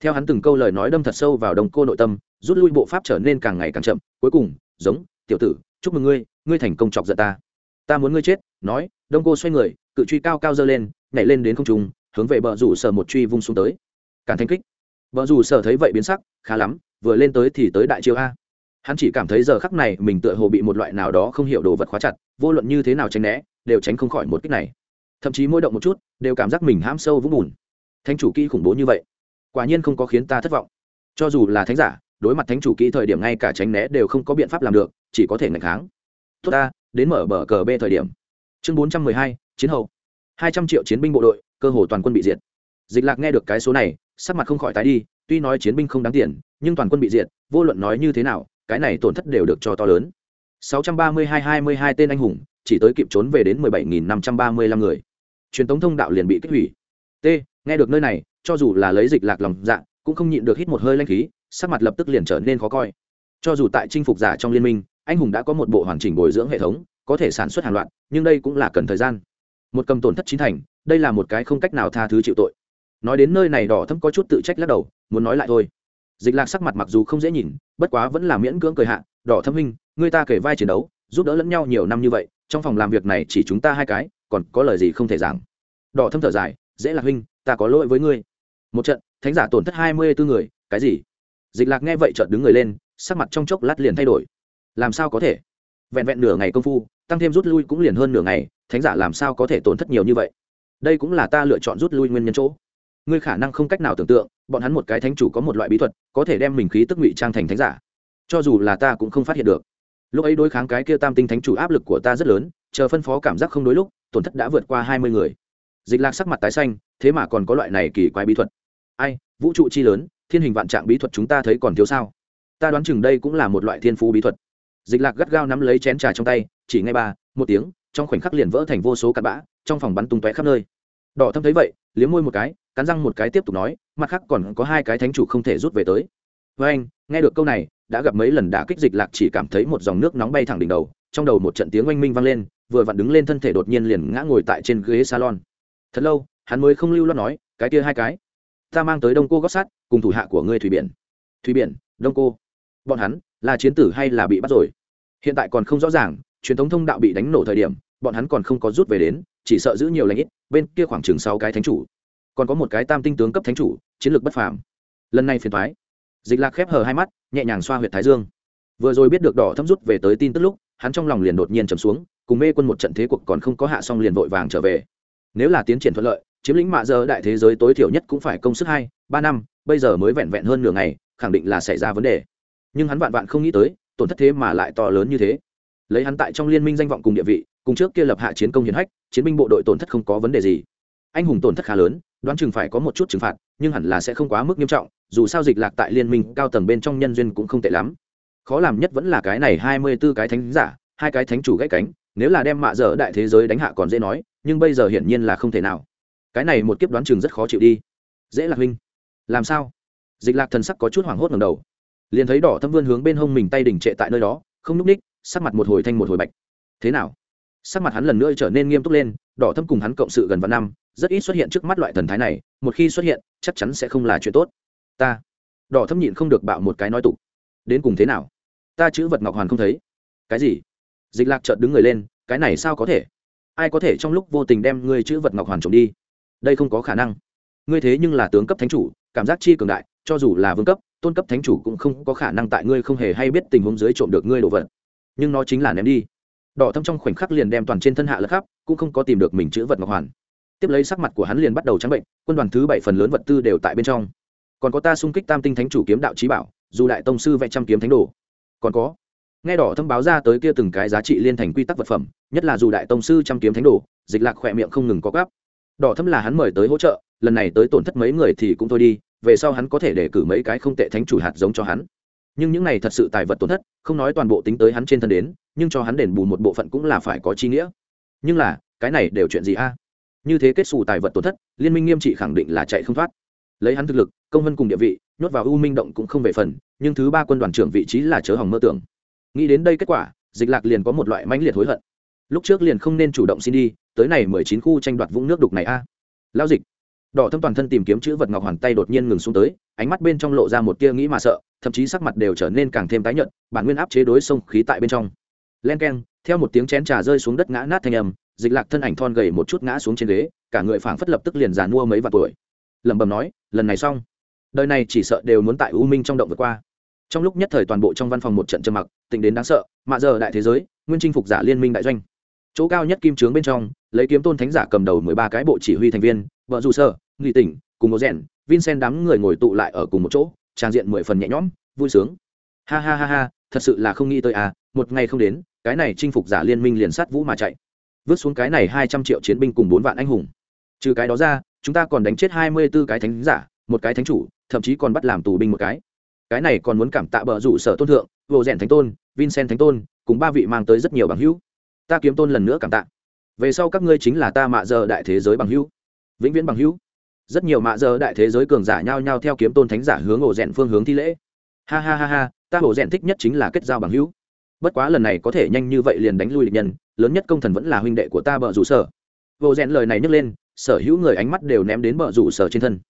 A: Theo hắn từng câu lời nói đâm thật sâu vào đồng cô nội tâm, rút lui bộ pháp trở nên càng ngày càng chậm, cuối cùng, giống, tiểu tử, chúc mừng ngươi ngươi thành công chọc giận ta ta muốn ngươi chết, nói, đông cô xoay người, cự truy cao cao dơ lên, nhảy lên đến không trung, hướng về bờ rủ sở một truy vung xuống tới. Càn thanh kích. Bờ rủ sở thấy vậy biến sắc, khá lắm, vừa lên tới thì tới đại chiêu a. Hắn chỉ cảm thấy giờ khắc này mình tựa hồ bị một loại nào đó không hiểu đồ vật khóa chặt, vô luận như thế nào tránh né, đều tránh không khỏi một kích này. Thậm chí mỗi động một chút, đều cảm giác mình ham sâu vũng bùn. Thánh chủ kỹ khủng bố như vậy, quả nhiên không có khiến ta thất vọng. Cho dù là thánh giả, đối mặt thánh chủ kỹ thời điểm ngay cả tránh né đều không có biện pháp làm được, chỉ có thể ngạch kháng. Tốt ta đến mở bờ cờ b thời điểm. Chương bốn trăm mười hai, chiến hậu. Hai trăm triệu chiến binh bộ đội, cơ hồ toàn quân bị diệt. Dịch lạc nghe được cái số này, sắc mặt không khỏi tái đi, tuy nói chiến binh không đáng tiền, nhưng toàn quân bị diệt, vô luận nói như thế nào, cái này tổn thất đều được cho to lớn. 632-22 tên anh hùng, chỉ tới kịp trốn về đến 17.535 người. Truyền thống thông đạo liền bị kích hủy. T, nghe được nơi này, cho dù là lấy dịch lạc lòng dạ cũng không nhịn được hít một hơi lanh khí, sắc mặt lập tức liền trở nên khó coi. Cho dù tại chinh phục giả trong liên minh anh hùng đã có một bộ hoàn chỉnh bồi dưỡng hệ thống, có thể sản xuất hàng loạt, nhưng đây cũng là cần thời gian. Một cầm tổn thất chính thành, đây là một cái không cách nào tha thứ chịu tội. Nói đến nơi này đỏ thâm có chút tự trách lắc đầu, muốn nói lại thôi. Dịch lạc sắc mặt mặc dù không dễ nhìn, bất quá vẫn là miễn cưỡng cười hạ, đỏ thâm huynh, người ta kể vai chiến đấu, giúp đỡ lẫn nhau nhiều năm như vậy, trong phòng làm việc này chỉ chúng ta hai cái, còn có lời gì không thể giảng? Đỏ thâm thở dài, dễ là huynh, ta có lỗi với ngươi. Một trận, thánh giả tổn thất hai mươi bốn người, cái gì? Dịch lạc nghe vậy chợt đứng người lên, sắc mặt trong chốc lát liền thay đổi làm sao có thể? Vẹn vẹn nửa ngày công phu, tăng thêm rút lui cũng liền hơn nửa ngày, thánh giả làm sao có thể tổn thất nhiều như vậy? Đây cũng là ta lựa chọn rút lui nguyên nhân chỗ. Ngươi khả năng không cách nào tưởng tượng, bọn hắn một cái thánh chủ có một loại bí thuật, có thể đem mình khí tức ngụy trang thành thánh giả. Cho dù là ta cũng không phát hiện được. Lúc ấy đối kháng cái kia tam tinh thánh chủ áp lực của ta rất lớn, chờ phân phó cảm giác không đối lúc, tổn thất đã vượt qua hai mươi người. Dịch lạc sắc mặt tái xanh, thế mà còn có loại này kỳ quái bí thuật. Ai, vũ trụ chi lớn, thiên hình vạn trạng bí thuật chúng ta thấy còn thiếu sao? Ta đoán chừng đây cũng là một loại thiên phú bí thuật dịch lạc gắt gao nắm lấy chén trà trong tay, chỉ ngay ba, một tiếng, trong khoảnh khắc liền vỡ thành vô số cặn bã, trong phòng bắn tung tóe khắp nơi. Đỏ thâm thấy vậy, liếm môi một cái, cắn răng một cái tiếp tục nói, mặt khác còn có hai cái thánh chủ không thể rút về tới. Với anh, nghe được câu này, đã gặp mấy lần đã kích dịch lạc chỉ cảm thấy một dòng nước nóng bay thẳng đỉnh đầu, trong đầu một trận tiếng oanh minh vang lên, vừa vặn đứng lên thân thể đột nhiên liền ngã ngồi tại trên ghế salon. Thật lâu, hắn mới không lưu lo nói, cái kia hai cái, ta mang tới đông cô gót sát cùng thủ hạ của ngươi thủy biển. Thủy biển? Đông cô? Bọn hắn là chiến tử hay là bị bắt rồi? Hiện tại còn không rõ ràng, truyền thống thông đạo bị đánh nổ thời điểm, bọn hắn còn không có rút về đến, chỉ sợ giữ nhiều lãnh ít, bên kia khoảng chừng sáu cái thánh chủ. Còn có một cái tam tinh tướng cấp thánh chủ, chiến lược bất phàm. Lần này phiền thoái dịch lạc khép hờ hai mắt, nhẹ nhàng xoa h u y ệ t thái dương. Vừa rồi biết được đỏ thâm rút về tới tin tức lúc, hắn trong lòng liền đột nhiên trầm xuống, cùng mê quân một trận thế cuộc còn không có hạ xong liền vội vàng trở về. Nếu là tiến triển thuận lợi, chiếm lĩnh mạ giờ đại thế giới tối thiểu nhất cũng phải công sức hai, ba năm, bây giờ mới vẹn vẹn hơn nửa ngày, khẳng định là xảy ra vấn đề nhưng hắn vạn vạn không nghĩ tới, tổn thất thế mà lại to lớn như thế. Lấy hắn tại trong liên minh danh vọng cùng địa vị, cùng trước kia lập hạ chiến công hiển hách, chiến binh bộ đội tổn thất không có vấn đề gì. Anh hùng tổn thất khá lớn, đoán chừng phải có một chút trừng phạt, nhưng hẳn là sẽ không quá mức nghiêm trọng, dù sao dịch lạc tại liên minh cao tầng bên trong nhân duyên cũng không tệ lắm. Khó làm nhất vẫn là cái này hai mươi b ố cái thánh giả, hai cái thánh chủ gãy cánh, nếu là đem mạ dở đại thế giới đánh hạ còn dễ nói, nhưng bây giờ hiển nhiên là không thể nào. Cái này một kiếp đoán chừng rất khó chịu đi. Dễ lạc huynh. Làm sao? Dịch lạc thần sắc có chút hoảng hốt ngầm đầu liền thấy đỏ thâm vươn hướng bên hông mình tay đỉnh trệ tại nơi đó, không núp ních, sắc mặt một hồi thanh một hồi bạch. Thế nào? Sắc mặt hắn lần nữa trở nên nghiêm túc lên, đỏ thâm cùng hắn cộng sự gần vạn năm, rất ít xuất hiện trước mắt loại thần thái này, một khi xuất hiện, chắc chắn sẽ không là chuyện tốt. Ta. Đỏ thâm nhịn không được bạo một cái nói tục. Đến cùng thế nào? Ta chữ vật ngọc hoàn không thấy. Cái gì? Dịch lạc chợt đứng người lên, cái này sao có thể? Ai có thể trong lúc vô tình đem ngươi chữ vật ngọc hoàn trộm đi? Đây không có khả năng. Ngươi thế nhưng là tướng cấp thánh chủ, cảm giác chi cường đại, cho dù là vương cấp tôn cấp thánh chủ cũng không có khả năng tại ngươi không hề hay biết tình huống dưới trộm được ngươi đồ vật. Nhưng nó chính là ném đi. Đỏ thâm trong khoảnh khắc liền đem toàn trên thân hạ lật khắp, cũng không có tìm được mình chữ vật ngọc hoàn. Tiếp lấy sắc mặt của hắn liền bắt đầu trắng bệnh, quân đoàn thứ bảy phần lớn vật tư đều tại bên trong. Còn có ta xung kích tam tinh thánh chủ kiếm đạo trí bảo, dù đại tông sư vẽ trăm kiếm thánh đồ. Còn có, nghe đỏ thâm báo ra tới kia từng cái giá trị liên thành quy tắc vật phẩm, nhất là dù đại tông sư trăm kiếm thánh đồ, dịch lạc khỏe miệng không ngừng có gáp đỏ thâm là hắn mời tới hỗ trợ, lần này tới tổn thất mấy người thì cũng thôi đi về sau hắn có thể để cử mấy cái không tệ thánh chủ hạt giống cho hắn. Nhưng những này thật sự tài vật tổn thất, không nói toàn bộ tính tới hắn trên thân đến, nhưng cho hắn đền bù một bộ phận cũng là phải có chi nghĩa. Nhưng là, cái này đều chuyện gì a? Như thế kết xù tài vật tổn thất, liên minh nghiêm trị khẳng định là chạy không thoát. Lấy hắn thực lực, công vân cùng địa vị, nhốt vào u minh động cũng không về phần, nhưng thứ ba quân đoàn trưởng vị trí là chớ hỏng mơ tưởng. Nghĩ đến đây kết quả, dịch lạc liền có một loại mãnh liệt hối hận. Lúc trước liền không nên chủ động xin đi, tới này mười chín khu tranh đoạt vũng nước đục này a. Lao dịch đỏ thâm toàn thân tìm kiếm chữ vật ngọc hoàn tay đột nhiên ngừng xuống tới, ánh mắt bên trong lộ ra một tia nghĩ mà sợ, thậm chí sắc mặt đều trở nên càng thêm tái nhợt, bản nguyên áp chế đối sông khí tại bên trong. Len keng, theo một tiếng chén trà rơi xuống đất ngã nát thanh âm, dịch lạc thân ảnh thon gầy một chút ngã xuống trên ghế, cả người phảng phất lập tức liền giàn mua mấy vạn tuổi. Lẩm bẩm nói, lần này xong. Đời này chỉ sợ đều muốn tại u minh trong động vượt qua. Trong lúc nhất thời toàn bộ trong văn phòng một trận trầm mặc, tính đến đáng sợ mạ giờ đại thế giới, nguyên chinh phục giả liên minh đại doanh. Chỗ cao nhất kim trướng bên trong, lấy kiếm tôn thánh giả cầm đầu mười ba cái bộ chỉ huy thành viên, vợ dù sơ nghỉ tỉnh, cùng một rèn, vincent đám người ngồi tụ lại ở cùng một chỗ, trang diện mười phần nhẹ nhõm, vui sướng. Ha ha ha ha, thật sự là không nghĩ tới à một ngày không đến, cái này chinh phục giả liên minh liền sát vũ mà chạy. Vứt xuống cái này hai trăm triệu chiến binh cùng bốn vạn anh hùng. Trừ cái đó ra, chúng ta còn đánh chết hai mươi b ố cái thánh giả, một cái thánh chủ, thậm chí còn bắt làm tù binh một cái. Cái này còn muốn cảm tạ bờ rủ sở tôn thượng, vô rèn thánh tôn, vincent thánh tôn, cùng ba vị mang tới rất nhiều bằng hữu. Ta kiếm tôn lần nữa cảm tạ. Về sau các ngươi chính là ta mạ giờ đại thế giới bằng hữu. Vĩnh viễn bằng hữu rất nhiều mạ giờ đại thế giới cường giả nhao nhao theo kiếm tôn thánh giả hướng ổ rèn phương hướng thi lễ. Ha ha ha ha, ta ổ rèn thích nhất chính là kết giao bằng hữu. Bất quá lần này có thể nhanh như vậy liền đánh lui địch nhân, lớn nhất công thần vẫn là huynh đệ của ta bợ rủ sở. Ổ rèn lời này nhấc lên, sở hữu người ánh mắt đều ném đến bợ rủ sở trên thân.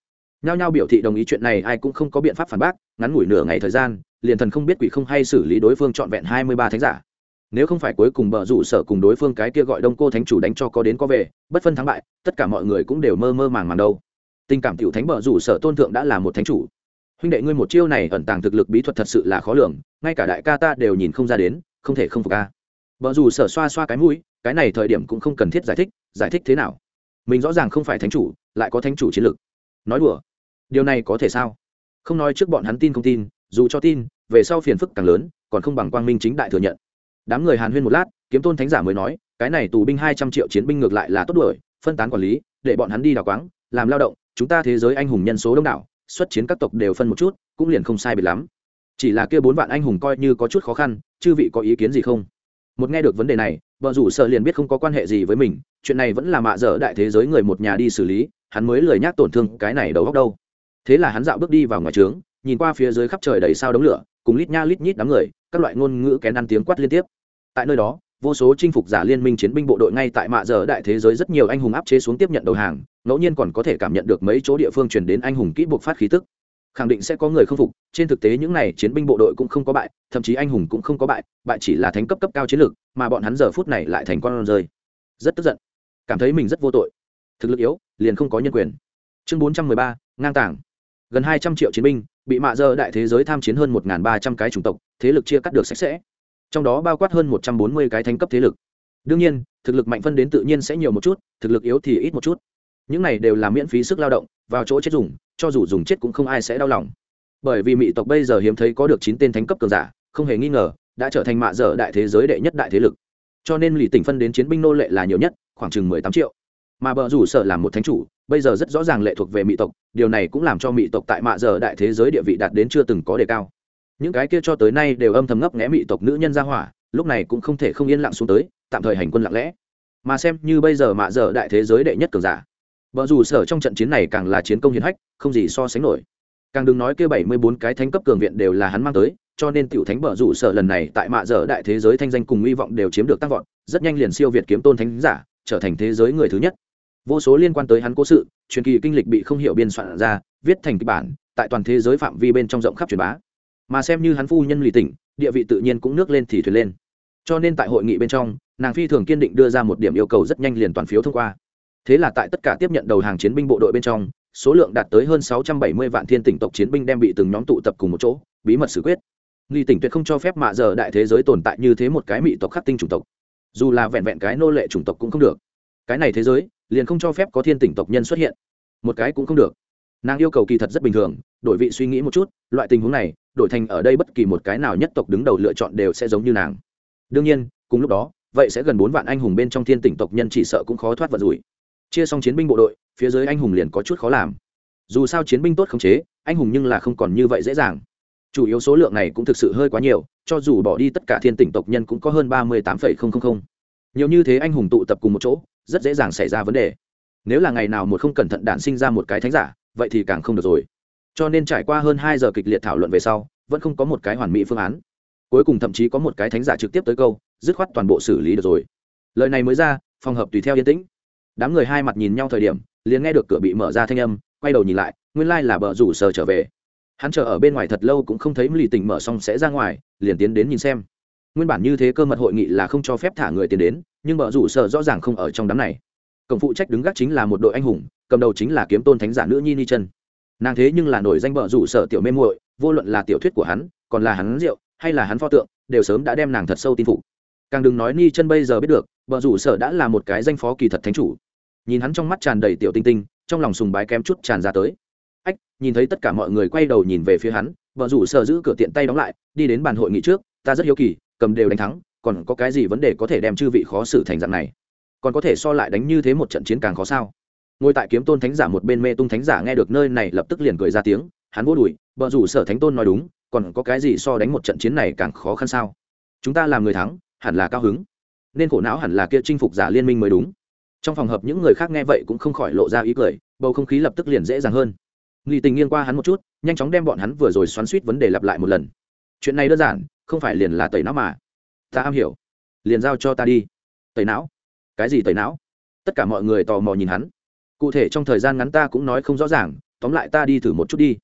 A: Nhao nhao biểu thị đồng ý chuyện này, ai cũng không có biện pháp phản bác, ngắn ngủi nửa ngày thời gian, liền thần không biết quỷ không hay xử lý đối phương trọn vẹn hai mươi ba thánh giả. Nếu không phải cuối cùng bờ rủ sở cùng đối phương cái kia gọi đông cô thánh chủ đánh cho có đến có về, bất phân thắng bại, tất cả mọi người cũng đều mơ mơ màng màng đâu tình cảm tiểu thánh bờ rủ sở tôn thượng đã là một thánh chủ. Huynh đệ ngươi một chiêu này ẩn tàng thực lực bí thuật thật sự là khó lường, ngay cả đại ca ta đều nhìn không ra đến, không thể không phục ca bờ rủ sở xoa xoa cái mũi, cái này thời điểm cũng không cần thiết giải thích giải thích thế nào? Mình rõ ràng không phải thánh chủ, lại có thánh chủ chiến lực. Nói đùa. Điều này có thể sao? Không nói trước bọn hắn tin không tin, dù cho tin, về sau phiền phức càng lớn, còn không bằng quang minh chính đại thừa nhận. Đám người hàn huyên một lát, kiếm tôn thánh giả mới nói, cái này tù binh hai trăm triệu chiến binh ngược lại là tốt đuổi, phân tán quản lý, để bọn hắn đi đào quáng, làm lao động chúng ta thế giới anh hùng nhân số đông đảo, xuất chiến các tộc đều phân một chút, cũng liền không sai biệt lắm. Chỉ là kia bốn vạn anh hùng coi như có chút khó khăn, chư vị có ý kiến gì không? Một nghe được vấn đề này, vợ rủ sợ liền biết không có quan hệ gì với mình, chuyện này vẫn là mạ dở đại thế giới người một nhà đi xử lý, hắn mới lười nhác tổn thương cái này đầu góc đâu. Thế là hắn dạo bước đi vào ngoài trướng, nhìn qua phía dưới khắp trời đầy sao đống lửa, cùng lít nha lít nhít đám người, các loại ngôn ngữ kén ăn tiếng quát liên tiếp. Tại nơi đó vô số chinh phục giả liên minh chiến binh bộ đội ngay tại mạ giờ đại thế giới rất nhiều anh hùng áp chế xuống tiếp nhận đầu hàng, ngẫu nhiên còn có thể cảm nhận được mấy chỗ địa phương truyền đến anh hùng kỹ buộc phát khí tức. Khẳng định sẽ có người không phục, trên thực tế những n à y chiến binh bộ đội cũng không có bại, thậm chí anh hùng cũng không có bại bại chỉ là thánh cấp cấp cao chiến lược, mà bọn hắn giờ phút này lại thành con rơi. Rất tức giận. Cảm thấy mình rất vô tội. Thực lực yếu, liền không có nhân quyền. Chương bốn trăm mười ba, ngang tảng gần hai trăm triệu chiến binh, bị mạ dơ đại thế giới tham chiến hơn một ba trăm cái chủng tộc, thế lực chia cắt được sạch sẽ trong đó bao quát hơn một trăm bốn mươi cái thánh cấp thế lực. Đương nhiên, thực lực mạnh phân đến tự nhiên sẽ nhiều một chút, thực lực yếu thì ít một chút. Những này đều là miễn phí sức lao động, vào chỗ chết dùng, cho dù dùng chết cũng không ai sẽ đau lòng. Bởi vì mỹ tộc bây giờ hiếm thấy có được chín tên thánh cấp cường giả, không hề nghi ngờ, đã trở thành mạ dở đại thế giới đệ nhất đại thế lực. Cho nên lì tỉnh phân đến chiến binh nô lệ là nhiều nhất, khoảng chừng mười tám triệu. Mà bờ rủ sở làm một thánh chủ, bây giờ rất rõ ràng lệ thuộc về mỹ tộc, điều này cũng làm cho mỹ tộc tại mạ dở đại thế giới địa vị đạt đến chưa từng có đề cao những cái kia cho tới nay đều âm thầm ngấp nghẽ mị tộc nữ nhân ra hỏa, lúc này cũng không thể không yên lặng xuống tới, tạm thời hành quân lặng lẽ. Mà xem như bây giờ mạ giờ đại thế giới đệ nhất cường giả. Vợ dù sở trong trận chiến này càng là chiến công hiển hách, không gì so sánh nổi. Càng đừng nói kia bảy mươi bốn cái thánh cấp cường viện đều là hắn mang tới, cho nên tiểu thánh bờ rủ sở lần này tại mạ giờ đại thế giới thanh danh cùng hy vọng đều chiếm được tăng vọt, rất nhanh liền siêu việt kiếm tôn thánh giả, trở thành thế giới người thứ nhất. Vô số liên quan tới hắn cố sự, truyền kỳ kinh lịch bị không hiểu biên soạn ra, viết thành kịch bản, tại toàn thế giới phạm vi bên trong rộng khắp truyền bá mà xem như hắn phu nhân lì tỉnh, địa vị tự nhiên cũng nước lên thì thuyền lên. Cho nên tại hội nghị bên trong, nàng phi thường kiên định đưa ra một điểm yêu cầu rất nhanh liền toàn phiếu thông qua. Thế là tại tất cả tiếp nhận đầu hàng chiến binh bộ đội bên trong, số lượng đạt tới hơn 670 vạn thiên tỉnh tộc chiến binh đem bị từng nhóm tụ tập cùng một chỗ, bí mật xử quyết. Nghi tỉnh tuyệt không cho phép mạ giờ đại thế giới tồn tại như thế một cái mỹ tộc khắc tinh chủng tộc. Dù là vẹn vẹn cái nô lệ chủng tộc cũng không được. Cái này thế giới, liền không cho phép có thiên tỉnh tộc nhân xuất hiện. Một cái cũng không được. Nàng yêu cầu kỳ thật rất bình thường, đổi vị suy nghĩ một chút, loại tình huống này đổi thành ở đây bất kỳ một cái nào nhất tộc đứng đầu lựa chọn đều sẽ giống như nàng. Đương nhiên, cùng lúc đó, vậy sẽ gần bốn vạn anh hùng bên trong thiên tỉnh tộc nhân chỉ sợ cũng khó thoát vật rủi. Chia xong chiến binh bộ đội, phía dưới anh hùng liền có chút khó làm. Dù sao chiến binh tốt khống chế, anh hùng nhưng là không còn như vậy dễ dàng. Chủ yếu số lượng này cũng thực sự hơi quá nhiều, cho dù bỏ đi tất cả thiên tỉnh tộc nhân cũng có hơn ba mươi tám nhiều như thế anh hùng tụ tập cùng một chỗ, rất dễ dàng xảy ra vấn đề. Nếu là ngày nào một không cẩn thận đản sinh ra một cái thánh giả, vậy thì càng không được rồi cho nên trải qua hơn hai giờ kịch liệt thảo luận về sau, vẫn không có một cái hoàn mỹ phương án. Cuối cùng thậm chí có một cái thánh giả trực tiếp tới câu, dứt khoát toàn bộ xử lý được rồi. Lời này mới ra, phòng hợp tùy theo yên tĩnh. Đám người hai mặt nhìn nhau thời điểm, liền nghe được cửa bị mở ra thanh âm, quay đầu nhìn lại, nguyên lai là bờ rủ sờ trở về. Hắn chờ ở bên ngoài thật lâu cũng không thấy lì tình mở xong sẽ ra ngoài, liền tiến đến nhìn xem. Nguyên bản như thế cơ mật hội nghị là không cho phép thả người tiến đến, nhưng bờ rủ sờ rõ ràng không ở trong đám này. Cổng phụ trách đứng gác chính là một đội anh hùng, cầm đầu chính là kiếm tôn thánh giả nữ nhi ni chân nàng thế nhưng là nổi danh bờ rủ sở tiểu mê muội, vô luận là tiểu thuyết của hắn, còn là hắn rượu, hay là hắn pho tượng, đều sớm đã đem nàng thật sâu tin phục. Càng đừng nói ni chân bây giờ biết được bờ rủ sở đã là một cái danh phó kỳ thật thánh chủ. Nhìn hắn trong mắt tràn đầy tiểu tinh tinh, trong lòng sùng bái kém chút tràn ra tới. Ách, nhìn thấy tất cả mọi người quay đầu nhìn về phía hắn vợ rủ sở giữ cửa tiện tay đóng lại, đi đến bàn hội nghị trước, ta rất hiếu kỳ, cầm đều đánh thắng, còn có cái gì vấn đề có thể đem chư vị khó xử thành dạng này? Còn có thể so lại đánh như thế một trận chiến càng khó sao? Ngồi tại kiếm tôn thánh giả một bên mê tung thánh giả nghe được nơi này lập tức liền cười ra tiếng, hắn vô đùi bờ rủ sở thánh tôn nói đúng, còn có cái gì so đánh một trận chiến này càng khó khăn sao? Chúng ta làm người thắng, hẳn là cao hứng. Nên khổ não hẳn là kia chinh phục giả liên minh mới đúng. Trong phòng hợp những người khác nghe vậy cũng không khỏi lộ ra ý cười, bầu không khí lập tức liền dễ dàng hơn. Nghi tình nghiêng qua hắn một chút, nhanh chóng đem bọn hắn vừa rồi xoắn suýt vấn đề lặp lại một lần. Chuyện này đơn giản, không phải liền là tẩy não mà. Ta am hiểu. Liền giao cho ta đi. Tẩy não? Cái gì tẩy não? Tất cả mọi người tò mò nhìn hắn cụ thể trong thời gian ngắn ta cũng nói không rõ ràng, tóm lại ta đi thử một chút đi.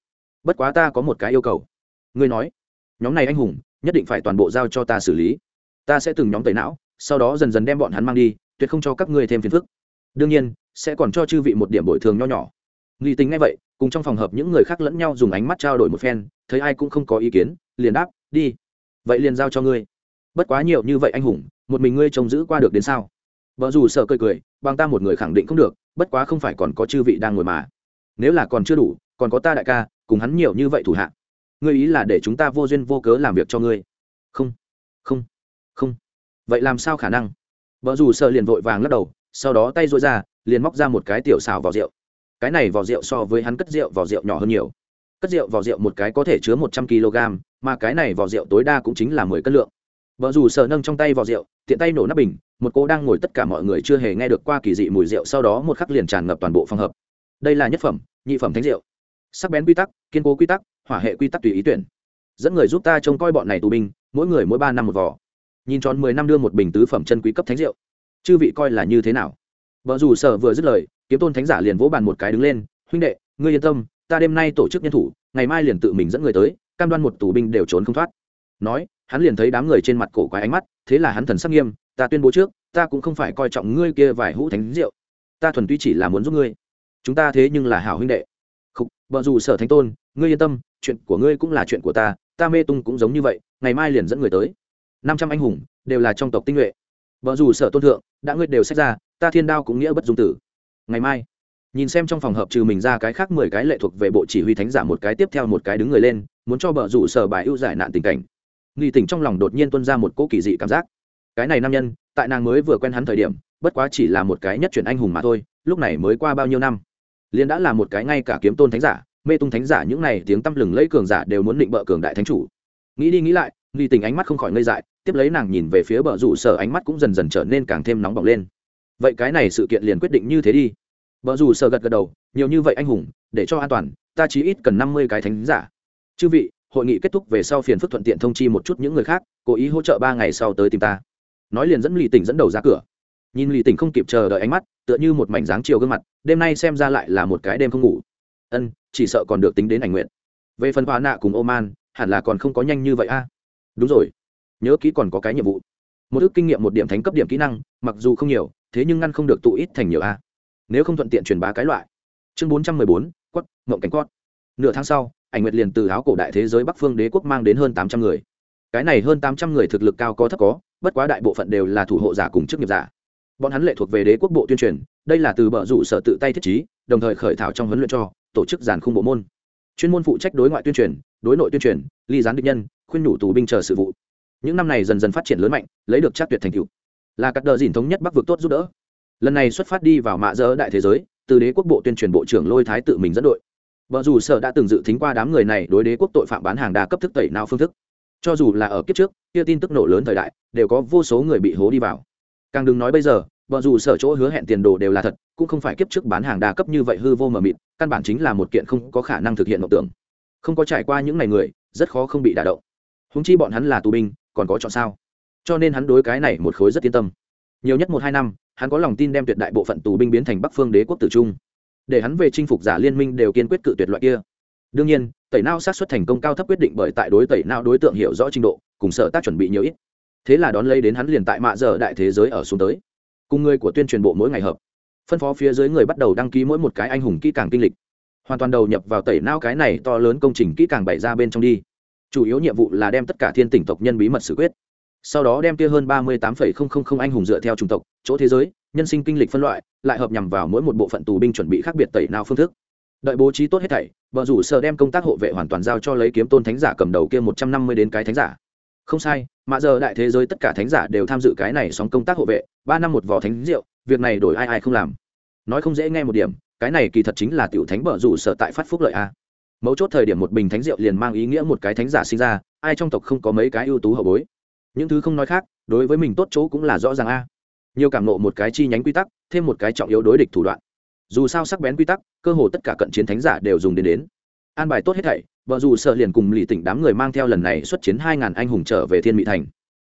A: Bất quá ta có một cái yêu cầu. Ngươi nói, nhóm này anh hùng, nhất định phải toàn bộ giao cho ta xử lý. Ta sẽ từng nhóm tẩy não, sau đó dần dần đem bọn hắn mang đi, tuyệt không cho các ngươi thêm phiền phức. Đương nhiên, sẽ còn cho chư vị một điểm bồi thường nho nhỏ. Nghi tính ngay vậy, cùng trong phòng hợp những người khác lẫn nhau dùng ánh mắt trao đổi một phen, thấy ai cũng không có ý kiến, liền đáp, đi. Vậy liền giao cho ngươi. Bất quá nhiều như vậy anh hùng, một mình ngươi trông giữ qua được đến sao? Vợ dù sợ cười cười, bằng ta một người khẳng định không được bất quá không phải còn có chư vị đang ngồi mà. Nếu là còn chưa đủ, còn có ta đại ca, cùng hắn nhiều như vậy thủ hạ. Ngươi ý là để chúng ta vô duyên vô cớ làm việc cho ngươi. Không không không. Vậy làm sao khả năng? Vợ dù sợ liền vội vàng lắc đầu, sau đó tay dội ra, liền móc ra một cái tiểu xào vào rượu. Cái này vào rượu so với hắn cất rượu vào rượu nhỏ hơn nhiều. Cất rượu vào rượu một cái có thể chứa một trăm kg mà cái này vào rượu tối đa cũng chính là mười cân lượng vợ dù sợ nâng trong tay vỏ rượu, tiện tay nổ nắp bình, một cô đang ngồi tất cả mọi người chưa hề nghe được qua kỳ dị mùi rượu, sau đó một khắc liền tràn ngập toàn bộ phòng hợp. Đây là nhất phẩm, nhị phẩm thánh rượu. Sắc bén quy tắc, kiên cố quy tắc, hỏa hệ quy tắc tùy ý tuyển. Dẫn người giúp ta trông coi bọn này tù binh, mỗi người mỗi ba năm một vỏ nhìn tròn mười năm đưa một bình tứ phẩm chân quý cấp thánh rượu. Chư vị coi là như thế nào? Vợ dù sở vừa dứt lời, kiếm tôn thánh giả liền vỗ bàn một cái đứng lên, huynh đệ, ngươi yên tâm, ta đêm nay tổ chức nhân thủ, ngày mai liền tự mình dẫn người tới, cam đoan một tù binh đều trốn không thoát. Nói hắn liền thấy đám người trên mặt cổ quái ánh mắt, thế là hắn thần sắc nghiêm, ta tuyên bố trước, ta cũng không phải coi trọng ngươi kia vài hũ thánh rượu. Ta thuần tuy chỉ là muốn giúp ngươi. Chúng ta thế nhưng là hảo huynh đệ. Không vợ dù sở thánh tôn, ngươi yên tâm, chuyện của ngươi cũng là chuyện của ta ta mê tung cũng giống như vậy, ngày mai liền dẫn người tới. Năm trăm anh hùng, đều là trong tộc tinh nhuệ. Vợ dù sở tôn thượng, đã ngươi đều xét ra, ta thiên đao cũng nghĩa bất dung tử. Ngày mai, nhìn xem trong phòng hợp trừ mình ra cái khác mười cái lệ thuộc về bộ chỉ huy thánh giả một cái tiếp theo một cái đứng người lên, muốn cho vợ rủ sở bài ưu giải nạn tình cảnh nghi tỉnh trong lòng đột nhiên tuân ra một cỗ kỳ dị cảm giác. Cái này nam nhân, tại nàng mới vừa quen hắn thời điểm, bất quá chỉ là một cái nhất chuyển anh hùng mà thôi, lúc này mới qua bao nhiêu năm? Liền đã là một cái ngay cả kiếm tôn thánh giả, mê tung thánh giả những này tiếng tăm lừng lẫy cường giả đều muốn định bợ cường đại thánh chủ. Nghĩ đi nghĩ lại, nghi tình ánh mắt không khỏi ngây dại, tiếp lấy nàng nhìn về phía bờ rủ sở ánh mắt cũng dần dần trở nên càng thêm nóng bỏng lên. Vậy cái này sự kiện liền quyết định như thế đi. Bờ rủ sở gật gật đầu, nhiều như vậy anh hùng, để cho an toàn, ta chí ít cần năm mươi cái thánh giả. Chư vị hội nghị kết thúc về sau phiền phức thuận tiện thông chi một chút những người khác, cố ý hỗ trợ ba ngày sau tới tìm ta. Nói liền dẫn lì tỉnh dẫn đầu ra cửa. Nhìn lì tỉnh không kịp chờ đợi ánh mắt, tựa như một mảnh dáng chiều gương mặt, đêm nay xem ra lại là một cái đêm không ngủ. Ân, chỉ sợ còn được tính đến ảnh nguyện. Về phần hoa nạ cùng ô man hẳn là còn không có nhanh như vậy a. Đúng rồi. Nhớ kỹ còn có cái nhiệm vụ. Một ước kinh nghiệm một điểm thánh cấp điểm kỹ năng, mặc dù không nhiều, thế nhưng ngăn không được tụ ít thành nhiều a. Nếu không thuận tiện truyền bá cái loại. Chương bốn trăm mười bốn, quất ngộng cánh quát nửa tháng sau ảnh nguyệt liền từ áo cổ đại thế giới bắc phương đế quốc mang đến hơn tám trăm người. Cái này hơn tám trăm người thực lực cao có thấp có, bất quá đại bộ phận đều là thủ hộ giả cùng chức nghiệp giả. Bọn hắn lệ thuộc về đế quốc bộ tuyên truyền, đây là từ bờ rủ sở tự tay thiết trí, đồng thời khởi thảo trong huấn luyện cho, tổ chức giàn khung bộ môn. Chuyên môn phụ trách đối ngoại tuyên truyền, đối nội tuyên truyền, ly gián địch nhân, khuyên nhủ tù binh chờ sự vụ. Những năm này dần dần phát triển lớn mạnh, lấy được chắc tuyệt thành tựu. Là các đờ dìn thống nhất bắc vực tốt giúp đỡ. Lần này xuất phát đi vào mạ dơ đại thế giới, từ đế quốc bộ tuyên truyền bộ trưởng lôi thái tự mình dẫn đội vợ dù sở đã từng dự tính qua đám người này đối đế quốc tội phạm bán hàng đa cấp thức tẩy nào phương thức. Cho dù là ở kiếp trước, kia tin tức nổ lớn thời đại, đều có vô số người bị hố đi vào. Càng đừng nói bây giờ vợ dù sở chỗ hứa hẹn tiền đồ đều là thật, cũng không phải kiếp trước bán hàng đa cấp như vậy hư vô mờ mịt, căn bản chính là một kiện không có khả năng thực hiện mộng tưởng. Không có trải qua những ngày người, rất khó không bị đả động. Húng chi bọn hắn là tù binh, còn có chọn sao? Cho nên hắn đối cái này một khối rất yên tâm. Nhiều nhất một hai năm, hắn có lòng tin đem tuyệt đại bộ phận tù binh biến thành bắc phương đế quốc tử trung để hắn về chinh phục giả liên minh đều kiên quyết cự tuyệt loại kia. Đương nhiên, tẩy não sát xuất thành công cao thấp quyết định bởi tại đối tẩy não đối tượng hiểu rõ trình độ, cùng sở tác chuẩn bị nhiều ít. Thế là đón lấy đến hắn liền tại mạ giờ đại thế giới ở xuống tới. Cùng người của tuyên truyền bộ mỗi ngày hợp. Phân phó phía dưới người bắt đầu đăng ký mỗi một cái anh hùng kỹ càng kinh lịch. Hoàn toàn đầu nhập vào tẩy não cái này to lớn công trình kỹ càng bày ra bên trong đi. Chủ yếu nhiệm vụ là đem tất cả thiên tỉnh tộc nhân bí mật xử quyết. Sau đó đem kia hơn ba mươi tám anh hùng dựa theo chủng tộc, chỗ thế giới, nhân sinh kinh lịch phân loại lại hợp nhằm vào mỗi một bộ phận tù binh chuẩn bị khác biệt tẩy nào phương thức. Đợi bố trí tốt hết thảy, vợ rủ sợ đem công tác hộ vệ hoàn toàn giao cho lấy kiếm tôn thánh giả cầm đầu kia một trăm năm mươi đến cái thánh giả. Không sai, mà giờ đại thế giới tất cả thánh giả đều tham dự cái này sóng công tác hộ vệ, ba năm một vò thánh rượu, việc này đổi ai ai không làm. Nói không dễ nghe một điểm, cái này kỳ thật chính là tiểu thánh bờ rủ sợ tại phát phúc lợi a. Mấu chốt thời điểm một bình thánh rượu liền mang ý nghĩa một cái thánh giả sinh ra, ai trong tộc không có mấy cái ưu tú hậu bối. Những thứ không nói khác, đối với mình tốt chỗ cũng là rõ ràng a. Nhiều cảm nộ một cái chi nhánh quy tắc thêm một cái trọng yếu đối địch thủ đoạn. Dù sao sắc bén quy tắc, cơ hồ tất cả cận chiến thánh giả đều dùng đến đến. An bài tốt hết thảy, vợ dù sợ liền cùng lì tỉnh đám người mang theo lần này xuất chiến hai ngàn anh hùng trở về thiên mỹ thành.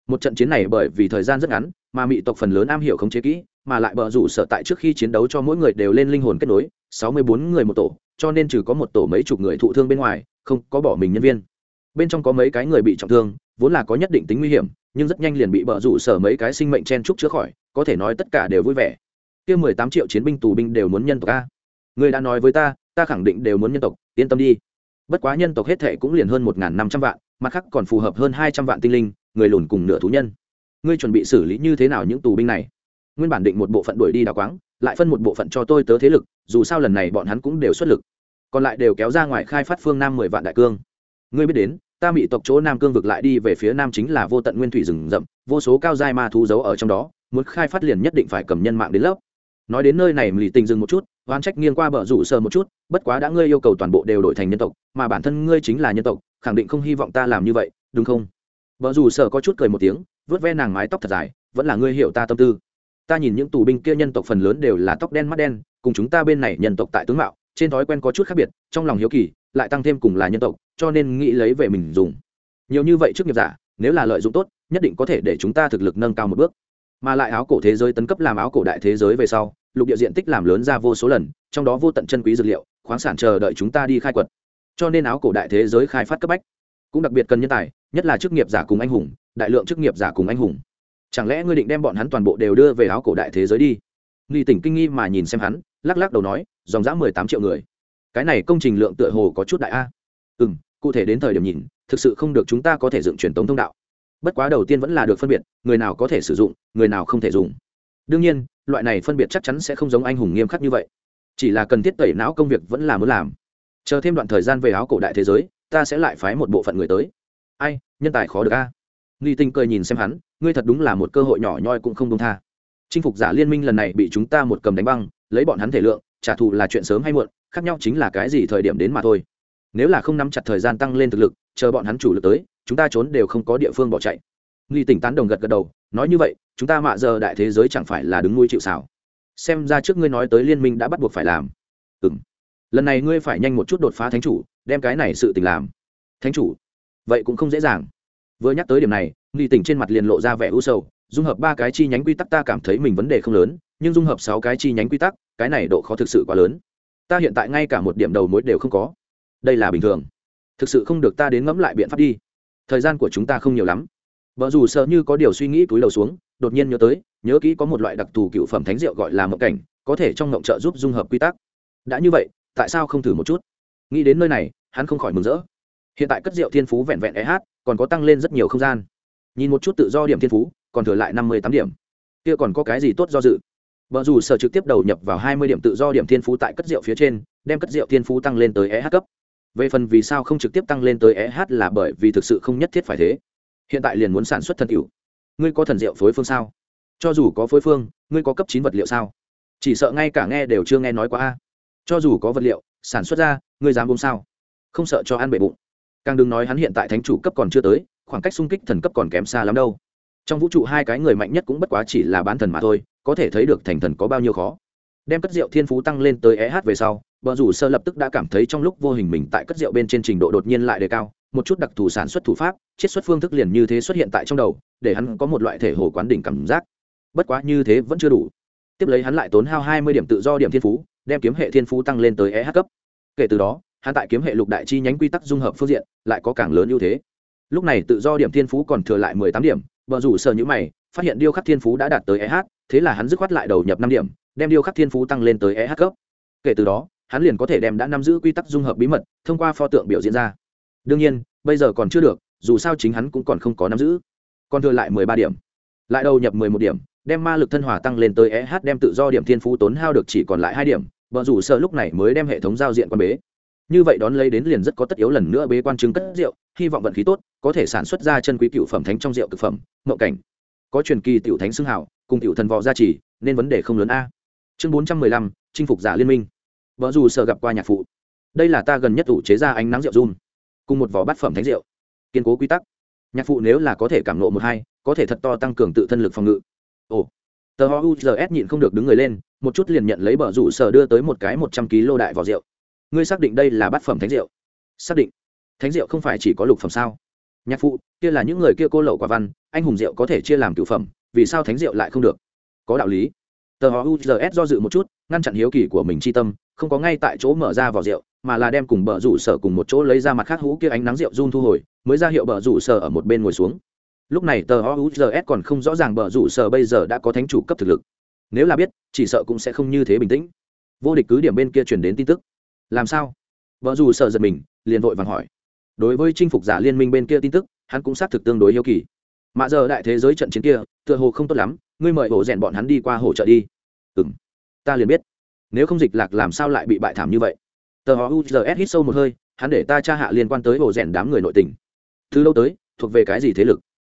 A: Một trận chiến này bởi vì thời gian rất ngắn, mà mỹ tộc phần lớn am hiểu không chế kỹ, mà lại bờ rủ sợ tại trước khi chiến đấu cho mỗi người đều lên linh hồn kết nối, sáu mươi bốn người một tổ, cho nên trừ có một tổ mấy chục người thụ thương bên ngoài, không có bỏ mình nhân viên. Bên trong có mấy cái người bị trọng thương, vốn là có nhất định tính nguy hiểm, nhưng rất nhanh liền bị bờ rủ sở mấy cái sinh mệnh chen trúc chữa khỏi, có thể nói tất cả đều vui vẻ kia mười tám triệu chiến binh tù binh đều muốn nhân tộc a. Người đã nói với ta ta khẳng định đều muốn nhân tộc, yên tâm đi. Bất quá nhân tộc hết thệ cũng liền hơn một năm trăm vạn, mặt khác còn phù hợp hơn hai trăm vạn tinh linh, người lùn cùng nửa thú nhân. Ngươi chuẩn bị xử lý như thế nào những tù binh này? Nguyên bản định một bộ phận đuổi đi đào quáng, lại phân một bộ phận cho tôi tớ thế lực, dù sao lần này bọn hắn cũng đều xuất lực. Còn lại đều kéo ra ngoài khai phát phương nam mười vạn đại cương. Ngươi biết đến, ta bị tộc chỗ nam cương vực lại đi về phía nam chính là vô tận nguyên thủy rừng rậm, vô số cao dai ma thú giấu ở trong đó, muốn khai phát liền nhất định phải cầm nhân mạng đến lớp nói đến nơi này lì tình dừng một chút oan trách nghiêng qua bờ rủ sờ một chút, bất quá đã ngươi yêu cầu toàn bộ đều đổi thành nhân tộc, mà bản thân ngươi chính là nhân tộc, khẳng định không hy vọng ta làm như vậy, đúng không? Vợ rủ sờ có chút cười một tiếng vớt ve nàng mái tóc thật dài, vẫn là ngươi hiểu ta tâm tư. Ta nhìn những tù binh kia nhân tộc phần lớn đều là tóc đen mắt đen, cùng chúng ta bên này nhân tộc tại tướng mạo, trên thói quen có chút khác biệt, trong lòng hiếu kỳ, lại tăng thêm cùng là nhân tộc, cho nên nghĩ lấy về mình dùng. Nhiều như vậy trước nghiệp giả, nếu là lợi dụng tốt, nhất định có thể để chúng ta thực lực nâng cao một bước mà lại áo cổ thế giới tấn cấp làm áo cổ đại thế giới về sau, lục địa diện tích làm lớn ra vô số lần, trong đó vô tận chân quý dược liệu, khoáng sản chờ đợi chúng ta đi khai quật. Cho nên áo cổ đại thế giới khai phát cấp bách, cũng đặc biệt cần nhân tài, nhất là chức nghiệp giả cùng anh hùng, đại lượng chức nghiệp giả cùng anh hùng. Chẳng lẽ ngươi định đem bọn hắn toàn bộ đều đưa về áo cổ đại thế giới đi? Nghi tỉnh kinh nghi mà nhìn xem hắn, lắc lắc đầu nói, dòng dã mười tám triệu người. Cái này công trình lượng tựa hồ có chút đại a. Ừ m cụ thể đến thời điểm nhìn, thực sự không được chúng ta có thể dựng truyền tống thông đạo bất quá đầu tiên vẫn là được phân biệt, người nào có thể sử dụng, người nào không thể dùng. Đương nhiên, loại này phân biệt chắc chắn sẽ không giống anh hùng nghiêm khắc như vậy. Chỉ là cần thiết tẩy não công việc vẫn là muốn làm. Chờ thêm đoạn thời gian về áo cổ đại thế giới, ta sẽ lại phái một bộ phận người tới. Ai, nhân tài khó được a. Nghi tinh cười nhìn xem hắn, ngươi thật đúng là một cơ hội nhỏ nhoi cũng không đông tha. Chinh phục giả liên minh lần này bị chúng ta một cầm đánh băng, lấy bọn hắn thể lượng, trả thù là chuyện sớm hay muộn, khác nhau chính là cái gì thời điểm đến mà thôi. Nếu là không nắm chặt thời gian tăng lên thực lực, chờ bọn hắn chủ lực tới chúng ta trốn đều không có địa phương bỏ chạy. Nghi tỉnh tán đồng gật gật đầu, nói như vậy, chúng ta mạ giờ đại thế giới chẳng phải là đứng nuôi chịu xảo xem ra trước ngươi nói tới liên minh đã bắt buộc phải làm. Ừ m lần này ngươi phải nhanh một chút đột phá thánh chủ, đem cái này sự tình làm. Thánh chủ? Vậy cũng không dễ dàng. Vừa nhắc tới điểm này, nghi tỉnh trên mặt liền lộ ra vẻ u sầu, dung hợp ba cái chi nhánh quy tắc ta cảm thấy mình vấn đề không lớn, nhưng dung hợp sáu cái chi nhánh quy tắc, cái này độ khó thực sự quá lớn. Ta hiện tại ngay cả một điểm đầu mối đều không có. Đây là bình thường. Thực sự không được ta đến ngẫm lại biện pháp đi thời gian của chúng ta không nhiều lắm. Vợ dù sợ như có điều suy nghĩ túi đầu xuống, đột nhiên nhớ tới, nhớ kỹ có một loại đặc thù cựu phẩm thánh rượu gọi là mộng cảnh, có thể trong mộng trợ giúp dung hợp quy tắc. Đã như vậy, tại sao không thử một chút? Nghĩ đến nơi này, hắn không khỏi mừng rỡ. Hiện tại cất rượu thiên phú vẹn vẹn eh còn có tăng lên rất nhiều không gian. Nhìn một chút tự do điểm thiên phú, còn thừa lại năm mươi tám điểm. Kia còn có cái gì tốt do dự? Vợ dù sở trực tiếp đầu nhập vào hai mươi điểm tự do điểm thiên phú tại cất rượu phía trên, đem cất rượu thiên phú tăng lên tới eh cấp về phần vì sao không trực tiếp tăng lên tới eh là bởi vì thực sự không nhất thiết phải thế. Hiện tại liền muốn sản xuất thần cửu ngươi có thần rượu phối phương sao? Cho dù có phối phương, ngươi có cấp chín vật liệu sao? Chỉ sợ ngay cả nghe đều chưa nghe nói qua a. Cho dù có vật liệu, sản xuất ra, ngươi dám uống sao? Không sợ cho ăn bệ bụng. Càng đừng nói hắn hiện tại thánh chủ cấp còn chưa tới, khoảng cách xung kích thần cấp còn kém xa lắm đâu. Trong vũ trụ hai cái người mạnh nhất cũng bất quá chỉ là bán thần mà thôi, có thể thấy được thành thần có bao nhiêu khó đem cất rượu thiên phú tăng lên tới eh về sau vợ rủ sơ lập tức đã cảm thấy trong lúc vô hình mình tại cất rượu bên trên trình độ đột nhiên lại đề cao, một chút đặc thù sản xuất thủ pháp, chiết xuất phương thức liền như thế xuất hiện tại trong đầu, để hắn có một loại thể hồ quán đỉnh cảm giác. Bất quá như thế vẫn chưa đủ. Tiếp lấy hắn lại tốn hao hai mươi điểm tự do điểm thiên phú, đem kiếm hệ thiên phú tăng lên tới eh cấp. Kể từ đó, hắn tại kiếm hệ lục đại chi nhánh quy tắc dung hợp phương diện lại có càng lớn ưu thế. Lúc này tự do điểm thiên phú còn thừa lại mười tám điểm vợ rủ sơ nhữ mày, phát hiện điêu khắc thiên phú đã đạt tới eh thế là hắn dứt khoát lại đầu nhập năm điểm đem điêu khắc thiên phú tăng lên tới eh cấp. Kể từ đó, hắn liền có thể đem đã nắm giữ quy tắc dung hợp bí mật thông qua pho tượng biểu diễn ra. Đương nhiên, bây giờ còn chưa được, dù sao chính hắn cũng còn không có nắm giữ. Còn thừa lại mười ba điểm. Lại đầu nhập mười một điểm, đem ma lực thân hòa tăng lên tới eh đem tự do điểm thiên phú tốn hao được chỉ còn lại hai điểm vợ rủ sợ lúc này mới đem hệ thống giao diện quan bế. Như vậy đón lấy đến liền rất có tất yếu lần nữa bế quan chứng cất rượu, hy vọng vận khí tốt, có thể sản xuất ra chân quý cựu phẩm thánh trong rượu thực phẩm mậu cảnh. Có truyền kỳ tiểu thánh xưng hảo cùng tiểu thần võ gia trì, nên vấn đề không lớn a chương bốn trăm mười lăm, chinh phục giả liên minh. Vợ dù sợ gặp qua nhạc phụ. Đây là ta gần nhất ủ chế ra ánh nắng rượu run cùng một vỏ bát phẩm thánh rượu. Kiên cố quy tắc. Nhạc phụ nếu là có thể cảm nộ một hai, có thể thật to tăng cường tự thân lực phòng ngự. Ồ. Tờ ho uzs nhịn không được đứng người lên, một chút liền nhận lấy bờ rủ sở đưa tới một cái một trăm ký lô đại vỏ rượu. Ngươi xác định đây là bát phẩm thánh rượu? Xác định. Thánh rượu không phải chỉ có lục phẩm sao? Nhạc phụ, kia là những người kia cô lậu quả văn, anh hùng rượu có thể chia làm cửu phẩm, vì sao thánh rượu lại không được? Có đạo lý tờ họ uzs do dự một chút, ngăn chặn hiếu kỳ của mình chi tâm, không có ngay tại chỗ mở ra vỏ rượu, mà là đem cùng bờ rủ sở cùng một chỗ lấy ra mặt khác hũ kia ánh nắng rượu run thu hồi, mới ra hiệu bờ rủ sở ở một bên ngồi xuống. Lúc này tờ họ uzs còn không rõ ràng bờ rủ sở bây giờ đã có thánh chủ cấp thực lực. Nếu là biết, chỉ sợ cũng sẽ không như thế bình tĩnh. Vô địch cứ điểm bên kia truyền đến tin tức. Làm sao? Vợ dù sợ giật mình, liền vội vàng hỏi. Đối với chinh phục giả liên minh bên kia tin tức, hắn cũng xác thực tương đối hiếu kỳ mạ giờ đại thế giới trận chiến kia, tựa hồ không tốt lắm, ngươi mời hồ rèn bọn hắn đi qua hỗ trợ đi. Ừ m ta liền biết. Nếu không dịch lạc làm sao lại bị bại thảm như vậy? Tờ họ uzs hít sâu một hơi, hắn để ta tra hạ liên quan tới hồ rèn đám người nội tình. Thứ lâu tới, thuộc về cái gì thế lực?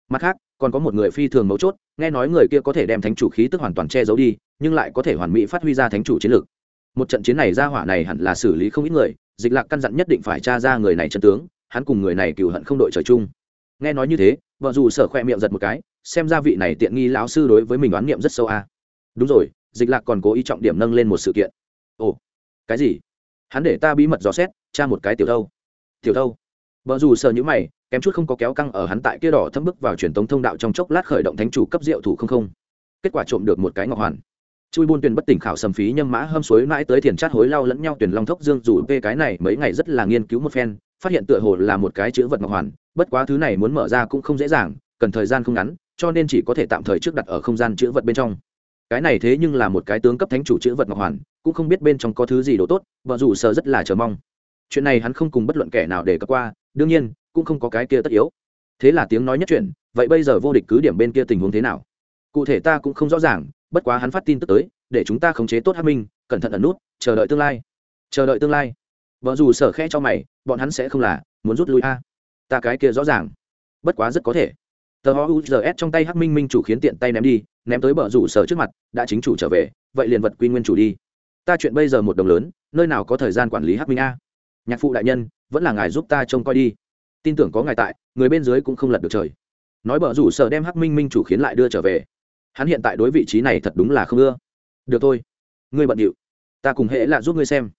A: Mặt khác, còn có một người phi thường mấu chốt, nghe nói người kia có thể đem thánh chủ khí tức hoàn toàn che giấu đi, nhưng lại có thể hoàn mỹ phát huy ra thánh chủ chiến lược một trận chiến này ra hỏa này hẳn là xử lý không ít người, dịch lạc căn dặn nhất định phải tra ra người này chân tướng, hắn cùng người này cựu hận không đội trời chung nghe nói như thế, vợ dù sở khoe miệng giật một cái, xem ra vị này tiện nghi lão sư đối với mình đoán niệm rất sâu a. À. đúng rồi, dịch lạc còn cố ý trọng điểm nâng lên một sự kiện. Ồ, cái gì? Hắn để ta bí mật dò xét, tra một cái tiểu thâu. Tiểu thâu? Vợ dù sở nhữ mày, kém chút không có kéo căng ở hắn tại kia đỏ thâm bức vào truyền tống thông đạo trong chốc lát khởi động thánh chủ cấp diệu thủ không không. Kết quả trộm được một cái ngọc hoàn. Chui buôn tuyển bất tỉnh khảo sầm phí nhâm mã hâm suối mãi tới thiền chát hối lao lẫn nhau tuyển long thốc dương rủ về cái này mấy ngày rất là nghiên cứu một phen phát hiện tựa hồ là một cái chữ vật ngọc hoàn, bất quá thứ này muốn mở ra cũng không dễ dàng, cần thời gian không ngắn, cho nên chỉ có thể tạm thời trước đặt ở không gian chữ vật bên trong. Cái này thế nhưng là một cái tướng cấp thánh chủ chữ vật ngọc hoàn, cũng không biết bên trong có thứ gì đồ tốt vợ dù sợ rất là chờ mong. Chuyện này hắn không cùng bất luận kẻ nào để cấp qua, đương nhiên, cũng không có cái kia tất yếu. Thế là tiếng nói nhất chuyện, vậy bây giờ vô địch cứ điểm bên kia tình huống thế nào? Cụ thể ta cũng không rõ ràng, bất quá hắn phát tin tức tới, để chúng ta khống chế tốt hát minh, cẩn thận ẩn nút, chờ đợi tương lai. Chờ đợi tương lai. Vợ dù sở khe cho mày bọn hắn sẽ không là, muốn rút lui a. Ta cái kia rõ ràng. Bất quá rất có thể. Tờ ho uzs trong tay hắc minh minh chủ khiến tiện tay ném đi, ném tới bờ rủ sở trước mặt, đã chính chủ trở về, vậy liền vật quy nguyên chủ đi. Ta chuyện bây giờ một đồng lớn, nơi nào có thời gian quản lý hắc minh a? Nhạc phụ đại nhân, vẫn là ngài giúp ta trông coi đi. Tin tưởng có ngài tại, người bên dưới cũng không lật được trời. Nói bờ rủ sở đem hắc minh minh chủ khiến lại đưa trở về. Hắn hiện tại đối vị trí này thật đúng là không ưa. Được thôi. Ngươi bận điệu. Ta cùng hệ là giúp ngươi xem.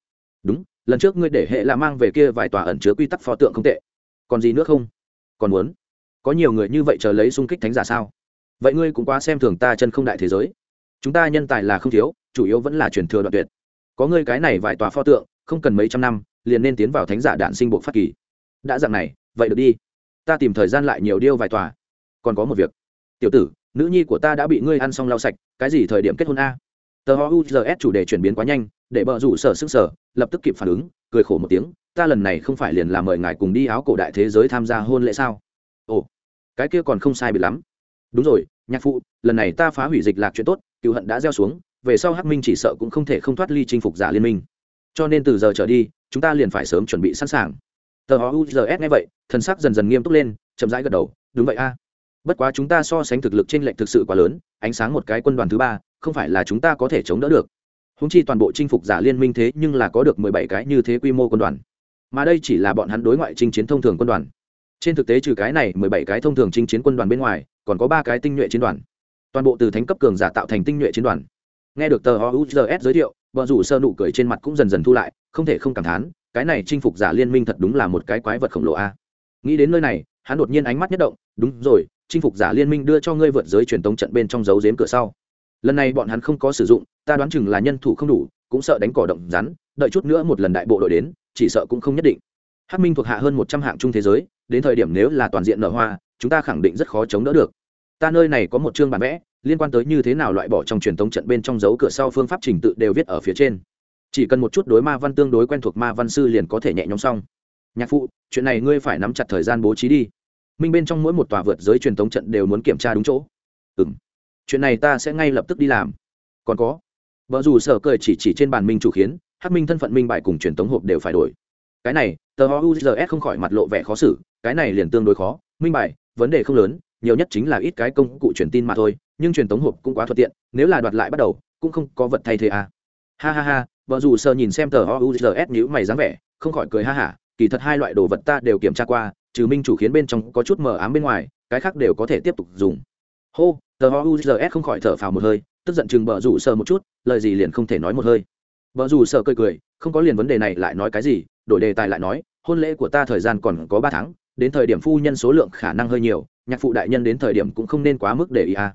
A: Đúng lần trước ngươi để hệ là mang về kia vài tòa ẩn chứa quy tắc pho tượng không tệ. Còn gì nữa không? Còn muốn? Có nhiều người như vậy chờ lấy xung kích thánh giả sao? Vậy ngươi cũng quá xem thường ta chân không đại thế giới. Chúng ta nhân tài là không thiếu, chủ yếu vẫn là truyền thừa đoạn tuyệt. Có ngươi cái này vài tòa pho tượng, không cần mấy trăm năm, liền nên tiến vào thánh giả đạn sinh bộ phát kỳ. Đã dặn này, vậy được đi. Ta tìm thời gian lại nhiều điêu vài tòa. Còn có một việc. Tiểu tử, nữ nhi của ta đã bị ngươi ăn xong lau sạch, cái gì thời điểm kết hôn a? Tờ ho uzs chủ đề chuyển biến quá nhanh để bờ rủ sở sức sở, lập tức kịp phản ứng, cười khổ một tiếng, ta lần này không phải liền là mời ngài cùng đi áo cổ đại thế giới tham gia hôn lễ sao? Ồ, cái kia còn không sai bị lắm. Đúng rồi, nhạc phụ, lần này ta phá hủy dịch lạc chuyện tốt, cựu hận đã gieo xuống, về sau hắc minh chỉ sợ cũng không thể không thoát ly chinh phục giả liên minh. Cho nên từ giờ trở đi, chúng ta liền phải sớm chuẩn bị sẵn sàng. Tờ họ uzs nghe vậy, thần sắc dần dần nghiêm túc lên, chậm rãi gật đầu, đúng vậy a. Bất quá chúng ta so sánh thực lực trên lệnh thực sự quá lớn, ánh sáng một cái quân đoàn thứ ba, không phải là chúng ta có thể chống đỡ được húng chi toàn bộ chinh phục giả liên minh thế nhưng là có được mười bảy cái như thế quy mô quân đoàn. Mà đây chỉ là bọn hắn đối ngoại chinh chiến thông thường quân đoàn. Trên thực tế trừ cái này mười bảy cái thông thường chinh chiến quân đoàn bên ngoài, còn có ba cái tinh nhuệ chiến đoàn. Toàn bộ từ thánh cấp cường giả tạo thành tinh nhuệ chiến đoàn. Nghe được tờ ouzs giới thiệu, vợ rủ sơ nụ cười trên mặt cũng dần dần thu lại, không thể không cảm thán, cái này chinh phục giả liên minh thật đúng là một cái quái vật khổng lồ a. Nghĩ đến nơi này, hắn đột nhiên ánh mắt nhất động, đúng rồi, chinh phục giả liên minh đưa cho ngươi vượt giới truyền tống trận bên trong dấu giếm cửa sau lần này bọn hắn không có sử dụng, ta đoán chừng là nhân thủ không đủ, cũng sợ đánh cỏ động rắn, đợi chút nữa một lần đại bộ đội đến, chỉ sợ cũng không nhất định. Hắc minh thuộc hạ hơn một trăm hạng trung thế giới, đến thời điểm nếu là toàn diện nở hoa, chúng ta khẳng định rất khó chống đỡ được. Ta nơi này có một chương bản vẽ, liên quan tới như thế nào loại bỏ trong truyền thống trận bên trong dấu cửa sau phương pháp trình tự đều viết ở phía trên. Chỉ cần một chút đối ma văn tương đối quen thuộc ma văn sư liền có thể nhẹ nhõm xong. Nhạc phụ, chuyện này ngươi phải nắm chặt thời gian bố trí đi. Minh bên trong mỗi một tòa vượt giới truyền thống trận đều muốn kiểm tra đúng chỗ. Ừ m chuyện này ta sẽ ngay lập tức đi làm. Còn có, vợ dù sở cười chỉ chỉ trên bàn minh chủ khiến hát minh thân phận minh bại cùng truyền thống hộp đều phải đổi. Cái này, tờ ho uzs không khỏi mặt lộ vẻ khó xử, cái này liền tương đối khó. Minh bại, vấn đề không lớn, nhiều nhất chính là ít cái công cụ truyền tin mà thôi, nhưng truyền thống hộp cũng quá thuận tiện, nếu là đoạt lại bắt đầu, cũng không có vật thay thế à. ha ha ha, vợ dù sợ nhìn xem tờ ho uzs nhữ mày dáng vẻ, không khỏi cười ha hả, kỳ thật hai loại đồ vật ta đều kiểm tra qua, trừ minh chủ khiến bên trong có chút mờ ám bên ngoài, cái khác đều có thể tiếp tục dùng hô, tờ ho uzs không khỏi thở phào một hơi, tức giận chừng bờ rủ sợ một chút, lời gì liền không thể nói một hơi. Bờ rủ sợ cười cười, không có liền vấn đề này lại nói cái gì, đổi đề tài lại nói, hôn lễ của ta thời gian còn có ba tháng, đến thời điểm phu nhân số lượng khả năng hơi nhiều, nhạc phụ đại nhân đến thời điểm cũng không nên quá mức để ý à.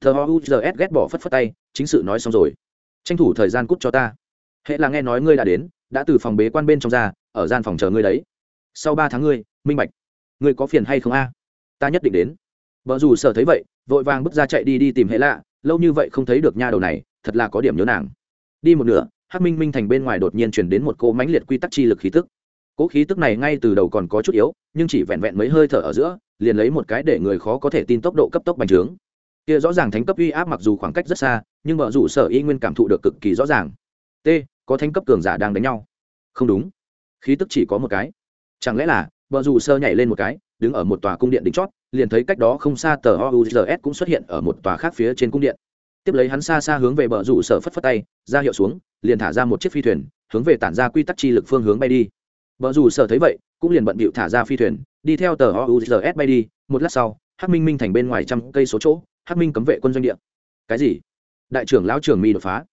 A: thờ ho uzs ghét bỏ phất phất tay, chính sự nói xong rồi. Tranh thủ thời gian cút cho ta. Hễ là nghe nói ngươi đã đến, đã từ phòng bế quan bên trong ra, ở gian phòng chờ ngươi đấy. Sau ba tháng ngươi, minh bạch. Ngươi có phiền hay không a? Ta nhất định đến. Vợ dù sợ thấy vậy vội vàng bước ra chạy đi đi tìm hệ lạ, lâu như vậy không thấy được nha đầu này, thật là có điểm nhớ nàng. Đi một nửa, hắc minh minh thành bên ngoài đột nhiên chuyển đến một cô mãnh liệt quy tắc chi lực khí tức. Cỗ khí tức này ngay từ đầu còn có chút yếu, nhưng chỉ vẹn vẹn mấy hơi thở ở giữa, liền lấy một cái để người khó có thể tin tốc độ cấp tốc bành trướng. Kia rõ ràng thánh cấp uy áp mặc dù khoảng cách rất xa, nhưng vợ rủ sở y nguyên cảm thụ được cực kỳ rõ ràng. T, có thánh cấp cường giả đang đánh nhau. Không đúng. Khí tức chỉ có một cái. Chẳng lẽ là vợ rủ sơ nhảy lên một cái đứng ở một tòa cung điện đỉnh chót, liền thấy cách đó không xa tờ ouzs cũng xuất hiện ở một tòa khác phía trên cung điện. Tiếp lấy hắn xa xa hướng về bờ rủ sở phất phất tay, ra hiệu xuống, liền thả ra một chiếc phi thuyền, hướng về tản ra quy tắc chi lực phương hướng bay đi. Bờ rủ sở thấy vậy, cũng liền bận bịu thả ra phi thuyền, đi theo tờ ouzs bay đi. Một lát sau, hắc minh minh thành bên ngoài trăm cây số chỗ, hắc minh cấm vệ quân doanh địa. Cái gì? Đại trưởng lão trưởng mi đột phá.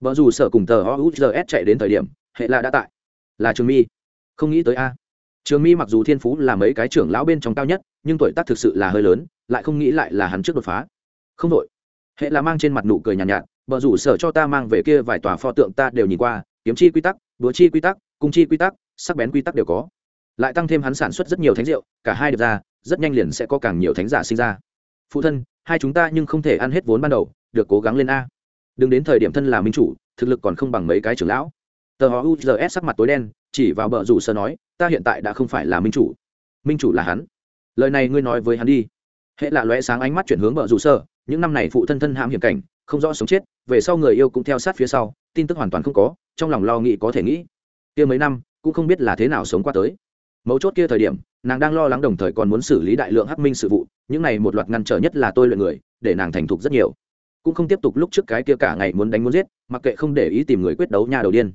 A: Vợ dù sở cùng tờ ouzs chạy đến thời điểm, hệ là đã tại. Là trường mi. Không nghĩ tới a trường mi mặc dù thiên phú là mấy cái trưởng lão bên trong cao nhất nhưng tuổi tác thực sự là hơi lớn lại không nghĩ lại là hắn trước đột phá. Không đội. Hệ là mang trên mặt nụ cười nhàn nhạt, nhạt bờ rủ sở cho ta mang về kia vài tòa pho tượng ta đều nhìn qua kiếm chi quy tắc đúa chi quy tắc cung chi quy tắc sắc bén quy tắc đều có. Lại tăng thêm hắn sản xuất rất nhiều thánh rượu cả hai được ra rất nhanh liền sẽ có càng nhiều thánh giả sinh ra. Phụ thân hai chúng ta nhưng không thể ăn hết vốn ban đầu được cố gắng lên a. Đừng đến thời điểm thân là minh chủ thực lực còn không bằng mấy cái trưởng lão. Tờ họ uzs sắc mặt tối đen chỉ vào bờ rủ sơ nói ta hiện tại đã không phải là minh chủ. Minh chủ là hắn. Lời này ngươi nói với hắn đi. Hệ là lóe sáng ánh mắt chuyển hướng bờ rủ sơ, những năm này phụ thân thân hãm hiểm cảnh, không rõ sống chết, về sau người yêu cũng theo sát phía sau, tin tức hoàn toàn không có, trong lòng lo nghĩ có thể nghĩ. Kia mấy năm, cũng không biết là thế nào sống qua tới. Mấu chốt kia thời điểm, nàng đang lo lắng đồng thời còn muốn xử lý đại lượng hắc minh sự vụ, những này một loạt ngăn trở nhất là tôi luyện người, để nàng thành thục rất nhiều. Cũng không tiếp tục lúc trước cái kia cả ngày muốn đánh muốn giết, mặc kệ không để ý tìm người quyết đấu nha đầu điên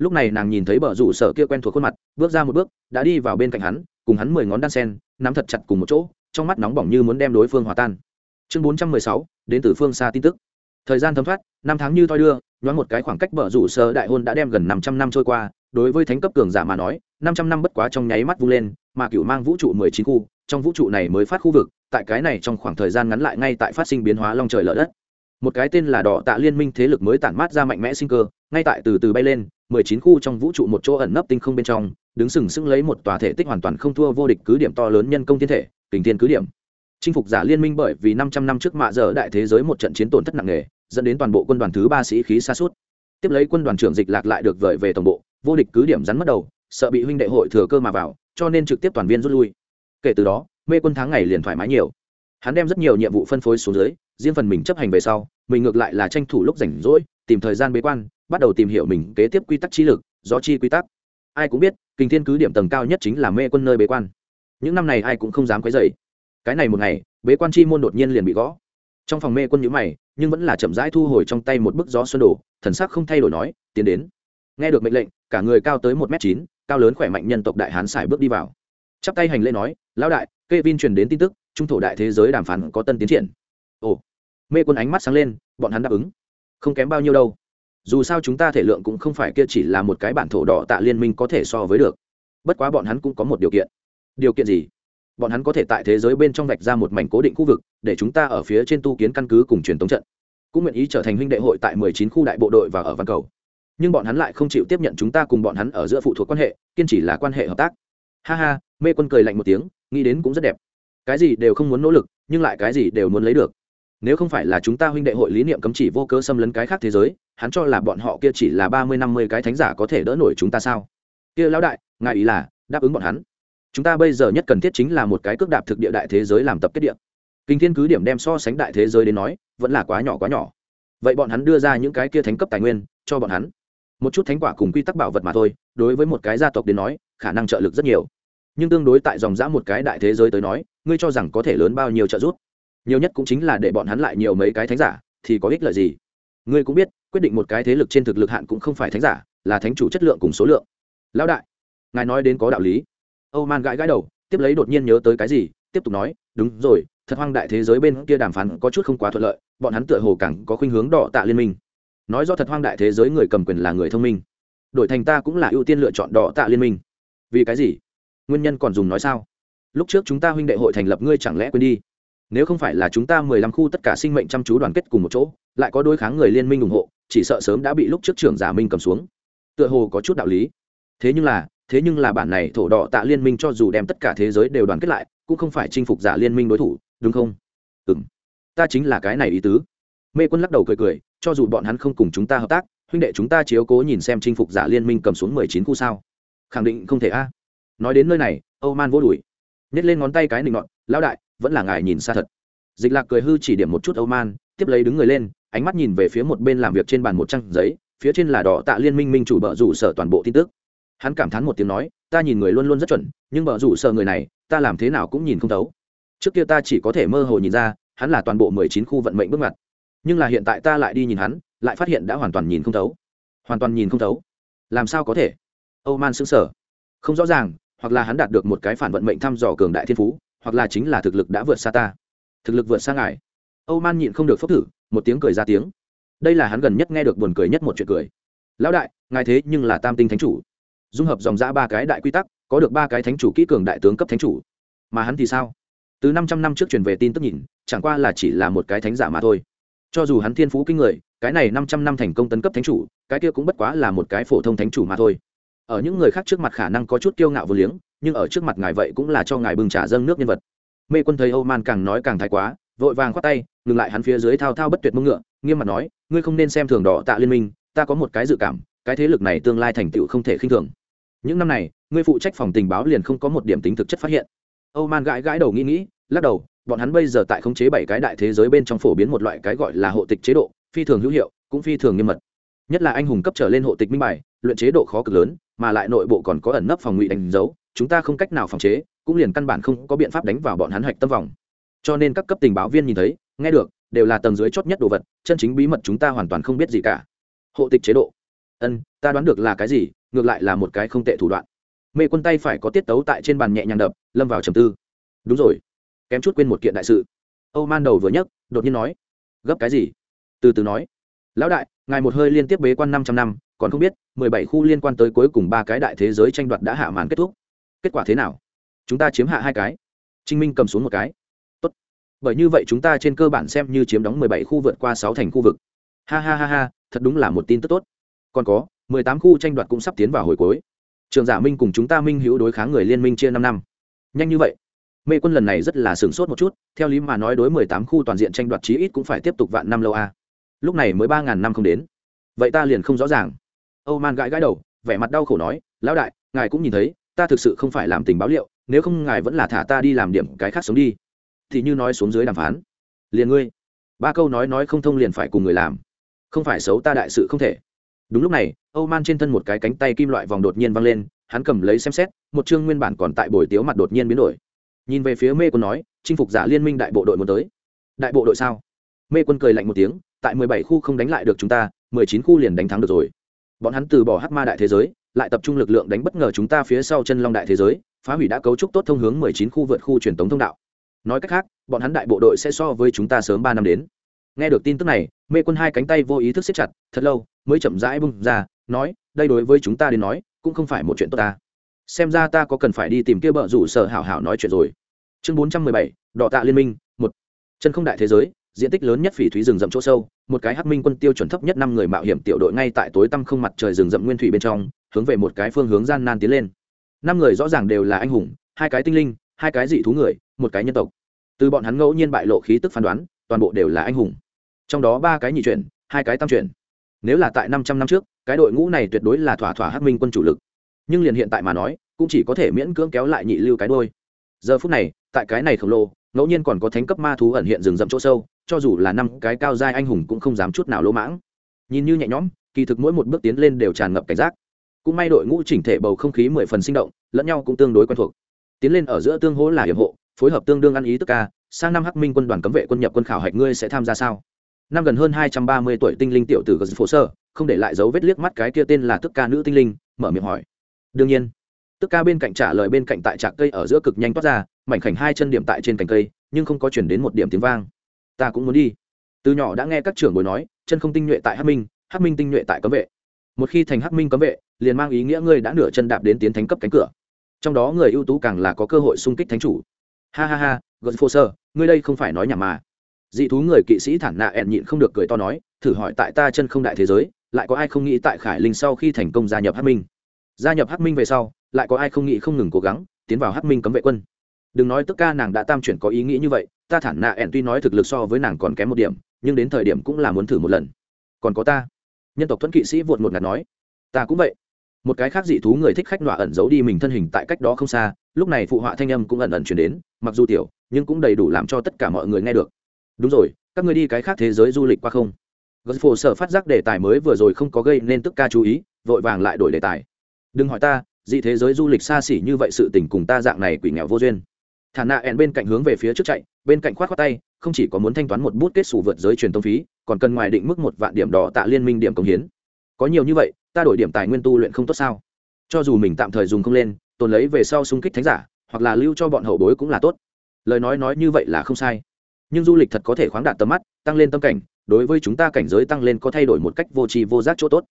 A: lúc này nàng nhìn thấy bờ rủ sở kia quen thuộc khuôn mặt, bước ra một bước, đã đi vào bên cạnh hắn, cùng hắn mười ngón đan sen, nắm thật chặt cùng một chỗ, trong mắt nóng bỏng như muốn đem đối phương hòa tan. Chương bốn trăm mười sáu, đến từ phương xa tin tức. Thời gian thấm thoát, năm tháng như thoi đưa, nhoáng một cái khoảng cách bờ rủ sở đại hôn đã đem gần năm trăm năm trôi qua, đối với thánh cấp cường giả mà nói, năm trăm năm bất quá trong nháy mắt vung lên, mà cựu mang vũ trụ mười chín khu, trong vũ trụ này mới phát khu vực, tại cái này trong khoảng thời gian ngắn lại ngay tại phát sinh biến hóa long trời lở đất. Một cái tên là đỏ tạ liên minh thế lực mới tản mát ra mạnh mẽ sinh cơ, ngay tại từ từ bay lên mười chín khu trong vũ trụ một chỗ ẩn nấp tinh không bên trong, đứng sừng sững lấy một tòa thể tích hoàn toàn không thua vô địch cứ điểm to lớn nhân công thiên thể, kình thiên cứ điểm. Chinh phục giả liên minh bởi vì năm trăm năm trước mạ giờ đại thế giới một trận chiến tổn thất nặng nề, dẫn đến toàn bộ quân đoàn thứ ba sĩ khí xa suốt tiếp lấy quân đoàn trưởng dịch lạc lại được vời về tổng bộ, vô địch cứ điểm rắn mất đầu, sợ bị huynh đệ hội thừa cơ mà vào, cho nên trực tiếp toàn viên rút lui. Kể từ đó, mê quân tháng ngày liền thoải mái nhiều. Hắn đem rất nhiều nhiệm vụ phân phối xuống dưới, riêng phần mình chấp hành về sau, mình ngược lại là tranh thủ lúc rảnh rỗi, tìm thời gian bế quan bắt đầu tìm hiểu mình kế tiếp quy tắc trí lực do chi quy tắc. Ai cũng biết kinh thiên cứ điểm tầng cao nhất chính là mê quân nơi bế quan. Những năm này ai cũng không dám quấy dày cái này một ngày, bế quan chi môn đột nhiên liền bị gõ. Trong phòng mê quân nhữ mày, nhưng vẫn là chậm rãi thu hồi trong tay một bức gió xuân đổ, thần sắc không thay đổi nói, tiến đến. Nghe được mệnh lệnh, cả người cao tới một m chín, cao lớn khỏe mạnh nhân tộc đại hán xài bước đi vào. Chắp tay hành lễ nói, lão đại k e vin truyền đến tin tức, trung thổ đại thế giới đàm phán có tân tiến triển. Ồ. Mê quân ánh mắt sáng lên, bọn hắn đáp ứng. Không kém bao nhiêu đâu dù sao chúng ta thể lượng cũng không phải kia chỉ là một cái bản thổ đỏ tạ liên minh có thể so với được. Bất quá bọn hắn cũng có một điều kiện. Điều kiện gì? Bọn hắn có thể tại thế giới bên trong vạch ra một mảnh cố định khu vực, để chúng ta ở phía trên tu kiến căn cứ cùng truyền thống trận. Cũng nguyện ý trở thành huynh đệ hội tại mười chín khu đại bộ đội và ở văn cầu. Nhưng bọn hắn lại không chịu tiếp nhận chúng ta cùng bọn hắn ở giữa phụ thuộc quan hệ, kiên chỉ là quan hệ hợp tác. Ha ha, mê quân cười lạnh một tiếng, nghĩ đến cũng rất đẹp. Cái gì đều không muốn nỗ lực, nhưng lại cái gì đều muốn lấy được nếu không phải là chúng ta huynh đệ hội lý niệm cấm chỉ vô cơ xâm lấn cái khác thế giới, hắn cho là bọn họ kia chỉ là ba mươi năm mươi cái thánh giả có thể đỡ nổi chúng ta sao? Kia lão đại, ngài ý là đáp ứng bọn hắn. Chúng ta bây giờ nhất cần thiết chính là một cái cước đạp thực địa đại thế giới làm tập kết địa. Kinh thiên cứ điểm đem so sánh đại thế giới đến nói, vẫn là quá nhỏ quá nhỏ. Vậy bọn hắn đưa ra những cái kia thánh cấp tài nguyên, cho bọn hắn. Một chút thánh quả cùng quy tắc bảo vật mà thôi, đối với một cái gia tộc đến nói, khả năng trợ lực rất nhiều. Nhưng tương đối tại dòng dã một cái đại thế giới tới nói, ngươi cho rằng có thể lớn bao nhiêu trợ giúp? Nhiều nhất cũng chính là để bọn hắn lại nhiều mấy cái thánh giả, thì có ích lợi gì? Ngươi cũng biết, quyết định một cái thế lực trên thực lực hạn cũng không phải thánh giả, là thánh chủ chất lượng cùng số lượng. Lão đại, ngài nói đến có đạo lý. Âu man gãi gãi đầu, tiếp lấy đột nhiên nhớ tới cái gì, tiếp tục nói, đúng rồi, thật hoang đại thế giới bên kia đàm phán có chút không quá thuận lợi, bọn hắn tựa hồ càng có khuynh hướng đỏ tạ liên minh. Nói do thật hoang đại thế giới người cầm quyền là người thông minh, đổi thành ta cũng là ưu tiên lựa chọn đỏ tạ liên minh. Vì cái gì? Nguyên nhân còn dùng nói sao? Lúc trước chúng ta huynh đệ hội thành lập, ngươi chẳng lẽ quên đi? Nếu không phải là chúng ta mười lăm khu tất cả sinh mệnh chăm chú đoàn kết cùng một chỗ, lại có đối kháng người liên minh ủng hộ, chỉ sợ sớm đã bị lúc trước trưởng giả minh cầm xuống. Tựa hồ có chút đạo lý. Thế nhưng là, thế nhưng là bản này thổ đỏ tạ liên minh cho dù đem tất cả thế giới đều đoàn kết lại, cũng không phải chinh phục giả liên minh đối thủ, đúng không? Ừ m ta chính là cái này ý tứ. Mê quân lắc đầu cười cười, cho dù bọn hắn không cùng chúng ta hợp tác, huynh đệ chúng ta chiếu cố nhìn xem chinh phục giả liên minh cầm xuống mười chín khu sao. Khẳng định không thể a. Nói đến nơi này, âu man vô đùi nhét lên ngón tay cái nịnh ngọn lão đại vẫn là ngài nhìn xa thật. Dịch lạc cười hư chỉ điểm một chút âu man, tiếp lấy đứng người lên, ánh mắt nhìn về phía một bên làm việc trên bàn một trang giấy, phía trên là đỏ tạ liên minh minh chủ bợ rủ sở toàn bộ tin tức. Hắn cảm thán một tiếng nói, ta nhìn người luôn luôn rất chuẩn, nhưng bợ rủ sở người này, ta làm thế nào cũng nhìn không thấu. Trước kia ta chỉ có thể mơ hồ nhìn ra, hắn là toàn bộ mười chín khu vận mệnh bước ngoặt. Nhưng là hiện tại ta lại đi nhìn hắn, lại phát hiện đã hoàn toàn nhìn không thấu. Hoàn toàn nhìn không thấu. Làm sao có thể? Âu man xứng sở không rõ ràng, hoặc là hắn đạt được một cái phản vận mệnh thăm dò cường đại thiên phú hoặc là chính là thực lực đã vượt xa ta. Thực lực vượt xa ngài. Âu man nhịn không được phốc thử, một tiếng cười ra tiếng. Đây là hắn gần nhất nghe được buồn cười nhất một chuyện cười. Lão đại, ngài thế nhưng là tam tinh thánh chủ. Dung hợp dòng giã ba cái đại quy tắc, có được ba cái thánh chủ kỹ cường đại tướng cấp thánh chủ. Mà hắn thì sao? Từ năm trăm năm trước truyền về tin tức nhìn, chẳng qua là chỉ là một cái thánh giả mà thôi. Cho dù hắn thiên phú kinh người, cái này năm trăm năm thành công tấn cấp thánh chủ, cái kia cũng bất quá là một cái phổ thông thánh chủ mà thôi. Ở những người khác trước mặt khả năng có chút kiêu ngạo vô liếng nhưng ở trước mặt ngài vậy cũng là cho ngài bưng trả dâng nước nhân vật. Mê quân thấy âu man càng nói càng thái quá, vội vàng khoát tay, ngừng lại hắn phía dưới thao thao bất tuyệt mông ngựa, nghiêm mặt nói, ngươi không nên xem thường đỏ tạ liên minh, ta có một cái dự cảm, cái thế lực này tương lai thành tựu không thể khinh thường. Những năm này, ngươi phụ trách phòng tình báo liền không có một điểm tính thực chất phát hiện. Âu man gãi gãi đầu nghĩ nghĩ, lắc đầu, bọn hắn bây giờ tại khống chế bảy cái đại thế giới bên trong phổ biến một loại cái gọi là hộ tịch chế độ, phi thường hữu hiệu, cũng phi thường nghiêm mật. Nhất là anh hùng cấp trở lên hộ tịch minh bài, luyện chế độ khó cực lớn, mà lại nội bộ còn có ẩn nấp phòng ngụy đánh dấu chúng ta không cách nào phòng chế, cũng liền căn bản không có biện pháp đánh vào bọn hắn hạch tâm vòng. Cho nên các cấp tình báo viên nhìn thấy, nghe được, đều là tầng dưới chót nhất đồ vật, chân chính bí mật chúng ta hoàn toàn không biết gì cả. Hộ tịch chế độ. Ân, ta đoán được là cái gì, ngược lại là một cái không tệ thủ đoạn. Mê quân tay phải có tiết tấu tại trên bàn nhẹ nhàng đập, lâm vào trầm tư. Đúng rồi. Kém chút quên một kiện đại sự. Âu man đầu vừa nhấc, đột nhiên nói. Gấp cái gì? Từ từ nói. Lão đại, ngài một hơi liên tiếp bế quan năm trăm năm, còn không biết, mười bảy khu liên quan tới cuối cùng ba cái đại thế giới tranh đoạt đã hạ màn kết thúc kết quả thế nào? Chúng ta chiếm hạ hai cái. Trinh minh cầm xuống một cái. Tốt. bởi như vậy chúng ta trên cơ bản xem như chiếm đóng mười bảy khu vượt qua sáu thành khu vực. Ha ha ha ha, thật đúng là một tin tức tốt. Còn có, mười tám khu tranh đoạt cũng sắp tiến vào hồi cuối. Trường giả minh cùng chúng ta minh hữu đối kháng người liên minh chia năm năm. Nhanh như vậy. Mê quân lần này rất là sửng sốt một chút, theo lý mà nói đối mười tám khu toàn diện tranh đoạt chí ít cũng phải tiếp tục vạn năm lâu a. À. lúc này mới ba ngàn năm không đến. Vậy ta liền không rõ ràng. Âu man gãi gãi đầu, vẻ mặt đau khổ nói, lão đại, ngài cũng nhìn thấy ta thực sự không phải làm tình báo liệu, nếu không ngài vẫn là thả ta đi làm điểm cái khác sống đi. Thì như nói xuống dưới đàm phán. Liền ngươi. Ba câu nói nói không thông liền phải cùng người làm. Không phải xấu ta đại sự không thể. Đúng lúc này, âu man trên thân một cái cánh tay kim loại vòng đột nhiên văng lên, hắn cầm lấy xem xét, một chương nguyên bản còn tại bồi tiếu mặt đột nhiên biến đổi. Nhìn về phía mê quân nói, chinh phục giả liên minh đại bộ đội muốn tới. Đại bộ đội sao? Mê quân cười lạnh một tiếng, tại mười bảy khu không đánh lại được chúng ta, mười chín khu liền đánh thắng được rồi. Bọn hắn từ bỏ hắc ma đại thế giới lại tập trung lực lượng đánh bất ngờ chúng ta phía sau chân long đại thế giới, phá hủy đã cấu trúc tốt thông hướng mười chín khu vượt khu truyền tống thông đạo. Nói cách khác, bọn hắn đại bộ đội sẽ so với chúng ta sớm ba năm đến. Nghe được tin tức này, mê quân hai cánh tay vô ý thức siết chặt, thật lâu, mới chậm rãi bung ra, nói, đây đối với chúng ta đến nói, cũng không phải một chuyện tốt ta. Xem ra ta có cần phải đi tìm kia bợ rủ sở hảo hảo nói chuyện rồi. Chương bốn trăm mười bảy đọ tạ liên minh, một. Chân không đại thế giới, diện tích lớn nhất phỉ thúy rừng rậm chỗ sâu, một cái hắc minh quân tiêu chuẩn thấp nhất năm người mạo hiểm tiểu đội ngay tại tối tăm không mặt trời rừng rậm nguyên thủy bên trong hướng về một cái phương hướng gian nan tiến lên. Năm người rõ ràng đều là anh hùng, hai cái tinh linh, hai cái dị thú người, một cái nhân tộc. Từ bọn hắn ngẫu nhiên bại lộ khí tức phán đoán, toàn bộ đều là anh hùng. Trong đó ba cái nhị chuyển, hai cái tam chuyển. Nếu là tại năm trăm năm trước, cái đội ngũ này tuyệt đối là thỏa thỏa hắc minh quân chủ lực. Nhưng liền hiện tại mà nói, cũng chỉ có thể miễn cưỡng kéo lại nhị lưu cái đôi. Giờ phút này, tại cái này khổng lồ, ngẫu nhiên còn có thánh cấp ma thú ẩn hiện rừng rậm chỗ sâu, cho dù là năm cái cao giai anh hùng cũng không dám chút nào lỗ mãng. Nhìn như nhẹ nhõm, kỳ thực mỗi một bước tiến lên đều tràn ngập cảnh giác cũng may đội ngũ chỉnh thể bầu không khí mười phần sinh động, lẫn nhau cũng tương đối quen thuộc. Tiến lên ở giữa tương hỗ là hiệp hộ, phối hợp tương đương ăn ý tức ca, sang năm hắc minh quân đoàn cấm vệ quân nhập quân khảo hạch ngươi sẽ tham gia sao? Năm gần hơn hai trăm ba mươi tuổi tinh linh tiểu tử gờ phổ sơ, không để lại dấu vết liếc mắt cái kia tên là tức ca nữ tinh linh, mở miệng hỏi. Đương nhiên. Tức ca bên cạnh trả lời bên cạnh tại trạc cây ở giữa cực nhanh toát ra, mảnh khảnh hai chân điểm tại trên cành cây, nhưng không có chuyển đến một điểm tiếng vang. Ta cũng muốn đi. Từ nhỏ đã nghe các trưởng bồi nói, chân không tinh nhuệ tại hắc minh hắc minh tinh nhuệ tại cấm vệ một khi thành hắc minh cấm vệ, liền mang ý nghĩa ngươi đã nửa chân đạp đến tiến thánh cấp cánh cửa. Trong đó người ưu tú càng là có cơ hội xung kích thánh chủ. Ha ha ha gật phô sơ ngươi đây không phải nói nhảm mà. Dị thú người kỵ sĩ thản nạ ẹn nhịn không được cười to nói, thử hỏi tại ta chân không đại thế giới, lại có ai không nghĩ tại khải linh sau khi thành công gia nhập hắc minh? Gia nhập hắc minh về sau, lại có ai không nghĩ không ngừng cố gắng, tiến vào hắc minh cấm vệ quân? Đừng nói tức ca nàng đã tam chuyển có ý nghĩ như vậy, ta thản nạ ẹn tuy nói thực lực so với nàng còn kém một điểm, nhưng đến thời điểm cũng là muốn thử một lần. Còn có ta nhân tộc thuẫn kỵ sĩ vụt một ngạt nói, ta cũng vậy. Một cái khác dị thú người thích khách nọa ẩn giấu đi mình thân hình tại cách đó không xa, lúc này phụ họa thanh âm cũng ẩn ẩn chuyển đến, mặc dù tiểu, nhưng cũng đầy đủ làm cho tất cả mọi người nghe được. Đúng rồi, các người đi cái khác thế giới du lịch qua không? Gật phổ sở phát giác đề tài mới vừa rồi không có gây nên tức ca chú ý, vội vàng lại đổi đề tài. Đừng hỏi ta, dị thế giới du lịch xa xỉ như vậy sự tình cùng ta dạng này quỷ nghèo vô duyên. Thả nạ ẹn bên cạnh hướng về phía trước chạy, bên cạnh khoát khoát tay, không chỉ có muốn thanh toán một bút kết xù vượt giới truyền tông phí còn cần ngoài định mức một vạn điểm đỏ tạ liên minh điểm công hiến. Có nhiều như vậy, ta đổi điểm tài nguyên tu luyện không tốt sao? Cho dù mình tạm thời dùng không lên, tồn lấy về sau xung kích thánh giả, hoặc là lưu cho bọn hậu bối cũng là tốt. Lời nói nói như vậy là không sai. Nhưng du lịch thật có thể khoáng đạt tầm mắt, tăng lên tâm cảnh, đối với chúng ta cảnh giới tăng lên có thay đổi một cách vô tri vô giác chỗ tốt.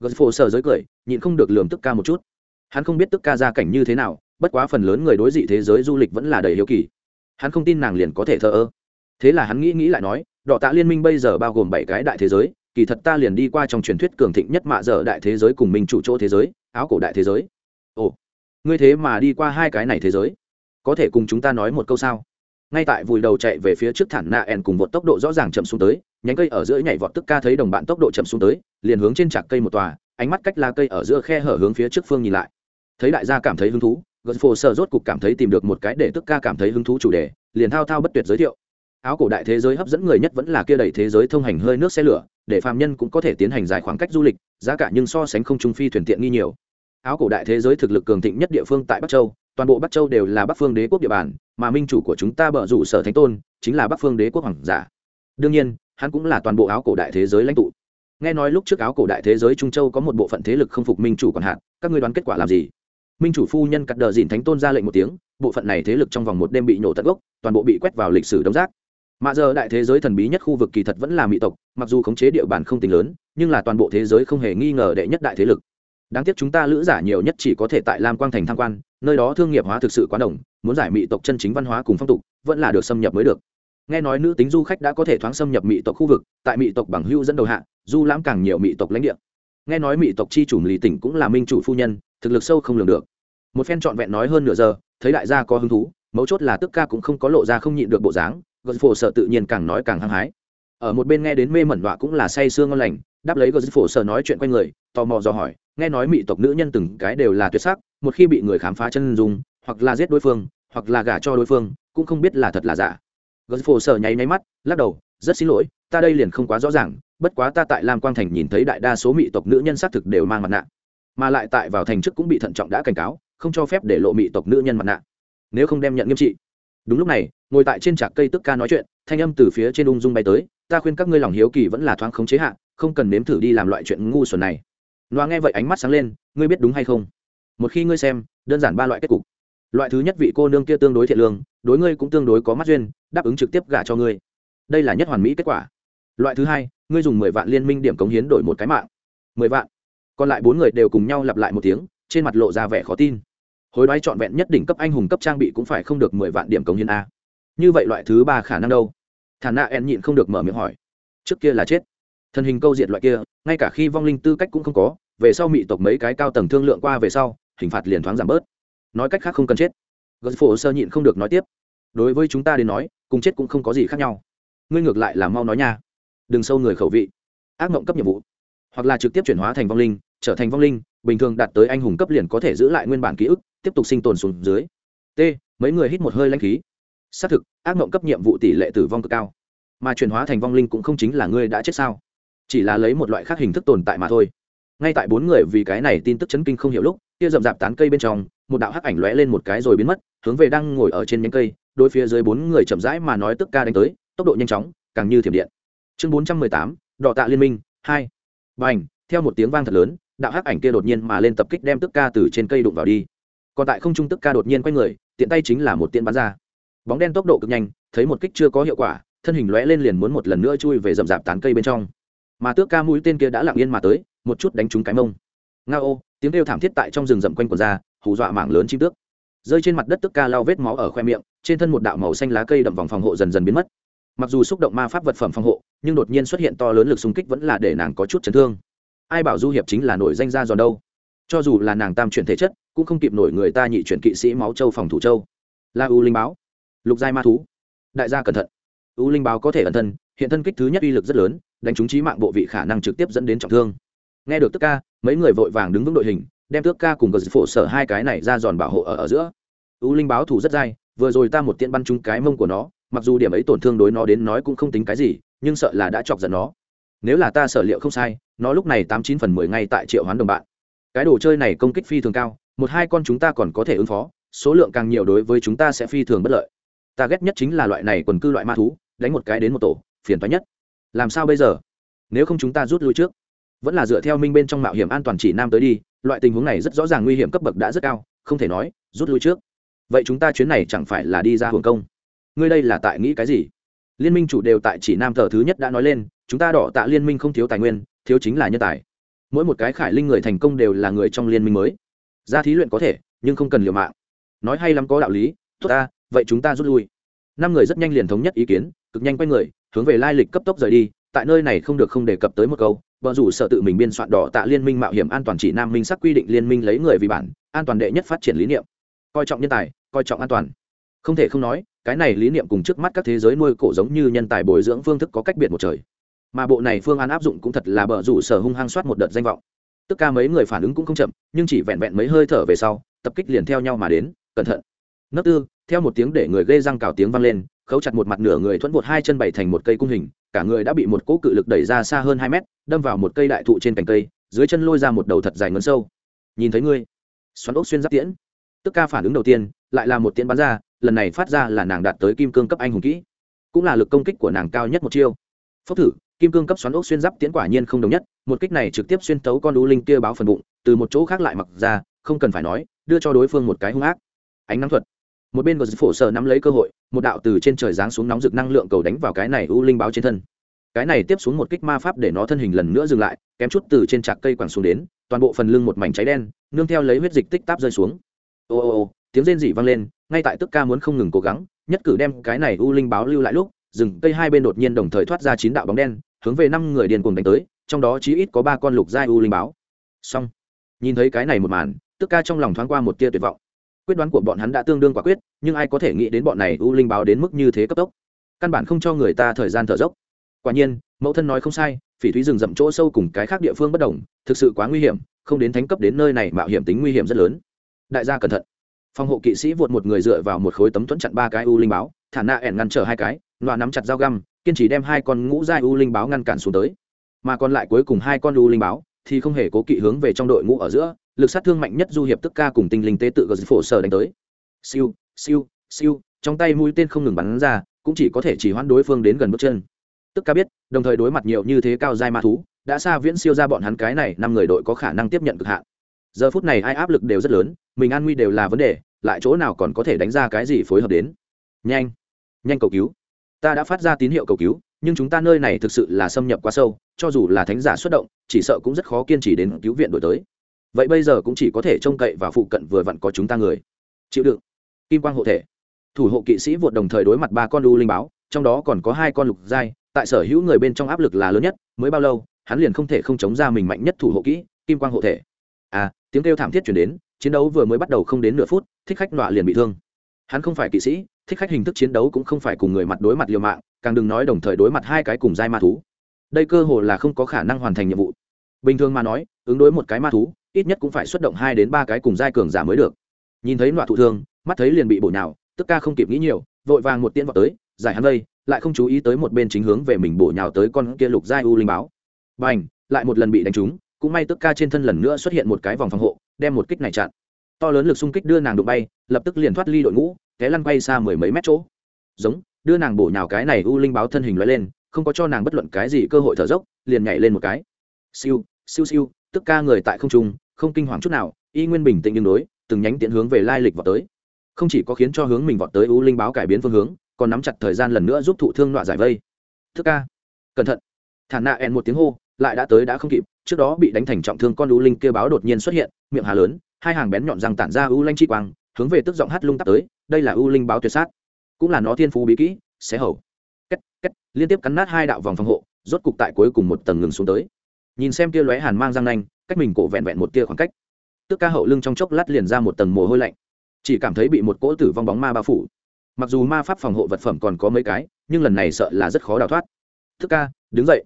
A: Gật phổ sở giới cười, nhịn không được lường tức ca một chút. Hắn không biết tức ca gia cảnh như thế nào, bất quá phần lớn người đối dị thế giới du lịch vẫn là đầy hiếu kỳ. Hắn không tin nàng liền có thể thờ ơ thế là hắn nghĩ nghĩ lại nói, đọ tạ liên minh bây giờ bao gồm bảy cái đại thế giới, kỳ thật ta liền đi qua trong truyền thuyết cường thịnh nhất mạ dở đại thế giới cùng minh chủ chỗ thế giới, áo cổ đại thế giới. Ồ, ngươi thế mà đi qua hai cái này thế giới? Có thể cùng chúng ta nói một câu sao? Ngay tại vùi đầu chạy về phía trước thản nạ ẻn cùng một tốc độ rõ ràng chậm xuống tới, nhánh cây ở giữa nhảy vọt tức ca thấy đồng bạn tốc độ chậm xuống tới, liền hướng trên trạc cây một tòa, ánh mắt cách la cây ở giữa khe hở hướng phía trước phương nhìn lại. Thấy đại gia cảm thấy hứng thú gần phổ sợ rốt cục cảm thấy tìm được một cái để tức ca cảm thấy hứng thú chủ đề, liền thao thao bất tuyệt giới thiệu áo cổ đại thế giới hấp dẫn người nhất vẫn là kia đầy thế giới thông hành hơi nước xe lửa, để phàm nhân cũng có thể tiến hành dài khoảng cách du lịch, giá cả nhưng so sánh không trung phi thuyền tiện nghi nhiều. Áo cổ đại thế giới thực lực cường thịnh nhất địa phương tại bắc châu, toàn bộ bắc châu đều là bắc phương đế quốc địa bàn, mà minh chủ của chúng ta bở rủ sở thánh tôn, chính là bắc phương đế quốc hoàng giả. Đương nhiên, hắn cũng là toàn bộ áo cổ đại thế giới lãnh tụ. Nghe nói lúc trước áo cổ đại thế giới trung châu có một bộ phận thế lực không phục minh chủ còn hạn các ngươi đoán kết quả làm gì? Minh chủ phu nhân cắt đờ dìn thánh tôn ra lệnh một tiếng, bộ phận này thế lực trong vòng một đêm bị nổ tận gốc, toàn bộ bị quét vào lịch sử đống rác mạ giờ đại thế giới thần bí nhất khu vực kỳ thật vẫn là mỹ tộc, mặc dù khống chế địa bàn không tính lớn, nhưng là toàn bộ thế giới không hề nghi ngờ đệ nhất đại thế lực. Đáng tiếc chúng ta lữ giả nhiều nhất chỉ có thể tại lam quang thành tham quan, nơi đó thương nghiệp hóa thực sự quá đồng muốn giải mỹ tộc chân chính văn hóa cùng phong tục, vẫn là được xâm nhập mới được. Nghe nói nữ tính du khách đã có thể thoáng xâm nhập mỹ tộc khu vực, tại mỹ tộc bằng hưu dẫn đầu hạ, du lãm càng nhiều mỹ tộc lãnh địa. Nghe nói mỹ tộc chi chủ lì tỉnh cũng là minh chủ phu nhân, thực lực sâu không lường được. Một phen trọn vẹn nói hơn nửa giờ, thấy đại gia có hứng thú, mấu chốt là tức ca cũng không có lộ ra không nhịn được bộ dáng gờ phổ sợ tự nhiên càng nói càng hăng hái. Ở một bên nghe đến mê mẩn đọa cũng là say sương ngon lành, đáp lấy gờ phổ sợ nói chuyện quanh người, tò mò do hỏi, nghe nói mỹ tộc nữ nhân từng cái đều là tuyệt sắc, một khi bị người khám phá chân dung, hoặc là giết đối phương, hoặc là gả cho đối phương, cũng không biết là thật là giả. Gờ phổ sợ nháy nháy mắt, lắc đầu, rất xin lỗi, ta đây liền không quá rõ ràng, bất quá ta tại lam quang thành nhìn thấy đại đa số mỹ tộc nữ nhân xác thực đều mang mặt nạ, mà lại tại vào thành trước cũng bị thận trọng đã cảnh cáo, không cho phép để lộ mỹ tộc nữ nhân mặt nạ. Nếu không đem nhận nghiêm trị đúng lúc này, ngồi tại trên trạc cây tức ca nói chuyện, thanh âm từ phía trên ung dung bay tới, ta khuyên các ngươi lòng hiếu kỳ vẫn là thoáng khống chế hạ, không cần nếm thử đi làm loại chuyện ngu xuẩn này. Noa nghe vậy ánh mắt sáng lên, ngươi biết đúng hay không? Một khi ngươi xem, đơn giản ba loại kết cục. Loại thứ nhất vị cô nương kia tương đối thiện lương, đối ngươi cũng tương đối có mắt duyên, đáp ứng trực tiếp gả cho ngươi. Đây là nhất hoàn mỹ kết quả. Loại thứ hai, ngươi dùng mười vạn liên minh điểm cống hiến đổi một cái mạng. Mười vạn. Còn lại bốn người đều cùng nhau lặp lại một tiếng, trên mặt lộ ra vẻ khó tin hối đoái trọn vẹn nhất đỉnh cấp anh hùng cấp trang bị cũng phải không được mười vạn điểm cống hiến a. Như vậy loại thứ ba khả năng đâu? Thà nạ en nhịn không được mở miệng hỏi. Trước kia là chết. Thân hình câu diệt loại kia, ngay cả khi vong linh tư cách cũng không có, về sau mị tộc mấy cái cao tầng thương lượng qua về sau, hình phạt liền thoáng giảm bớt. Nói cách khác không cần chết. Gật phổ sơ nhịn không được nói tiếp. Đối với chúng ta đến nói, cùng chết cũng không có gì khác nhau. Ngươi ngược lại là mau nói nha. Đừng sâu người khẩu vị. Ác mộng cấp nhiệm vụ. Hoặc là trực tiếp chuyển hóa thành vong linh, trở thành vong linh, bình thường đạt tới anh hùng cấp liền có thể giữ lại nguyên bản ký ức tiếp tục sinh tồn xuống dưới. T, mấy người hít một hơi lanh khí. Xác thực, ác mộng cấp nhiệm vụ tỷ lệ tử vong cực cao. Mà chuyển hóa thành vong linh cũng không chính là ngươi đã chết sao? Chỉ là lấy một loại khác hình thức tồn tại mà thôi. Ngay tại bốn người vì cái này tin tức chấn kinh không hiểu lúc, kia rậm rạp tán cây bên trong, một đạo hắc ảnh lóe lên một cái rồi biến mất, hướng về đang ngồi ở trên nhánh cây đôi phía dưới bốn người chậm rãi mà nói tức ca đánh tới, tốc độ nhanh chóng, càng như thiểm điện. Chương bốn trăm mười tám, đọ tạ liên minh, hai. B à n h theo một tiếng vang thật lớn, đạo hắc ảnh kia đột nhiên mà lên tập kích đem tức ca từ trên cây đụng vào đi còn tại không trung tức ca đột nhiên quay người, tiện tay chính là một tiện bắn ra. Bóng đen tốc độ cực nhanh, thấy một kích chưa có hiệu quả, thân hình lóe lên liền muốn một lần nữa chui về rậm rạp tán cây bên trong. Mà tước ca mũi tên kia đã lặng yên mà tới, một chút đánh trúng cái mông. Nga ô, tiếng kêu thảm thiết tại trong rừng rậm quanh quần ra, hù dọa mảng lớn chim tước. Rơi trên mặt đất tước ca lao vết máu ở khoe miệng, trên thân một đạo màu xanh lá cây đậm vòng phòng hộ dần dần biến mất. Mặc dù xúc động ma pháp vật phẩm phòng hộ, nhưng đột nhiên xuất hiện to lớn lực xung kích vẫn là để nàng có chút chấn thương. Ai bảo du hiệp chính là nổi danh ra giòn đâu? Cho dù là nàng tam chuyển thể chất, cũng không kịp nổi người ta nhị chuyển kỵ sĩ máu châu phòng thủ châu. La u linh báo. Lục giai ma thú. Đại gia cẩn thận. U linh báo có thể ẩn thân, hiện thân kích thứ nhất uy lực rất lớn, đánh trúng trí mạng bộ vị khả năng trực tiếp dẫn đến trọng thương. Nghe được tức ca, mấy người vội vàng đứng vững đội hình, đem tước ca cùng cờ phổ sở hai cái này ra giòn bảo hộ ở ở giữa. U linh báo thủ rất dai, vừa rồi ta một tiện bắn trúng cái mông của nó, mặc dù điểm ấy tổn thương đối nó đến nói cũng không tính cái gì, nhưng sợ là đã chọc giận nó. Nếu là ta sở liệu không sai, nó lúc này tám chín phần mười ngay tại triệu hoán đồng bạn cái đồ chơi này công kích phi thường cao, một hai con chúng ta còn có thể ứng phó, số lượng càng nhiều đối với chúng ta sẽ phi thường bất lợi. Ta ghét nhất chính là loại này quần cư loại ma thú, đánh một cái đến một tổ, phiền toái nhất. Làm sao bây giờ? Nếu không chúng ta rút lui trước. Vẫn là dựa theo minh bên trong mạo hiểm an toàn chỉ nam tới đi, loại tình huống này rất rõ ràng nguy hiểm cấp bậc đã rất cao, không thể nói, rút lui trước. Vậy chúng ta chuyến này chẳng phải là đi ra hồng công? Ngươi đây là tại nghĩ cái gì? Liên minh chủ đều tại chỉ nam thờ thứ nhất đã nói lên, chúng ta đỏ tạ liên minh không thiếu tài nguyên, thiếu chính là nhân tài mỗi một cái khải linh người thành công đều là người trong liên minh mới. Ra thí luyện có thể, nhưng không cần liều mạng. Nói hay lắm có đạo lý, tốt ta, vậy chúng ta rút lui. Năm người rất nhanh liền thống nhất ý kiến, cực nhanh quay người, hướng về lai lịch cấp tốc rời đi, tại nơi này không được không đề cập tới một câu vợ rủ sợ tự mình biên soạn đỏ tạ liên minh mạo hiểm an toàn chỉ nam minh sắc quy định liên minh lấy người vì bản, an toàn đệ nhất phát triển lý niệm. Coi trọng nhân tài, coi trọng an toàn. Không thể không nói, cái này lý niệm cùng trước mắt các thế giới nuôi cổ giống như nhân tài bồi dưỡng phương thức có cách biệt một trời mà bộ này phương án áp dụng cũng thật là bờ rủ sở hung hăng soát một đợt danh vọng. Tất cả mấy người phản ứng cũng không chậm, nhưng chỉ vẹn vẹn mấy hơi thở về sau, tập kích liền theo nhau mà đến, cẩn thận. Nấc tư, theo một tiếng để người gây răng cào tiếng vang lên, khấu chặt một mặt nửa người thuẫn vột hai chân bày thành một cây cung hình, cả người đã bị một cỗ cự lực đẩy ra xa hơn hai mét, đâm vào một cây đại thụ trên cành cây, dưới chân lôi ra một đầu thật dài ngấn sâu. Nhìn thấy ngươi, xoắn ốc xuyên giáp tiễn. Tức ca phản ứng đầu tiên, lại là một tiễn bắn ra, lần này phát ra là nàng đạt tới kim cương cấp anh hùng kỹ, cũng là lực công kích của nàng cao nhất một chiêu. Phốc thử kim cương cấp xoắn ốc xuyên giáp tiễn quả nhiên không đồng nhất, một kích này trực tiếp xuyên tấu con đu linh kia báo phần bụng, từ một chỗ khác lại mặc ra, không cần phải nói, đưa cho đối phương một cái hung ác. Ánh nắng thuật. Một bên gờ phổ sở nắm lấy cơ hội, một đạo từ trên trời giáng xuống nóng rực năng lượng cầu đánh vào cái này u linh báo trên thân. Cái này tiếp xuống một kích ma pháp để nó thân hình lần nữa dừng lại, kém chút từ trên trạc cây quẳng xuống đến, toàn bộ phần lưng một mảnh cháy đen, nương theo lấy huyết dịch tích táp rơi xuống. Ô ô ô, tiếng rên rỉ vang lên, ngay tại tức ca muốn không ngừng cố gắng, nhất cử đem cái này u linh báo lưu lại lúc, rừng cây hai bên đột nhiên đồng thời thoát ra chín đạo bóng đen hướng về năm người điên cuồng đánh tới, trong đó chí ít có ba con lục giai u linh báo. Xong. Nhìn thấy cái này một màn, tức ca trong lòng thoáng qua một tia tuyệt vọng. Quyết đoán của bọn hắn đã tương đương quả quyết, nhưng ai có thể nghĩ đến bọn này u linh báo đến mức như thế cấp tốc? Căn bản không cho người ta thời gian thở dốc. Quả nhiên, mẫu thân nói không sai, phỉ thúy rừng rậm chỗ sâu cùng cái khác địa phương bất đồng, thực sự quá nguy hiểm, không đến thánh cấp đến nơi này mạo hiểm tính nguy hiểm rất lớn. Đại gia cẩn thận. Phòng hộ kỵ sĩ vượt một người dựa vào một khối tấm tuấn chặn ba cái u linh báo, thả nạ ẻn ngăn trở hai cái loa nắm chặt dao găm, kiên trì đem hai con ngũ giai u linh báo ngăn cản xuống tới. Mà còn lại cuối cùng hai con u linh báo thì không hề cố kỵ hướng về trong đội ngũ ở giữa, lực sát thương mạnh nhất du hiệp tức ca cùng tinh linh tế tự gờ phổ sở đánh tới. Siêu siêu siêu, trong tay mũi tên không ngừng bắn ra, cũng chỉ có thể chỉ hoãn đối phương đến gần bước chân. Tức ca biết, đồng thời đối mặt nhiều như thế cao giai ma thú, đã xa viễn siêu ra bọn hắn cái này năm người đội có khả năng tiếp nhận cực hạn. Giờ phút này ai áp lực đều rất lớn, mình an nguy đều là vấn đề, lại chỗ nào còn có thể đánh ra cái gì phối hợp đến. Nhanh nhanh cầu cứu ta đã phát ra tín hiệu cầu cứu, nhưng chúng ta nơi này thực sự là xâm nhập quá sâu, cho dù là thánh giả xuất động, chỉ sợ cũng rất khó kiên trì đến cứu viện đổi tới. Vậy bây giờ cũng chỉ có thể trông cậy vào phụ cận vừa vặn có chúng ta người. Chịu đựng. Kim quang hộ thể. Thủ hộ kỵ sĩ vượt đồng thời đối mặt ba con đu linh báo, trong đó còn có hai con lục giai, tại sở hữu người bên trong áp lực là lớn nhất, mới bao lâu, hắn liền không thể không chống ra mình mạnh nhất thủ hộ kỹ, kim quang hộ thể. À tiếng kêu thảm thiết chuyển đến, chiến đấu vừa mới bắt đầu không đến nửa phút, thích khách nọa liền bị thương. Hắn không phải kỵ sĩ thích khách hình thức chiến đấu cũng không phải cùng người mặt đối mặt liều mạng, càng đừng nói đồng thời đối mặt hai cái cùng giai ma thú. Đây cơ hồ là không có khả năng hoàn thành nhiệm vụ. Bình thường mà nói, ứng đối một cái ma thú, ít nhất cũng phải xuất động hai đến ba cái cùng giai cường giả mới được. Nhìn thấy loại thụ thương, mắt thấy liền bị bổ nhào, tức ca không kịp nghĩ nhiều, vội vàng một tiên vào tới, giải hắn vây lại không chú ý tới một bên chính hướng về mình bổ nhào tới con kia lục giai u linh báo. Bành, lại một lần bị đánh trúng, cũng may tức ca trên thân lần nữa xuất hiện một cái vòng phòng hộ, đem một kích này chặn. To lớn lực xung kích đưa nàng đụng bay, lập tức liền thoát ly đội ngũ té lăn bay xa mười mấy mét chỗ. Giống, đưa nàng bổ nhào cái này u linh báo thân hình loại lên, không có cho nàng bất luận cái gì cơ hội thở dốc, liền nhảy lên một cái. Siêu siêu siêu, tức ca người tại không trung, không kinh hoàng chút nào, y nguyên bình tĩnh đương đối, từng nhánh tiện hướng về lai lịch vọt tới. Không chỉ có khiến cho hướng mình vọt tới u linh báo cải biến phương hướng, còn nắm chặt thời gian lần nữa giúp thụ thương loại giải vây. Thức ca, cẩn thận. Thản nạ ẹn một tiếng hô, lại đã tới đã không kịp, trước đó bị đánh thành trọng thương con u linh kêu báo đột nhiên xuất hiện, miệng hà lớn, hai hàng bén nhọn răng tản ra u lanh chi quang, hướng về tức giọng hát lung tắp tới đây là u linh báo tuyệt sát. Cũng là nó thiên phú bí kỹ, xé hầu. Két két, liên tiếp cắn nát hai đạo vòng phòng hộ, rốt cục tại cuối cùng một tầng ngừng xuống tới. Nhìn xem kia lóe hàn mang răng nanh, cách mình cổ vẹn vẹn một tia khoảng cách. Tức ca hậu lưng trong chốc lát liền ra một tầng mồ hôi lạnh. Chỉ cảm thấy bị một cỗ tử vong bóng ma bao phủ. Mặc dù ma pháp phòng hộ vật phẩm còn có mấy cái, nhưng lần này sợ là rất khó đào thoát. Thức ca, đứng dậy.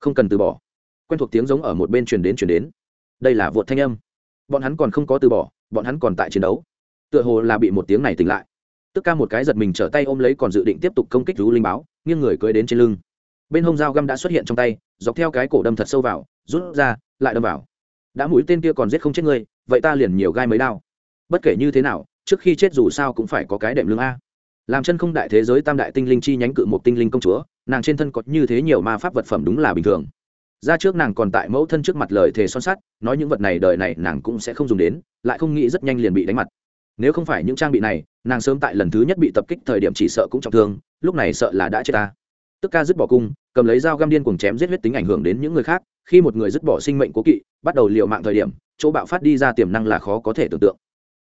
A: Không cần từ bỏ. Quen thuộc tiếng giống ở một bên truyền đến truyền đến. Đây là vượt thanh âm. Bọn hắn còn không có từ bỏ, bọn hắn còn tại chiến đấu tựa hồ là bị một tiếng này tỉnh lại. Tức ca một cái giật mình trở tay ôm lấy còn dự định tiếp tục công kích rú linh báo, nghiêng người cưới đến trên lưng. Bên hông dao găm đã xuất hiện trong tay, dọc theo cái cổ đâm thật sâu vào, rút ra, lại đâm vào. Đã mũi tên kia còn giết không chết ngươi, vậy ta liền nhiều gai mấy đao. Bất kể như thế nào, trước khi chết dù sao cũng phải có cái đệm lương a. Làm chân không đại thế giới tam đại tinh linh chi nhánh cự một tinh linh công chúa, nàng trên thân có như thế nhiều ma pháp vật phẩm đúng là bình thường. Ra trước nàng còn tại mẫu thân trước mặt lời thề son sắt, nói những vật này đời này nàng cũng sẽ không dùng đến, lại không nghĩ rất nhanh liền bị đánh mặt nếu không phải những trang bị này, nàng sớm tại lần thứ nhất bị tập kích thời điểm chỉ sợ cũng trọng thương, lúc này sợ là đã chết ta. Tức ca dứt bỏ cung, cầm lấy dao găm điên cuồng chém giết huyết tính ảnh hưởng đến những người khác, khi một người dứt bỏ sinh mệnh cố kỵ, bắt đầu liệu mạng thời điểm, chỗ bạo phát đi ra tiềm năng là khó có thể tưởng tượng.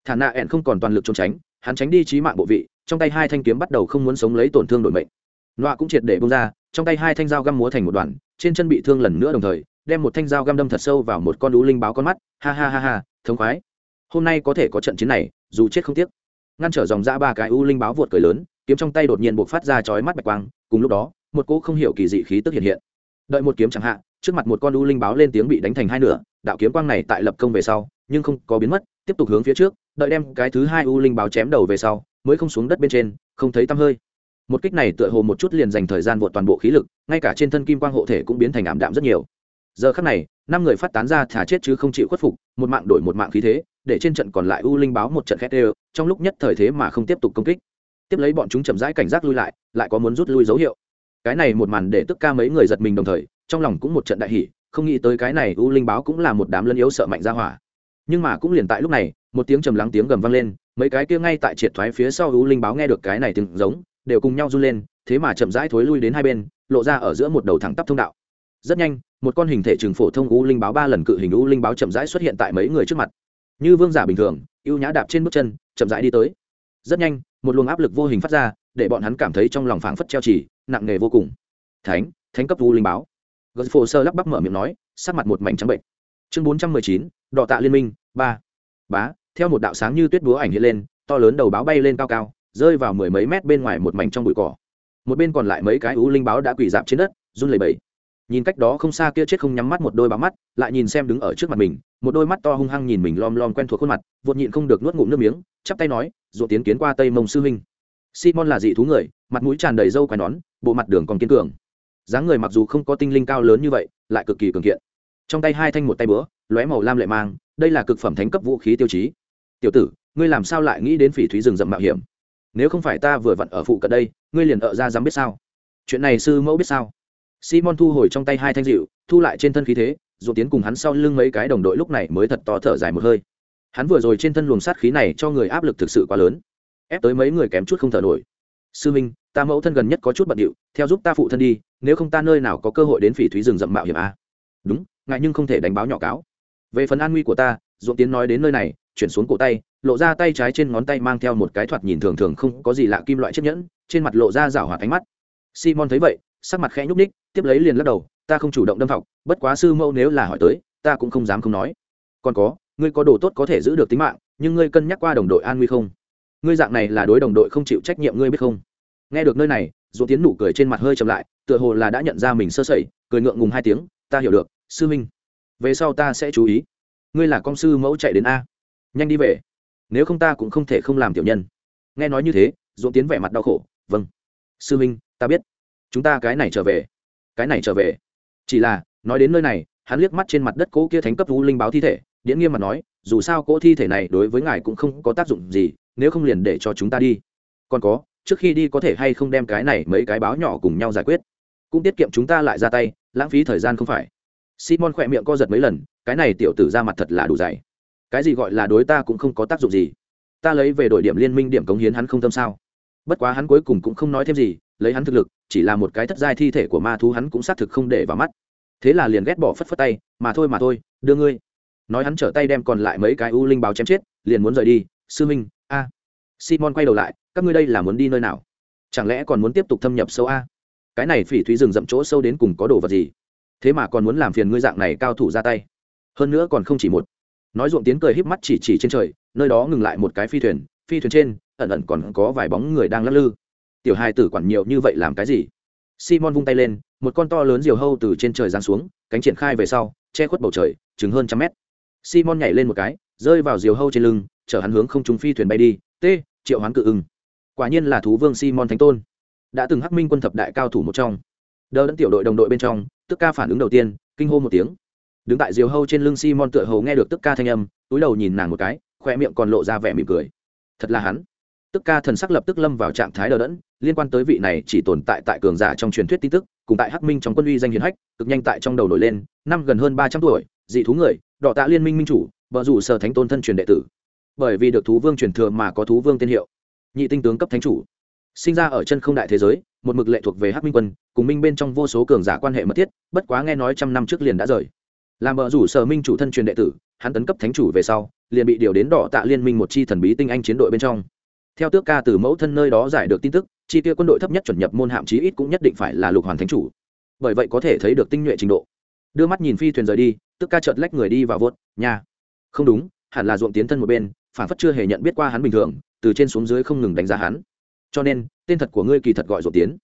A: Thả nạ ẹn không còn toàn lực trốn tránh, hắn tránh đi trí mạng bộ vị, trong tay hai thanh kiếm bắt đầu không muốn sống lấy tổn thương đổi mệnh. Nọa cũng triệt để bông ra, trong tay hai thanh dao găm múa thành một đoàn trên chân bị thương lần nữa đồng thời, đem một thanh dao găm đâm thật sâu vào một con đũ linh báo con mắt, ha ha ha ha, thống khoái hôm nay có thể có trận chiến này, dù chết không tiếc. Ngăn trở dòng ra ba cái u linh báo vụt cười lớn, kiếm trong tay đột nhiên buộc phát ra chói mắt bạch quang, cùng lúc đó, một cỗ không hiểu kỳ dị khí tức hiện hiện. Đợi một kiếm chẳng hạn trước mặt một con u linh báo lên tiếng bị đánh thành hai nửa, đạo kiếm quang này tại lập công về sau, nhưng không có biến mất, tiếp tục hướng phía trước, đợi đem cái thứ hai u linh báo chém đầu về sau, mới không xuống đất bên trên, không thấy tăm hơi. Một kích này tựa hồ một chút liền dành thời gian vượt toàn bộ khí lực, ngay cả trên thân kim quang hộ thể cũng biến thành ảm đạm rất nhiều. Giờ khắc này, năm người phát tán ra thả chết chứ không chịu khuất phục, một mạng đổi một mạng khí thế để trên trận còn lại u linh báo một trận khét đều, trong lúc nhất thời thế mà không tiếp tục công kích. Tiếp lấy bọn chúng chậm rãi cảnh giác lui lại lại có muốn rút lui dấu hiệu. Cái này một màn để tức ca mấy người giật mình đồng thời, trong lòng cũng một trận đại hỉ, không nghĩ tới cái này u linh báo cũng là một đám lân yếu sợ mạnh ra hỏa. Nhưng mà cũng liền tại lúc này, một tiếng trầm lắng tiếng gầm vang lên, mấy cái kia ngay tại triệt thoái phía sau u linh báo nghe được cái này từng giống, đều cùng nhau run lên, thế mà chậm rãi thối lui đến hai bên, lộ ra ở giữa một đầu thẳng tắp thông đạo. Rất nhanh, một con hình thể trường phổ thông u linh báo ba lần cự hình u linh báo chậm rãi xuất hiện tại mấy người trước mặt như vương giả bình thường, ưu nhã đạp trên bước chân, chậm rãi đi tới. Rất nhanh, một luồng áp lực vô hình phát ra, để bọn hắn cảm thấy trong lòng phảng phất treo chỉ, nặng nề vô cùng. Thánh thánh cấp u linh báo. Gật phổ sơ lắp bắp mở miệng nói, sắc mặt một mảnh trắng bệnh. Chương bốn trăm mười chín, đọ tạ liên minh, ba. Bá, theo một đạo sáng như tuyết búa ảnh hiện lên, to lớn đầu báo bay lên cao cao, rơi vào mười mấy mét bên ngoài một mảnh trong bụi cỏ. Một bên còn lại mấy cái ú linh báo đã quỳ dạp trên đất, run lẩy bẩy nhìn cách đó không xa kia chết không nhắm mắt một đôi bám mắt, lại nhìn xem đứng ở trước mặt mình, một đôi mắt to hung hăng nhìn mình lom lom quen thuộc khuôn mặt vột nhịn không được nuốt ngụm nước miếng, chắp tay nói, ruột tiến kiến qua tây mông sư huynh. Simon là dị thú người, mặt mũi tràn đầy râu quai nón, bộ mặt đường còn kiên cường. Dáng người mặc dù không có tinh linh cao lớn như vậy, lại cực kỳ cường kiện. Trong tay hai thanh một tay bữa lóe màu lam lệ mang, đây là cực phẩm thánh cấp vũ khí tiêu chí. Tiểu tử, ngươi làm sao lại nghĩ đến phỉ thúy rừng rậm mạo hiểm? Nếu không phải ta vừa vặn ở phụ cận đây, ngươi liền ở ra dám biết sao? Chuyện này sư mẫu biết sao? Simon thu hồi trong tay hai thanh dịu thu lại trên thân khí thế, rồi tiến cùng hắn sau lưng mấy cái đồng đội lúc này mới thật to thở dài một hơi. Hắn vừa rồi trên thân luồng sát khí này cho người áp lực thực sự quá lớn, ép tới mấy người kém chút không thở nổi. Sư minh, ta mẫu thân gần nhất có chút bận điệu, theo giúp ta phụ thân đi, nếu không ta nơi nào có cơ hội đến phỉ thúy rừng rậm mạo hiểm a. À? đúng, ngại nhưng không thể đánh báo nhỏ cáo. Về phần an nguy của ta ruộng tiến nói đến nơi này, chuyển xuống cổ tay, lộ ra tay trái trên ngón tay mang theo một cái thoạt nhìn thường thường không có gì lạ kim loại chiếc nhẫn, trên mặt lộ ra rảo hoạt ánh mắt. Simon thấy vậy, sắc mặt khẽ nhúc ních tiếp lấy liền lắc đầu, ta không chủ động đâm học bất quá sư mẫu nếu là hỏi tới, ta cũng không dám không nói. Còn có, ngươi có đồ tốt có thể giữ được tính mạng, nhưng ngươi cân nhắc qua đồng đội an nguy không? Ngươi dạng này là đối đồng đội không chịu trách nhiệm ngươi biết không? Nghe được nơi này dù tiến nụ cười trên mặt hơi chậm lại, tựa hồ là đã nhận ra mình sơ sẩy, cười ngượng ngùng hai tiếng, ta hiểu được, sư minh, về sau ta sẽ chú ý. Ngươi là con sư mẫu chạy đến a. Nhanh đi về. Nếu không ta cũng không thể không làm tiểu nhân. Nghe nói như thế dũng tiến vẻ mặt đau khổ vâng sư minh, ta biết. Chúng ta cái này trở về cái này trở về. Chỉ là, nói đến nơi này, hắn liếc mắt trên mặt đất cỗ kia thánh cấp vũ linh báo thi thể điễn nghiêm mà nói, dù sao cỗ thi thể này đối với ngài cũng không có tác dụng gì, nếu không liền để cho chúng ta đi. Còn có, trước khi đi có thể hay không đem cái này mấy cái báo nhỏ cùng nhau giải quyết. Cũng tiết kiệm chúng ta lại ra tay, lãng phí thời gian không phải. Simon khỏe miệng co giật mấy lần, cái này tiểu tử ra mặt thật là đủ dày. Cái gì gọi là đối ta cũng không có tác dụng gì. Ta lấy về đổi điểm liên minh điểm cống hiến hắn không tâm sao. Bất quá hắn cuối cùng cũng không nói thêm gì lấy hắn thực lực, chỉ là một cái thất giai thi thể của ma thú hắn cũng xác thực không để vào mắt. Thế là liền ghét bỏ phất phất tay, mà thôi mà thôi, đưa ngươi. Nói hắn trở tay đem còn lại mấy cái u linh báo chém chết, liền muốn rời đi. Sư minh, a. Simon quay đầu lại, các ngươi đây là muốn đi nơi nào? Chẳng lẽ còn muốn tiếp tục thâm nhập sâu a? Cái này phỉ thúy rừng rậm chỗ sâu đến cùng có đồ vật gì? Thế mà còn muốn làm phiền ngươi dạng này cao thủ ra tay. Hơn nữa còn không chỉ một. Nói ruộng tiến cười híp mắt chỉ chỉ trên trời, nơi đó ngừng lại một cái phi thuyền phi thuyền trên, ẩn ẩn còn có vài bóng người đang lắc lư tiểu hai tử quản nhiều như vậy làm cái gì? Simon vung tay lên, một con to lớn diều hâu từ trên trời giáng xuống, cánh triển khai về sau, che khuất bầu trời, chừng hơn trăm mét. Simon nhảy lên một cái, rơi vào diều hâu trên lưng, chở hắn hướng không trung phi thuyền bay đi. T, triệu hoán cự ưng. Quả nhiên là thú vương simon thánh tôn. Đã từng hắc minh quân thập đại cao thủ một trong. Đỡ đẫn tiểu đội đồng đội bên trong, tức ca phản ứng đầu tiên, kinh hô một tiếng. Đứng tại diều hâu trên lưng simon tựa hầu nghe được tức ca thanh âm, túi đầu nhìn nàng một cái, khoe miệng còn lộ ra vẻ mỉm cười. Thật là hắn tức ca thần sắc lập tức lâm vào trạng thái đờ đẫn, liên quan tới vị này chỉ tồn tại tại cường giả trong truyền thuyết tin tức, cùng tại hắc minh trong quân uy danh hiền hách, cực nhanh tại trong đầu nổi lên, năm gần hơn ba trăm tuổi, dị thú người đọ tạ liên minh minh chủ vợ rủ sở thánh tôn thân truyền đệ tử. Bởi vì được thú vương truyền thừa mà có thú vương tên hiệu, nhị tinh tướng cấp thánh chủ. Sinh ra ở chân không đại thế giới, một mực lệ thuộc về hắc minh quân, cùng minh bên trong vô số cường giả quan hệ mật thiết, bất quá nghe nói trăm năm trước liền đã rời. Làm vợ rủ sở minh chủ thân truyền đệ tử, hắn tấn cấp thánh chủ về sau, liền bị điều đến đỏ tạ liên minh một chi thần bí tinh anh chiến đội bên trong theo tước ca từ mẫu thân nơi đó giải được tin tức, chi tiêu quân đội thấp nhất chuẩn nhập môn hạm chí ít cũng nhất định phải là lục hoàn thánh chủ. Bởi vậy có thể thấy được tinh nhuệ trình độ. Đưa mắt nhìn phi thuyền rời đi, tước ca chợt lách người đi và vốt nhà không đúng, hẳn là ruộng tiến thân một bên, phản phất chưa hề nhận biết qua hắn bình thường, từ trên xuống dưới không ngừng đánh giá hắn. Cho nên, tên thật của ngươi kỳ thật gọi ruộng tiến.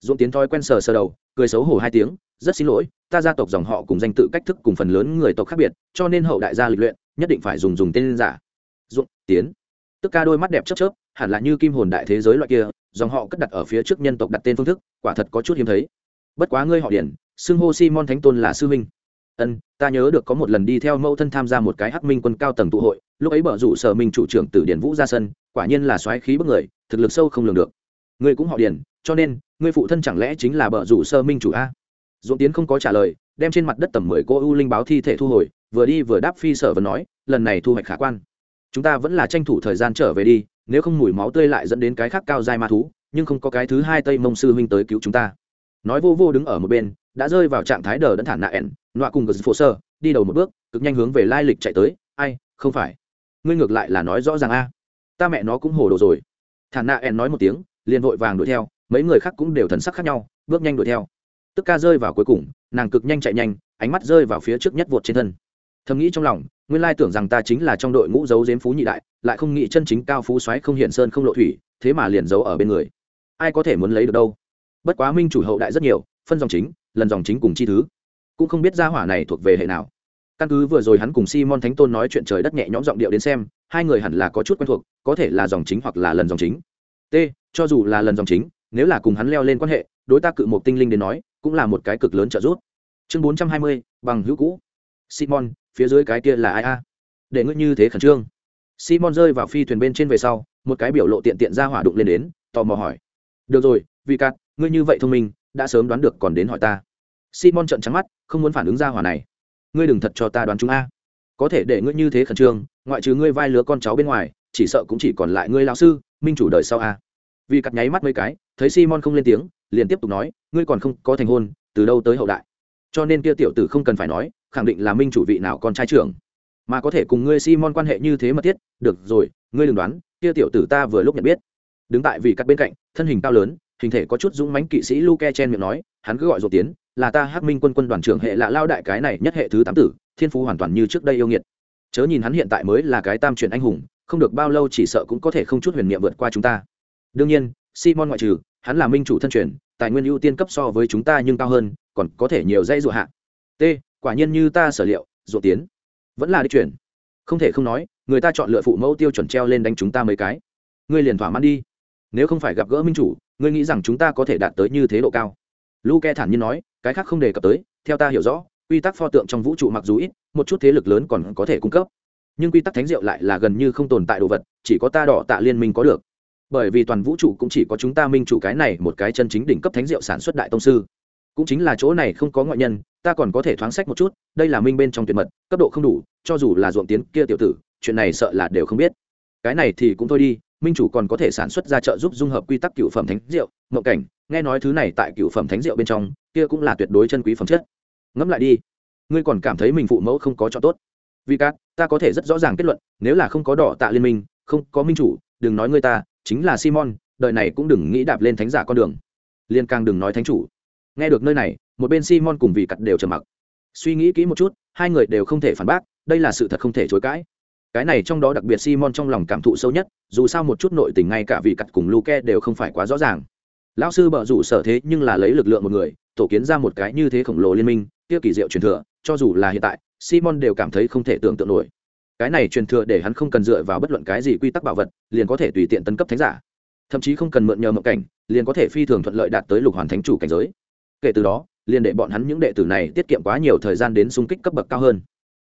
A: Ruộng tiến thói quen sờ sờ đầu, cười xấu hổ hai tiếng, rất xin lỗi, ta gia tộc dòng họ cùng danh tự cách thức cùng phần lớn người tộc khác biệt, cho nên hậu đại gia lịch luyện, nhất định phải dùng dùng tên giả. Ruộng tiến. Tức ca đôi mắt đẹp chớp chớp hẳn là như kim hồn đại thế giới loại kia, dòng họ cất đặt ở phía trước nhân tộc đặt tên phương thức, quả thật có chút hiếm thấy. Bất quá ngươi họ điển, xưng hô simon thánh tôn là sư minh ân, ta nhớ được có một lần đi theo mẫu thân tham gia một cái hắc minh quân cao tầng tụ hội, lúc ấy bở rủ sở minh chủ trưởng tử điển vũ ra sân, quả nhiên là xoáy khí bức người, thực lực sâu không lường được. Ngươi cũng họ điển, cho nên, ngươi phụ thân chẳng lẽ chính là bở rủ sơ minh chủ a? Dũng tiến không có trả lời, đem trên mặt đất tầm mười cô u linh báo thi thể thu hồi, vừa đi vừa đáp phi sở và nói, lần này thu hoạch khả quan. Chúng ta vẫn là tranh thủ thời gian trở về đi nếu không mùi máu tươi lại dẫn đến cái khác cao dai ma thú, nhưng không có cái thứ hai tây mông sư huynh tới cứu chúng ta. Nói vô vô đứng ở một bên, đã rơi vào trạng thái đờ đẫn thản nạ ẻn nọa cùng gật phô sơ, đi đầu một bước, cực nhanh hướng về lai lịch chạy tới. Ai, không phải. Ngươi ngược lại là nói rõ ràng a. Ta mẹ nó cũng hồ đồ rồi. Thản nạ ẻn nói một tiếng, liền vội vàng đuổi theo, mấy người khác cũng đều thần sắc khác nhau, bước nhanh đuổi theo. Tức ca rơi vào cuối cùng, nàng cực nhanh chạy nhanh, ánh mắt rơi vào phía trước nhất vột trên thân thầm nghĩ trong lòng, nguyên lai tưởng rằng ta chính là trong đội ngũ giấu giếm phú nhị đại, lại không nghĩ chân chính cao phú xoáy không hiện sơn không lộ thủy, thế mà liền giấu ở bên người. Ai có thể muốn lấy được đâu? Bất quá minh chủ hậu đại rất nhiều, phân dòng chính, lần dòng chính cùng chi thứ. Cũng không biết gia hỏa này thuộc về hệ nào. Căn cứ vừa rồi hắn cùng simon thánh tôn nói chuyện trời đất nhẹ nhõm giọng điệu đến xem, hai người hẳn là có chút quen thuộc, có thể là dòng chính hoặc là lần dòng chính. T, cho dù là lần dòng chính, nếu là cùng hắn leo lên quan hệ, đối tác cự một tinh linh đến nói, cũng là một cái cực lớn trợ giúp. Chương bốn trăm hai mươi, bằng hữu cũ simon, phía dưới cái kia là ai a? Để ngươi như thế khẩn trương. Simon rơi vào phi thuyền bên trên về sau, một cái biểu lộ tiện tiện ra hỏa đụng lên đến, tò mò hỏi. Được rồi vì cát, ngươi như vậy thông minh, đã sớm đoán được còn đến hỏi ta. Simon trợn trắng mắt, không muốn phản ứng ra hỏa này. Ngươi đừng thật cho ta đoán chúng a. Có thể để ngươi như thế khẩn trương, ngoại trừ ngươi vai lứa con cháu bên ngoài, chỉ sợ cũng chỉ còn lại ngươi lão sư, minh chủ đời sau a. Vì cắt nháy mắt mấy cái, thấy simon không lên tiếng, liền tiếp tục nói, ngươi còn không có thành hôn, từ đâu tới hậu đại. Cho nên kia tiểu tử không cần phải nói khẳng định là minh chủ vị nào con trai trưởng. Mà có thể cùng ngươi simon quan hệ như thế mật thiết, được rồi, ngươi đừng đoán, kia tiểu tử ta vừa lúc nhận biết. Đứng tại vị các bên cạnh, thân hình cao lớn, hình thể có chút dũng mãnh kỵ sĩ luke chen miệng nói, hắn cứ gọi dột tiến, là ta hắc minh quân quân đoàn trưởng hệ lạ lao đại cái này nhất hệ thứ tám tử, thiên phú hoàn toàn như trước đây yêu nghiệt. Chớ nhìn hắn hiện tại mới là cái tam truyền anh hùng, không được bao lâu chỉ sợ cũng có thể không chút huyền niệm vượt qua chúng ta. Đương nhiên, simon ngoại trừ, hắn là minh chủ thân truyền, tài nguyên ưu tiên cấp so với chúng ta nhưng cao hơn, còn có thể nhiều dây dụ hạ. T quả nhiên như ta sở liệu dụ tiến. Vẫn là đi chuyển. Không thể không nói, người ta chọn lựa phụ mẫu tiêu chuẩn treo lên đánh chúng ta mấy cái. Ngươi liền thỏa mãn đi. Nếu không phải gặp gỡ minh chủ, ngươi nghĩ rằng chúng ta có thể đạt tới như thế độ cao. Luke thản nhiên nói, cái khác không đề cập tới, theo ta hiểu rõ, quy tắc pho tượng trong vũ trụ mặc dù ít, một chút thế lực lớn còn có thể cung cấp. Nhưng quy tắc thánh diệu lại là gần như không tồn tại đồ vật, chỉ có ta đỏ tạ liên minh có được. Bởi vì toàn vũ trụ cũng chỉ có chúng ta minh chủ cái này một cái chân chính đỉnh cấp thánh diệu sản xuất đại tông sư cũng chính là chỗ này không có ngoại nhân, ta còn có thể thoáng sách một chút, đây là minh bên trong tuyệt mật, cấp độ không đủ, cho dù là ruộng tiến kia tiểu tử, chuyện này sợ là đều không biết. Cái này thì cũng thôi đi, minh chủ còn có thể sản xuất ra trợ giúp dung hợp quy tắc cựu phẩm thánh rượu, mộng cảnh, nghe nói thứ này tại cựu phẩm thánh rượu bên trong, kia cũng là tuyệt đối chân quý phẩm chất. Ngẫm lại đi, ngươi còn cảm thấy mình phụ mẫu không có cho tốt. Vì cát ta có thể rất rõ ràng kết luận, nếu là không có đỏ tạ liên minh, không có minh chủ, đừng nói ngươi ta, chính là simon, đời này cũng đừng nghĩ đạp lên thánh giả con đường. Liên càng đừng nói thánh chủ nghe được nơi này, một bên simon cùng vị cặt đều trầm mặc. Suy nghĩ kỹ một chút, hai người đều không thể phản bác, đây là sự thật không thể chối cãi. Cái này trong đó đặc biệt simon trong lòng cảm thụ sâu nhất, dù sao một chút nội tình ngay cả vị cặt cùng luke đều không phải quá rõ ràng. Lão sư bợ rủ sở thế nhưng là lấy lực lượng một người, tổ kiến ra một cái như thế khổng lồ liên minh, kia kỳ diệu truyền thừa, cho dù là hiện tại, simon đều cảm thấy không thể tưởng tượng nổi. Cái này truyền thừa để hắn không cần dựa vào bất luận cái gì quy tắc bảo vật, liền có thể tùy tiện tấn cấp thánh giả. Thậm chí không cần mượn nhờ mộng cảnh, liền có thể phi thường thuận lợi đạt tới lục hoàn thánh chủ cảnh giới kể từ đó, liền để bọn hắn những đệ tử này tiết kiệm quá nhiều thời gian đến xung kích cấp bậc cao hơn.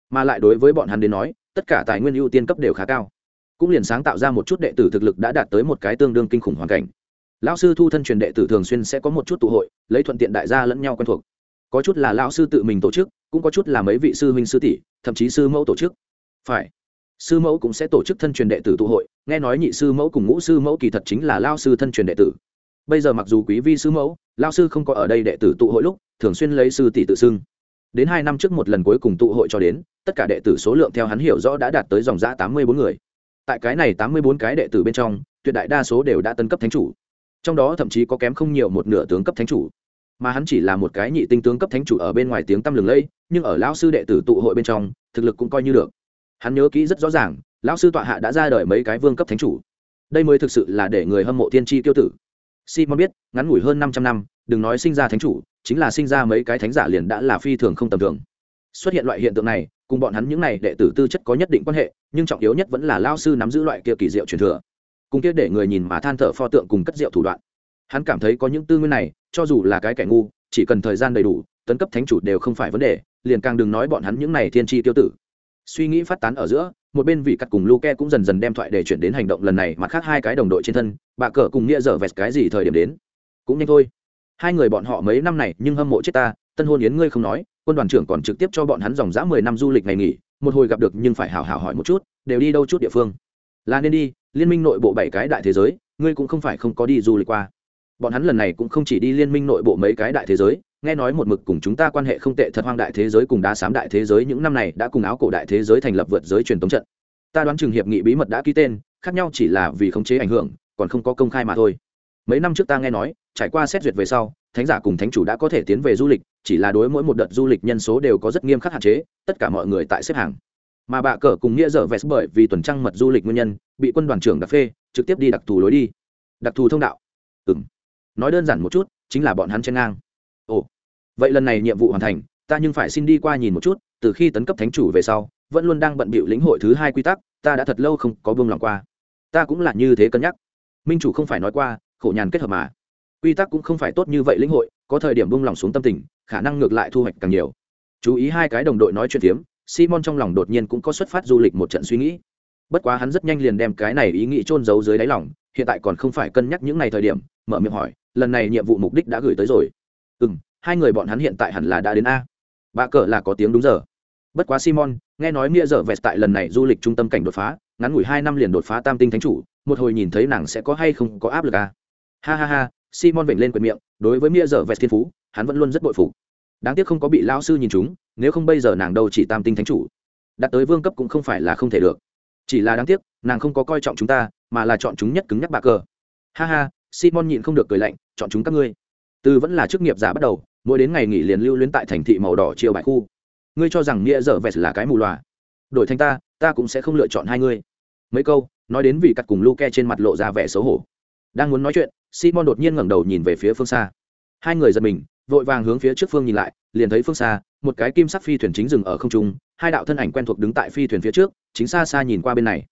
A: Mà lại đối với bọn hắn đến nói, tất cả tài nguyên ưu tiên cấp đều khá cao. Cũng liền sáng tạo ra một chút đệ tử thực lực đã đạt tới một cái tương đương kinh khủng hoàn cảnh. Lão sư thu thân truyền đệ tử thường xuyên sẽ có một chút tụ hội, lấy thuận tiện đại gia lẫn nhau quen thuộc. Có chút là lão sư tự mình tổ chức, cũng có chút là mấy vị sư huynh sư tỷ, thậm chí sư mẫu tổ chức. Phải, sư mẫu cũng sẽ tổ chức thân truyền đệ tử tụ hội. Nghe nói nhị sư mẫu cùng ngũ sư mẫu kỳ thật chính là lao sư thân truyền đệ tử bây giờ mặc dù quý vi sư mẫu lao sư không có ở đây đệ tử tụ hội lúc, thường xuyên lấy sư tỷ tự xưng. Đến hai năm trước một lần cuối cùng tụ hội cho đến, tất cả đệ tử số lượng theo hắn hiểu rõ đã đạt tới dòng giã tám mươi bốn người. Tại cái này tám mươi bốn cái đệ tử bên trong, tuyệt đại đa số đều đã tân cấp thánh chủ. Trong đó thậm chí có kém không nhiều một nửa tướng cấp thánh chủ. Mà hắn chỉ là một cái nhị tinh tướng cấp thánh chủ ở bên ngoài tiếng tăm lừng lẫy, nhưng ở lão sư đệ tử tụ hội bên trong, thực lực cũng coi như được. Hắn nhớ kỹ rất rõ ràng, lão sư tọa hạ đã ra đời mấy cái vương cấp thánh chủ. Đây mới thực sự là để người hâm mộ thiên tri tiêu tử simon biết, ngắn ngủi hơn 500 năm, đừng nói sinh ra thánh chủ, chính là sinh ra mấy cái thánh giả liền đã là phi thường không tầm thường. Xuất hiện loại hiện tượng này, cùng bọn hắn những này đệ tử tư chất có nhất định quan hệ, nhưng trọng yếu nhất vẫn là Lão sư nắm giữ loại kia kỳ diệu truyền thừa. Cùng kia để người nhìn mà than thở pho tượng cùng cất diệu thủ đoạn. Hắn cảm thấy có những tư nguyên này, cho dù là cái kẻ ngu, chỉ cần thời gian đầy đủ, tấn cấp thánh chủ đều không phải vấn đề, liền càng đừng nói bọn hắn những này thiên chi tiêu tử. Suy nghĩ phát tán ở giữa một bên vị cắt cùng luke cũng dần dần đem thoại để chuyển đến hành động lần này, mặt khác hai cái đồng đội trên thân, bà cờ cùng nghĩa dở vẹt cái gì thời điểm đến? Cũng nhanh thôi. Hai người bọn họ mấy năm này nhưng hâm mộ chết ta, tân hôn yến ngươi không nói, quân đoàn trưởng còn trực tiếp cho bọn hắn dòng dã mười năm du lịch ngày nghỉ, một hồi gặp được nhưng phải hào hào hỏi một chút, đều đi đâu chút địa phương. Là nên đi, liên minh nội bộ bảy cái đại thế giới, ngươi cũng không phải không có đi du lịch qua. Bọn hắn lần này cũng không chỉ đi liên minh nội bộ mấy cái đại thế giới nghe nói một mực cùng chúng ta quan hệ không tệ thật hoang đại thế giới cùng đá sám đại thế giới những năm này đã cùng áo cổ đại thế giới thành lập vượt giới truyền thống trận. Ta đoán chừng hiệp nghị bí mật đã ký tên, khác nhau chỉ là vì khống chế ảnh hưởng, còn không có công khai mà thôi. Mấy năm trước ta nghe nói, trải qua xét duyệt về sau, thánh giả cùng thánh chủ đã có thể tiến về du lịch, chỉ là đối mỗi một đợt du lịch nhân số đều có rất nghiêm khắc hạn chế, tất cả mọi người tại xếp hàng. Mà bạ cờ cùng nghĩa dở vest bởi vì tuần trăng mật du lịch nguyên nhân, bị quân đoàn trưởng đặc phê, trực tiếp đi đặc thù lối đi. Đặc thù thông đạo. Ừ m nói đơn giản một chút, chính là bọn hắn chen ngang ồ, vậy lần này nhiệm vụ hoàn thành, ta nhưng phải xin đi qua nhìn một chút, từ khi tấn cấp thánh chủ về sau, vẫn luôn đang bận bịu lĩnh hội thứ hai quy tắc, ta đã thật lâu không có vương lòng qua. Ta cũng là như thế cân nhắc. Minh chủ không phải nói qua, khổ nhàn kết hợp mà. Quy tắc cũng không phải tốt như vậy lĩnh hội, có thời điểm buông lòng xuống tâm tình, khả năng ngược lại thu hoạch càng nhiều. Chú ý hai cái đồng đội nói chuyện phiếm, simon trong lòng đột nhiên cũng có xuất phát du lịch một trận suy nghĩ. Bất quá hắn rất nhanh liền đem cái này ý nghĩ trôn giấu dưới đáy lòng, hiện tại còn không phải cân nhắc những ngày thời điểm, mở miệng hỏi, lần này nhiệm vụ mục đích đã gửi tới rồi ừ m hai người bọn hắn hiện tại hẳn là đã đến a. Bà cờ là có tiếng đúng giờ. Bất quá simon, nghe nói nghĩa dở vẹt tại lần này du lịch trung tâm cảnh đột phá, ngắn ngủi hai năm liền đột phá tam tinh thánh chủ, một hồi nhìn thấy nàng sẽ có hay không có áp lực à ha ha ha, simon vểnh lên quyền miệng, đối với nghĩa dở vẹt thiên phú, hắn vẫn luôn rất bội phục. Đáng tiếc không có bị lao sư nhìn chúng nếu không bây giờ nàng đâu chỉ tam tinh thánh chủ. Đạt tới vương cấp cũng không phải là không thể được. Chỉ là đáng tiếc, nàng không có coi trọng chúng ta, mà là chọn chúng nhất cứng nhắc bà cờ. Ha ha, simon nhịn không được cười lạnh, chọn chúng các ngươi từ vẫn là chức nghiệp giả bắt đầu, mỗi đến ngày nghỉ liền lưu luyến tại thành thị màu đỏ chiều bãi khu. Ngươi cho rằng nghĩa dở vẹt là cái mù loà. Đổi thành ta ta cũng sẽ không lựa chọn hai ngươi. Mấy câu, nói đến vì cắt cùng luke trên mặt lộ ra vẻ xấu hổ. Đang muốn nói chuyện, simon đột nhiên ngẩng đầu nhìn về phía phương xa. Hai người giật mình, vội vàng hướng phía trước phương nhìn lại, liền thấy phương xa, một cái kim sắc phi thuyền chính dừng ở không trung, hai đạo thân ảnh quen thuộc đứng tại phi thuyền phía trước, chính xa xa nhìn qua bên này.